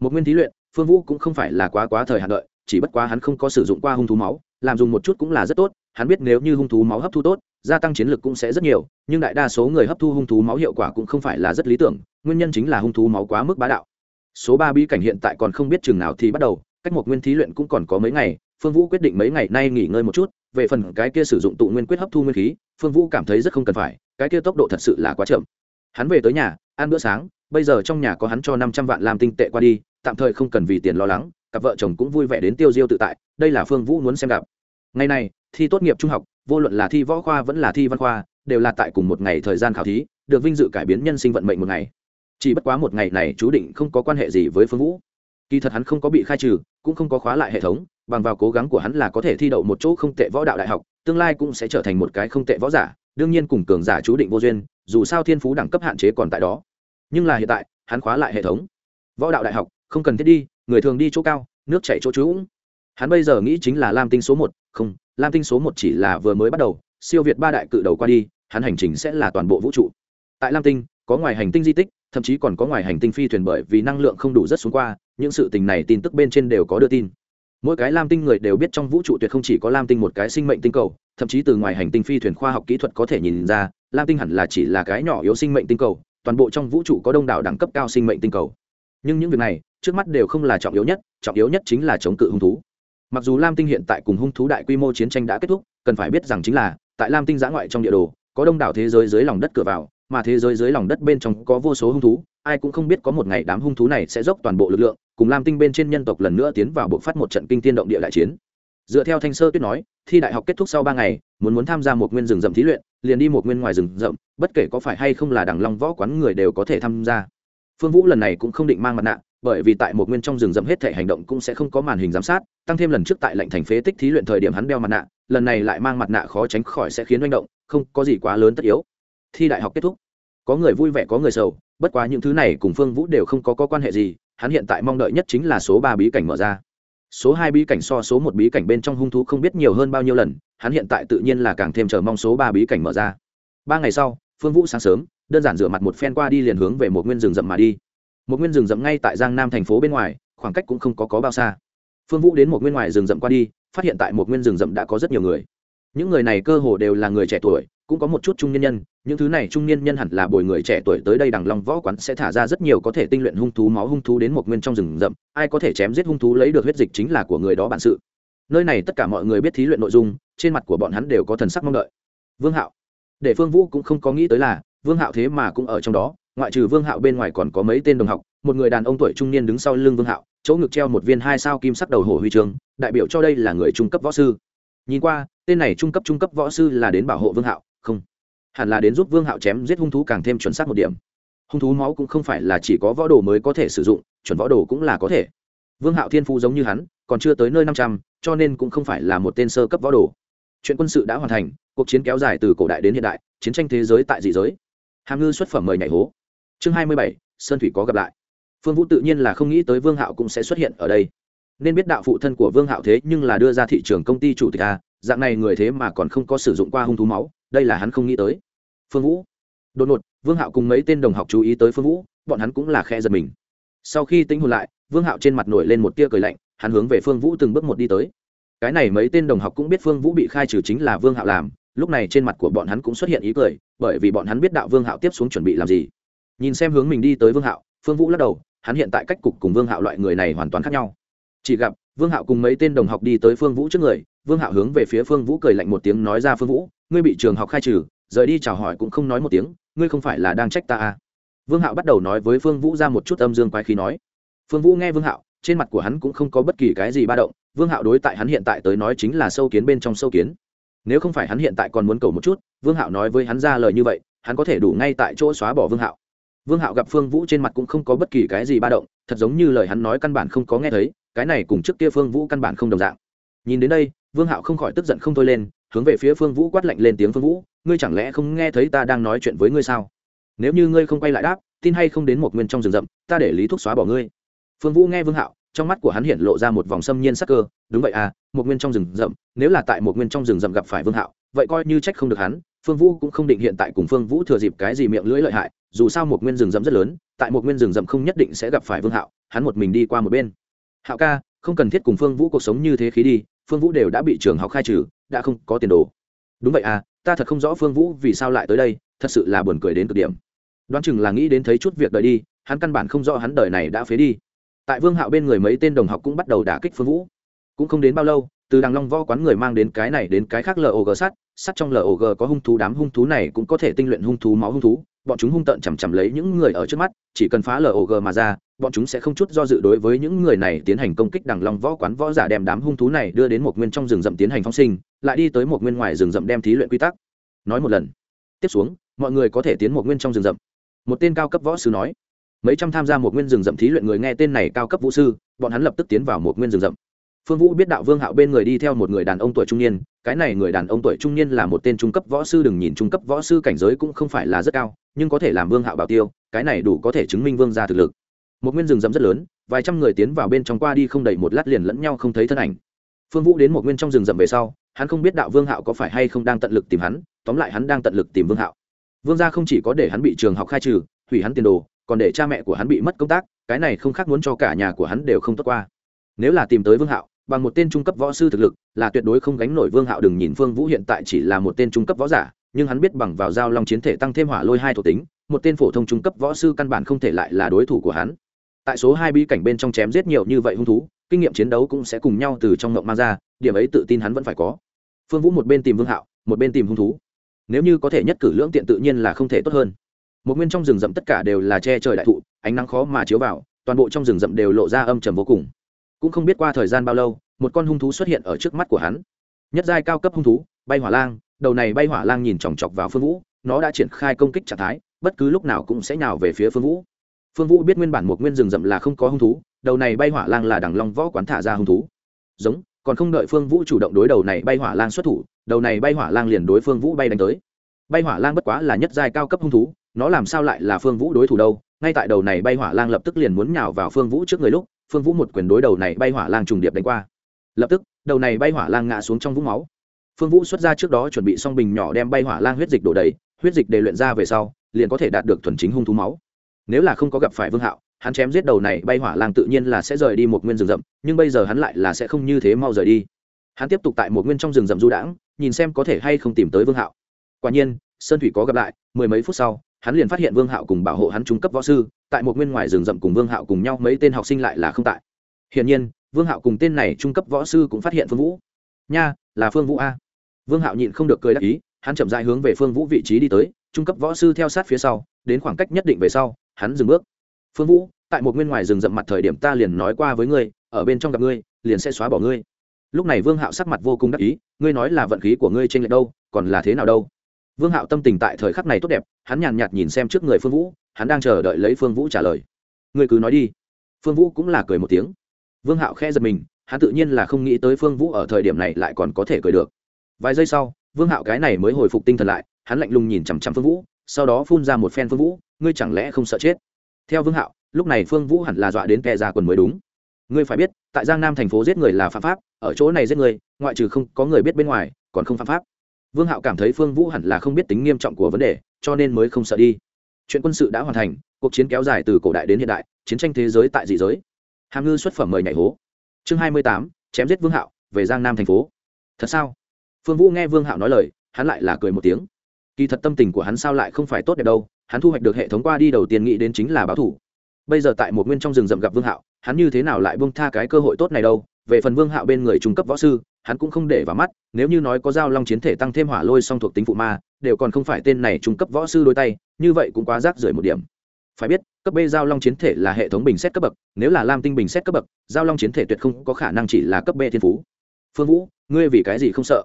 Một nguyên thí luyện, phương vũ cũng không phải là quá quá thời hạn đợi, chỉ bất quá hắn không có sử dụng qua hung thú máu, làm dùng một chút cũng là rất tốt, hắn biết nếu như hung thú máu hấp thu tốt, gia tăng chiến lược cũng sẽ rất nhiều, nhưng đại đa số người hấp thu hung thú máu hiệu quả cũng không phải là rất lý tưởng, nguyên nhân chính là hung thú máu quá mức bá đạo số ba bí cảnh hiện tại còn không biết chừng nào thì bắt đầu, cách một nguyên thí luyện cũng còn có mấy ngày, phương vũ quyết định mấy ngày nay nghỉ ngơi một chút, về phần cái kia sử dụng tụ nguyên quyết hấp thu nguyên khí, phương vũ cảm thấy rất không cần phải, cái kia tốc độ thật sự là quá chậm. Hắn về tới nhà, ăn bữa sáng, bây giờ trong nhà có hắn cho năm trăm vạn làm tinh tệ qua đi, tạm thời không cần vì tiền lo lắng, cặp vợ chồng cũng vui vẻ đến tiêu diêu tự tại, đây là phương vũ muốn xem gặp. Ngày này, thi tốt nghiệp trung học, vô luận là thi võ khoa vẫn là thi văn khoa, đều là tại cùng một ngày thời gian khảo thí, được vinh dự cải biến nhân sinh vận mệnh một ngày chỉ bất quá một ngày này chú định không có quan hệ gì với phương vũ. Kỳ thật hắn không có bị khai trừ, cũng không có khóa lại hệ thống, bằng vào cố gắng của hắn là có thể thi đậu một chỗ không tệ võ đạo đại học, tương lai cũng sẽ trở thành một cái không tệ võ giả, đương nhiên cùng cường giả chú định vô duyên, dù sao thiên phú đẳng cấp hạn chế còn tại đó. Nhưng là hiện tại, hắn khóa lại hệ thống. Võ đạo đại học, không cần thiết đi, người thường đi chỗ cao, nước chảy chỗ trũng. Hắn bây giờ nghĩ chính là lam tinh số một, không, lam tinh số một chỉ là vừa mới bắt đầu, siêu việt ba đại cự đầu qua đi, hắn hành trình sẽ là toàn bộ vũ trụ. Tại lam tinh, có ngoài hành tinh di tích thậm chí còn có ngoài hành tinh phi thuyền bởi vì năng lượng không đủ rất xuống qua, những sự tình này tin tức bên trên đều có đưa tin. Mỗi cái lam tinh người đều biết trong vũ trụ tuyệt không chỉ có lam tinh một cái sinh mệnh tinh cầu, thậm chí từ ngoài hành tinh phi thuyền khoa học kỹ thuật có thể nhìn ra, lam tinh hẳn là chỉ là cái nhỏ yếu sinh mệnh tinh cầu, toàn bộ trong vũ trụ có đông đảo đẳng cấp cao sinh mệnh tinh cầu. Nhưng những việc này, trước mắt đều không là trọng yếu nhất, trọng yếu nhất chính là chống cự hung thú. Mặc dù lam tinh hiện tại cùng hung thú đại quy mô chiến tranh đã kết thúc, cần phải biết rằng chính là, tại lam tinh giã ngoại trong địa đồ, có đông đảo thế giới dưới lòng đất cửa vào mà thế giới dưới lòng đất bên trong có vô số hung thú, ai cũng không biết có một ngày đám hung thú này sẽ dốc toàn bộ lực lượng, cùng lam tinh bên trên nhân tộc lần nữa tiến vào bộ phát một trận kinh tiên động địa đại chiến. Dựa theo thanh sơ tuyết nói, thi đại học kết thúc sau ba ngày, muốn muốn tham gia một nguyên rừng rậm thí luyện, liền đi một nguyên ngoài rừng rậm, bất kể có phải hay không là đẳng long võ quán người đều có thể tham gia. Phương vũ lần này cũng không định mang mặt nạ, bởi vì tại một nguyên trong rừng rậm hết thể hành động cũng sẽ không có màn hình giám sát, tăng thêm lần trước tại lệnh thành phế tích thí luyện thời điểm hắn đeo mặt nạ, lần này lại mang mặt nạ khó tránh khỏi sẽ khiến manh động, không có gì quá lớn tất yếu thi đại học kết thúc. Có người vui vẻ có người sầu bất quá những thứ này cùng phương vũ đều không có, có quan hệ gì hắn hiện tại mong đợi nhất chính là số ba bí cảnh mở ra. Số hai bí cảnh so số một bí cảnh bên trong hung thú không biết nhiều hơn bao nhiêu lần hắn hiện tại tự nhiên là càng thêm chờ mong số ba bí cảnh mở ra. Ba ngày sau phương vũ sáng sớm đơn giản rửa mặt một phen qua đi liền hướng về một nguyên rừng rậm mà đi. Một nguyên rừng rậm ngay tại giang nam thành phố bên ngoài khoảng cách cũng không có, có bao xa. Phương vũ đến một nguyên ngoài rừng rậm qua đi phát hiện tại một nguyên rừng rậm đã có rất nhiều người. Những người này cơ hồ đều là người trẻ tuổi cũng có một chút trung nhân nhân những thứ này trung niên nhân hẳn là bồi người trẻ tuổi tới đây đằng long võ quán sẽ thả ra rất nhiều có thể tinh luyện hung thú máu hung thú đến một nguyên trong rừng rậm ai có thể chém giết hung thú lấy được huyết dịch chính là của người đó bản sự. Nơi này tất cả mọi người biết thí luyện nội dung trên mặt của bọn hắn đều có thần sắc mong đợi. Vương hạo. Để phương vũ cũng không có nghĩ tới là vương hạo thế mà cũng ở trong đó ngoại trừ vương hạo bên ngoài còn có mấy tên đồng học một người đàn ông tuổi trung niên đứng sau lưng vương hạo chỗ ngực treo một viên hai sao kim sắc đầu hổ huy chương, đại biểu cho đây là người trung cấp võ sư. Nhìn qua tên này trung cấp trung cấp võ sư là đến bảo hộ vương hạo không. Hẳn là đến giúp vương hạo chém giết hung thú càng thêm chuẩn xác một điểm. Hung thú máu cũng không phải là chỉ có võ đồ mới có thể sử dụng, chuẩn võ đồ cũng là có thể. Vương hạo thiên phu giống như hắn, còn chưa tới nơi năm trăm, cho nên cũng không phải là một tên sơ cấp võ đồ. Chuyện quân sự đã hoàn thành, cuộc chiến kéo dài từ cổ đại đến hiện đại, chiến tranh thế giới tại dị giới. Hàm ngư xuất phẩm mời nhảy hố. Chương hai mươi bảy, sơn thủy có gặp lại. Phương vũ tự nhiên là không nghĩ tới vương hạo cũng sẽ xuất hiện ở đây. Nên biết đạo phụ thân của vương hạo thế nhưng là đưa ra thị trường công ty chủ tịch a, dạng này người thế mà còn không có sử dụng qua hung thú máu đây là hắn không nghĩ tới. Phương vũ. Đột ngột, vương hạo cùng mấy tên đồng học chú ý tới phương vũ, bọn hắn cũng là khe giật mình. Sau khi tính hồn lại, vương hạo trên mặt nổi lên một tia cười lạnh, hắn hướng về phương vũ từng bước một đi tới. Cái này mấy tên đồng học cũng biết phương vũ bị khai trừ chính là vương hạo làm, lúc này trên mặt của bọn hắn cũng xuất hiện ý cười, bởi vì bọn hắn biết đạo vương hạo tiếp xuống chuẩn bị làm gì. Nhìn xem hướng mình đi tới vương hạo, phương vũ lắc đầu, hắn hiện tại cách cục cùng vương hạo loại người này hoàn toàn khác nhau. Chỉ gặp, vương hạo cùng mấy tên đồng học đi tới phương vũ trước người vương hạo hướng về phía phương vũ cười lạnh một tiếng nói ra, phương vũ, ngươi bị trường học khai trừ, rời đi chào hỏi cũng không nói một tiếng, ngươi không phải là đang trách ta à. vương hạo bắt đầu nói với phương vũ ra một chút âm dương quái khí nói. Phương vũ nghe vương hạo, trên mặt của hắn cũng không có bất kỳ cái gì ba động, vương hạo đối tại hắn hiện tại tới nói chính là sâu kiến bên trong sâu kiến. Nếu không phải hắn hiện tại còn muốn cầu một chút, vương hạo nói với hắn ra lời như vậy, hắn có thể đủ ngay tại chỗ xóa bỏ vương hạo. Vương hạo gặp phương vũ trên mặt cũng không có bất kỳ cái gì ba động, thật giống như lời hắn nói căn bản không có nghe thấy, cái này cùng trước kia phương vũ căn bản không đồng dạng nhìn đến đây, vương hạo không khỏi tức giận không thôi lên, hướng về phía phương vũ quát lạnh lên tiếng phương vũ, ngươi chẳng lẽ không nghe thấy ta đang nói chuyện với ngươi sao? Nếu như ngươi không quay lại đáp, tin hay không đến một nguyên trong rừng rậm, ta để lý thúc xóa bỏ ngươi. Phương vũ nghe vương hạo, trong mắt của hắn hiện lộ ra một vòng xâm nhiên sắc cơ, đúng vậy à một nguyên trong rừng rậm, nếu là tại một nguyên trong rừng rậm gặp phải vương hạo, vậy coi như trách không được hắn, phương vũ cũng không định hiện tại cùng phương vũ thừa dịp cái gì miệng lưỡi lợi hại, dù sao một nguyên rừng rậm rất lớn, tại một nguyên rừng rậm không nhất định sẽ gặp phải vương hạo, hắn một mình đi qua một bên. Hạo ca không cần thiết cùng phương vũ cuộc sống như thế khí đi, phương vũ đều đã bị trường học khai trừ, đã không có tiền đồ. Đúng vậy à ta thật không rõ phương vũ vì sao lại tới đây, thật sự là buồn cười đến cực điểm. Đoán chừng là nghĩ đến thấy chút việc đời đi, hắn căn bản không rõ hắn đời này đã phế đi. Tại vương hạo bên người mấy tên đồng học cũng bắt đầu đả kích phương vũ. Cũng không đến bao lâu, từ đằng long võ quán người mang đến cái này đến cái khác log sắt sắt trong log có hung thú, đám hung thú này cũng có thể tinh luyện hung thú, máu hung thú bọn chúng hung tợn chằm chằm lấy những người ở trước mắt, chỉ cần phá log mà ra, bọn chúng sẽ không chút do dự đối với những người này tiến hành công kích đằng lòng võ quán võ giả đem đám hung thú này đưa đến một nguyên trong rừng rậm tiến hành phóng sinh, lại đi tới một nguyên ngoài rừng rậm đem thí luyện quy tắc. Nói một lần. Tiếp xuống, mọi người có thể tiến một nguyên trong rừng rậm. Một tên cao cấp võ sư nói. Mấy trăm tham gia một nguyên rừng rậm thí luyện người nghe tên này cao cấp vũ sư, bọn hắn lập tức tiến vào một nguyên rừng rậm phương vũ biết đạo vương hạo bên người đi theo một người đàn ông tuổi trung niên, cái này người đàn ông tuổi trung niên là một tên trung cấp võ sư, đừng nhìn trung cấp võ sư cảnh giới cũng không phải là rất cao, nhưng có thể làm vương hạo bảo tiêu, cái này đủ có thể chứng minh vương gia thực lực. Một nguyên rừng rậm rất lớn, vài trăm người tiến vào bên trong qua đi không đầy một lát liền lẫn nhau không thấy thân ảnh. Phương vũ đến một nguyên trong rừng rậm về sau, hắn không biết đạo vương hạo có phải hay không đang tận lực tìm hắn, tóm lại hắn đang tận lực tìm vương hạo. Vương gia không chỉ có để hắn bị trường học khai trừ, hủy hắn tiền đồ, còn để cha mẹ của hắn bị mất công tác, cái này không khác muốn cho cả nhà của hắn đều không tốt qua. Nếu là tìm tới vương hạo bằng một tên trung cấp võ sư thực lực, là tuyệt đối không gánh nổi vương hạo đừng nhìn phương vũ hiện tại chỉ là một tên trung cấp võ giả, nhưng hắn biết bằng vào giao long chiến thể tăng thêm hỏa lôi hai thuộc tính, một tên phổ thông trung cấp võ sư căn bản không thể lại là đối thủ của hắn. Tại số hai bi cảnh bên trong chém giết nhiều như vậy hung thú, kinh nghiệm chiến đấu cũng sẽ cùng nhau từ trong ngộng mang ra, điểm ấy tự tin hắn vẫn phải có. Phương vũ một bên tìm vương hạo, một bên tìm hung thú. Nếu như có thể nhất cử lưỡng tiện tự nhiên là không thể tốt hơn. Một nguyên trong rừng rậm tất cả đều là che trời đại thụ, ánh nắng khó mà chiếu vào, toàn bộ trong rừng rậm đều lộ ra âm trầm vô cùng cũng không biết qua thời gian bao lâu, một con hung thú xuất hiện ở trước mắt của hắn. Nhất giai cao cấp hung thú, bay hỏa lang, đầu này bay hỏa lang nhìn chòng chọc vào phương vũ, nó đã triển khai công kích trạng thái, bất cứ lúc nào cũng sẽ nhào về phía phương vũ. Phương vũ biết nguyên bản một nguyên rừng rậm là không có hung thú, đầu này bay hỏa lang là đằng long võ quán thả ra hung thú. Giống, còn không đợi phương vũ chủ động đối đầu này bay hỏa lang xuất thủ, đầu này bay hỏa lang liền đối phương vũ bay đánh tới. Bay hỏa lang bất quá là nhất giai cao cấp hung thú, nó làm sao lại là phương vũ đối thủ đâu? Ngay tại đầu này bay hỏa lang lập tức liền muốn nhào vào phương vũ trước người lúc phương vũ một quyền đối đầu này bay hỏa lang trùng điệp đánh qua. Lập tức, đầu này bay hỏa lang ngã xuống trong vũng máu. Phương vũ xuất ra trước đó chuẩn bị xong bình nhỏ đem bay hỏa lang huyết dịch đổ đầy, huyết dịch để luyện ra về sau, liền có thể đạt được thuần chính hung thú máu. Nếu là không có gặp phải vương hạo, hắn chém giết đầu này bay hỏa lang tự nhiên là sẽ rời đi một nguyên rừng rậm, nhưng bây giờ hắn lại là sẽ không như thế mau rời đi. Hắn tiếp tục tại một nguyên trong rừng rậm du đãng, nhìn xem có thể hay không tìm tới vương hạo. Quả nhiên, sơn thủy có gặp lại, mười mấy phút sau hắn liền phát hiện vương hạo cùng bảo hộ hắn trung cấp võ sư, tại một nguyên ngoài rừng rậm cùng vương hạo cùng nhau mấy tên học sinh lại là không tại. Hiển nhiên, vương hạo cùng tên này trung cấp võ sư cũng phát hiện phương vũ. Nha, là phương vũ a. Vương hạo nhịn không được cười đắc ý, hắn chậm dại hướng về phương vũ vị trí đi tới, trung cấp võ sư theo sát phía sau, đến khoảng cách nhất định về sau, hắn dừng bước. Phương vũ, tại một nguyên ngoài rừng rậm mặt thời điểm ta liền nói qua với ngươi, ở bên trong gặp ngươi, liền sẽ xóa bỏ ngươi. Lúc này vương hạo sắc mặt vô cùng đắc ý, ngươi nói là vận khí của ngươi trên lệch đâu, còn là thế nào đâu? Vương hạo tâm tình tại thời khắc này tốt đẹp, hắn nhàn nhạt nhìn xem trước người phương vũ, hắn đang chờ đợi lấy phương vũ trả lời. Ngươi cứ nói đi. Phương vũ cũng là cười một tiếng. Vương hạo khe giật mình, hắn tự nhiên là không nghĩ tới phương vũ ở thời điểm này lại còn có thể cười được. Vài giây sau, vương hạo cái này mới hồi phục tinh thần lại, hắn lạnh lùng nhìn chằm chằm phương vũ, sau đó phun ra một phen phương vũ, ngươi chẳng lẽ không sợ chết? Theo vương hạo, lúc này phương vũ hẳn là dọa đến kẻ ra quần mới đúng. Ngươi phải biết, tại giang nam thành phố giết người là phạm pháp, ở chỗ này giết người, ngoại trừ không có người biết bên ngoài, còn không phạm pháp vương hạo cảm thấy phương vũ hẳn là không biết tính nghiêm trọng của vấn đề, cho nên mới không sợ đi. Chuyện quân sự đã hoàn thành, cuộc chiến kéo dài từ cổ đại đến hiện đại, chiến tranh thế giới tại dị giới. Hàm ngư xuất phẩm mời nhảy hố. Chương hai mươi tám, chém giết vương hạo, về giang nam thành phố. Thật sao? Phương vũ nghe vương hạo nói lời, hắn lại là cười một tiếng. Kỳ thật tâm tình của hắn sao lại không phải tốt đẹp đâu, hắn thu hoạch được hệ thống qua đi đầu tiên nghĩ đến chính là báo thủ. Bây giờ tại một nguyên trong rừng rậm gặp vương hạo, hắn như thế nào lại bông tha cái cơ hội tốt này đâu về phần vương hạo bên người trung cấp võ sư, hắn cũng không để vào mắt, nếu như nói có giao long chiến thể tăng thêm hỏa lôi song thuộc tính phụ ma, đều còn không phải tên này trung cấp võ sư đôi tay, như vậy cũng quá rác rưởi một điểm. Phải biết, cấp b giao long chiến thể là hệ thống bình xét cấp bậc, nếu là lam tinh bình xét cấp bậc, giao long chiến thể tuyệt không có khả năng chỉ là cấp b thiên phú. Phương vũ, ngươi vì cái gì không sợ?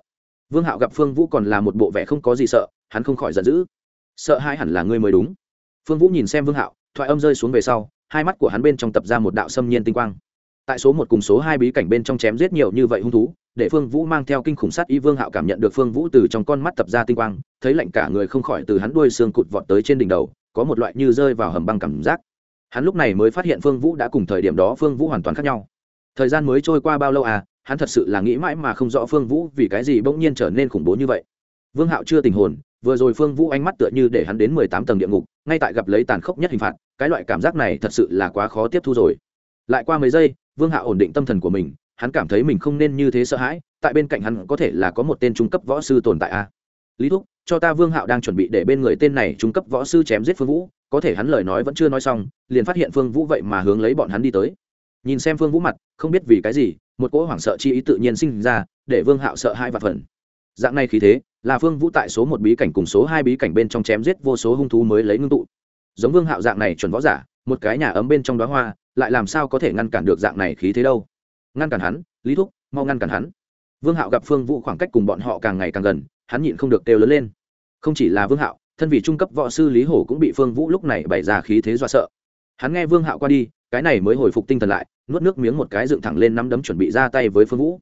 Vương hạo gặp phương vũ còn là một bộ vẻ không có gì sợ, hắn không khỏi giận dữ. Sợ hai hẳn là ngươi mới đúng. Phương vũ nhìn xem vương hạo, thoại âm rơi xuống về sau, hai mắt của hắn bên trong tập ra một đạo xâm nhiên tinh quang tại số một cùng số hai bí cảnh bên trong chém giết nhiều như vậy hung thú, để phương vũ mang theo kinh khủng sát y vương hạo cảm nhận được phương vũ từ trong con mắt tập ra tinh quang, thấy lạnh cả người không khỏi từ hắn đuôi xương cụt vọt tới trên đỉnh đầu, có một loại như rơi vào hầm băng cảm giác. Hắn lúc này mới phát hiện phương vũ đã cùng thời điểm đó phương vũ hoàn toàn khác nhau. Thời gian mới trôi qua bao lâu à hắn thật sự là nghĩ mãi mà không rõ phương vũ vì cái gì bỗng nhiên trở nên khủng bố như vậy. Vương hạo chưa tình hồn, vừa rồi phương vũ ánh mắt tựa như để hắn đến mười tám tầng địa ngục, ngay tại gặp lấy tàn khốc nhất hình phạt, cái loại cảm giác này thật sự là quá khó tiếp thu rồi. Lại qua mấy giây vương hạo ổn định tâm thần của mình, hắn cảm thấy mình không nên như thế sợ hãi, tại bên cạnh hắn có thể là có một tên trung cấp võ sư tồn tại a. Lý thúc, cho ta vương hạo đang chuẩn bị để bên người tên này trung cấp võ sư chém giết phương vũ, có thể hắn lời nói vẫn chưa nói xong, liền phát hiện phương vũ vậy mà hướng lấy bọn hắn đi tới. Nhìn xem phương vũ mặt, không biết vì cái gì, một cỗ hoảng sợ chi ý tự nhiên sinh ra, để vương hạo sợ hai và phần dạng này khí thế, là phương vũ tại số một bí cảnh cùng số hai bí cảnh bên trong chém giết vô số hung thú mới lấy ngưng tụ. Giống vương hạo dạng này chuẩn võ giả, một cái nhà ấm bên trong đó hoa lại làm sao có thể ngăn cản được dạng này khí thế đâu? Ngăn cản hắn, lý thúc, mau ngăn cản hắn. Vương hạo gặp phương vũ khoảng cách cùng bọn họ càng ngày càng gần, hắn nhịn không được đều lớn lên. Không chỉ là vương hạo, thân vị trung cấp võ sư lý hổ cũng bị phương vũ lúc này bày ra khí thế dọa sợ. Hắn nghe vương hạo qua đi, cái này mới hồi phục tinh thần lại, nuốt nước miếng một cái dựng thẳng lên nắm đấm chuẩn bị ra tay với phương vũ.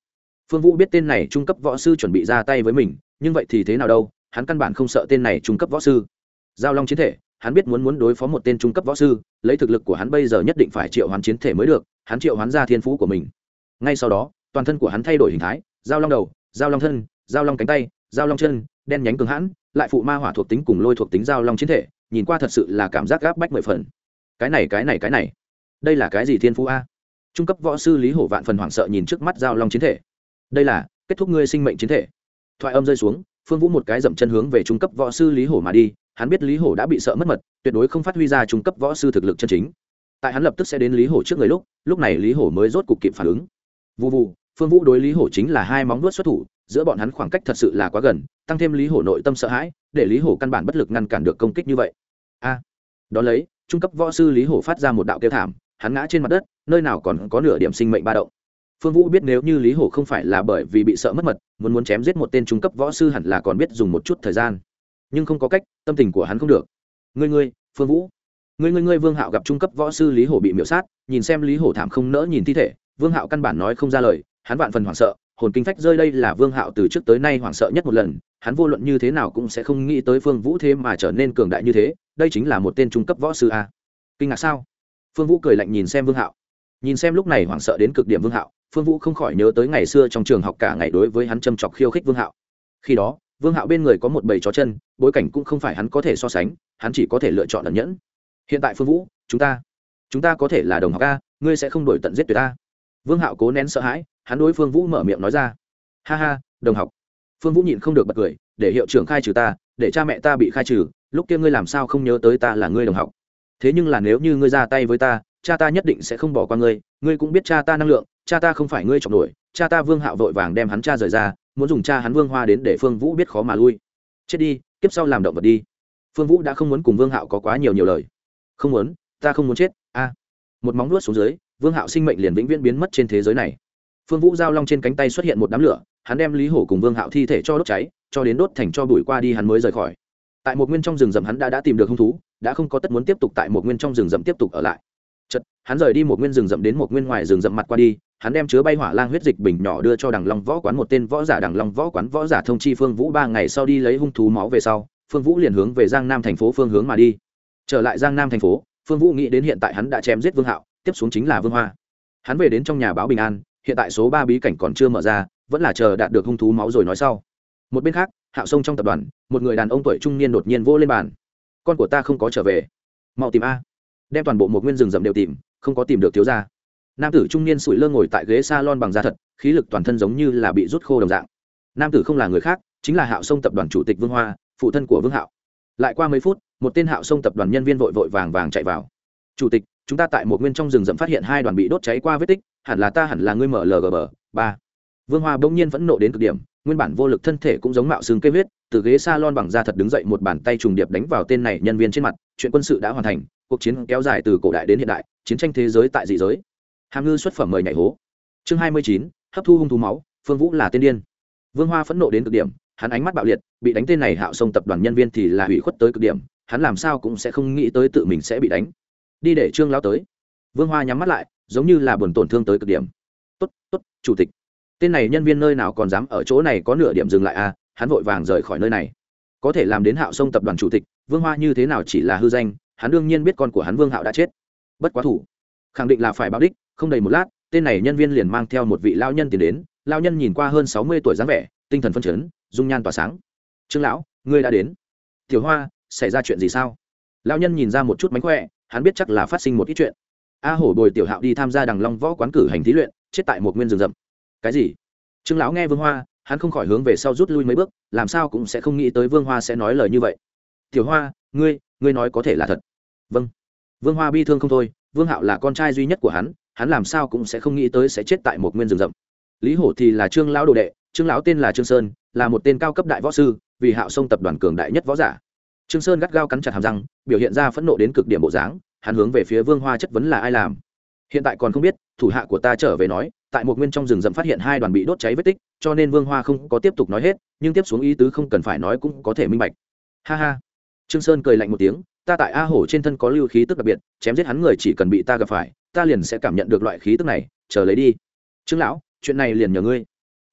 Phương vũ biết tên này trung cấp võ sư chuẩn bị ra tay với mình, nhưng vậy thì thế nào đâu, hắn căn bản không sợ tên này trung cấp võ sư. Giao long chiến thể, hắn biết muốn muốn đối phó một tên trung cấp võ sư lấy thực lực của hắn bây giờ nhất định phải triệu hoán chiến thể mới được, hắn triệu hoán ra thiên phú của mình. Ngay sau đó, toàn thân của hắn thay đổi hình thái, giao long đầu, giao long thân, giao long cánh tay, giao long chân, đen nhánh cường hãn, lại phụ ma hỏa thuộc tính cùng lôi thuộc tính giao long chiến thể, nhìn qua thật sự là cảm giác gáp bách mười phần. Cái này cái này cái này. Đây là cái gì thiên phú a? Trung cấp võ sư lý hổ vạn phần hoảng sợ nhìn trước mắt giao long chiến thể. Đây là, kết thúc ngươi sinh mệnh chiến thể. Thoại âm rơi xuống, phương vũ một cái dậm chân hướng về trung cấp võ sư lý hổ mà đi hắn biết lý hổ đã bị sợ mất mật tuyệt đối không phát huy ra trung cấp võ sư thực lực chân chính. Tại hắn lập tức sẽ đến lý hổ trước người lúc lúc này lý hổ mới rốt cục kịp phản ứng. Vụ vụ phương vũ đối lý hổ chính là hai móng đuốt xuất thủ giữa bọn hắn khoảng cách thật sự là quá gần tăng thêm lý hổ nội tâm sợ hãi để lý hổ căn bản bất lực ngăn cản được công kích như vậy. A à, đón lấy trung cấp võ sư lý hổ phát ra một đạo kêu thảm hắn ngã trên mặt đất nơi nào còn có nửa điểm sinh mệnh ba động. Phương vũ biết nếu như lý hổ không phải là bởi vì bị sợ mất mật muốn muốn chém giết một tên trung cấp võ sư hẳn là còn biết dùng một chút thời gian nhưng không có cách, tâm tình của hắn không được. Ngươi ngươi, phương vũ. Ngươi ngươi ngươi, vương hạo gặp trung cấp võ sư lý hổ bị miễu sát, nhìn xem lý hổ thảm không nỡ nhìn thi thể, vương hạo căn bản nói không ra lời, hắn vạn phần hoảng sợ, hồn kinh phách rơi đây là vương hạo từ trước tới nay hoảng sợ nhất một lần, hắn vô luận như thế nào cũng sẽ không nghĩ tới phương vũ thế mà trở nên cường đại như thế, đây chính là một tên trung cấp võ sư a. Kinh ngạc sao? Phương vũ cười lạnh nhìn xem vương hạo. Nhìn xem lúc này hoảng sợ đến cực điểm vương hạo, phương vũ không khỏi nhớ tới ngày xưa trong trường học cả ngày đối với hắn châm chọc khiêu khích vương hạo. Khi đó vương hạo bên người có một bầy chó chân, bối cảnh cũng không phải hắn có thể so sánh, hắn chỉ có thể lựa chọn ẩn nhẫn. Hiện tại phương vũ, chúng ta chúng ta có thể là đồng học a, ngươi sẽ không đổi tận giết tuyệt ta vương hạo cố nén sợ hãi, hắn đối phương vũ mở miệng nói ra. Ha ha, đồng học. Phương vũ nhịn không được bật cười, để hiệu trưởng khai trừ ta, để cha mẹ ta bị khai trừ, lúc kia ngươi làm sao không nhớ tới ta là ngươi đồng học? Thế nhưng là nếu như ngươi ra tay với ta, cha ta nhất định sẽ không bỏ qua ngươi ngươi cũng biết cha ta năng lượng, cha ta không phải ngươi chọc nổi cha ta vương hạo vội vàng đem hắn cha rời ra muốn dùng cha hắn vương hoa đến để phương vũ biết khó mà lui. Chết đi, kiếp sau làm động vật đi. Phương vũ đã không muốn cùng vương hạo có quá nhiều nhiều lời. Không muốn, ta không muốn chết, a. Một móng nuốt xuống dưới, vương hạo sinh mệnh liền vĩnh viễn biến mất trên thế giới này. Phương vũ giao long trên cánh tay xuất hiện một đám lửa, hắn đem lý hổ cùng vương hạo thi thể cho đốt cháy, cho đến đốt thành cho bụi qua đi hắn mới rời khỏi. Tại một nguyên trong rừng rậm hắn đã đã tìm được hung thú, đã không có tất muốn tiếp tục tại một nguyên trong rừng rậm tiếp tục ở lại chật, hắn rời đi một nguyên rừng rậm đến một nguyên ngoài rừng rậm mặt qua đi, hắn đem chứa bay hỏa lang huyết dịch bình nhỏ đưa cho đằng long võ quán một tên võ giả đằng long võ quán võ giả thông chi phương vũ ba ngày sau đi lấy hung thú máu về sau, phương vũ liền hướng về giang nam thành phố phương hướng mà đi. Trở lại giang nam thành phố, phương vũ nghĩ đến hiện tại hắn đã chém giết vương hạo, tiếp xuống chính là vương hoa. Hắn về đến trong nhà báo bình an, hiện tại số ba bí cảnh còn chưa mở ra, vẫn là chờ đạt được hung thú máu rồi nói sau. Một bên khác, hạo sông trong tập đoàn, một người đàn ông tuổi trung niên đột nhiên vô lên bàn. Con của ta không có trở về. Mau tìm a đem toàn bộ một nguyên rừng rậm đều tìm, không có tìm được thiếu gia. Nam tử trung niên sủi lơ ngồi tại ghế s a lon bằng da thật, khí lực toàn thân giống như là bị rút khô đồng dạng. Nam tử không là người khác, chính là hạo sông tập đoàn chủ tịch vương hoa, phụ thân của vương hạo. Lại qua mấy phút, một tên hạo sông tập đoàn nhân viên vội vội vàng vàng chạy vào. Chủ tịch, chúng ta tại một nguyên trong rừng rậm phát hiện hai đoàn bị đốt cháy qua vết tích, hẳn là ta hẳn là ngươi mở lgb ba. Vương hoa bỗng nhiên vẫn nộ đến cực điểm, nguyên bản vô lực thân thể cũng giống mạo xương cây huyết từ ghế s a lon bằng da thật đứng dậy một bàn tay trùng điệp đánh vào tên này nhân viên trên mặt, chuyện quân sự đã hoàn thành, cuộc chiến kéo dài từ cổ đại đến hiện đại, chiến tranh thế giới tại dị giới. Hàm ngư xuất phẩm mời nhảy hố. Chương hai mươi chín, hấp thu hung thú máu, phương vũ là tên điên. Vương hoa phẫn nộ đến cực điểm, hắn ánh mắt bạo liệt, bị đánh tên này hạo sông tập đoàn nhân viên thì là hủy khuất tới cực điểm, hắn làm sao cũng sẽ không nghĩ tới tự mình sẽ bị đánh. Đi để trương lão tới. Vương hoa nhắm mắt lại, giống như là buồn tổn thương tới cực điểm. Tốt tốt, chủ tịch. Tên này nhân viên nơi nào còn dám ở chỗ này có nửa điểm dừng lại à? Hắn vội vàng rời khỏi nơi này. Có thể làm đến hạo sông tập đoàn chủ tịch, vương hoa như thế nào chỉ là hư danh, hắn đương nhiên biết con của hắn vương hạo đã chết. Bất quá thủ, khẳng định là phải báo đích, không đầy một lát, tên này nhân viên liền mang theo một vị lao nhân tiến đến, lao nhân nhìn qua hơn sáu mươi tuổi dáng vẻ, tinh thần phân chấn, dung nhan tỏa sáng. Trương lão, ngươi đã đến. Tiểu hoa, xảy ra chuyện gì sao? Lao nhân nhìn ra một chút mánh khỏe, hắn biết chắc là phát sinh một ít chuyện. A hổ bồi tiểu hạo đi tham gia đằng long võ quán cử hành thí luyện, chết tại một nguyên rừng rậm. Cái gì? Trương lão nghe vương hoa hắn không khỏi hướng về sau rút lui mấy bước, làm sao cũng sẽ không nghĩ tới vương hoa sẽ nói lời như vậy. Tiểu hoa, ngươi ngươi nói có thể là thật. Vâng. Vương hoa bi thương không thôi, vương hạo là con trai duy nhất của hắn hắn làm sao cũng sẽ không nghĩ tới sẽ chết tại một nguyên rừng rậm. Lý hổ thì là trương lão đồ đệ, trương lão tên là trương sơn, là một tên cao cấp đại võ sư, vì hạo sông tập đoàn cường đại nhất võ giả. Trương sơn gắt gao cắn chặt hàm răng, biểu hiện ra phẫn nộ đến cực điểm bộ dáng, hắn hướng về phía vương hoa chất vấn là ai làm. Hiện tại còn không biết, thủ hạ của ta trở về nói tại một nguyên trong rừng rậm phát hiện hai đoàn bị đốt cháy vết tích, cho nên vương hoa không có tiếp tục nói hết, nhưng tiếp xuống ý tứ không cần phải nói cũng có thể minh bạch. Ha ha. Trương sơn cười lạnh một tiếng, ta tại a hổ trên thân có lưu khí tức đặc biệt, chém giết hắn người chỉ cần bị ta gặp phải, ta liền sẽ cảm nhận được loại khí tức này, chờ lấy đi. Trương lão, chuyện này liền nhờ ngươi.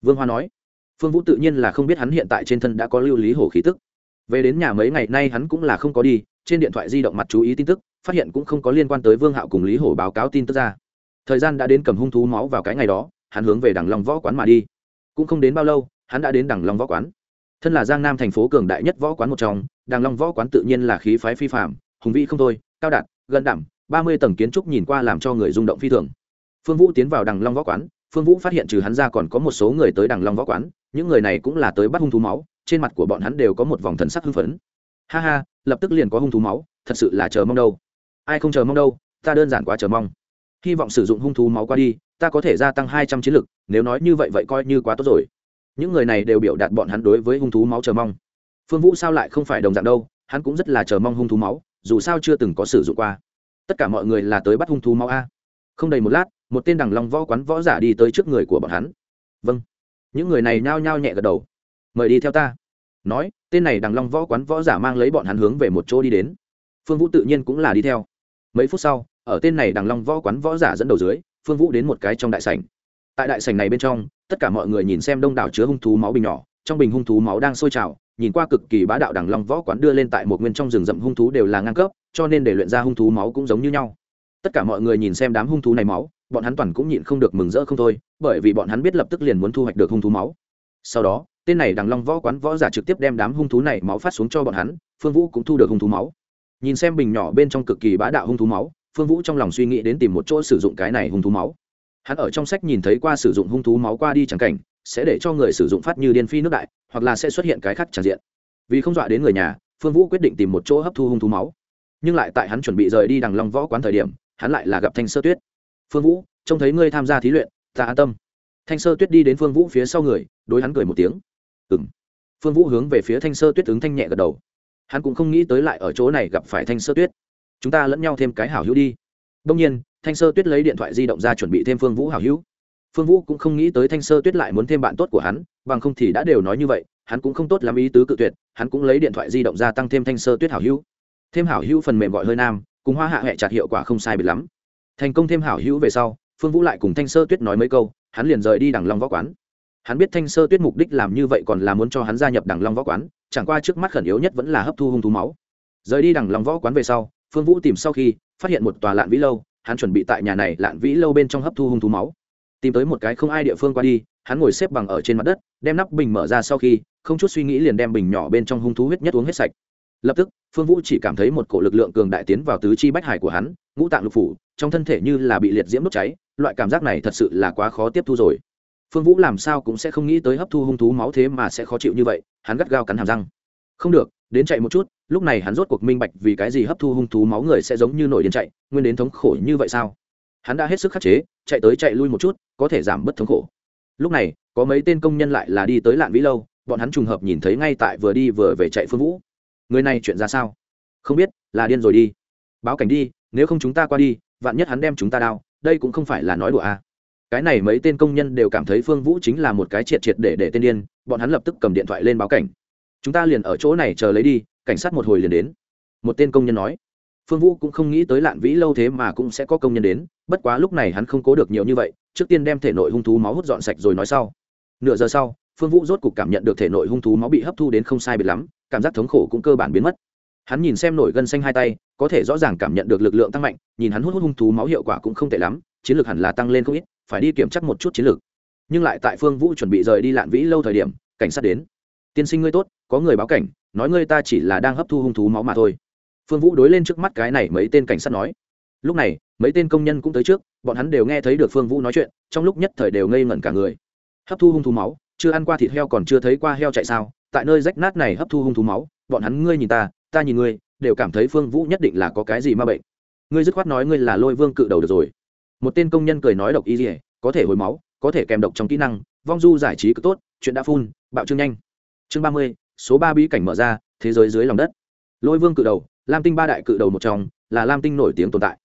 Vương hoa nói. Phương vũ tự nhiên là không biết hắn hiện tại trên thân đã có lưu lý hổ khí tức. Về đến nhà mấy ngày nay hắn cũng là không có đi, trên điện thoại di động mặt chú ý tin tức, phát hiện cũng không có liên quan tới vương hạo cùng lý hổ báo cáo tin tức ra thời gian đã đến cầm hung thú máu vào cái ngày đó, hắn hướng về đằng long võ quán mà đi. Cũng không đến bao lâu, hắn đã đến đằng long võ quán. Thân là giang nam thành phố cường đại nhất võ quán một trong, đằng long võ quán tự nhiên là khí phái phi phạm hùng vĩ không thôi, cao đạt gần đảm ba mươi tầng kiến trúc nhìn qua làm cho người rung động phi thường. Phương vũ tiến vào đằng long võ quán, phương vũ phát hiện trừ hắn ra còn có một số người tới đằng long võ quán, những người này cũng là tới bắt hung thú máu, trên mặt của bọn hắn đều có một vòng thần sắc hưng phấn. Ha ha, lập tức liền có hung thú máu, thật sự là chờ mong đâu. Ai không chờ mong đâu, ta đơn giản quá chờ mong hy vọng sử dụng hung thú máu qua đi, ta có thể gia tăng hai trăm chiến lực, nếu nói như vậy vậy coi như quá tốt rồi. Những người này đều biểu đạt bọn hắn đối với hung thú máu chờ mong. Phương vũ sao lại không phải đồng dạng đâu, hắn cũng rất là chờ mong hung thú máu, dù sao chưa từng có sử dụng qua. Tất cả mọi người là tới bắt hung thú máu a. Không đầy một lát, một tên đằng long võ quán võ giả đi tới trước người của bọn hắn. Vâng. Những người này nhao nhao nhẹ gật đầu. Mời đi theo ta. Nói, tên này đằng long võ quán võ giả mang lấy bọn hắn hướng về một chỗ đi đến. Phương vũ tự nhiên cũng là đi theo. Mấy phút sau ở tên này đằng long võ quán võ giả dẫn đầu dưới, phương vũ đến một cái trong đại sảnh. Tại đại sảnh này bên trong, tất cả mọi người nhìn xem đông đảo chứa hung thú máu bình nhỏ, trong bình hung thú máu đang sôi trào, nhìn qua cực kỳ bá đạo đằng long võ quán đưa lên tại một nguyên trong rừng rậm hung thú đều là ngang cấp, cho nên để luyện ra hung thú máu cũng giống như nhau. Tất cả mọi người nhìn xem đám hung thú này máu, bọn hắn toàn cũng nhịn không được mừng rỡ không thôi, bởi vì bọn hắn biết lập tức liền muốn thu hoạch được hung thú máu. Sau đó, tên này đằng long võ quán võ giả trực tiếp đem đám hung thú này máu phát xuống cho bọn hắn, phương vũ cũng thu được hung thú máu. Nhìn xem bình nhỏ bên trong cực kỳ bá đạo hung thú máu phương vũ trong lòng suy nghĩ đến tìm một chỗ sử dụng cái này hung thú máu. Hắn ở trong sách nhìn thấy qua sử dụng hung thú máu qua đi chẳng cảnh, sẽ để cho người sử dụng phát như điên phi nước đại, hoặc là sẽ xuất hiện cái khác tràn diện. Vì không dọa đến người nhà, phương vũ quyết định tìm một chỗ hấp thu hung thú máu. Nhưng lại tại hắn chuẩn bị rời đi đằng long võ quán thời điểm, hắn lại là gặp thanh sơ tuyết. Phương vũ, trông thấy ngươi tham gia thí luyện, ta an tâm. Thanh sơ tuyết đi đến phương vũ phía sau người, đối hắn cười một tiếng. Ừng phương vũ hướng về phía thanh sơ tuyết ứng thanh nhẹ gật đầu. Hắn cũng không nghĩ tới lại ở chỗ này gặp phải thanh sơ tuyết chúng ta lẫn nhau thêm cái hảo hữu đi. Đông nhiên, thanh sơ tuyết lấy điện thoại di động ra chuẩn bị thêm phương vũ hảo hữu. Phương vũ cũng không nghĩ tới thanh sơ tuyết lại muốn thêm bạn tốt của hắn, bằng không thì đã đều nói như vậy, hắn cũng không tốt làm ý tứ cự tuyệt, hắn cũng lấy điện thoại di động ra tăng thêm thanh sơ tuyết hảo hữu. Thêm hảo hữu phần mềm gọi hơi nam, cùng hoa hạ hệ chặt hiệu quả không sai biệt lắm. Thành công thêm hảo hữu về sau, phương vũ lại cùng thanh sơ tuyết nói mấy câu, hắn liền rời đi đằng long võ quán. Hắn biết thanh sơ tuyết mục đích làm như vậy còn là muốn cho hắn gia nhập đằng long võ quán, chẳng qua trước mắt khẩn yếu nhất vẫn là hấp thu hung thú máu. Rời đi đằng long võ quán về sau phương vũ tìm sau khi, phát hiện một tòa lạn vĩ lâu, hắn chuẩn bị tại nhà này lạn vĩ lâu bên trong hấp thu hung thú máu. Tìm tới một cái không ai địa phương qua đi, hắn ngồi xếp bằng ở trên mặt đất, đem nắp bình mở ra sau khi, không chút suy nghĩ liền đem bình nhỏ bên trong hung thú huyết nhất uống hết sạch. Lập tức, phương vũ chỉ cảm thấy một cổ lực lượng cường đại tiến vào tứ chi bách hải của hắn, ngũ tạng lục phủ, trong thân thể như là bị liệt diễm đốt cháy, loại cảm giác này thật sự là quá khó tiếp thu rồi. Phương vũ làm sao cũng sẽ không nghĩ tới hấp thu hung thú máu thế mà sẽ khó chịu như vậy, hắn gắt gao cắn hàm răng. Không được, đến chạy một chút lúc này hắn rốt cuộc minh bạch vì cái gì hấp thu hung thú máu người sẽ giống như nổi điên chạy, nguyên đến thống khổ như vậy sao? Hắn đã hết sức khắc chế, chạy tới chạy lui một chút, có thể giảm bớt thống khổ. Lúc này, có mấy tên công nhân lại là đi tới lạn vĩ lâu, bọn hắn trùng hợp nhìn thấy ngay tại vừa đi vừa về chạy phương vũ. Người này chuyện ra sao? Không biết, là điên rồi đi. Báo cảnh đi, nếu không chúng ta qua đi, vạn nhất hắn đem chúng ta đao, đây cũng không phải là nói đùa à. cái này mấy tên công nhân đều cảm thấy phương vũ chính là một cái triệt triệt để để tên điên, bọn hắn lập tức cầm điện thoại lên báo cảnh. Chúng ta liền ở chỗ này chờ lấy đi cảnh sát một hồi liền đến. Một tên công nhân nói, phương vũ cũng không nghĩ tới lạn vĩ lâu thế mà cũng sẽ có công nhân đến, bất quá lúc này hắn không cố được nhiều như vậy, trước tiên đem thể nội hung thú máu hút dọn sạch rồi nói sau. Nửa giờ sau, phương vũ rốt cục cảm nhận được thể nội hung thú máu bị hấp thu đến không sai biệt lắm, cảm giác thống khổ cũng cơ bản biến mất. Hắn nhìn xem nổi gân xanh hai tay, có thể rõ ràng cảm nhận được lực lượng tăng mạnh, nhìn hắn hút hút hung thú máu hiệu quả cũng không tệ lắm, chiến lược hẳn là tăng lên không ít, phải đi kiểm tra một chút chiến lược nhưng lại tại phương vũ chuẩn bị rời đi lạn vĩ lâu thời điểm, cảnh sát đến tiên sinh ngươi tốt, có người báo cảnh, nói ngươi ta chỉ là đang hấp thu hung thú máu mà thôi. Phương vũ đối lên trước mắt cái này mấy tên cảnh sát nói. Lúc này, mấy tên công nhân cũng tới trước, bọn hắn đều nghe thấy được phương vũ nói chuyện, trong lúc nhất thời đều ngây ngẩn cả người. Hấp thu hung thú máu, chưa ăn qua thịt heo còn chưa thấy qua heo chạy sao, tại nơi rách nát này hấp thu hung thú máu, bọn hắn ngươi nhìn ta ta nhìn ngươi, đều cảm thấy phương vũ nhất định là có cái gì ma bệnh. Ngươi dứt khoát nói ngươi là lôi vương cự đầu được rồi. Một tên công nhân cười nói độc y dỉa có thể hồi máu, có thể kèm độc trong kỹ năng, vong du giải trí cực tốt, chuyện đã phun, bạo trương nhanh chương ba mươi, số ba bí cảnh mở ra, thế giới dưới lòng đất. Lôi vương cự đầu, lam tinh ba đại cự đầu một trong, là lam tinh nổi tiếng tồn tại.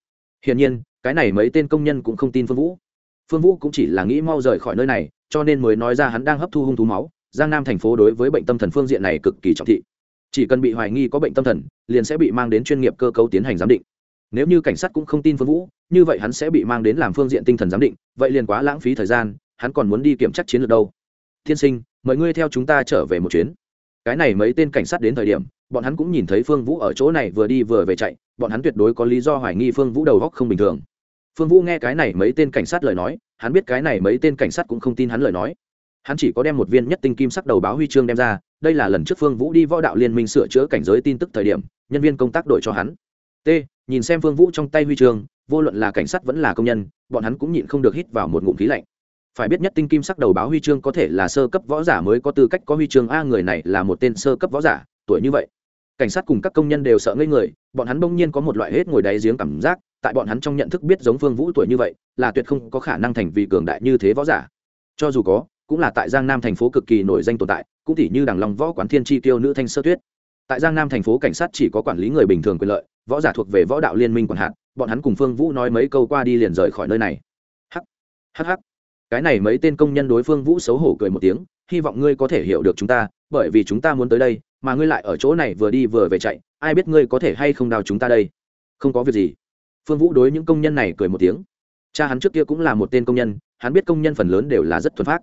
Hiển nhiên, cái này mấy tên công nhân cũng không tin phương vũ. Phương vũ cũng chỉ là nghĩ mau rời khỏi nơi này, cho nên mới nói ra hắn đang hấp thu hung thú máu. Giang nam thành phố đối với bệnh tâm thần phương diện này cực kỳ trọng thị. Chỉ cần bị hoài nghi có bệnh tâm thần, liền sẽ bị mang đến chuyên nghiệp cơ cấu tiến hành giám định. Nếu như cảnh sát cũng không tin phương vũ, như vậy hắn sẽ bị mang đến làm phương diện tinh thần giám định, vậy liền quá lãng phí thời gian, hắn còn muốn đi kiểm tra chiến lược đâu. Tiên sinh mời ngươi theo chúng ta trở về một chuyến. Cái này mấy tên cảnh sát đến thời điểm, bọn hắn cũng nhìn thấy phương vũ ở chỗ này vừa đi vừa về chạy, bọn hắn tuyệt đối có lý do hoài nghi phương vũ đầu góc không bình thường. Phương vũ nghe cái này mấy tên cảnh sát lời nói, hắn biết cái này mấy tên cảnh sát cũng không tin hắn lời nói. Hắn chỉ có đem một viên nhất tinh kim sắc đầu báo huy chương đem ra, đây là lần trước phương vũ đi võ đạo liên minh sửa chữa cảnh giới tin tức thời điểm, nhân viên công tác đổi cho hắn. T, nhìn xem phương vũ trong tay huy chương, vô luận là cảnh sát vẫn là công nhân, bọn hắn cũng nhịn không được hít vào một ngụm khí lạnh phải biết nhất tinh kim sắc đầu báo huy chương có thể là sơ cấp võ giả mới có tư cách có huy chương. A người này là một tên sơ cấp võ giả tuổi như vậy. Cảnh sát cùng các công nhân đều sợ ngây người bọn hắn bỗng nhiên có một loại hết ngồi đáy giếng cảm giác tại bọn hắn trong nhận thức biết giống phương vũ tuổi như vậy là tuyệt không có khả năng thành vì cường đại như thế võ giả. Cho dù có cũng là tại giang nam thành phố cực kỳ nổi danh tồn tại cũng tỉ như đằng long võ quán thiên tri tiêu nữ thanh sơ tuyết. Tại giang nam thành phố cảnh sát chỉ có quản lý người bình thường quyền lợi võ giả thuộc về võ đạo liên minh quản hạn, bọn hắn cùng phương vũ nói mấy câu qua đi liền rời khỏi nơi này. Hắc hắc hắc cái này mấy tên công nhân đối phương vũ xấu hổ cười một tiếng, hy vọng ngươi có thể hiểu được chúng ta, bởi vì chúng ta muốn tới đây, mà ngươi lại ở chỗ này vừa đi vừa về chạy, ai biết ngươi có thể hay không đào chúng ta đây? Không có việc gì. Phương vũ đối những công nhân này cười một tiếng. Cha hắn trước kia cũng là một tên công nhân, hắn biết công nhân phần lớn đều là rất thuần phát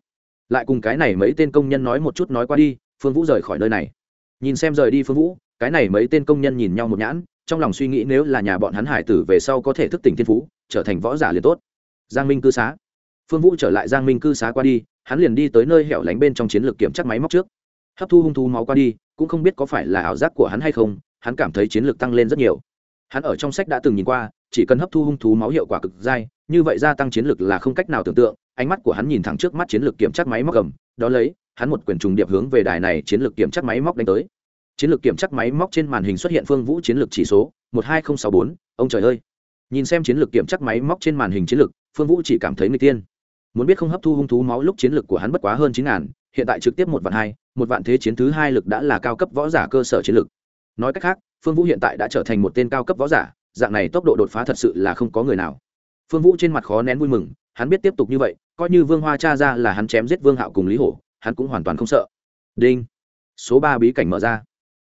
lại cùng cái này mấy tên công nhân nói một chút nói qua đi, phương vũ rời khỏi nơi này. Nhìn xem rời đi phương vũ, cái này mấy tên công nhân nhìn nhau một nhãn, trong lòng suy nghĩ nếu là nhà bọn hắn hải tử về sau có thể thức tỉnh thiên phú, trở thành võ giả liền tốt. Giang minh cư xá phương vũ trở lại giang minh cư xá qua đi, hắn liền đi tới nơi hẻo lánh bên trong chiến lược kiểm chắc máy móc trước. Hấp thu hung thú máu qua đi, cũng không biết có phải là ảo giác của hắn hay không, hắn cảm thấy chiến lược tăng lên rất nhiều. Hắn ở trong sách đã từng nhìn qua, chỉ cần hấp thu hung thú máu hiệu quả cực dai, như vậy gia tăng chiến lược là không cách nào tưởng tượng, ánh mắt của hắn nhìn thẳng trước mắt chiến lược kiểm tra máy móc cầm đó lấy, hắn một quyền trùng điệp hướng về đài này chiến lược kiểm tra máy móc đánh tới. Chiến lược kiểm tra máy móc trên màn hình xuất hiện phương vũ chiến lược chỉ số, một hai nghìn sáu bốn, ông trời ơi. Nhìn xem chiến lược kiểm tra máy móc trên màn hình chiến lược, phương vũ chỉ cảm thấy người tiên muốn biết không hấp thu hung thú máu lúc chiến lược của hắn bất quá hơn chín ngàn, hiện tại trực tiếp một vạn hai, một vạn thế chiến thứ hai lực đã là cao cấp võ giả cơ sở chiến lược. Nói cách khác, phương vũ hiện tại đã trở thành một tên cao cấp võ giả, dạng này tốc độ đột phá thật sự là không có người nào. Phương vũ trên mặt khó nén vui mừng, hắn biết tiếp tục như vậy, coi như vương hoa cha ra là hắn chém giết vương hạo cùng lý hổ, hắn cũng hoàn toàn không sợ. Đinh. Số ba bí cảnh mở ra.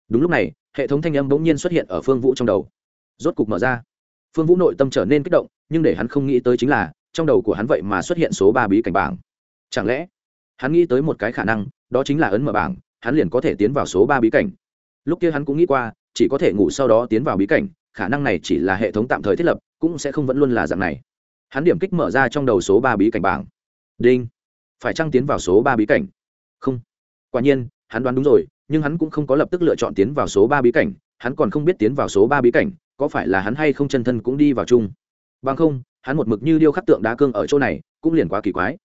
Đúng lúc này, hệ thống thanh âm bỗng nhiên xuất hiện ở phương vũ trong đầu. Rốt cục mở ra. Phương vũ nội tâm trở nên kích động, nhưng để hắn không nghĩ tới chính là trong đầu của hắn vậy mà xuất hiện số ba bí cảnh bảng. Chẳng lẽ, hắn nghĩ tới một cái khả năng, đó chính là ấn mở bảng, hắn liền có thể tiến vào số ba bí cảnh. Lúc kia hắn cũng nghĩ qua, chỉ có thể ngủ sau đó tiến vào bí cảnh, khả năng này chỉ là hệ thống tạm thời thiết lập, cũng sẽ không vẫn luôn là dạng này. Hắn điểm kích mở ra trong đầu số ba bí cảnh bảng. Đinh. Phải trăng tiến vào số ba bí cảnh? Không. Quả nhiên, hắn đoán đúng rồi, nhưng hắn cũng không có lập tức lựa chọn tiến vào số ba bí cảnh, hắn còn không biết tiến vào số ba bí cảnh, có phải là hắn hay không chân thân cũng đi vào chung. Bằng không hắn một mực như điêu khắc tượng đá cương ở chỗ này, cũng liền quá kỳ quái.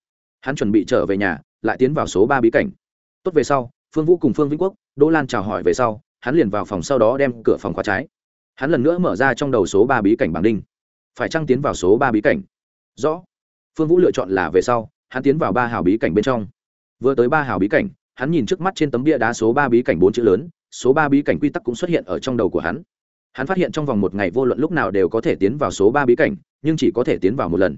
Hắn chuẩn bị trở về nhà, lại tiến vào số ba bí cảnh. Tốt về sau, phương vũ cùng phương vĩnh quốc, đỗ lan chào hỏi về sau, hắn liền vào phòng sau đó đem cửa phòng khóa trái. Hắn lần nữa mở ra trong đầu số ba bí cảnh bảng đinh. Phải trăng tiến vào số ba bí cảnh? Rõ. Phương vũ lựa chọn là về sau, hắn tiến vào ba hào bí cảnh bên trong. Vừa tới ba hào bí cảnh, hắn nhìn trước mắt trên tấm bia đá số ba bí cảnh bốn chữ lớn, số ba bí cảnh quy tắc cũng xuất hiện ở trong đầu của hắn hắn phát hiện trong vòng một ngày vô luận lúc nào đều có thể tiến vào số ba bí cảnh, nhưng chỉ có thể tiến vào một lần.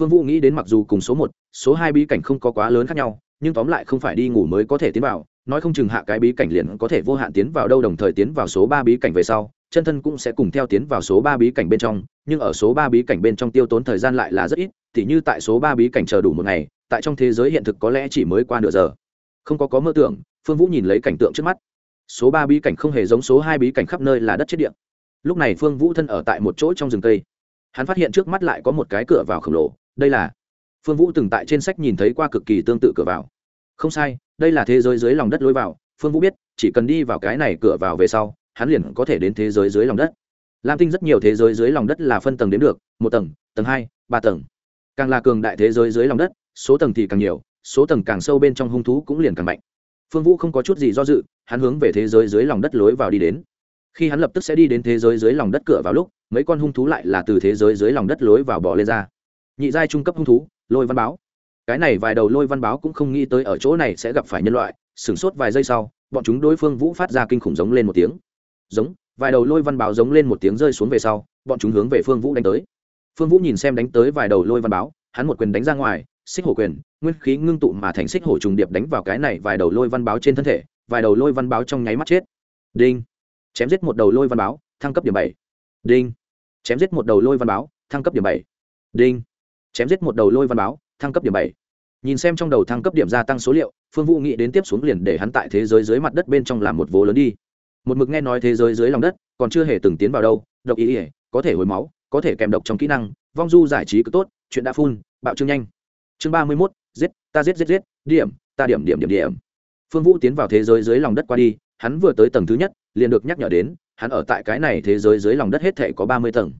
Phương vũ nghĩ đến mặc dù cùng số một, số hai bí cảnh không có quá lớn khác nhau, nhưng tóm lại không phải đi ngủ mới có thể tiến vào, nói không chừng hạ cái bí cảnh liền có thể vô hạn tiến vào đâu đồng thời tiến vào số ba bí cảnh về sau, chân thân cũng sẽ cùng theo tiến vào số ba bí cảnh bên trong, nhưng ở số ba bí cảnh bên trong tiêu tốn thời gian lại là rất ít t h như tại số ba bí cảnh chờ đủ một ngày, tại trong thế giới hiện thực có lẽ chỉ mới qua nửa giờ. Không có có mơ tưởng, phương vũ nhìn lấy cảnh tượng trước mắt. Số ba bí cảnh không hề giống số hai bí cảnh khắp nơi là đất chết điện lúc này phương vũ thân ở tại một chỗ trong rừng cây. Hắn phát hiện trước mắt lại có một cái cửa vào khổng lồ, đây là phương vũ từng tại trên sách nhìn thấy qua cực kỳ tương tự cửa vào. Không sai, đây là thế giới dưới lòng đất lối vào, phương vũ biết, chỉ cần đi vào cái này cửa vào về sau, hắn liền có thể đến thế giới dưới lòng đất. Lam tinh rất nhiều thế giới dưới lòng đất là phân tầng đến được, một tầng tầng hai, ba tầng. Càng là cường đại thế giới dưới lòng đất, số tầng thì càng nhiều, số tầng càng sâu bên trong hung thú cũng liền càng mạnh. Phương vũ không có chút gì do dự, hắn hướng về thế giới dưới lòng đất lối vào đi đến khi hắn lập tức sẽ đi đến thế giới dưới lòng đất cửa vào lúc, mấy con hung thú lại là từ thế giới dưới lòng đất lối vào bỏ lên ra. Nhị giai trung cấp hung thú, lôi văn báo. Cái này vài đầu lôi văn báo cũng không nghĩ tới ở chỗ này sẽ gặp phải nhân loại, sửng sốt vài giây sau, bọn chúng đối phương vũ phát ra kinh khủng giống lên một tiếng. Giống, vài đầu lôi văn báo giống lên một tiếng rơi xuống về sau, bọn chúng hướng về phương vũ đánh tới. Phương vũ nhìn xem đánh tới vài đầu lôi văn báo, hắn một quyền đánh ra ngoài, xích hổ quyền, nguyên khí ngưng tụ mà thành xích hổ trùng điệp đánh vào cái này vài đầu lôi văn báo trên thân thể, vài đầu lôi văn báo trong nháy mắt chết. Đinh chém giết một đầu lôi văn báo, thăng cấp điểm bảy. Đinh. Chém giết một đầu lôi văn báo, thăng cấp điểm bảy. Đinh. Chém giết một đầu lôi văn báo, thăng cấp điểm bảy. Nhìn xem trong đầu thăng cấp điểm gia tăng số liệu, phương vũ nghĩ đến tiếp xuống liền để hắn tại thế giới dưới mặt đất bên trong làm một vố lớn đi. Một mực nghe nói thế giới dưới lòng đất, còn chưa hề từng tiến vào đâu, độc ý ỉa có thể hồi máu, có thể kèm độc trong kỹ năng, vong du giải trí cứ tốt, chuyện đã phun, bạo trương nhanh. Chương ba mươi mốt, giết, ta giết giết giết, điểm, ta điểm điểm điểm điểm. Phương vũ tiến vào thế giới dưới lòng đất qua đi, hắn vừa tới tầng thứ nhất liền được nhắc nhở đến, hắn ở tại cái này thế giới dưới lòng đất hết thể có ba mươi tầng.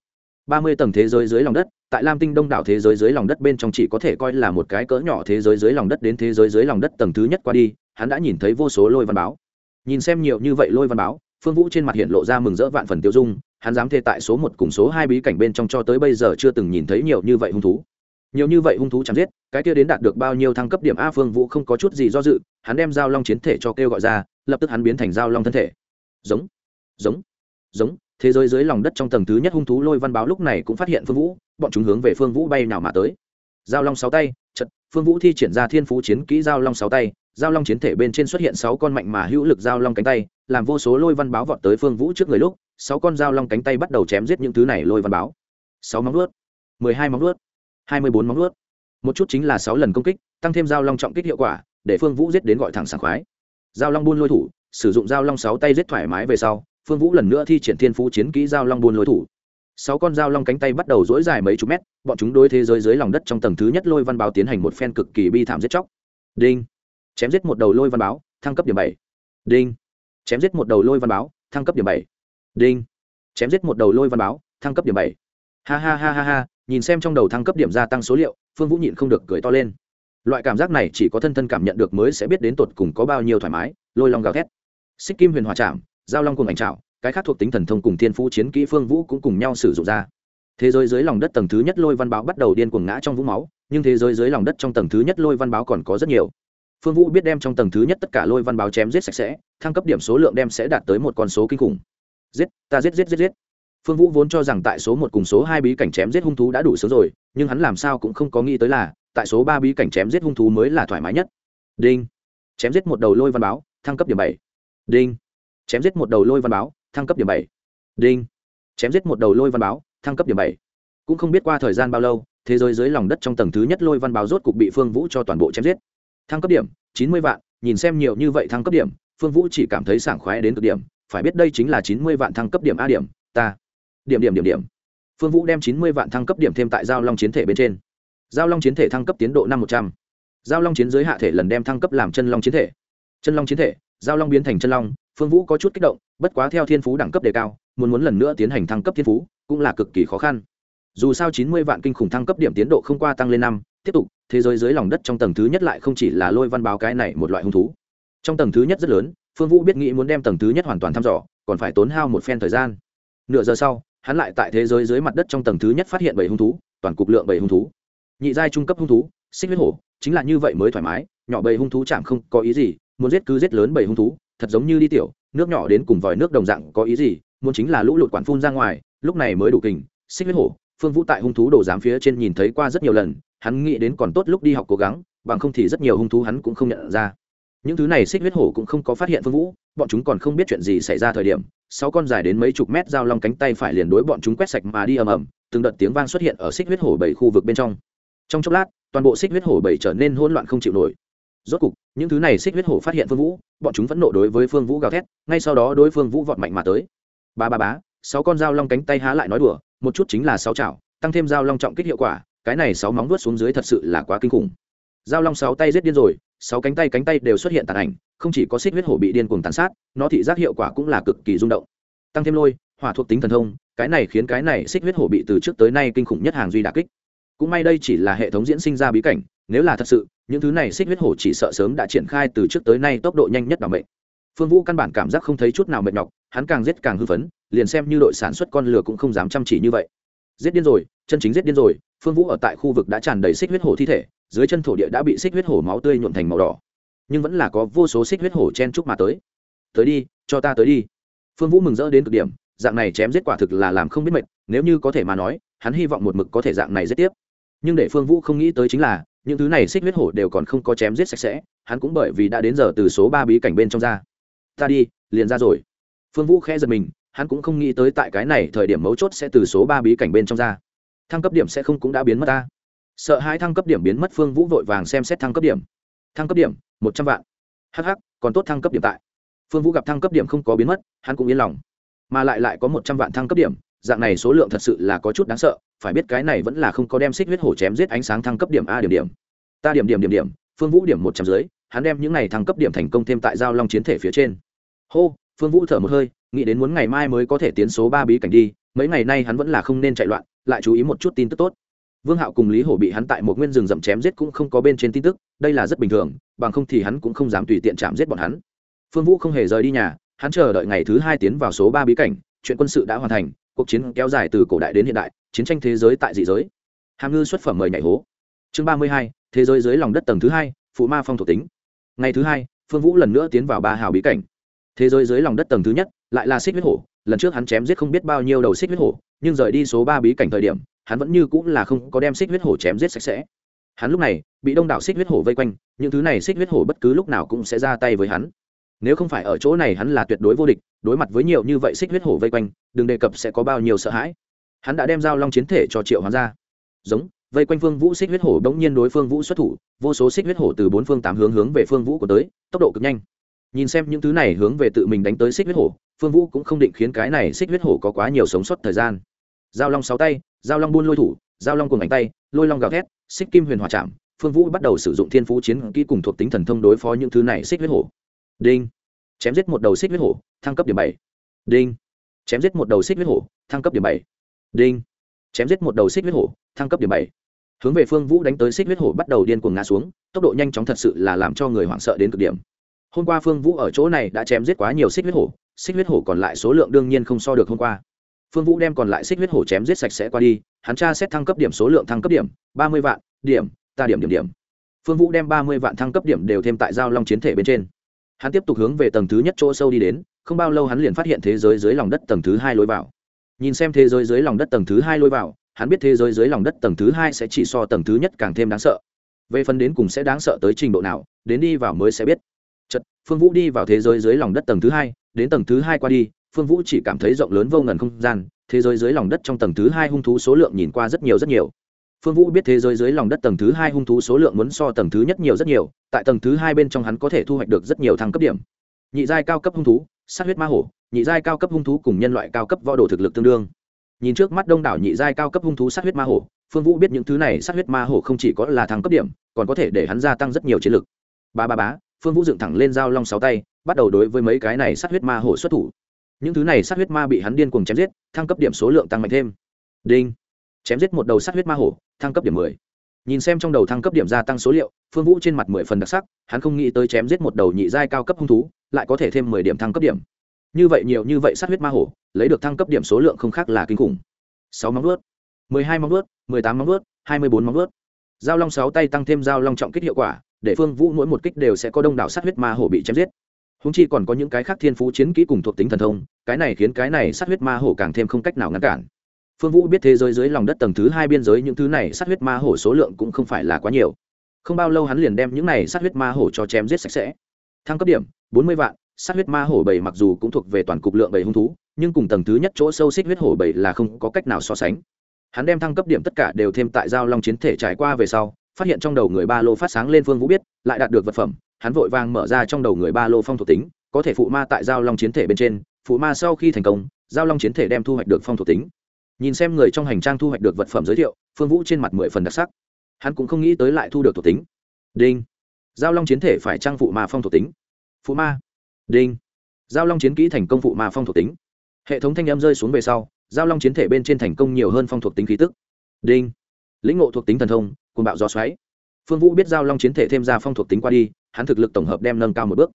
Ba mươi tầng thế giới dưới lòng đất, tại lam tinh đông đảo thế giới dưới lòng đất bên trong chỉ có thể coi là một cái cỡ nhỏ thế giới dưới lòng đất đến thế giới dưới lòng đất tầng thứ nhất qua đi, hắn đã nhìn thấy vô số lôi văn báo. Nhìn xem nhiều như vậy lôi văn báo, phương vũ trên mặt hiện lộ ra mừng rỡ vạn phần tiêu dung, hắn dám thê tại số một cùng số hai bí cảnh bên trong cho tới bây giờ chưa từng nhìn thấy nhiều như vậy hung thú. Nhiều như vậy hung thú chẳng giết, cái kia đến đạt được bao nhiêu thăng cấp điểm a phương vũ không có chút gì do dự, hắn đem giao long chiến thể cho kêu gọi ra, lập tức hắn biến thành giao long thân thể giống. Giống. Giống. Thế giới dưới lòng đất trong tầng thứ nhất hung thú lôi văn báo lúc này cũng phát hiện phương vũ. Bọn chúng hướng về phương vũ bay nào mà tới. Giao long sáu tay, chật, phương vũ thi triển ra thiên phú chiến kỹ giao long sáu tay. Giao long chiến thể bên trên xuất hiện sáu con mạnh mà hữu lực giao long cánh tay, làm vô số lôi văn báo vọt tới phương vũ trước người lúc, sáu con giao long cánh tay bắt đầu chém giết những thứ này lôi văn báo. Sáu móng vuốt, mười hai móng vuốt, hai mươi bốn móng vuốt. Một chút chính là sáu lần công kích, tăng thêm giao long trọng kích hiệu quả, để phương vũ giết đến gọi thẳng sảng khoái. Giao long buôn lôi thủ sử dụng dao long sáu tay giết thoải mái về sau, phương vũ lần nữa thi triển thiên phú chiến kỹ dao long buôn lôi thủ. Sáu con dao long cánh tay bắt đầu dỗi dài mấy chục mét, bọn chúng đối thế giới dưới lòng đất trong tầng thứ nhất lôi văn báo tiến hành một phen cực kỳ bi thảm giết chóc. Đinh. Chém giết một đầu lôi văn báo, thăng cấp điểm bảy. Đinh. Chém giết một đầu lôi văn báo, thăng cấp điểm bảy. Đinh. Chém giết một đầu lôi văn báo, thăng cấp điểm bảy. Ha ha ha ha ha, nhìn xem trong đầu thăng cấp điểm gia tăng số liệu, phương vũ nhịn không được cười to lên. Loại cảm giác này chỉ có thân thân cảm nhận được mới sẽ biết đến tột cùng có bao nhiêu thoải mái, lôi long gào thét xích kim huyền hòa chạm giao long cùng ảnh trạo cái khác thuộc tính thần thông cùng thiên phú chiến kỹ phương vũ cũng cùng nhau sử dụng ra. Thế giới dưới lòng đất tầng thứ nhất lôi văn báo bắt đầu điên cuồng ngã trong vũng máu, nhưng thế giới dưới lòng đất trong tầng thứ nhất lôi văn báo còn có rất nhiều. Phương vũ biết đem trong tầng thứ nhất tất cả lôi văn báo chém giết sạch sẽ, thăng cấp điểm số lượng đem sẽ đạt tới một con số kinh khủng. Giết, ta giết giết giết giết. Phương vũ vốn cho rằng tại số một cùng số hai bí cảnh chém giết hung thú đã đủ sớm rồi, nhưng hắn làm sao cũng không có nghĩ tới là, tại số ba bí cảnh chém giết hung thú mới là thoải mái nhất. Đinh. Chém giết một đầu lôi văn báo, thăng cấp điểm bảy đinh. Chém giết một đầu lôi văn báo, thăng cấp điểm bảy. Đinh. Chém giết một đầu lôi văn báo, thăng cấp điểm bảy. Cũng không biết qua thời gian bao lâu, thế giới dưới lòng đất trong tầng thứ nhất lôi văn báo rốt cục bị phương vũ cho toàn bộ chém giết. Thăng cấp điểm, chín mươi vạn, nhìn xem nhiều như vậy thăng cấp điểm, phương vũ chỉ cảm thấy sảng khoái đến cực điểm, phải biết đây chính là chín mươi vạn thăng cấp điểm a điểm, ta. Điểm điểm điểm điểm. Phương vũ đem chín mươi vạn thăng cấp điểm thêm tại giao long chiến thể bên trên. Giao long chiến thể thăng cấp tiến độ năm một trăm. Giao long chiến giới hạ thể lần đem thăng cấp làm chân long chiến thể. Chân long chiến thể giao long biến thành chân long, phương vũ có chút kích động, bất quá theo thiên phú đẳng cấp đề cao, muốn muốn lần nữa tiến hành thăng cấp thiên phú, cũng là cực kỳ khó khăn. Dù sao chín mươi vạn kinh khủng thăng cấp điểm tiến độ không qua tăng lên năm, tiếp tục, thế giới dưới lòng đất trong tầng thứ nhất lại không chỉ là lôi văn báo cái này một loại hung thú. Trong tầng thứ nhất rất lớn, phương vũ biết nghĩ muốn đem tầng thứ nhất hoàn toàn thăm dò, còn phải tốn hao một phen thời gian. Nửa giờ sau, hắn lại tại thế giới dưới mặt đất trong tầng thứ nhất phát hiện bảy hung thú, toàn cục lượng bảy hung thú. Nhị giai trung cấp hung thú, xích huyết hổ, chính là như vậy mới thoải mái, nhỏ bầy hung thú chạm không có ý gì muốn giết cứ giết lớn bầy hung thú, thật giống như đi tiểu, nước nhỏ đến cùng vòi nước đồng dạng có ý gì, muốn chính là lũ lụt quản phun ra ngoài, lúc này mới đủ kình, xích huyết hổ, phương vũ tại hung thú đồ giám phía trên nhìn thấy qua rất nhiều lần, hắn nghĩ đến còn tốt lúc đi học cố gắng, bằng không thì rất nhiều hung thú hắn cũng không nhận ra. Những thứ này xích huyết hổ cũng không có phát hiện phương vũ, bọn chúng còn không biết chuyện gì xảy ra thời điểm, sáu con dài đến mấy chục mét dao long cánh tay phải liền đối bọn chúng quét sạch mà đi ầm ầm, từng đợt tiếng vang xuất hiện ở xích huyết hổ bảy khu vực bên trong. Trong chốc lát, toàn bộ xích huyết hổ bảy trở nên hỗn loạn không chịu nổi rốt cục, những thứ này xích huyết hổ phát hiện phương vũ, bọn chúng vẫn nộ đối với phương vũ gào thét, ngay sau đó đối phương vũ vọt mạnh mà tới. Ba ba bá sáu con dao long cánh tay há lại nói đùa, một chút chính là sáu chảo, tăng thêm dao long trọng kích hiệu quả, cái này sáu móng vuốt xuống dưới thật sự là quá kinh khủng. Dao long sáu tay giết điên rồi, sáu cánh tay cánh tay đều xuất hiện tàn ảnh, không chỉ có xích huyết hổ bị điên cuồng tàn sát, nó thị giác hiệu quả cũng là cực kỳ rung động. Tăng thêm lôi, hỏa thuộc tính thần thông, cái này khiến cái này xích huyết hổ bị từ trước tới nay kinh khủng nhất hàng duy đà kích. Cũng may đây chỉ là hệ thống diễn sinh ra bí cảnh nếu là thật sự, những thứ này xích huyết hổ chỉ sợ sớm đã triển khai từ trước tới nay tốc độ nhanh nhất đảm mệnh. Phương vũ căn bản cảm giác không thấy chút nào mệt nhọc, hắn càng giết càng hư phấn, liền xem như đội sản xuất con lừa cũng không dám chăm chỉ như vậy. Giết điên rồi, chân chính giết điên rồi, phương vũ ở tại khu vực đã tràn đầy xích huyết hổ thi thể, dưới chân thổ địa đã bị xích huyết hổ máu tươi nhuộm thành màu đỏ. Nhưng vẫn là có vô số xích huyết hổ chen chúc mà tới. Tới đi, cho ta tới đi. Phương vũ mừng rỡ đến cực điểm, dạng này chém giết quả thực là làm không biết mệt, nếu như có thể mà nói, hắn hy vọng một mực có thể dạng này giết tiếp. Nhưng để phương vũ không nghĩ tới chính là những thứ này xích huyết hổ đều còn không có chém giết sạch sẽ, hắn cũng bởi vì đã đến giờ từ số ba bí cảnh bên trong ra. Ta đi, liền ra rồi. Phương vũ khẽ giật mình, hắn cũng không nghĩ tới tại cái này thời điểm mấu chốt sẽ từ số ba bí cảnh bên trong ra. Thăng cấp điểm sẽ không cũng đã biến mất ta. Sợ hai thăng cấp điểm biến mất, phương vũ vội vàng xem xét thăng cấp điểm. Thăng cấp điểm, một trăm vạn. Hh còn tốt thăng cấp điểm tại. Phương vũ gặp thăng cấp điểm không có biến mất, hắn cũng yên lòng. Mà lại lại có một trăm vạn thăng cấp điểm, dạng này số lượng thật sự là có chút đáng sợ phải biết cái này vẫn là không có đem xích huyết hổ chém giết ánh sáng thăng cấp điểm a điểm điểm. Ta điểm điểm điểm điểm, phương vũ điểm một trăm dưới, hắn đem những này thăng cấp điểm thành công thêm tại giao long chiến thể phía trên. Hô, phương vũ thở một hơi, nghĩ đến muốn ngày mai mới có thể tiến số ba bí cảnh đi, mấy ngày nay hắn vẫn là không nên chạy loạn, lại chú ý một chút tin tức tốt. Vương hạo cùng lý hổ bị hắn tại một nguyên rừng rậm chém giết cũng không có bên trên tin tức, đây là rất bình thường, bằng không thì hắn cũng không dám tùy tiện chạm giết bọn hắn. Phương vũ không hề rời đi nhà, hắn chờ đợi ngày thứ hai tiến vào số ba bí cảnh, chuyện quân sự đã hoàn thành cuộc chiến kéo dài từ cổ đại đến hiện đại, chiến tranh thế giới tại dị giới. Hàm ngư xuất phẩm mời nhảy hố. Chương ba mươi hai, thế giới dưới lòng đất tầng thứ hai, phụ ma phong thuộc tính. Ngày thứ hai, phương vũ lần nữa tiến vào ba hào bí cảnh. Thế giới dưới lòng đất tầng thứ nhất, lại là xích huyết hổ, lần trước hắn chém giết không biết bao nhiêu đầu xích huyết hổ, nhưng rời đi số ba bí cảnh thời điểm, hắn vẫn như cũng là không có đem xích huyết hổ chém giết sạch sẽ. Hắn lúc này, bị đông đảo xích huyết hổ vây quanh, những thứ này xích huyết hổ bất cứ lúc nào cũng sẽ ra tay với hắn nếu không phải ở chỗ này hắn là tuyệt đối vô địch, đối mặt với nhiều như vậy xích huyết hổ vây quanh, đừng đề cập sẽ có bao nhiêu sợ hãi. Hắn đã đem giao long chiến thể cho triệu hoán ra. Giống, vây quanh phương vũ xích huyết hổ đống nhiên đối phương vũ xuất thủ, vô số xích huyết hổ từ bốn phương tám hướng hướng về phương vũ của tới, tốc độ cực nhanh. Nhìn xem những thứ này hướng về tự mình đánh tới xích huyết hổ, phương vũ cũng không định khiến cái này xích huyết hổ có quá nhiều sống sót thời gian. Giao long sáu tay, giao long buôn lôi thủ, giao long cùng ảnh tay, lôi long gào thét, xích kim huyền hòa chạm, phương vũ bắt đầu sử dụng thiên phú chiến kỹ cùng thuộc tính thần thông đối phó những thứ này xích huyết hổ đinh. Chém giết một đầu xích huyết hổ, thăng cấp điểm bảy. Đinh. Chém giết một đầu xích huyết hổ, thăng cấp điểm bảy. Đinh. Chém giết một đầu xích huyết hổ, thăng cấp điểm bảy. Hướng về phương vũ đánh tới xích huyết hổ bắt đầu điên cuồng ngã xuống, tốc độ nhanh chóng thật sự là làm cho người hoảng sợ đến cực điểm. Hôm qua phương vũ ở chỗ này đã chém giết quá nhiều xích huyết hổ, xích huyết hổ còn lại số lượng đương nhiên không so được hôm qua. Phương vũ đem còn lại xích huyết hổ chém giết sạch sẽ qua đi, hắn tra xét thăng cấp điểm số lượng thăng cấp điểm, ba mươi vạn, điểm, ta điểm điểm điểm. Phương vũ đem ba mươi vạn thăng cấp điểm đều thêm tại giao long chiến thể bên trên hắn tiếp tục hướng về tầng thứ nhất chỗ sâu đi đến, không bao lâu hắn liền phát hiện thế giới dưới lòng đất tầng thứ hai lối vào. Nhìn xem thế giới dưới lòng đất tầng thứ hai lối vào, hắn biết thế giới dưới lòng đất tầng thứ hai sẽ chỉ so tầng thứ nhất càng thêm đáng sợ. Về phần đến cùng sẽ đáng sợ tới trình độ nào, đến đi vào mới sẽ biết. Chật phương vũ đi vào thế giới dưới lòng đất tầng thứ hai, đến tầng thứ hai qua đi, phương vũ chỉ cảm thấy rộng lớn vô ngần không gian, thế giới dưới lòng đất trong tầng thứ hai hung thú số lượng nhìn qua rất nhiều rất nhiều phương vũ biết thế giới dưới lòng đất tầng thứ hai hung thú số lượng muốn so tầng thứ nhất nhiều rất nhiều, tại tầng thứ hai bên trong hắn có thể thu hoạch được rất nhiều thăng cấp điểm. Nhị giai cao cấp hung thú, sát huyết ma hổ, nhị giai cao cấp hung thú cùng nhân loại cao cấp võ đồ thực lực tương đương. Nhìn trước mắt đông đảo nhị giai cao cấp hung thú sát huyết ma hổ, phương vũ biết những thứ này sát huyết ma hổ không chỉ có là thăng cấp điểm, còn có thể để hắn gia tăng rất nhiều chiến lực. Ba ba bá phương vũ dựng thẳng lên dao long sáu tay, bắt đầu đối với mấy cái này sát huyết ma hổ xuất thủ. Những thứ này sát huyết ma bị hắn điên cuồng chém giết, thăng cấp điểm số lượng tăng mạnh thêm. Đinh. Chém giết một đầu sát huyết ma hổ thăng cấp điểm mười. Nhìn xem trong đầu thăng cấp điểm gia tăng số liệu, phương vũ trên mặt mười phần đặc sắc, hắn không nghĩ tới chém giết một đầu nhị giai cao cấp hung thú, lại có thể thêm mười điểm thăng cấp điểm. Như vậy nhiều như vậy sát huyết ma hổ, lấy được thăng cấp điểm số lượng không khác là kinh khủng. Sáu móng vuốt, mười hai móng vuốt, mười tám móng vuốt, hai mươi bốn móng vuốt. Giao long sáu tay tăng thêm giao long trọng kích hiệu quả, để phương vũ mỗi một kích đều sẽ có đông đảo sát huyết ma hổ bị chém giết. Húng chi còn có những cái khác thiên phú chiến kỹ cùng thuộc tính thần thông, cái này khiến cái này sát huyết ma hổ càng thêm không cách nào ngăn cản phương vũ biết thế giới dưới lòng đất tầng thứ hai biên giới những thứ này sát huyết ma hổ số lượng cũng không phải là quá nhiều. Không bao lâu hắn liền đem những này sát huyết ma hổ cho chém giết sạch sẽ. Thăng cấp điểm, bốn mươi vạn, sát huyết ma hổ bầy mặc dù cũng thuộc về toàn cục lượng bảy hung thú, nhưng cùng tầng thứ nhất chỗ sâu xích huyết hổ bầy là không có cách nào so sánh. Hắn đem thăng cấp điểm tất cả đều thêm tại giao long chiến thể trải qua về sau, phát hiện trong đầu người ba lô phát sáng lên phương vũ biết, lại đạt được vật phẩm, hắn vội vàng mở ra trong đầu người ba lô phong thuộc tính, có thể phụ ma tại giao long chiến thể bên trên, phụ ma sau khi thành công, giao long chiến thể đem thu hoạch được phong thuộc tính nhìn xem người trong hành trang thu hoạch được vật phẩm giới thiệu, phương vũ trên mặt mười phần đặc sắc. Hắn cũng không nghĩ tới lại thu được thuộc tính. Đinh. Giao long chiến thể phải trang phụ ma phong thuộc tính. Phụ ma. Đinh. Giao long chiến kỹ thành công phụ ma phong thuộc tính. Hệ thống thanh em rơi xuống về sau, giao long chiến thể bên trên thành công nhiều hơn phong thuộc tính khí tức. Đinh. Lĩnh ngộ thuộc tính thần thông côn bạo gió xoáy. Phương vũ biết giao long chiến thể thêm ra phong thuộc tính qua đi, hắn thực lực tổng hợp đem nâng cao một bước.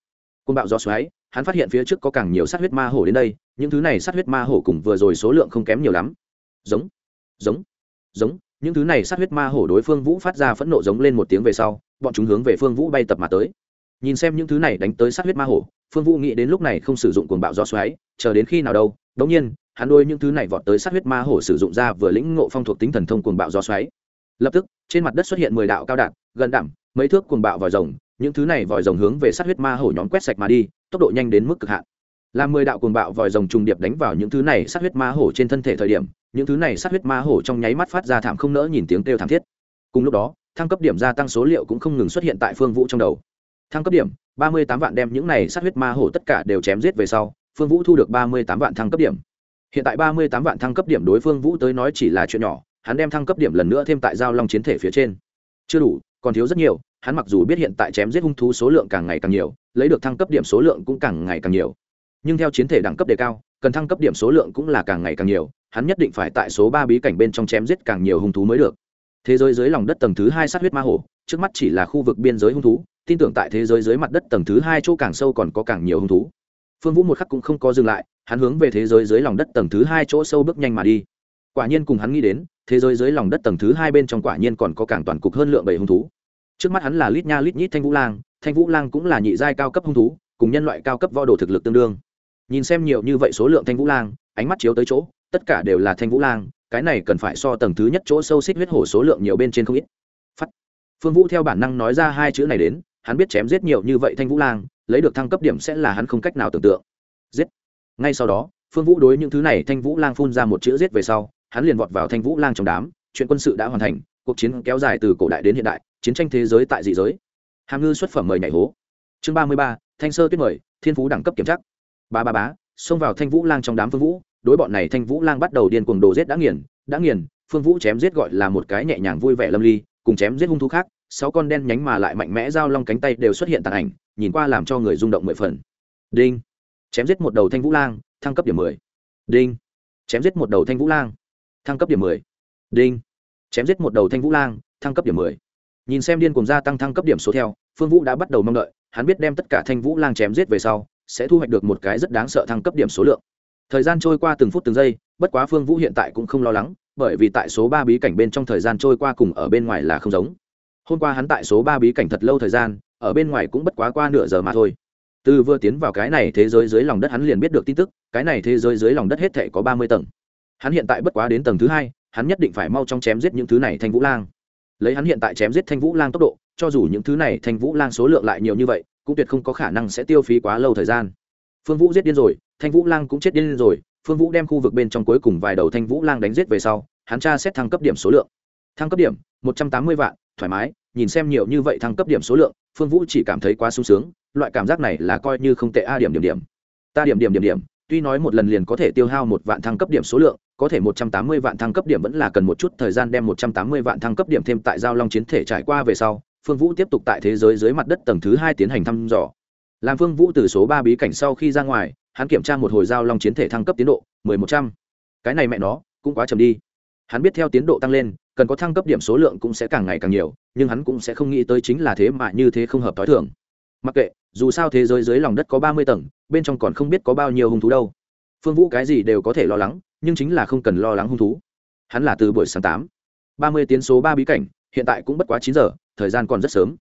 Côn bạo gió xoáy, hắn phát hiện phía trước có càng nhiều sát huyết ma hổ đến đây, những thứ này sát huyết ma hổ cùng vừa rồi số lượng không kém nhiều lắm giống. Giống. Giống. Những thứ này sát huyết ma hổ đối phương vũ phát ra phẫn nộ giống lên một tiếng về sau, bọn chúng hướng về phương vũ bay tập mà tới. Nhìn xem những thứ này đánh tới sát huyết ma hổ, phương vũ nghĩ đến lúc này không sử dụng cuồng bạo gió xoáy, chờ đến khi nào đâu, đống nhiên, hắn đôi những thứ này vọt tới sát huyết ma hổ sử dụng ra vừa lĩnh ngộ phong thuộc tính thần thông cuồng bạo gió xoáy. Lập tức, trên mặt đất xuất hiện mười đạo cao đạn, gần đảm mấy thước cuồng bạo vòi rồng, những thứ này vòi rồng hướng về sát huyết ma hổ nhóm quét sạch mà đi, tốc độ nhanh đến mức cực hạn. Làm mười đạo cuồng bạo vòi rồng trùng điệp đánh vào những thứ này sát huyết ma hổ trên thân thể thời điểm những thứ này sát huyết ma hổ trong nháy mắt phát ra thảm không nỡ nhìn tiếng kêu thảm thiết. Cùng lúc đó, thăng cấp điểm gia tăng số liệu cũng không ngừng xuất hiện tại phương vũ trong đầu. Thăng cấp điểm, ba mươi tám vạn đem những này sát huyết ma hổ tất cả đều chém giết về sau, phương vũ thu được ba mươi tám vạn thăng cấp điểm. Hiện tại ba mươi tám vạn thăng cấp điểm đối phương vũ tới nói chỉ là chuyện nhỏ, hắn đem thăng cấp điểm lần nữa thêm tại giao long chiến thể phía trên. Chưa đủ, còn thiếu rất nhiều, hắn mặc dù biết hiện tại chém giết hung thú số lượng càng ngày càng nhiều, lấy được thăng cấp điểm số lượng cũng càng ngày càng nhiều. Nhưng theo chiến thể đẳng cấp đề cao cần thăng cấp điểm số lượng cũng là càng ngày càng nhiều, hắn nhất định phải tại số ba bí cảnh bên trong chém giết càng nhiều hung thú mới được. Thế giới dưới lòng đất tầng thứ hai sát huyết ma hổ, trước mắt chỉ là khu vực biên giới hung thú, tin tưởng tại thế giới dưới mặt đất tầng thứ hai chỗ càng sâu còn có càng nhiều hung thú. Phương vũ một khắc cũng không có dừng lại, hắn hướng về thế giới dưới lòng đất tầng thứ hai chỗ sâu bước nhanh mà đi. Quả nhiên cùng hắn nghĩ đến, thế giới dưới lòng đất tầng thứ hai bên trong quả nhiên còn có càng toàn cục hơn lượng bảy hung thú. Trước mắt hắn là lít nha lít nhít thanh vũ lang, thanh vũ lang cũng là nhị giai cao cấp hung thú, cùng nhân loại cao cấp võ đồ thực lực tương đương nhìn xem nhiều như vậy số lượng thanh vũ lang, ánh mắt chiếu tới chỗ, tất cả đều là thanh vũ lang, cái này cần phải so tầng thứ nhất chỗ sâu xích huyết hổ số lượng nhiều bên trên không ít. Phát. phương vũ theo bản năng nói ra hai chữ này đến, hắn biết chém giết nhiều như vậy thanh vũ lang, lấy được thăng cấp điểm sẽ là hắn không cách nào tưởng tượng. Giết. Ngay sau đó, phương vũ đối những thứ này thanh vũ lang phun ra một chữ giết về sau, hắn liền vọt vào thanh vũ lang trong đám, chuyện quân sự đã hoàn thành, cuộc chiến kéo dài từ cổ đại đến hiện đại, chiến tranh thế giới tại dị giới. Hàm ngư xuất phẩm mời nhảy hố. Chương ba mươi ba, thanh sơ tuyết mời, thiên phú đẳng cấp kiểm tra ba ba bá xông vào thanh vũ lang trong đám phương vũ, đối bọn này thanh vũ lang bắt đầu điên cuồng đồ giết đã nghiền đã nghiền, phương vũ chém giết gọi là một cái nhẹ nhàng vui vẻ lâm ly, cùng chém giết hung thú khác, sáu con đen nhánh mà lại mạnh mẽ giao long cánh tay đều xuất hiện tàn ảnh, nhìn qua làm cho người rung động mười phần. Đinh. Chém giết một đầu thanh vũ lang, thăng cấp điểm mười. Đinh. Chém giết một đầu thanh vũ lang, thăng cấp điểm mười. Đinh. Chém giết một đầu thanh vũ lang, thăng cấp điểm mười. Nhìn xem điên cùng gia tăng thăng cấp điểm số theo, phương vũ đã bắt đầu mong đợi, hắn biết đem tất cả thanh vũ lang chém giết về sau sẽ thu hoạch được một cái rất đáng sợ thăng cấp điểm số lượng. Thời gian trôi qua từng phút từng giây, bất quá phương vũ hiện tại cũng không lo lắng, bởi vì tại số ba bí cảnh bên trong thời gian trôi qua cùng ở bên ngoài là không giống. Hôm qua hắn tại số ba bí cảnh thật lâu thời gian, ở bên ngoài cũng bất quá qua nửa giờ mà thôi. Từ vừa tiến vào cái này thế giới dưới lòng đất hắn liền biết được tin tức, cái này thế giới dưới lòng đất hết thể có ba mươi tầng. Hắn hiện tại bất quá đến tầng thứ hai, hắn nhất định phải mau trong chém giết những thứ này thanh vũ lang. Lấy hắn hiện tại chém giết thanh vũ lang tốc độ, cho dù những thứ này thanh vũ lang số lượng lại nhiều như vậy cũng tuyệt không có khả năng sẽ tiêu phí quá lâu thời gian. Phương vũ giết điên rồi, thanh vũ lang cũng chết điên rồi. Phương vũ đem khu vực bên trong cuối cùng vài đầu thanh vũ lang đánh giết về sau, hắn tra xét thăng cấp điểm số lượng. Thăng cấp điểm, một trăm tám mươi vạn, thoải mái, nhìn xem nhiều như vậy thăng cấp điểm số lượng, phương vũ chỉ cảm thấy quá sung sướng, loại cảm giác này là coi như không tệ a điểm điểm điểm. Ta điểm điểm điểm điểm, tuy nói một lần liền có thể tiêu hao một vạn thăng cấp điểm số lượng, có thể một trăm tám mươi vạn thăng cấp điểm vẫn là cần một chút thời gian đem một trăm tám mươi vạn thăng cấp điểm thêm tại giao long chiến thể trải qua về sau phương vũ tiếp tục tại thế giới dưới mặt đất tầng thứ hai tiến hành thăm dò. Làm phương vũ từ số ba bí cảnh sau khi ra ngoài, hắn kiểm tra một hồi giao long chiến thể thăng cấp tiến độ, mười một trăm. Cái này mẹ nó, cũng quá chậm đi. Hắn biết theo tiến độ tăng lên, cần có thăng cấp điểm số lượng cũng sẽ càng ngày càng nhiều, nhưng hắn cũng sẽ không nghĩ tới chính là thế mà như thế không hợp t h o i thường. Mặc kệ, dù sao thế giới dưới lòng đất có ba mươi tầng, bên trong còn không biết có bao nhiêu hung thú đâu. Phương vũ cái gì đều có thể lo lắng, nhưng chính là không cần lo lắng hung thú. Hắn là từ buổi sáng tám, ba mươi tiến số ba bí cảnh, hiện tại cũng bất quá chín giờ thời gian còn rất sớm.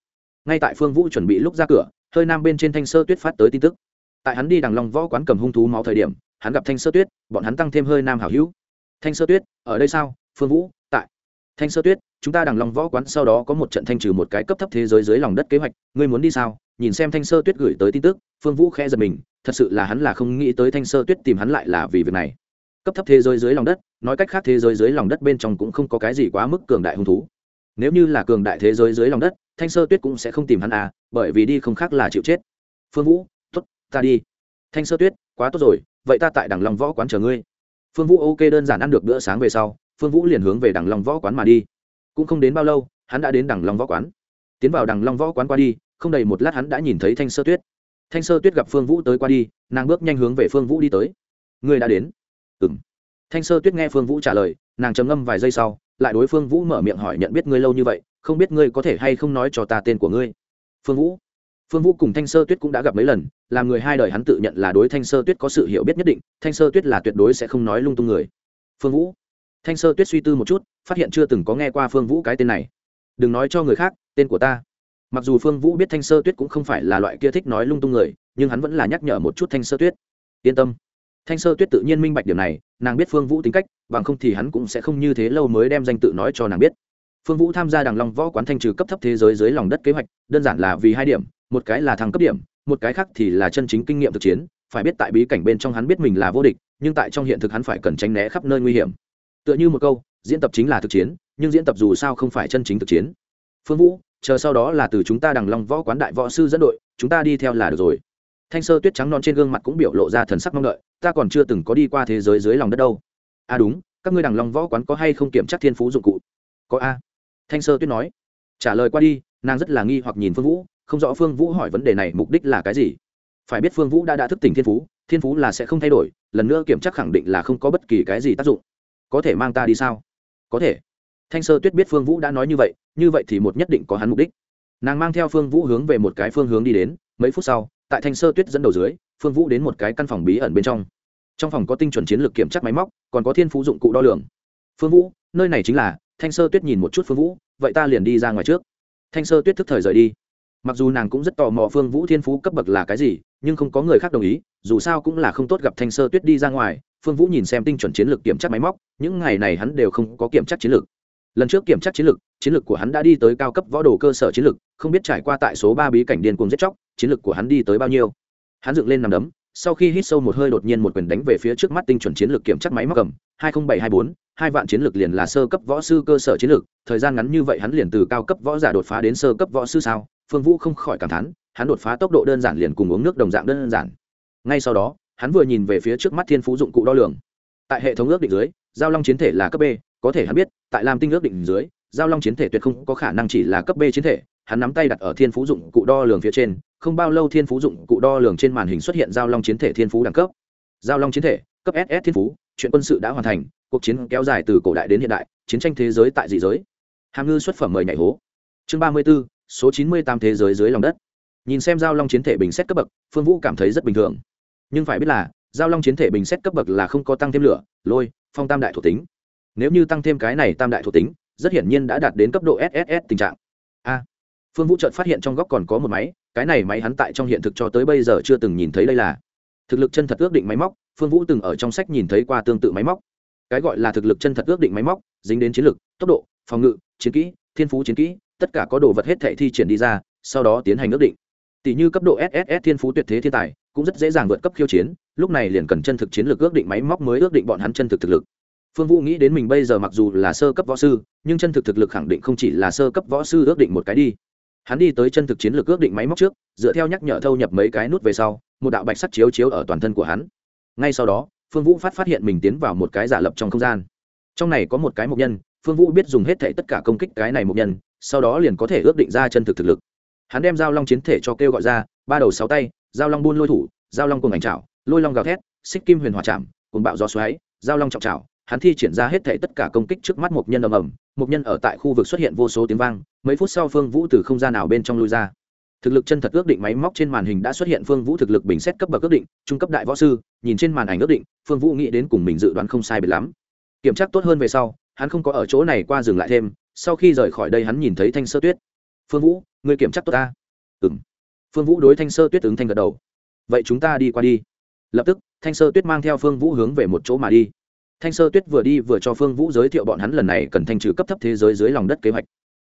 Ngay tại phương vũ chuẩn bị lúc ra cửa, hơi nam bên trên thanh sơ tuyết phát tới tin tức. Tại hắn đi đằng long võ quán cầm hung thú máu thời điểm, hắn gặp thanh sơ tuyết, bọn hắn tăng thêm hơi nam hảo hữu. Thanh sơ tuyết, ở đây sao? Phương vũ, tại. Thanh sơ tuyết, chúng ta đằng long võ quán sau đó có một trận thanh trừ một cái cấp thấp thế giới dưới lòng đất kế hoạch, ngươi muốn đi sao? Nhìn xem thanh sơ tuyết gửi tới tin tức, phương vũ khẽ giật mình, thật sự là hắn là không nghĩ tới thanh sơ tuyết tìm hắn lại là vì việc này. Cấp thấp thế giới dưới lòng đất, nói cách khác thế giới dưới lòng đất bên trong cũng không có cái gì quá mức cường đại hung thú nếu như là cường đại thế giới dưới lòng đất, thanh sơ tuyết cũng sẽ không tìm hắn à bởi vì đi không khác là chịu chết. Phương vũ t ố t ta đi. Thanh sơ tuyết, quá tốt rồi, vậy ta tại đằng long võ quán chờ ngươi. Phương vũ ok đơn giản ăn được bữa sáng về sau, phương vũ liền hướng về đằng long võ quán mà đi. Cũng không đến bao lâu, hắn đã đến đằng long võ quán. Tiến vào đằng long võ quán qua đi, không đầy một lát hắn đã nhìn thấy thanh sơ tuyết. Thanh sơ tuyết gặp phương vũ tới qua đi, nàng bước nhanh hướng về phương vũ đi tới. Ngươi đã đến. Ừ m thanh sơ tuyết nghe phương vũ trả lời, nàng trầm ngâm vài giây sau lại đối phương vũ mở miệng hỏi nhận biết ngươi lâu như vậy, không biết ngươi có thể hay không nói cho ta tên của ngươi? Phương vũ. Phương vũ cùng thanh sơ tuyết cũng đã gặp mấy lần, làm người hai đời hắn tự nhận là đối thanh sơ tuyết có sự hiểu biết nhất định, thanh sơ tuyết là tuyệt đối sẽ không nói lung tung người. Phương vũ. Thanh sơ tuyết suy tư một chút, phát hiện chưa từng có nghe qua phương vũ cái tên này. Đừng nói cho người khác, tên của ta. Mặc dù phương vũ biết thanh sơ tuyết cũng không phải là loại kia thích nói lung tung người, nhưng hắn vẫn là nhắc nhở một chút thanh sơ tuyết. Yên tâm thanh sơ tuyết tự nhiên minh bạch điểm này, nàng biết phương vũ tính cách, bằng không thì hắn cũng sẽ không như thế lâu mới đem danh tự nói cho nàng biết. Phương vũ tham gia đằng long võ quán thanh trừ cấp thấp thế giới dưới lòng đất kế hoạch, đơn giản là vì hai điểm, một cái là thăng cấp điểm, một cái khác thì là chân chính kinh nghiệm thực chiến, phải biết tại bí cảnh bên trong hắn biết mình là vô địch, nhưng tại trong hiện thực hắn phải cần tránh né khắp nơi nguy hiểm. Tựa như một câu, diễn tập chính là thực chiến, nhưng diễn tập dù sao không phải chân chính thực chiến. Phương vũ, chờ sau đó là từ chúng ta đằng long võ quán đại võ sư dẫn đội, chúng ta đi theo là được rồi thanh sơ tuyết trắng non trên gương mặt cũng biểu lộ ra thần sắc mong đợi, ta còn chưa từng có đi qua thế giới dưới lòng đất đâu. À đúng, các ngươi đằng long võ quán có hay không kiểm tra thiên phú dụng cụ? Có a. Thanh sơ tuyết nói. Trả lời qua đi, nàng rất là nghi hoặc nhìn phương vũ, không rõ phương vũ hỏi vấn đề này mục đích là cái gì. Phải biết phương vũ đã đã thức tỉnh thiên phú thiên phú là sẽ không thay đổi, lần nữa kiểm tra khẳng định là không có bất kỳ cái gì tác dụng. Có thể mang ta đi sao? Có thể. Thanh sơ tuyết biết phương vũ đã nói như vậy như vậy thì một nhất định có hắn mục đích. Nàng mang theo phương vũ hướng về một cái phương hướng đi đến, mấy phút sau tại thanh sơ tuyết dẫn đầu dưới, phương vũ đến một cái căn phòng bí ẩn bên trong. Trong phòng có tinh chuẩn chiến lược kiểm tra máy móc, còn có thiên phú dụng cụ đo lường. Phương vũ, nơi này chính là, thanh sơ tuyết nhìn một chút phương vũ, vậy ta liền đi ra ngoài trước. Thanh sơ tuyết thức thời rời đi. Mặc dù nàng cũng rất tò mò phương vũ thiên phú cấp bậc là cái gì, nhưng không có người khác đồng ý, dù sao cũng là không tốt gặp thanh sơ tuyết đi ra ngoài. Phương vũ nhìn xem tinh chuẩn chiến lược kiểm tra máy móc, những ngày này hắn đều không có kiểm tra chiến lược lần trước kiểm tra chiến lược chiến lược của hắn đã đi tới cao cấp võ đồ cơ sở chiến lược, không biết trải qua tại số ba bí cảnh điên cuồng giết chóc, chiến lược của hắn đi tới bao nhiêu. Hắn dựng lên nằm đấm, sau khi hít sâu một hơi đột nhiên một quyền đánh về phía trước mắt tinh chuẩn chiến lược kiểm tra máy móc cầm, hai nghìn bảy hai bốn, hai vạn chiến lược liền là sơ cấp võ sư cơ sở chiến lược, thời gian ngắn như vậy hắn liền từ cao cấp võ giả đột phá đến sơ cấp võ sư sao? Phương vũ không khỏi cảm thán, hắn đột phá tốc độ đơn giản liền cùng uống nước đồng dạng đơn giản. Ngay sau đó, hắn vừa nhìn về phía trước mắt thiên phú dụng cụ đo lường. Tại hệ thống ước định dưới, giao long chiến thể là cấp b có thể hắn biết, tại lam tinh ước định dưới, giao long chiến thể tuyệt không có khả năng chỉ là cấp b chiến thể, hắn nắm tay đặt ở thiên phú dụng cụ đo lường phía trên, không bao lâu thiên phú dụng cụ đo lường trên màn hình xuất hiện giao long chiến thể thiên phú đẳng cấp. Giao long chiến thể, cấp ss thiên phú, chuyện quân sự đã hoàn thành, cuộc chiến kéo dài từ cổ đại đến hiện đại, chiến tranh thế giới tại dị giới. Hàm ngư xuất phẩm mời nhảy hố. Chương ba mươi b ố số chín mươi tám thế giới dưới lòng đất. Nhìn xem giao long chiến thể bình xét cấp bậc, phương vũ cảm thấy rất bình thường. Nhưng phải biết là, giao long chiến thể bình xét cấp bậc là không có tăng thêm lửa, lôi, phong tam đại thuộc tính nếu như tăng thêm cái này tam đại thuộc tính, rất hiển nhiên đã đạt đến cấp độ sss tình trạng. A. Phương vũ trợt phát hiện trong góc còn có một máy, cái này máy hắn tại trong hiện thực cho tới bây giờ chưa từng nhìn thấy đây là. Thực lực chân thật ước định máy móc, phương vũ từng ở trong sách nhìn thấy qua tương tự máy móc. Cái gọi là thực lực chân thật ước định máy móc, dính đến chiến lược, tốc độ, phòng ngự, chiến kỹ, thiên phú chiến kỹ, tất cả có đồ vật hết thể thi triển đi ra, sau đó tiến hành ước định. Tỷ như cấp độ sss thiên phú tuyệt thế thiên tài, cũng rất dễ dàng vượt cấp khiêu chiến, lúc này liền cần chân thực chiến lược ước định máy móc mới ước định bọn hắn chân thực thực lực phương vũ nghĩ đến mình bây giờ mặc dù là sơ cấp võ sư, nhưng chân thực thực lực khẳng định không chỉ là sơ cấp võ sư ước định một cái đi. Hắn đi tới chân thực chiến lược ước định máy móc trước, dựa theo nhắc nhở thâu nhập mấy cái nút về sau, một đạo bạch sắc chiếu chiếu ở toàn thân của hắn. Ngay sau đó, phương vũ phát phát hiện mình tiến vào một cái giả lập trong không gian. Trong này có một cái mục nhân, phương vũ biết dùng hết thể tất cả công kích cái này mục nhân, sau đó liền có thể ước định ra chân thực thực lực. Hắn đem giao long chiến thể cho kêu gọi ra, ba đầu sáu tay, giao long buôn lôi thủ, giao long cùng ảnh trảo, lôi long gào thét, xích kim huyền hòa chạm cùng bạo gió xoáy, giao long trọng trảo hắn thi triển ra hết thể tất cả công kích trước mắt một nhân ầm ầm, một nhân ở tại khu vực xuất hiện vô số tiếng vang, mấy phút sau phương vũ từ không gian nào bên trong lui ra. Thực lực chân thật ước định máy móc trên màn hình đã xuất hiện phương vũ thực lực bình xét cấp bậc ước định, trung cấp đại võ sư, nhìn trên màn ảnh ước định, phương vũ nghĩ đến cùng mình dự đoán không sai biệt lắm. Kiểm tra tốt hơn về sau, hắn không có ở chỗ này qua dừng lại thêm, sau khi rời khỏi đây hắn nhìn thấy thanh sơ tuyết. Phương vũ, người kiểm tra tốt ta. Ừm. phương vũ đối thanh sơ tuyết ứng thanh gật đầu. Vậy chúng ta đi qua đi. Lập tức, thanh sơ tuyết mang theo phương vũ hướng về một chỗ mà đi thanh sơ tuyết vừa đi vừa cho phương vũ giới thiệu bọn hắn lần này cần thanh trừ cấp thấp thế giới dưới lòng đất kế hoạch.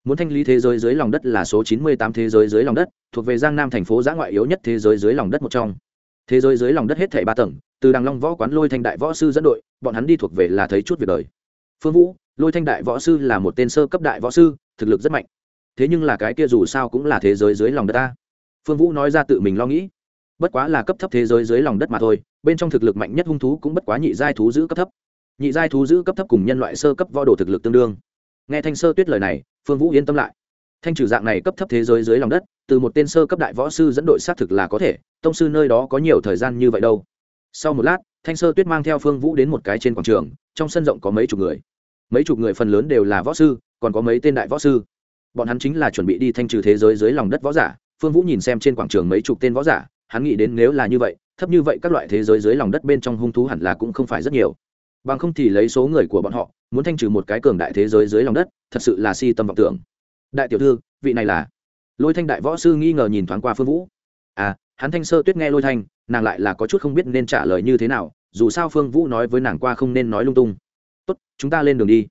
Muốn thanh lý thế giới dưới lòng đất là số chín mươi tám thế giới dưới lòng đất, thuộc về giang nam thành phố giã ngoại yếu nhất thế giới dưới lòng đất một trong. Thế giới dưới lòng đất hết thảy ba tầng, từ đằng long võ quán lôi thanh đại võ sư dẫn đội, bọn hắn đi thuộc về là thấy chút việc đời. Phương vũ, lôi thanh đại võ sư là một tên sơ cấp đại võ sư, thực lực rất mạnh. Thế nhưng là cái kia dù sao cũng là thế giới dưới lòng đất ta. Phương vũ nói ra tự mình lo nghĩ. Bất quá là cấp thấp thế giới dưới lòng đất mà thôi, bên trong thực lực mạnh nhất hung thú cũng bất quá nhị giai thú giữ cấp thấp nhị giai thú giữ cấp thấp cùng nhân loại sơ cấp võ đồ thực lực tương đương. Nghe thanh sơ tuyết lời này, phương vũ yên tâm lại. Thanh trừ dạng này cấp thấp thế giới dưới lòng đất, từ một tên sơ cấp đại võ sư dẫn đội xác thực là có thể, tông sư nơi đó có nhiều thời gian như vậy đâu. Sau một lát, thanh sơ tuyết mang theo phương vũ đến một cái trên quảng trường, trong sân rộng có mấy chục người. Mấy chục người phần lớn đều là võ sư, còn có mấy tên đại võ sư. Bọn hắn chính là chuẩn bị đi thanh trừ thế giới dưới lòng đất võ giả. Phương vũ nhìn xem trên quảng trường mấy chục tên võ giả, hắn nghĩ đến nếu là như vậy, thấp như vậy các loại thế giới dưới lòng đất bên trong hung thú hẳn là cũng không phải rất nhiều bằng không thì lấy số người của bọn họ, muốn thanh trừ một cái cường đại thế giới dưới lòng đất, thật sự là si tâm vọng tưởng. Đại tiểu thư, vị này là? Lôi thanh đại võ sư nghi ngờ nhìn thoáng qua phương vũ. À hắn thanh sơ tuyết nghe lôi thanh, nàng lại là có chút không biết nên trả lời như thế nào, dù sao phương vũ nói với nàng qua không nên nói lung tung. Tốt, chúng ta lên đường đi.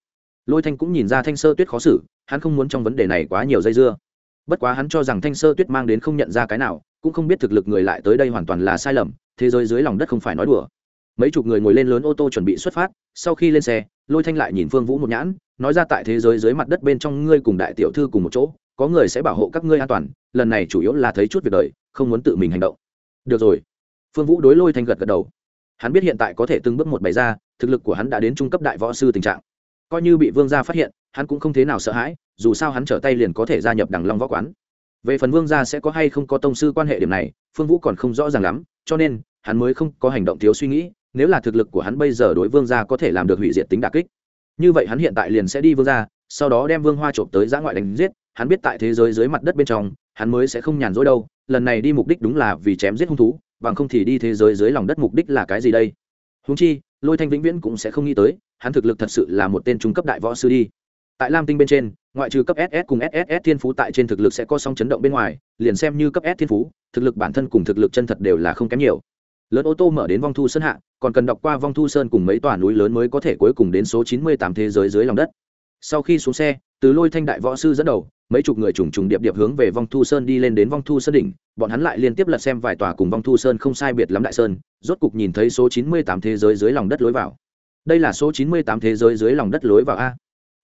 Lôi thanh cũng nhìn ra thanh sơ tuyết khó xử, hắn không muốn trong vấn đề này quá nhiều dây dưa. Bất quá hắn cho rằng thanh sơ tuyết mang đến không nhận ra cái nào, cũng không biết thực lực người lại tới đây hoàn toàn là sai lầm, thế giới dưới lòng đất không phải nói đùa mấy chục người ngồi lên lớn ô tô chuẩn bị xuất phát, sau khi lên xe, lôi thanh lại nhìn phương vũ một nhãn, nói ra tại thế giới dưới mặt đất bên trong ngươi cùng đại tiểu thư cùng một chỗ, có người sẽ bảo hộ các ngươi an toàn, lần này chủ yếu là thấy chút việc đời, không muốn tự mình hành động. Được rồi. Phương vũ đối lôi thanh gật gật đầu. Hắn biết hiện tại có thể từng bước một bày ra, thực lực của hắn đã đến trung cấp đại võ sư tình trạng. Coi như bị vương gia phát hiện, hắn cũng không thế nào sợ hãi, dù sao hắn trở tay liền có thể gia nhập đằng long võ quán. Về phần vương gia sẽ có hay không có tông sư quan hệ điểm này, phương vũ còn không rõ ràng lắm, cho nên, hắn mới không có hành động thiếu suy nghĩ nếu là thực lực của hắn bây giờ đối vương gia có thể làm được hủy diệt tính đà kích, như vậy hắn hiện tại liền sẽ đi vương gia, sau đó đem vương hoa trộm tới giã ngoại đánh giết, hắn biết tại thế giới dưới mặt đất bên trong, hắn mới sẽ không nhàn rỗi đâu, lần này đi mục đích đúng là vì chém giết hung thú, bằng không thì đi thế giới dưới lòng đất mục đích là cái gì đây? Húng chi, lôi thanh vĩnh viễn cũng sẽ không nghĩ tới, hắn thực lực thật sự là một tên trung cấp đại võ sư đi. Tại lam tinh bên trên, ngoại trừ cấp ss cùng sss thiên phú tại trên thực lực sẽ có song chấn động bên ngoài, liền xem như cấp s thiên phú, thực lực bản thân cùng thực lực chân thật đều là không kém nhiều lớn ô tô mở đến vong thu sơn hạ, còn cần đọc qua vong thu sơn cùng mấy tòa núi lớn mới có thể cuối cùng đến số chín mươi tám thế giới dưới lòng đất. Sau khi xuống xe, từ lôi thanh đại võ sư dẫn đầu, mấy chục người trùng trùng điệp điệp hướng về vong thu sơn đi lên đến vong thu sơn đỉnh, bọn hắn lại liên tiếp lật xem vài tòa cùng vong thu sơn không sai biệt lắm đại sơn, rốt cục nhìn thấy số chín mươi tám thế giới dưới lòng đất lối vào. Đây là số chín mươi tám thế giới dưới lòng đất lối vào a.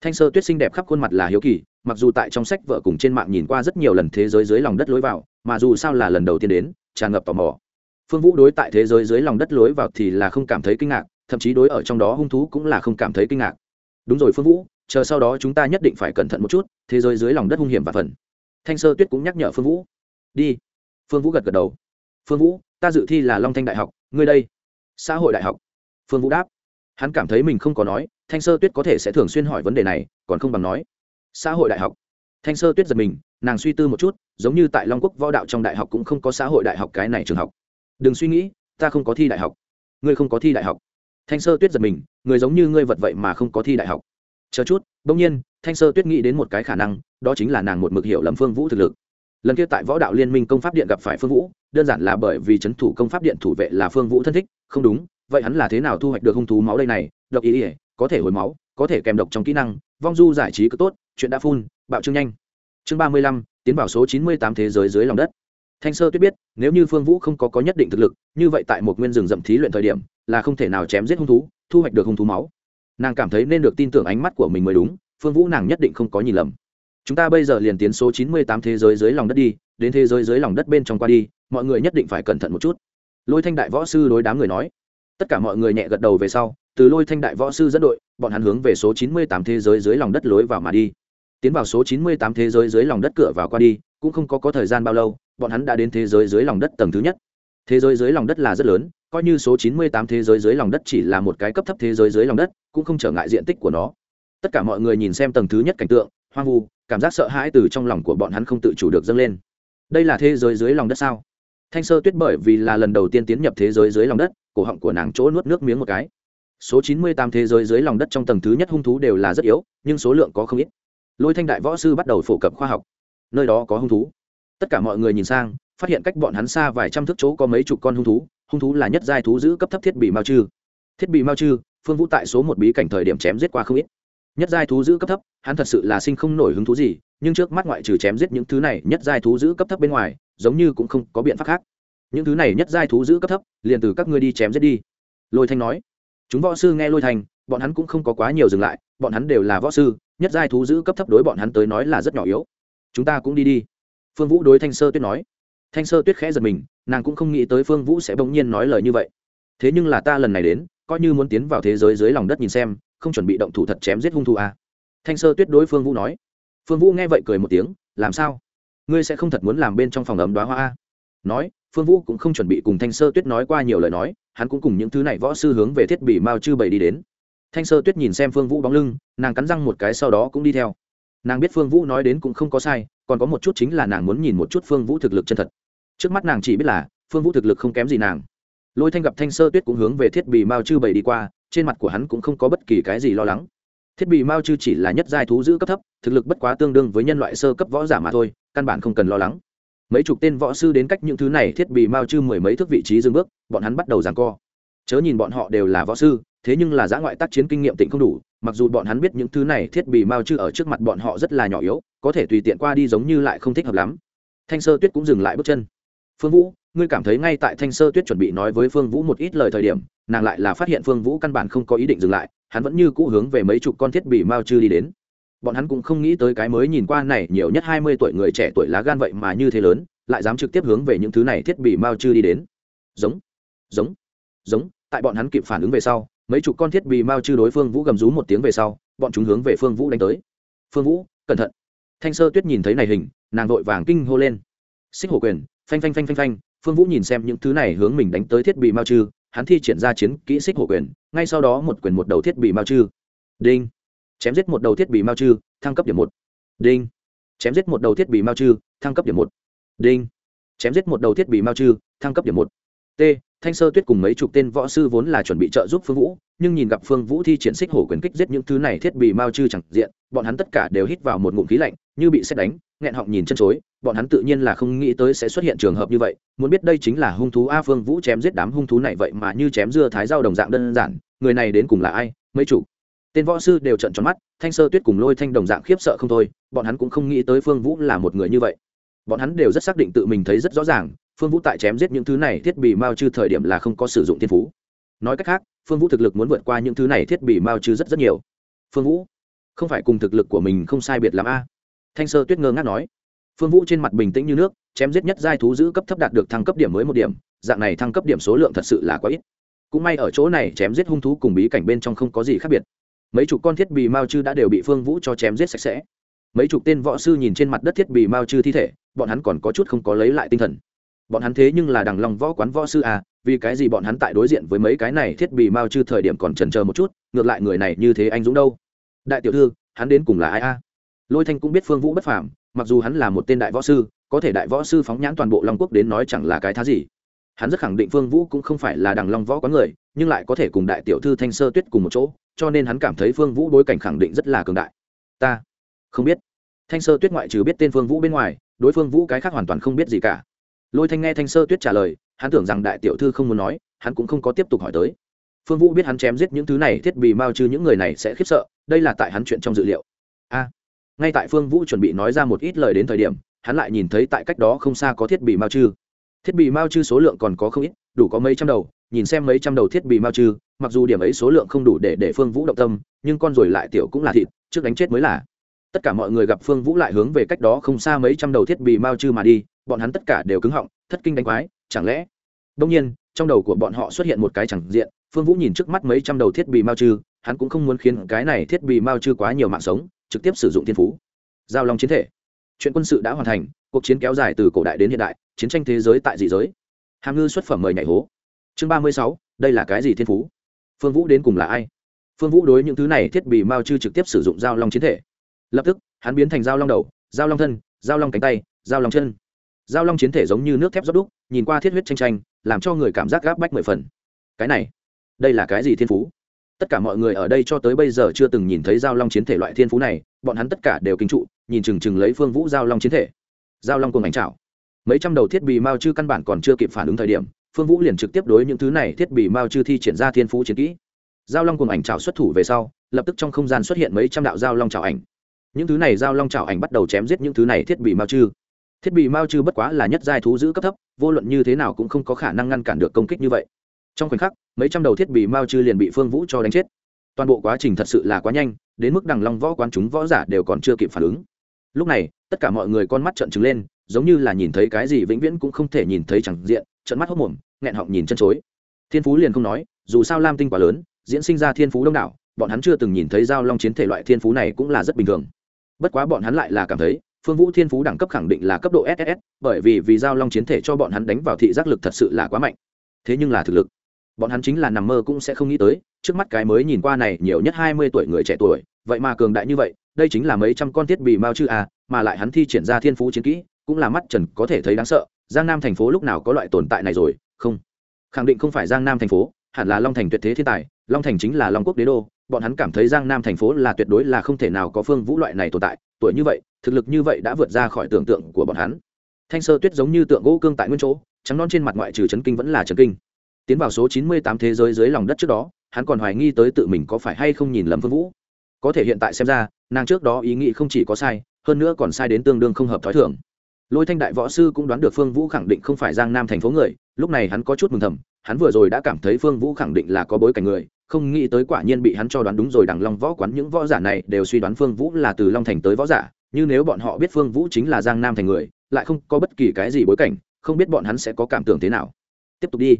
Thanh sơ tuyết xinh đẹp khắp khuôn mặt là hiếu kỳ, mặc dù tại trong sách vợ cùng trên mạng nhìn qua rất nhiều lần thế giới dưới lòng đất lối vào, mà dù sao là lần đầu tiên đến, tràn ngập tò mò phương vũ đối tại thế giới dưới lòng đất lối vào thì là không cảm thấy kinh ngạc, thậm chí đối ở trong đó hung thú cũng là không cảm thấy kinh ngạc. Đúng rồi phương vũ, chờ sau đó chúng ta nhất định phải cẩn thận một chút, thế giới dưới lòng đất hung hiểm và phần. Thanh sơ tuyết cũng nhắc nhở phương vũ. Đi. Phương vũ gật gật đầu. Phương vũ, ta dự thi là long thanh đại học, ngươi đây. Xã hội đại học. Phương vũ đáp. Hắn cảm thấy mình không có nói, thanh sơ tuyết có thể sẽ thường xuyên hỏi vấn đề này, còn không bằng nói. Xã hội đại học. Thanh sơ tuyết giật mình, nàng suy tư một chút, giống như tại long quốc võ đạo trong đại học cũng không có xã hội đại học cái này trường học đừng suy nghĩ, ta không có thi đại học. Ngươi không có thi đại học. Thanh sơ tuyết giật mình, người giống như ngươi vật vậy mà không có thi đại học. Chờ chút, bỗng nhiên, thanh sơ tuyết nghĩ đến một cái khả năng, đó chính là nàng một mực hiểu lầm phương vũ thực lực. Lần kia tại võ đạo liên minh công pháp điện gặp phải phương vũ, đơn giản là bởi vì c h ấ n thủ công pháp điện thủ vệ là phương vũ thân thích, không đúng, vậy hắn là thế nào thu hoạch được hung thú máu đây này? Độc ý ỉa có thể hồi máu, có thể kèm độc trong kỹ năng, vong du giải trí cứ tốt, chuyện đã phun, bạo trương nhanh. Chương ba mươi lăm, tiến vào số chín mươi tám thế giới dưới lòng đất thanh sơ tuyết biết, nếu như phương vũ không có có nhất định thực lực, như vậy tại một nguyên rừng rậm thí luyện thời điểm, là không thể nào chém giết hung thú, thu hoạch được hung thú máu. Nàng cảm thấy nên được tin tưởng ánh mắt của mình mới đúng, phương vũ nàng nhất định không có nhìn lầm. Chúng ta bây giờ liền tiến số chín mươi tám thế giới dưới lòng đất đi, đến thế giới dưới lòng đất bên trong qua đi, mọi người nhất định phải cẩn thận một chút. Lôi thanh đại võ sư đối đám người nói. Tất cả mọi người nhẹ gật đầu về sau, từ lôi thanh đại võ sư dẫn đội, bọn hắn hướng về số chín mươi tám thế giới dưới lòng đất lối vào mà đi. Tiến vào số chín mươi tám thế giới dưới lòng đất cửa vào qua đi cũng không có có thời gian bao lâu, bọn hắn đã đến thế giới dưới lòng đất tầng thứ nhất. Thế giới dưới lòng đất là rất lớn, coi như số 98 thế giới dưới lòng đất chỉ là một cái cấp thấp thế giới dưới lòng đất, cũng không trở ngại diện tích của nó. Tất cả mọi người nhìn xem tầng thứ nhất cảnh tượng, hoang vu, cảm giác sợ hãi từ trong lòng của bọn hắn không tự chủ được dâng lên. Đây là thế giới dưới lòng đất sao? Thanh sơ tuyết bởi vì là lần đầu tiên tiến nhập thế giới dưới lòng đất, cổ họng của nàng chỗ nuốt nước miếng một cái. Số 98 thế giới dưới lòng đất trong tầng thứ nhất hung thú đều là rất yếu, nhưng số lượng có không ít. Lôi thanh đại võ sư bắt đầu phổ cập khoa học nơi đó có hung thú. Tất cả mọi người nhìn sang, phát hiện cách bọn hắn xa vài trăm thước chỗ có mấy chục con hung thú hung thú là nhất giai thú giữ cấp thấp thiết bị mao chư. Thiết bị mao chư, phương vũ tại số một bí cảnh thời điểm chém giết qua không ít. Nhất giai thú giữ cấp thấp, hắn thật sự là sinh không nổi hứng thú gì, nhưng trước mắt ngoại trừ chém giết những thứ này, nhất giai thú giữ cấp thấp bên ngoài, giống như cũng không có biện pháp khác. Những thứ này nhất giai thú giữ cấp thấp, liền từ các ngươi đi chém giết đi. Lôi thanh nói. Chúng võ sư nghe lôi thanh, bọn hắn cũng không có quá nhiều dừng lại, bọn hắn đều là võ sư, nhất giai thú giữ cấp thấp đối bọn hắn tới nói là rất nhỏ yếu chúng ta cũng đi đi. Phương vũ đối thanh sơ tuyết nói. Thanh sơ tuyết khẽ giật mình, nàng cũng không nghĩ tới phương vũ sẽ bỗng nhiên nói lời như vậy. Thế nhưng là ta lần này đến, coi như muốn tiến vào thế giới dưới lòng đất nhìn xem, không chuẩn bị động thủ thật chém giết hung thủ à. thanh sơ tuyết đối phương vũ nói. Phương vũ nghe vậy cười một tiếng, làm sao? Ngươi sẽ không thật muốn làm bên trong phòng ấm đoá hoa à? nói, phương vũ cũng không chuẩn bị cùng thanh sơ tuyết nói qua nhiều lời nói, hắn cũng cùng những thứ này võ sư hướng về thiết bị mao chư bảy đi đến. Thanh sơ tuyết nhìn xem phương vũ bóng lưng, nàng cắn răng một cái sau đó cũng đi theo nàng biết phương vũ nói đến cũng không có sai, còn có một chút chính là nàng muốn nhìn một chút phương vũ thực lực chân thật. Trước mắt nàng chỉ biết là, phương vũ thực lực không kém gì nàng. Lôi thanh gặp thanh sơ tuyết cũng hướng về thiết bị mao chư bảy đi qua, trên mặt của hắn cũng không có bất kỳ cái gì lo lắng. Thiết bị mao chư chỉ là nhất giai thú giữ cấp thấp, thực lực bất quá tương đương với nhân loại sơ cấp võ giả mà thôi, căn bản không cần lo lắng. Mấy chục tên võ sư đến cách những thứ này, thiết bị mao chư mười mấy thước vị trí dừng bước, bọn hắn bắt đầu giằng co. Chớ nhìn bọn họ đều là võ sư thế nhưng là giã ngoại tác chiến kinh nghiệm tỉnh không đủ, mặc dù bọn hắn biết những thứ này thiết bị mao chư ở trước mặt bọn họ rất là nhỏ yếu, có thể tùy tiện qua đi giống như lại không thích hợp lắm. Thanh sơ tuyết cũng dừng lại bước chân. Phương vũ, ngươi cảm thấy ngay tại thanh sơ tuyết chuẩn bị nói với phương vũ một ít lời thời điểm, nàng lại là phát hiện phương vũ căn bản không có ý định dừng lại, hắn vẫn như cũ hướng về mấy chục con thiết bị mao chư đi đến. Bọn hắn cũng không nghĩ tới cái mới nhìn qua này nhiều nhất hai mươi tuổi người trẻ tuổi lá gan vậy mà như thế lớn, lại dám trực tiếp hướng về những thứ này thiết bị mao chư đi đến. Giống giống giống. Tại bọn hắn kịp phản ứng về sau mấy chục con thiết bị mao chư đối phương vũ gầm rú một tiếng về sau, bọn chúng hướng về phương vũ đánh tới. Phương vũ, cẩn thận. Thanh sơ tuyết nhìn thấy này hình, nàng vội vàng kinh hô lên. Xích hổ quyền, phanh phanh phanh phanh phanh. Phương vũ nhìn xem những thứ này hướng mình đánh tới thiết bị mao chư, hắn thi triển ra chiến kỹ xích hổ quyền, ngay sau đó một quyền một đầu thiết bị mao chư. Đinh. Chém giết một đầu thiết bị mao chư, thăng cấp điểm một. Đinh. Chém giết một đầu thiết bị mao chư, thăng cấp điểm một. Đinh. Chém giết một đầu thiết bị mao chư, thăng cấp điểm một. T thanh sơ tuyết cùng mấy chục tên võ sư vốn là chuẩn bị trợ giúp phương vũ, nhưng nhìn gặp phương vũ thi triển xích hổ quyền kích giết những thứ này thiết bị mao chư chẳng diện, bọn hắn tất cả đều hít vào một ngụm khí lạnh, như bị xét đánh, nghẹn họng nhìn chân chối, bọn hắn tự nhiên là không nghĩ tới sẽ xuất hiện trường hợp như vậy, muốn biết đây chính là hung thú a phương vũ chém giết đám hung thú này vậy mà như chém dưa thái rau đồng dạng đơn giản, người này đến cùng là ai, mấy chủ tên võ sư đều trận tròn mắt, thanh sơ tuyết cùng lôi thanh đồng dạng khiếp sợ không thôi, bọn hắn cũng không nghĩ tới phương vũ là một người như vậy. Bọn hắn đều rất xác định tự mình thấy rất rõ ràng phương vũ tại chém giết những thứ này thiết bị mao chư thời điểm là không có sử dụng thiên phú. Nói cách khác, phương vũ thực lực muốn vượt qua những thứ này thiết bị mao chư rất rất nhiều. Phương vũ, không phải cùng thực lực của mình không sai biệt l a? Thanh sơ tuyết ngơ ngác nói. Phương vũ trên mặt bình tĩnh như nước, chém giết nhất giai thú giữ cấp thấp đạt được thăng cấp điểm mới một điểm, dạng này thăng cấp điểm số lượng thật sự là quá ít. Cũng may ở chỗ này chém giết hung thú cùng bí cảnh bên trong không có gì khác biệt. Mấy chục con thiết bị mao chư đã đều bị phương vũ cho chém giết sạch sẽ. Mấy chục tên võ sư nhìn trên mặt đất thiết bị mao chư thi thể, bọn hắn còn có chút không có lấy lại tinh thần bọn hắn thế nhưng là đằng lòng võ quán võ sư à vì cái gì bọn hắn tại đối diện với mấy cái này thiết bị mao chư thời điểm còn trần chờ một chút, ngược lại người này như thế anh dũng đâu. Đại tiểu thư, hắn đến cùng là ai a? Lôi thanh cũng biết phương vũ bất phàm, mặc dù hắn là một tên đại võ sư, có thể đại võ sư phóng nhãn toàn bộ long quốc đến nói chẳng là cái thá gì. Hắn rất khẳng định phương vũ cũng không phải là đằng long võ quán người, nhưng lại có thể cùng đại tiểu thư thanh sơ tuyết cùng một chỗ, cho nên hắn cảm thấy phương vũ bối cảnh khẳng định rất là cường đại. Ta không biết. Thanh sơ tuyết ngoại trừ biết tên phương vũ bên ngoài, đối phương vũ cái khác hoàn toàn không biết gì cả lôi thanh nghe thanh sơ tuyết trả lời, hắn tưởng rằng đại tiểu thư không muốn nói, hắn cũng không có tiếp tục hỏi tới. Phương vũ biết hắn chém giết những thứ này thiết bị mao trừ những người này sẽ khiếp sợ, đây là tại hắn chuyện trong dự liệu. A, ngay tại phương vũ chuẩn bị nói ra một ít lời đến thời điểm, hắn lại nhìn thấy tại cách đó không xa có thiết bị mao trừ thiết bị mao trừ số lượng còn có không ít, đủ có mấy trăm đầu, nhìn xem mấy trăm đầu thiết bị mao trừ mặc dù điểm ấy số lượng không đủ để để phương vũ động tâm, nhưng con rồi lại tiểu cũng là thịt, trước đánh chết mới là tất cả mọi người gặp phương vũ lại hướng về cách đó không xa mấy trăm đầu thiết bị mao chư mà đi, bọn hắn tất cả đều cứng họng, thất kinh đánh quái, chẳng lẽ? Đông nhiên, trong đầu của bọn họ xuất hiện một cái chẳng diện, phương vũ nhìn trước mắt mấy trăm đầu thiết bị mao chư, hắn cũng không muốn khiến cái này thiết bị mao chư quá nhiều mạng sống, trực tiếp sử dụng thiên phú. Giao long chiến thể. Chuyện quân sự đã hoàn thành, cuộc chiến kéo dài từ cổ đại đến hiện đại, chiến tranh thế giới tại dị giới. Hàm ngư xuất phẩm mời nhảy hố. Chương ba mươi sáu, đây là cái gì thiên phú? Phương vũ đến cùng là ai? Phương vũ đối những thứ này thiết bị mao chư trực tiếp sử dụng giao long chiến thể lập tức, hắn biến thành dao long đầu, dao long thân, dao long cánh tay, dao long chân. Dao long chiến thể giống như nước thép rót đúc, nhìn qua thiết huyết tranh tranh làm cho người cảm giác gáp bách mười phần. Cái này, đây là cái gì thiên phú? Tất cả mọi người ở đây cho tới bây giờ chưa từng nhìn thấy giao long chiến thể loại thiên phú này, bọn hắn tất cả đều kinh trụ, nhìn chừng chừng lấy phương vũ giao long chiến thể. Giao long cùng ảnh trào mấy trăm đầu thiết bị mao chư căn bản còn chưa kịp phản ứng thời điểm, phương vũ liền trực tiếp đối những thứ này thiết bị mao chư thi triển ra thiên phú chiến kỹ. Giao long cùng ảnh trào xuất thủ về sau, lập tức trong không gian xuất hiện mấy trăm đạo giao long trào ảnh những thứ này giao long trào ảnh bắt đầu chém giết những thứ này thiết bị mao chư. Thiết bị mao chư bất quá là nhất giai thú giữ cấp thấp, vô luận như thế nào cũng không có khả năng ngăn cản được công kích như vậy. Trong khoảnh khắc, mấy trăm đầu thiết bị mao chư liền bị phương vũ cho đánh chết. Toàn bộ quá trình thật sự là quá nhanh, đến mức đằng long võ quán chúng võ giả đều còn chưa kịp phản ứng. Lúc này, tất cả mọi người con mắt trợn trừng lên, giống như là nhìn thấy cái gì vĩnh viễn cũng không thể nhìn thấy chẳng diện trận mắt hốc mồm, nghẹn họng nhìn chân chối. Thiên phú liền không nói, dù sao lam tinh quá lớn, diễn sinh ra thiên phú đông đảo, bọn hắn chưa từng nhìn thấy giao long chiến thể loại thiên phú này cũng là rất bình thường bất quá bọn hắn lại là cảm thấy, phương vũ thiên phú đẳng cấp khẳng định là cấp độ ss bởi vì vì giao long chiến thể cho bọn hắn đánh vào thị giác lực thật sự là quá mạnh. Thế nhưng là thực lực, bọn hắn chính là nằm mơ cũng sẽ không nghĩ tới, trước mắt cái mới nhìn qua này nhiều nhất hai mươi tuổi người trẻ tuổi, vậy mà cường đại như vậy, đây chính là mấy trăm con thiết bị mao chữ à mà lại hắn thi triển ra thiên phú chiến kỹ, cũng là mắt trần có thể thấy đáng sợ, giang nam thành phố lúc nào có loại tồn tại này rồi, không. Khẳng định không phải giang nam thành phố, hẳn là long thành tuyệt thế thiên tài, long thành chính là long quốc đế đô bọn hắn cảm thấy giang nam thành phố là tuyệt đối là không thể nào có phương vũ loại này tồn tại, tuổi như vậy, thực lực như vậy đã vượt ra khỏi tưởng tượng của bọn hắn. Thanh sơ tuyết giống như tượng gỗ cương tại nguyên chỗ, trắng non trên mặt ngoại trừ chấn kinh vẫn là chấn kinh. Tiến vào số chín mươi tám thế giới dưới lòng đất trước đó, hắn còn hoài nghi tới tự mình có phải hay không nhìn lầm phương vũ. Có thể hiện tại xem ra, nàng trước đó ý nghĩ không chỉ có sai, hơn nữa còn sai đến tương đương không hợp t h ó i thưởng lôi thanh đại võ sư cũng đoán được phương vũ khẳng định không phải giang nam thành phố người, lúc này hắn có chút mừng thầm, hắn vừa rồi đã cảm thấy phương vũ khẳng định là có bối cảnh người không nghĩ tới quả nhiên bị hắn cho đoán đúng rồi, đằng long võ quán những võ giả này đều suy đoán phương vũ là từ long thành tới võ giả, như nếu bọn họ biết phương vũ chính là giang nam thành người, lại không có bất kỳ cái gì bối cảnh, không biết bọn hắn sẽ có cảm tưởng thế nào. Tiếp tục đi.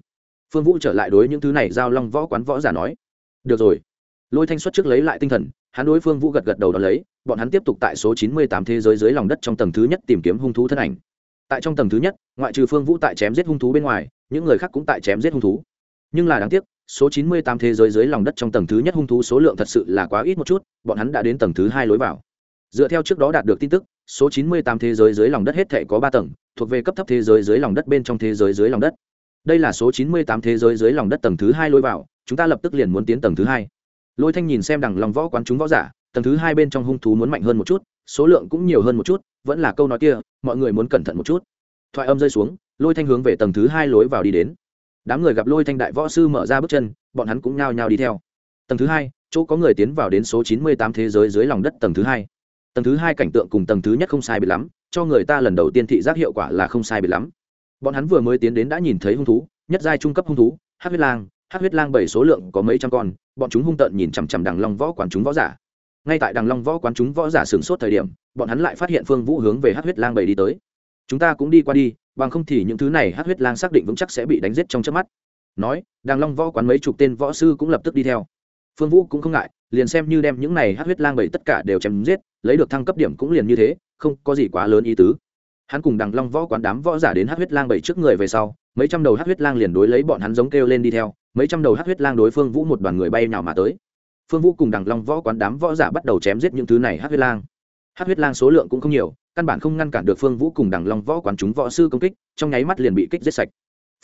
Phương vũ trở lại đối những thứ này giao long võ quán võ giả nói. Được rồi. Lôi thanh xuất trước lấy lại tinh thần, hắn đối phương vũ gật gật đầu đón lấy, bọn hắn tiếp tục tại số chín mươi tám thế giới dưới lòng đất trong tầng thứ nhất tìm kiếm hung thú thân ảnh. Tại trong tầng thứ nhất, ngoại trừ phương vũ tại chém giết hung thú bên ngoài, những người khác cũng tại chém giết hung thú. Nhưng là đáng tiếc số chín mươi tám thế giới dưới lòng đất trong tầng thứ nhất hung thú số lượng thật sự là quá ít một chút, bọn hắn đã đến tầng thứ hai lối vào. Dựa theo trước đó đạt được tin tức, số chín mươi tám thế giới dưới lòng đất hết thảy có ba tầng, thuộc về cấp thấp thế giới dưới lòng đất bên trong thế giới dưới lòng đất. Đây là số chín mươi tám thế giới dưới lòng đất tầng thứ hai lối vào, chúng ta lập tức liền muốn tiến tầng thứ hai. Lôi thanh nhìn xem đằng lòng võ quán chúng võ giả, tầng thứ hai bên trong hung thú muốn mạnh hơn một chút, số lượng cũng nhiều hơn một chút, vẫn là câu nói kia, mọi người muốn cẩn thận một chút. Thoại âm rơi xuống, lôi thanh hướng về tầng thứ hai lối vào đi đến đám người gặp lôi thanh đại võ sư mở ra bước chân, bọn hắn cũng nhao nhao đi theo. Tầng thứ hai, chỗ có người tiến vào đến số chín mươi tám thế giới dưới lòng đất tầng thứ hai. Tầng thứ hai cảnh tượng cùng tầng thứ nhất không sai biệt lắm, cho người ta lần đầu tiên thị giác hiệu quả là không sai biệt lắm. Bọn hắn vừa mới tiến đến đã nhìn thấy hung thú, nhất giai trung cấp hung thú hát huyết lang hát huyết lang bảy số lượng có mấy trăm con, bọn chúng hung tợn nhìn chằm chằm đằng long võ quán chúng võ giả. Ngay tại đằng long võ quán chúng võ giả sửng sốt thời điểm, bọn hắn lại phát hiện phương vũ hướng về hát huyết lang bảy đi tới. Chúng ta cũng đi qua đi bằng không thì những thứ này hát huyết lang xác định vững chắc sẽ bị đánh giết trong chớp mắt. Nói đằng long võ quán mấy chục tên võ sư cũng lập tức đi theo. Phương vũ cũng không ngại, liền xem như đem những này hát huyết lang bảy tất cả đều chém giết, lấy được thăng cấp điểm cũng liền như thế, không có gì quá lớn ý tứ. Hắn cùng đằng long võ quán đám võ giả đến hát huyết lang bảy trước người về sau, mấy trăm đầu hát huyết lang liền đối lấy bọn hắn giống kêu lên đi theo, mấy trăm đầu hát huyết lang đối phương vũ một đoàn người bay nào mà tới. Phương vũ cùng đằng long võ quán đám võ giả bắt đầu chém giết những thứ này hát huyết lang. Hát huyết lang số lượng cũng không nhiều căn bản không ngăn cản được phương vũ cùng đằng long võ quán chúng võ sư công kích, trong nháy mắt liền bị kích giết sạch.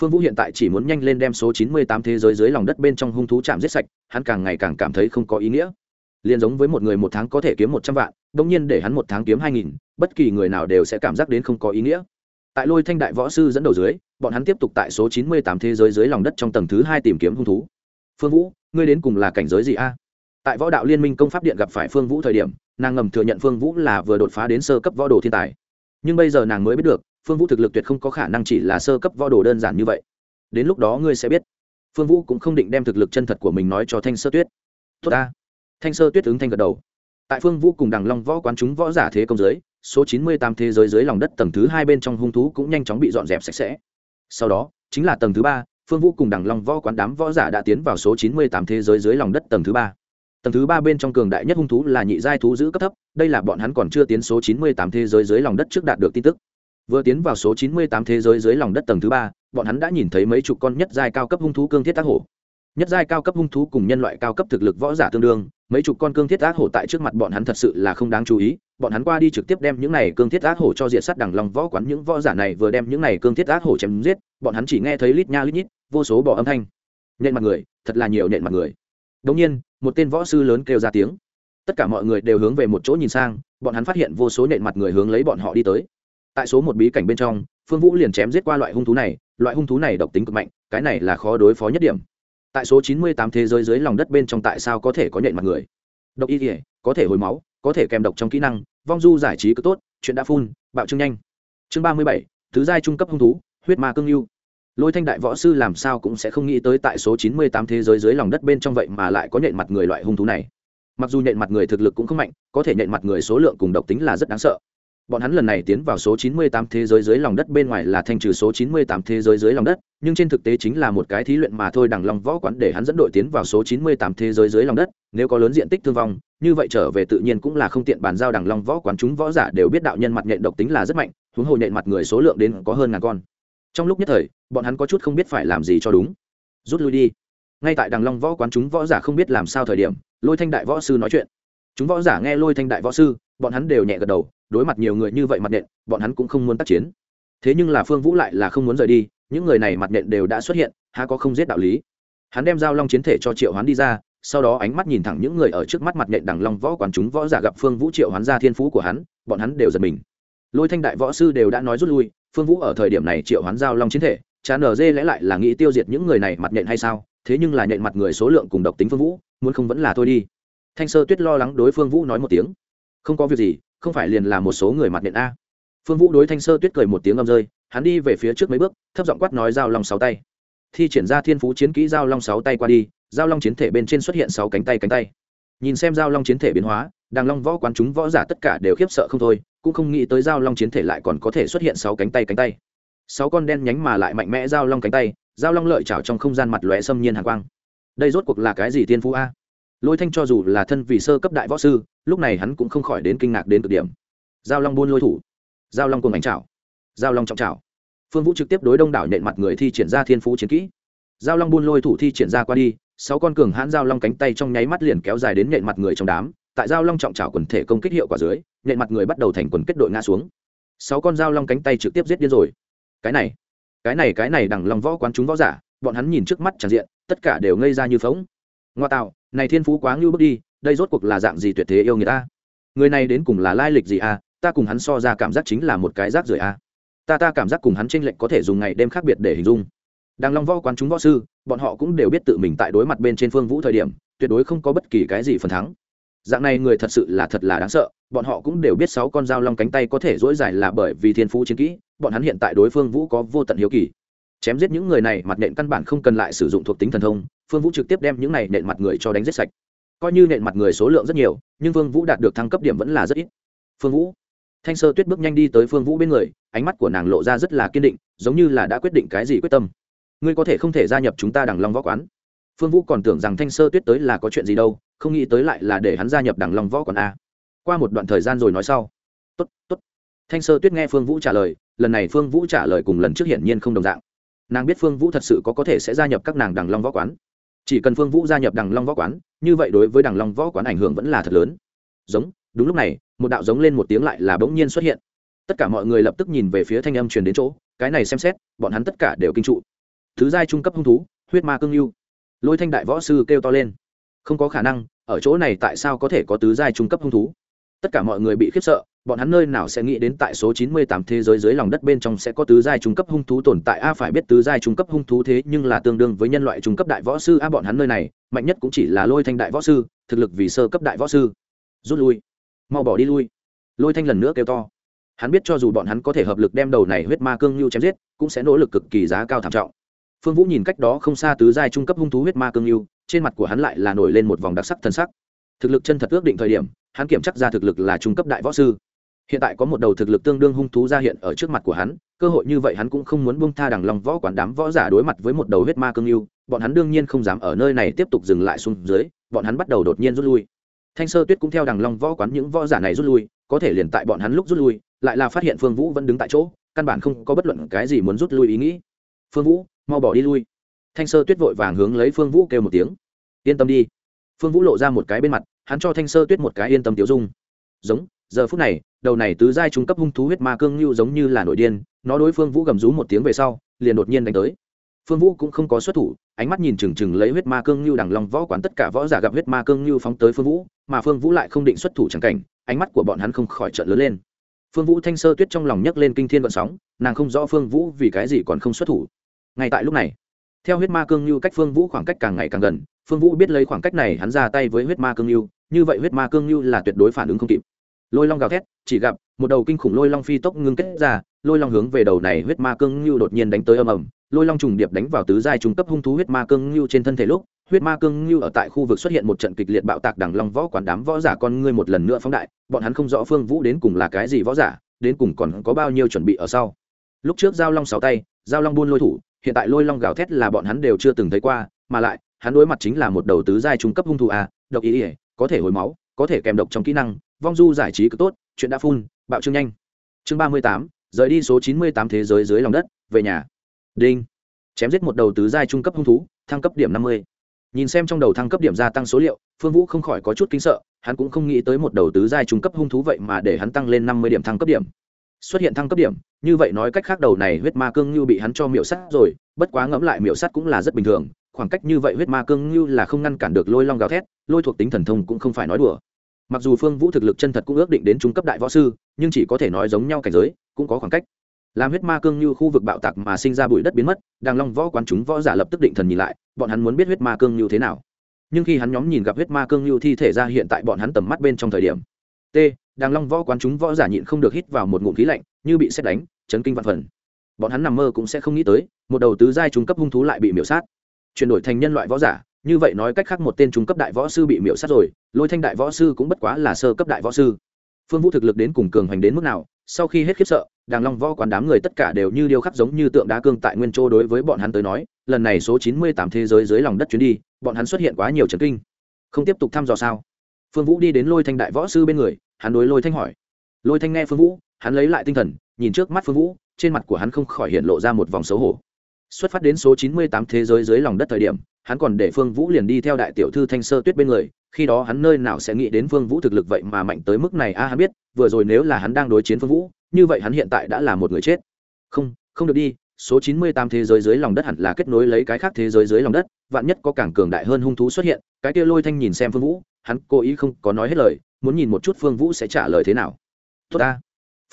Phương vũ hiện tại chỉ muốn nhanh lên đem số chín mươi tám thế giới dưới lòng đất bên trong hung thú chạm giết sạch, hắn càng ngày càng cảm thấy không có ý nghĩa. Liền giống với một người một tháng có thể kiếm một trăm vạn đông nhiên để hắn một tháng kiếm hai nghìn, bất kỳ người nào đều sẽ cảm giác đến không có ý nghĩa. Tại lôi thanh đại võ sư dẫn đầu dưới, bọn hắn tiếp tục tại số chín mươi tám thế giới dưới lòng đất trong tầng thứ hai tìm kiếm hung thú. Phương vũ, ngươi đến cùng là cảnh giới gì a? Tại võ đạo liên minh công pháp điện gặp phải phương vũ thời điểm nàng ngầm thừa nhận phương vũ là vừa đột phá đến sơ cấp võ đồ thiên tài. Nhưng bây giờ nàng mới biết được, phương vũ thực lực tuyệt không có khả năng chỉ là sơ cấp võ đồ đơn giản như vậy. Đến lúc đó ngươi sẽ biết. Phương vũ cũng không định đem thực lực chân thật của mình nói cho thanh sơ tuyết. Tốt ta. Thanh sơ tuyết ứng thanh gật đầu. Tại phương vũ cùng đằng long võ quán chúng võ giả thế công giới số chín mươi tám thế giới dưới lòng đất tầng thứ hai bên trong hung thú cũng nhanh chóng bị dọn dẹp sạch sẽ. Sau đó, chính là tầng thứ ba, phương vũ cùng đằng long võ quán đám võ giả đã tiến vào số chín mươi tám thế giới dưới lòng đất tầng thứ ba tầng thứ ba bên trong cường đại nhất hung thú là nhị giai thú giữ cấp thấp, đây là bọn hắn còn chưa tiến số chín mươi tám thế giới dưới lòng đất trước đạt được tin tức. Vừa tiến vào số chín mươi tám thế giới dưới lòng đất tầng thứ ba, bọn hắn đã nhìn thấy mấy chục con nhất giai cao cấp hung thú cương thiết tác hổ. Nhất giai cao cấp hung thú cùng nhân loại cao cấp thực lực võ giả tương đương, mấy chục con cương thiết ác hổ tại trước mặt bọn hắn thật sự là không đáng chú ý, bọn hắn qua đi trực tiếp đem những này cương thiết ác hổ cho diệt sát đằng lòng võ quán, những võ giả này vừa đem những này cương thiết ác hổ chém giết, bọn hắn chỉ nghe thấy lít nha lít nhít, vô số bỏ âm thanh. Nhện mặt người, thật là nhiều nhện mặt người đồng nhiên, một tên võ sư lớn kêu ra tiếng. Tất cả mọi người đều hướng về một chỗ nhìn sang, bọn hắn phát hiện vô số nện mặt người hướng lấy bọn họ đi tới. Tại số một bí cảnh bên trong, phương vũ liền chém giết qua loại hung thú này, loại hung thú này độc tính cực mạnh, cái này là khó đối phó nhất điểm. Tại số chín mươi tám thế giới dưới lòng đất bên trong tại sao có thể có nện mặt người? Độc y thể có thể hồi máu, có thể kèm độc trong kỹ năng, vong du giải trí cứ tốt, chuyện đã phun, bạo trương nhanh. Chương ba mươi bảy, thứ giai trung cấp hung thú, huyết ma cương lưu lôi thanh đại võ sư làm sao cũng sẽ không nghĩ tới tại số chín mươi tám thế giới dưới lòng đất bên trong vậy mà lại có nhện mặt người loại hung thú này. Mặc dù nhện mặt người thực lực cũng không mạnh, có thể nhện mặt người số lượng cùng độc tính là rất đáng sợ. Bọn hắn lần này tiến vào số 98 thế giới dưới lòng đất bên ngoài là thanh trừ số 98 thế giới dưới lòng đất, nhưng trên thực tế chính là một cái thí luyện mà thôi đằng long võ quán để hắn dẫn đội tiến vào số 98 thế giới dưới lòng đất, nếu có lớn diện tích thương vong, như vậy trở về tự nhiên cũng là không tiện bàn giao đằng long võ quán chúng võ giả đều biết đạo nhân mặt nhện độc tính là rất mạnh, huống hồ nhện mặt người số lượng đến có hơn ngàn con trong lúc nhất thời, bọn hắn có chút không biết phải làm gì cho đúng. Rút lui đi. Ngay tại đằng long võ quán chúng võ giả không biết làm sao thời điểm, lôi thanh đại võ sư nói chuyện. Chúng võ giả nghe lôi thanh đại võ sư, bọn hắn đều nhẹ gật đầu, đối mặt nhiều người như vậy mặt nện, bọn hắn cũng không muốn tác chiến. Thế nhưng là phương vũ lại là không muốn rời đi, những người này mặt nện đều đã xuất hiện, há có không giết đạo lý. Hắn đem giao long chiến thể cho triệu hoán đi ra, sau đó ánh mắt nhìn thẳng những người ở trước mắt mặt nện đằng long võ quán chúng võ giả gặp phương vũ triệu hoán ra thiên phú của hắn, bọn hắn đều giật mình. Lôi thanh đại võ sư đều đã nói rút lui phương vũ ở thời điểm này triệu hoán giao long chiến thể chán ở dê lẽ lại là nghĩ tiêu diệt những người này mặt nện hay sao? Thế nhưng là nhện mặt người số lượng cùng độc tính phương vũ, muốn không vẫn là thôi đi. Thanh sơ tuyết lo lắng đối phương vũ nói một tiếng. Không có việc gì, không phải liền là một số người mặt nện a. Phương vũ đối thanh sơ tuyết cười một tiếng âm rơi, hắn đi về phía trước mấy bước, thấp giọng quát nói giao long sáu tay. Thi triển ra thiên phú chiến kỹ giao long sáu tay qua đi, giao long chiến thể bên trên xuất hiện sáu cánh tay cánh tay. Nhìn xem giao long chiến thể biến hóa đàng long võ quán chúng võ giả tất cả đều khiếp sợ không thôi, cũng không nghĩ tới giao long chiến thể lại còn có thể xuất hiện sáu cánh tay cánh tay. Sáu con đen nhánh mà lại mạnh mẽ giao long cánh tay, giao long lợi chảo trong không gian mặt lóe xâm nhiên hàng quang. Đây rốt cuộc là cái gì thiên phú a? Lôi thanh cho dù là thân vì sơ cấp đại võ sư, lúc này hắn cũng không khỏi đến kinh ngạc đến cực điểm. Giao long buôn lôi thủ, giao long cùng ánh trào giao long trọng trào phương vũ trực tiếp đối đông đảo nện mặt người thi triển ra thiên phú chiến kỹ. Giao long buôn lôi thủ thi triển ra qua đi, sáu con cường hãn giao long cánh tay trong nháy mắt liền kéo dài đến nện mặt người trong đám tại giao long trọng trào quần thể công kích hiệu quả dưới, nện mặt người bắt đầu thành quần kết đội ngã xuống. Sáu con dao long cánh tay trực tiếp giết điên rồi. Cái này cái này cái này đằng lòng võ quán chúng võ giả, bọn hắn nhìn trước mắt tràn diện, tất cả đều ngây ra như phóng ngoa tạo, này thiên phú quá ngưu bước đi, đây rốt cuộc là dạng gì tuyệt thế yêu người ta người này đến cùng là lai lịch gì à ta cùng hắn so ra cảm giác chính là một cái rác rưởi à ta ta cảm giác cùng hắn tranh lệch có thể dùng ngày đêm khác biệt để hình dung. Đằng long võ quán chúng võ sư, bọn họ cũng đều biết tự mình tại đối mặt bên trên phương vũ thời điểm, tuyệt đối không có bất kỳ cái gì phần thắng dạng này người thật sự là thật là đáng sợ, bọn họ cũng đều biết sáu con dao long cánh tay có thể dỗi dài là bởi vì thiên phú chiến kỹ, bọn hắn hiện tại đối phương vũ có vô tận hiếu kỳ. Chém giết những người này mặt nện căn bản không cần lại sử dụng thuộc tính thần thông, phương vũ trực tiếp đem những này nện mặt người cho đánh giết sạch. Coi như nện mặt người số lượng rất nhiều, nhưng phương vũ đạt được thăng cấp điểm vẫn là rất ít. Phương vũ. Thanh sơ tuyết bước nhanh đi tới phương vũ bên người, ánh mắt của nàng lộ ra rất là kiên định, giống như là đã quyết định cái gì quyết tâm. Ngươi có thể không thể gia nhập chúng ta đằng long võ quán phương vũ còn tưởng rằng thanh sơ tuyết tới là có chuyện gì đâu, không nghĩ tới lại là để hắn gia nhập đằng long võ quán a. Qua một đoạn thời gian rồi nói sau. Tốt tốt. Thanh sơ tuyết nghe phương vũ trả lời, lần này phương vũ trả lời cùng lần trước hiển nhiên không đồng dạng. Nàng biết phương vũ thật sự có có thể sẽ gia nhập các nàng đằng long võ quán. Chỉ cần phương vũ gia nhập đằng long võ quán, như vậy đối với đằng long võ quán ảnh hưởng vẫn là thật lớn. Giống, đúng lúc này, một đạo giống lên một tiếng lại là bỗng nhiên xuất hiện. Tất cả mọi người lập tức nhìn về phía thanh âm truyền đến chỗ, cái này xem xét, bọn hắn tất cả đều kinh trụ. Thứ giai trung cấp hung thú, huyết ma cương yêu lôi thanh đại võ sư kêu to lên. Không có khả năng, ở chỗ này tại sao có thể có tứ giai trung cấp hung thú? Tất cả mọi người bị khiếp sợ, bọn hắn nơi nào sẽ nghĩ đến tại số 98 thế giới dưới lòng đất bên trong sẽ có tứ giai trung cấp hung thú tồn tại? A, phải biết tứ giai trung cấp hung thú thế nhưng là tương đương với nhân loại trung cấp đại võ sư. A, bọn hắn nơi này, mạnh nhất cũng chỉ là lôi thanh đại võ sư, thực lực vì sơ cấp đại võ sư. Rút lui. Mau bỏ đi lui. Lôi thanh lần nữa kêu to. Hắn biết cho dù bọn hắn có thể hợp lực đem đầu này huyết ma cương lưu chém giết, cũng sẽ nỗ lực cực kỳ giá cao thảm trọng phương vũ nhìn cách đó không xa tứ giai trung cấp hung thú huyết ma cương yêu, trên mặt của hắn lại là nổi lên một vòng đặc sắc thân sắc. Thực lực chân thật ước định thời điểm hắn kiểm chắc ra thực lực là trung cấp đại võ sư. Hiện tại có một đầu thực lực tương đương hung thú ra hiện ở trước mặt của hắn cơ hội như vậy hắn cũng không muốn buông tha đằng lòng võ quán đám võ giả đối mặt với một đầu huyết ma cương yêu bọn hắn đương nhiên không dám ở nơi này tiếp tục dừng lại xuống dưới bọn hắn bắt đầu đột nhiên rút lui. Thanh sơ tuyết cũng theo đằng long võ quán những võ giả này rút lui có thể liền tại bọn hắn lúc rút lui lại là phát hiện phương vũ vẫn đứng tại chỗ căn bản không có bất luận cái gì muốn rút lui ý nghĩ. Phương vũ mau bỏ đi lui. Thanh sơ tuyết vội vàng hướng lấy phương vũ kêu một tiếng. Yên tâm đi. Phương vũ lộ ra một cái bên mặt, hắn cho thanh sơ tuyết một cái yên tâm tiểu dung. Giống, giờ phút này, đầu này tứ giai trung cấp hung thú huyết ma cương lưu giống như là nội điên, nó đối phương vũ gầm rú một tiếng về sau, liền đột nhiên đánh tới. Phương vũ cũng không có xuất thủ, ánh mắt nhìn chừng chừng lấy huyết ma cương lưu đằng long võ quán tất cả võ giả gặp huyết ma cương lưu phóng tới phương vũ, mà phương vũ lại không định xuất thủ chẳng cảnh, ánh mắt của bọn hắn không khỏi trợn lớn lên. Phương vũ thanh sơ tuyết trong lòng nhấc lên kinh thiên vận sóng, nàng không rõ phương vũ vì cái gì còn không xuất thủ ngay tại lúc này, theo huyết ma cương lưu cách phương vũ khoảng cách càng ngày càng gần, phương vũ biết lấy khoảng cách này hắn ra tay với huyết ma cương lưu, như vậy huyết ma cương lưu là tuyệt đối phản ứng không kịp. Lôi long gào thét, chỉ gặp một đầu kinh khủng lôi long phi tốc ngưng kết ra, lôi long hướng về đầu này huyết ma cương lưu đột nhiên đánh tới âm ầm. Lôi long trùng điệp đánh vào tứ giai trung cấp hung thú huyết ma cương lưu trên thân thể lúc, huyết ma cương lưu ở tại khu vực xuất hiện một trận kịch liệt bạo tạc đằng long võ quán đám võ giả con ngươi một lần nữa phóng đại, bọn hắn không rõ phương vũ đến cùng là cái gì võ giả, đến cùng còn có bao nhiêu chuẩn bị ở sau. Lúc trước giao long sáu tay, giao long buôn lôi thủ hiện tại lôi long gào thét là bọn hắn đều chưa từng thấy qua, mà lại, hắn đối mặt chính là một đầu tứ giai trung cấp hung thủ a, độc ý ỉa có thể hồi máu, có thể kèm độc trong kỹ năng, vong du giải trí cực tốt, chuyện đã phun bạo trương nhanh. Chương ba mươi tám, rời đi số chín mươi tám thế giới dưới lòng đất, về nhà. Đinh. Chém giết một đầu tứ giai trung cấp hung thú, thăng cấp điểm năm mươi. Nhìn xem trong đầu thăng cấp điểm gia tăng số liệu, phương vũ không khỏi có chút kính sợ, hắn cũng không nghĩ tới một đầu tứ giai trung cấp hung thú vậy mà để hắn tăng lên năm mươi điểm thăng cấp điểm xuất hiện thăng cấp điểm, như vậy nói cách khác đầu này huyết ma cương như bị hắn cho miệu sắt rồi, bất quá ngẫm lại miệu sắt cũng là rất bình thường, khoảng cách như vậy huyết ma cương như là không ngăn cản được lôi long gào thét, lôi thuộc tính thần thông cũng không phải nói đùa. Mặc dù phương vũ thực lực chân thật cũng ước định đến trung cấp đại võ sư, nhưng chỉ có thể nói giống nhau cảnh giới, cũng có khoảng cách. Làm huyết ma cương như khu vực bạo tạc mà sinh ra bụi đất biến mất, đàng long võ quán chúng võ giả lập tức định thần nhìn lại, bọn hắn muốn biết huyết ma cương như thế nào. Nhưng khi hắn nhóm nhìn gặp huyết ma cương như thi thể ra hiện tại bọn hắn tầm mắt bên trong thời điểm t, đàng long võ quán chúng võ giả nhịn không được hít vào một ngụm khí lạnh, như bị xét đánh, chấn kinh vạn phần. Bọn hắn nằm mơ cũng sẽ không nghĩ tới, một đầu tứ giai trung cấp hung thú lại bị miểu sát. Chuyển đổi thành nhân loại võ giả, như vậy nói cách khác một tên trung cấp đại võ sư bị miểu sát rồi, lôi thanh đại võ sư cũng bất quá là sơ cấp đại võ sư. Phương vũ thực lực đến cùng cường hoành đến mức nào, sau khi hết khiếp sợ, đàng long võ quán đám người tất cả đều như điêu khắc giống như tượng đá cương tại nguyên châu đối với bọn hắn tới nói, lần này số chín mươi tám thế giới dưới lòng đất chuyến đi, bọn hắn xuất hiện quá nhiều trấn kinh. Không tiếp tục thăm dò sao? Phương vũ đi đến lôi thanh đại võ sư bên người, hắn đối lôi thanh hỏi. Lôi thanh nghe phương vũ, hắn lấy lại tinh thần, nhìn trước mắt phương vũ, trên mặt của hắn không khỏi hiện lộ ra một vòng xấu hổ. Xuất phát đến số chín mươi tám thế giới dưới lòng đất thời điểm, hắn còn để phương vũ liền đi theo đại tiểu thư thanh sơ tuyết bên người, khi đó hắn nơi nào sẽ nghĩ đến phương vũ thực lực vậy mà mạnh tới mức này, a, hắn biết, vừa rồi nếu là hắn đang đối chiến phương vũ, như vậy hắn hiện tại đã là một người chết. Không không được đi, số chín mươi tám thế giới dưới lòng đất hẳn là kết nối lấy cái khác thế giới dưới lòng đất, vạn nhất có càng cường đại hơn hung thú xuất hiện, cái kia lôi thanh nhìn xem phương vũ hắn cố ý không có nói hết lời, muốn nhìn một chút phương vũ sẽ trả lời thế nào. Tốt ta.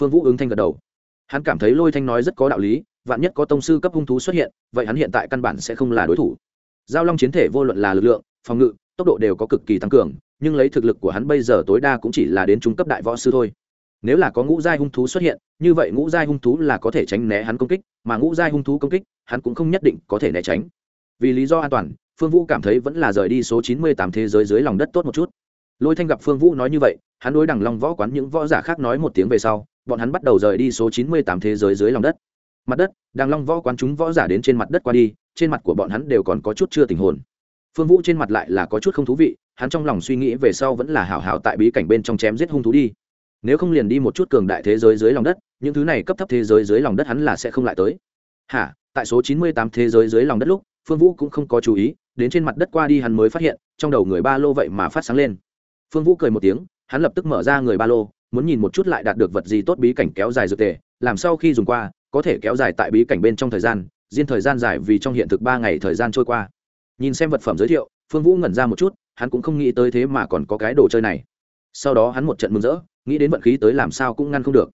Phương vũ ứng thanh gật đầu. Hắn cảm thấy lôi thanh nói rất có đạo lý, vạn nhất có tông sư cấp hung thú xuất hiện, vậy hắn hiện tại căn bản sẽ không là đối thủ. Giao long chiến thể vô luận là lực lượng, phòng ngự, tốc độ đều có cực kỳ tăng cường, nhưng lấy thực lực của hắn bây giờ tối đa cũng chỉ là đến trung cấp đại võ sư thôi. Nếu là có ngũ giai hung thú xuất hiện, như vậy ngũ giai hung thú là có thể tránh né hắn công kích, mà ngũ giai hung thú công kích, hắn cũng không nhất định có thể né tránh. Vì lý do an toàn phương vũ cảm thấy vẫn là rời đi số chín mươi tám thế giới dưới lòng đất tốt một chút. Lôi thanh gặp phương vũ nói như vậy, hắn đối đằng long võ quán những võ giả khác nói một tiếng về sau, bọn hắn bắt đầu rời đi số chín mươi tám thế giới dưới lòng đất. Mặt đất, đằng long võ quán chúng võ giả đến trên mặt đất qua đi, trên mặt của bọn hắn đều còn có chút chưa tình hồn. Phương vũ trên mặt lại là có chút không thú vị, hắn trong lòng suy nghĩ về sau vẫn là hảo hảo tại bí cảnh bên trong chém giết hung thú đi. Nếu không liền đi một chút cường đại thế giới dưới lòng đất, những thứ này cấp thấp thế giới dưới lòng đất hắn là sẽ không lại tới. Hả? Tại số chín mươi tám thế giới dưới lòng đất lúc phương vũ cũng không có chú ý, đến trên mặt đất qua đi hắn mới phát hiện, trong đầu người ba lô vậy mà phát sáng lên. Phương vũ cười một tiếng, hắn lập tức mở ra người ba lô, muốn nhìn một chút lại đạt được vật gì tốt bí cảnh kéo dài dược tề, làm sau khi dùng qua, có thể kéo dài tại bí cảnh bên trong thời gian, riêng thời gian dài vì trong hiện thực ba ngày thời gian trôi qua. Nhìn xem vật phẩm giới thiệu, phương vũ ngẩn ra một chút, hắn cũng không nghĩ tới thế mà còn có cái đồ chơi này. Sau đó hắn một trận mừng rỡ, nghĩ đến vận khí tới làm sao cũng ngăn không được.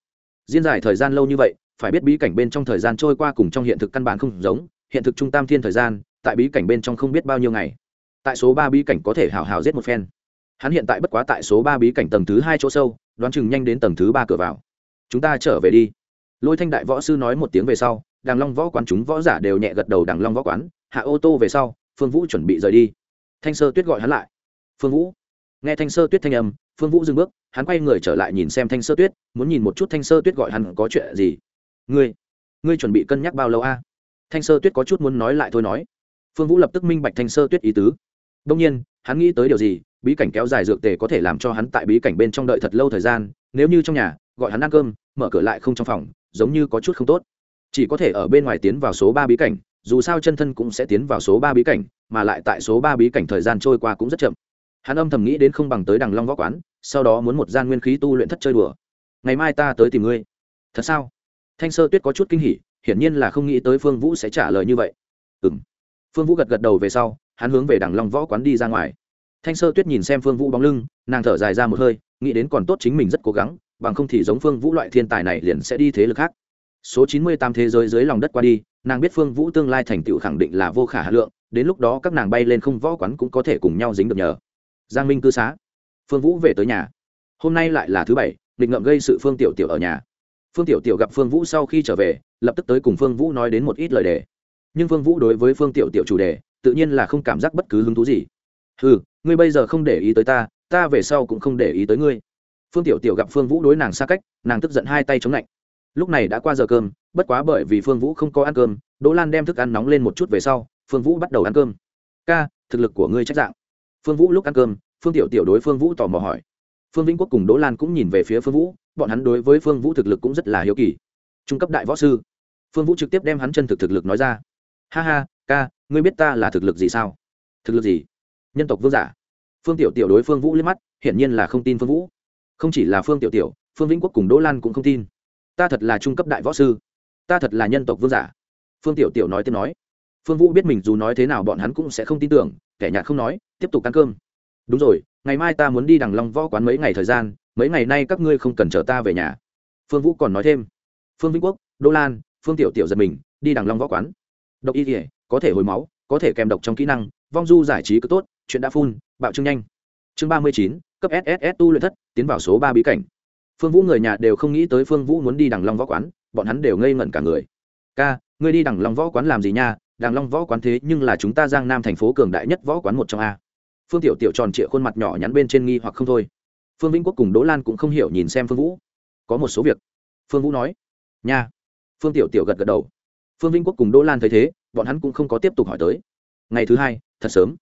Riêng dài thời gian lâu như vậy, phải biết bí cảnh bên trong thời gian trôi qua cùng trong hiện thực căn bản không giống hiện thực trung tam thiên thời gian, tại bí cảnh bên trong không biết bao nhiêu ngày. Tại số ba bí cảnh có thể hào hào giết một phen. Hắn hiện tại bất quá tại số ba bí cảnh tầng thứ hai chỗ sâu, đoán chừng nhanh đến tầng thứ ba cửa vào. Chúng ta trở về đi. Lôi thanh đại võ sư nói một tiếng về sau đàng long võ quán chúng võ giả đều nhẹ gật đầu đàng long võ quán, hạ ô tô về sau, phương vũ chuẩn bị rời đi. Thanh sơ tuyết gọi hắn lại. Phương vũ. Nghe thanh sơ tuyết thanh âm, phương vũ dừng bước, hắn quay người trở lại nhìn xem thanh sơ tuyết, muốn nhìn một chút thanh sơ tuyết gọi hắn có chuyện gì. Ngươi ngươi chuẩn bị cân nhắc bao lâu a? Thanh sơ tuyết có chút muốn nói lại thôi nói. Phương vũ lập tức minh bạch thanh sơ tuyết ý tứ. Đông nhiên, hắn nghĩ tới điều gì, bí cảnh kéo dài dược tề có thể làm cho hắn tại bí cảnh bên trong đợi thật lâu thời gian, nếu như trong nhà, gọi hắn ăn cơm, mở cửa lại không trong phòng, giống như có chút không tốt. Chỉ có thể ở bên ngoài tiến vào số ba bí cảnh, dù sao chân thân cũng sẽ tiến vào số ba bí cảnh, mà lại tại số ba bí cảnh thời gian trôi qua cũng rất chậm. Hắn âm thầm nghĩ đến không bằng tới đằng long võ quán, sau đó muốn một gian nguyên khí tu luyện thất chơi đùa. Ngày mai ta tới tìm ngươi. Thật sao? Thanh sơ tuyết có chút kinh hỉ hiển nhiên là không nghĩ tới phương vũ sẽ trả lời như vậy. Ừ m phương vũ gật gật đầu về sau, hắn hướng về đằng long võ quán đi ra ngoài. Thanh sơ tuyết nhìn xem phương vũ bóng lưng, nàng thở dài ra một hơi, nghĩ đến còn tốt chính mình rất cố gắng, bằng không thì giống phương vũ loại thiên tài này liền sẽ đi thế lực khác. Số chín mươi tám thế giới dưới lòng đất qua đi, nàng biết phương vũ tương lai thành tựu khẳng định là vô khả hà lượng, đến lúc đó các nàng bay lên không võ quán cũng có thể cùng nhau dính được nhờ. Giang minh cư xá. Phương vũ về tới nhà. Hôm nay lại là thứ bảy định ngậm gây sự phương tiểu tiểu ở nhà. Phương tiểu tiểu gặp phương vũ sau khi trở về lập tức tới cùng phương vũ nói đến một ít lời đề. Nhưng phương vũ đối với phương tiểu tiểu chủ đề, tự nhiên là không cảm giác bất cứ hứng thú gì. Ừ ngươi bây giờ không để ý tới ta ta về sau cũng không để ý tới ngươi. Phương tiểu tiểu gặp phương vũ đối nàng xa cách, nàng tức giận hai tay chống lạnh. Lúc này đã qua giờ cơm, bất quá bởi vì phương vũ không có ăn cơm, đỗ lan đem thức ăn nóng lên một chút về sau, phương vũ bắt đầu ăn cơm. Ca, thực lực của ngươi trách dạng. Phương vũ lúc ăn cơm, phương tiểu tiểu đối phương vũ tò mò hỏi. Phương vĩnh quốc cùng đỗ lan cũng nhìn về phía phương vũ, bọn hắn đối với phương vũ thực lực cũng rất là hiếu kỳ. Trung cấp đại võ sư phương vũ trực tiếp đem hắn chân thực thực lực nói ra. Ha ha, ca, ngươi biết ta là thực lực gì sao? Thực lực gì? Nhân tộc vương giả. Phương tiểu tiểu đối phương vũ liếc mắt, hiển nhiên là không tin phương vũ. Không chỉ là phương tiểu tiểu, phương vĩnh quốc cùng đỗ lan cũng không tin. Ta thật là trung cấp đại võ sư. Ta thật là nhân tộc vương giả. Phương tiểu tiểu nói tiếp nói. Phương vũ biết mình dù nói thế nào bọn hắn cũng sẽ không tin tưởng, kẻ nhạt không nói, tiếp tục ăn cơm. Đúng rồi, ngày mai ta muốn đi đằng long võ quán mấy ngày thời gian, mấy ngày nay các ngươi không cần chờ ta về nhà. Phương vũ còn nói thêm. Phương vĩnh quốc, đỗ lan phương tiểu tiểu giật mình, đi đằng long võ quán. Độc y thể có thể hồi máu, có thể kèm độc trong kỹ năng, vong du giải trí cứ tốt, chuyện đã phun bạo trưng nhanh. Chương ba mươi chín, cấp sss tu luyện thất, tiến vào số ba bí cảnh. Phương vũ người nhà đều không nghĩ tới phương vũ muốn đi đằng long võ quán, bọn hắn đều ngây ngẩn cả người. Ca, ngươi đi đằng long võ quán làm gì nha? Đằng long võ quán thế nhưng là chúng ta giang nam thành phố cường đại nhất võ quán một trong a. Phương tiểu tiểu tròn trịa khuôn mặt nhỏ nhắn bên trên nghi hoặc không thôi. Phương vĩnh quốc cùng đỗ lan cũng không hiểu nhìn xem phương vũ. Có một số việc. Phương vũ nói. Nha phương tiểu tiểu gật gật đầu. Phương Vinh quốc cùng đỗ lan thấy thế, bọn hắn cũng không có tiếp tục hỏi tới. Ngày thứ hai, thật sớm.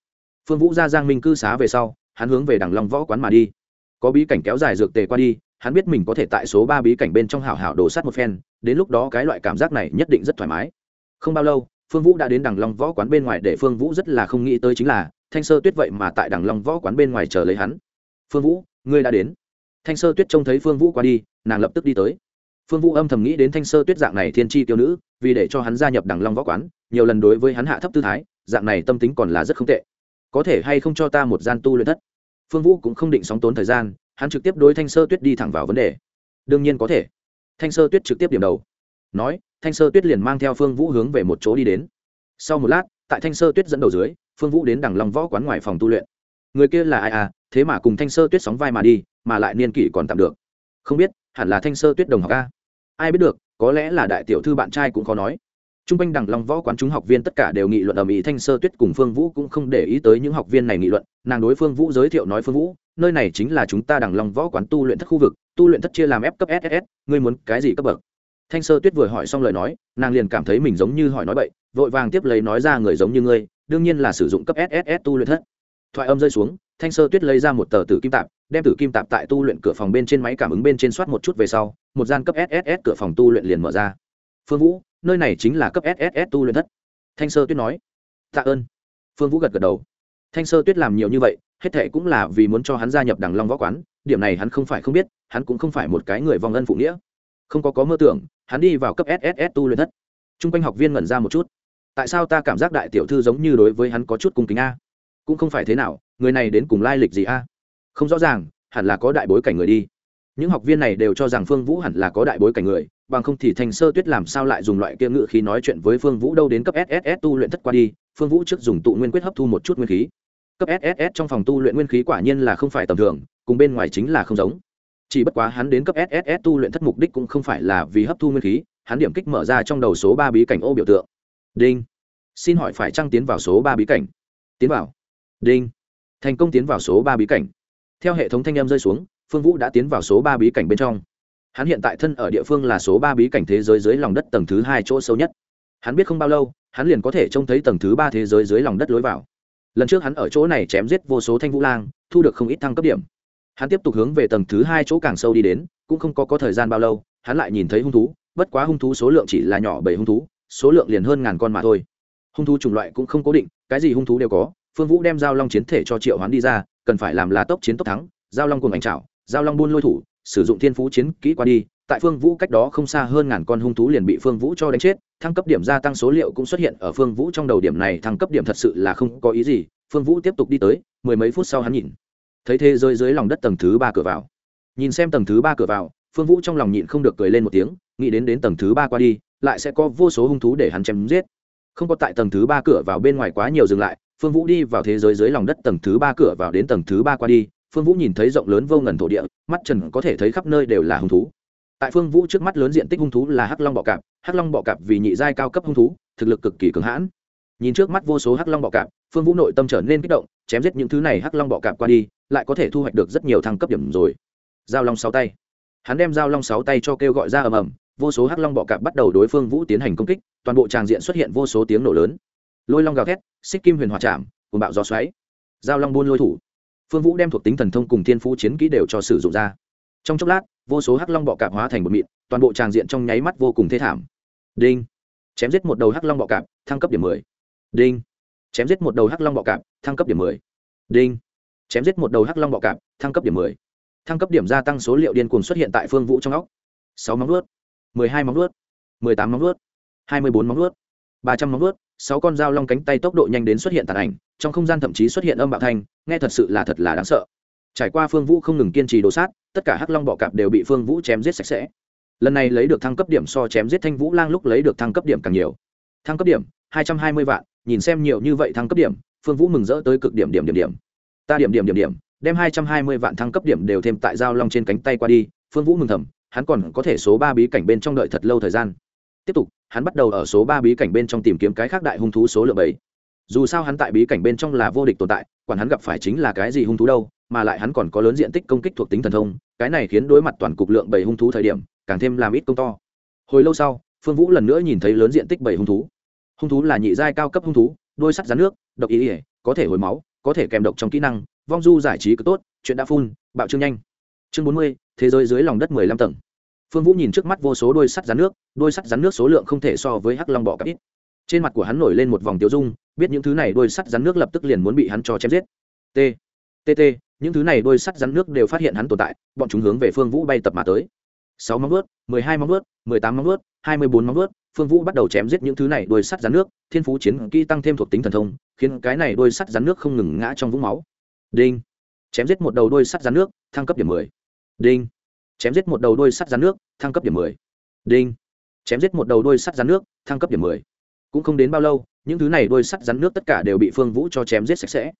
Phương vũ ra giang minh cư xá về sau, hắn hướng về đằng long võ quán mà đi. Có bí cảnh kéo dài dược tề qua đi, hắn biết mình có thể tại số ba bí cảnh bên trong hảo hảo đổ sát một phen, đến lúc đó cái loại cảm giác này nhất định rất thoải mái. Không bao lâu, phương vũ đã đến đằng long võ quán bên ngoài để phương vũ rất là không nghĩ tới chính là, thanh sơ tuyết vậy mà tại đằng long võ quán bên ngoài chờ lấy hắn. Phương vũ, ngươi đã đến. Thanh sơ tuyết trông thấy phương vũ qua đi, nàng lập tức đi tới phương vũ âm thầm nghĩ đến thanh sơ tuyết dạng này thiên tri tiêu nữ, vì để cho hắn gia nhập đằng long võ quán, nhiều lần đối với hắn hạ thấp tư thái, dạng này tâm tính còn là rất không tệ. Có thể hay không cho ta một gian tu luyện thất? Phương vũ cũng không định sóng tốn thời gian, hắn trực tiếp đối thanh sơ tuyết đi thẳng vào vấn đề. Đương nhiên có thể. Thanh sơ tuyết trực tiếp điểm đầu. Nói, thanh sơ tuyết liền mang theo phương vũ hướng về một chỗ đi đến. Sau một lát, tại thanh sơ tuyết dẫn đầu dưới, phương vũ đến đằng long võ quán ngoài phòng tu luyện. Người kia là ai à? Thế mà cùng thanh sơ tuyết sóng vai mà đi, mà lại niên kỷ còn tạm được. Không biết hẳn là thanh sơ tuyết đồng học a. Ai biết được, có lẽ là đại tiểu thư bạn trai cũng khó nói. T r u n g quanh đằng long võ quán chúng học viên tất cả đều nghị luận ở mỹ thanh sơ tuyết cùng phương vũ cũng không để ý tới những học viên này nghị luận. Nàng đối phương vũ giới thiệu nói, phương vũ, nơi này chính là chúng ta đằng long võ quán tu luyện thất khu vực, tu luyện thất chia làm f cấp ss ngươi muốn cái gì cấp bậc? Thanh sơ tuyết vừa hỏi xong lời nói, nàng liền cảm thấy mình giống như hỏi nói bậy, vội vàng tiếp lấy nói ra người giống như ngươi, đương nhiên là sử dụng cấp sss tu luyện thất. Thoại âm rơi xuống thanh sơ tuyết lấy ra một tờ tử kim tạp, đem tử kim tạp tại tu luyện cửa phòng bên trên máy cảm ứng bên trên soát một chút về sau, một gian cấp sss cửa phòng tu luyện liền mở ra. Phương vũ, nơi này chính là cấp sss tu luyện thất. Thanh sơ tuyết nói. Tạ ơn. Phương vũ gật gật đầu. Thanh sơ tuyết làm nhiều như vậy, hết thệ cũng là vì muốn cho hắn gia nhập đằng long võ quán, điểm này hắn không phải không biết, hắn cũng không phải một cái người vong ân phụ nghĩa. Không có có mơ tưởng, hắn đi vào cấp sss tu luyện thất. T r u n g quanh học viên ngẩn ra một chút. Tại sao ta cảm giác đại tiểu thư giống như đối với hắn có chút cung kính a? Cũng không phải thế nào người này đến cùng lai lịch gì a? Không rõ ràng, hẳn là có đại bối cảnh người đi. Những học viên này đều cho rằng phương vũ hẳn là có đại bối cảnh người, bằng không thì thành sơ tuyết làm sao lại dùng loại kia ngự khí nói chuyện với phương vũ đâu đến cấp sss tu luyện thất qua đi, phương vũ trước dùng tụ nguyên quyết hấp thu một chút nguyên khí. Cấp sss trong phòng tu luyện nguyên khí quả nhiên là không phải tầm thường, cùng bên ngoài chính là không giống. Chỉ bất quá hắn đến cấp sss tu luyện thất mục đích cũng không phải là vì hấp thu nguyên khí, hắn điểm kích mở ra trong đầu số ba bí cảnh ô biểu tượng. Đinh. Xin hỏi phải trăng tiến vào số ba bí cảnh? Tiến vào. Đinh thành công tiến vào số ba bí cảnh. Theo hệ thống thanh em rơi xuống phương vũ đã tiến vào số ba bí cảnh bên trong. Hắn hiện tại thân ở địa phương là số ba bí cảnh thế giới dưới lòng đất tầng thứ hai chỗ sâu nhất. Hắn biết không bao lâu hắn liền có thể trông thấy tầng thứ ba thế giới dưới lòng đất lối vào. Lần trước hắn ở chỗ này chém giết vô số thanh vũ lang thu được không ít thăng cấp điểm. Hắn tiếp tục hướng về tầng thứ hai chỗ càng sâu đi đến cũng không có, có thời gian bao lâu hắn lại nhìn thấy hung thú bất quá hung thú số lượng chỉ là nhỏ bảy hung thú số lượng liền hơn ngàn con mà thôi. Hung thú chủng loại cũng không cố định cái gì hung thú đều có phương vũ đem giao long chiến thể cho triệu hoán đi ra cần phải làm là tốc chiến tốc thắng giao long cùng ảnh trảo, giao long buôn lôi thủ sử dụng thiên phú chiến kỹ qua đi. Tại phương vũ cách đó không xa hơn ngàn con hung thú liền bị phương vũ cho đánh chết thăng cấp điểm gia tăng số liệu cũng xuất hiện ở phương vũ trong đầu điểm này thăng cấp điểm thật sự là không có ý gì. Phương vũ tiếp tục đi tới mười mấy phút sau hắn nhìn thấy thế rơi dưới lòng đất tầng thứ ba cửa vào. Nhìn xem tầng thứ ba cửa vào phương vũ trong lòng nhịn không được cười lên một tiếng nghĩ đến đến tầng thứ ba qua đi lại sẽ có vô số hung thú để hắn chém giết. Không có tại tầng thứ ba cửa vào bên ngoài quá nhiều dừng lại phương vũ đi vào thế giới dưới lòng đất tầng thứ ba cửa vào đến tầng thứ ba qua đi, phương vũ nhìn thấy rộng lớn vô ngần thổ địa, mắt trần có thể thấy khắp nơi đều là hung thú. Tại phương vũ trước mắt lớn diện tích hung thú là hắc long bọ cạp, hắc long bọ cạp vì nhị giai cao cấp hung thú, thực lực cực kỳ cường hãn. Nhìn trước mắt vô số hắc long bọ cạp, phương vũ nội tâm trở nên kích động, chém giết những thứ này hắc long bọ cạp qua đi, lại có thể thu hoạch được rất nhiều thăng cấp điểm rồi. Giao long sáu tay. Hắn đem giao long sáu tay cho kêu gọi ra ầm ầm, vô số hắc long bọ cạp bắt đầu đối phương vũ tiến hành công kích, toàn bộ tràng diện xuất hiện vô số tiếng nổ lớn lôi long gào thét, xích kim huyền hòa chạm cùng bạo gió xoáy. Giao long buôn lôi thủ. Phương vũ đem thuộc tính thần thông cùng thiên phú chiến kỹ đều cho sử dụng ra. Trong chốc lát, vô số hắc long bọ cạp hóa thành một mịn, toàn bộ tràng diện trong nháy mắt vô cùng thê thảm. Đinh. Chém giết một đầu hắc long bọ cạp, thăng cấp điểm mười. Đinh. Chém giết một đầu hắc long bọ cạp, thăng cấp điểm mười. Đinh. Chém giết một đầu hắc long bọ cạp, thăng cấp điểm mười. Thăng cấp điểm gia tăng số liệu điên cuồng xuất hiện tại phương vũ trong óc. Sáu móng vuốt, mười hai móng vuốt, mười tám móng vuốt, hai mươi bốn móng vuốt, ba trăm móng vuốt sáu con dao long cánh tay tốc độ nhanh đến xuất hiện tàn ảnh, trong không gian thậm chí xuất hiện âm bạo thanh, nghe thật sự là thật là đáng sợ. Trải qua phương vũ không ngừng kiên trì đồ sát, tất cả hắc long bọ cạp đều bị phương vũ chém giết sạch sẽ. Lần này lấy được thăng cấp điểm so chém giết thanh vũ lang lúc lấy được thăng cấp điểm càng nhiều. Thăng cấp điểm, hai trăm hai mươi vạn, nhìn xem nhiều như vậy thăng cấp điểm, phương vũ mừng rỡ tới cực điểm điểm điểm điểm. Ta điểm điểm điểm điểm, đem hai trăm hai mươi vạn thăng cấp điểm đều thêm tại giao long trên cánh tay qua đi, phương vũ mừng thầm, hắn còn có thể số ba bí cảnh bên trong đợi thật lâu thời gian tiếp tục, hắn bắt đầu ở số ba bí cảnh bên trong tìm kiếm cái khác đại hung thú số lượng bảy. Dù sao hắn tại bí cảnh bên trong là vô địch tồn tại còn hắn gặp phải chính là cái gì hung thú đâu, mà lại hắn còn có lớn diện tích công kích thuộc tính thần thông, cái này khiến đối mặt toàn cục lượng bảy hung thú thời điểm, càng thêm làm ít công to. Hồi lâu sau, phương vũ lần nữa nhìn thấy lớn diện tích bảy hung thú. Hung thú là nhị giai cao cấp hung thú, đôi sắt rắn nước, độc ý ỉa có thể hồi máu, có thể kèm độc trong kỹ năng, vong du giải trí cực tốt, chuyện đã phun, bạo trương nhanh. Chương bốn mươi, thế giới dưới lòng đất mười lăm tầng phương vũ nhìn trước mắt vô số đôi sắt rắn nước, đôi sắt rắn nước số lượng không thể so với hắc long bọ cặp ít. Trên mặt của hắn nổi lên một vòng tiêu dung, biết những thứ này đôi sắt rắn nước lập tức liền muốn bị hắn cho chém giết. T t t, những thứ này đôi sắt rắn nước đều phát hiện hắn tồn tại, bọn chúng hướng về phương vũ bay tập mà tới. Sáu móng vuốt, mười hai móng vuốt, mười tám móng vuốt, hai mươi bốn móng vuốt, phương vũ bắt đầu chém giết những thứ này đôi sắt rắn nước, thiên phú chiến kỹ tăng thêm thuộc tính thần thông, khiến cái này đôi sắt rắn nước không ngừng ngã trong vũng máu. Đinh. Chém giết một đầu đôi sắt rắn nước, thăng cấp điểm mười. Đinh chém giết một đầu đôi sắt rắn nước, thăng cấp điểm mười. Đinh. Chém giết một đầu đôi sắt rắn nước, thăng cấp điểm mười. Cũng không đến bao lâu, những thứ này đôi sắt rắn nước tất cả đều bị phương vũ cho chém giết sạch sẽ.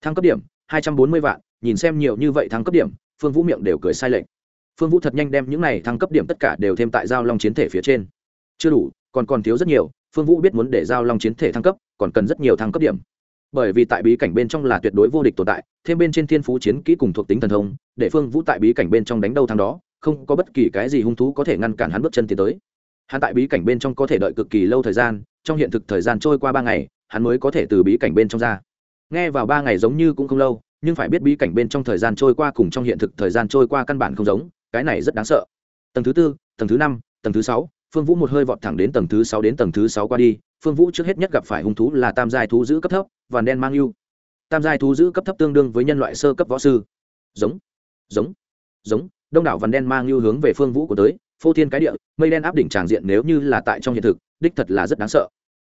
Thăng cấp điểm, hai trăm bốn mươi vạn, nhìn xem nhiều như vậy thăng cấp điểm, phương vũ miệng đều cười sai lệch. Phương vũ thật nhanh đem những này thăng cấp điểm tất cả đều thêm tại giao long chiến thể phía trên. Chưa đủ, còn còn thiếu rất nhiều, phương vũ biết muốn để giao long chiến thể thăng cấp, còn cần rất nhiều thăng cấp điểm. Bởi vì tại bí cảnh bên trong là tuyệt đối vô địch tồn tại, thêm bên trên thiên phú chiến kỹ cùng thuộc tính thần thông, để phương vũ tại bí cảnh bên trong đánh đâu thắng đó không có bất kỳ cái gì hung thú có thể ngăn cản hắn bước chân tiến tới. Hắn tại bí cảnh bên trong có thể đợi cực kỳ lâu thời gian, trong hiện thực thời gian trôi qua ba ngày, hắn mới có thể từ bí cảnh bên trong ra. Nghe vào ba ngày giống như cũng không lâu, nhưng phải biết bí cảnh bên trong thời gian trôi qua cùng trong hiện thực thời gian trôi qua căn bản không giống, cái này rất đáng sợ. Tầng thứ tư, tầng thứ năm, tầng thứ sáu, phương vũ một hơi vọt thẳng đến tầng thứ sáu đến tầng thứ sáu qua đi, phương vũ trước hết nhất gặp phải hung thú là tam giai thú giữ cấp thấp và đen mang yêu. Tam giai thú giữ cấp thấp tương đương với nhân loại sơ cấp võ sư. Giống giống giống đông đảo vằn đen mang yêu hướng về phương vũ của tới, phô thiên cái địa, mây đen áp đỉnh tràng diện nếu như là tại trong hiện thực, đích thật là rất đáng sợ.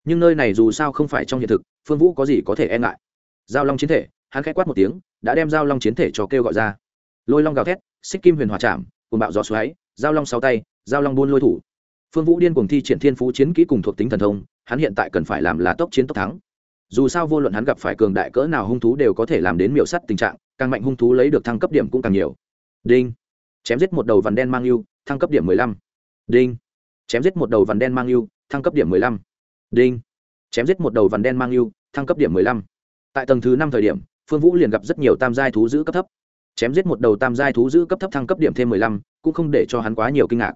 Nhưng nơi này dù sao không phải trong hiện thực, phương vũ có gì có thể e ngại? Giao long chiến thể, hắn khẽ quát một tiếng, đã đem giao long chiến thể cho kêu gọi ra. Lôi long gào thét, xích kim huyền hòa chạm cùng bạo gió xoáy, giao long sáu tay, giao long buôn lôi thủ. Phương vũ điên cùng thi triển thiên phú chiến kỹ cùng thuộc tính thần thông, hắn hiện tại cần phải làm là tốc chiến tốc thắng. Dù sao vô luận hắn gặp phải cường đại cỡ nào hung thú đều có thể làm đến miểu sắt tình trạng, càng mạnh hung thú lấy được thăng cấp điểm cũng càng nhiều. Đinh chém giết một đầu vằn đen mang yêu, thăng cấp điểm mười lăm. Đinh. Chém giết một đầu vằn đen mang yêu, thăng cấp điểm mười lăm. Đinh. Chém giết một đầu vằn đen mang yêu, thăng cấp điểm mười lăm. Tại tầng thứ năm thời điểm, phương vũ liền gặp rất nhiều tam giai thú giữ cấp thấp. Chém giết một đầu tam giai thú giữ cấp thấp thăng cấp điểm thêm mười lăm, cũng không để cho hắn quá nhiều kinh ngạc.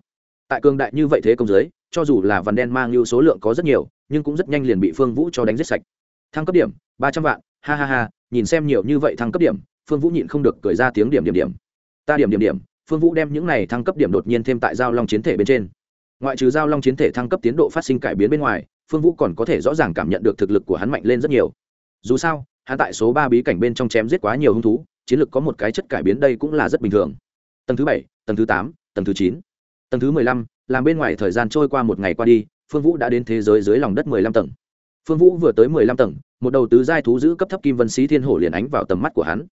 Tại cường đại như vậy thế công giới, cho dù là vằn đen mang yêu số lượng có rất nhiều, nhưng cũng rất nhanh liền bị phương vũ cho đánh giết sạch. Thăng cấp điểm, ba trăm vạn, ha ha ha, nhìn xem nhiều như vậy thăng cấp điểm, phương vũ nhịn không được cười ra tiếng điểm điểm điểm. Ta điểm điểm điểm phương vũ đem những này thăng cấp điểm đột nhiên thêm tại giao long chiến thể bên trên. Ngoại trừ giao long chiến thể thăng cấp tiến độ phát sinh cải biến bên ngoài, phương vũ còn có thể rõ ràng cảm nhận được thực lực của hắn mạnh lên rất nhiều. Dù sao, hắn tại số ba bí cảnh bên trong chém giết quá nhiều hung thú, chiến lực có một cái chất cải biến đây cũng là rất bình thường. Tầng thứ bảy, tầng thứ tám, tầng thứ chín, tầng thứ mười lăm, làm bên ngoài thời gian trôi qua một ngày qua đi, phương vũ đã đến thế giới dưới lòng đất mười lăm tầng. Phương vũ vừa tới mười lăm tầng, một đầu tứ giai thú giữ cấp thấp kim vân sĩ thiên hổ liền ánh vào tầm mắt của hắn.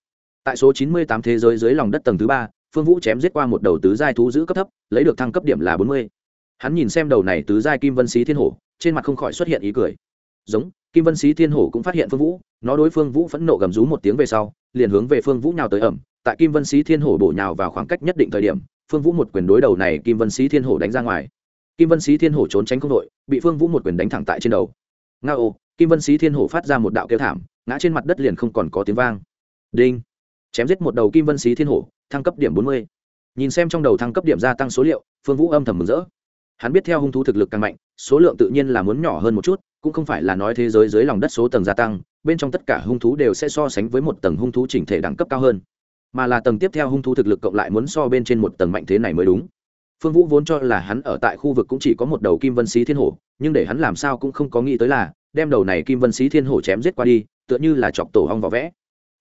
Tại số chín mươi tám thế giới dưới lòng đất tầng thứ ba phương vũ chém giết qua một đầu tứ giai thú giữ cấp thấp, lấy được thăng cấp điểm là bốn mươi. Hắn nhìn xem đầu này tứ giai kim vân xí thiên hổ, trên mặt không khỏi xuất hiện ý cười. Giống, kim vân xí thiên hổ cũng phát hiện phương vũ, nó đối phương vũ phẫn nộ gầm rú một tiếng về sau, liền hướng về phương vũ nhào tới ẩm. Tại kim vân xí thiên hổ bổ nhào vào khoảng cách nhất định thời điểm, phương vũ một quyền đối đầu này kim vân xí thiên hổ đánh ra ngoài. Kim vân xí thiên hổ trốn tránh không đội, bị phương vũ một quyền đánh thẳng tại trên đầu. Nga ô, kim vân xí thiên hổ phát ra một đạo kêu thảm, ngã trên mặt đất liền không còn có tiếng vang. Đinh. Chém giết một đầu kim vân xí thiên hổ thăng cấp điểm bốn mươi. Nhìn xem trong đầu thăng cấp điểm gia tăng số liệu, phương vũ âm thầm mừng rỡ. Hắn biết theo hung thú thực lực càng mạnh, số lượng tự nhiên là muốn nhỏ hơn một chút, cũng không phải là nói thế giới dưới lòng đất số tầng gia tăng, bên trong tất cả hung thú đều sẽ so sánh với một tầng hung thú chỉnh thể đẳng cấp cao hơn. Mà là tầng tiếp theo hung thú thực lực cộng lại muốn so bên trên một tầng mạnh thế này mới đúng. Phương vũ vốn cho là hắn ở tại khu vực cũng chỉ có một đầu kim vân xí thiên hổ, nhưng để hắn làm sao cũng không có nghĩ tới là, đem đầu này kim vân xí thiên hổ chém giết qua đi, tựa như là chọc tổ hong vào vẽ.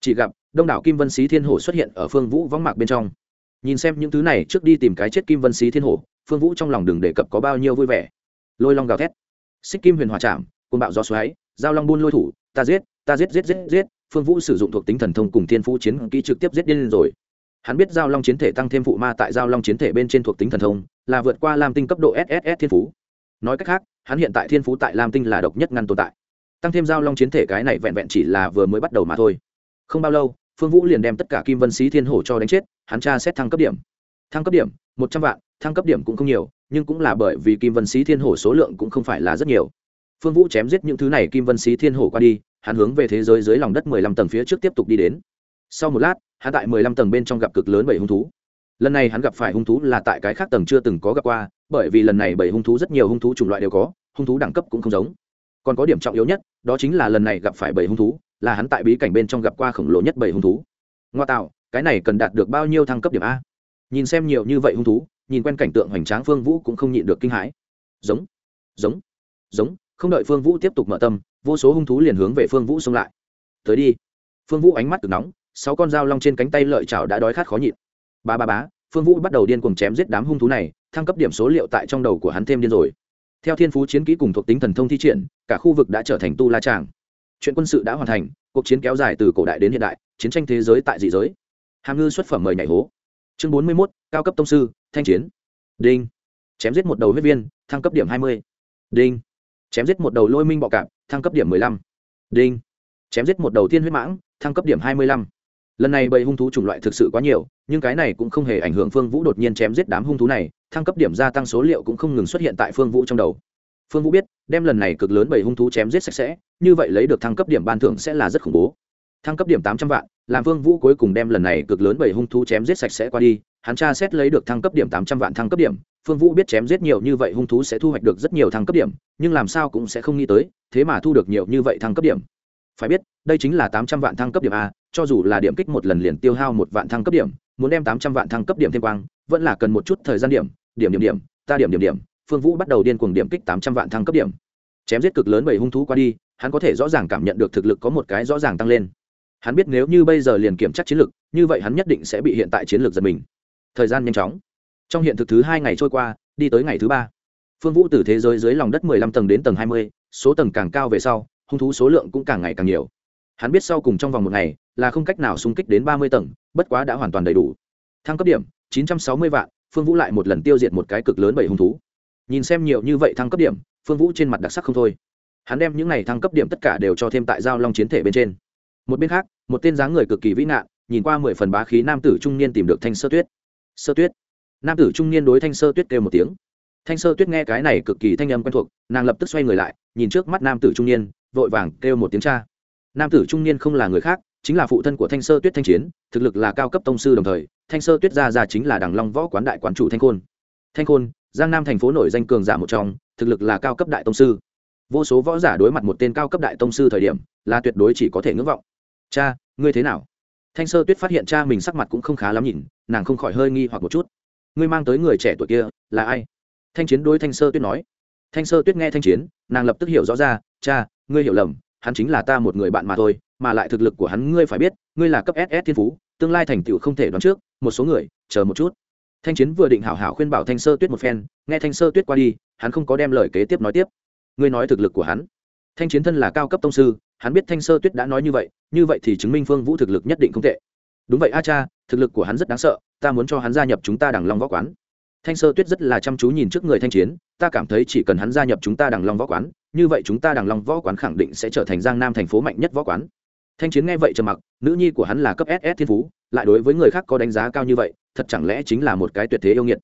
Chỉ gặp đông đảo kim vân xí thiên hổ xuất hiện ở phương vũ võng mạc bên trong. Nhìn xem những thứ này, trước đi tìm cái chết kim vân xí thiên hổ, phương vũ trong lòng đừng đề cập có bao nhiêu vui vẻ. Lôi long gào thét. Xích kim huyền hòa chạm côn bạo gió xoáy, giao long buôn lôi thủ, ta giết ta giết giết giết giết. Phương vũ sử dụng thuộc tính thần thông cùng thiên phú chiến kỹ trực tiếp giết điên rồi. Hắn biết giao long chiến thể tăng thêm phụ ma tại giao long chiến thể bên trên thuộc tính thần thông, là vượt qua lam tinh cấp độ sss thiên phú. Nói cách khác, hắn hiện tại thiên phú tại lam tinh là độc nhất ngăn tồn tại. Tăng thêm giao long chiến thể cái này vẹn vẹn chỉ là vừa mới bắt đầu mà thôi. Không bao lâu phương vũ liền đem tất cả kim vân sĩ thiên hổ cho đánh chết, hắn tra xét thăng cấp điểm. Thăng cấp điểm, một trăm vạn, thăng cấp điểm cũng không nhiều, nhưng cũng là bởi vì kim vân sĩ thiên hổ số lượng cũng không phải là rất nhiều. Phương vũ chém giết những thứ này kim vân sĩ thiên hổ qua đi, hắn hướng về thế giới dưới lòng đất mười lăm tầng phía trước tiếp tục đi đến. Sau một lát, hắn tại mười lăm tầng bên trong gặp cực lớn bảy hung thú. Lần này hắn gặp phải hung thú là tại cái khác tầng chưa từng có gặp qua, bởi vì lần này bảy hung thú rất nhiều hung thú chủng loại đều có, hung thú đẳng cấp cũng không giống. Còn có điểm trọng yếu nhất, đó chính là lần này gặp phải bảy hung thú là hắn tại bí cảnh bên trong gặp qua khổng lồ nhất bảy hung thú. Ngoa tạo, cái này cần đạt được bao nhiêu thăng cấp điểm a? Nhìn xem nhiều như vậy hung thú, nhìn quen cảnh tượng hoành tráng phương vũ cũng không nhịn được kinh hãi. Giống giống giống, không đợi phương vũ tiếp tục mở tâm, vô số hung thú liền hướng về phương vũ xông lại. Tới đi. Phương vũ ánh mắt cực nóng, sáu con dao long trên cánh tay lợi chảo đã đói khát khó nhịn. Ba ba bá phương vũ bắt đầu điên cuồng chém giết đám hung thú này, thăng cấp điểm số liệu tại trong đầu của hắn thêm điên rồi. Theo thiên phú chiến kỹ cùng thuộc tính thần thông thi triển, cả khu vực đã trở thành tu la tràng chuyện quân sự đã hoàn thành, cuộc chiến kéo dài từ cổ đại đến hiện đại, chiến tranh thế giới tại dị giới. Hàm ngư xuất phẩm mời nhảy hố. Chương bốn mươi mốt, cao cấp tông sư, thanh chiến. Đinh. Chém giết một đầu huyết viên, thăng cấp điểm hai mươi. Đinh. Chém giết một đầu lôi minh bọ cạp, thăng cấp điểm mười lăm. Đinh. Chém giết một đầu tiên huyết mãng, thăng cấp điểm hai mươi lăm. Lần này bầy hung thú chủng loại thực sự quá nhiều, nhưng cái này cũng không hề ảnh hưởng phương vũ đột nhiên chém giết đám hung thú này, thăng cấp điểm gia tăng số liệu cũng không ngừng xuất hiện tại phương vũ trong đầu phương vũ biết, đem lần này cực lớn bảy hung thú chém giết sạch sẽ, như vậy lấy được thăng cấp điểm ban thưởng sẽ là rất khủng bố. Thăng cấp điểm tám trăm vạn, làm phương vũ cuối cùng đem lần này cực lớn bảy hung thú chém giết sạch sẽ qua đi, hắn tra xét lấy được thăng cấp điểm tám trăm vạn thăng cấp điểm, phương vũ biết chém giết nhiều như vậy hung thú sẽ thu hoạch được rất nhiều thăng cấp điểm, nhưng làm sao cũng sẽ không nghĩ tới, thế mà thu được nhiều như vậy thăng cấp điểm. Phải biết, đây chính là tám trăm vạn thăng cấp điểm a, cho dù là điểm kích một lần liền tiêu hao một vạn thăng cấp điểm, muốn đem tám trăm vạn thăng cấp điểm thêm quang, vẫn là cần một chút thời gian điểm điểm điểm điểm, ta điểm điểm điểm phương vũ bắt đầu điên cuồng điểm kích tám trăm vạn thăng cấp điểm. Chém giết cực lớn bảy hung thú qua đi, hắn có thể rõ ràng cảm nhận được thực lực có một cái rõ ràng tăng lên. Hắn biết nếu như bây giờ liền kiểm tra chiến lược như vậy hắn nhất định sẽ bị hiện tại chiến lược giật mình. Thời gian nhanh chóng. Trong hiện thực thứ hai ngày trôi qua, đi tới ngày thứ ba. Phương vũ từ thế giới dưới lòng đất mười lăm tầng đến tầng hai mươi, số tầng càng cao về sau, hung thú số lượng cũng càng ngày càng nhiều. Hắn biết sau cùng trong vòng một ngày là không cách nào xung kích đến ba mươi tầng, bất quá đã hoàn toàn đầy đủ. Thăng cấp điểm, chín trăm sáu mươi vạn, phương vũ lại một lần tiêu diệt một cái cực lớn bảy hung thú nhìn xem nhiều như vậy thăng cấp điểm, phương vũ trên mặt đặc sắc không thôi. Hắn đem những n à y thăng cấp điểm tất cả đều cho thêm tại giao long chiến thể bên trên. Một bên khác, một tên dáng người cực kỳ vĩ nạn nhìn qua mười phần bá khí nam tử trung niên tìm được thanh sơ tuyết. Sơ tuyết. Nam tử trung niên đối thanh sơ tuyết kêu một tiếng. Thanh sơ tuyết nghe cái này cực kỳ thanh âm quen thuộc, nàng lập tức xoay người lại, nhìn trước mắt nam tử trung niên, vội vàng kêu một tiếng cha. Nam tử trung niên không là người khác, chính là phụ thân của thanh sơ tuyết thanh chiến, thực lực là cao cấp tông sư đồng thời, thanh sơ tuyết gia ra chính là đằng long võ quán đại quán chủ thanh khôn. Thanh khôn giang nam thành phố nổi danh cường giả một trong, thực lực là cao cấp đại tông sư. Vô số võ giả đối mặt một tên cao cấp đại tông sư thời điểm, là tuyệt đối chỉ có thể ngưỡng vọng. Cha, ngươi thế nào? Thanh sơ tuyết phát hiện cha mình sắc mặt cũng không khá lắm nhìn, nàng không khỏi hơi nghi hoặc một chút. Ngươi mang tới người trẻ tuổi kia, là ai? Thanh chiến đối thanh sơ tuyết nói. Thanh sơ tuyết nghe thanh chiến, nàng lập tức hiểu rõ ra, cha, ngươi hiểu lầm, hắn chính là ta một người bạn mà thôi, mà lại thực lực của hắn ngươi phải biết, ngươi là cấp ss thiên phú, tương lai thành tựu không thể đoán trước, một số người, chờ một chút thanh chiến vừa định hảo hảo khuyên bảo thanh sơ tuyết một phen, nghe thanh sơ tuyết qua đi, hắn không có đem lời kế tiếp nói tiếp. Ngươi nói thực lực của hắn. Thanh chiến thân là cao cấp tông sư, hắn biết thanh sơ tuyết đã nói như vậy như vậy thì chứng minh phương vũ thực lực nhất định không tệ. Đúng vậy a cha, thực lực của hắn rất đáng sợ, ta muốn cho hắn gia nhập chúng ta đằng long võ quán. Thanh sơ tuyết rất là chăm chú nhìn trước người thanh chiến, ta cảm thấy chỉ cần hắn gia nhập chúng ta đằng long võ quán, như vậy chúng ta đằng long võ quán khẳng định sẽ trở thành giang nam thành phố mạnh nhất võ quán thanh chiến nghe vậy trầm mặc, nữ nhi của hắn là cấp ss thiên phú, lại đối với người khác có đánh giá cao như vậy, thật chẳng lẽ chính là một cái tuyệt thế yêu nghiệt?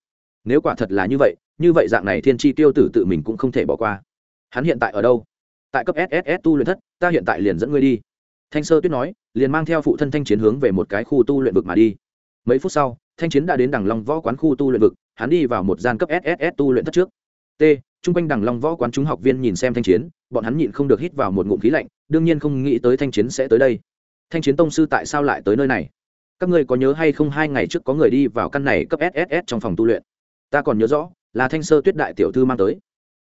Nếu quả thật là như vậy như vậy dạng này thiên tri tiêu tử tự mình cũng không thể bỏ qua. Hắn hiện tại ở đâu? Tại cấp sss tu luyện thất, ta hiện tại liền dẫn ngươi đi. Thanh sơ tuyết nói, liền mang theo phụ thân thanh chiến hướng về một cái khu tu luyện vực mà đi. Mấy phút sau, thanh chiến đã đến đằng long võ quán khu tu luyện vực, hắn đi vào một gian cấp sss tu luyện thất trước. T chung quanh đằng long võ quán chúng học viên nhìn xem thanh chiến, bọn hắn nhịn không được hít vào một ngụm khí lạnh, đương nhiên không nghĩ tới thanh chiến sẽ tới đây. Thanh chiến tông sư tại sao lại tới nơi này? Các ngươi có nhớ hay không hai ngày trước có người đi vào căn này cấp sss trong phòng tu luyện? Ta còn nhớ rõ, là thanh sơ tuyết đại tiểu thư mang tới.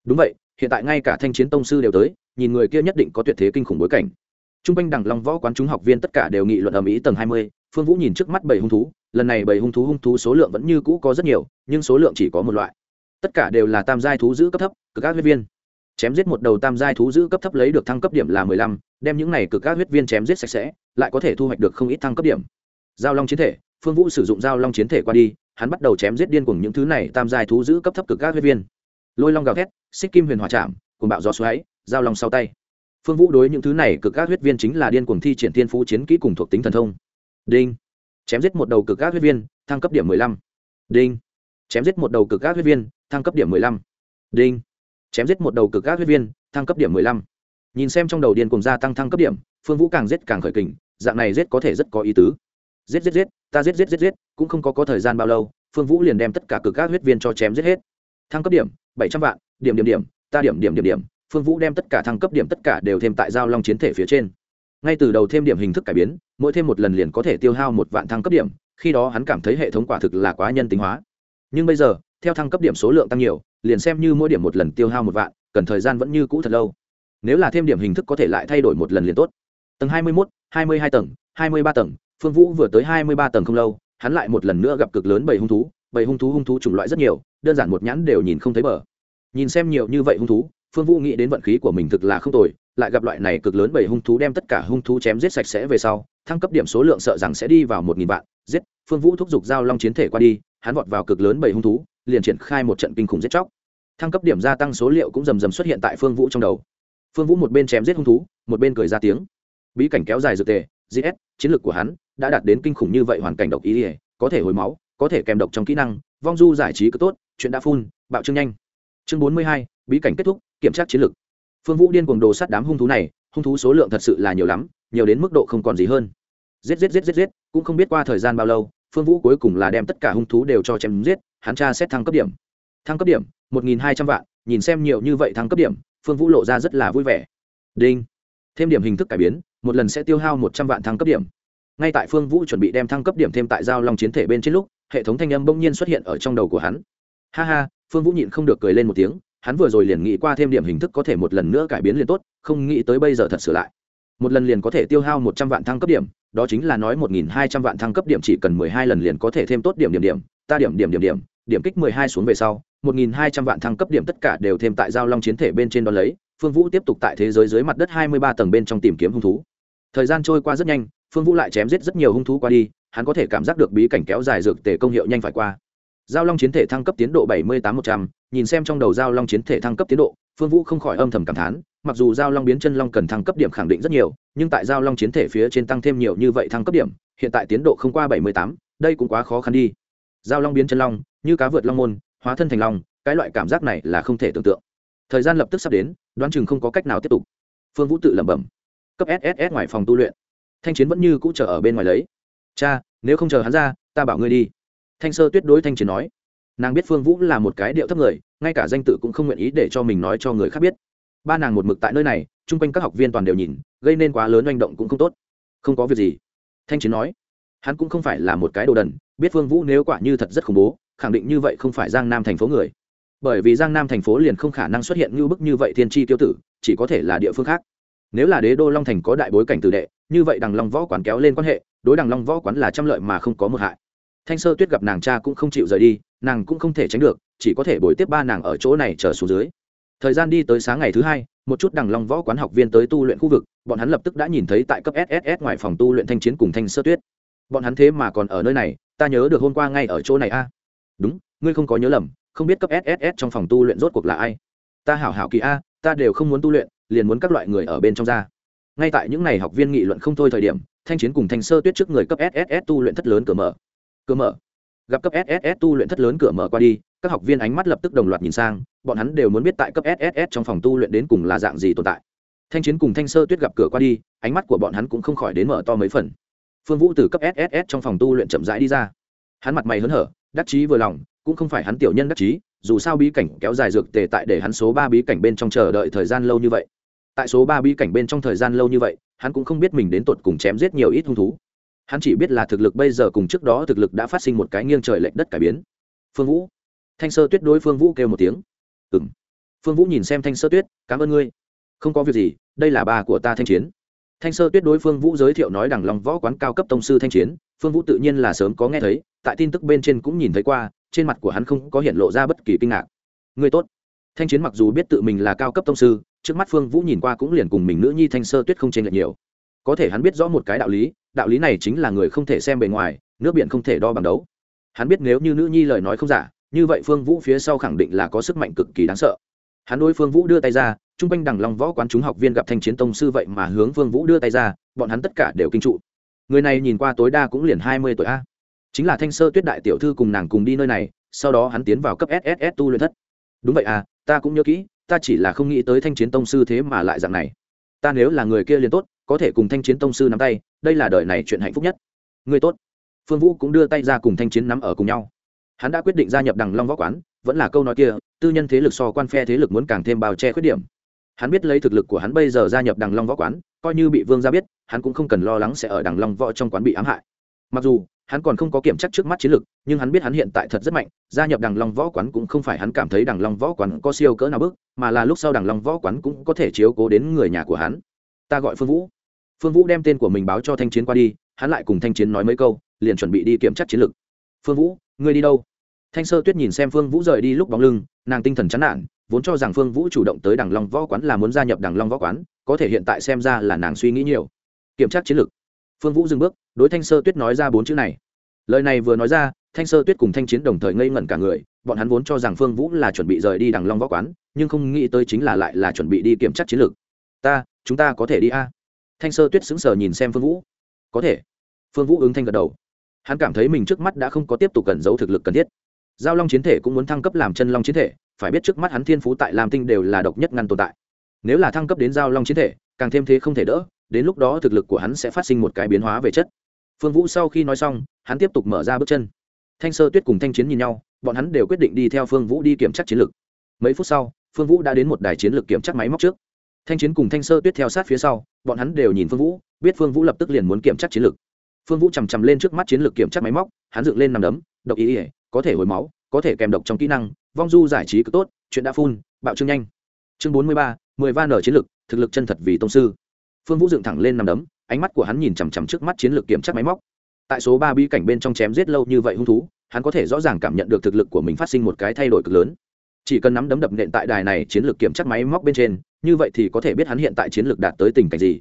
Đúng vậy, hiện tại ngay cả thanh chiến tông sư đều tới, nhìn người kia nhất định có tuyệt thế kinh khủng bối cảnh. T r u n g quanh đằng long võ quán chúng học viên tất cả đều nghị luận ở mỹ tầng hai mươi, phương vũ nhìn trước mắt bảy hung thú, lần này bảy hung thú hung thú số lượng vẫn như cũ có rất nhiều, nhưng số lượng chỉ có một loại tất cả đều là tam giai thú giữ cấp thấp, cực các huyết viên. Chém giết một đầu tam giai thú giữ cấp thấp lấy được thăng cấp điểm là mười lăm, đem những này cực các huyết viên chém giết sạch sẽ, lại có thể thu hoạch được không ít thăng cấp điểm. Giao long chiến thể, phương vũ sử dụng giao long chiến thể qua đi, hắn bắt đầu chém giết điên cùng những thứ này tam giai thú giữ cấp thấp cực các huyết viên. Lôi long gào thét, xích kim huyền hòa chạm cùng bạo gió xoáy, giao long sau tay. Phương vũ đối những thứ này cực các huyết viên chính là điên cuồng thi triển thiên phú chiến kỹ cùng thuộc tính thần thông. Đinh. Chém giết một đầu cực các huyết viên, thăng cấp điểm mười lăm. Đinh. Chém giết một đầu cực các huyết viên thăng cấp điểm mười lăm. Đinh. Chém giết một đầu cực các huyết viên, thăng cấp điểm mười lăm. Nhìn xem trong đầu điên cùng gia tăng thăng cấp điểm, phương vũ càng giết càng khởi kình, dạng này giết có thể rất có ý tứ. Giết giết giết, ta giết giết giết giết, cũng không có có thời gian bao lâu, phương vũ liền đem tất cả cực các huyết viên cho chém giết hết. Thăng cấp điểm, bảy trăm vạn, điểm điểm điểm, ta điểm điểm điểm điểm. Phương vũ đem tất cả thăng cấp điểm tất cả đều thêm tại giao long chiến thể phía trên. Ngay từ đầu thêm điểm hình thức cải biến, mỗi thêm một lần liền có thể tiêu hao một vạn thăng cấp điểm, khi đó hắn cảm thấy hệ thống quả thực là quá nhân tính hóa. Nhưng bây giờ theo thăng cấp điểm số lượng tăng nhiều, liền xem như mỗi điểm một lần tiêu hao một vạn, cần thời gian vẫn như cũ thật lâu. Nếu là thêm điểm hình thức có thể lại thay đổi một lần liền tốt. Tầng hai mươi mốt, hai mươi hai tầng, hai mươi ba tầng, phương vũ vừa tới hai mươi ba tầng không lâu, hắn lại một lần nữa gặp cực lớn bảy hung thú bảy hung thú hung thú chủng loại rất nhiều, đơn giản một nhãn đều nhìn không thấy bờ. Nhìn xem nhiều như vậy hung thú, phương vũ nghĩ đến vận khí của mình thực là không tồi, lại gặp loại này cực lớn bảy hung thú đem tất cả hung thú chém giết sạch sẽ về sau, thăng cấp điểm số lượng sợ rằng sẽ đi vào một nghìn vạn, giết. Phương vũ thúc giục giao long chiến thể qua đi, hắn vọt vào cực lớn bảy hung thú liền triển khai một trận kinh khủng giết chóc. Thăng cấp điểm gia tăng số liệu cũng rầm rầm xuất hiện tại phương vũ trong đầu. Phương vũ một bên chém giết hung thú, một bên cười ra tiếng. Bí cảnh kéo dài dược tề gs chiến lược của hắn đã đạt đến kinh khủng như vậy hoàn cảnh độc ý ỉa có thể hồi máu, có thể kèm độc trong kỹ năng, vong du giải trí cứ tốt, chuyện đã phun, bạo trương nhanh. Chương bốn mươi hai, bí cảnh kết thúc, kiểm tra chiến lược. Phương vũ điên cuồng đồ sát đám hung thú này, hung thú số lượng thật sự là nhiều lắm, nhiều đến mức độ không còn gì hơn. Giết giết giết giết giết, cũng không biết qua thời gian bao lâu, phương vũ cuối cùng là đem tất cả hung thú đều cho chém giết hắn tra xét thăng cấp điểm. Thăng cấp điểm, một nghìn hai trăm vạn, nhìn xem nhiều như vậy thăng cấp điểm, phương vũ lộ ra rất là vui vẻ. Đinh. Thêm điểm hình thức cải biến, một lần sẽ tiêu hao một trăm vạn thăng cấp điểm. Ngay tại phương vũ chuẩn bị đem thăng cấp điểm thêm tại giao long chiến thể bên trên lúc, hệ thống thanh âm bỗng nhiên xuất hiện ở trong đầu của hắn. Ha ha, phương vũ nhịn không được cười lên một tiếng, hắn vừa rồi liền nghĩ qua thêm điểm hình thức có thể một lần nữa cải biến liền tốt, không nghĩ tới bây giờ thật sửa lại. Một lần liền có thể tiêu hao một trăm vạn thăng cấp điểm, đó chính là nói một nghìn hai trăm vạn thăng cấp điểm chỉ cần mười hai lần liền có thể thêm tốt điểm điểm điểm ta điểm điểm điểm điểm điểm kích mười hai xuống về sau, một nghìn hai trăm vạn thăng cấp điểm tất cả đều thêm tại giao long chiến thể bên trên đó lấy, phương vũ tiếp tục tại thế giới dưới mặt đất hai mươi ba tầng bên trong tìm kiếm hung thú. Thời gian trôi qua rất nhanh, phương vũ lại chém giết rất nhiều hung thú qua đi, hắn có thể cảm giác được bí cảnh kéo dài dược tề công hiệu nhanh phải qua. Giao long chiến thể thăng cấp tiến độ bảy mươi tám một trăm, nhìn xem trong đầu giao long chiến thể thăng cấp tiến độ, phương vũ không khỏi âm thầm cảm thán, mặc dù giao long biến chân long cần thăng cấp điểm khẳng định rất nhiều, nhưng tại giao long chiến thể phía trên tăng thêm nhiều như vậy thăng cấp điểm, hiện tại tiến độ không qua bảy mươi tám, đây cũng quá khó khăn đi giao long biến chân long, như cá vượt long môn, hóa thân thành long, cái loại cảm giác này là không thể tưởng tượng. Thời gian lập tức sắp đến, đoán chừng không có cách nào tiếp tục. Phương vũ tự lẩm bẩm. Cấp sss ngoài phòng tu luyện. Thanh chiến vẫn như cũ chờ ở bên ngoài lấy. Cha, nếu không chờ hắn ra, ta bảo ngươi đi. Thanh sơ tuyết đối thanh chiến nói. Nàng biết phương vũ là một cái điệu thấp người, ngay cả danh tự cũng không nguyện ý để cho mình nói cho người khác biết. Ba nàng một mực tại nơi này, chung quanh các học viên toàn đều nhìn, gây nên quá lớn manh động cũng không tốt. Không có việc gì. Thanh chiến nói hắn cũng không phải là một cái đồ đần, biết phương vũ nếu quả như thật rất khủng bố, khẳng định như vậy không phải giang nam thành phố người. Bởi vì giang nam thành phố liền không khả năng xuất hiện như bức như vậy thiên tri tiêu tử, chỉ có thể là địa phương khác. Nếu là đế đô long thành có đại bối cảnh tử đệ, như vậy đằng long võ quán kéo lên quan hệ, đối đằng long võ quán là trăm lợi mà không có một hại. Thanh sơ tuyết gặp nàng cha cũng không chịu rời đi, nàng cũng không thể tránh được, chỉ có thể bồi tiếp ba nàng ở chỗ này chờ xuống dưới. Thời gian đi tới sáng ngày thứ hai, một chút đằng long võ quán học viên tới tu luyện khu vực, bọn hắn lập tức đã nhìn thấy tại cấp sss ngoài phòng tu luyện thanh chiến cùng thanh sơ tuyết bọn hắn thế mà còn ở nơi này, ta nhớ được hôm qua ngay ở chỗ này a. Đúng, ngươi không có nhớ lầm, không biết cấp sss trong phòng tu luyện rốt cuộc là ai. Ta hảo hảo kỳ a, ta đều không muốn tu luyện, liền muốn các loại người ở bên trong ra. Ngay tại những ngày học viên nghị luận không thôi thời điểm, thanh chiến cùng thanh sơ tuyết trước người cấp sss tu luyện thất lớn cửa mở. Cửa mở. Gặp cấp sss tu luyện thất lớn cửa mở qua đi, các học viên ánh mắt lập tức đồng loạt nhìn sang, bọn hắn đều muốn biết tại cấp sss trong phòng tu luyện đến cùng là dạng gì tồn tại. Thanh chiến cùng thanh sơ tuyết gặp cửa qua đi, ánh mắt của bọn hắn cũng không khỏi đến mở to mấy phần phương vũ từ cấp sss trong phòng tu luyện chậm rãi đi ra. Hắn mặt mày hớn hở, đắc chí vừa lòng, cũng không phải hắn tiểu nhân đắc chí, dù sao bí cảnh kéo dài dược tề tại để hắn số ba bí cảnh bên trong chờ đợi thời gian lâu như vậy. Tại số ba bí cảnh bên trong thời gian lâu như vậy, hắn cũng không biết mình đến tột cùng chém giết nhiều ít hung thú. Hắn chỉ biết là thực lực bây giờ cùng trước đó thực lực đã phát sinh một cái nghiêng trời lệch đất cải biến. Phương vũ. Thanh sơ tuyết đối phương vũ kêu một tiếng. Ừng phương vũ nhìn xem thanh sơ tuyết, cảm ơn ngươi. Không có việc gì, đây là bà của ta thanh chiến thanh sơ tuyết đối phương vũ giới thiệu nói đằng lòng võ quán cao cấp tông sư thanh chiến, phương vũ tự nhiên là sớm có nghe thấy, tại tin tức bên trên cũng nhìn thấy qua, trên mặt của hắn không có hiện lộ ra bất kỳ kinh ngạc. Người tốt. Thanh chiến mặc dù biết tự mình là cao cấp tông sư, trước mắt phương vũ nhìn qua cũng liền cùng mình nữ nhi thanh sơ tuyết không chênh lệch nhiều. Có thể hắn biết rõ một cái đạo lý đạo lý này chính là người không thể xem bề ngoài, nước biển không thể đo bằng đấu. Hắn biết nếu như nữ nhi lời nói không giả, như vậy phương vũ phía sau khẳng định là có sức mạnh cực kỳ đáng sợ. Hắn đối phương vũ đưa tay ra chung quanh đằng long võ quán chúng học viên gặp thanh chiến tông sư vậy mà hướng Vương vũ đưa tay ra, bọn hắn tất cả đều kinh trụ. Người này nhìn qua tối đa cũng liền hai mươi tuổi a. Chính là thanh sơ tuyết đại tiểu thư cùng nàng cùng đi nơi này, sau đó hắn tiến vào cấp sss tu luyện thất. Đúng vậy à ta cũng nhớ kỹ, ta chỉ là không nghĩ tới thanh chiến tông sư thế mà lại dạng này. Ta nếu là người kia liền tốt, có thể cùng thanh chiến tông sư nắm tay, đây là đời này chuyện hạnh phúc nhất. Người tốt. Phương vũ cũng đưa tay ra cùng thanh chiến nắm ở cùng nhau. Hắn đã quyết định gia nhập đằng long võ quán, vẫn là câu nói kia, tư nhân thế lực so quan phe thế lực muốn càng thêm bào che khuyết điểm hắn biết lấy thực lực của hắn bây giờ gia nhập đằng long võ quán, coi như bị vương gia biết, hắn cũng không cần lo lắng sẽ ở đằng long võ trong quán bị ám hại. Mặc dù, hắn còn không có kiểm chắc trước mắt chiến lực, nhưng hắn biết hắn hiện tại thật rất mạnh, gia nhập đằng long võ quán cũng không phải hắn cảm thấy đằng long võ quán có siêu cỡ nào bước mà là lúc sau đằng long võ quán cũng có thể chiếu cố đến người nhà của hắn. Ta gọi phương vũ. Phương vũ đem tên của mình báo cho thanh chiến qua đi, hắn lại cùng thanh chiến nói mấy câu, liền chuẩn bị đi kiểm tra chiến lược phương vũ, ngươi đi đâu? Thanh sơ tuyết nhìn xem phương vũ rời đi lúc bóng lưng, nàng tinh thần chán nản vốn cho rằng phương vũ chủ động tới đằng long võ quán là muốn gia nhập đằng long võ quán, có thể hiện tại xem ra là nàng suy nghĩ nhiều. Kiểm tra chiến lược. Phương vũ dừng bước, đối thanh sơ tuyết nói ra bốn chữ này. Lời này vừa nói ra, thanh sơ tuyết cùng thanh chiến đồng thời ngây ngẩn cả người, bọn hắn vốn cho rằng phương vũ là chuẩn bị rời đi đằng long võ quán, nhưng không nghĩ tới chính là lại là chuẩn bị đi kiểm tra chiến lược. Ta, chúng ta có thể đi a. Thanh sơ tuyết sững sờ nhìn xem phương vũ. Có thể. Phương vũ ứng thanh gật đầu. Hắn cảm thấy mình trước mắt đã không có tiếp tục cần giấu thực lực cần thiết. Giao long chiến thể cũng muốn thăng cấp làm chân long chiến thể phải biết trước mắt hắn thiên phú tại lam tinh đều là độc nhất ngăn tồn tại. Nếu là thăng cấp đến giao long chiến thể, càng thêm thế không thể đỡ, đến lúc đó thực lực của hắn sẽ phát sinh một cái biến hóa về chất. Phương vũ sau khi nói xong, hắn tiếp tục mở ra bước chân. Thanh sơ tuyết cùng thanh chiến nhìn nhau, bọn hắn đều quyết định đi theo phương vũ đi kiểm tra chiến lược mấy phút sau, phương vũ đã đến một đài chiến lược kiểm tra máy móc trước. Thanh chiến cùng thanh sơ tuyết theo sát phía sau, bọn hắn đều nhìn phương vũ, biết phương vũ lập tức liền muốn kiểm tra chiến lược phương vũ chằm chằm lên trước mắt chiến lược kiểm tra máy móc, hắn dựng lên nằm đấm, độc ý ỉa có thể hồi máu, có thể kèm độc trong kỹ năng vong du giải trí cứ tốt, chuyện đã phun bạo trương nhanh. Chương bốn mươi ba, mười van ở chiến lược, thực lực chân thật vì tông sư. Phương vũ dựng thẳng lên nằm đấm, ánh mắt của hắn nhìn chằm chằm trước mắt chiến lược kiểm tra máy móc. Tại số ba bi cảnh bên trong chém giết lâu như vậy hung thú, hắn có thể rõ ràng cảm nhận được thực lực của mình phát sinh một cái thay đổi cực lớn. Chỉ cần nắm đấm đập nện tại đài này chiến lược kiểm tra máy móc bên trên, như vậy thì có thể biết hắn hiện tại chiến lược đạt tới tình cảnh gì.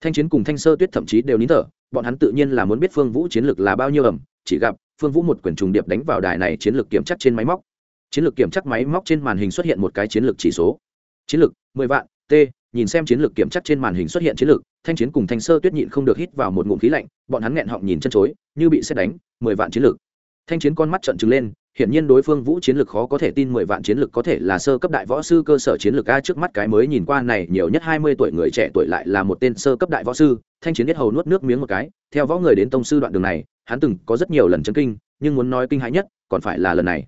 Thanh chiến cùng thanh sơ tuyết thậm chí đều nín thở, bọn hắn tự nhiên là muốn biết phương vũ chiến lược là bao nhiêu ẩm, chỉ gặp phương vũ một quyển trùng điệp đánh vào đài này chiến lược kiểm tra trên máy móc chiến lược kiểm chắc máy móc trên màn hình xuất hiện một cái chiến lược chỉ số. Chiến lược, mười vạn, t, nhìn xem chiến lược kiểm chắc trên màn hình xuất hiện chiến lược, thanh chiến cùng thanh sơ tuyết nhịn không được hít vào một ngụm khí lạnh, bọn hắn nghẹn họng nhìn chân chối, như bị xét đánh, mười vạn chiến lược. Thanh chiến con mắt trận trừng lên, hiển nhiên đối phương vũ chiến lược khó có thể tin mười vạn chiến lược có thể là sơ cấp đại võ sư cơ sở chiến lược a trước mắt cái mới nhìn qua này nhiều nhất hai mươi tuổi người trẻ tuổi lại là một tên sơ cấp đại võ sư, thanh chiến biết hầu nuốt nước miếng một cái, theo võ người đến tông sư đoạn đường này, hắn từng có rất nhiều lần chấn kinh, nhưng muốn nói kinh hãi nhất, còn phải là lần này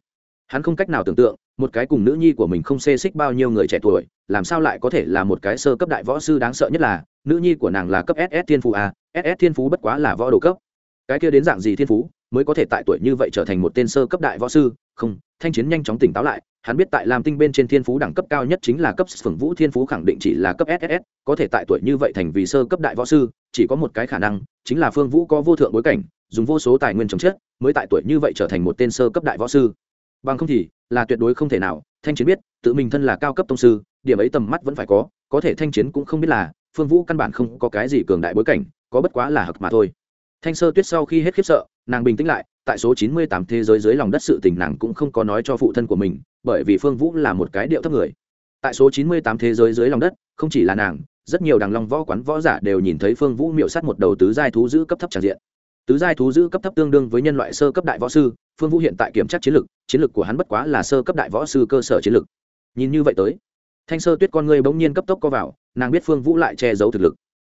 hắn không cách nào tưởng tượng, một cái cùng nữ nhi của mình không xê xích bao nhiêu người trẻ tuổi, làm sao lại có thể là một cái sơ cấp đại võ sư đáng sợ nhất là, nữ nhi của nàng là cấp ss thiên phú a ss thiên phú bất quá là võ đồ cấp. Cái kia đến dạng gì thiên phú, mới có thể tại tuổi như vậy trở thành một tên sơ cấp đại võ sư? Không, thanh chiến nhanh chóng tỉnh táo lại, hắn biết tại lam tinh bên trên thiên phú đẳng cấp cao nhất chính là cấp phường vũ, thiên phú khẳng định chỉ là cấp ss có thể tại tuổi như vậy thành vì sơ cấp đại võ sư, chỉ có một cái khả năng, chính là phương vũ có vô thượng bối cảnh, dùng vô số tài nguyên chống chết, mới tại tuổi như vậy trở thành một tên sơ cấp đại võ sư bằng không thì, là tuyệt đối không thể nào, thanh chiến biết, tự mình thân là cao cấp tông sư, điểm ấy tầm mắt vẫn phải có có thể thanh chiến cũng không biết là, phương vũ căn bản không có cái gì cường đại bối cảnh, có bất quá là hực mà thôi. Thanh sơ tuyết sau khi hết khiếp sợ, nàng bình tĩnh lại, tại số chín mươi tám thế giới dưới lòng đất sự tình nàng cũng không có nói cho phụ thân của mình, bởi vì phương vũ là một cái điệu thấp người. Tại số chín mươi tám thế giới dưới lòng đất, không chỉ là nàng, rất nhiều đằng long võ quán võ giả đều nhìn thấy phương vũ miệu sát một đầu tứ giai thú giữ cấp thấp tràn diện. Tứ giai thú giữ cấp thấp tương đương với nhân loại sơ cấp đại võ sư phương vũ hiện tại kiểm tra chiến lược chiến lược của hắn bất quá là sơ cấp đại võ sư cơ sở chiến lược nhìn như vậy tới, thanh sơ tuyết con người bỗng nhiên cấp tốc co vào, nàng biết phương vũ lại che giấu thực lực.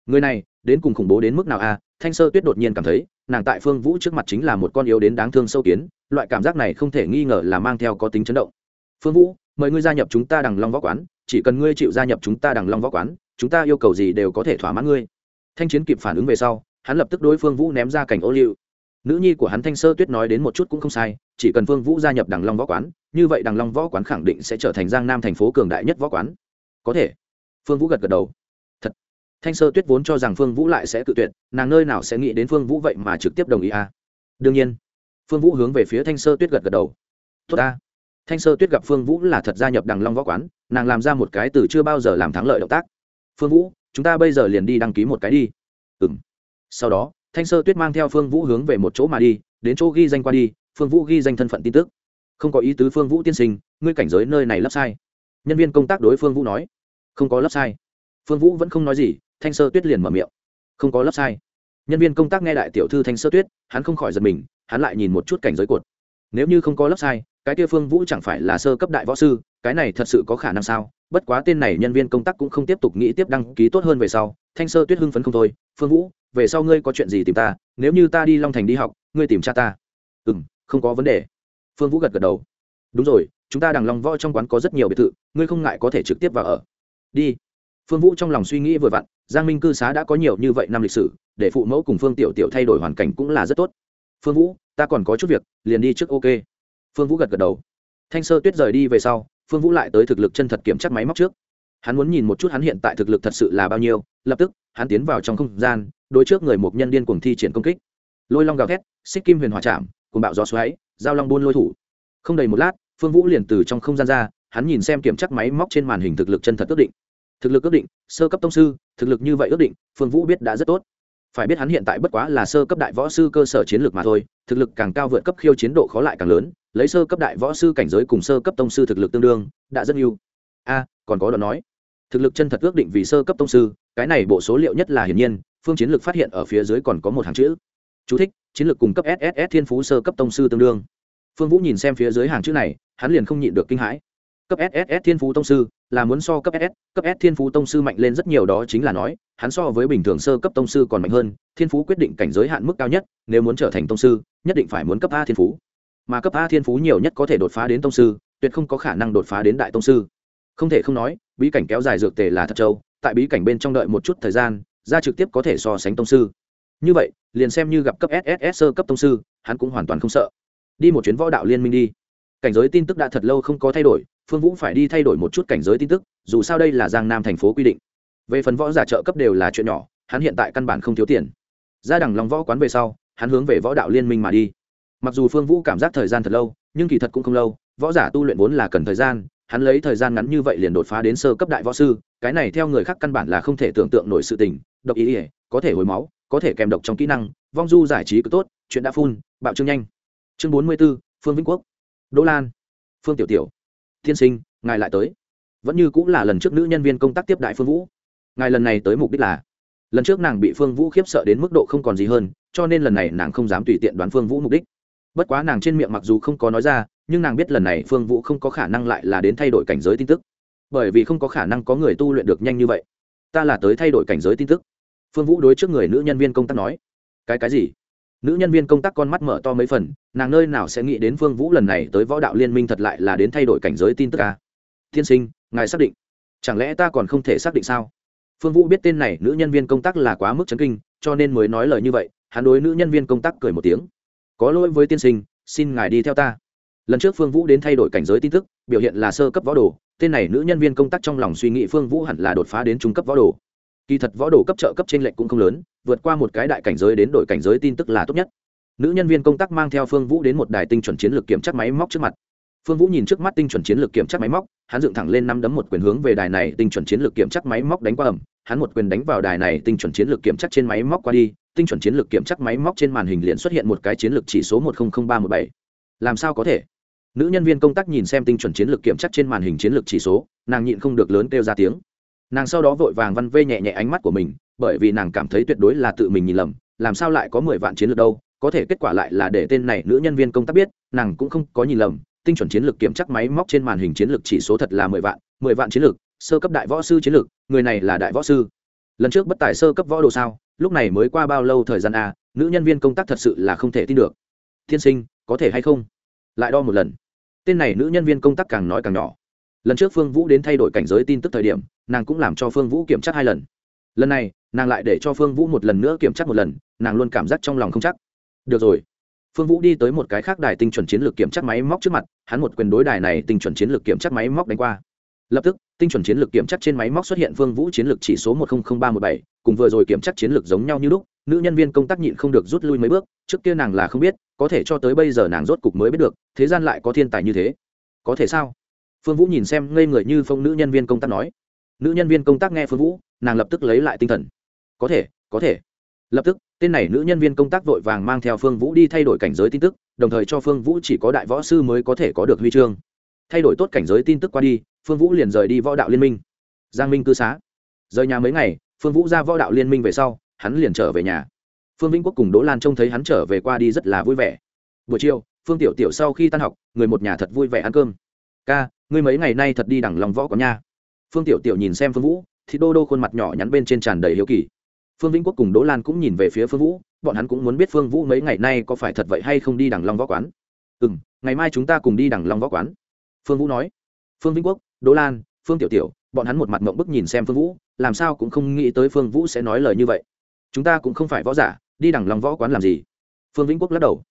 Người này, đến cùng khủng bố đến mức nào a thanh sơ tuyết đột nhiên cảm thấy, nàng tại phương vũ trước mặt chính là một con yếu đến đáng thương sâu kiến, loại cảm giác này không thể nghi ngờ là mang theo có tính chấn động. Phương vũ, mời ngươi gia nhập chúng ta đằng long võ quán, chỉ cần ngươi chịu gia nhập chúng ta đằng long võ quán, chúng ta yêu cầu gì đều có thể thỏa mãn ngươi. Thanh chiến kịp phản ứng về sau, hắn lập tức đối phương vũ ném ra cảnh ô liu nữ nhi của hắn thanh sơ tuyết nói đến một chút cũng không sai, chỉ cần phương vũ gia nhập đằng long võ quán, như vậy đằng long võ quán khẳng định sẽ trở thành giang nam thành phố cường đại nhất võ quán. Có thể. Phương vũ gật gật đầu. Thật. Thanh sơ tuyết vốn cho rằng phương vũ lại sẽ tự tuyệt, nàng nơi nào sẽ nghĩ đến phương vũ vậy mà trực tiếp đồng ý à? Đương nhiên. Phương vũ hướng về phía thanh sơ tuyết gật gật đầu. Tốt ta. Thanh sơ tuyết gặp phương vũ là thật gia nhập đằng long võ quán, nàng làm ra một cái từ chưa bao giờ làm thắng lợi động tác. Phương vũ, chúng ta bây giờ liền đi đăng ký một cái đi. Ừ m sau đó thanh sơ tuyết mang theo phương vũ hướng về một chỗ mà đi, đến chỗ ghi danh qua đi, phương vũ ghi danh thân phận tin tức. Không có ý tứ phương vũ tiên sinh, ngươi cảnh giới nơi này lấp sai. Nhân viên công tác đối phương vũ nói. Không có lấp sai. Phương vũ vẫn không nói gì, thanh sơ tuyết liền mở miệng. Không có lấp sai. Nhân viên công tác nghe đại tiểu thư thanh sơ tuyết, hắn không khỏi giật mình, hắn lại nhìn một chút cảnh giới cột. Nếu như không có lấp sai, cái kia phương vũ chẳng phải là sơ cấp đại võ sư, cái này thật sự có khả năng sao? Bất quá tên này nhân viên công tác cũng không tiếp tục nghĩ tiếp đăng ký tốt hơn về sau, thanh sơ tuyết hưng phấn không thôi. Phương vũ về sau ngươi có chuyện gì tìm ta, nếu như ta đi long thành đi học, ngươi tìm cha ta. Ừ m không có vấn đề. Phương vũ gật gật đầu. Đúng rồi, chúng ta đằng long võ trong quán có rất nhiều biệt thự, ngươi không ngại có thể trực tiếp vào ở. Đi. Phương vũ trong lòng suy nghĩ vừa vặn, giang minh cư xá đã có nhiều như vậy năm lịch sử, để phụ mẫu cùng phương tiểu tiểu thay đổi hoàn cảnh cũng là rất tốt. Phương vũ, ta còn có chút việc, liền đi trước ok. Phương vũ gật gật đầu. Thanh sơ tuyết rời đi về sau, phương vũ lại tới thực lực chân thật kiểm tra máy móc trước hắn muốn nhìn một chút hắn hiện tại thực lực thật sự là bao nhiêu, lập tức, hắn tiến vào trong không gian, đối trước người một nhân điên cuồng thi triển công kích. Lôi long gào thét, xích kim huyền hòa chạm, cùng bạo gió xoáy, giao long buôn lôi thủ. Không đầy một lát, phương vũ liền từ trong không gian ra, hắn nhìn xem kiểm chắc máy móc trên màn hình thực lực chân thật ước định. Thực lực ước định, sơ cấp tông sư, thực lực như vậy ước định, phương vũ biết đã rất tốt. Phải biết hắn hiện tại bất quá là sơ cấp đại võ sư cơ sở chiến lược mà thôi, thực lực càng cao vượt cấp khiêu chiến độ khó lại càng lớn, lấy sơ cấp đại võ sư cảnh giới cùng sơ cấp tông sư thực lực tương đương, đã rất ưu a, còn có đoạn nói thực lực chân thật ước định vì sơ cấp tông sư cái này bộ số liệu nhất là hiển nhiên phương chiến lược phát hiện ở phía dưới còn có một hàng chữ. Chú thích, chiến lược cung cấp sss thiên phú sơ cấp tông sư tương đương. Phương vũ nhìn xem phía dưới hàng chữ này hắn liền không nhịn được kinh hãi. Cấp sss thiên phú tông sư là muốn so cấp ss cấp s thiên phú tông sư mạnh lên rất nhiều đó chính là nói hắn so với bình thường sơ cấp tông sư còn mạnh hơn thiên phú quyết định cảnh giới hạn mức cao nhất nếu muốn trở thành tông sư nhất định phải muốn cấp a thiên phú. Mà cấp a thiên phú nhiều nhất có thể đột phá đến tông sư tuyệt không có khả năng đột phá đến đại tông sư không thể không nói, bí cảnh kéo dài dược tề là thật châu tại bí cảnh bên trong đợi một chút thời gian ra trực tiếp có thể so sánh tông sư. Như vậy, liền xem như gặp cấp sss sơ cấp tông sư, hắn cũng hoàn toàn không sợ. Đi một chuyến võ đạo liên minh đi. Cảnh giới tin tức đã thật lâu không có thay đổi, phương vũ phải đi thay đổi một chút cảnh giới tin tức, dù sao đây là giang nam thành phố quy định. Về phần võ giả trợ cấp đều là chuyện nhỏ, hắn hiện tại căn bản không thiếu tiền. Ra đằng lòng võ quán về sau, hắn hướng về võ đạo liên minh mà đi. Mặc dù phương vũ cảm giác thời gian thật lâu, nhưng kỳ thật cũng không lâu, võ giả tu luyện vốn là cần thời gian hắn lấy thời gian ngắn như vậy liền đột phá đến sơ cấp đại võ sư, cái này theo người khác căn bản là không thể tưởng tượng nổi sự tình, độc ý ỉa có thể hồi máu, có thể kèm độc trong kỹ năng, vong du giải trí cứ tốt, chuyện đã phun bạo trương nhanh. Chương bốn mươi b ố phương vĩnh quốc. Đỗ lan. Phương tiểu tiểu. Tiên sinh, ngài lại tới. Vẫn như cũng là lần trước nữ nhân viên công tác tiếp đại phương vũ. Ngài lần này tới mục đích là, lần trước nàng bị phương vũ khiếp sợ đến mức độ không còn gì hơn, cho nên lần này nàng không dám tùy tiện đoán phương vũ mục đích. Bất quá nàng trên miệng mặc dù không có nói ra nhưng nàng biết lần này phương vũ không có khả năng lại là đến thay đổi cảnh giới tin tức. Bởi vì không có khả năng có người tu luyện được nhanh như vậy. Ta là tới thay đổi cảnh giới tin tức. Phương vũ đối trước người nữ nhân viên công tác nói. Cái cái gì? Nữ nhân viên công tác con mắt mở to mấy phần, nàng nơi nào sẽ nghĩ đến phương vũ lần này tới võ đạo liên minh thật lại là đến thay đổi cảnh giới tin tức à? tiên sinh, ngài xác định. Chẳng lẽ ta còn không thể xác định sao? Phương vũ biết tên này nữ nhân viên công tác là quá mức chấn kinh, cho nên mới nói lời như vậy, hắn đối nữ nhân viên công tác cười một tiếng. Có lỗi với tiên sinh, xin ngài đi theo ta lần trước phương vũ đến thay đổi cảnh giới tin tức, biểu hiện là sơ cấp võ đồ, tên này nữ nhân viên công tác trong lòng suy nghĩ phương vũ hẳn là đột phá đến trung cấp võ đồ. Kỳ thật võ đồ cấp trợ cấp trên lệch cũng không lớn, vượt qua một cái đại cảnh giới đến đổi cảnh giới tin tức là tốt nhất. Nữ nhân viên công tác mang theo phương vũ đến một đài tinh chuẩn chiến lược kiểm tra máy móc trước mặt. Phương vũ nhìn trước mắt tinh chuẩn chiến lược kiểm tra máy móc, hắn dựng thẳng lên năm đấm một quyền hướng về đài này tinh chuẩn chiến lược kiểm tra máy móc đánh qua ẩm hắn một quyền đánh vào đài này tinh chuẩn chiến lược kiểm tra trên máy móc qua đi, tinh chuẩn chiến lược kiểm tra máy móc trên màn hình liền xuất hiện một cái chiến lược chỉ số một nghìn ba m bảy. Làm sao có thể? Nữ nhân viên công tác nhìn xem tinh chuẩn chiến lược kiểm chắc trên màn hình chiến lược chỉ số nàng nhịn không được lớn kêu ra tiếng. Nàng sau đó vội vàng văn vê nhẹ nhẹ ánh mắt của mình bởi vì nàng cảm thấy tuyệt đối là tự mình nhìn lầm làm sao lại có mười vạn chiến lược đâu có thể kết quả lại là để tên này nữ nhân viên công tác biết nàng cũng không có nhìn lầm tinh chuẩn chiến lược kiểm chắc máy móc trên màn hình chiến lược chỉ số thật là mười vạn mười vạn chiến lược sơ cấp đại võ sư chiến lược người này là đại võ sư. Lần trước bất tài sơ cấp võ đồ sao lúc này mới qua bao lâu thời gian a à, nữ nhân viên công tác thật sự là không thể tin được. Tiên sinh có thể hay không? Lại đo một lần tên này nữ nhân viên công tác càng nói càng nhỏ. Lần trước phương vũ đến thay đổi cảnh giới tin tức thời điểm, nàng cũng làm cho phương vũ kiểm tra hai lần. Lần này, nàng lại để cho phương vũ một lần nữa kiểm tra một lần, nàng luôn cảm giác trong lòng không chắc. Được rồi. Phương vũ đi tới một cái khác đài tinh chuẩn chiến lược kiểm tra máy móc trước mặt, hắn một quyền đối đài này tinh chuẩn chiến lược kiểm tra máy móc đánh qua. Lập tức, tinh chuẩn chiến lược kiểm tra trên máy móc xuất hiện phương vũ chiến lược chỉ số một trăm linh ba m bảy, cùng vừa rồi kiểm tra chiến lược giống nhau như lúc nữ nhân viên công tác nhịn không được rút lui mấy bước, trước kia nàng là không biết, có thể cho tới bây giờ nàng rốt cục mới biết được, thế gian lại có thiên tài như thế. Có thể sao? Phương vũ nhìn xem ngây người như phong nữ nhân viên công tác nói. Nữ nhân viên công tác nghe phương vũ, nàng lập tức lấy lại tinh thần. Có thể có thể. Lập tức, tên này nữ nhân viên công tác vội vàng mang theo phương vũ đi thay đổi cảnh giới tin tức, đồng thời cho phương vũ chỉ có đại võ sư mới có thể có được huy chương. Thay đổi tốt cảnh giới tin tức qua đi, phương vũ liền rời đi võ đạo liên minh. Giang minh cư xá. Rời nhà mấy ngày, phương vũ ra võ đạo liên minh về sau hắn liền trở về nhà. Phương vĩnh quốc cùng đỗ lan trông thấy hắn trở về qua đi rất là vui vẻ. Buổi chiều, phương tiểu tiểu sau khi tan học, người một nhà thật vui vẻ ăn cơm. Ca, ngươi mấy ngày nay thật đi đẳng lòng võ có nha. Phương tiểu tiểu nhìn xem phương vũ, thì đô đô khuôn mặt nhỏ nhắn bên trên tràn đầy hiếu kỳ. Phương vĩnh quốc cùng đỗ lan cũng nhìn về phía phương vũ, bọn hắn cũng muốn biết phương vũ mấy ngày nay có phải thật vậy hay không đi đẳng long võ quán. Ừ m ngày mai chúng ta cùng đi đẳng long võ quán. Phương vũ nói. Phương vĩnh quốc, đỗ lan, phương tiểu tiểu, bọn hắn một mặt mộng bức nhìn xem phương vũ, làm sao cũng không nghĩ tới phương vũ sẽ nói lời như vậy chúng ta cũng không phải võ giả, đi đẳng long võ quán làm gì? Phương vĩnh quốc lắc đầu.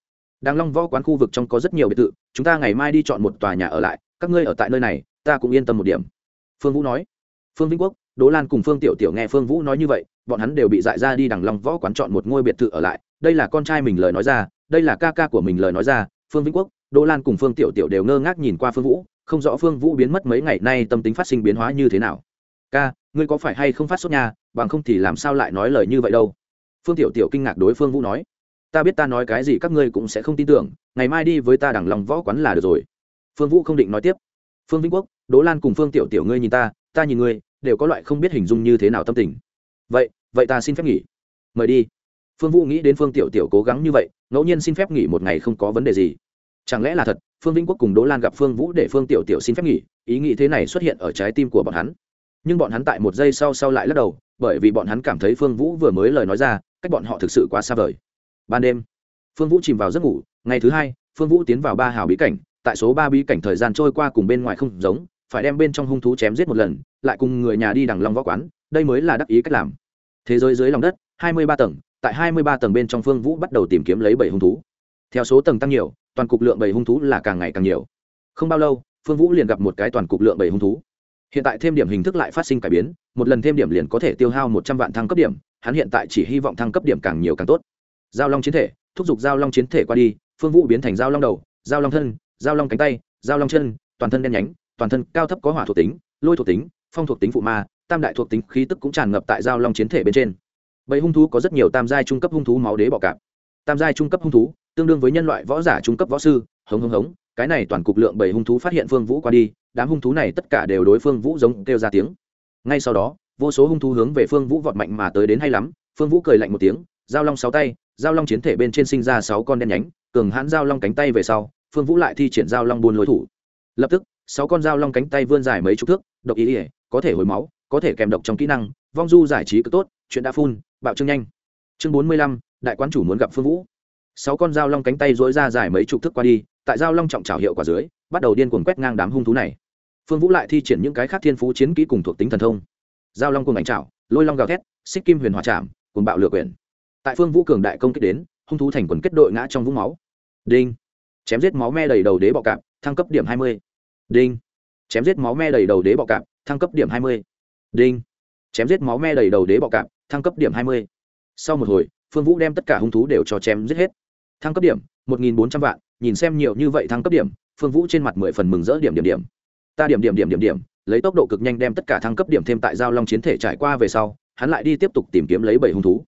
Đằng long võ quán khu vực trong có rất nhiều biệt thự, chúng ta ngày mai đi chọn một tòa nhà ở lại, các ngươi ở tại nơi này, ta cũng yên tâm một điểm. Phương vũ nói. Phương vĩnh quốc, đỗ lan cùng phương tiểu tiểu nghe phương vũ nói như vậy, bọn hắn đều bị dại ra đi đằng long võ quán chọn một ngôi biệt thự ở lại, đây là con trai mình lời nói ra, đây là ca ca của mình lời nói ra. Phương vĩnh quốc, đỗ lan cùng phương tiểu tiểu đều ngơ ngác nhìn qua phương vũ, không rõ phương vũ biến mất mấy ngày nay tâm tính phát sinh biến hóa như thế nào ca, ngươi có phải hay không phát sốt nhà bằng không thì làm sao lại nói lời như vậy đâu? Phương tiểu tiểu kinh ngạc đối phương vũ nói, ta biết ta nói cái gì các ngươi cũng sẽ không tin tưởng, ngày mai đi với ta đằng lòng võ quán là được rồi. Phương vũ không định nói tiếp. Phương vĩnh quốc, đỗ lan cùng phương tiểu tiểu ngươi nhìn ta ta nhìn ngươi, đều có loại không biết hình dung như thế nào tâm tình. Vậy vậy ta xin phép nghỉ. Mời đi. Phương vũ nghĩ đến phương tiểu tiểu cố gắng như vậy, ngẫu nhiên xin phép nghỉ một ngày không có vấn đề gì. Chẳng lẽ là thật, phương vĩnh quốc cùng đỗ lan gặp phương vũ để phương tiểu tiểu xin phép nghỉ, ý nghĩ thế này xuất hiện ở trái tim của bọn hắn? Nhưng bọn hắn tại một giây sau sau lại lắc đầu, bởi vì bọn hắn cảm thấy phương vũ vừa mới lời nói ra, cách bọn họ thực sự quá xa vời. Ban đêm, phương vũ chìm vào giấc ngủ, ngày thứ hai, phương vũ tiến vào ba hào bí cảnh, tại số ba bí cảnh thời gian trôi qua cùng bên ngoài không giống, phải đem bên trong hung thú chém giết một lần, lại cùng người nhà đi đằng long võ quán, đây mới là đắc ý cách làm. Thế giới dưới lòng đất, hai mươi ba tầng, tại hai mươi ba tầng bên trong phương vũ bắt đầu tìm kiếm lấy bảy hung thú. Theo số tầng tăng nhiều, toàn cục lượng bảy hung thú là càng ngày càng nhiều. Không bao lâu, phương vũ liền gặp một cái toàn cục lượng bảy hung thú hiện tại thêm điểm hình thức lại phát sinh cải biến, một lần thêm điểm liền có thể tiêu hao một trăm vạn thăng cấp điểm, hắn hiện tại chỉ hy vọng thăng cấp điểm càng nhiều càng tốt. Giao long chiến thể, thúc giục giao long chiến thể qua đi, phương vũ biến thành giao long đầu, giao long thân, giao long cánh tay, giao long chân, toàn thân đen nhánh, toàn thân cao thấp có hỏa thuộc tính, lôi thuộc tính, phong thuộc tính phụ ma, tam đại thuộc tính khí tức cũng tràn ngập tại giao long chiến thể bên trên. Bầy hung thú có rất nhiều tam giai trung cấp hung thú máu đế bọ cạp. Tam giai trung cấp hung thú, tương đương với nhân loại võ giả trung cấp võ sư, hống hống hống, cái này toàn cục lượng bầy hung thú phát hiện phương vũ qua đi đám hung thú này tất cả đều đối phương vũ giống kêu ra tiếng. Ngay sau đó, vô số hung thú hướng về phương vũ vọt mạnh mà tới đến hay lắm, phương vũ cười lạnh một tiếng, giao long sáu tay, giao long chiến thể bên trên sinh ra sáu con đen nhánh, cường hãn giao long cánh tay về sau, phương vũ lại thi triển giao long buôn lối thủ. Lập tức, sáu con giao long cánh tay vươn dài mấy chục thước, độc ý ỉa có thể hồi máu, có thể kèm độc trong kỹ năng, vong du giải trí cực tốt, chuyện đã phun, bạo trương nhanh. Chương bốn mươi lăm, đại quán chủ muốn gặp phương vũ. Sáu con dao long cánh tay dối ra dài mấy chục thước qua đi, tại dao long trọng trào hiệu quả dưới, bắt đầu điên cuồng quét ngang đám hung thú này phương vũ lại thi triển những cái khác thiên phú chiến kỹ cùng thuộc tính thần thông. Giao long cùng ảnh trảo lôi long gào thét, xích kim huyền hòa chạm cùng bạo lửa quyển. Tại phương vũ cường đại công kích đến, hung thú thành quần kết đội ngã trong vũng máu. Đinh. Chém giết máu me đầy đầu đế bọ cạp, thăng cấp điểm hai mươi. Đinh. Chém giết máu me đầy đầu đế bọ cạp, thăng cấp điểm hai mươi. Đinh. Chém giết máu me đầy đầu đế bọ cạp, thăng cấp điểm hai mươi. Sau một hồi, phương vũ đem tất cả hung thú đều cho chém giết hết. Thăng cấp điểm, một nghìn bốn trăm vạn, nhìn xem nhiều như vậy thăng cấp điểm, phương vũ trên mặt mười phần mừng rỡ điểm điểm điểm ta điểm điểm điểm điểm điểm, lấy tốc độ cực nhanh đem tất cả thăng cấp điểm thêm tại giao long chiến thể trải qua về sau, hắn lại đi tiếp tục tìm kiếm lấy bảy hung thú.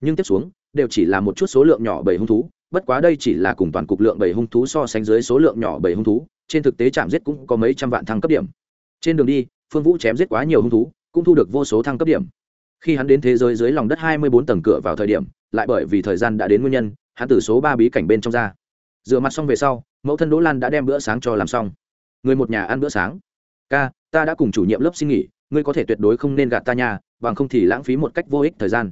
Nhưng tiếp xuống, đều chỉ là một chút số lượng nhỏ bảy hung thú, bất quá đây chỉ là cùng toàn cục lượng bảy hung thú so sánh dưới số lượng nhỏ bảy hung thú, trên thực tế chạm giết cũng có mấy trăm vạn thăng cấp điểm. Trên đường đi, phương vũ chém giết quá nhiều hung thú, cũng thu được vô số thăng cấp điểm. Khi hắn đến thế giới dưới lòng đất hai mươi bốn tầng cửa vào thời điểm, lại bởi vì thời gian đã đến nguyên nhân, hắn từ số ba bí cảnh bên trong ra. Rửa mặt xong về sau, mẫu thân đỗ lan đã đem bữa sáng cho làm xong người một nhà ăn bữa sáng. Ca, ta đã cùng chủ nhiệm lớp xin nghỉ, ngươi có thể tuyệt đối không nên gạt ta nhà bằng không thì lãng phí một cách vô ích thời gian.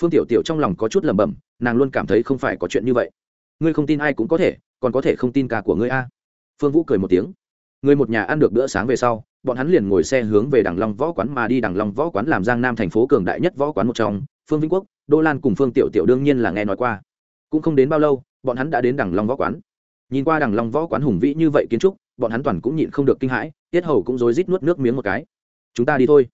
Phương tiểu tiểu trong lòng có chút lẩm bẩm, nàng luôn cảm thấy không phải có chuyện như vậy. Ngươi không tin ai cũng có thể, còn có thể không tin ca của ngươi a. Phương vũ cười một tiếng. Người một nhà ăn được bữa sáng về sau, bọn hắn liền ngồi xe hướng về đằng long võ quán mà đi. Đằng long võ quán làm giang nam thành phố cường đại nhất võ quán một trong, phương vĩnh quốc, đô lan cùng phương tiểu tiểu đương nhiên là nghe nói qua. Cũng không đến bao lâu, bọn hắn đã đến đằng long võ quán. Nhìn qua đằng long võ quán hùng vĩ như vậy kiến trúc bọn hắn toàn cũng nhịn không được kinh hãi, tiết hầu cũng rối rít nuốt nước miếng một cái. Chúng ta đi thôi.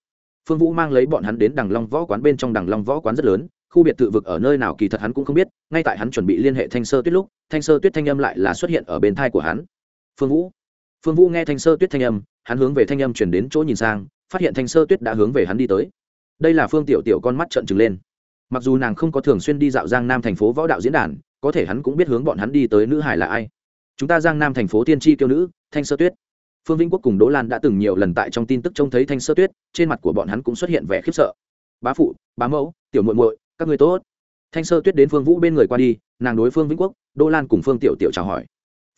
Phương vũ mang lấy bọn hắn đến đằng long võ quán bên trong đằng long võ quán rất lớn, khu biệt thự vực ở nơi nào kỳ thật hắn cũng không biết, ngay tại hắn chuẩn bị liên hệ thanh sơ tuyết lúc, thanh sơ tuyết thanh âm lại là xuất hiện ở bên thai của hắn. Phương vũ. Phương vũ nghe thanh sơ tuyết thanh âm, hắn hướng về thanh âm chuyển đến chỗ nhìn sang, phát hiện thanh sơ tuyết đã hướng về hắn đi tới. Đây là phương tiểu tiểu con mắt trợn trừng lên. Mặc dù nàng không có thường xuyên đi dạo giang nam thành phố võ đạo diễn đàn, có thể hắn cũng biết hướng bọn hắn đi tới nữ hải là ai. Chúng ta giang nam thành phố tiên tri kiêu nữ thanh sơ tuyết. Phương vĩnh quốc cùng đỗ lan đã từng nhiều lần tại trong tin tức trông thấy thanh sơ tuyết, trên mặt của bọn hắn cũng xuất hiện vẻ khiếp sợ. Bá phụ, bá mẫu, tiểu muội muội, các người tốt. Thanh sơ tuyết đến phương vũ bên người qua đi, nàng đối phương vĩnh quốc, đỗ lan cùng phương tiểu tiểu chào hỏi.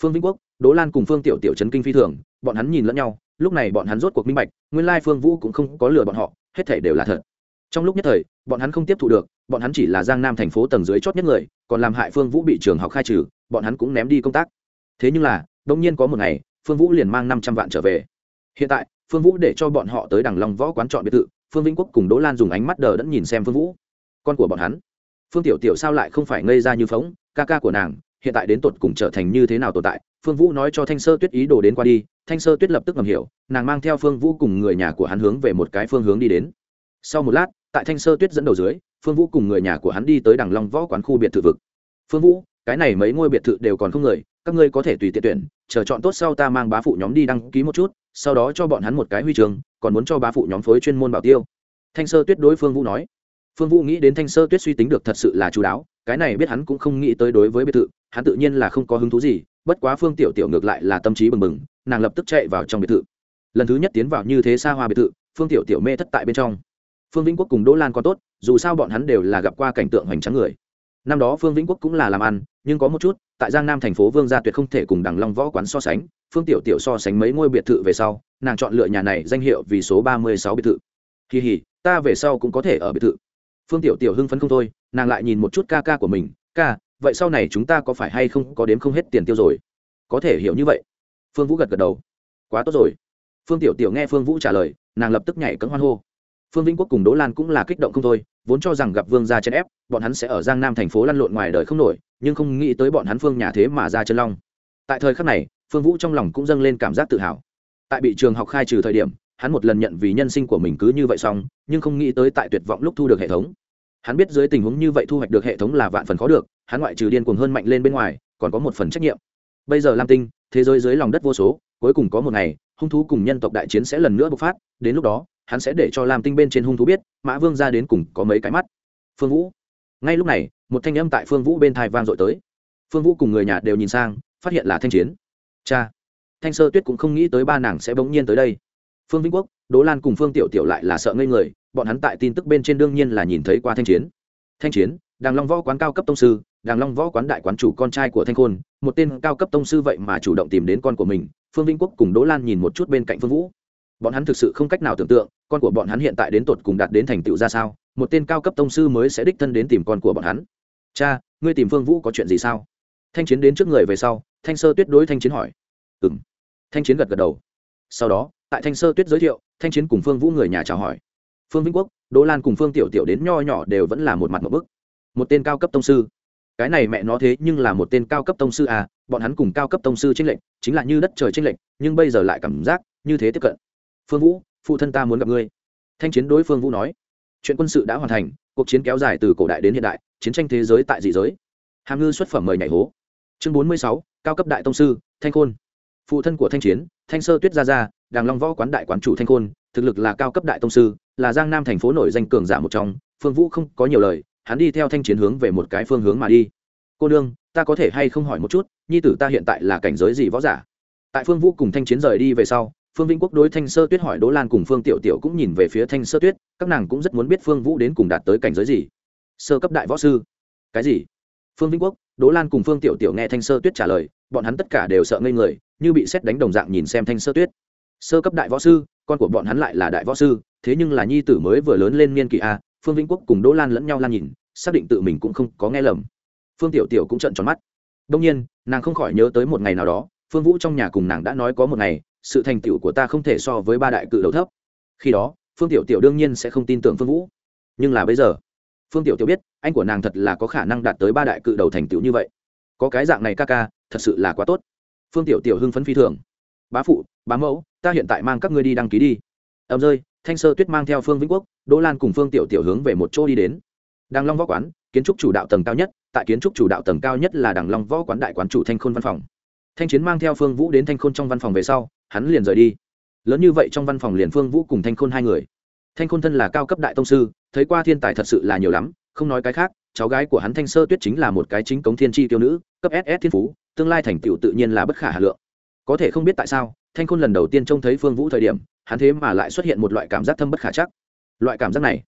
Phương vĩnh quốc, đỗ lan cùng phương tiểu tiểu chấn kinh phi thường, bọn hắn nhìn lẫn nhau, lúc này bọn hắn rốt cuộc minh bạch, nguyên lai phương vũ cũng không có lừa bọn họ, hết thể đều là thật. Trong lúc nhất thời, bọn hắn không tiếp thu được, bọn hắn chỉ là giang nam thành phố tầng dưới chót nhất người, còn làm hại phương vũ bị trường học khai trừ, bọn hắn cũng ném đi công tác. Thế nhưng là, đông nhiên có một ngày phương vũ liền mang năm trăm vạn trở về. Hiện tại, phương vũ để cho bọn họ tới đằng long võ quán chọn biệt thự, phương vĩnh quốc cùng đỗ lan dùng ánh mắt đờ đẫn nhìn xem phương vũ. Con của bọn hắn. Phương tiểu tiểu sao lại không phải ngây ra như phóng, ca ca của nàng, hiện tại đến tột cùng trở thành như thế nào tồn tại? Phương vũ nói cho thanh sơ tuyết ý đồ đến qua đi, thanh sơ tuyết lập tức ngầm hiểu, nàng mang theo phương vũ cùng người nhà của hắn hướng về một cái phương hướng đi đến. Sau một lát, tại thanh sơ tuyết dẫn đầu dưới, phương vũ cùng người nhà của hắn đi tới đằng long võ quán khu biệt thự vực. Phương vũ cái này mấy ngôi biệt thự đều còn không người, các ngươi có thể tùy tiện tuyển, chờ chọn tốt sau ta mang bá phụ nhóm đi đăng ký một chút, sau đó cho bọn hắn một cái huy trường còn muốn cho bá phụ nhóm phối chuyên môn bảo tiêu. Thanh sơ tuyết đối phương vũ nói. Phương vũ nghĩ đến thanh sơ tuyết suy tính được thật sự là chú đáo, cái này biết hắn cũng không nghĩ tới đối với biệt thự, hắn tự nhiên là không có hứng thú gì, bất quá phương tiểu tiểu ngược lại là tâm trí bừng bừng, nàng lập tức chạy vào trong biệt thự. Lần thứ nhất tiến vào như thế xa hoa biệt thự, phương tiểu tiểu mê thất tại bên trong. Phương vĩnh quốc cùng đỗ lan còn tốt, dù sao bọn hắn đều là gặp qua cảnh tượng hoành tráng người. Năm đó phương vĩnh quốc cũng là làm ăn nhưng có một chút, tại giang nam thành phố vương gia tuyệt không thể cùng đằng long võ quán so sánh, phương tiểu tiểu so sánh mấy ngôi biệt thự về sau, nàng chọn lựa nhà này danh hiệu vì số ba mươi sáu biệt thự. Kỳ hỉ ta về sau cũng có thể ở biệt thự. Phương tiểu tiểu hưng phấn không thôi, nàng lại nhìn một chút ca ca của mình, ca, vậy sau này chúng ta có phải hay không có đếm không hết tiền tiêu rồi? Có thể hiểu như vậy. Phương vũ gật gật đầu. Quá tốt rồi. Phương tiểu tiểu nghe phương vũ trả lời, nàng lập tức nhảy cấm hoan hô phương vĩnh quốc cùng đỗ lan cũng là kích động không thôi, vốn cho rằng gặp vương gia chân ép, bọn hắn sẽ ở giang nam thành phố lăn lộn ngoài đời không nổi, nhưng không nghĩ tới bọn hắn phương nhà thế mà ra chân long. Tại thời khắc này, phương vũ trong lòng cũng dâng lên cảm giác tự hào. Tại bị trường học khai trừ thời điểm, hắn một lần nhận vì nhân sinh của mình cứ như vậy xong, nhưng không nghĩ tới tại tuyệt vọng lúc thu được hệ thống. Hắn biết dưới tình huống như vậy thu hoạch được hệ thống là vạn phần khó được, hắn ngoại trừ điên cuồng hơn mạnh lên bên ngoài, còn có một phần trách nhiệm. Bây giờ lam tinh, thế giới dưới lòng đất vô số, cuối cùng có một ngày, hung thú cùng nhân tộc đại chiến sẽ lần nữa bộc phát, đến lúc đó hắn sẽ để cho làm tinh bên trên hung thú biết, mã vương ra đến cùng có mấy cái mắt. Phương vũ. Ngay lúc này, một thanh âm tại phương vũ bên thai vang dội tới. Phương vũ cùng người nhà đều nhìn sang, phát hiện là thanh chiến. Cha. Thanh sơ tuyết cũng không nghĩ tới ba nàng sẽ bỗng nhiên tới đây. Phương vĩnh quốc, đỗ lan cùng phương tiểu tiểu lại là sợ ngây người, bọn hắn tại tin tức bên trên đương nhiên là nhìn thấy qua thanh chiến. Thanh chiến, đàng long võ quán cao cấp tông sư, đàng long võ quán đại quán chủ con trai của thanh khôn, một tên cao cấp tông sư vậy mà chủ động tìm đến con của mình. Phương vĩnh quốc cùng đỗ lan nhìn một chút bên cạnh phương vũ. Bọn hắn thực sự không cách nào tưởng tượng con của bọn hắn hiện tại đến tột cùng đạt đến thành tựu ra sao? Một tên cao cấp tông sư mới sẽ đích thân đến tìm con của bọn hắn. Cha, ngươi tìm phương vũ có chuyện gì sao? Thanh chiến đến trước người về sau, thanh sơ tuyết đối thanh chiến hỏi. Ừ m thanh chiến gật gật đầu. Sau đó, tại thanh sơ tuyết giới thiệu, thanh chiến cùng phương vũ người nhà chào hỏi. Phương vĩnh quốc, đỗ lan cùng phương tiểu tiểu đến nho nhỏ đều vẫn là một mặt một bức. Một tên cao cấp tông sư. Cái này mẹ nó thế nhưng là một tên cao cấp tông sư à bọn hắn cùng cao cấp tông sư tranh lệnh chính là như đất trời tranh lệnh nhưng bây giờ lại cảm giác như thế tiếp cận. Phương vũ phụ thân ta muốn gặp ngươi. Thanh chiến đối phương vũ nói. Chuyện quân sự đã hoàn thành, cuộc chiến kéo dài từ cổ đại đến hiện đại, chiến tranh thế giới tại dị giới. Hàm ngư xuất phẩm mời nhảy hố. Chương bốn mươi sáu, cao cấp đại tông sư, thanh khôn. Phụ thân của thanh chiến, thanh sơ tuyết gia gia, đàng long võ quán đại quán chủ thanh khôn, thực lực là cao cấp đại tông sư, là giang nam thành phố nổi danh cường giả một trong, phương vũ không có nhiều lời, hắn đi theo thanh chiến hướng về một cái phương hướng mà đi. Cô đương ta có thể hay không hỏi một chút, nhi tử ta hiện tại là cảnh giới gì võ giả? Tại phương vũ cùng thanh chiến rời đi về sau phương vĩnh quốc đối thanh sơ tuyết hỏi đỗ lan cùng phương tiểu tiểu cũng nhìn về phía thanh sơ tuyết, các nàng cũng rất muốn biết phương vũ đến cùng đạt tới cảnh giới gì. Sơ cấp đại võ sư. Cái gì? Phương vĩnh quốc, đỗ lan cùng phương tiểu tiểu nghe thanh sơ tuyết trả lời, bọn hắn tất cả đều sợ ngây người, như bị xét đánh đồng dạng nhìn xem thanh sơ tuyết. Sơ cấp đại võ sư, con của bọn hắn lại là đại võ sư, thế nhưng là nhi tử mới vừa lớn lên niên kỳ a, phương vĩnh quốc cùng đỗ lan lẫn nhau lan nhìn, xác định tự mình cũng không có nghe lầm. Phương tiểu tiểu cũng trận tròn mắt. Đông nhiên, nàng không khỏi nhớ tới một ngày nào đó, phương vũ trong nhà cùng nàng đã nói có một ngày sự thành tựu của ta không thể so với ba đại cự đầu thấp. Khi đó, phương tiểu tiểu đương nhiên sẽ không tin tưởng phương vũ. Nhưng là bây giờ, phương tiểu tiểu biết, anh của nàng thật là có khả năng đạt tới ba đại cự đầu thành tựu như vậy. Có cái dạng này ca ca, thật sự là quá tốt. Phương tiểu tiểu hưng phấn phi thường. Bá phụ, bá mẫu, ta hiện tại mang các ngươi đi đăng ký đi. Ẩm rơi, thanh sơ tuyết mang theo phương vĩnh quốc, đỗ lan cùng phương tiểu tiểu hướng về một chỗ đi đến. Đằng long võ quán, kiến trúc chủ đạo tầng cao nhất, tại kiến trúc chủ đạo tầng cao nhất là đằng long võ quán đại quán chủ thanh khôn văn phòng. Thanh chiến mang theo phương vũ đến thanh khôn trong văn phòng về sau hắn liền rời đi. Lớn như vậy trong văn phòng liền phương vũ cùng thanh khôn hai người. Thanh khôn thân là cao cấp đại tông sư, thấy qua thiên tài thật sự là nhiều lắm, không nói cái khác, cháu gái của hắn thanh sơ tuyết chính là một cái chính cống thiên tri tiêu nữ, cấp ss thiên phú, tương lai thành tựu tự nhiên là bất khả hà lượng. Có thể không biết tại sao, thanh khôn lần đầu tiên trông thấy phương vũ thời điểm, hắn thế mà lại xuất hiện một loại cảm giác thâm bất khả chắc. Loại cảm giác này,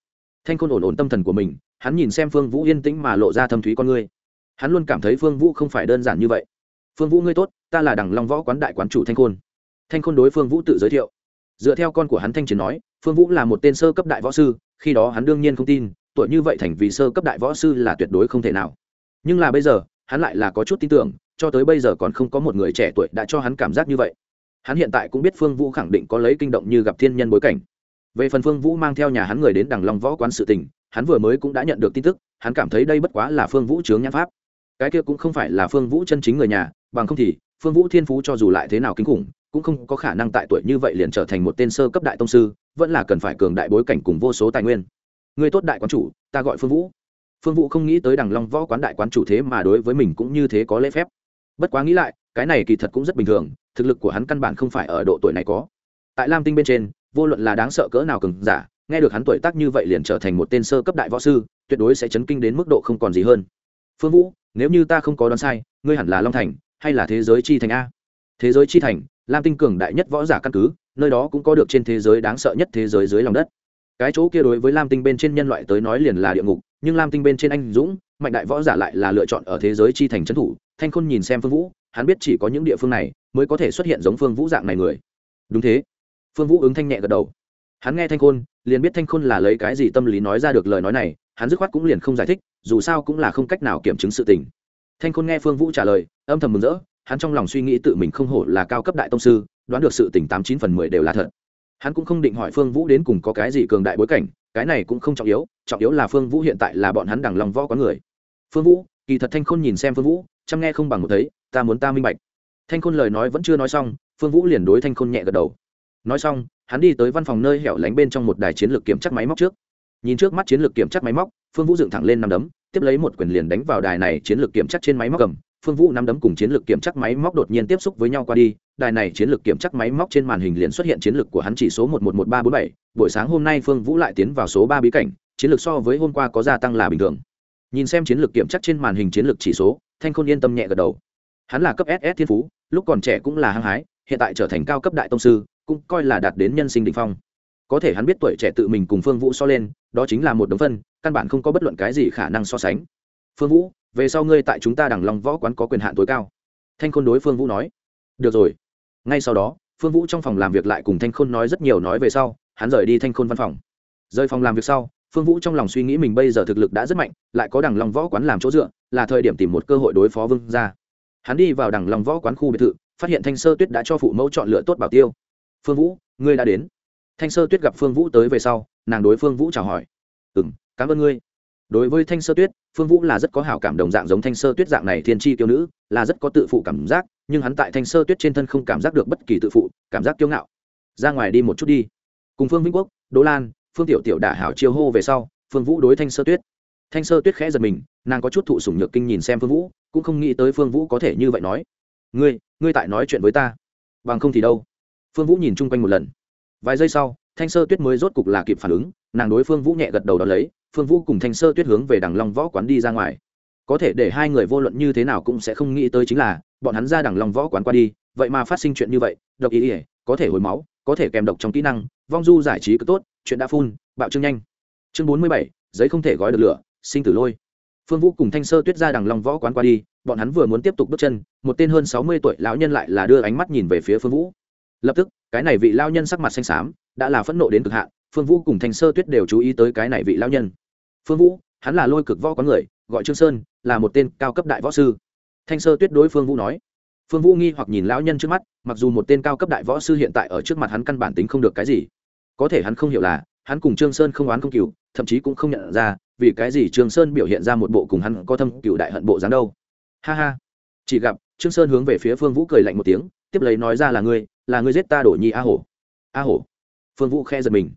thanh khôn ổn ổn tâm thần của mình, hắn nhìn xem phương vũ yên tĩnh mà lộ ra thâm thúy con ngươi. Hắn luôn cảm thấy phương vũ không phải đơn giản như vậy. Phương vũ ngươi tốt, ta là đằng long võ quán đại quán chủ thanh khôn thanh khôn đối phương vũ tự giới thiệu. Dựa theo con của hắn thanh chiến nói, phương vũ là một tên sơ cấp đại võ sư, khi đó hắn đương nhiên không tin, tuổi như vậy thành vì sơ cấp đại võ sư là tuyệt đối không thể nào. Nhưng là bây giờ, hắn lại là có chút tin tưởng, cho tới bây giờ còn không có một người trẻ tuổi đã cho hắn cảm giác như vậy. Hắn hiện tại cũng biết phương vũ khẳng định có lấy kinh động như gặp thiên nhân bối cảnh. Về phần phương vũ mang theo nhà hắn người đến đằng long võ quán sự tình, hắn vừa mới cũng đã nhận được tin tức, hắn cảm thấy đây bất quá là phương vũ chướng nhãn pháp. Cái kia cũng không phải là phương vũ chân chính người nhà, bằng không thì, phương vũ thiên phú cho dù lại thế nào kinh khủng cũng không có khả năng tại tuổi như vậy liền trở thành một tên sơ cấp đại tông sư, vẫn là cần phải cường đại bối cảnh cùng vô số tài nguyên. Người tốt đại quán chủ, ta gọi phương vũ. Phương vũ không nghĩ tới đằng long võ quán đại quán chủ thế mà đối với mình cũng như thế có lễ phép. Bất quá nghĩ lại, cái này kỳ thật cũng rất bình thường, thực lực của hắn căn bản không phải ở độ tuổi này có. Tại lam tinh bên trên, vô luận là đáng sợ cỡ nào cường giả, nghe được hắn tuổi tác như vậy liền trở thành một tên sơ cấp đại võ sư, tuyệt đối sẽ chấn kinh đến mức độ không còn gì hơn. Phương vũ, nếu như ta không có đoán sai, ngươi hẳn là long thành, hay là thế giới chi thành a? Thế giới chi thành lam tinh cường đại nhất võ giả căn cứ, nơi đó cũng có được trên thế giới đáng sợ nhất thế giới dưới lòng đất. Cái chỗ kia đối với lam tinh bên trên nhân loại tới nói liền là địa ngục, nhưng lam tinh bên trên anh dũng, mạnh đại võ giả lại là lựa chọn ở thế giới chi thành trấn thủ, thanh khôn nhìn xem phương vũ, hắn biết chỉ có những địa phương này mới có thể xuất hiện giống phương vũ dạng này người. Đúng thế. Phương vũ ứng thanh nhẹ gật đầu. Hắn nghe thanh khôn, liền biết thanh khôn là lấy cái gì tâm lý nói ra được lời nói này, hắn dứt khoát cũng liền không giải thích, dù sao cũng là không cách nào kiểm chứng sự tình. Thanh khôn nghe phương vũ trả lời, âm thầm mừng rỡ hắn trong lòng suy nghĩ tự mình không hổ là cao cấp đại tông sư, đoán được sự tình tám chín phần mười đều là thật. Hắn cũng không định hỏi phương vũ đến cùng có cái gì cường đại bối cảnh, cái này cũng không trọng yếu trọng yếu là phương vũ hiện tại là bọn hắn đằng lòng võ có người. Phương vũ, kỳ thật thanh khôn nhìn xem phương vũ, chăm nghe không bằng một thấy, ta muốn ta minh bạch. Thanh khôn lời nói vẫn chưa nói xong, phương vũ liền đối thanh khôn nhẹ gật đầu. Nói xong, hắn đi tới văn phòng nơi hẻo lánh bên trong một đài chiến lược kiểm chắc máy móc trước. Nhìn trước mắt chiến lược kiểm chắc máy móc, phương vũ dựng thẳng lên năm đấm, tiếp lấy một quyền liền đánh vào đài này chiến lược kiểm chắc trên máy móc cầm phương vũ năm đấm cùng chiến lược kiểm chắc máy móc đột nhiên tiếp xúc với nhau qua đi, đài này chiến lược kiểm chắc máy móc trên màn hình liền xuất hiện chiến lược của hắn chỉ số một một một ba bốn bảy, buổi sáng hôm nay phương vũ lại tiến vào số ba bí cảnh, chiến lược so với hôm qua có gia tăng là bình thường. Nhìn xem chiến lược kiểm chắc trên màn hình chiến lược chỉ số, thanh khôn yên tâm nhẹ gật đầu. Hắn là cấp ss thiên phú, lúc còn trẻ cũng là hăng hái, hiện tại trở thành cao cấp đại tông sư, cũng coi là đạt đến nhân sinh đỉnh phong. Có thể hắn biết tuổi trẻ tự mình cùng phương vũ so lên, đó chính là một đống phân, căn bản không có bất luận cái gì khả năng so sánh. Phương vũ về sau ngươi tại chúng ta đằng long võ quán có quyền hạn tối cao. Thanh khôn đối phương vũ nói. Được rồi. Ngay sau đó, phương vũ trong phòng làm việc lại cùng thanh khôn nói rất nhiều nói về sau, hắn rời đi thanh khôn văn phòng. Rời phòng làm việc sau, phương vũ trong lòng suy nghĩ mình bây giờ thực lực đã rất mạnh, lại có đằng long võ quán làm chỗ dựa, là thời điểm tìm một cơ hội đối phó vương ra hắn đi vào đằng long võ quán khu biệt thự, phát hiện thanh sơ tuyết đã cho phụ mẫu chọn lựa tốt bảo tiêu. Phương vũ, ngươi đã đến. Thanh sơ tuyết gặp phương vũ tới về sau, nàng đối phương vũ chào hỏi. Ừ m cảm ơn ngươi đối với thanh sơ tuyết, phương vũ là rất có hảo cảm đồng dạng giống thanh sơ tuyết dạng này thiên tri tiêu nữ, là rất có tự phụ cảm giác, nhưng hắn tại thanh sơ tuyết trên thân không cảm giác được bất kỳ tự phụ, cảm giác kiêu ngạo. Ra ngoài đi một chút đi. Cùng phương vĩnh quốc, đỗ lan, phương tiểu tiểu đả hảo chiêu hô về sau, phương vũ đối thanh sơ tuyết. Thanh sơ tuyết khẽ giật mình, nàng có chút thụ sủng nhược kinh nhìn xem phương vũ, cũng không nghĩ tới phương vũ có thể như vậy nói. Ngươi ngươi tại nói chuyện với ta, bằng không thì đâu? Phương vũ nhìn chung quanh một lần. Vài giây sau, thanh sơ tuyết mới rốt cục là kịp phản ứng, nàng đối phương vũ nhẹ gật đầu đ ó lấy phương vũ cùng thanh sơ tuyết hướng về đằng long võ quán đi ra ngoài. Có thể để hai người vô luận như thế nào cũng sẽ không nghĩ tới chính là, bọn hắn ra đằng long võ quán qua đi, vậy mà phát sinh chuyện như vậy, độc ý ỉa có thể hồi máu, có thể kèm độc trong kỹ năng, vong du giải trí cực tốt, chuyện đã phun, bạo trương nhanh. Chương bốn mươi bảy, giấy không thể gói được lửa, sinh tử lôi. Phương vũ cùng thanh sơ tuyết ra đằng long võ quán qua đi, bọn hắn vừa muốn tiếp tục bước chân, một tên hơn sáu mươi tuổi lão nhân lại là đưa ánh mắt nhìn về phía phương vũ. Lập tức, cái này vị lao nhân sắc mặt xanh xám, đã là phẫn nộ đến cực hạn, phương vũ cùng thanh sơ tuyết đều chú ý tới cái này vị lao nhân phương vũ, hắn là lôi cực võ có người, gọi trương sơn, là một tên cao cấp đại võ sư. Thanh sơ tuyết đối phương vũ nói. Phương vũ nghi hoặc nhìn lão nhân trước mắt, mặc dù một tên cao cấp đại võ sư hiện tại ở trước mặt hắn căn bản tính không được cái gì. Có thể hắn không hiểu là, hắn cùng trương sơn không oán không cừu, thậm chí cũng không nhận ra, vì cái gì trương sơn biểu hiện ra một bộ cùng hắn có thâm cựu đại hận bộ dáng đâu. Ha ha. Chỉ gặp, trương sơn hướng về phía phương vũ cười lạnh một tiếng, tiếp lấy nói ra là ngươi là ngươi giết ta đổ nhi a hổ. A hổ. Phương vũ khe giật mình.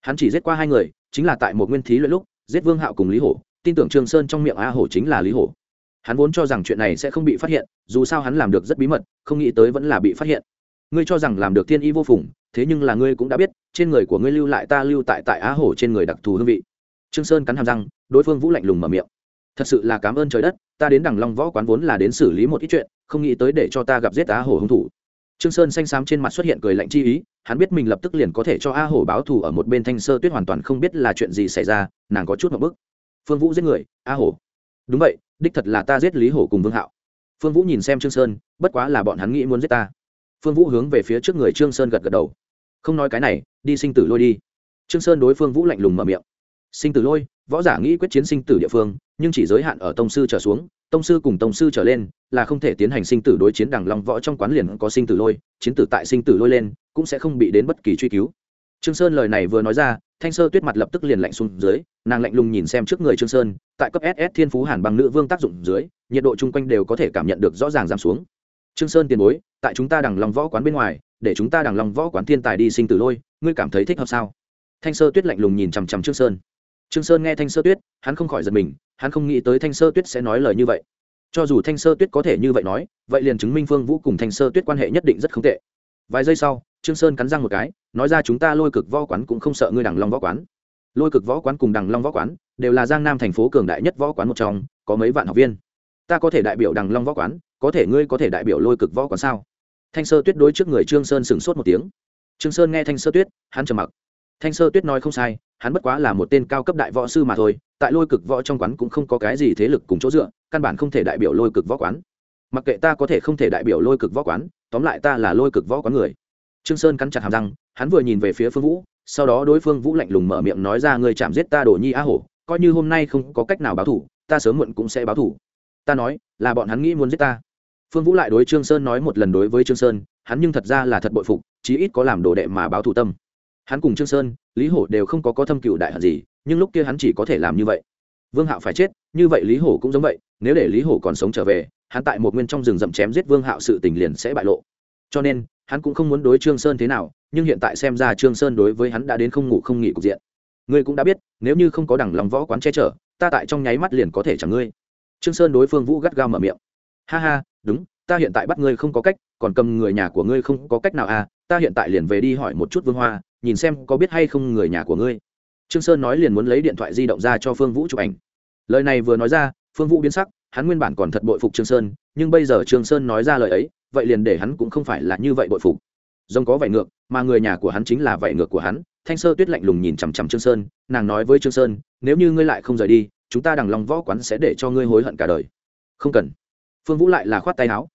Hắn chỉ giết qua hai người, chính là tại một nguyên thí lẫn lúc giết vương hạo cùng lý hổ, tin tưởng trương sơn trong miệng a hổ chính là lý hổ. Hắn vốn cho rằng chuyện này sẽ không bị phát hiện, dù sao hắn làm được rất bí mật, không nghĩ tới vẫn là bị phát hiện. Ngươi cho rằng làm được thiên y vô phùng, thế nhưng là ngươi cũng đã biết, trên người của ngươi lưu lại ta lưu tại tại á hổ trên người đặc thù hương vị. Trương sơn cắn hàm răng, đối phương vũ lạnh lùng mở miệng. Thật sự là cảm ơn trời đất, ta đến đằng long võ quán vốn là đến xử lý một ít chuyện, không nghĩ tới để cho ta gặp giết á hổ hung thủ trương sơn xanh xám trên mặt xuất hiện cười lạnh chi ý, hắn biết mình lập tức liền có thể cho a hổ báo thù ở một bên thanh sơ tuyết hoàn toàn không biết là chuyện gì xảy ra, nàng có chút một bức. Phương vũ giết người, a hổ. Đúng vậy, đích thật là ta giết lý hổ cùng vương hạo. Phương vũ nhìn xem trương sơn, bất quá là bọn hắn nghĩ muốn giết ta. Phương vũ hướng về phía trước người trương sơn gật gật đầu. Không nói cái này, đi sinh tử lôi đi. Trương sơn đối phương vũ lạnh lùng mở miệng. Sinh tử lôi, võ giả nghĩ quyết chiến sinh tử địa phương, nhưng chỉ giới hạn ở tông sư trở xuống tông sư cùng tông sư trở lên, là không thể tiến hành sinh tử đối chiến đằng long võ trong quán liền có sinh tử lôi, chiến tử tại sinh tử lôi lên, cũng sẽ không bị đến bất kỳ truy cứu. Trương sơn lời này vừa nói ra, thanh sơ tuyết mặt lập tức liền lạnh xuống dưới, nàng lạnh lùng nhìn xem trước người trương sơn, tại cấp ss thiên phú hàn bằng nữ vương tác dụng dưới, nhiệt độ chung quanh đều có thể cảm nhận được rõ ràng giảm xuống. Trương sơn tiền bối, tại chúng ta đằng long võ quán bên ngoài, để chúng ta đằng long võ quán thiên tài đi sinh tử lôi, ngươi cảm thấy thích hợp sao? Thanh sơ tuyết lạnh lùng nhìn chằm chằm trương sơn trương sơn nghe thanh sơ tuyết, hắn không khỏi giật mình, hắn không nghĩ tới thanh sơ tuyết sẽ nói lời như vậy. Cho dù thanh sơ tuyết có thể như vậy nói, vậy liền chứng minh phương vũ cùng thanh sơ tuyết quan hệ nhất định rất không tệ. Vài giây sau, trương sơn cắn răng một cái, nói ra chúng ta lôi cực võ quán cũng không sợ ngươi đằng long võ quán. Lôi cực võ quán cùng đằng long võ quán đều là giang nam thành phố cường đại nhất võ quán một trong, có mấy vạn học viên. Ta có thể đại biểu đằng long võ quán, có thể ngươi có thể đại biểu lôi cực võ quán sao? Thanh sơ tuyết đối trước người trương sơn sừng sốt một tiếng. Trương sơn nghe thanh sơ tuyết, hắn trầm mặc thanh sơ tuyết nói không sai, hắn bất quá là một tên cao cấp đại võ sư mà thôi, tại lôi cực võ trong quán cũng không có cái gì thế lực cùng chỗ dựa, căn bản không thể đại biểu lôi cực võ quán. Mặc kệ ta có thể không thể đại biểu lôi cực võ quán, tóm lại ta là lôi cực võ quán người. Trương sơn cắn chặt hàm răng, hắn vừa nhìn về phía phương vũ, sau đó đối phương vũ lạnh lùng mở miệng nói ra người chạm giết ta đổ nhi á hổ, coi như hôm nay không có cách nào báo thủ, ta sớm muộn cũng sẽ báo thủ. Ta nói, là bọn hắn nghĩ muốn giết ta. Phương vũ lại đối trương sơn nói một lần đối với trương sơn, hắn nhưng thật ra là thật bội phục, chí ít có làm đồ đệ mà báo thủ tâm hắn cùng trương sơn, lý hổ đều không có có thâm cựu đại hận gì, nhưng lúc kia hắn chỉ có thể làm như vậy. Vương hạo phải chết, như vậy lý hổ cũng giống vậy, nếu để lý hổ còn sống trở về, hắn tại một nguyên trong rừng rậm chém giết vương hạo sự tình liền sẽ bại lộ. Cho nên, hắn cũng không muốn đối trương sơn thế nào, nhưng hiện tại xem ra trương sơn đối với hắn đã đến không ngủ không nghỉ cục diện. Ngươi cũng đã biết, nếu như không có đẳng lòng võ quán che chở, ta tại trong nháy mắt liền có thể chẳng ngươi. Trương sơn đối phương vũ gắt gao mở miệng. Ha ha, đúng, ta hiện tại bắt ngươi không có cách, còn cầm người nhà của ngươi không có cách nào à ta hiện tại liền về đi hỏi một chút vương hoa nhìn xem có biết hay không người nhà của ngươi. Trương sơn nói liền muốn lấy điện thoại di động ra cho phương vũ chụp ảnh. Lời này vừa nói ra, phương vũ biến sắc, hắn nguyên bản còn thật bội phục trương sơn, nhưng bây giờ trương sơn nói ra lời ấy, vậy liền để hắn cũng không phải là như vậy bội phục. Rồng có vảy ngược, mà người nhà của hắn chính là vảy ngược của hắn, thanh sơ tuyết lạnh lùng nhìn chằm chằm trương sơn, nàng nói với trương sơn, nếu như ngươi lại không rời đi, chúng ta đằng lòng võ quán sẽ để cho ngươi hối hận cả đời. Không cần. Phương vũ lại là khoát tay áo.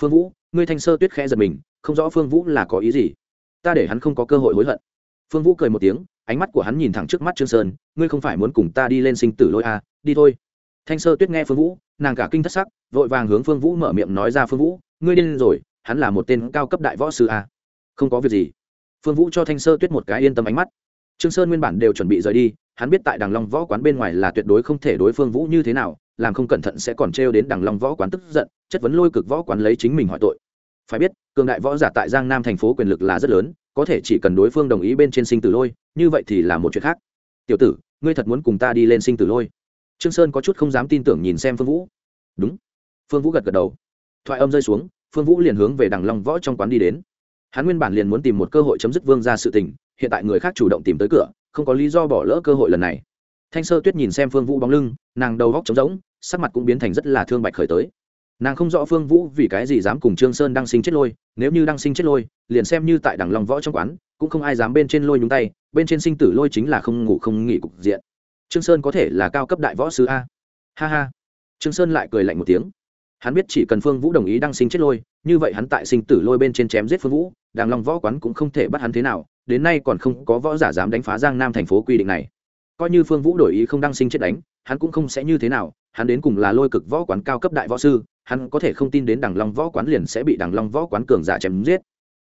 Phương vũ, ngươi thanh sơ tuyết khẽ giật mình, không rõ phương vũ là có ý gì. Ta để hắn không có cơ hội hối hận phương vũ cười một tiếng ánh mắt của hắn nhìn thẳng trước mắt trương sơn ngươi không phải muốn cùng ta đi lên sinh tử lôi à, đi thôi. Thanh sơ tuyết nghe phương vũ nàng cả kinh thất sắc vội vàng hướng phương vũ mở miệng nói ra phương vũ ngươi điên rồi hắn là một tên cao cấp đại võ sư à. không có việc gì. Phương vũ cho thanh sơ tuyết một cái yên tâm ánh mắt. Trương sơn nguyên bản đều chuẩn bị rời đi hắn biết tại đằng long võ quán bên ngoài là tuyệt đối không thể đối phương vũ như thế nào làm không cẩn thận sẽ còn trêu đến đằng long võ quán tức giận chất vấn lôi cực võ quán lấy chính mình hỏi tội. Phải biết cường đại võ giả tại giang nam thành phố quyền lực là rất lớn có thể chỉ cần đối phương đồng ý bên trên sinh tử lôi, như vậy thì là một chuyện khác. Tiểu tử, ngươi thật muốn cùng ta đi lên sinh tử lôi? Trương sơn có chút không dám tin tưởng nhìn xem phương vũ. Đúng. Phương vũ gật gật đầu. Thoại âm rơi xuống, phương vũ liền hướng về đằng long võ trong quán đi đến. Hắn nguyên bản liền muốn tìm một cơ hội chấm dứt vương ra sự tình, hiện tại người khác chủ động tìm tới cửa, không có lý do bỏ lỡ cơ hội lần này. Thanh sơ tuyết nhìn xem phương vũ bóng lưng, nàng đầu góc trống rỗng, sắc mặt cũng biến thành rất là thương bạch khởi tới nàng không rõ phương vũ vì cái gì dám cùng trương sơn đăng sinh chết lôi, nếu như đăng sinh chết lôi, liền xem như tại đằng lòng võ trong quán, cũng không ai dám bên trên lôi nhúng tay, bên trên sinh tử lôi chính là không ngủ không nghỉ cục diện. Trương sơn có thể là cao cấp đại võ sứ a? Ha ha. Trương sơn lại cười lạnh một tiếng. Hắn biết chỉ cần phương vũ đồng ý đăng sinh chết lôi, như vậy hắn tại sinh tử lôi bên trên chém giết phương vũ đàng long võ quán cũng không thể bắt hắn thế nào, đến nay còn không có võ giả dám đánh phá giang nam thành phố quy định này. Coi như phương vũ đổi ý không đăng sinh chết đánh, hắn cũng không sẽ như thế nào hắn đến cùng là lôi cực võ quán cao cấp đại võ sư, hắn có thể không tin đến đằng long võ quán liền sẽ bị đằng long võ quán cường giả chém giết.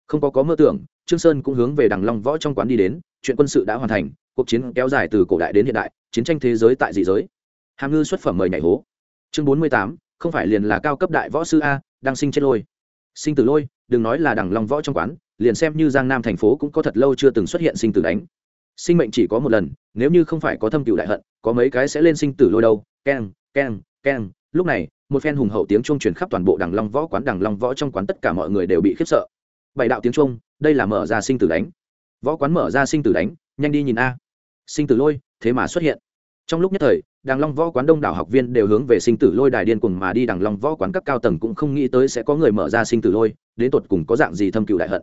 Không có có mơ tưởng, trương sơn cũng hướng về đằng long võ trong quán đi đến, chuyện quân sự đã hoàn thành, cuộc chiến kéo dài từ cổ đại đến hiện đại, chiến tranh thế giới tại dị giới. Hàm ngư xuất phẩm mời nhảy hố. Chương bốn mươi tám, không phải liền là cao cấp đại võ sư a, đang sinh chết lôi. Sinh tử lôi, đừng nói là đằng long võ trong quán, liền xem như giang nam thành phố cũng có thật lâu chưa từng xuất hiện sinh tử đánh. Sinh mệnh chỉ có một lần, nếu như không phải có thâm cựu đại hận, có mấy cái sẽ lên sinh tử lôi đâu, keng keng keng. Lúc này, một phen hùng hậu tiếng chuông truyền khắp toàn bộ đằng long võ quán. Đằng long võ trong quán tất cả mọi người đều bị khiếp sợ. Bảy đạo tiếng chuông, đây là mở ra sinh tử đánh. Võ quán mở ra sinh tử đánh, nhanh đi nhìn a. Sinh tử lôi, thế mà xuất hiện. Trong lúc nhất thời, đằng long võ quán đông đảo học viên đều hướng về sinh tử lôi đài điên cùng mà đi. Đằng long võ quán các cao tầng cũng không nghĩ tới sẽ có người mở ra sinh tử lôi, đến tột cùng có dạng gì thâm cựu đại hận.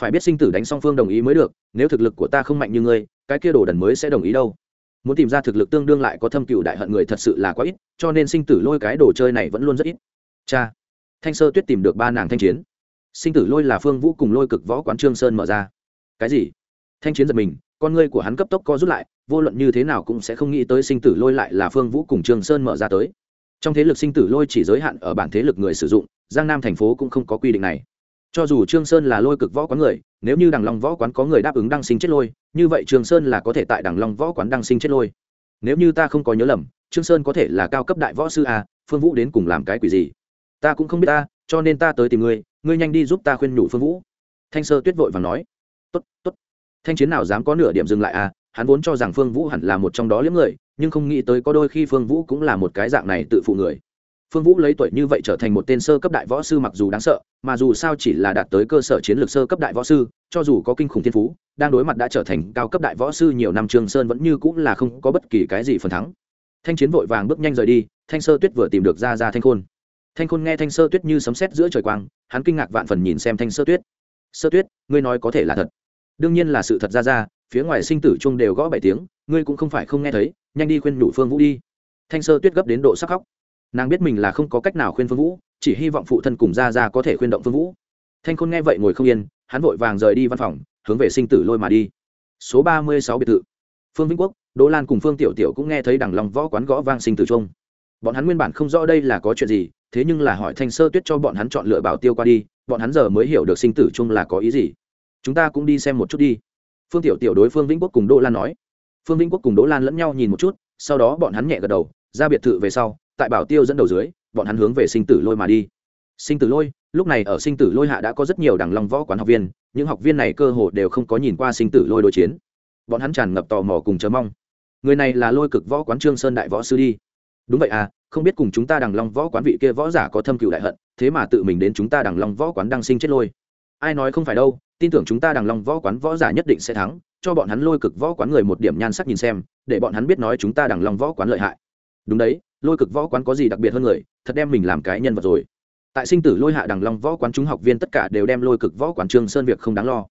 Phải biết sinh tử đánh song phương đồng ý mới được, nếu thực lực của ta không mạnh như ngươi, cái kia đồ đần mới sẽ đồng ý đâu muốn tìm ra thực lực tương đương lại có thâm cựu đại hận người thật sự là quá ít, cho nên sinh tử lôi cái đồ chơi này vẫn luôn rất ít. Cha, thanh sơ tuyết tìm được ba nàng thanh chiến. Sinh tử lôi là phương vũ cùng lôi cực võ quán trương sơn mở ra. Cái gì? Thanh chiến giật mình, con ngươi của hắn cấp tốc co rút lại, vô luận như thế nào cũng sẽ không nghĩ tới sinh tử lôi lại là phương vũ cùng trương sơn mở ra tới. Trong thế lực sinh tử lôi chỉ giới hạn ở bản thế lực người sử dụng, giang nam thành phố cũng không có quy định này cho dù trương sơn là lôi cực võ quán người, nếu như đằng long võ quán có người đáp ứng đăng sinh chết lôi, như vậy trương sơn là có thể tại đằng long võ quán đăng sinh chết lôi. Nếu như ta không có nhớ lầm, trương sơn có thể là cao cấp đại võ sư a, phương vũ đến cùng làm cái quỷ gì? Ta cũng không biết ta, cho nên ta tới tìm ngươi ngươi nhanh đi giúp ta khuyên nhủ phương vũ. Thanh sơ tuyết vội và nói. Tốt tốt. Thanh chiến nào dám có nửa điểm dừng lại à hắn vốn cho rằng phương vũ hẳn là một trong đó liếm người, nhưng không nghĩ tới có đôi khi phương vũ cũng là một cái dạng này tự phụ người phương vũ lấy tuổi như vậy trở thành một tên sơ cấp đại võ sư mặc dù đáng sợ, mà dù sao chỉ là đạt tới cơ sở chiến lược sơ cấp đại võ sư, cho dù có kinh khủng thiên phú, đang đối mặt đã trở thành cao cấp đại võ sư nhiều năm trường sơn vẫn như cũng là không có bất kỳ cái gì phần thắng. Thanh chiến vội vàng bước nhanh rời đi, thanh sơ tuyết vừa tìm được ra ra thanh khôn. Thanh khôn nghe thanh sơ tuyết như sấm sét giữa trời quang, hắn kinh ngạc vạn phần nhìn xem thanh sơ tuyết. Sơ tuyết, ngươi nói có thể là thật? Đương nhiên là sự thật, ra ra, phía ngoài sinh tử chung đều gõ bảy tiếng, ngươi cũng không phải không nghe thấy, nhanh đi khuyên nhủ phương vũ đi. Thanh sơ tuyết gấp đến độ sắc khóc nàng biết mình là không có cách nào khuyên phương vũ, chỉ hy vọng phụ thân cùng ra ra có thể khuyên động phương vũ. Thanh khôn nghe vậy ngồi không yên, hắn vội vàng rời đi văn phòng, hướng về sinh tử lôi mà đi. Số ba mươi sáu biệt thự. Phương vĩnh quốc, đỗ lan cùng phương tiểu tiểu cũng nghe thấy đằng lòng võ quán gõ vang sinh tử trung bọn hắn nguyên bản không rõ đây là có chuyện gì, thế nhưng là hỏi thanh sơ tuyết cho bọn hắn chọn lựa bảo tiêu qua đi, bọn hắn giờ mới hiểu được sinh tử chung là có ý gì. Chúng ta cũng đi xem một chút đi. Phương tiểu tiểu đối phương vĩnh quốc cùng đỗ lan nói. Phương vĩnh quốc cùng đỗ lan lẫn nhau nhìn một chút, sau đó bọn hắn nhẹ gật đầu, ra biệt thự về sau tại bảo tiêu dẫn đầu dưới, bọn hắn hướng về sinh tử lôi mà đi. Sinh tử lôi, lúc này ở sinh tử lôi hạ đã có rất nhiều đằng long võ quán học viên, những học viên này cơ hồ đều không có nhìn qua sinh tử lôi đối chiến. Bọn hắn tràn ngập tò mò cùng chờ mong. Người này là lôi cực võ quán trương sơn đại võ sư đi. Đúng vậy à không biết cùng chúng ta đằng long võ quán vị kia võ giả có thâm cựu đại hận, thế mà tự mình đến chúng ta đằng long võ quán đang sinh chết lôi. Ai nói không phải đâu, tin tưởng chúng ta đằng long võ quán võ giả nhất định sẽ thắng, cho bọn hắn lôi cực võ quán người một điểm nhan sắc nhìn xem, để bọn hắn biết nói chúng ta đằng long võ quán lợi hại đúng đấy, lôi cực võ quán có gì đặc biệt hơn người, thật đem mình làm cái nhân vật rồi. Tại sinh tử lôi hạ đằng long võ quán chúng học viên tất cả đều đem lôi cực võ quán trương sơn việc không đáng lo.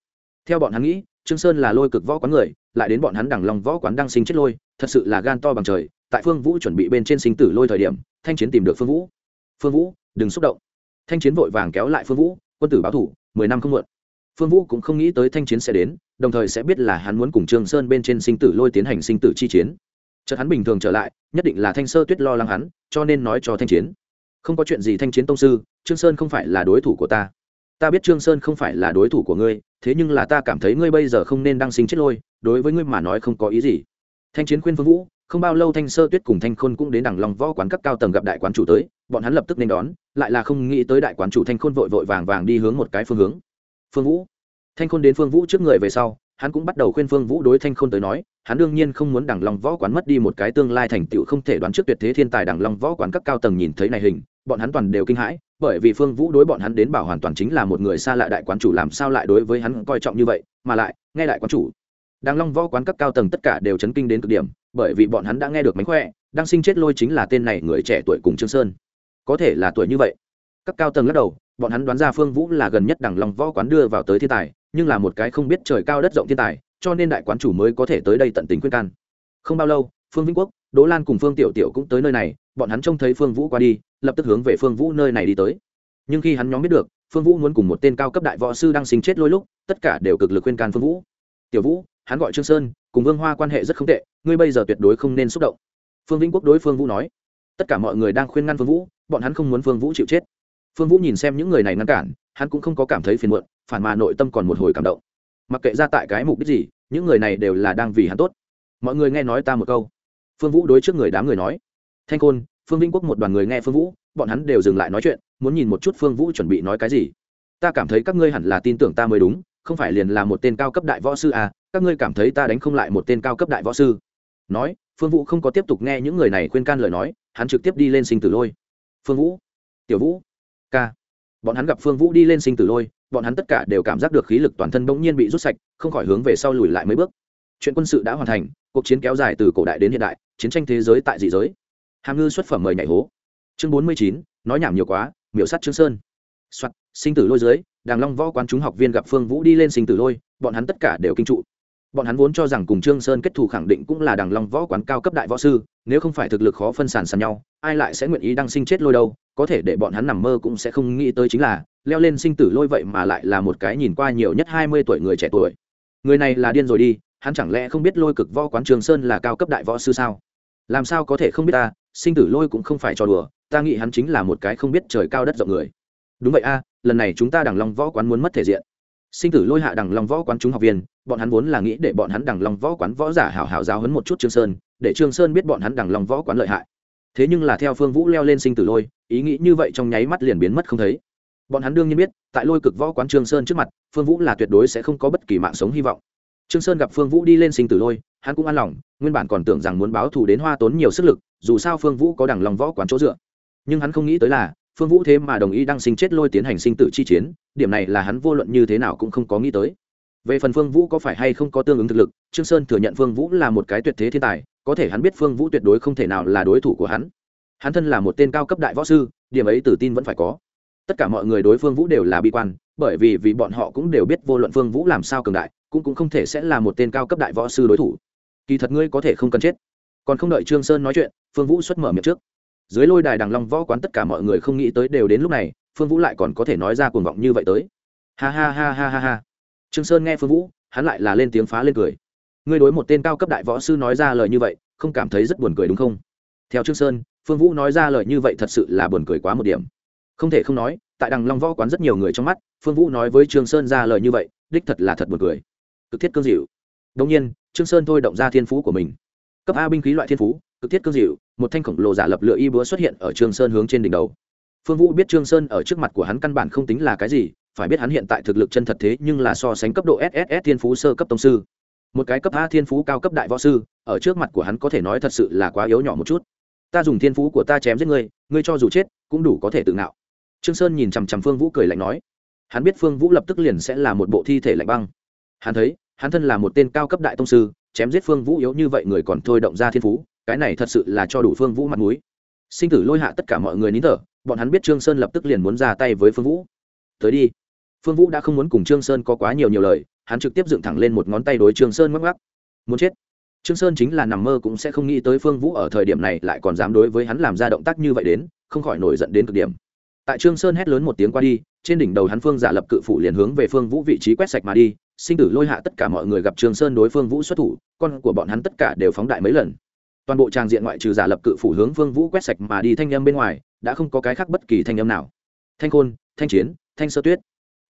Theo bọn hắn nghĩ, trương sơn là lôi cực võ quán người, lại đến bọn hắn đằng long võ quán đang sinh chết lôi, thật sự là gan to bằng trời, tại phương vũ chuẩn bị bên trên sinh tử lôi thời điểm, thanh chiến tìm được phương vũ. Phương vũ, đừng xúc động. Thanh chiến vội vàng kéo lại phương vũ, quân tử báo thủ, mười năm không muộn. Phương vũ cũng không nghĩ tới thanh chiến sẽ đến, đồng thời sẽ biết là hắn muốn cùng trương sơn bên trên sinh tử lôi tiến hành sinh tử chi chiến chợt hắn bình thường trở lại, nhất định là thanh sơ tuyết lo lắng hắn, cho nên nói cho thanh chiến. Không có chuyện gì thanh chiến tông sư, trương sơn không phải là đối thủ của ta. Ta biết trương sơn không phải là đối thủ của ngươi, thế nhưng là ta cảm thấy ngươi bây giờ không nên đăng sinh chết lôi, đối với ngươi mà nói không có ý gì. Thanh chiến khuyên phương vũ, không bao lâu thanh sơ tuyết cùng thanh khôn cũng đến đằng lòng võ quán cấp cao tầng gặp đại quán chủ tới, bọn hắn lập tức nên đón, lại là không nghĩ tới đại quán chủ thanh khôn vội vội vàng vàng đi hướng một cái phương hướng. Phương vũ. Thanh khôn đến phương vũ trước người về sau, hắn cũng bắt đầu khuyên phương vũ đối thanh khôn tới nói hắn đương nhiên không muốn đằng long võ quán mất đi một cái tương lai thành tựu, không thể đoán trước tuyệt thế thiên tài đằng long võ quán cấp cao tầng nhìn thấy này hình, bọn hắn toàn đều kinh hãi, bởi vì phương vũ đối bọn hắn đến bảo hoàn toàn chính là một người xa lạ đại quán chủ làm sao lại đối với hắn coi trọng như vậy, mà lại, nghe đại quán chủ, đằng long võ quán các cao tầng tất cả đều chấn kinh đến cực điểm, bởi vì bọn hắn đã nghe được mánh khỏe, đang sinh chết lôi chính là tên này người trẻ tuổi cùng trương sơn. Có thể là tuổi như vậy. Các cao tầng lắc đầu, bọn hắn đoán ra phương vũ là gần nhất đằng long võ quán đưa vào tới thiên tài, nhưng là một cái không biết trời cao đất rộng thiên tài cho nên đại quán chủ mới có thể tới đây tận tình khuyên can. Không bao lâu, phương vĩnh quốc, đỗ lan cùng phương tiểu tiểu cũng tới nơi này, bọn hắn trông thấy phương vũ qua đi, lập tức hướng về phương vũ nơi này đi tới. Nhưng khi hắn nhóm biết được, phương vũ muốn cùng một tên cao cấp đại võ sư đang sinh chết lôi lúc, tất cả đều cực lực khuyên can phương vũ. Tiểu vũ, hắn gọi trương sơn, cùng vương hoa quan hệ rất không tệ, ngươi bây giờ tuyệt đối không nên xúc động. Phương vĩnh quốc đối phương vũ nói. Tất cả mọi người đang khuyên ngăn phương vũ, bọn hắn không muốn phương vũ chịu chết. Phương vũ nhìn xem những người này ngăn cản, hắn cũng không có cảm thấy phiền muộn, phản mà nội tâm còn một hồi cảm động mặc kệ ra tại cái mục đích gì, những người này đều là đang vì hắn tốt. Mọi người nghe nói ta một câu. Phương vũ đối trước người đám người nói. Thanh khôn, phương vĩnh quốc một đoàn người nghe phương vũ, bọn hắn đều dừng lại nói chuyện, muốn nhìn một chút phương vũ chuẩn bị nói cái gì. Ta cảm thấy các ngươi hẳn là tin tưởng ta mới đúng, không phải liền là một tên cao cấp đại võ sư à các ngươi cảm thấy ta đánh không lại một tên cao cấp đại võ sư. Nói, phương vũ không có tiếp tục nghe những người này khuyên can lời nói, hắn trực tiếp đi lên sinh tử lôi. Phương vũ, tiểu vũ, ca. Bọn hắn gặp phương vũ đi lên sinh tử lôi bọn hắn tất cả đều cảm giác được khí lực toàn thân bỗng nhiên bị rút sạch, không khỏi hướng về sau lùi lại mấy bước. Chuyện quân sự đã hoàn thành, cuộc chiến kéo dài từ cổ đại đến hiện đại, chiến tranh thế giới tại dị giới. Hàm ngư xuất phẩm mời nhảy hố. Chương bốn mươi chín, nói nhảm nhiều quá, miểu sắt trương sơn. Soạt, sinh tử lôi dưới, đàng long võ quán chúng học viên gặp phương vũ đi lên sinh tử lôi, bọn hắn tất cả đều kinh trụ bọn hắn vốn cho rằng cùng trương sơn kết thù khẳng định cũng là đằng long võ quán cao cấp đại võ sư, nếu không phải thực lực khó phân sản sàn nhau, ai lại sẽ nguyện ý đăng sinh chết lôi đâu, có thể để bọn hắn nằm mơ cũng sẽ không nghĩ tới chính là, leo lên sinh tử lôi vậy mà lại là một cái nhìn qua nhiều nhất hai mươi tuổi người trẻ tuổi. Người này là điên rồi đi, hắn chẳng lẽ không biết lôi cực võ quán trường sơn là cao cấp đại võ sư sao? Làm sao có thể không biết ta, sinh tử lôi cũng không phải trò đùa, ta nghĩ hắn chính là một cái không biết trời cao đất rộng người. Đúng vậy a, lần này chúng ta đằng long võ quán muốn mất thể diện sinh tử lôi hạ đằng long võ quán chúng học viên, bọn hắn vốn là nghĩ để bọn hắn đằng long võ quán võ giả hảo hảo giáo hấn một chút trương sơn, để trương sơn biết bọn hắn đằng long võ quán lợi hại. Thế nhưng là theo phương vũ leo lên sinh tử lôi, ý nghĩ như vậy trong nháy mắt liền biến mất không thấy. Bọn hắn đương nhiên biết, tại lôi cực võ quán trương sơn trước mặt, phương vũ là tuyệt đối sẽ không có bất kỳ mạng sống hy vọng. Trương sơn gặp phương vũ đi lên sinh tử lôi, hắn cũng an lòng, nguyên bản còn tưởng rằng muốn báo thù đến hoa tốn nhiều sức lực, dù sao phương vũ có đằng lòng võ quán chỗ dựa. Nhưng hắn không nghĩ tới là phương vũ thế mà đồng ý đăng sinh chết lôi tiến hành sinh tử chi chiến, điểm này là hắn vô luận như thế nào cũng không có nghĩ tới. Về phần phương vũ có phải hay không có tương ứng thực lực, trương sơn thừa nhận phương vũ là một cái tuyệt thế thiên tài, có thể hắn biết phương vũ tuyệt đối không thể nào là đối thủ của hắn. Hắn thân là một tên cao cấp đại võ sư, điểm ấy tự tin vẫn phải có. Tất cả mọi người đối phương vũ đều là bi quan, bởi vì vì bọn họ cũng đều biết vô luận phương vũ làm sao cường đại, cũng cũng không thể sẽ là một tên cao cấp đại võ sư đối thủ. Kỳ thật ngươi có thể không cần chết. Còn không đợi trương sơn nói chuyện, phương vũ xuất mở miệng trước dưới lôi đài đằng long võ quán tất cả mọi người không nghĩ tới đều đến lúc này, phương vũ lại còn có thể nói ra cuồng vọng như vậy tới. Ha ha ha ha ha ha. Trương sơn nghe phương vũ, hắn lại là lên tiếng phá lên cười. Ngươi đối một tên cao cấp đại võ sư nói ra lời như vậy, không cảm thấy rất buồn cười đúng không? Theo trương sơn, phương vũ nói ra lời như vậy thật sự là buồn cười quá một điểm. Không thể không nói, tại đằng long võ quán rất nhiều người trong mắt, phương vũ nói với trương sơn ra lời như vậy, đích thật là thật buồn cười. Cực thiết cương dịu. Đông nhiên, trương sơn thôi động ra thiên phú của mình. Cấp a binh khí loại thiên phú cực thiết cương dịu, một thanh khổng lồ giả lập lựa y búa xuất hiện ở trương sơn hướng trên đỉnh đầu. Phương vũ biết trương sơn ở trước mặt của hắn căn bản không tính là cái gì, phải biết hắn hiện tại thực lực chân thật thế nhưng là so sánh cấp độ sss thiên phú sơ cấp tông sư. Một cái cấp a thiên phú cao cấp đại võ sư, ở trước mặt của hắn có thể nói thật sự là quá yếu nhỏ một chút. Ta dùng thiên phú của ta chém giết ngươi ngươi cho dù chết, cũng đủ có thể tự ngạo. Trương sơn nhìn chằm chằm phương vũ cười lạnh nói. Hắn biết phương vũ lập tức liền sẽ là một bộ thi thể lạnh băng. Hắn thấy, hắn thân là một tên cao cấp đại tông sư, chém giết phương vũ yếu như vậy người còn thôi động ra thiên phú cái này thật sự là cho đủ phương vũ mặt mũi. Sinh tử lôi hạ tất cả mọi người nín thở, bọn hắn biết trương sơn lập tức liền muốn ra tay với phương vũ. Tới đi. Phương vũ đã không muốn cùng trương sơn có quá nhiều nhiều lời, hắn trực tiếp dựng thẳng lên một ngón tay đối trương sơn mắc mắc muốn chết. Trương sơn chính là nằm mơ cũng sẽ không nghĩ tới phương vũ ở thời điểm này lại còn dám đối với hắn làm ra động tác như vậy đến, không khỏi nổi giận đến cực điểm. Tại trương sơn hét lớn một tiếng qua đi, trên đỉnh đầu hắn phương giả lập cự phủ liền hướng về phương vũ vị trí quét sạch mà đi, sinh tử lôi hạ tất cả mọi người gặp trương sơn đối phương vũ xuất thủ, con của bọn hắn tất cả đều phóng đại mấy lần toàn bộ tràng diện ngoại trừ giả lập cự phủ hướng phương vũ quét sạch mà đi thanh âm bên ngoài, đã không có cái khác bất kỳ thanh âm nào. Thanh khôn, thanh chiến, thanh sơ tuyết,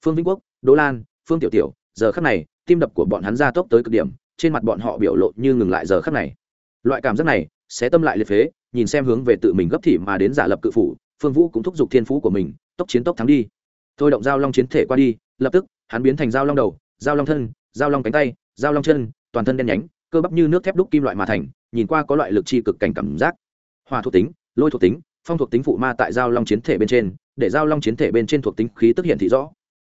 phương vĩnh quốc, đỗ lan, phương tiểu tiểu, giờ khắc này, tim đập của bọn hắn ra tốc tới cực điểm, trên mặt bọn họ biểu lộ như ngừng lại giờ khắc này. Loại cảm giác này sẽ tâm lại liệt phế, nhìn xem hướng về tự mình gấp thị mà đến giả lập cự phủ, phương vũ cũng thúc giục thiên phú của mình, tốc chiến tốc thắng đi. Thôi động giao long chiến thể qua đi, lập tức, hắn biến thành giao long đầu, giao long thân, giao long cánh tay, giao long chân, toàn thân đen nhánh, cơ bắp như nước thép đúc kim loại mà thành nhìn qua có loại lực chi cực cảnh cảm giác. Hòa thuộc tính, lôi thuộc tính, phong thuộc tính phụ ma tại giao long chiến thể bên trên, để giao long chiến thể bên trên thuộc tính khí tức hiện thị rõ.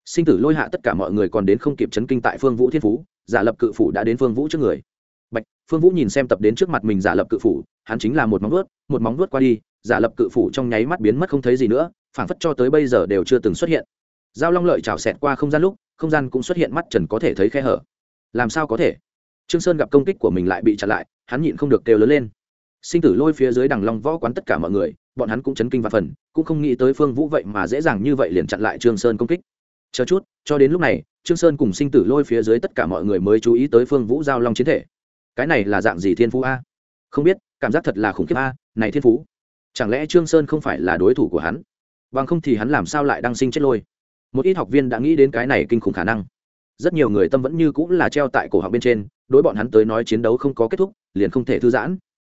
Sinh tử lôi hạ tất cả mọi người còn đến không kịp chấn kinh tại phương vũ thiên phú, giả lập cự phủ đã đến phương vũ trước người. Bạch, phương vũ nhìn xem tập đến trước mặt mình giả lập cự phủ, hắn chính là một móng vuốt, một móng vuốt qua đi, giả lập cự phủ trong nháy mắt biến mất không thấy gì nữa, phảng phất cho tới bây giờ đều chưa từng xuất hiện. Giao long lợi trào xẹt qua không gian lúc, không gian cũng xuất hiện mắt trần có thể thấy khe hở. Làm sao có thể? Trương sơn gặp công kích của mình lại bị chặn lại hắn nhịn không được kêu lớn lên. Sinh tử lôi phía dưới đằng long võ quán tất cả mọi người, bọn hắn cũng chấn kinh và phần, cũng không nghĩ tới phương vũ vậy mà dễ dàng như vậy liền chặn lại trương sơn công kích. Chờ chút, cho đến lúc này, trương sơn cùng sinh tử lôi phía dưới tất cả mọi người mới chú ý tới phương vũ giao long chiến thể. Cái này là dạng gì thiên phú a? Không biết, cảm giác thật là khủng khiếp a, này thiên phú. Chẳng lẽ trương sơn không phải là đối thủ của hắn? Bằng không thì hắn làm sao lại đăng sinh chết lôi? Một ít học viên đã nghĩ đến cái này kinh khủng khả năng. Rất nhiều người tâm vẫn như cũng là treo tại cổ họng bên trên đối bọn hắn tới nói chiến đấu không có kết thúc, liền không thể thư giãn.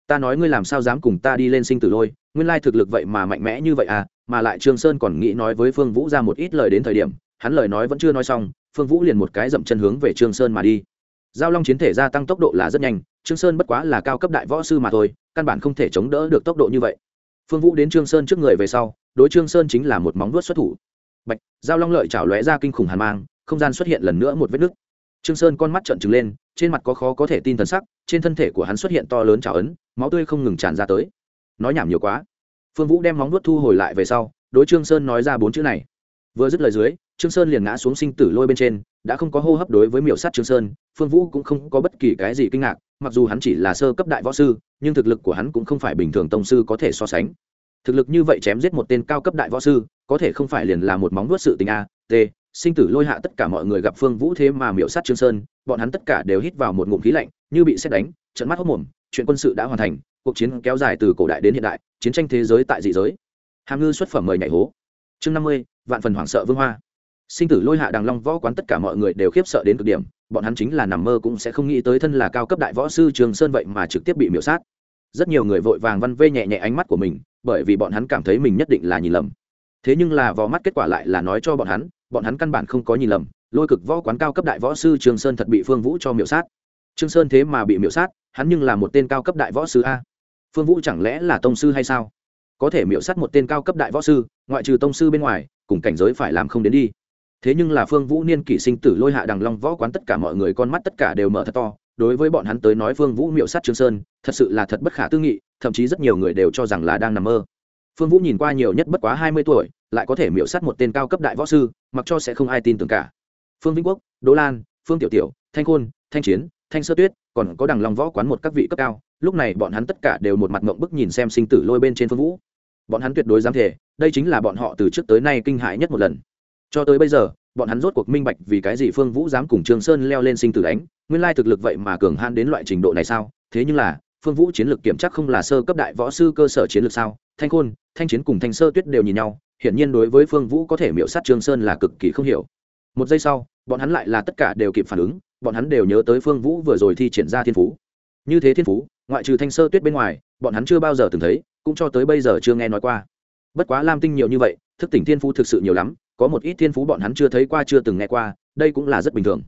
Ta nói ngươi làm sao dám cùng ta đi lên sinh tử lôi, nguyên lai thực lực vậy mà mạnh mẽ như vậy à mà lại trương sơn còn nghĩ nói với phương vũ ra một ít lời đến thời điểm, hắn lời nói vẫn chưa nói xong, phương vũ liền một cái dậm chân hướng về trương sơn mà đi. Giao long chiến thể gia tăng tốc độ là rất nhanh, trương sơn bất quá là cao cấp đại võ sư mà thôi, căn bản không thể chống đỡ được tốc độ như vậy. Phương vũ đến trương sơn trước người về sau, đối trương sơn chính là một móng vuốt xuất thủ. Bạch, giao long lợi chảo lóe ra kinh khủng hàn mang, không gian xuất hiện lần nữa một vết nứt trương sơn con mắt trợn trừng lên, trên mặt có khó có thể tin thần sắc, trên thân thể của hắn xuất hiện to lớn trào ấn, máu tươi không ngừng tràn ra tới. Nói nhảm nhiều quá. Phương vũ đem móng vuốt thu hồi lại về sau, đối trương sơn nói ra bốn chữ này. Vừa dứt lời dưới, trương sơn liền ngã xuống sinh tử lôi bên trên, đã không có hô hấp đối với miểu sát trương sơn, phương vũ cũng không có bất kỳ cái gì kinh ngạc, mặc dù hắn chỉ là sơ cấp đại võ sư, nhưng thực lực của hắn cũng không phải bình thường tông sư có thể so sánh. Thực lực như vậy chém giết một tên cao cấp đại võ sư, có thể không phải liền là một móng vuốt sự tình a, t sinh tử lôi hạ tất cả mọi người gặp phương vũ thế mà miểu sát trương sơn, bọn hắn tất cả đều hít vào một ngụm khí lạnh, như bị xét đánh trận mắt hốc mồm, chuyện quân sự đã hoàn thành, cuộc chiến kéo dài từ cổ đại đến hiện đại, chiến tranh thế giới tại dị giới. Hàm ngư xuất phẩm mời nhảy hố. Chương năm mươi, vạn phần hoảng sợ vương hoa. Sinh tử lôi hạ đằng long võ quán tất cả mọi người đều khiếp sợ đến cực điểm, bọn hắn chính là nằm mơ cũng sẽ không nghĩ tới thân là cao cấp đại võ sư trường sơn vậy mà trực tiếp bị miễu sát. Rất nhiều người vội vàng văn vê nhẹ nhẹ ánh mắt của mình, bởi vì bọn hắn cảm thấy mình nhất định là nhìn lầm. Thế nhưng là vò mắt kết quả lại là nói cho bọn hắn bọn hắn căn bản không có nhìn lầm, lôi cực võ quán cao cấp đại võ sư trường sơn thật bị phương vũ cho miễu sát. Trương sơn thế mà bị miễu sát, hắn nhưng là một tên cao cấp đại võ sư a. Phương vũ chẳng lẽ là tông sư hay sao? Có thể miễu sát một tên cao cấp đại võ sư, ngoại trừ tông sư bên ngoài, cùng cảnh giới phải làm không đến đi. Thế nhưng là phương vũ niên kỷ sinh tử lôi hạ đằng long võ quán tất cả mọi người con mắt tất cả đều mở thật to, đối với bọn hắn tới nói phương vũ miệu sát trương sơn, thật sự là thật bất khả tư nghị, thậm chí rất nhiều người đều cho rằng là đang nằm mơ. Phương vũ nhìn qua nhiều nhất bất quá hai mươi tuổi lại có thể miễu sát một tên cao cấp đại võ sư, mặc cho sẽ không ai tin tưởng cả. Phương vĩnh quốc, đỗ lan, phương tiểu tiểu, thanh khôn, thanh chiến, thanh sơ tuyết, còn có đằng long võ quán một các vị cấp cao, lúc này bọn hắn tất cả đều một mặt ngộng bức nhìn xem sinh tử lôi bên trên phương vũ. Bọn hắn tuyệt đối dám thể đây chính là bọn họ từ trước tới nay kinh hại nhất một lần. Cho tới bây giờ, bọn hắn rốt cuộc minh bạch vì cái gì phương vũ dám cùng trương sơn leo lên sinh tử đánh, nguyên lai thực lực vậy mà cường han đến loại trình độ này sao? Thế nhưng là, phương vũ chiến lược kiểm chắc không là sơ cấp đại võ sư cơ sở chiến lược sao? Thanh khôn, thanh chiến cùng thanh sơ tuyết đều nhìn nhau hiển nhiên đối với phương vũ có thể miễu sát trương sơn là cực kỳ không hiểu. Một giây sau, bọn hắn lại là tất cả đều kịp phản ứng, bọn hắn đều nhớ tới phương vũ vừa rồi thi triển ra thiên phú. Như thế thiên phú, ngoại trừ thanh sơ tuyết bên ngoài, bọn hắn chưa bao giờ từng thấy, cũng cho tới bây giờ chưa nghe nói qua. Bất quá lam tinh nhiều như vậy, thức tỉnh thiên phú thực sự nhiều lắm, có một ít thiên phú bọn hắn chưa thấy qua, chưa từng nghe qua, đây cũng là rất bình thường.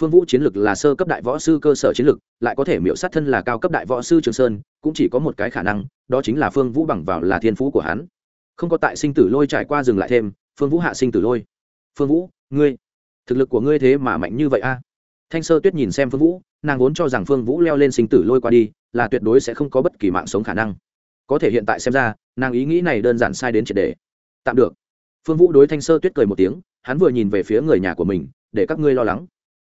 Phương vũ chiến lực là sơ cấp đại võ sư cơ sở chiến lực, lại có thể miễu sát thân là cao cấp đại võ sư trường sơn, cũng chỉ có một cái khả năng, đó chính là phương vũ bằng vào là thiên phú của hắn không có tại sinh tử lôi trải qua dừng lại thêm, phương vũ hạ sinh tử lôi. Phương vũ, ngươi, thực lực của ngươi thế mà mạnh như vậy a? Thanh sơ tuyết nhìn xem phương vũ, nàng vốn cho rằng phương vũ leo lên sinh tử lôi qua đi, là tuyệt đối sẽ không có bất kỳ mạng sống khả năng. Có thể hiện tại xem ra, nàng ý nghĩ này đơn giản sai đến triệt đề tạm được. Phương vũ đối thanh sơ tuyết cười một tiếng, hắn vừa nhìn về phía người nhà của mình, để các ngươi lo lắng.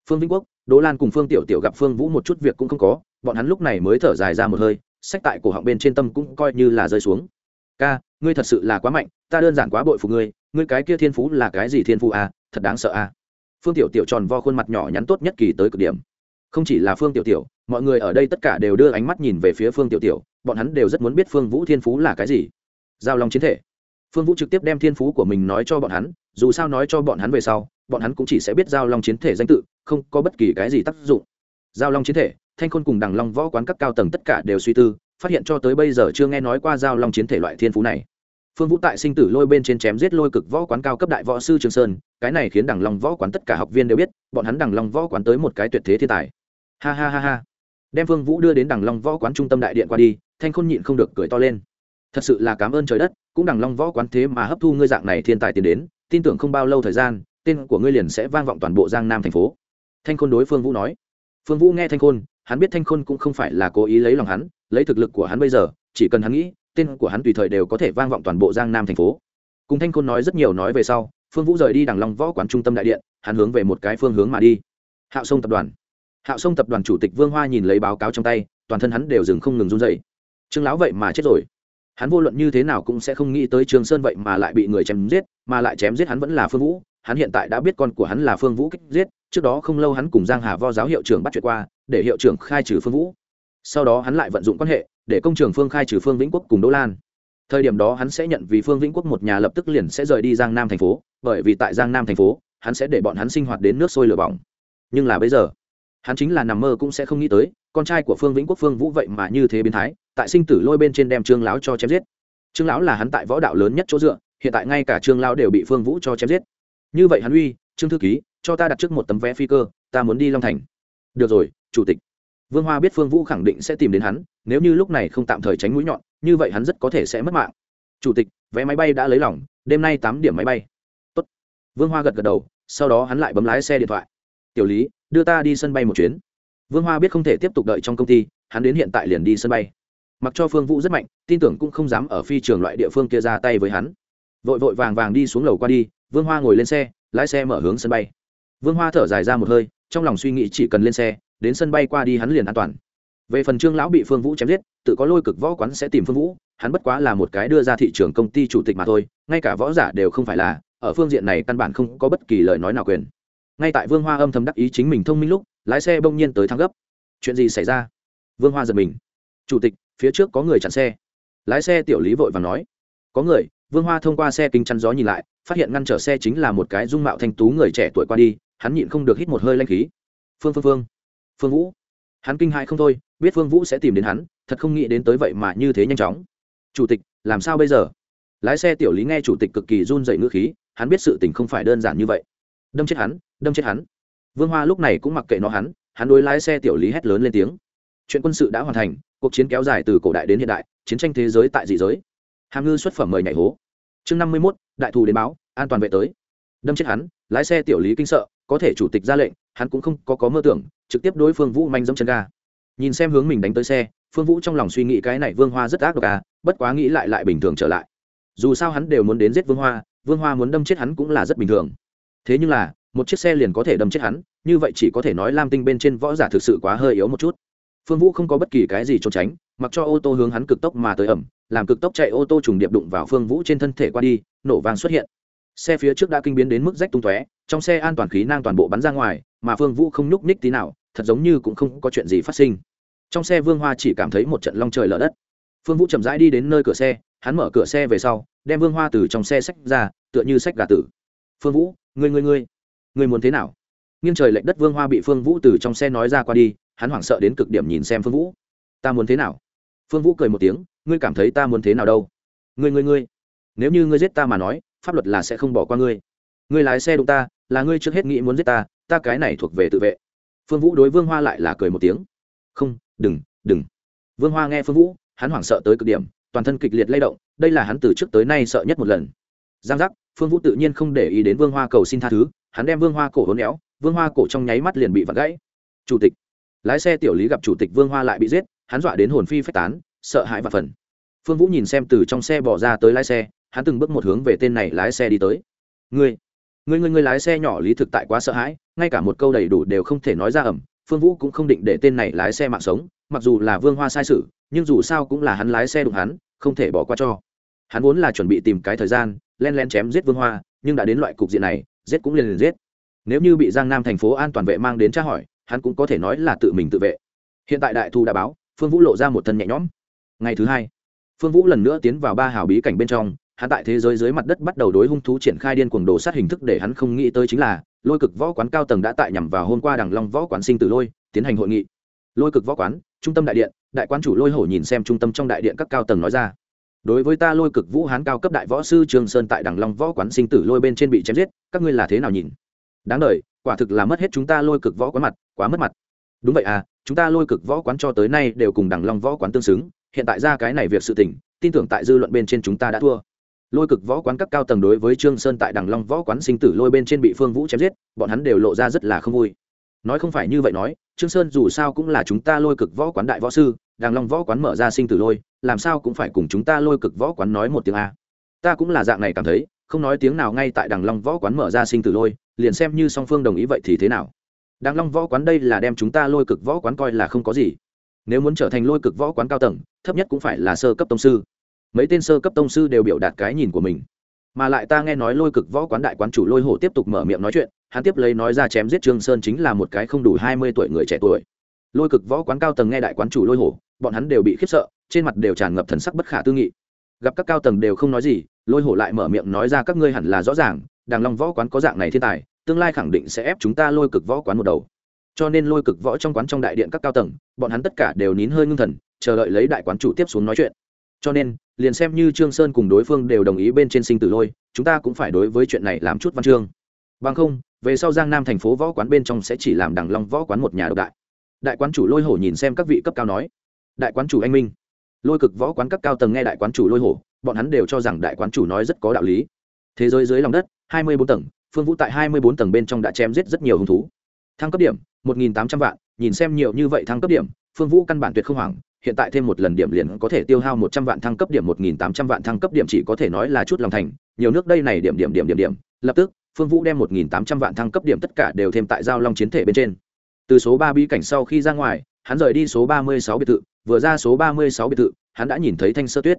Phương vĩnh quốc, đỗ lan cùng phương tiểu tiểu gặp phương vũ một chút việc cũng không có, bọn hắn lúc này mới thở dài ra một hơi, sách tại cổ họng bên trên tâm cũng coi như là rơi xuống. Ca ngươi thật sự là quá mạnh ta đơn giản quá bội phục ngươi ngươi cái kia thiên phú là cái gì thiên phú à, thật đáng sợ à. phương tiểu tiểu tròn vo khuôn mặt nhỏ nhắn tốt nhất kỳ tới cực điểm. Không chỉ là phương tiểu tiểu mọi người ở đây tất cả đều đưa ánh mắt nhìn về phía phương tiểu tiểu bọn hắn đều rất muốn biết phương vũ thiên phú là cái gì. Giao long chiến thể. Phương vũ trực tiếp đem thiên phú của mình nói cho bọn hắn dù sao nói cho bọn hắn về sau bọn hắn cũng chỉ sẽ biết giao long chiến thể danh tự không có bất kỳ cái gì tác dụng. Giao long chiến thể thanh khôn cùng đằng long võ quán các cao tầng tất cả đều suy tư phát hiện cho tới bây giờ chưa nghe nói qua giao long chiến thể loại thiên phú này. Phương vũ tại sinh tử lôi bên trên chém giết lôi cực võ quán cao cấp đại võ sư trường sơn, cái này khiến đằng long võ quán tất cả học viên đều biết, bọn hắn đằng long võ quán tới một cái tuyệt thế thiên tài. Ha ha ha ha. Đem phương vũ đưa đến đằng long võ quán trung tâm đại điện qua đi, thanh khôn nhịn không được cười to lên. Thật sự là cảm ơn trời đất, cũng đằng long võ quán thế mà hấp thu ngươi dạng này thiên tài tiến đến, tin tưởng không bao lâu thời gian, tên của ngươi liền sẽ vang vọng toàn bộ giang nam thành phố. Thanh khôn đối phương vũ nói. Phương vũ nghe thanh khôn hắn biết thanh khôn cũng không phải là cố ý lấy lòng hắn, lấy thực lực của hắn bây giờ, chỉ cần hắn nghĩ, tên của hắn tùy thời đều có thể vang vọng toàn bộ giang nam thành phố. Cùng thanh khôn nói rất nhiều nói về sau, phương vũ rời đi đằng long võ quán trung tâm đại điện, hắn hướng về một cái phương hướng mà đi. Hạo sông tập đoàn. Hạo sông tập đoàn chủ tịch vương hoa nhìn lấy báo cáo trong tay, toàn thân hắn đều dừng không ngừng run dậy trương lão vậy mà chết rồi. Hắn vô luận như thế nào cũng sẽ không nghĩ tới trường sơn vậy mà lại bị người chém giết, mà lại chém giết hắn vẫn là phương vũ hắn hiện tại đã biết con của hắn là phương vũ kích giết, trước đó không lâu hắn cùng giang hà vo giáo hiệu trưởng bắt chuyện qua, để hiệu trưởng khai trừ phương vũ. Sau đó hắn lại vận dụng quan hệ, để công trường phương khai trừ phương vĩnh quốc cùng đỗ lan. Thời điểm đó hắn sẽ nhận vì phương vĩnh quốc một nhà lập tức liền sẽ rời đi giang nam thành phố, bởi vì tại giang nam thành phố, hắn sẽ để bọn hắn sinh hoạt đến nước sôi lửa bỏng. Nhưng là bây giờ, hắn chính là nằm mơ cũng sẽ không nghĩ tới, con trai của phương vĩnh quốc phương vũ vậy mà như thế biến thái, tại sinh tử lôi bên trên đem trương lão cho chém giết. Trương lão là hắn tại võ đạo lớn nhất chỗ dựa, hiện tại ngay cả trương lão đều bị phương vũ cho chém giết như vậy hắn uy, trương thư ký, cho ta đặt trước một tấm vé phi cơ, ta muốn đi long thành. Được rồi, chủ tịch. Vương hoa biết phương vũ khẳng định sẽ tìm đến hắn, nếu như lúc này không tạm thời tránh mũi nhọn, như vậy hắn rất có thể sẽ mất mạng. Chủ tịch, vé máy bay đã lấy lỏng đêm nay tám điểm máy bay. Tốt. vương hoa gật gật đầu, sau đó hắn lại bấm lái xe điện thoại. Tiểu lý, đưa ta đi sân bay một chuyến. Vương hoa biết không thể tiếp tục đợi trong công ty, hắn đến hiện tại liền đi sân bay. Mặc cho phương vũ rất mạnh, tin tưởng cũng không dám ở phi trường loại địa phương kia ra tay với hắn. Vội vội vàng vàng đi xuống lầu qua đi vương hoa ngồi lên xe, lái xe mở hướng sân bay. Vương hoa thở dài ra một hơi, trong lòng suy nghĩ chỉ cần lên xe, đến sân bay qua đi hắn liền an toàn. Về phần trương lão bị phương vũ chém giết, tự có lôi cực võ quán sẽ tìm phương vũ, hắn bất quá là một cái đưa ra thị trường công ty chủ tịch mà thôi, ngay cả võ giả đều không phải là, ở phương diện này căn bản không có bất kỳ lời nói nào quyền. Ngay tại vương hoa âm thầm đắc ý chính mình thông minh lúc, lái xe bỗng nhiên tới thang gấp. Chuyện gì xảy ra? Vương hoa giật mình. Chủ tịch, phía trước có người chặn xe. Lái xe tiểu lý vội và nói. Có người, vương hoa thông qua xe kính chắn gió nhìn lại phát hiện ngăn trở xe chính là một cái dung mạo thanh tú người trẻ tuổi qua đi, hắn nhịn không được hít một hơi lanh khí. Phương phương phương. Phương vũ. Hắn kinh hại không thôi, biết phương vũ sẽ tìm đến hắn, thật không nghĩ đến tới vậy mà như thế nhanh chóng. Chủ tịch, làm sao bây giờ? Lái xe tiểu lý nghe chủ tịch cực kỳ run dậy ngữ khí, hắn biết sự tình không phải đơn giản như vậy. Đâm chết hắn, đâm chết hắn. Vương hoa lúc này cũng mặc kệ nó hắn hắn đối lái xe tiểu lý hét lớn lên tiếng. Chuyện quân sự đã hoàn thành, cuộc chiến kéo dài từ cổ đại đến hiện đại, chiến tranh thế giới tại dị giới. Hàm ngư xuất phẩm mời nhảy hố chương năm mươi mốt, đại thù đến báo, an toàn vệ tới. Đâm chết hắn, lái xe tiểu lý kinh sợ, có thể chủ tịch ra lệnh, hắn cũng không có có mơ tưởng, trực tiếp đối phương vũ manh dẫm chân ga. Nhìn xem hướng mình đánh tới xe, phương vũ trong lòng suy nghĩ cái này vương hoa rất ác độc à bất quá nghĩ lại lại bình thường trở lại. Dù sao hắn đều muốn đến giết vương hoa vương hoa muốn đâm chết hắn cũng là rất bình thường. Thế nhưng là, một chiếc xe liền có thể đâm chết hắn, như vậy chỉ có thể nói lam tinh bên trên võ giả thực sự quá hơi yếu một chút. Phương vũ không có bất kỳ cái gì trốn tránh mặc cho ô tô hướng hắn cực tốc mà tới ẩm làm cực tốc chạy ô tô trùng điệp đụng vào phương vũ trên thân thể qua đi nổ vàng xuất hiện. Xe phía trước đã kinh biến đến mức rách tung tóe trong xe an toàn khí năng toàn bộ bắn ra ngoài mà phương vũ không nhúc nhích tí nào thật giống như cũng không có chuyện gì phát sinh. Trong xe vương hoa chỉ cảm thấy một trận long trời lở đất. Phương vũ chậm rãi đi đến nơi cửa xe hắn mở cửa xe về sau đem vương hoa từ trong xe sách ra tựa như sách gà tử. Phương vũ người người người, người muốn thế nào? Nghiêng trời lệnh đất vương hoa bị phương vũ từ trong xe nói ra qua đi hắn hoảng sợ đến cực điểm nhìn xem phương vũ. Ta muốn thế nào? Phương vũ cười một tiếng, ngươi cảm thấy ta muốn thế nào đâu? Ngươi ngươi ngươi. Nếu như ngươi giết ta mà nói, pháp luật là sẽ không bỏ qua ngươi. Ngươi lái xe đụng ta, là ngươi trước hết nghĩ muốn giết ta ta cái này thuộc về tự vệ. Phương vũ đối vương hoa lại là cười một tiếng. Không, đừng đừng. Vương hoa nghe phương vũ, hắn hoảng sợ tới cực điểm, toàn thân kịch liệt lay động, đây là hắn từ trước tới nay sợ nhất một lần. Giang giác, phương vũ tự nhiên không để ý đến vương hoa cầu xin tha thứ, hắn đem vương hoa cổ hốn éo, vương hoa cổ trong nháy mắt liền bị vặt gãy. Chủ tịch. Lái xe tiểu lý gặp chủ tịch vương hoa lại bị giết hắn dọa đến hồn phi phách tán, sợ hãi và phần. Phương vũ nhìn xem từ trong xe bỏ ra tới lái xe, hắn từng bước một hướng về tên này lái xe đi tới. Ngươi ngươi ngươi ngươi lái xe nhỏ lý thực tại quá sợ hãi, ngay cả một câu đầy đủ đều không thể nói ra ẩm. Phương vũ cũng không định để tên này lái xe mạng sống, mặc dù là vương hoa sai sự, nhưng dù sao cũng là hắn lái xe đụng hắn, không thể bỏ qua cho. Hắn vốn là chuẩn bị tìm cái thời gian, len len chém giết vương hoa, nhưng đã đến loại cục diện này, giết cũng liền liền giết. Nếu như bị giang nam thành phố an toàn vệ mang đến tra hỏi, hắn cũng có thể nói là tự mình tự vệ. Hiện tại đại thu đã báo phương vũ lộ ra một thân nhẹ nhõm. Ngày thứ hai, phương vũ lần nữa tiến vào ba hào bí cảnh bên trong, hắn tại thế giới dưới mặt đất bắt đầu đối hung thú triển khai điên cuồng đồ sát hình thức để hắn không nghĩ tới chính là, lôi cực võ quán cao tầng đã tại nhằm vào hôm qua đằng long võ quán sinh tử lôi, tiến hành hội nghị. Lôi cực võ quán, trung tâm đại điện, đại quán chủ lôi hổ nhìn xem trung tâm trong đại điện các cao tầng nói ra. Đối với ta lôi cực vũ hán cao cấp đại võ sư trường sơn tại đằng long võ quán sinh tử lôi bên trên bị chém giết, các ngươi là thế nào nhìn? Đáng đ quả thực là mất hết chúng ta lôi cực võ quán mặt, quá mất mặt đúng vậy à chúng ta lôi cực võ quán cho tới nay đều cùng đằng long võ quán tương xứng, hiện tại ra cái này việc sự tình, tin tưởng tại dư luận bên trên chúng ta đã thua. Lôi cực võ quán các cao tầng đối với trương sơn tại đằng long võ quán sinh tử lôi bên trên bị phương vũ chém giết, bọn hắn đều lộ ra rất là không vui. Nói không phải như vậy nói, trương sơn dù sao cũng là chúng ta lôi cực võ quán đại võ sư đàng long võ quán mở ra sinh tử lôi, làm sao cũng phải cùng chúng ta lôi cực võ quán nói một tiếng a. Ta cũng là dạng này cảm thấy, không nói tiếng nào ngay tại đàng long võ quán mở ra sinh tử lôi, liền xem như song phương đồng ý vậy thì thế nào đang long võ quán đây là đem chúng ta lôi cực võ quán coi là không có gì. Nếu muốn trở thành lôi cực võ quán cao tầng, thấp nhất cũng phải là sơ cấp tông sư. Mấy tên sơ cấp tông sư đều biểu đạt cái nhìn của mình. Mà lại ta nghe nói lôi cực võ quán đại quán chủ lôi hổ tiếp tục mở miệng nói chuyện, hắn tiếp lấy nói ra chém giết trương sơn chính là một cái không đủ hai mươi tuổi người trẻ tuổi. Lôi cực võ quán cao tầng nghe đại quán chủ lôi hổ, bọn hắn đều bị khiếp sợ, trên mặt đều tràn ngập thần sắc bất khả tư nghị. Gặp các cao tầng đều không nói gì, lôi hổ lại mở miệng nói ra các ngươi hẳn là rõ ràng, đàng long võ quán có dạng này thiên tài tương lai khẳng định sẽ ép chúng ta lôi cực võ quán một đầu. Cho nên lôi cực võ trong quán trong đại điện các cao tầng, bọn hắn tất cả đều nín hơi ngưng thần, chờ đợi lấy đại quán chủ tiếp xuống nói chuyện. Cho nên, liền xem như trương sơn cùng đối phương đều đồng ý bên trên sinh tử lôi, chúng ta cũng phải đối với chuyện này làm chút văn chương. Bằng không, về sau giang nam thành phố võ quán bên trong sẽ chỉ làm đằng long võ quán một nhà độc đại. Đại quán chủ lôi hổ nhìn xem các vị cấp cao nói, đại quán chủ anh minh. Lôi cực võ quán cấp cao tầng nghe đại quán chủ lôi hổ, bọn hắn đều cho rằng đại quán chủ nói rất có đạo lý. Thế giới dưới lòng đất, hai mươi bốn tầng phương vũ tại hai mươi bốn tầng bên trong đã chém giết rất nhiều hung thú. Thăng cấp điểm, một nghìn tám trăm vạn, nhìn xem nhiều như vậy thăng cấp điểm, phương vũ căn bản tuyệt không hoảng, hiện tại thêm một lần điểm liền có thể tiêu hao một trăm vạn thăng cấp điểm, một nghìn tám trăm vạn thăng cấp điểm chỉ có thể nói là chút lòng thành, nhiều nước đây này điểm điểm điểm điểm điểm. Lập tức, phương vũ đem một nghìn tám trăm vạn thăng cấp điểm tất cả đều thêm tại giao long chiến thể bên trên. Từ số ba bí cảnh sau khi ra ngoài, hắn rời đi số ba mươi sáu biệt thự, vừa ra số ba mươi sáu biệt thự, hắn đã nhìn thấy thanh sơ tuyết.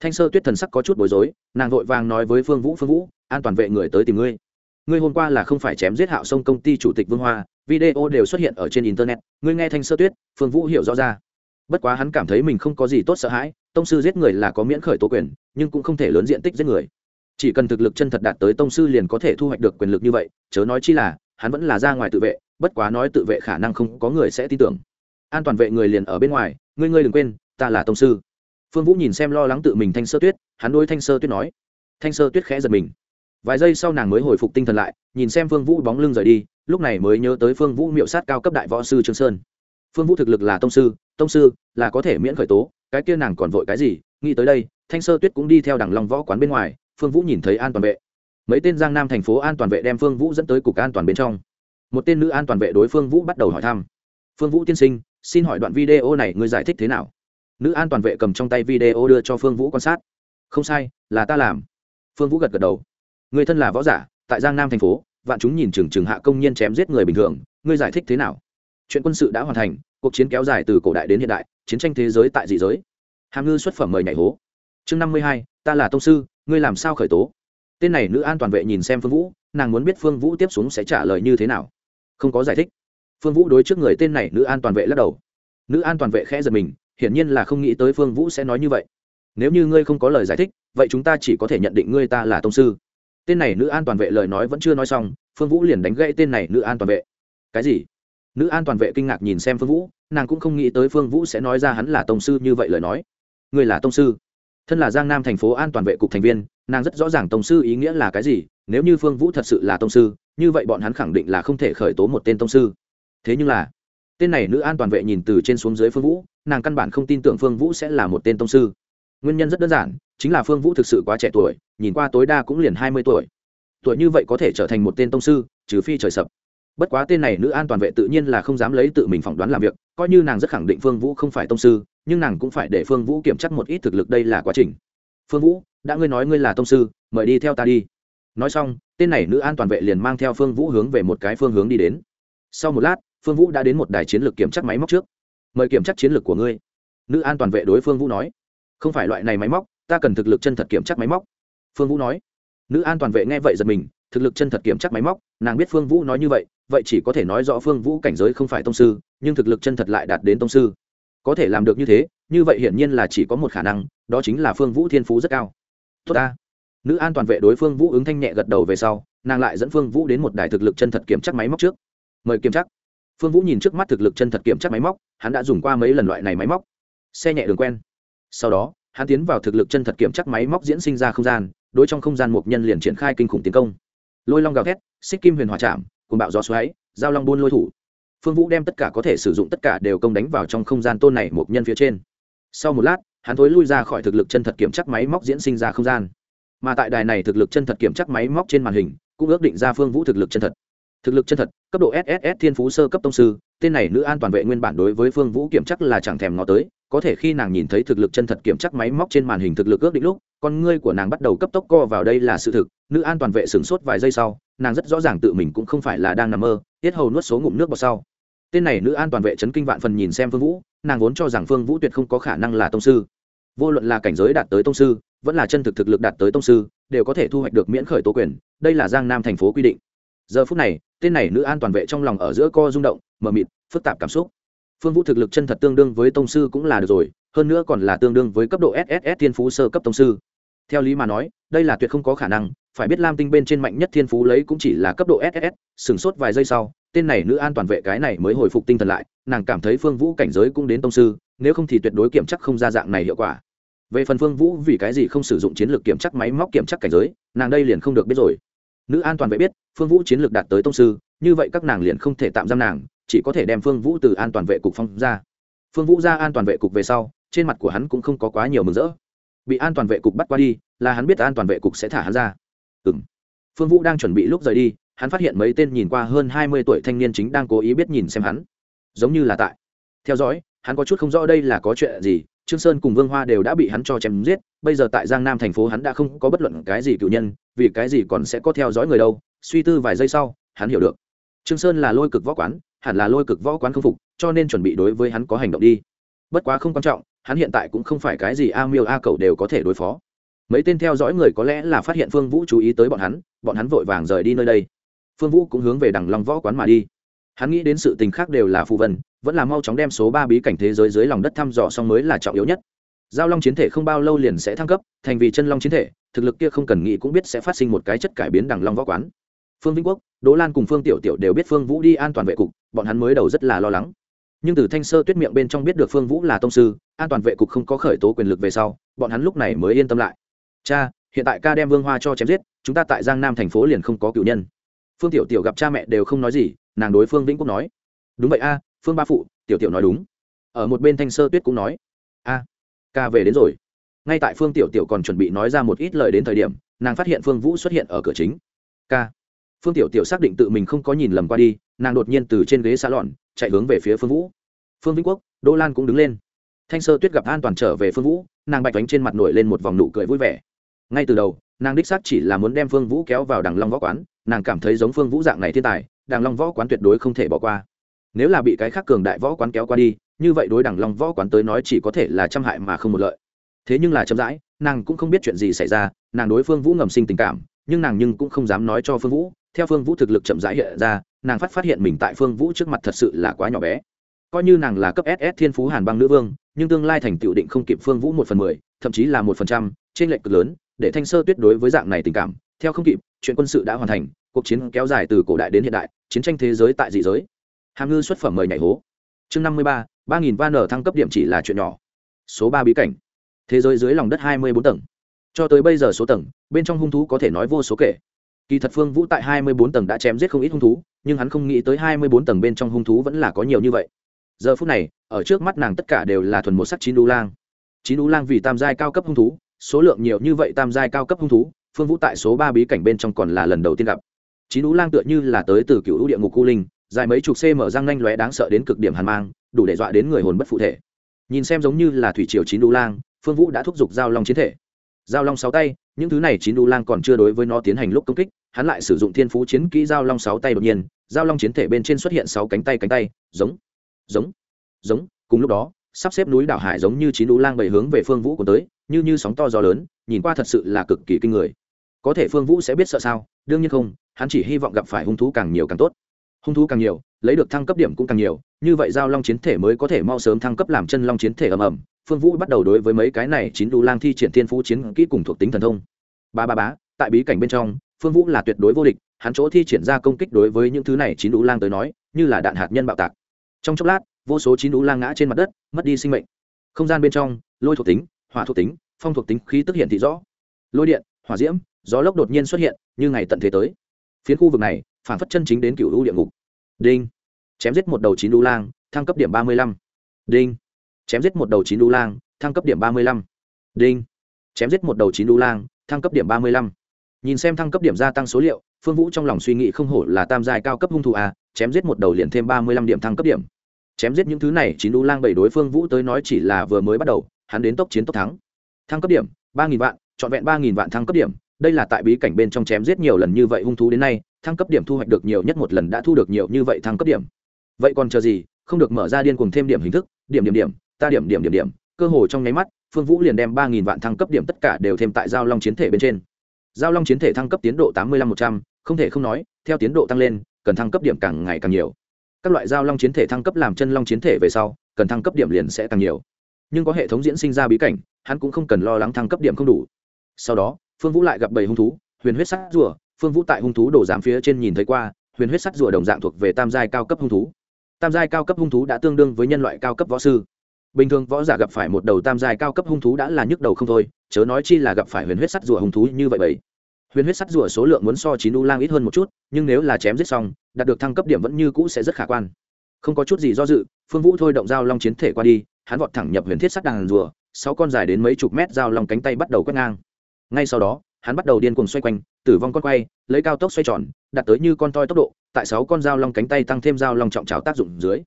Thanh sơ tuyết thần sắc có chút bối rối, nàng vội vàng nói với phương vũ phương vũ, an toàn vệ người tới tìm ngươi ngươi hôm qua là không phải chém giết hạo sông công ty chủ tịch vương hoa, video đều xuất hiện ở trên internet, ngươi nghe thanh sơ tuyết, phương vũ hiểu rõ ra. Bất quá hắn cảm thấy mình không có gì tốt sợ hãi, tông sư giết người là có miễn khởi tố quyền, nhưng cũng không thể lớn diện tích giết người. Chỉ cần thực lực chân thật đạt tới tông sư liền có thể thu hoạch được quyền lực như vậy, chớ nói chi là, hắn vẫn là ra ngoài tự vệ, bất quá nói tự vệ khả năng không có người sẽ tin tưởng. An toàn vệ người liền ở bên ngoài, ngươi ngươi đừng quên, ta là tông sư. Phương vũ nhìn xem lo lắng tự mình thanh sơ tuyết, hắn đôi thanh sơ tuyết nói. Thanh sơ tuyết khẽ giật mình vài giây sau nàng mới hồi phục tinh thần lại, nhìn xem phương vũ bóng lưng rời đi, lúc này mới nhớ tới phương vũ miệu sát cao cấp đại võ sư trương sơn. Phương vũ thực lực là tông sư tông sư là có thể miễn khởi tố, cái kia nàng còn vội cái gì, nghĩ tới đây, thanh sơ tuyết cũng đi theo đằng long võ quán bên ngoài, phương vũ nhìn thấy an toàn vệ. Mấy tên giang nam thành phố an toàn vệ đem phương vũ dẫn tới cục an toàn bên trong. Một tên nữ an toàn vệ đối phương vũ bắt đầu hỏi thăm. Phương vũ tiên sinh, xin hỏi đoạn video này ngươi giải thích thế nào? Nữ an toàn vệ cầm trong tay video đưa cho phương vũ quan sát. Không sai, là ta làm. Phương vũ gật gật đầu người thân là võ giả, tại giang nam thành phố, vạn chúng nhìn chừng chừng hạ công nhân chém giết người bình thường, ngươi giải thích thế nào? Chuyện quân sự đã hoàn thành, cuộc chiến kéo dài từ cổ đại đến hiện đại, chiến tranh thế giới tại dị giới. Hàm ngư xuất phẩm mời nhảy hố. Chương năm mươi hai, ta là tông sư, ngươi làm sao khởi tố? Tên này nữ an toàn vệ nhìn xem phương vũ, nàng muốn biết phương vũ tiếp xuống sẽ trả lời như thế nào. Không có giải thích. Phương vũ đối trước người tên này nữ an toàn vệ lắc đầu. Nữ an toàn vệ khẽ giật mình, hiển nhiên là không nghĩ tới phương vũ sẽ nói như vậy. Nếu như ngươi không có lời giải thích, vậy chúng ta chỉ có thể nhận định ngươi ta là tông sư tên này nữ an toàn vệ lời nói vẫn chưa nói xong, phương vũ liền đánh gãy tên này nữ an toàn vệ. Cái gì? Nữ an toàn vệ kinh ngạc nhìn xem phương vũ, nàng cũng không nghĩ tới phương vũ sẽ nói ra hắn là tông sư như vậy lời nói. Người là tông sư? Thân là giang nam thành phố an toàn vệ cục thành viên, nàng rất rõ ràng tông sư ý nghĩa là cái gì, nếu như phương vũ thật sự là tông sư, như vậy bọn hắn khẳng định là không thể khởi tố một tên tông sư. Thế nhưng là, tên này nữ an toàn vệ nhìn từ trên xuống dưới phương vũ, nàng căn bản không tin tưởng phương vũ sẽ là một tên tông sư. Nguyên nhân rất đơn giản chính là phương vũ thực sự quá trẻ tuổi, nhìn qua tối đa cũng liền hai mươi tuổi. Tuổi như vậy có thể trở thành một tên tông sư, trừ phi trời sập. Bất quá tên này nữ an toàn vệ tự nhiên là không dám lấy tự mình phỏng đoán làm việc, coi như nàng rất khẳng định phương vũ không phải tông sư, nhưng nàng cũng phải để phương vũ kiểm chắc một ít thực lực đây là quá trình. Phương vũ, đã ngươi nói ngươi là tông sư, mời đi theo ta đi. Nói xong, tên này nữ an toàn vệ liền mang theo phương vũ hướng về một cái phương hướng đi đến. Sau một lát, phương vũ đã đến một đài chiến lược kiểm chắc máy móc trước. Mời kiểm chắc chiến lược của ngươi. Nữ an toàn vệ đối phương vũ nói. Không phải loại này máy móc ta cần thực lực chân thật kiểm chắc máy móc. Phương vũ nói. Nữ an toàn vệ nghe vậy giật mình, thực lực chân thật kiểm chắc máy móc, nàng biết phương vũ nói như vậy vậy chỉ có thể nói rõ phương vũ cảnh giới không phải tông sư, nhưng thực lực chân thật lại đạt đến tông sư. Có thể làm được như thế, như vậy hiển nhiên là chỉ có một khả năng, đó chính là phương vũ thiên phú rất cao. Tốt ta. Nữ an toàn vệ đối phương vũ ứng thanh nhẹ gật đầu về sau, nàng lại dẫn phương vũ đến một đài thực lực chân thật kiểm chắc máy móc trước. Mời kiểm chắc phương vũ nhìn trước mắt thực lực chân thật kiểm chắc máy móc, hắn đã dùng qua mấy lần loại này máy móc. Xe nhẹ đường quen. Sau đó hắn tiến vào thực lực chân thật kiểm chắc máy móc diễn sinh ra không gian, đối trong không gian một nhân liền triển khai kinh khủng tiến công. Lôi long gào thét, xích kim huyền hòa chạm cùng bạo gió xoáy, giao long buôn lôi thủ. Phương vũ đem tất cả có thể sử dụng tất cả đều công đánh vào trong không gian tôn này một nhân phía trên. Sau một lát, hắn thối lui ra khỏi thực lực chân thật kiểm chắc máy móc diễn sinh ra không gian. Mà tại đài này thực lực chân thật kiểm chắc máy móc trên màn hình, cũng ước định ra phương vũ thực lực chân thật. Thực lực chân thật, cấp độ sss thiên phú sơ cấp tông sư, tên này nữ an toàn vệ nguyên bản đối với phương vũ kiểm chắc là chẳng thèm ngó tới có thể khi nàng nhìn thấy thực lực chân thật kiểm chắc máy móc trên màn hình thực lực ước định lúc, con ngươi của nàng bắt đầu cấp tốc co vào đây là sự thực, nữ an toàn vệ sửng sốt vài giây sau, nàng rất rõ ràng tự mình cũng không phải là đang nằm mơ, tiết hầu nuốt số ngụm nước vào sau. Tên này nữ an toàn vệ chấn kinh vạn phần nhìn xem phương vũ, nàng vốn cho rằng phương vũ tuyệt không có khả năng là tông sư. Vô luận là cảnh giới đạt tới tông sư, vẫn là chân thực thực lực đạt tới tông sư, đều có thể thu hoạch được miễn khởi tố quyền, đây là giang nam thành phố quy định. Giờ phút này, tên này nữ an toàn vệ trong lòng ở giữa co rung động, mờ mịt, phức tạp cảm xúc phương vũ thực lực chân thật tương đương với tông sư cũng là được rồi, hơn nữa còn là tương đương với cấp độ sss thiên phú sơ cấp tông sư. Theo lý mà nói, đây là tuyệt không có khả năng, phải biết lam tinh bên trên mạnh nhất thiên phú lấy cũng chỉ là cấp độ ss sửng sốt vài giây sau, tên này nữ an toàn vệ cái này mới hồi phục tinh thần lại, nàng cảm thấy phương vũ cảnh giới cũng đến tông sư, nếu không thì tuyệt đối kiểm chắc không ra dạng này hiệu quả. Về phần phương vũ vì cái gì không sử dụng chiến lược kiểm chắc máy móc kiểm chắc cảnh giới, nàng đây liền không được biết rồi. Nữ an toàn vệ biết, phương vũ chiến lược đạt tới tông sư, như vậy các nàng liền không thể tạm giam nàng chỉ có thể đem phương vũ từ an toàn vệ cục phong ra. Phương vũ ra an toàn vệ cục về sau, trên mặt của hắn cũng không có quá nhiều mừng rỡ. Bị an toàn vệ cục bắt qua đi, là hắn biết an toàn vệ cục sẽ thả hắn ra. Ừ m phương vũ đang chuẩn bị lúc rời đi, hắn phát hiện mấy tên nhìn qua hơn hai mươi tuổi thanh niên chính đang cố ý biết nhìn xem hắn. Giống như là tại. Theo dõi, hắn có chút không rõ đây là có chuyện gì, trương sơn cùng vương hoa đều đã bị hắn cho chém giết, bây giờ tại giang nam thành phố hắn đã không có bất luận cái gì cựu nhân, vì cái gì còn sẽ có theo dõi người đâu, suy tư vài giây sau, hắn hiểu được. Trương sơn là lôi cực võ quán hẳn là lôi cực võ quán không phục, cho nên chuẩn bị đối với hắn có hành động đi. Bất quá không quan trọng, hắn hiện tại cũng không phải cái gì a miêu a cầu đều có thể đối phó. Mấy tên theo dõi người có lẽ là phát hiện phương vũ chú ý tới bọn hắn bọn hắn vội vàng rời đi nơi đây. Phương vũ cũng hướng về đằng long võ quán mà đi. Hắn nghĩ đến sự tình khác đều là phù vân, vẫn là mau chóng đem số ba bí cảnh thế giới dưới lòng đất thăm dò xong mới là trọng yếu nhất. Giao long chiến thể không bao lâu liền sẽ thăng cấp, thành vì chân long chiến thể, thực lực kia không cần nghĩ cũng biết sẽ phát sinh một cái chất cải biến đằng long võ quán. Phương vĩnh quốc, đỗ lan cùng phương tiểu tiểu đều biết phương vũ đi an toàn vệ cục bọn hắn mới đầu rất là lo lắng. Nhưng từ thanh sơ tuyết miệng bên trong biết được phương vũ là tông sư, an toàn vệ cục không có khởi tố quyền lực về sau, bọn hắn lúc này mới yên tâm lại. Cha, hiện tại ca đem vương hoa cho chém giết, chúng ta tại giang nam thành phố liền không có cựu nhân. Phương tiểu tiểu gặp cha mẹ đều không nói gì, nàng đối phương vĩnh quốc nói, đúng vậy a, phương ba phụ, tiểu tiểu nói đúng. Ở một bên thanh sơ tuyết cũng nói, a, ca về đến rồi. Ngay tại phương tiểu tiểu còn chuẩn bị nói ra một ít lời đến thời điểm, nàng phát hiện phương vũ xuất hiện ở cửa chính. Ca. Phương tiểu tiểu xác định tự mình không có nhìn lầm qua đi nàng đột nhiên từ trên ghế xa lòn chạy hướng về phía phương vũ phương vĩnh quốc đỗ lan cũng đứng lên thanh sơ tuyết gặp an toàn trở về phương vũ nàng bạch bánh trên mặt nổi lên một vòng nụ cười vui vẻ ngay từ đầu nàng đích xác chỉ là muốn đem phương vũ kéo vào đằng long võ quán nàng cảm thấy giống phương vũ dạng này thiên tài đằng long võ quán tuyệt đối không thể bỏ qua nếu là bị cái khác cường đại võ quán kéo qua đi như vậy đối đằng long võ quán tới nói chỉ có thể là trăm hại mà không một lợi thế nhưng là chậm rãi nàng cũng không biết chuyện gì xảy ra nàng đối phương vũ ngầm sinh tình cảm nhưng nàng nhưng cũng không dám nói cho phương vũ. Theo phương vũ thực lực chậm rãi hiện ra, nàng phát phát hiện mình tại phương vũ trước mặt thật sự là quá nhỏ bé. Coi như nàng là cấp ss thiên phú hàn băng nữ vương, nhưng tương lai thành tựu định không kịp phương vũ một phần mười, thậm chí là một phần trăm trên lệch cực lớn, để thanh sơ tuyết đối với dạng này tình cảm, theo không kịp, chuyện quân sự đã hoàn thành, cuộc chiến kéo dài từ cổ đại đến hiện đại, chiến tranh thế giới tại dị giới. Hàm ngư xuất phẩm mời nhảy hố. Chương năm mươi ba ba nghìn van ở thăng cấp điểm chỉ là chuyện nhỏ. Số ba bí cảnh. Thế giới dưới lòng đất hai mươi bốn tầng cho tới bây giờ số tầng, bên trong hung thú có thể nói vô số kể. Kỳ thật phương vũ tại hai mươi bốn tầng đã chém giết không ít hung thú, nhưng hắn không nghĩ tới hai mươi bốn tầng bên trong hung thú vẫn là có nhiều như vậy. Giờ phút này, ở trước mắt nàng tất cả đều là thuần một sắc chín đu lang. Chín đu lang vì tam giai cao cấp hung thú, số lượng nhiều như vậy tam giai cao cấp hung thú, phương vũ tại số ba bí cảnh bên trong còn là lần đầu tiên gặp. Chín đu lang tựa như là tới từ cựu địa ngục cu linh, dài mấy chục cm răng nanh lóe đáng sợ đến cực điểm hàn mang, đủ để dọa đến người hồn bất phụ thể. Nhìn xem giống như là thủy triều chín đu lang, phương vũ đã thúc giục giao long chiến thể giao long sáu tay, những thứ này chín đu lang còn chưa đối với nó tiến hành lúc công kích, hắn lại sử dụng thiên phú chiến kỹ giao long sáu tay đột nhiên, giao long chiến thể bên trên xuất hiện sáu cánh tay cánh tay, giống giống giống. Cùng lúc đó, sắp xếp núi đảo hải giống như chín đu lang bầy hướng về phương vũ của tới, như như sóng to gió lớn, nhìn qua thật sự là cực kỳ kinh người. Có thể phương vũ sẽ biết sợ sao, đương nhiên không, hắn chỉ hy vọng gặp phải hung thú càng nhiều càng tốt. Hung thú càng nhiều, lấy được thăng cấp điểm cũng càng nhiều, như vậy giao long chiến thể mới có thể mau sớm thăng cấp làm chân long chiến thể ầm ầm phương vũ bắt đầu đối với mấy cái này chín đu lang thi triển thiên phú chiến kỹ cùng thuộc tính thần thông. Ba ba bá tại bí cảnh bên trong, phương vũ là tuyệt đối vô địch, hắn chỗ thi triển ra công kích đối với những thứ này chín đu lang tới nói, như là đạn hạt nhân bạo tạc. Trong chốc lát, vô số chín đu lang ngã trên mặt đất, mất đi sinh mệnh. Không gian bên trong, lôi thuộc tính, hỏa thuộc tính, phong thuộc tính khí tức hiện thị rõ. Lôi điện, hỏa diễm, gió lốc đột nhiên xuất hiện, như ngày tận thế tới. Phiến khu vực này, phản phất chân chính đến cựu u địa ngục. Đinh. Chém giết một đầu chín đu lang, thăng cấp điểm ba mươi lăm. Đinh chém giết một đầu chín đu lang, thăng cấp điểm ba mươi lăm. Đinh. Chém giết một đầu chín đu lang, thăng cấp điểm ba mươi lăm. Nhìn xem thăng cấp điểm gia tăng số liệu, phương vũ trong lòng suy nghĩ không hổ là tam giai cao cấp hung thủ a, chém giết một đầu liền thêm ba mươi lăm điểm thăng cấp điểm. Chém giết những thứ này, chín đu lang bảy đối phương vũ tới nói chỉ là vừa mới bắt đầu, hắn đến tốc chiến tốc thắng. Thăng cấp điểm, ba nghìn vạn, trọn vẹn ba nghìn vạn thăng cấp điểm. Đây là tại bí cảnh bên trong chém giết nhiều lần như vậy hung thú đến nay, thăng cấp điểm thu hoạch được nhiều nhất một lần đã thu được nhiều như vậy thăng cấp điểm. Vậy còn chờ gì, không được mở ra điên cùng thêm điểm hình thức, điểm điểm điểm ta điểm điểm điểm điểm, cơ hồ trong nháy mắt, phương vũ liền đem ba nghìn vạn thăng cấp điểm tất cả đều thêm tại giao long chiến thể bên trên. Giao long chiến thể thăng cấp tiến độ tám mươi lăm một trăm, không thể không nói, theo tiến độ tăng lên, cần thăng cấp điểm càng ngày càng nhiều. Các loại giao long chiến thể thăng cấp làm chân long chiến thể về sau, cần thăng cấp điểm liền sẽ càng nhiều. Nhưng có hệ thống diễn sinh ra bí cảnh, hắn cũng không cần lo lắng thăng cấp điểm không đủ. Sau đó, phương vũ lại gặp bảy hung thú, huyền huyết sắt rùa. Phương vũ tại hung thú đổ giám phía trên nhìn thấy qua, huyền huyết sắt rùa đồng dạng thuộc về tam giai cao cấp hung thú. Tam giai cao cấp hung thú đã tương đương với nhân loại cao cấp võ sư bình thường võ giả gặp phải một đầu tam giai cao cấp hung thú đã là nhức đầu không thôi, chớ nói chi là gặp phải huyền huyết sắt rùa hung thú như vậy bảy huyền huyết sắt rùa số lượng muốn so chín u lang ít hơn một chút, nhưng nếu là chém giết xong, đạt được thăng cấp điểm vẫn như cũ sẽ rất khả quan. Không có chút gì do dự, phương vũ thôi động dao long chiến thể qua đi, hắn vọt thẳng nhập huyền thiết sắt đàn rùa, sáu con dài đến mấy chục mét dao long cánh tay bắt đầu quét ngang. Ngay sau đó, hắn bắt đầu điên cuồng xoay quanh, tử vong con quay, lấy cao tốc xoay tròn, đạt tới như con toi tốc độ, tại sáu con dao long cánh tay tăng thêm dao long trọng trào tác dụng dưới.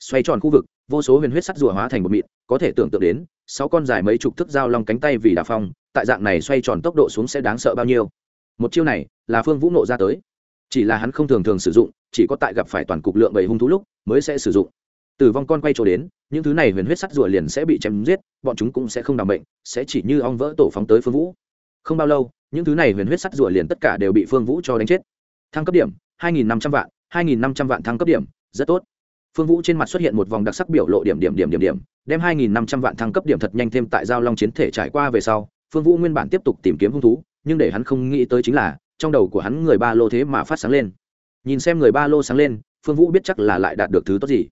Xoay tròn khu vực vô số huyền huyết sắt rùa hóa thành một mịn, có thể tưởng tượng đến, sáu con dài mấy chục thước dao long cánh tay vì đà phong, tại dạng này xoay tròn tốc độ xuống sẽ đáng sợ bao nhiêu. Một chiêu này, là phương vũ nộ ra tới. Chỉ là hắn không thường thường sử dụng, chỉ có tại gặp phải toàn cục lượng bầy hung thú lúc mới sẽ sử dụng. Tử vong con quay trổ đến, những thứ này huyền huyết sắt rùa liền sẽ bị chém giết, bọn chúng cũng sẽ không đảm bệnh, sẽ chỉ như ong vỡ tổ phóng tới phương vũ. Không bao lâu, những thứ này huyền huyết sắt rùa liền tất cả đều bị phương vũ cho đánh chết. Thăng cấp điểm, hai nghìn năm trăm vạn, hai nghìn năm trăm vạn thăng cấp điểm, rất tốt phương vũ trên mặt xuất hiện một vòng đặc sắc biểu lộ điểm điểm điểm điểm điểm, đem hai nghìn năm trăm vạn thăng cấp điểm thật nhanh thêm tại giao long chiến thể trải qua về sau, phương vũ nguyên bản tiếp tục tìm kiếm hung thú, nhưng để hắn không nghĩ tới chính là, trong đầu của hắn người ba lô thế mà phát sáng lên. Nhìn xem người ba lô sáng lên, phương vũ biết chắc là lại đạt được thứ tốt gì.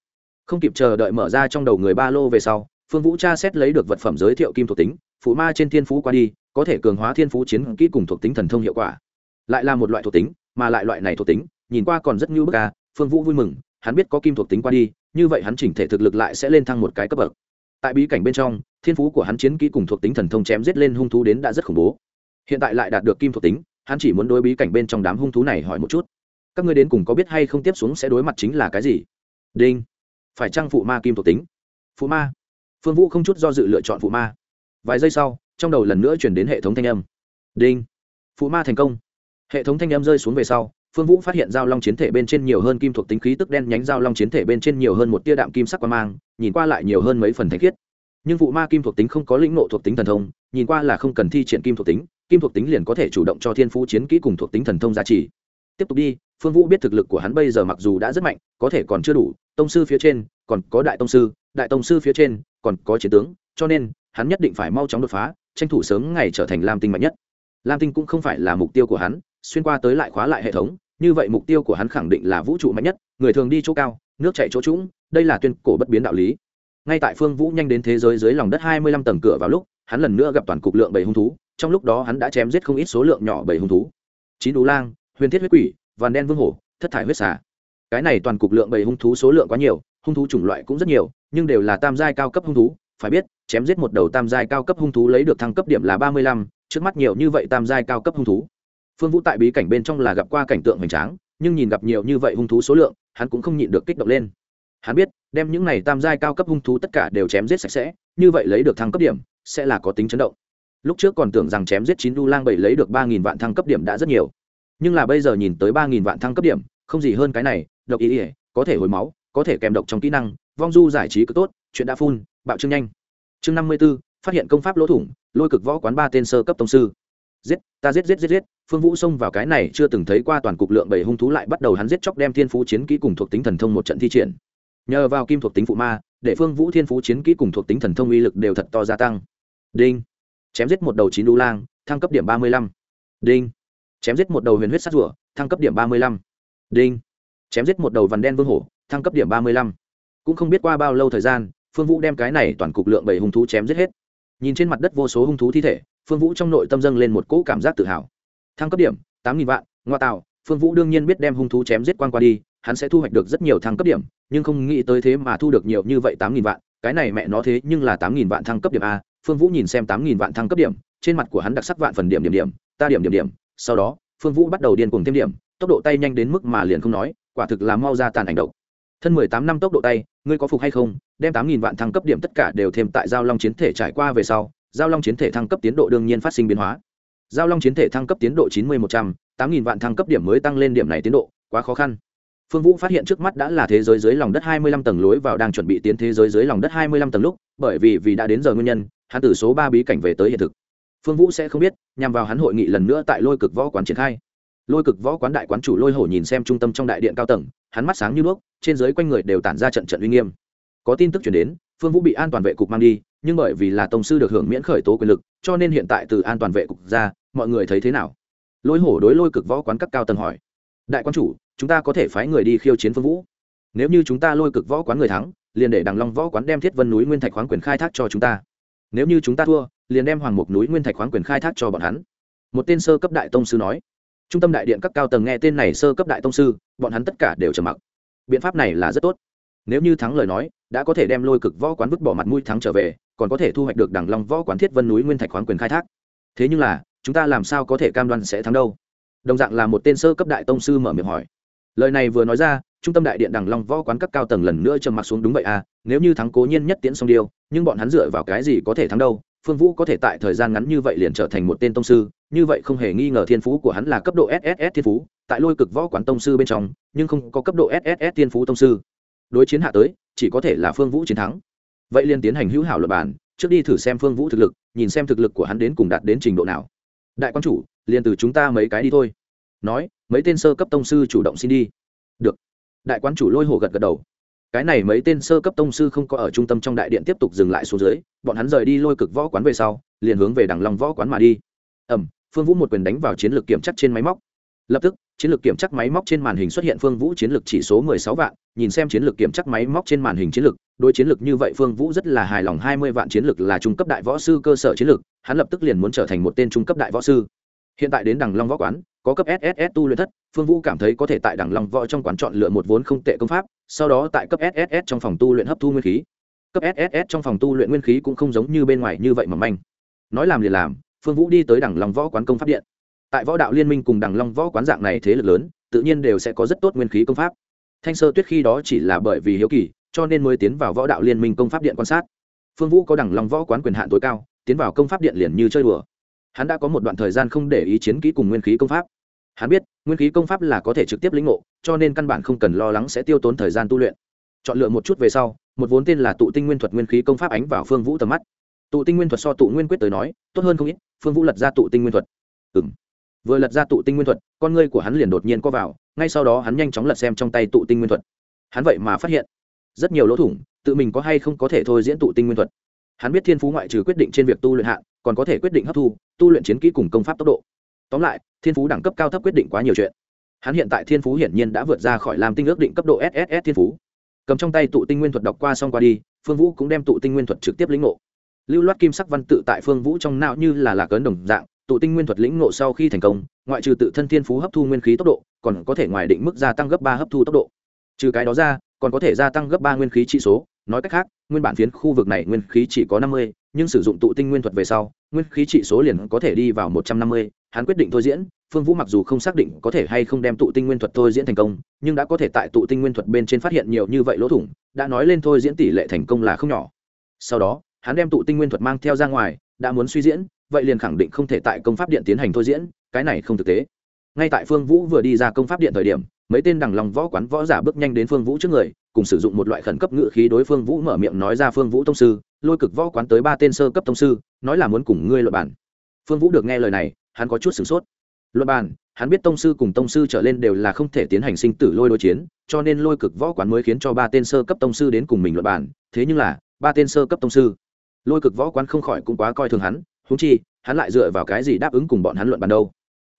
Không kịp chờ đợi mở ra trong đầu người ba lô về sau, phương vũ tra xét lấy được vật phẩm giới thiệu kim thuộc tính, phụ ma trên thiên phú qua đi, có thể cường hóa thiên phú chiến kỹ cùng thuộc tính thần thông hiệu quả. Lại là một loại thuộc tính, mà lại loại này thuộc tính, nhìn qua còn rất như bức ca phương vũ vui mừng hắn biết có kim thuộc tính qua đi, như vậy hắn chỉnh thể thực lực lại sẽ lên thăng một cái cấp bậc. Tại bí cảnh bên trong, thiên phú của hắn chiến kỹ cùng thuộc tính thần thông chém giết lên hung thú đến đã rất khủng bố. Hiện tại lại đạt được kim thuộc tính, hắn chỉ muốn đối bí cảnh bên trong đám hung thú này hỏi một chút. Các ngươi đến cùng có biết hay không tiếp xuống sẽ đối mặt chính là cái gì? Đinh. Phải trang phụ ma kim thuộc tính? Phụ ma. Phương vũ không chút do dự lựa chọn phụ ma. Vài giây sau, trong đầu lần nữa chuyển đến hệ thống thanh âm. Đinh. Phụ ma thành công. Hệ thống thanh âm rơi xuống về sau phương vũ phát hiện giao long chiến thể bên trên nhiều hơn kim thuộc tính khí tức đen nhánh giao long chiến thể bên trên nhiều hơn một tia đạm kim sắc qua mang, nhìn qua lại nhiều hơn mấy phần thanh khiết. Nhưng vụ ma kim thuộc tính không có lĩnh nộ thuộc tính thần thông, nhìn qua là không cần thi triển kim thuộc tính, kim thuộc tính liền có thể chủ động cho thiên phú chiến kỹ cùng thuộc tính thần thông giá trị. Tiếp tục đi, phương vũ biết thực lực của hắn bây giờ mặc dù đã rất mạnh, có thể còn chưa đủ, tông sư phía trên, còn có đại tông sư, đại tông sư phía trên, còn có chiến tướng, cho nên, hắn nhất định phải mau chóng đột phá, tranh thủ sớm ngày trở thành lam tinh mạnh nhất. Lam tinh cũng không phải là mục tiêu của hắn, xuyên qua tới lại khóa lại hệ thống như vậy mục tiêu của hắn khẳng định là vũ trụ mạnh nhất, người thường đi chỗ cao, nước chạy chỗ trũng, đây là tuyên cổ bất biến đạo lý. Ngay tại phương vũ nhanh đến thế giới dưới lòng đất hai mươi lăm tầng cửa vào lúc, hắn lần nữa gặp toàn cục lượng bảy hung thú, trong lúc đó hắn đã chém giết không ít số lượng nhỏ bảy hung thú. Chín đú lang, huyền thiết huyết quỷ vàn đen vương hổ, thất thải huyết xà. Cái này toàn cục lượng bảy hung thú số lượng quá nhiều, hung thú chủng loại cũng rất nhiều, nhưng đều là tam giai cao cấp hung thú, phải biết, chém giết một đầu tam giai cao cấp hung thú lấy được thăng cấp điểm là ba mươi lăm, trước mắt nhiều như vậy tam giai cao cấp hung thú phương vũ tại bí cảnh bên trong là gặp qua cảnh tượng hoành tráng, nhưng nhìn gặp nhiều như vậy hung thú số lượng, hắn cũng không nhịn được kích động lên. Hắn biết, đem những này tam giai cao cấp hung thú tất cả đều chém giết sạch sẽ, như vậy lấy được thăng cấp điểm, sẽ là có tính chấn động. Lúc trước còn tưởng rằng chém giết chín đu lang bảy lấy được ba nghìn vạn thăng cấp điểm đã rất nhiều. Nhưng là bây giờ nhìn tới ba nghìn vạn thăng cấp điểm, không gì hơn cái này, độc ý ỉa có thể hồi máu, có thể kèm độc trong kỹ năng, vong du giải trí cứ tốt, chuyện đã phun, bạo trương nhanh. Chương năm mươi b ố phát hiện công pháp lỗ thủng, lôi cực võ quán ba tên sơ cấp tông sư giết, ta giết giết giết giết. Phương vũ xông vào cái này chưa từng thấy qua toàn cục lượng bảy hung thú lại bắt đầu hắn giết chóc đem thiên phú chiến kỹ cùng thuộc tính thần thông một trận thi triển. Nhờ vào kim thuộc tính phụ ma, để phương vũ, thiên phú chiến kỹ cùng thuộc tính thần thông uy lực đều thật to gia tăng. Đinh. Chém giết một đầu chín đu lang, thăng cấp điểm ba mươi lăm. Đinh. Chém giết một đầu huyền huyết sát rùa, thăng cấp điểm ba mươi lăm. Đinh. Chém giết một đầu vằn đen vương hổ, thăng cấp điểm ba mươi lăm. Cũng không biết qua bao lâu thời gian, phương vũ đem cái này toàn cục lượng bảy hung thú chém giết hết. Nhìn trên mặt đất vô số hung thú thi thể phương vũ trong nội tâm dâng lên một cỗ cảm giác tự hào. Thăng cấp điểm, tám nghìn vạn, ngoa tạo, phương vũ đương nhiên biết đem hung thú chém giết quan qua đi, hắn sẽ thu hoạch được rất nhiều thăng cấp điểm, nhưng không nghĩ tới thế mà thu được nhiều như vậy tám nghìn vạn, cái này mẹ nó thế nhưng là tám nghìn vạn thăng cấp điểm a, phương vũ nhìn xem tám nghìn vạn thăng cấp điểm, trên mặt của hắn đặc sắc vạn phần điểm điểm điểm, ta điểm điểm điểm, sau đó, phương vũ bắt đầu điên cuồng thêm điểm, tốc độ tay nhanh đến mức mà liền không nói, quả thực là mau ra tàn ảnh động thân mười tám năm tốc độ tay, ngươi có phục hay không, đem tám nghìn vạn thăng cấp điểm tất cả đều thêm tại giao long chiến thể trải qua về sau giao long chiến thể thăng cấp tiến độ đương nhiên phát sinh biến hóa. Giao long chiến thể thăng cấp tiến độ chín mươi một trăm, tám nghìn vạn thăng cấp điểm mới tăng lên điểm này tiến độ, quá khó khăn. Phương vũ phát hiện trước mắt đã là thế giới dưới lòng đất hai mươi lăm tầng lối vào đang chuẩn bị tiến thế giới dưới lòng đất hai mươi lăm tầng lúc, bởi vì vì đã đến giờ nguyên nhân, hắn từ số ba bí cảnh về tới hiện thực. Phương vũ sẽ không biết, nhằm vào hắn hội nghị lần nữa tại lôi cực võ quán triển khai. Lôi cực võ quán đại quán chủ lôi hổ nhìn xem trung tâm trong đại điện cao tầng, hắn mắt sáng như đuốc, trên dưới quanh người đều tản ra trận trận uy nghiêm. Có tin tức chuyển đến, phương vũ bị an toàn vệ cục mang đi nhưng bởi vì là tông sư được hưởng miễn khởi tố quyền lực, cho nên hiện tại từ an toàn vệ cục ra, mọi người thấy thế nào? Lôi hổ đối lôi cực võ quán các cao tầng hỏi. Đại quan chủ, chúng ta có thể phái người đi khiêu chiến phương vũ. Nếu như chúng ta lôi cực võ quán người thắng, liền để đằng long võ quán đem thiết vân núi nguyên thạch khoáng quyền khai thác cho chúng ta. Nếu như chúng ta thua, liền đem hoàng mục núi nguyên thạch khoáng quyền khai thác cho bọn hắn. Một tên sơ cấp đại tông sư nói. Trung tâm đại điện các cao tầng nghe tên này sơ cấp đại tông sư, bọn hắn tất cả đều trầm mặc. Biện pháp này là rất tốt. Nếu như thắng lời nói, đã có thể đem lôi cực võ quán vứt bỏ mặt mũi thắng trở về còn có thể thu hoạch được đằng long võ quán thiết vân núi nguyên thạch khoáng quyền khai thác. Thế nhưng là, chúng ta làm sao có thể cam đoan sẽ thắng đâu? Đồng dạng là một tên sơ cấp đại tông sư mở miệng hỏi. Lời này vừa nói ra, trung tâm đại điện đằng long võ quán các cao tầng lần nữa trầm mặc xuống đúng vậy à nếu như thắng cố nhiên nhất tiễn xong điêu nhưng bọn hắn dựa vào cái gì có thể thắng đâu? Phương vũ có thể tại thời gian ngắn như vậy liền trở thành một tên tông sư, như vậy không hề nghi ngờ thiên phú của hắn là cấp độ sss thiên phú, tại lôi cực võ quán tông sư bên trong, nhưng không có cấp độ sss thiên phú tông sư. Đối chiến hạ tới, chỉ có thể là phương vũ chiến thắng vậy liền tiến hành hữu hảo luật bản, trước đi thử xem phương vũ thực lực, nhìn xem thực lực của hắn đến cùng đạt đến trình độ nào. Đại quan chủ, liền từ chúng ta mấy cái đi thôi. Nói, mấy tên sơ cấp tông sư chủ động xin đi. Được. Đại quan chủ lôi hồ gật gật đầu. Cái này mấy tên sơ cấp tông sư không có ở trung tâm trong đại điện tiếp tục dừng lại xuống dưới, bọn hắn rời đi lôi cực võ quán về sau, liền hướng về đằng long võ quán mà đi. Ẩm phương vũ một quyền đánh vào chiến lược kiểm chắc trên máy móc lập tức, chiến lược kiểm chắc máy móc trên màn hình xuất hiện phương vũ chiến lược chỉ số mười sáu vạn, nhìn xem chiến lược kiểm chắc máy móc trên màn hình chiến lược, đối chiến lược như vậy phương vũ rất là hài lòng, hai mươi vạn chiến lược là trung cấp đại võ sư cơ sở chiến lược, hắn lập tức liền muốn trở thành một tên trung cấp đại võ sư. Hiện tại đến đằng long võ quán, có cấp sss tu luyện thất, phương vũ cảm thấy có thể tại đằng long võ trong quán chọn lựa một vốn không tệ công pháp, sau đó tại cấp sss trong phòng tu luyện hấp thu nguyên khí. Cấp sss trong phòng tu luyện nguyên khí cũng không giống như bên ngoài như vậy mà manh. Nói làm liền làm, phương vũ đi tới đằng long võ quán công pháp điện tại võ đạo liên minh cùng đằng long võ quán dạng này thế lực lớn, tự nhiên đều sẽ có rất tốt nguyên khí công pháp. Thanh sơ tuyết khi đó chỉ là bởi vì hiếu kỳ, cho nên mới tiến vào võ đạo liên minh công pháp điện quan sát. Phương vũ có đằng long võ quán quyền hạn tối cao, tiến vào công pháp điện liền như chơi đùa. Hắn đã có một đoạn thời gian không để ý chiến kỹ cùng nguyên khí công pháp. Hắn biết, nguyên khí công pháp là có thể trực tiếp lĩnh ngộ, cho nên căn bản không cần lo lắng sẽ tiêu tốn thời gian tu luyện. Chọn lựa một chút về sau, một vốn tên là tụ tinh nguyên thuật nguyên khí công pháp ánh vào phương vũ tầm mắt. Tụ tinh nguyên thuật so tụ nguyên quyết tới nói, tốt hơn không ít, phương vũ lật ra tụ tinh nguyên thuật. Ừ m vừa lật ra tụ tinh nguyên thuật, con ngươi của hắn liền đột nhiên co vào, ngay sau đó hắn nhanh chóng lật xem trong tay tụ tinh nguyên thuật. Hắn vậy mà phát hiện, rất nhiều lỗ thủng, tự mình có hay không có thể thôi diễn tụ tinh nguyên thuật. Hắn biết thiên phú ngoại trừ quyết định trên việc tu luyện hạn, còn có thể quyết định hấp thu, tu luyện chiến kỹ cùng công pháp tốc độ. Tóm lại, thiên phú đẳng cấp cao thấp quyết định quá nhiều chuyện. Hắn hiện tại thiên phú hiển nhiên đã vượt ra khỏi làm tinh ước định cấp độ sss thiên phú. Cầm trong tay tụ tinh nguyên thuật đọc qua xong qua đi, phương vũ cũng đem tụ tinh nguyên thuật trực tiếp lĩnh ngộ. Lưu loát kim sắc văn tự tại phương vũ trong não như là lạc ấn đồng dạng tụ tinh nguyên thuật lĩnh ngộ sau khi thành công, ngoại trừ tự thân thiên phú hấp thu nguyên khí tốc độ, còn có thể ngoài định mức gia tăng gấp ba hấp thu tốc độ. Trừ cái đó ra, còn có thể gia tăng gấp ba nguyên khí trị số. Nói cách khác, nguyên bản phiến khu vực này nguyên khí chỉ có năm mươi, nhưng sử dụng tụ tinh nguyên thuật về sau, nguyên khí trị số liền có thể đi vào một trăm năm mươi. Hắn quyết định thôi diễn. Phương vũ mặc dù không xác định có thể hay không đem tụ tinh nguyên thuật thôi diễn thành công, nhưng đã có thể tại tụ tinh nguyên thuật bên trên phát hiện nhiều như vậy lỗ thủng, đã nói lên thôi diễn tỷ lệ thành công là không nhỏ. Sau đó, hắn đem tụ tinh nguyên thuật mang theo ra ngoài, đã muốn suy diễn vậy liền khẳng định không thể tại công pháp điện tiến hành thôi diễn, cái này không thực tế. Ngay tại phương vũ vừa đi ra công pháp điện thời điểm, mấy tên đằng lòng võ quán võ giả bước nhanh đến phương vũ trước người, cùng sử dụng một loại khẩn cấp ngự khí đối phương vũ mở miệng nói ra, phương vũ tông sư, lôi cực võ quán tới ba tên sơ cấp tông sư, nói là muốn cùng ngươi luật bản phương vũ được nghe lời này, hắn có chút sửng sốt. Luật bản hắn biết tông sư cùng tông sư trở lên đều là không thể tiến hành sinh tử lôi đối chiến, cho nên lôi cực võ quán mới khiến cho ba tên sơ cấp tông sư đến cùng mình luật bản thế nhưng là, ba tên sơ cấp tông sư, lôi cực võ quán không khỏi cũng quá coi thường hắn húng chi, hắn lại dựa vào cái gì đáp ứng cùng bọn hắn luận bàn đâu?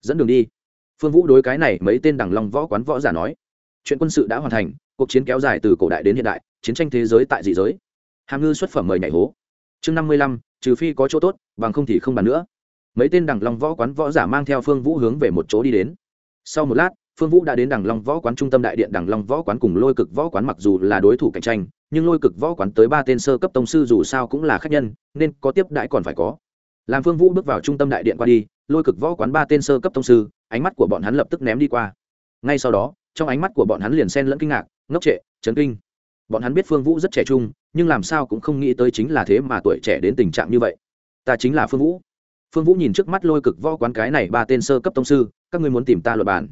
Dẫn đường đi. Phương vũ đối cái này mấy tên đằng long võ quán võ giả nói. Chuyện quân sự đã hoàn thành, cuộc chiến kéo dài từ cổ đại đến hiện đại, chiến tranh thế giới tại dị giới. Hàm ngư xuất phẩm mời nhảy hố. Chương năm mươi lăm, trừ phi có chỗ tốt, bằng không thì không bàn nữa. Mấy tên đằng long võ quán võ giả mang theo phương vũ hướng về một chỗ đi đến. Sau một lát, phương vũ đã đến đằng long võ quán trung tâm đại điện đằng long võ quán cùng lôi cực võ quán mặc dù là đối thủ cạnh tranh, nhưng lôi cực võ quán tới ba tên sơ cấp tông sư dù sao cũng là khách nhân, nên có tiếp đãi còn phải có làm phương vũ bước vào trung tâm đại điện qua đi, lôi cực võ quán ba tên sơ cấp thông sư, ánh mắt của bọn hắn lập tức ném đi qua. Ngay sau đó, trong ánh mắt của bọn hắn liền xen lẫn kinh ngạc, ngốc trệ, chấn kinh. Bọn hắn biết phương vũ rất trẻ trung, nhưng làm sao cũng không nghĩ tới chính là thế mà tuổi trẻ đến tình trạng như vậy. Ta chính là phương vũ. Phương vũ nhìn trước mắt lôi cực võ quán cái này ba tên sơ cấp tông sư, các ngươi muốn tìm ta luật bản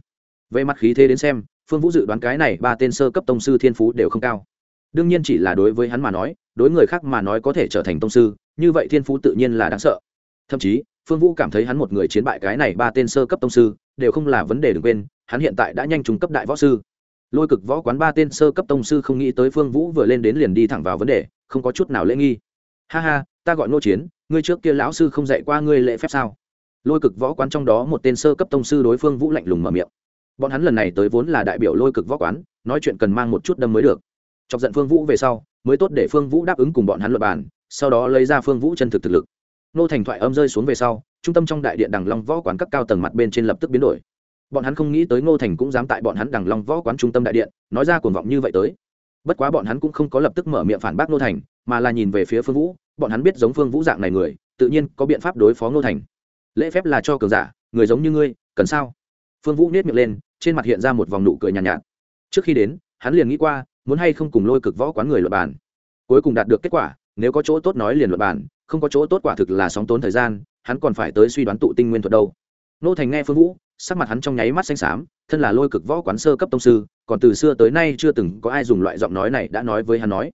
về mặt khí thế đến xem, phương vũ dự đoán cái này ba tên sơ cấp tông sư thiên phú đều không cao. Đương nhiên chỉ là đối với hắn mà nói, đối người khác mà nói có thể trở thành tông sư, như vậy thiên phú tự nhiên là đáng sợ thậm chí, phương vũ cảm thấy hắn một người chiến bại cái này ba tên sơ cấp tông sư, đều không là vấn đề đừng quên, hắn hiện tại đã nhanh trúng cấp đại võ sư. Lôi cực võ quán ba tên sơ cấp tông sư không nghĩ tới phương vũ vừa lên đến liền đi thẳng vào vấn đề, không có chút nào lễ nghi. Ha ha, ta gọi nô chiến, ngươi trước kia lão sư không dạy qua ngươi lễ phép sao? Lôi cực võ quán trong đó một tên sơ cấp tông sư đối phương vũ lạnh lùng mở miệng. Bọn hắn lần này tới vốn là đại biểu lôi cực võ quán, nói chuyện cần mang một chút đâm mới được. Chọc giận phương vũ về sau, mới tốt để phương vũ đáp ứng cùng bọn hắn luật bàn, sau đó lấy ra phương vũ chân thực thực lực nô thành thoại âm rơi xuống về sau trung tâm trong đại điện đằng long võ quán các cao tầng mặt bên trên lập tức biến đổi. Bọn hắn không nghĩ tới ngô thành cũng dám tại bọn hắn đằng long võ quán trung tâm đại điện nói ra cuồng vọng như vậy tới. Bất quá bọn hắn cũng không có lập tức mở miệng phản bác ngô thành mà là nhìn về phía phương vũ bọn hắn biết giống phương vũ dạng này người tự nhiên có biện pháp đối phó ngô thành. Lễ phép là cho cường giả người giống như ngươi cần sao? Phương vũ nết miệng lên trên mặt hiện ra một vòng nụ cười nhàn nhạt, nhạt. Trước khi đến hắn liền nghĩ qua muốn hay không cùng lôi cực võ quán người luật bàn. Cuối cùng đạt được kết quả nếu có chỗ tốt nói liền luật bàn không có chỗ tốt quả thực là sóng tốn thời gian, hắn còn phải tới suy đoán tụ tinh nguyên thuật đâu. Nô thành nghe phương vũ, sắc mặt hắn trong nháy mắt xanh xám, thân là lôi cực võ quán sơ cấp tông sư, còn từ xưa tới nay chưa từng có ai dùng loại giọng nói này đã nói với hắn nói.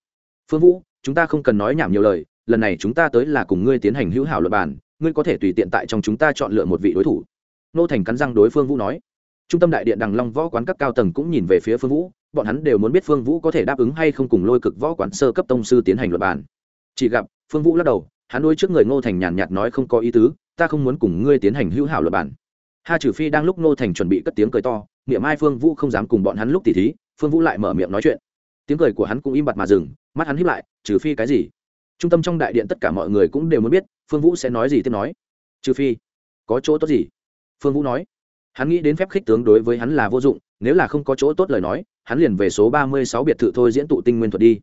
Phương vũ, chúng ta không cần nói nhảm nhiều lời, lần này chúng ta tới là cùng ngươi tiến hành hữu hảo luật bàn, ngươi có thể tùy tiện tại trong chúng ta chọn lựa một vị đối thủ. Nô thành cắn răng đối phương vũ nói. Trung tâm đại điện đằng long võ quán các cao tầng cũng nhìn về phía phương vũ, bọn hắn đều muốn biết phương vũ có thể đáp ứng hay không cùng lôi cực võ quán sơ cấp tông sư tiến hành luật bàn. Chỉ gặp, phương vũ lắc đầu hắn đôi trước người ngô thành nhàn nhạt nói không có ý tứ, ta không muốn cùng ngươi tiến hành hữu hảo luật bản ha trừ phi đang lúc ngô thành chuẩn bị cất tiếng cười to niệm ai phương vũ không dám cùng bọn hắn lúc tỉ thí, phương vũ lại mở miệng nói chuyện. Tiếng cười của hắn cũng im bặt mà dừng, mắt hắn hiếp lại, trừ phi cái gì? Trung tâm trong đại điện tất cả mọi người cũng đều muốn biết, phương vũ sẽ nói gì tiếp nói. Trừ phi, có chỗ tốt gì? Phương vũ nói. Hắn nghĩ đến phép khích tướng đối với hắn là vô dụng, nếu là không có chỗ tốt lời nói, hắn liền về số ba mươi sáu biệt thự thôi diễn tụ tinh nguyên thuật đi.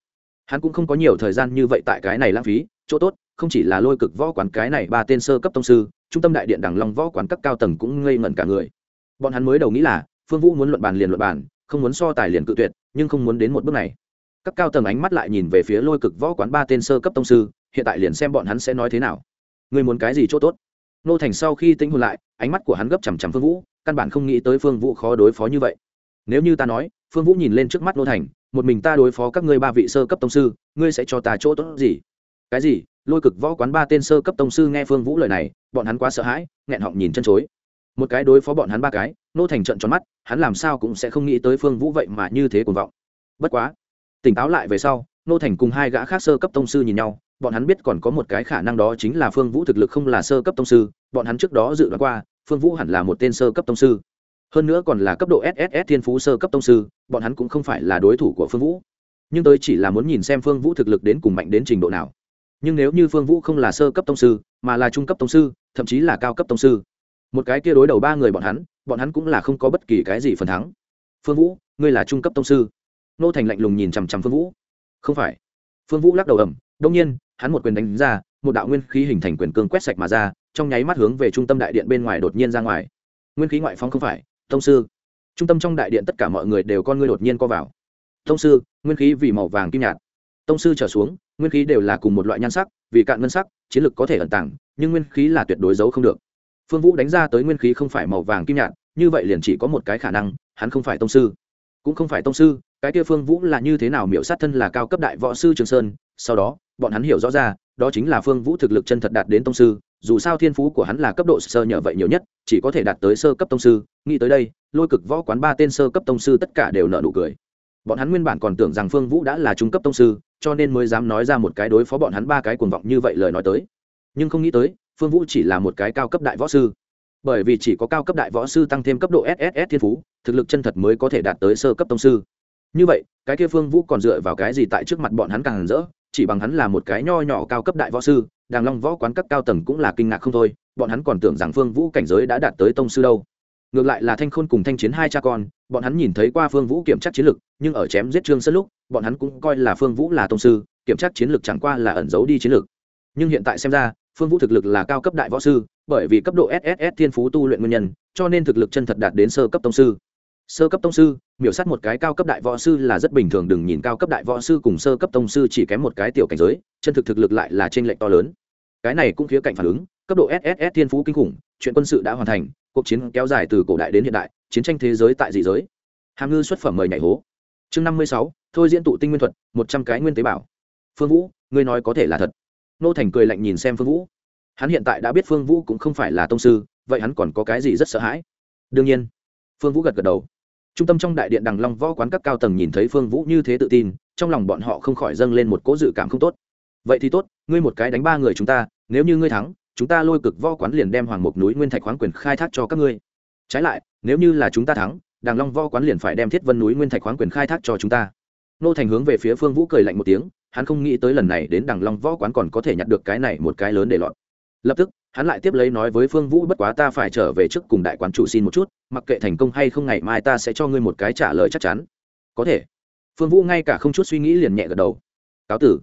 Hắn cũng không có nhiều thời gian như vậy tại cái này lãng phí, chỗ tốt không chỉ là lôi cực võ quán cái này ba tên sơ cấp tông sư, trung tâm đại điện đằng long võ quán các cao tầng cũng ngây ngẩn cả người. Bọn hắn mới đầu nghĩ là, phương vũ muốn luận bàn liền luận bàn, không muốn so tài liền cự tuyệt, nhưng không muốn đến một bước này. Các cao tầng ánh mắt lại nhìn về phía lôi cực võ quán ba tên sơ cấp tông sư, hiện tại liền xem bọn hắn sẽ nói thế nào. Người muốn cái gì chỗ tốt? Nô thành sau khi tinh hồn lại, ánh mắt của hắn gấp chằm chằm phương vũ, căn bản không nghĩ tới phương vũ khó đối phó như vậy. Nếu như ta nói, phương vũ nhìn lên trước mắt nô thành, một mình ta đối phó các ngươi ba vị sơ cấp tông sư, ngươi sẽ cho ta chỗ tốt gì? Cái gì? Lôi cực võ quán ba tên sơ cấp tông sư nghe phương vũ lời này, bọn hắn quá sợ hãi, nghẹn họng nhìn chân chối. Một cái đối phó bọn hắn ba cái, nô thành trận tròn mắt, hắn làm sao cũng sẽ không nghĩ tới phương vũ vậy mà như thế cuồng vọng. Bất quá, tỉnh táo lại về sau, nô thành cùng hai gã khác sơ cấp tông sư nhìn nhau, bọn hắn biết còn có một cái khả năng đó chính là phương vũ thực lực không là sơ cấp tông sư, bọn hắn trước đó dự đoán qua, phương vũ hẳn là một tên sơ cấp tông sư. Hơn nữa còn là cấp độ sss thiên phú sơ cấp tông sư, bọn hắn cũng không phải là đối thủ của phương vũ. Nhưng tới chỉ là muốn nhìn xem phương vũ thực lực đến cùng mạnh đến trình độ nào nhưng nếu như phương vũ không là sơ cấp tông sư, mà là trung cấp tông sư, thậm chí là cao cấp tông sư, một cái kia đối đầu ba người bọn hắn bọn hắn cũng là không có bất kỳ cái gì phần thắng. Phương vũ, ngươi là trung cấp tông sư. Nô thành lạnh lùng nhìn chằm chằm phương vũ. Không phải. Phương vũ lắc đầu ẩm đông nhiên, hắn một quyền đánh ra, một đạo nguyên khí hình thành quyền cương quét sạch mà ra, trong nháy mắt hướng về trung tâm đại điện bên ngoài đột nhiên ra ngoài. Nguyên khí ngoại phóng không phải, tông sư. Trung tâm trong đại điện tất cả mọi người đều con ngươi đột nhiên co vào. Tông sư, nguyên khí vì màu vàng kim nhạt. Tông sư trở xuống nguyên khí đều là cùng một loại nhan sắc, vì cạn ngân sắc, chiến lực có thể ẩn tàng, nhưng nguyên khí là tuyệt đối giấu không được. Phương vũ đánh ra tới nguyên khí không phải màu vàng kim nhạt, như vậy liền chỉ có một cái khả năng, hắn không phải tông sư. Cũng không phải tông sư, cái kia phương vũ là như thế nào miễu sát thân là cao cấp đại võ sư trường sơn, sau đó, bọn hắn hiểu rõ ra, đó chính là phương vũ thực lực chân thật đạt đến tông sư, dù sao thiên phú của hắn là cấp độ sơ nhờ vậy nhiều nhất, chỉ có thể đạt tới sơ cấp tông sư, nghĩ tới đây, lôi cực võ quán ba tên sơ cấp tông sư tất cả đều nợ nụ cười bọn hắn nguyên bản còn tưởng rằng phương vũ đã là trung cấp tông sư, cho nên mới dám nói ra một cái đối phó bọn hắn ba cái cuồng vọng như vậy lời nói tới. Nhưng không nghĩ tới, phương vũ chỉ là một cái cao cấp đại võ sư. Bởi vì chỉ có cao cấp đại võ sư tăng thêm cấp độ sss thiên phú, thực lực chân thật mới có thể đạt tới sơ cấp tông sư. Như vậy, cái kia phương vũ còn dựa vào cái gì tại trước mặt bọn hắn càng rỡ, chỉ bằng hắn là một cái nho nhỏ cao cấp đại võ sư, đàng long võ quán các cao tầng cũng là kinh ngạc không thôi, bọn hắn còn tưởng rằng phương vũ cảnh giới đã đạt tới tông sư đâu ngược lại là thanh khôn cùng thanh chiến hai cha con bọn hắn nhìn thấy qua phương vũ kiểm tra chiến lược, nhưng ở chém giết trương sân lúc bọn hắn cũng coi là phương vũ là tông sư kiểm tra chiến lược chẳng qua là ẩn giấu đi chiến lược. nhưng hiện tại xem ra phương vũ thực lực là cao cấp đại võ sư bởi vì cấp độ sss thiên phú tu luyện nguyên nhân cho nên thực lực chân thật đạt đến sơ cấp tông sư sơ cấp tông sư miểu sát một cái cao cấp đại võ sư là rất bình thường đừng nhìn cao cấp đại võ sư cùng sơ cấp tông sư chỉ kém một cái tiểu cảnh giới chân thực thực lực lại là trên lệch to lớn cái này cũng khía cạnh phản ứng cấp độ sss thiên phú kinh khủng chuyện quân sự đã hoàn thành cuộc chiến kéo dài từ cổ đại đến hiện đại, chiến tranh thế giới tại dị giới. Hàm ngư xuất phẩm mời nhảy hố. Chương năm mươi sáu, thôi diễn tụ tinh nguyên thuật, một trăm cái nguyên tế bảo. Phương vũ, ngươi nói có thể là thật. Nô thành cười lạnh nhìn xem phương vũ. Hắn hiện tại đã biết phương vũ cũng không phải là tông sư, vậy hắn còn có cái gì rất sợ hãi? Đương nhiên. Phương vũ gật gật đầu. Trung tâm trong đại điện đằng long võ quán các cao tầng nhìn thấy phương vũ như thế tự tin, trong lòng bọn họ không khỏi dâng lên một cỗ dự cảm không tốt. Vậy thì tốt, ngươi một cái đánh ba người chúng ta, nếu như ngươi thắng chúng ta lôi cực võ quán liền đem hoàng mục núi nguyên thạch khoáng quyền khai thác cho các ngươi. Trái lại, nếu như là chúng ta thắng, đàng long võ quán liền phải đem thiết vân núi nguyên thạch khoáng quyền khai thác cho chúng ta. Nô thành hướng về phía phương vũ cười lạnh một tiếng, hắn không nghĩ tới lần này đến đằng long võ quán còn có thể nhặt được cái này một cái lớn để lọt. Lập tức, hắn lại tiếp lấy nói với phương vũ bất quá ta phải trở về trước cùng đại quán chủ xin một chút, mặc kệ thành công hay không ngày mai ta sẽ cho ngươi một cái trả lời chắc chắn. Có thể. Phương vũ ngay cả không chút suy nghĩ liền nhẹ gật đầu. Cáo tử.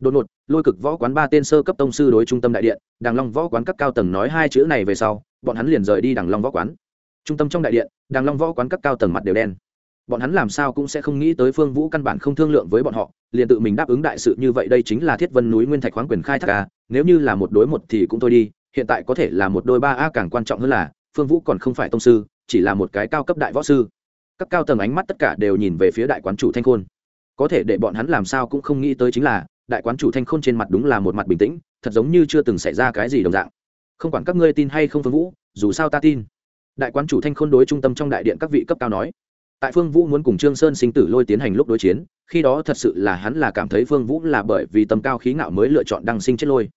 Đột ngột lôi cực võ quán ba tên sơ cấp tông sư đối trung tâm đại điện đàng long võ quán các cao tầng nói hai chữ này về sau, bọn hắn liền rời đi đàng long võ quán. Trung tâm trong đại điện đàng long võ quán các cao tầng mặt đều đen. Bọn hắn làm sao cũng sẽ không nghĩ tới phương vũ căn bản không thương lượng với bọn họ, liền tự mình đáp ứng đại sự như vậy đây chính là thiết vân núi nguyên thạch khoáng quyền khai thác ca nếu như là một đối một thì cũng thôi đi, hiện tại có thể là một đôi ba a càng quan trọng hơn là, phương vũ còn không phải tông sư, chỉ là một cái cao cấp đại võ sư. Các cao tầng ánh mắt tất cả đều nhìn về phía đại quán chủ thanh khôn. Có thể để bọn hắn làm sao cũng không nghĩ tới chính là đại quán chủ thanh khôn trên mặt đúng là một mặt bình tĩnh, thật giống như chưa từng xảy ra cái gì đồng dạng. Không quản các ngươi tin hay không phương vũ, dù sao ta tin. Đại quán chủ thanh khôn đối trung tâm trong đại điện các vị cấp cao nói. Tại phương vũ muốn cùng trương sơn sinh tử lôi tiến hành lúc đối chiến, khi đó thật sự là hắn là cảm thấy phương vũ là bởi vì tầm cao khí ngạo mới lựa chọn đăng sinh chết lôi.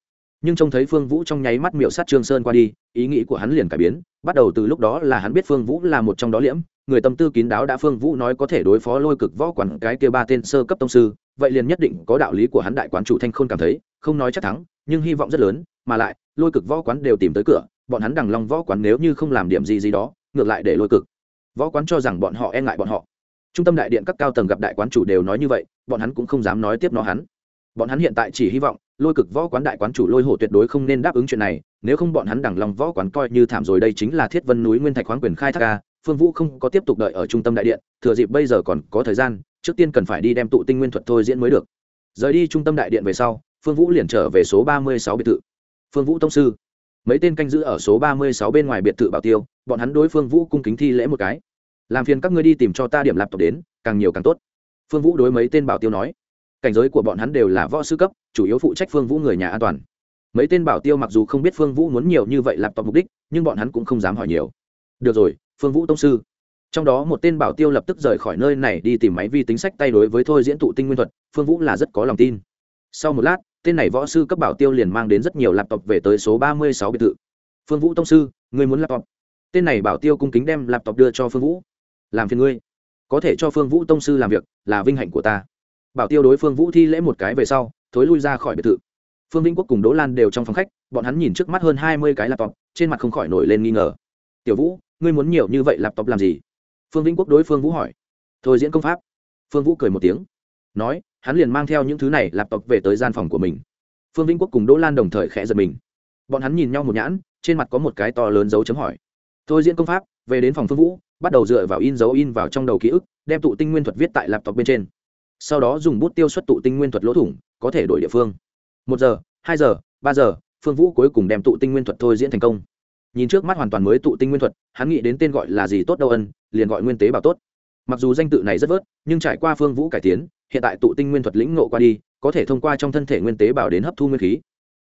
Nhưng trông thấy phương vũ trong nháy mắt miệu sát trương sơn qua đi, ý nghĩ của hắn liền cải biến, bắt đầu từ lúc đó là hắn biết phương vũ là một trong đó liễm, người tâm tư kín đáo đã phương vũ nói có thể đối phó lôi cực võ quản cái kia ba tên sơ cấp tông sư vậy liền nhất định có đạo lý của hắn đại quán chủ thanh khôn cảm thấy, không nói chắc thắng, nhưng hy vọng rất lớn, mà lại, lôi cực võ quán đều tìm tới cửa, bọn hắn đằng long võ quán nếu như không làm điểm gì gì đó, ngược lại để lôi cực võ quán cho rằng bọn họ e ngại bọn họ. Trung tâm đại điện các cao tầng gặp đại quán chủ đều nói như vậy, bọn hắn cũng không dám nói tiếp nó hắn. Bọn hắn hiện tại chỉ hy vọng, lôi cực võ quán đại quán chủ lôi hổ tuyệt đối không nên đáp ứng chuyện này, nếu không bọn hắn đằng lòng võ quán coi như thảm rồi, đây chính là thiết vân núi nguyên thạch khoáng quyền khai thác ca phương vũ không có tiếp tục đợi ở trung tâm đại điện, thừa dịp bây giờ còn có thời gian trước tiên cần phải đi đem tụ tinh nguyên thuật thôi diễn mới được. Rời đi trung tâm đại điện về sau, phương vũ liền trở về số ba mươi sáu biệt thự. Phương vũ tông sư. Mấy tên canh giữ ở số ba mươi sáu bên ngoài biệt thự bảo tiêu, bọn hắn đối phương vũ cung kính thi lễ một cái. Làm phiền các ngươi đi tìm cho ta điểm lạp tộc đến, càng nhiều càng tốt. Phương vũ đối mấy tên bảo tiêu nói. Cảnh giới của bọn hắn đều là võ sư cấp, chủ yếu phụ trách phương vũ người nhà an toàn. Mấy tên bảo tiêu mặc dù không biết phương vũ muốn nhiều như vậy lạp tộc mục đích, nhưng bọn hắn cũng không dám hỏi nhiều. Được rồi, phương vũ tông sư trong đó một tên bảo tiêu lập tức rời khỏi nơi này đi tìm máy vi tính sách tay đối với thôi diễn tụ tinh nguyên thuật, phương vũ là rất có lòng tin. Sau một lát, tên này võ sư cấp bảo tiêu liền mang đến rất nhiều lạp tộc về tới số ba mươi sáu biệt thự. Phương vũ tông sư người muốn lạp tộc tên này bảo tiêu cung kính đem lạp tộc đưa cho phương vũ. Làm phiền ngươi. Có thể cho phương vũ tông sư làm việc, là vinh hạnh của ta. Bảo tiêu đối phương vũ thi lễ một cái về sau, thối lui ra khỏi biệt thự. Phương vĩnh quốc cùng đỗ lan đều trong phòng khách, bọn hắn nhìn trước mắt hơn hai mươi cái laptop, trên mặt không khỏi nổi lên nghi ngờ. Tiểu vũ, ngươi muốn nhiều như vậy laptop làm gì? Phương vĩnh quốc đối phương vũ hỏi. Thôi diễn công pháp. Phương vũ cười một tiếng. Nói, hắn liền mang theo những thứ này lạp tộc về tới gian phòng của mình. Phương vĩnh quốc cùng đỗ lan đồng thời khẽ giật mình. Bọn hắn nhìn nhau một nhãn, trên mặt có một cái to lớn dấu chấm hỏi. Thôi diễn công pháp, về đến phòng phương vũ, bắt đầu dựa vào in dấu in vào trong đầu ký ức, đem tụ tinh nguyên thuật viết tại lạp tộc bên trên. Sau đó dùng bút tiêu xuất tụ tinh nguyên thuật lỗ thủng, có thể đổi địa phương. Một giờ, hai giờ, ba giờ, phương vũ cuối cùng đem tụ tinh nguyên thuật thôi diễn thành công nhìn trước mắt hoàn toàn mới tụ tinh nguyên thuật, hắn nghĩ đến tên gọi là gì tốt đâu ân, liền gọi nguyên tế bảo tốt. Mặc dù danh tự này rất vớt, nhưng trải qua phương vũ cải tiến, hiện tại tụ tinh nguyên thuật lĩnh ngộ qua đi, có thể thông qua trong thân thể nguyên tế bảo đến hấp thu nguyên khí.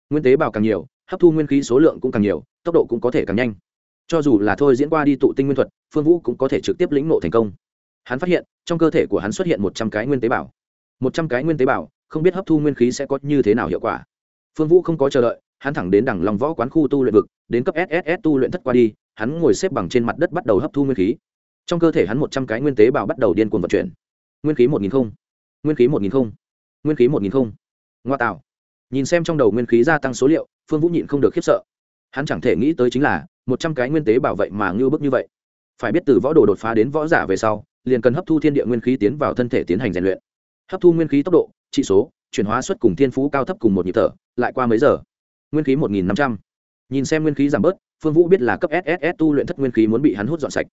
Nguyên tế bảo càng nhiều, hấp thu nguyên khí số lượng cũng càng nhiều, tốc độ cũng có thể càng nhanh. Cho dù là thôi diễn qua đi tụ tinh nguyên thuật, phương vũ cũng có thể trực tiếp lĩnh ngộ thành công. Hắn phát hiện, trong cơ thể của hắn xuất hiện một trăm cái nguyên tế bào một trăm cái nguyên tế bào không biết hấp thu nguyên khí sẽ có như thế nào hiệu quả. Phương vũ không có chờ đợi hắn thẳng đến đằng lòng võ quán khu tu luyện vực, đến cấp sss tu luyện thất qua đi, hắn ngồi xếp bằng trên mặt đất bắt đầu hấp thu nguyên khí. Trong cơ thể hắn một trăm cái nguyên tế bào bắt đầu điên cuồng vận chuyển. Nguyên khí một nghìn không, nguyên khí một nghìn không, nguyên khí một nghìn không. Ngoa tạo. Nhìn xem trong đầu nguyên khí gia tăng số liệu, phương vũ nhịn không được khiếp sợ. Hắn chẳng thể nghĩ tới chính là, một trăm cái nguyên tế bảo vệ mà ngưu bức như vậy. Phải biết từ võ đồ đột phá đến võ giả về sau, liền cần hấp thu thiên địa nguyên khí tiến vào thân thể tiến hành rèn luyện. Hấp thu nguyên khí tốc độ trị số, chuyển hóa suất cùng thiên phú cao thấp cùng một nhịp thở, lại qua mấy giờ? Nguyên khí một nghìn năm trăm. Nhìn xem nguyên khí giảm bớt, phương vũ biết là cấp sss tu luyện thất nguyên khí muốn bị hắn hút dọn sạch.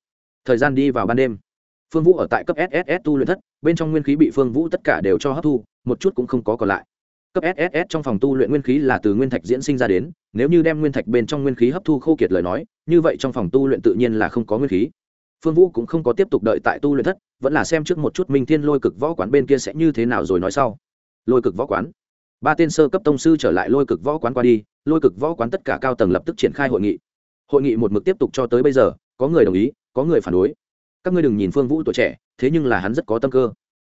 Thời gian đi vào ban đêm, phương vũ ở tại cấp sss tu luyện thất, bên trong nguyên khí bị phương vũ tất cả đều cho hấp thu, một chút cũng không có còn lại. Cấp sss trong phòng tu luyện nguyên khí là từ nguyên thạch diễn sinh ra đến, nếu như đem nguyên thạch bên trong nguyên khí hấp thu khô kiệt lời nói, như vậy trong phòng tu luyện tự nhiên là không có nguyên khí. Phương vũ cũng không có tiếp tục đợi tại tu luyện thất, vẫn là xem trước một chút minh thiên lôi cực võ quán bên kia sẽ như thế nào rồi nói sau. Lôi cực võ quán. Ba tên sơ cấp tông sư trở lại lôi cực võ quán qua đi lôi cực võ quán tất cả cao tầng lập tức triển khai hội nghị. Hội nghị một mực tiếp tục cho tới bây giờ, có người đồng ý, có người phản đối. Các ngươi đừng nhìn phương vũ tuổi trẻ, thế nhưng là hắn rất có tâm cơ.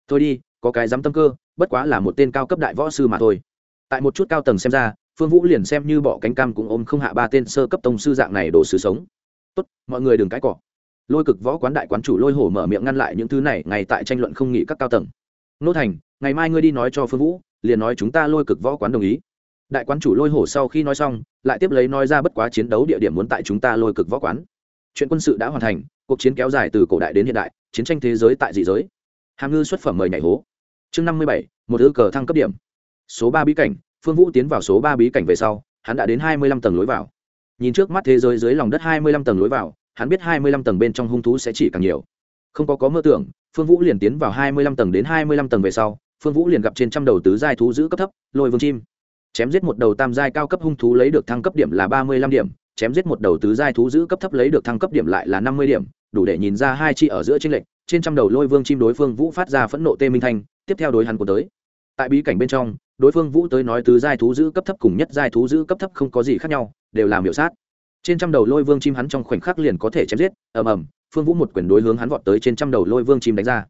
Thôi đi, có cái dám tâm cơ, bất quá là một tên cao cấp đại võ sư mà thôi. Tại một chút cao tầng xem ra, phương vũ liền xem như bỏ cánh cam cũng ôm không hạ ba tên sơ cấp tông sư dạng này đổ sứ sống. Tốt, mọi người đừng cãi cọ. Lôi cực võ quán đại quán chủ lôi hổ mở miệng ngăn lại những thứ này, ngay tại tranh luận không nghị các cao tầng. Nô thành, ngày mai ngươi đi nói cho phương vũ, liền nói chúng ta lôi cực võ quán đồng ý đại quán chủ lôi hổ sau khi nói xong, lại tiếp lấy nói ra bất quá chiến đấu địa điểm muốn tại chúng ta lôi cực võ quán. Chuyện quân sự đã hoàn thành, cuộc chiến kéo dài từ cổ đại đến hiện đại, chiến tranh thế giới tại dị giới. Hàm ngư xuất phẩm mời nhảy hố. Chương năm mươi bảy, một ư cờ thăng cấp điểm. Số ba bí cảnh, phương vũ tiến vào số ba bí cảnh về sau, hắn đã đến hai mươi lăm tầng lối vào. Nhìn trước mắt thế giới dưới lòng đất hai mươi lăm tầng lối vào, hắn biết hai mươi lăm tầng bên trong hung thú sẽ chỉ càng nhiều. Không có có mơ tưởng, phương vũ liền tiến vào hai mươi lăm tầng đến hai mươi lăm tầng về sau, phương vũ liền gặp trên trăm đầu tứ giai thú giữ cấp thấp, lôi vương chim chém giết một đầu tam giai cao cấp hung thú lấy được thăng cấp điểm là ba mươi lăm điểm, chém giết một đầu tứ giai thú giữ cấp thấp lấy được thăng cấp điểm lại là năm mươi điểm, đủ để nhìn ra hai chi ở giữa chênh lệch, trên trăm đầu lôi vương chim đối phương vũ phát ra phẫn nộ tê minh thanh, tiếp theo đối hắn của tới. Tại bí cảnh bên trong, đối phương vũ tới nói tứ giai thú giữ cấp thấp cùng nhất giai thú giữ cấp thấp không có gì khác nhau, đều làm miểu sát. Trên trăm đầu lôi vương chim hắn trong khoảnh khắc liền có thể chém giết, ầm ầm, phương vũ một quyền đối hướng hắn vọt tới trên trăm đầu lôi vương chim đánh ra.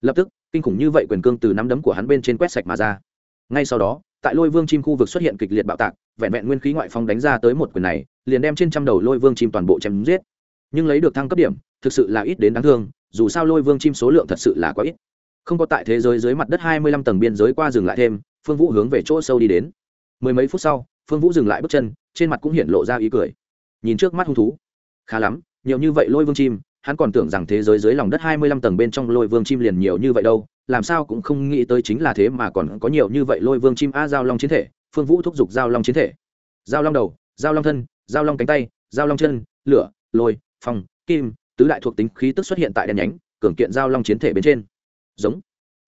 Lập tức, kinh khủng như vậy quyền cương từ nắm đấm của hắn bên trên quét sạch mà ra ngay sau đó, tại lôi vương chim khu vực xuất hiện kịch liệt bạo tạc, vẹn vẹn nguyên khí ngoại phong đánh ra tới một quyền này, liền đem trên trăm đầu lôi vương chim toàn bộ chém giết. Nhưng lấy được thăng cấp điểm, thực sự là ít đến đáng thương, dù sao lôi vương chim số lượng thật sự là quá ít. Không có tại thế giới dưới mặt đất hai mươi lăm tầng biên giới qua dừng lại thêm, phương vũ hướng về chỗ sâu đi đến. Mười mấy phút sau, phương vũ dừng lại bước chân, trên mặt cũng hiện lộ ra ý cười. Nhìn trước mắt hung thú, khá lắm, nhiều như vậy lôi vương chim, hắn còn tưởng rằng thế giới dưới lòng đất hai mươi lăm tầng bên trong lôi vương chim liền nhiều như vậy đâu làm sao cũng không nghĩ tới chính là thế mà còn có nhiều như vậy lôi vương chim a giao long chiến thể, phương vũ thúc giục giao long chiến thể. Giao long đầu, giao long thân, giao long cánh tay, giao long chân, lửa, lôi, phong, kim, tứ đại thuộc tính khí tức xuất hiện tại đèn nhánh, cường kiện giao long chiến thể bên trên. Giống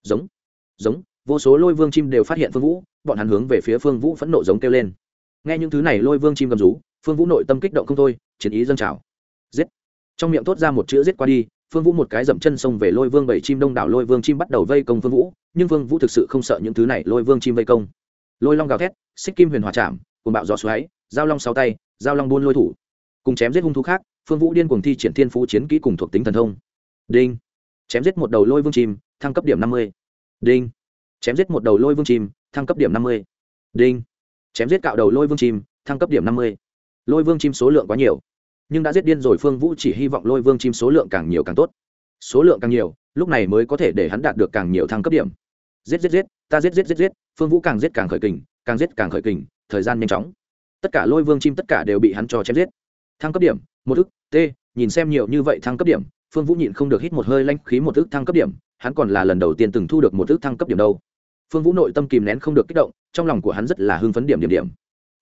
giống giống, vô số lôi vương chim đều phát hiện phương vũ, bọn hắn hướng về phía phương vũ phẫn nộ giống kêu lên. Nghe những thứ này lôi vương chim gầm rú, phương vũ nội tâm kích động không thôi, chiến ý dâng trào. Giết. Trong miệng thốt ra một chữ giết qua đi phương vũ một cái dậm chân xông về lôi vương bảy chim đông đảo, lôi vương chim bắt đầu vây công phương vũ, nhưng phương vũ thực sự không sợ những thứ này, lôi vương chim vây công. Lôi long gào thét, xích kim huyền hòa chạm cùng bạo gió xoáy, giao long sáu tay, giao long buôn lôi thủ. Cùng chém giết hung thú khác, phương vũ điên cuồng thi triển thiên phú chiến kỹ cùng thuộc tính thần thông. Đinh. Chém giết một đầu lôi vương chim, thăng cấp điểm năm mươi. Đinh. Chém giết một đầu lôi vương chim, thăng cấp điểm năm mươi. Đinh. Chém giết cạo đầu lôi vương chim, thăng cấp điểm năm mươi. Lôi vương chim số lượng quá nhiều nhưng đã giết điên rồi phương vũ chỉ hy vọng lôi vương chim số lượng càng nhiều càng tốt. Số lượng càng nhiều, lúc này mới có thể để hắn đạt được càng nhiều thăng cấp điểm. Giết giết giết, ta giết giết giết giết, phương vũ càng giết càng khởi kình, càng giết càng khởi kình, thời gian nhanh chóng. Tất cả lôi vương chim tất cả đều bị hắn cho chém giết. Thăng cấp điểm, một ức, t, nhìn xem nhiều như vậy thăng cấp điểm, phương vũ nhịn không được hít một hơi lanh khí một ức thăng cấp điểm, hắn còn là lần đầu tiên từng thu được một ức thăng cấp điểm đâu. Phương vũ nội tâm kìm nén không được kích động, trong lòng của hắn rất là hưng phấn điểm điểm điểm.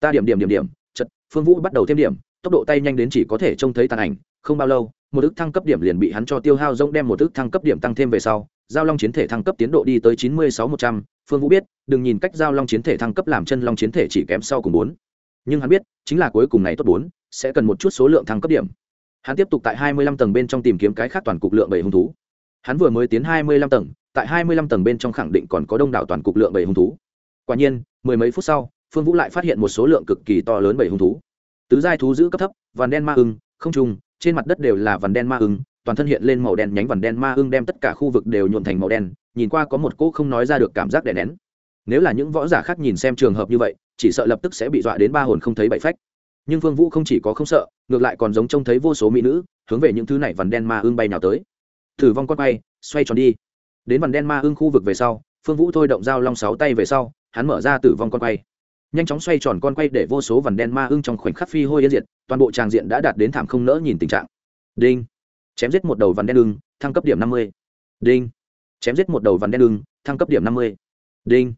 Ta điểm điểm điểm điểm, chật, phương vũ bắt đầu thêm điểm tốc độ tay nhanh đến chỉ có thể trông thấy tàn ảnh, không bao lâu, một ức thăng cấp điểm liền bị hắn cho tiêu hao rông đem một ức thăng cấp điểm tăng thêm về sau, giao long chiến thể thăng cấp tiến độ đi tới chín mươi sáu một trăm. Phương vũ biết, đừng nhìn cách giao long chiến thể thăng cấp làm chân long chiến thể chỉ kém sau cùng bốn. Nhưng hắn biết, chính là cuối cùng này tốt bốn, sẽ cần một chút số lượng thăng cấp điểm. Hắn tiếp tục tại hai mươi lăm tầng bên trong tìm kiếm cái khác toàn cục lượng bảy hung thú. Hắn vừa mới tiến hai mươi lăm tầng, tại hai mươi lăm tầng bên trong khẳng định còn có đông đảo toàn cục lượng bảy hung thú. Quả nhiên, mười mấy phút sau, phương vũ lại phát hiện một số lượng cực kỳ to lớn bảy hung thú tứ giai thú giữ cấp thấp, vằn đen ma ưng, không trùng trên mặt đất đều là vằn đen ma ưng, toàn thân hiện lên màu đen nhánh vằn đen ma ưng đem tất cả khu vực đều nhuộn thành màu đen, nhìn qua có một cỗ không nói ra được cảm giác đè nén. Nếu là những võ giả khác nhìn xem trường hợp như vậy, chỉ sợ lập tức sẽ bị dọa đến ba hồn không thấy bảy phách. Nhưng phương vũ không chỉ có không sợ, ngược lại còn giống trông thấy vô số mỹ nữ, hướng về những thứ này vằn đen ma ưng bay nào tới. Thử vong con bay, xoay tròn đi. Đến vằn đen ma ưng khu vực về sau, phương vũ thôi động dao long sáu tay về sau, hắn mở ra tử vong con quay nhanh chóng xoay tròn con quay để vô số vằn đen ma ưng trong khoảnh khắc phi hôi yên diệt, toàn bộ tràng diện đã đạt đến thảm không nỡ nhìn tình trạng. Đinh. Chém giết một đầu vằn đen ưng, thăng cấp điểm năm mươi. Đinh. Chém giết một đầu vằn đen ưng, thăng cấp điểm năm mươi. Đinh.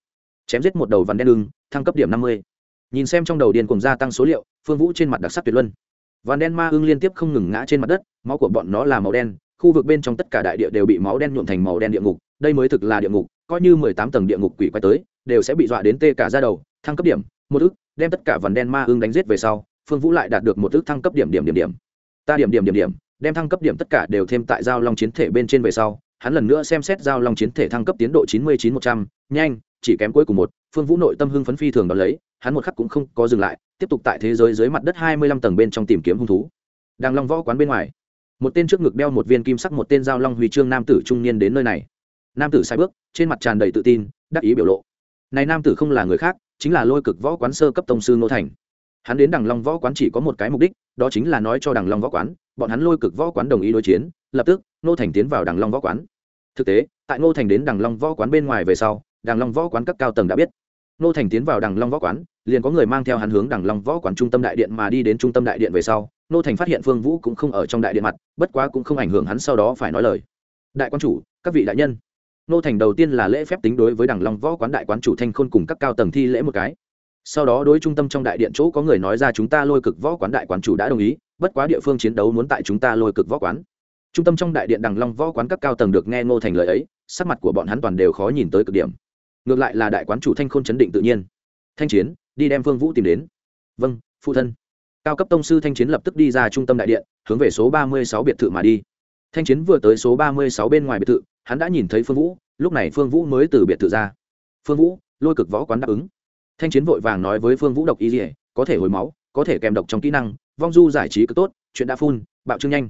Chém giết một đầu vằn đen ưng, thăng cấp điểm năm mươi. Nhìn xem trong đầu điền cùng gia tăng số liệu, phương vũ trên mặt đặc sắc tuyệt luân. Vằn đen ma ưng liên tiếp không ngừng ngã trên mặt đất, máu của bọn nó là màu đen, khu vực bên trong tất cả đại địa đều bị máu đen nhuộm thành màu đen địa ngục, đây mới thực là địa ngục, coi như mười tám tầng địa ngục quỷ quay tới, đều sẽ bị dọa đến tê cả ra đầu thăng cấp điểm, một ước, đem tất cả vằn đen ma ương đánh giết về sau, phương vũ lại đạt được một ước thăng cấp điểm điểm điểm điểm. Ta điểm điểm điểm điểm, đem thăng cấp điểm tất cả đều thêm tại giao long chiến thể bên trên về sau, hắn lần nữa xem xét giao long chiến thể thăng cấp tiến độ chín mươi chín một trăm, nhanh, chỉ kém cuối cùng một, phương vũ nội tâm hưng phấn phi thường đón lấy, hắn một khắc cũng không có dừng lại, tiếp tục tại thế giới dưới mặt đất hai mươi lăm tầng bên trong tìm kiếm hung thú. Đang long võ quán bên ngoài, một tên trước ngực đeo một viên kim sắc một tên giao long huy chương nam tử trung niên đến nơi này. Nam tử sai bước, trên mặt tràn đầy tự tin, đắc ý biểu lộ. Này nam tử không là người khác chính là lôi cực võ quán sơ cấp tông sư ngô thành. Hắn đến đằng long võ quán chỉ có một cái mục đích, đó chính là nói cho đằng long võ quán, bọn hắn lôi cực võ quán đồng ý đối chiến, lập tức, ngô thành tiến vào đằng long võ quán. Thực tế, tại ngô thành đến đằng long võ quán bên ngoài về sau, đằng long võ quán cấp cao tầng đã biết. Ngô thành tiến vào đằng long võ quán, liền có người mang theo hắn hướng đằng long võ quán trung tâm đại điện mà đi đến trung tâm đại điện về sau, ngô thành phát hiện phương vũ cũng không ở trong đại điện mặt, bất quá cũng không ảnh hưởng hắn sau đó phải nói lời. Đại quan chủ, các vị đại nhân Nô thành đầu tiên là lễ phép tính đối với đằng long võ quán đại quán chủ thanh khôn cùng các cao tầng thi lễ một cái. Sau đó đối trung tâm trong đại điện chỗ có người nói ra chúng ta lôi cực võ quán đại quán chủ đã đồng ý, bất quá địa phương chiến đấu muốn tại chúng ta lôi cực võ quán. Trung tâm trong đại điện đằng long võ quán các cao tầng được nghe ngô thành lời ấy, sắc mặt của bọn hắn toàn đều khó nhìn tới cực điểm. Ngược lại là đại quán chủ thanh khôn chấn định tự nhiên. Thanh chiến, đi đem phương vũ tìm đến. Vâng phụ thân. Cao cấp tông sư thanh chiến lập tức đi ra trung tâm đại điện, hướng về số ba mươi sáu biệt thự mà đi. Thanh chiến vừa tới số ba mươi sáu bên ngoài biệt thự hắn đã nhìn thấy phương vũ, lúc này phương vũ mới từ biệt thự ra. Phương vũ, lôi cực võ quán đáp ứng. Thanh chiến vội vàng nói với phương vũ độc y dỉa có thể hồi máu, có thể kèm độc trong kỹ năng, vong du giải trí cực tốt, chuyện đã phun, bạo trương nhanh.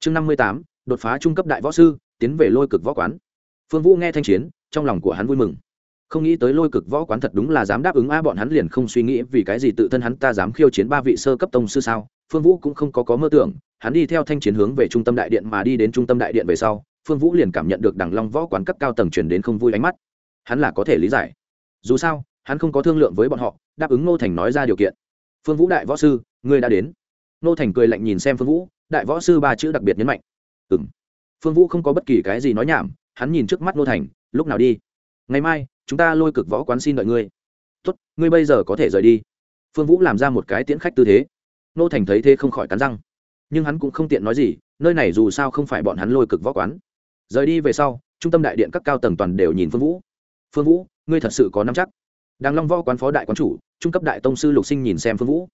Chương năm mươi tám, đột phá trung cấp đại võ sư, tiến về lôi cực võ quán. Phương vũ nghe thanh chiến, trong lòng của hắn vui mừng. Không nghĩ tới lôi cực võ quán thật đúng là dám đáp ứng, a, bọn hắn liền không suy nghĩ vì cái gì tự thân hắn ta dám khiêu chiến ba vị sơ cấp tông sư sao? Phương vũ cũng không có có mơ tưởng, hắn đi theo thanh chiến hướng về trung tâm đại điện mà đi đến trung tâm đại điện về sau phương vũ liền cảm nhận được đằng long võ quán cấp cao tầng truyền đến không vui ánh mắt. Hắn là có thể lý giải. Dù sao, hắn không có thương lượng với bọn họ, đáp ứng ngô thành nói ra điều kiện. Phương vũ đại võ sư, ngươi đã đến. Ngô thành cười lạnh nhìn xem phương vũ, đại võ sư ba chữ đặc biệt nhấn mạnh. Ừ m phương vũ không có bất kỳ cái gì nói nhảm, hắn nhìn trước mắt ngô thành, lúc nào đi? Ngày mai, chúng ta lôi cực võ quán xin đợi ngươi. Tốt, ngươi bây giờ có thể rời đi. Phương vũ làm ra một cái tiễn khách tư thế. Ngô thành thấy thế không khỏi cắn răng. Nhưng hắn cũng không tiện nói gì, nơi này dù sao không phải bọn hắn lôi cực võ quán rời đi về sau, trung tâm đại điện các cao tầng toàn đều nhìn phương vũ. Phương vũ, ngươi thật sự có nắm chắc? Đàng long võ quán phó đại quán chủ, trung cấp đại tông sư lục sinh nhìn xem phương vũ.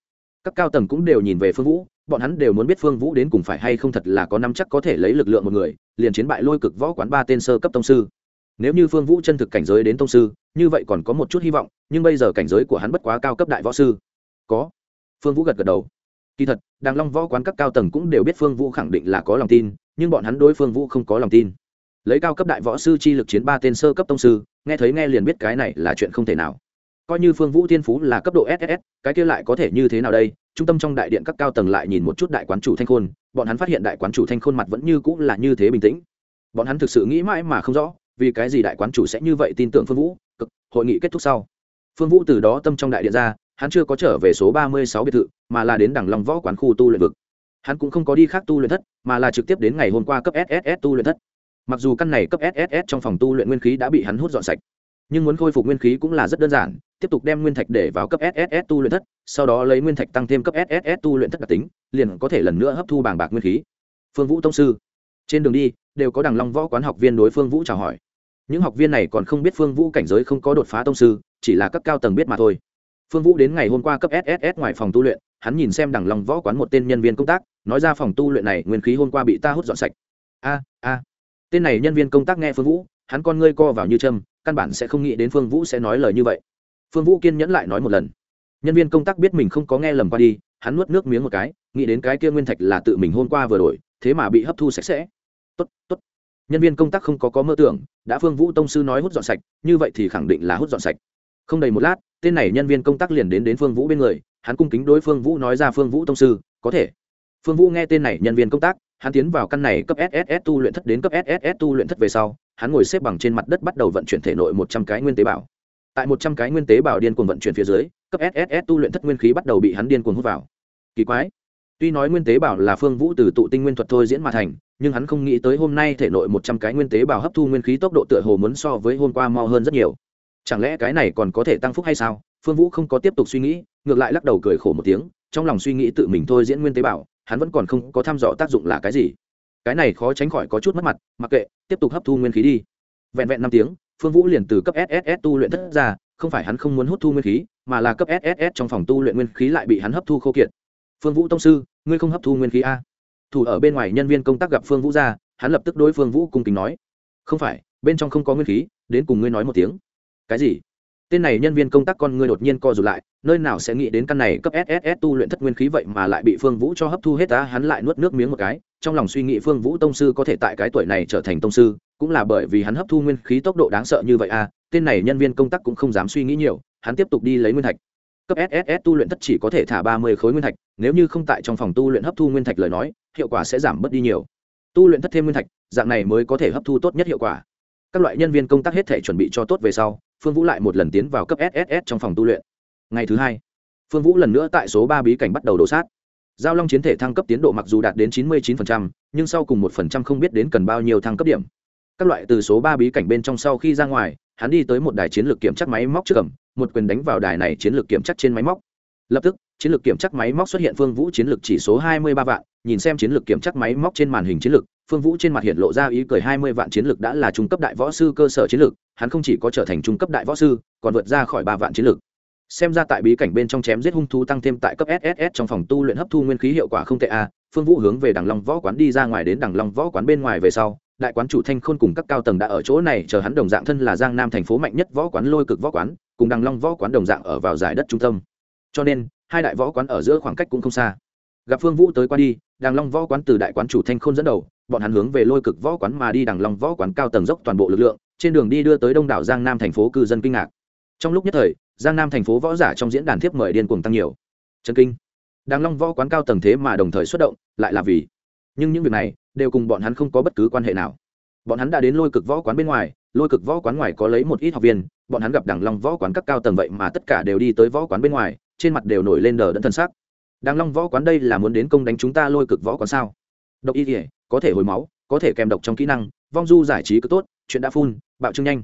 Các cao tầng cũng đều nhìn về phương vũ, bọn hắn đều muốn biết phương vũ đến cùng phải hay không thật là có năm chắc có thể lấy lực lượng một người, liền chiến bại lôi cực võ quán ba tên sơ cấp tông sư. Nếu như phương vũ chân thực cảnh giới đến tông sư, như vậy còn có một chút hy vọng, nhưng bây giờ cảnh giới của hắn bất quá cao cấp đại võ sư. Có. Phương vũ gật gật đầu. Kỳ thật, đàng long võ quán các cao tầng cũng đều biết phương vũ khẳng định là có lòng tin, nhưng bọn hắn đối phương vũ không có lòng tin lấy cao cấp đại võ sư chi lực chiến ba tên sơ cấp tông sư, nghe thấy nghe liền biết cái này là chuyện không thể nào. Coi như phương vũ thiên phú là cấp độ ss cái kia lại có thể như thế nào đây? Trung tâm trong đại điện các cao tầng lại nhìn một chút đại quán chủ thanh khôn, bọn hắn phát hiện đại quán chủ thanh khôn mặt vẫn như cũng là như thế bình tĩnh. Bọn hắn thực sự nghĩ mãi mà không rõ, vì cái gì đại quán chủ sẽ như vậy tin tưởng phương vũ? Cực, hội nghị kết thúc sau. Phương vũ từ đó tâm trong đại điện ra, hắn chưa có trở về số ba mươi sáu biệt thự, mà là đến đằng long võ quán khu tu luyện vực. Hắn cũng không có đi khác tu luyện thất, mà là trực tiếp đến ngày hôm qua cấp sss tu luyện thất mặc dù căn này cấp sss trong phòng tu luyện nguyên khí đã bị hắn hút dọn sạch, nhưng muốn khôi phục nguyên khí cũng là rất đơn giản, tiếp tục đem nguyên thạch để vào cấp sss tu luyện thất, sau đó lấy nguyên thạch tăng thêm cấp sss tu luyện thất đặc tính, liền có thể lần nữa hấp thu bàng bạc nguyên khí. Phương vũ tông sư, trên đường đi, đều có đằng long võ quán học viên đối phương vũ chào hỏi. Những học viên này còn không biết phương vũ cảnh giới không có đột phá tông sư, chỉ là cấp cao tầng biết mà thôi. Phương vũ đến ngày hôm qua cấp sss ngoài phòng tu luyện, hắn nhìn xem đằng long võ quán một tên nhân viên công tác, nói ra phòng tu luyện này nguyên khí hôm qua bị ta hút dọn sạch. A a tên này nhân viên công tác nghe phương vũ, hắn con ngươi co vào như châm, căn bản sẽ không nghĩ đến phương vũ sẽ nói lời như vậy. Phương vũ kiên nhẫn lại nói một lần. Nhân viên công tác biết mình không có nghe lầm qua đi, hắn nuốt nước miếng một cái, nghĩ đến cái kia nguyên thạch là tự mình hôm qua vừa đổi, thế mà bị hấp thu sạch sẽ. Tốt tốt. Nhân viên công tác không có có mơ tưởng, đã phương vũ tông sư nói hút dọn sạch, như vậy thì khẳng định là hút dọn sạch. Không đầy một lát, tên này nhân viên công tác liền đến đến phương vũ bên người, hắn cung kính đối phương vũ nói ra phương vũ tông sư, có thể. Phương vũ nghe tên này nhân viên công tác hắn tiến vào căn này cấp sss tu luyện thất đến cấp sss tu luyện thất về sau, hắn ngồi xếp bằng trên mặt đất bắt đầu vận chuyển thể nội một trăm cái nguyên tế bào. Tại một trăm cái nguyên tế bào điên cuồng vận chuyển phía dưới, cấp sss tu luyện thất nguyên khí bắt đầu bị hắn điên cuồng hút vào. Kỳ quái. Tuy nói nguyên tế bào là phương vũ từ tụ tinh nguyên thuật thôi diễn mà thành, nhưng hắn không nghĩ tới hôm nay thể nội một trăm cái nguyên tế bào hấp thu nguyên khí tốc độ tựa hồ muốn so với hôm qua mau hơn rất nhiều. Chẳng lẽ cái này còn có thể tăng phúc hay sao? Phương vũ không có tiếp tục suy nghĩ, ngược lại lắc đầu cười khổ một tiếng, trong lòng suy nghĩ tự mình thôi diễn nguyên tế bào hắn vẫn còn không có thăm dò tác dụng là cái gì. Cái này khó tránh khỏi có chút mất mặt, mặc kệ, tiếp tục hấp thu nguyên khí đi. Vẹn vẹn năm tiếng, phương vũ liền từ cấp sss tu luyện thất ra, không phải hắn không muốn hút thu nguyên khí, mà là cấp sss trong phòng tu luyện nguyên khí lại bị hắn hấp thu khô kiệt. Phương vũ tông sư, ngươi không hấp thu nguyên khí a? Thủ ở bên ngoài nhân viên công tác gặp phương vũ ra, hắn lập tức đối phương vũ cung kính nói. Không phải, bên trong không có nguyên khí, đến cùng ngươi nói một tiếng. Cái gì? Tên này nhân viên công tác con ngươi đột nhiên co rụt lại, nơi nào sẽ nghĩ đến căn này cấp sss tu luyện thất nguyên khí vậy mà lại bị phương vũ cho hấp thu hết ta hắn lại nuốt nước miếng một cái, trong lòng suy nghĩ phương vũ tông sư có thể tại cái tuổi này trở thành tông sư, cũng là bởi vì hắn hấp thu nguyên khí tốc độ đáng sợ như vậy à? tên này nhân viên công tác cũng không dám suy nghĩ nhiều, hắn tiếp tục đi lấy nguyên thạch cấp sss tu luyện thất chỉ có thể thả ba mươi khối nguyên thạch, nếu như không tại trong phòng tu luyện hấp thu nguyên thạch lời nói, hiệu quả sẽ giảm bớt đi nhiều tu luyện thất thêm nguyên thạch, dạng này mới có thể hấp thu tốt nhất hiệu quả các loại nhân viên công tác hết thể chuẩn bị cho tốt về sau phương vũ lại một lần tiến vào cấp sss trong phòng tu luyện. Ngày thứ hai phương vũ lần nữa tại số ba bí cảnh bắt đầu đổ sát. Giao long chiến thể thăng cấp tiến độ mặc dù đạt đến chín mươi 99%, nhưng sau cùng một phần trăm không biết đến cần bao nhiêu thăng cấp điểm. Các loại từ số ba bí cảnh bên trong sau khi ra ngoài hắn đi tới một đài chiến lược kiểm chắc máy móc trước cầm một quyền đánh vào đài này chiến lược kiểm chắc trên máy móc. Lập tức chiến lược kiểm chắc máy móc xuất hiện phương vũ chiến lược chỉ số hai mươi ba vạn, nhìn xem chiến lược kiểm chắc máy móc trên màn hình chiến lược, phương vũ trên mặt hiện lộ ra ý cười hai mươi vạn chiến lược đã là trung cấp đại võ sư cơ sở chiến lược, hắn không chỉ có trở thành trung cấp đại võ sư, còn vượt ra khỏi ba vạn chiến lược. Xem ra tại bí cảnh bên trong chém giết hung thú tăng thêm tại cấp sss trong phòng tu luyện hấp thu nguyên khí hiệu quả không tệ a, phương vũ hướng về đằng long võ quán đi ra ngoài đến đằng long võ quán bên ngoài về sau, đại quán chủ thanh khôn cùng các cao tầng đã ở chỗ này, chờ hắn đồng dạng thân là giang nam thành phố mạnh nhất võ quán lôi cực võ quán, cùng đằng long võ quán đồng dạng ở vào giải đất trung tâm. Cho nên hai đại võ quán ở giữa khoảng cách cũng không xa. Gặp phương vũ tới qua đi, đằng long võ quán từ đại quán chủ thanh khôn dẫn đầu, bọn hắn hướng về lôi cực võ quán mà đi. Đằng long võ quán cao tầng dốc toàn bộ lực lượng, trên đường đi đưa tới đông đảo giang nam thành phố cư dân kinh ngạc. Trong lúc nhất thời, giang nam thành phố võ giả trong diễn đàn thiếp mời điên cuồng tăng nhiều. Trần kinh. Đằng long võ quán cao tầng thế mà đồng thời xuất động, lại là vì. Nhưng những việc này, đều cùng bọn hắn không có bất cứ quan hệ nào. Bọn hắn đã đến lôi cực võ quán bên ngoài, lôi cực võ quán ngoài có lấy một ít học viên, bọn hắn gặp đằng long võ quán các cao tầng vậy mà tất cả đều đi tới võ quán bên ngoài trên mặt đều nổi lên đờ đẫn thân sắc, đằng long võ quán đây là muốn đến công đánh chúng ta lôi cực võ quán sao? Độc y thể có thể hồi máu có thể kèm độc trong kỹ năng vong du giải trí cứ tốt chuyện đã phun bạo trưng nhanh.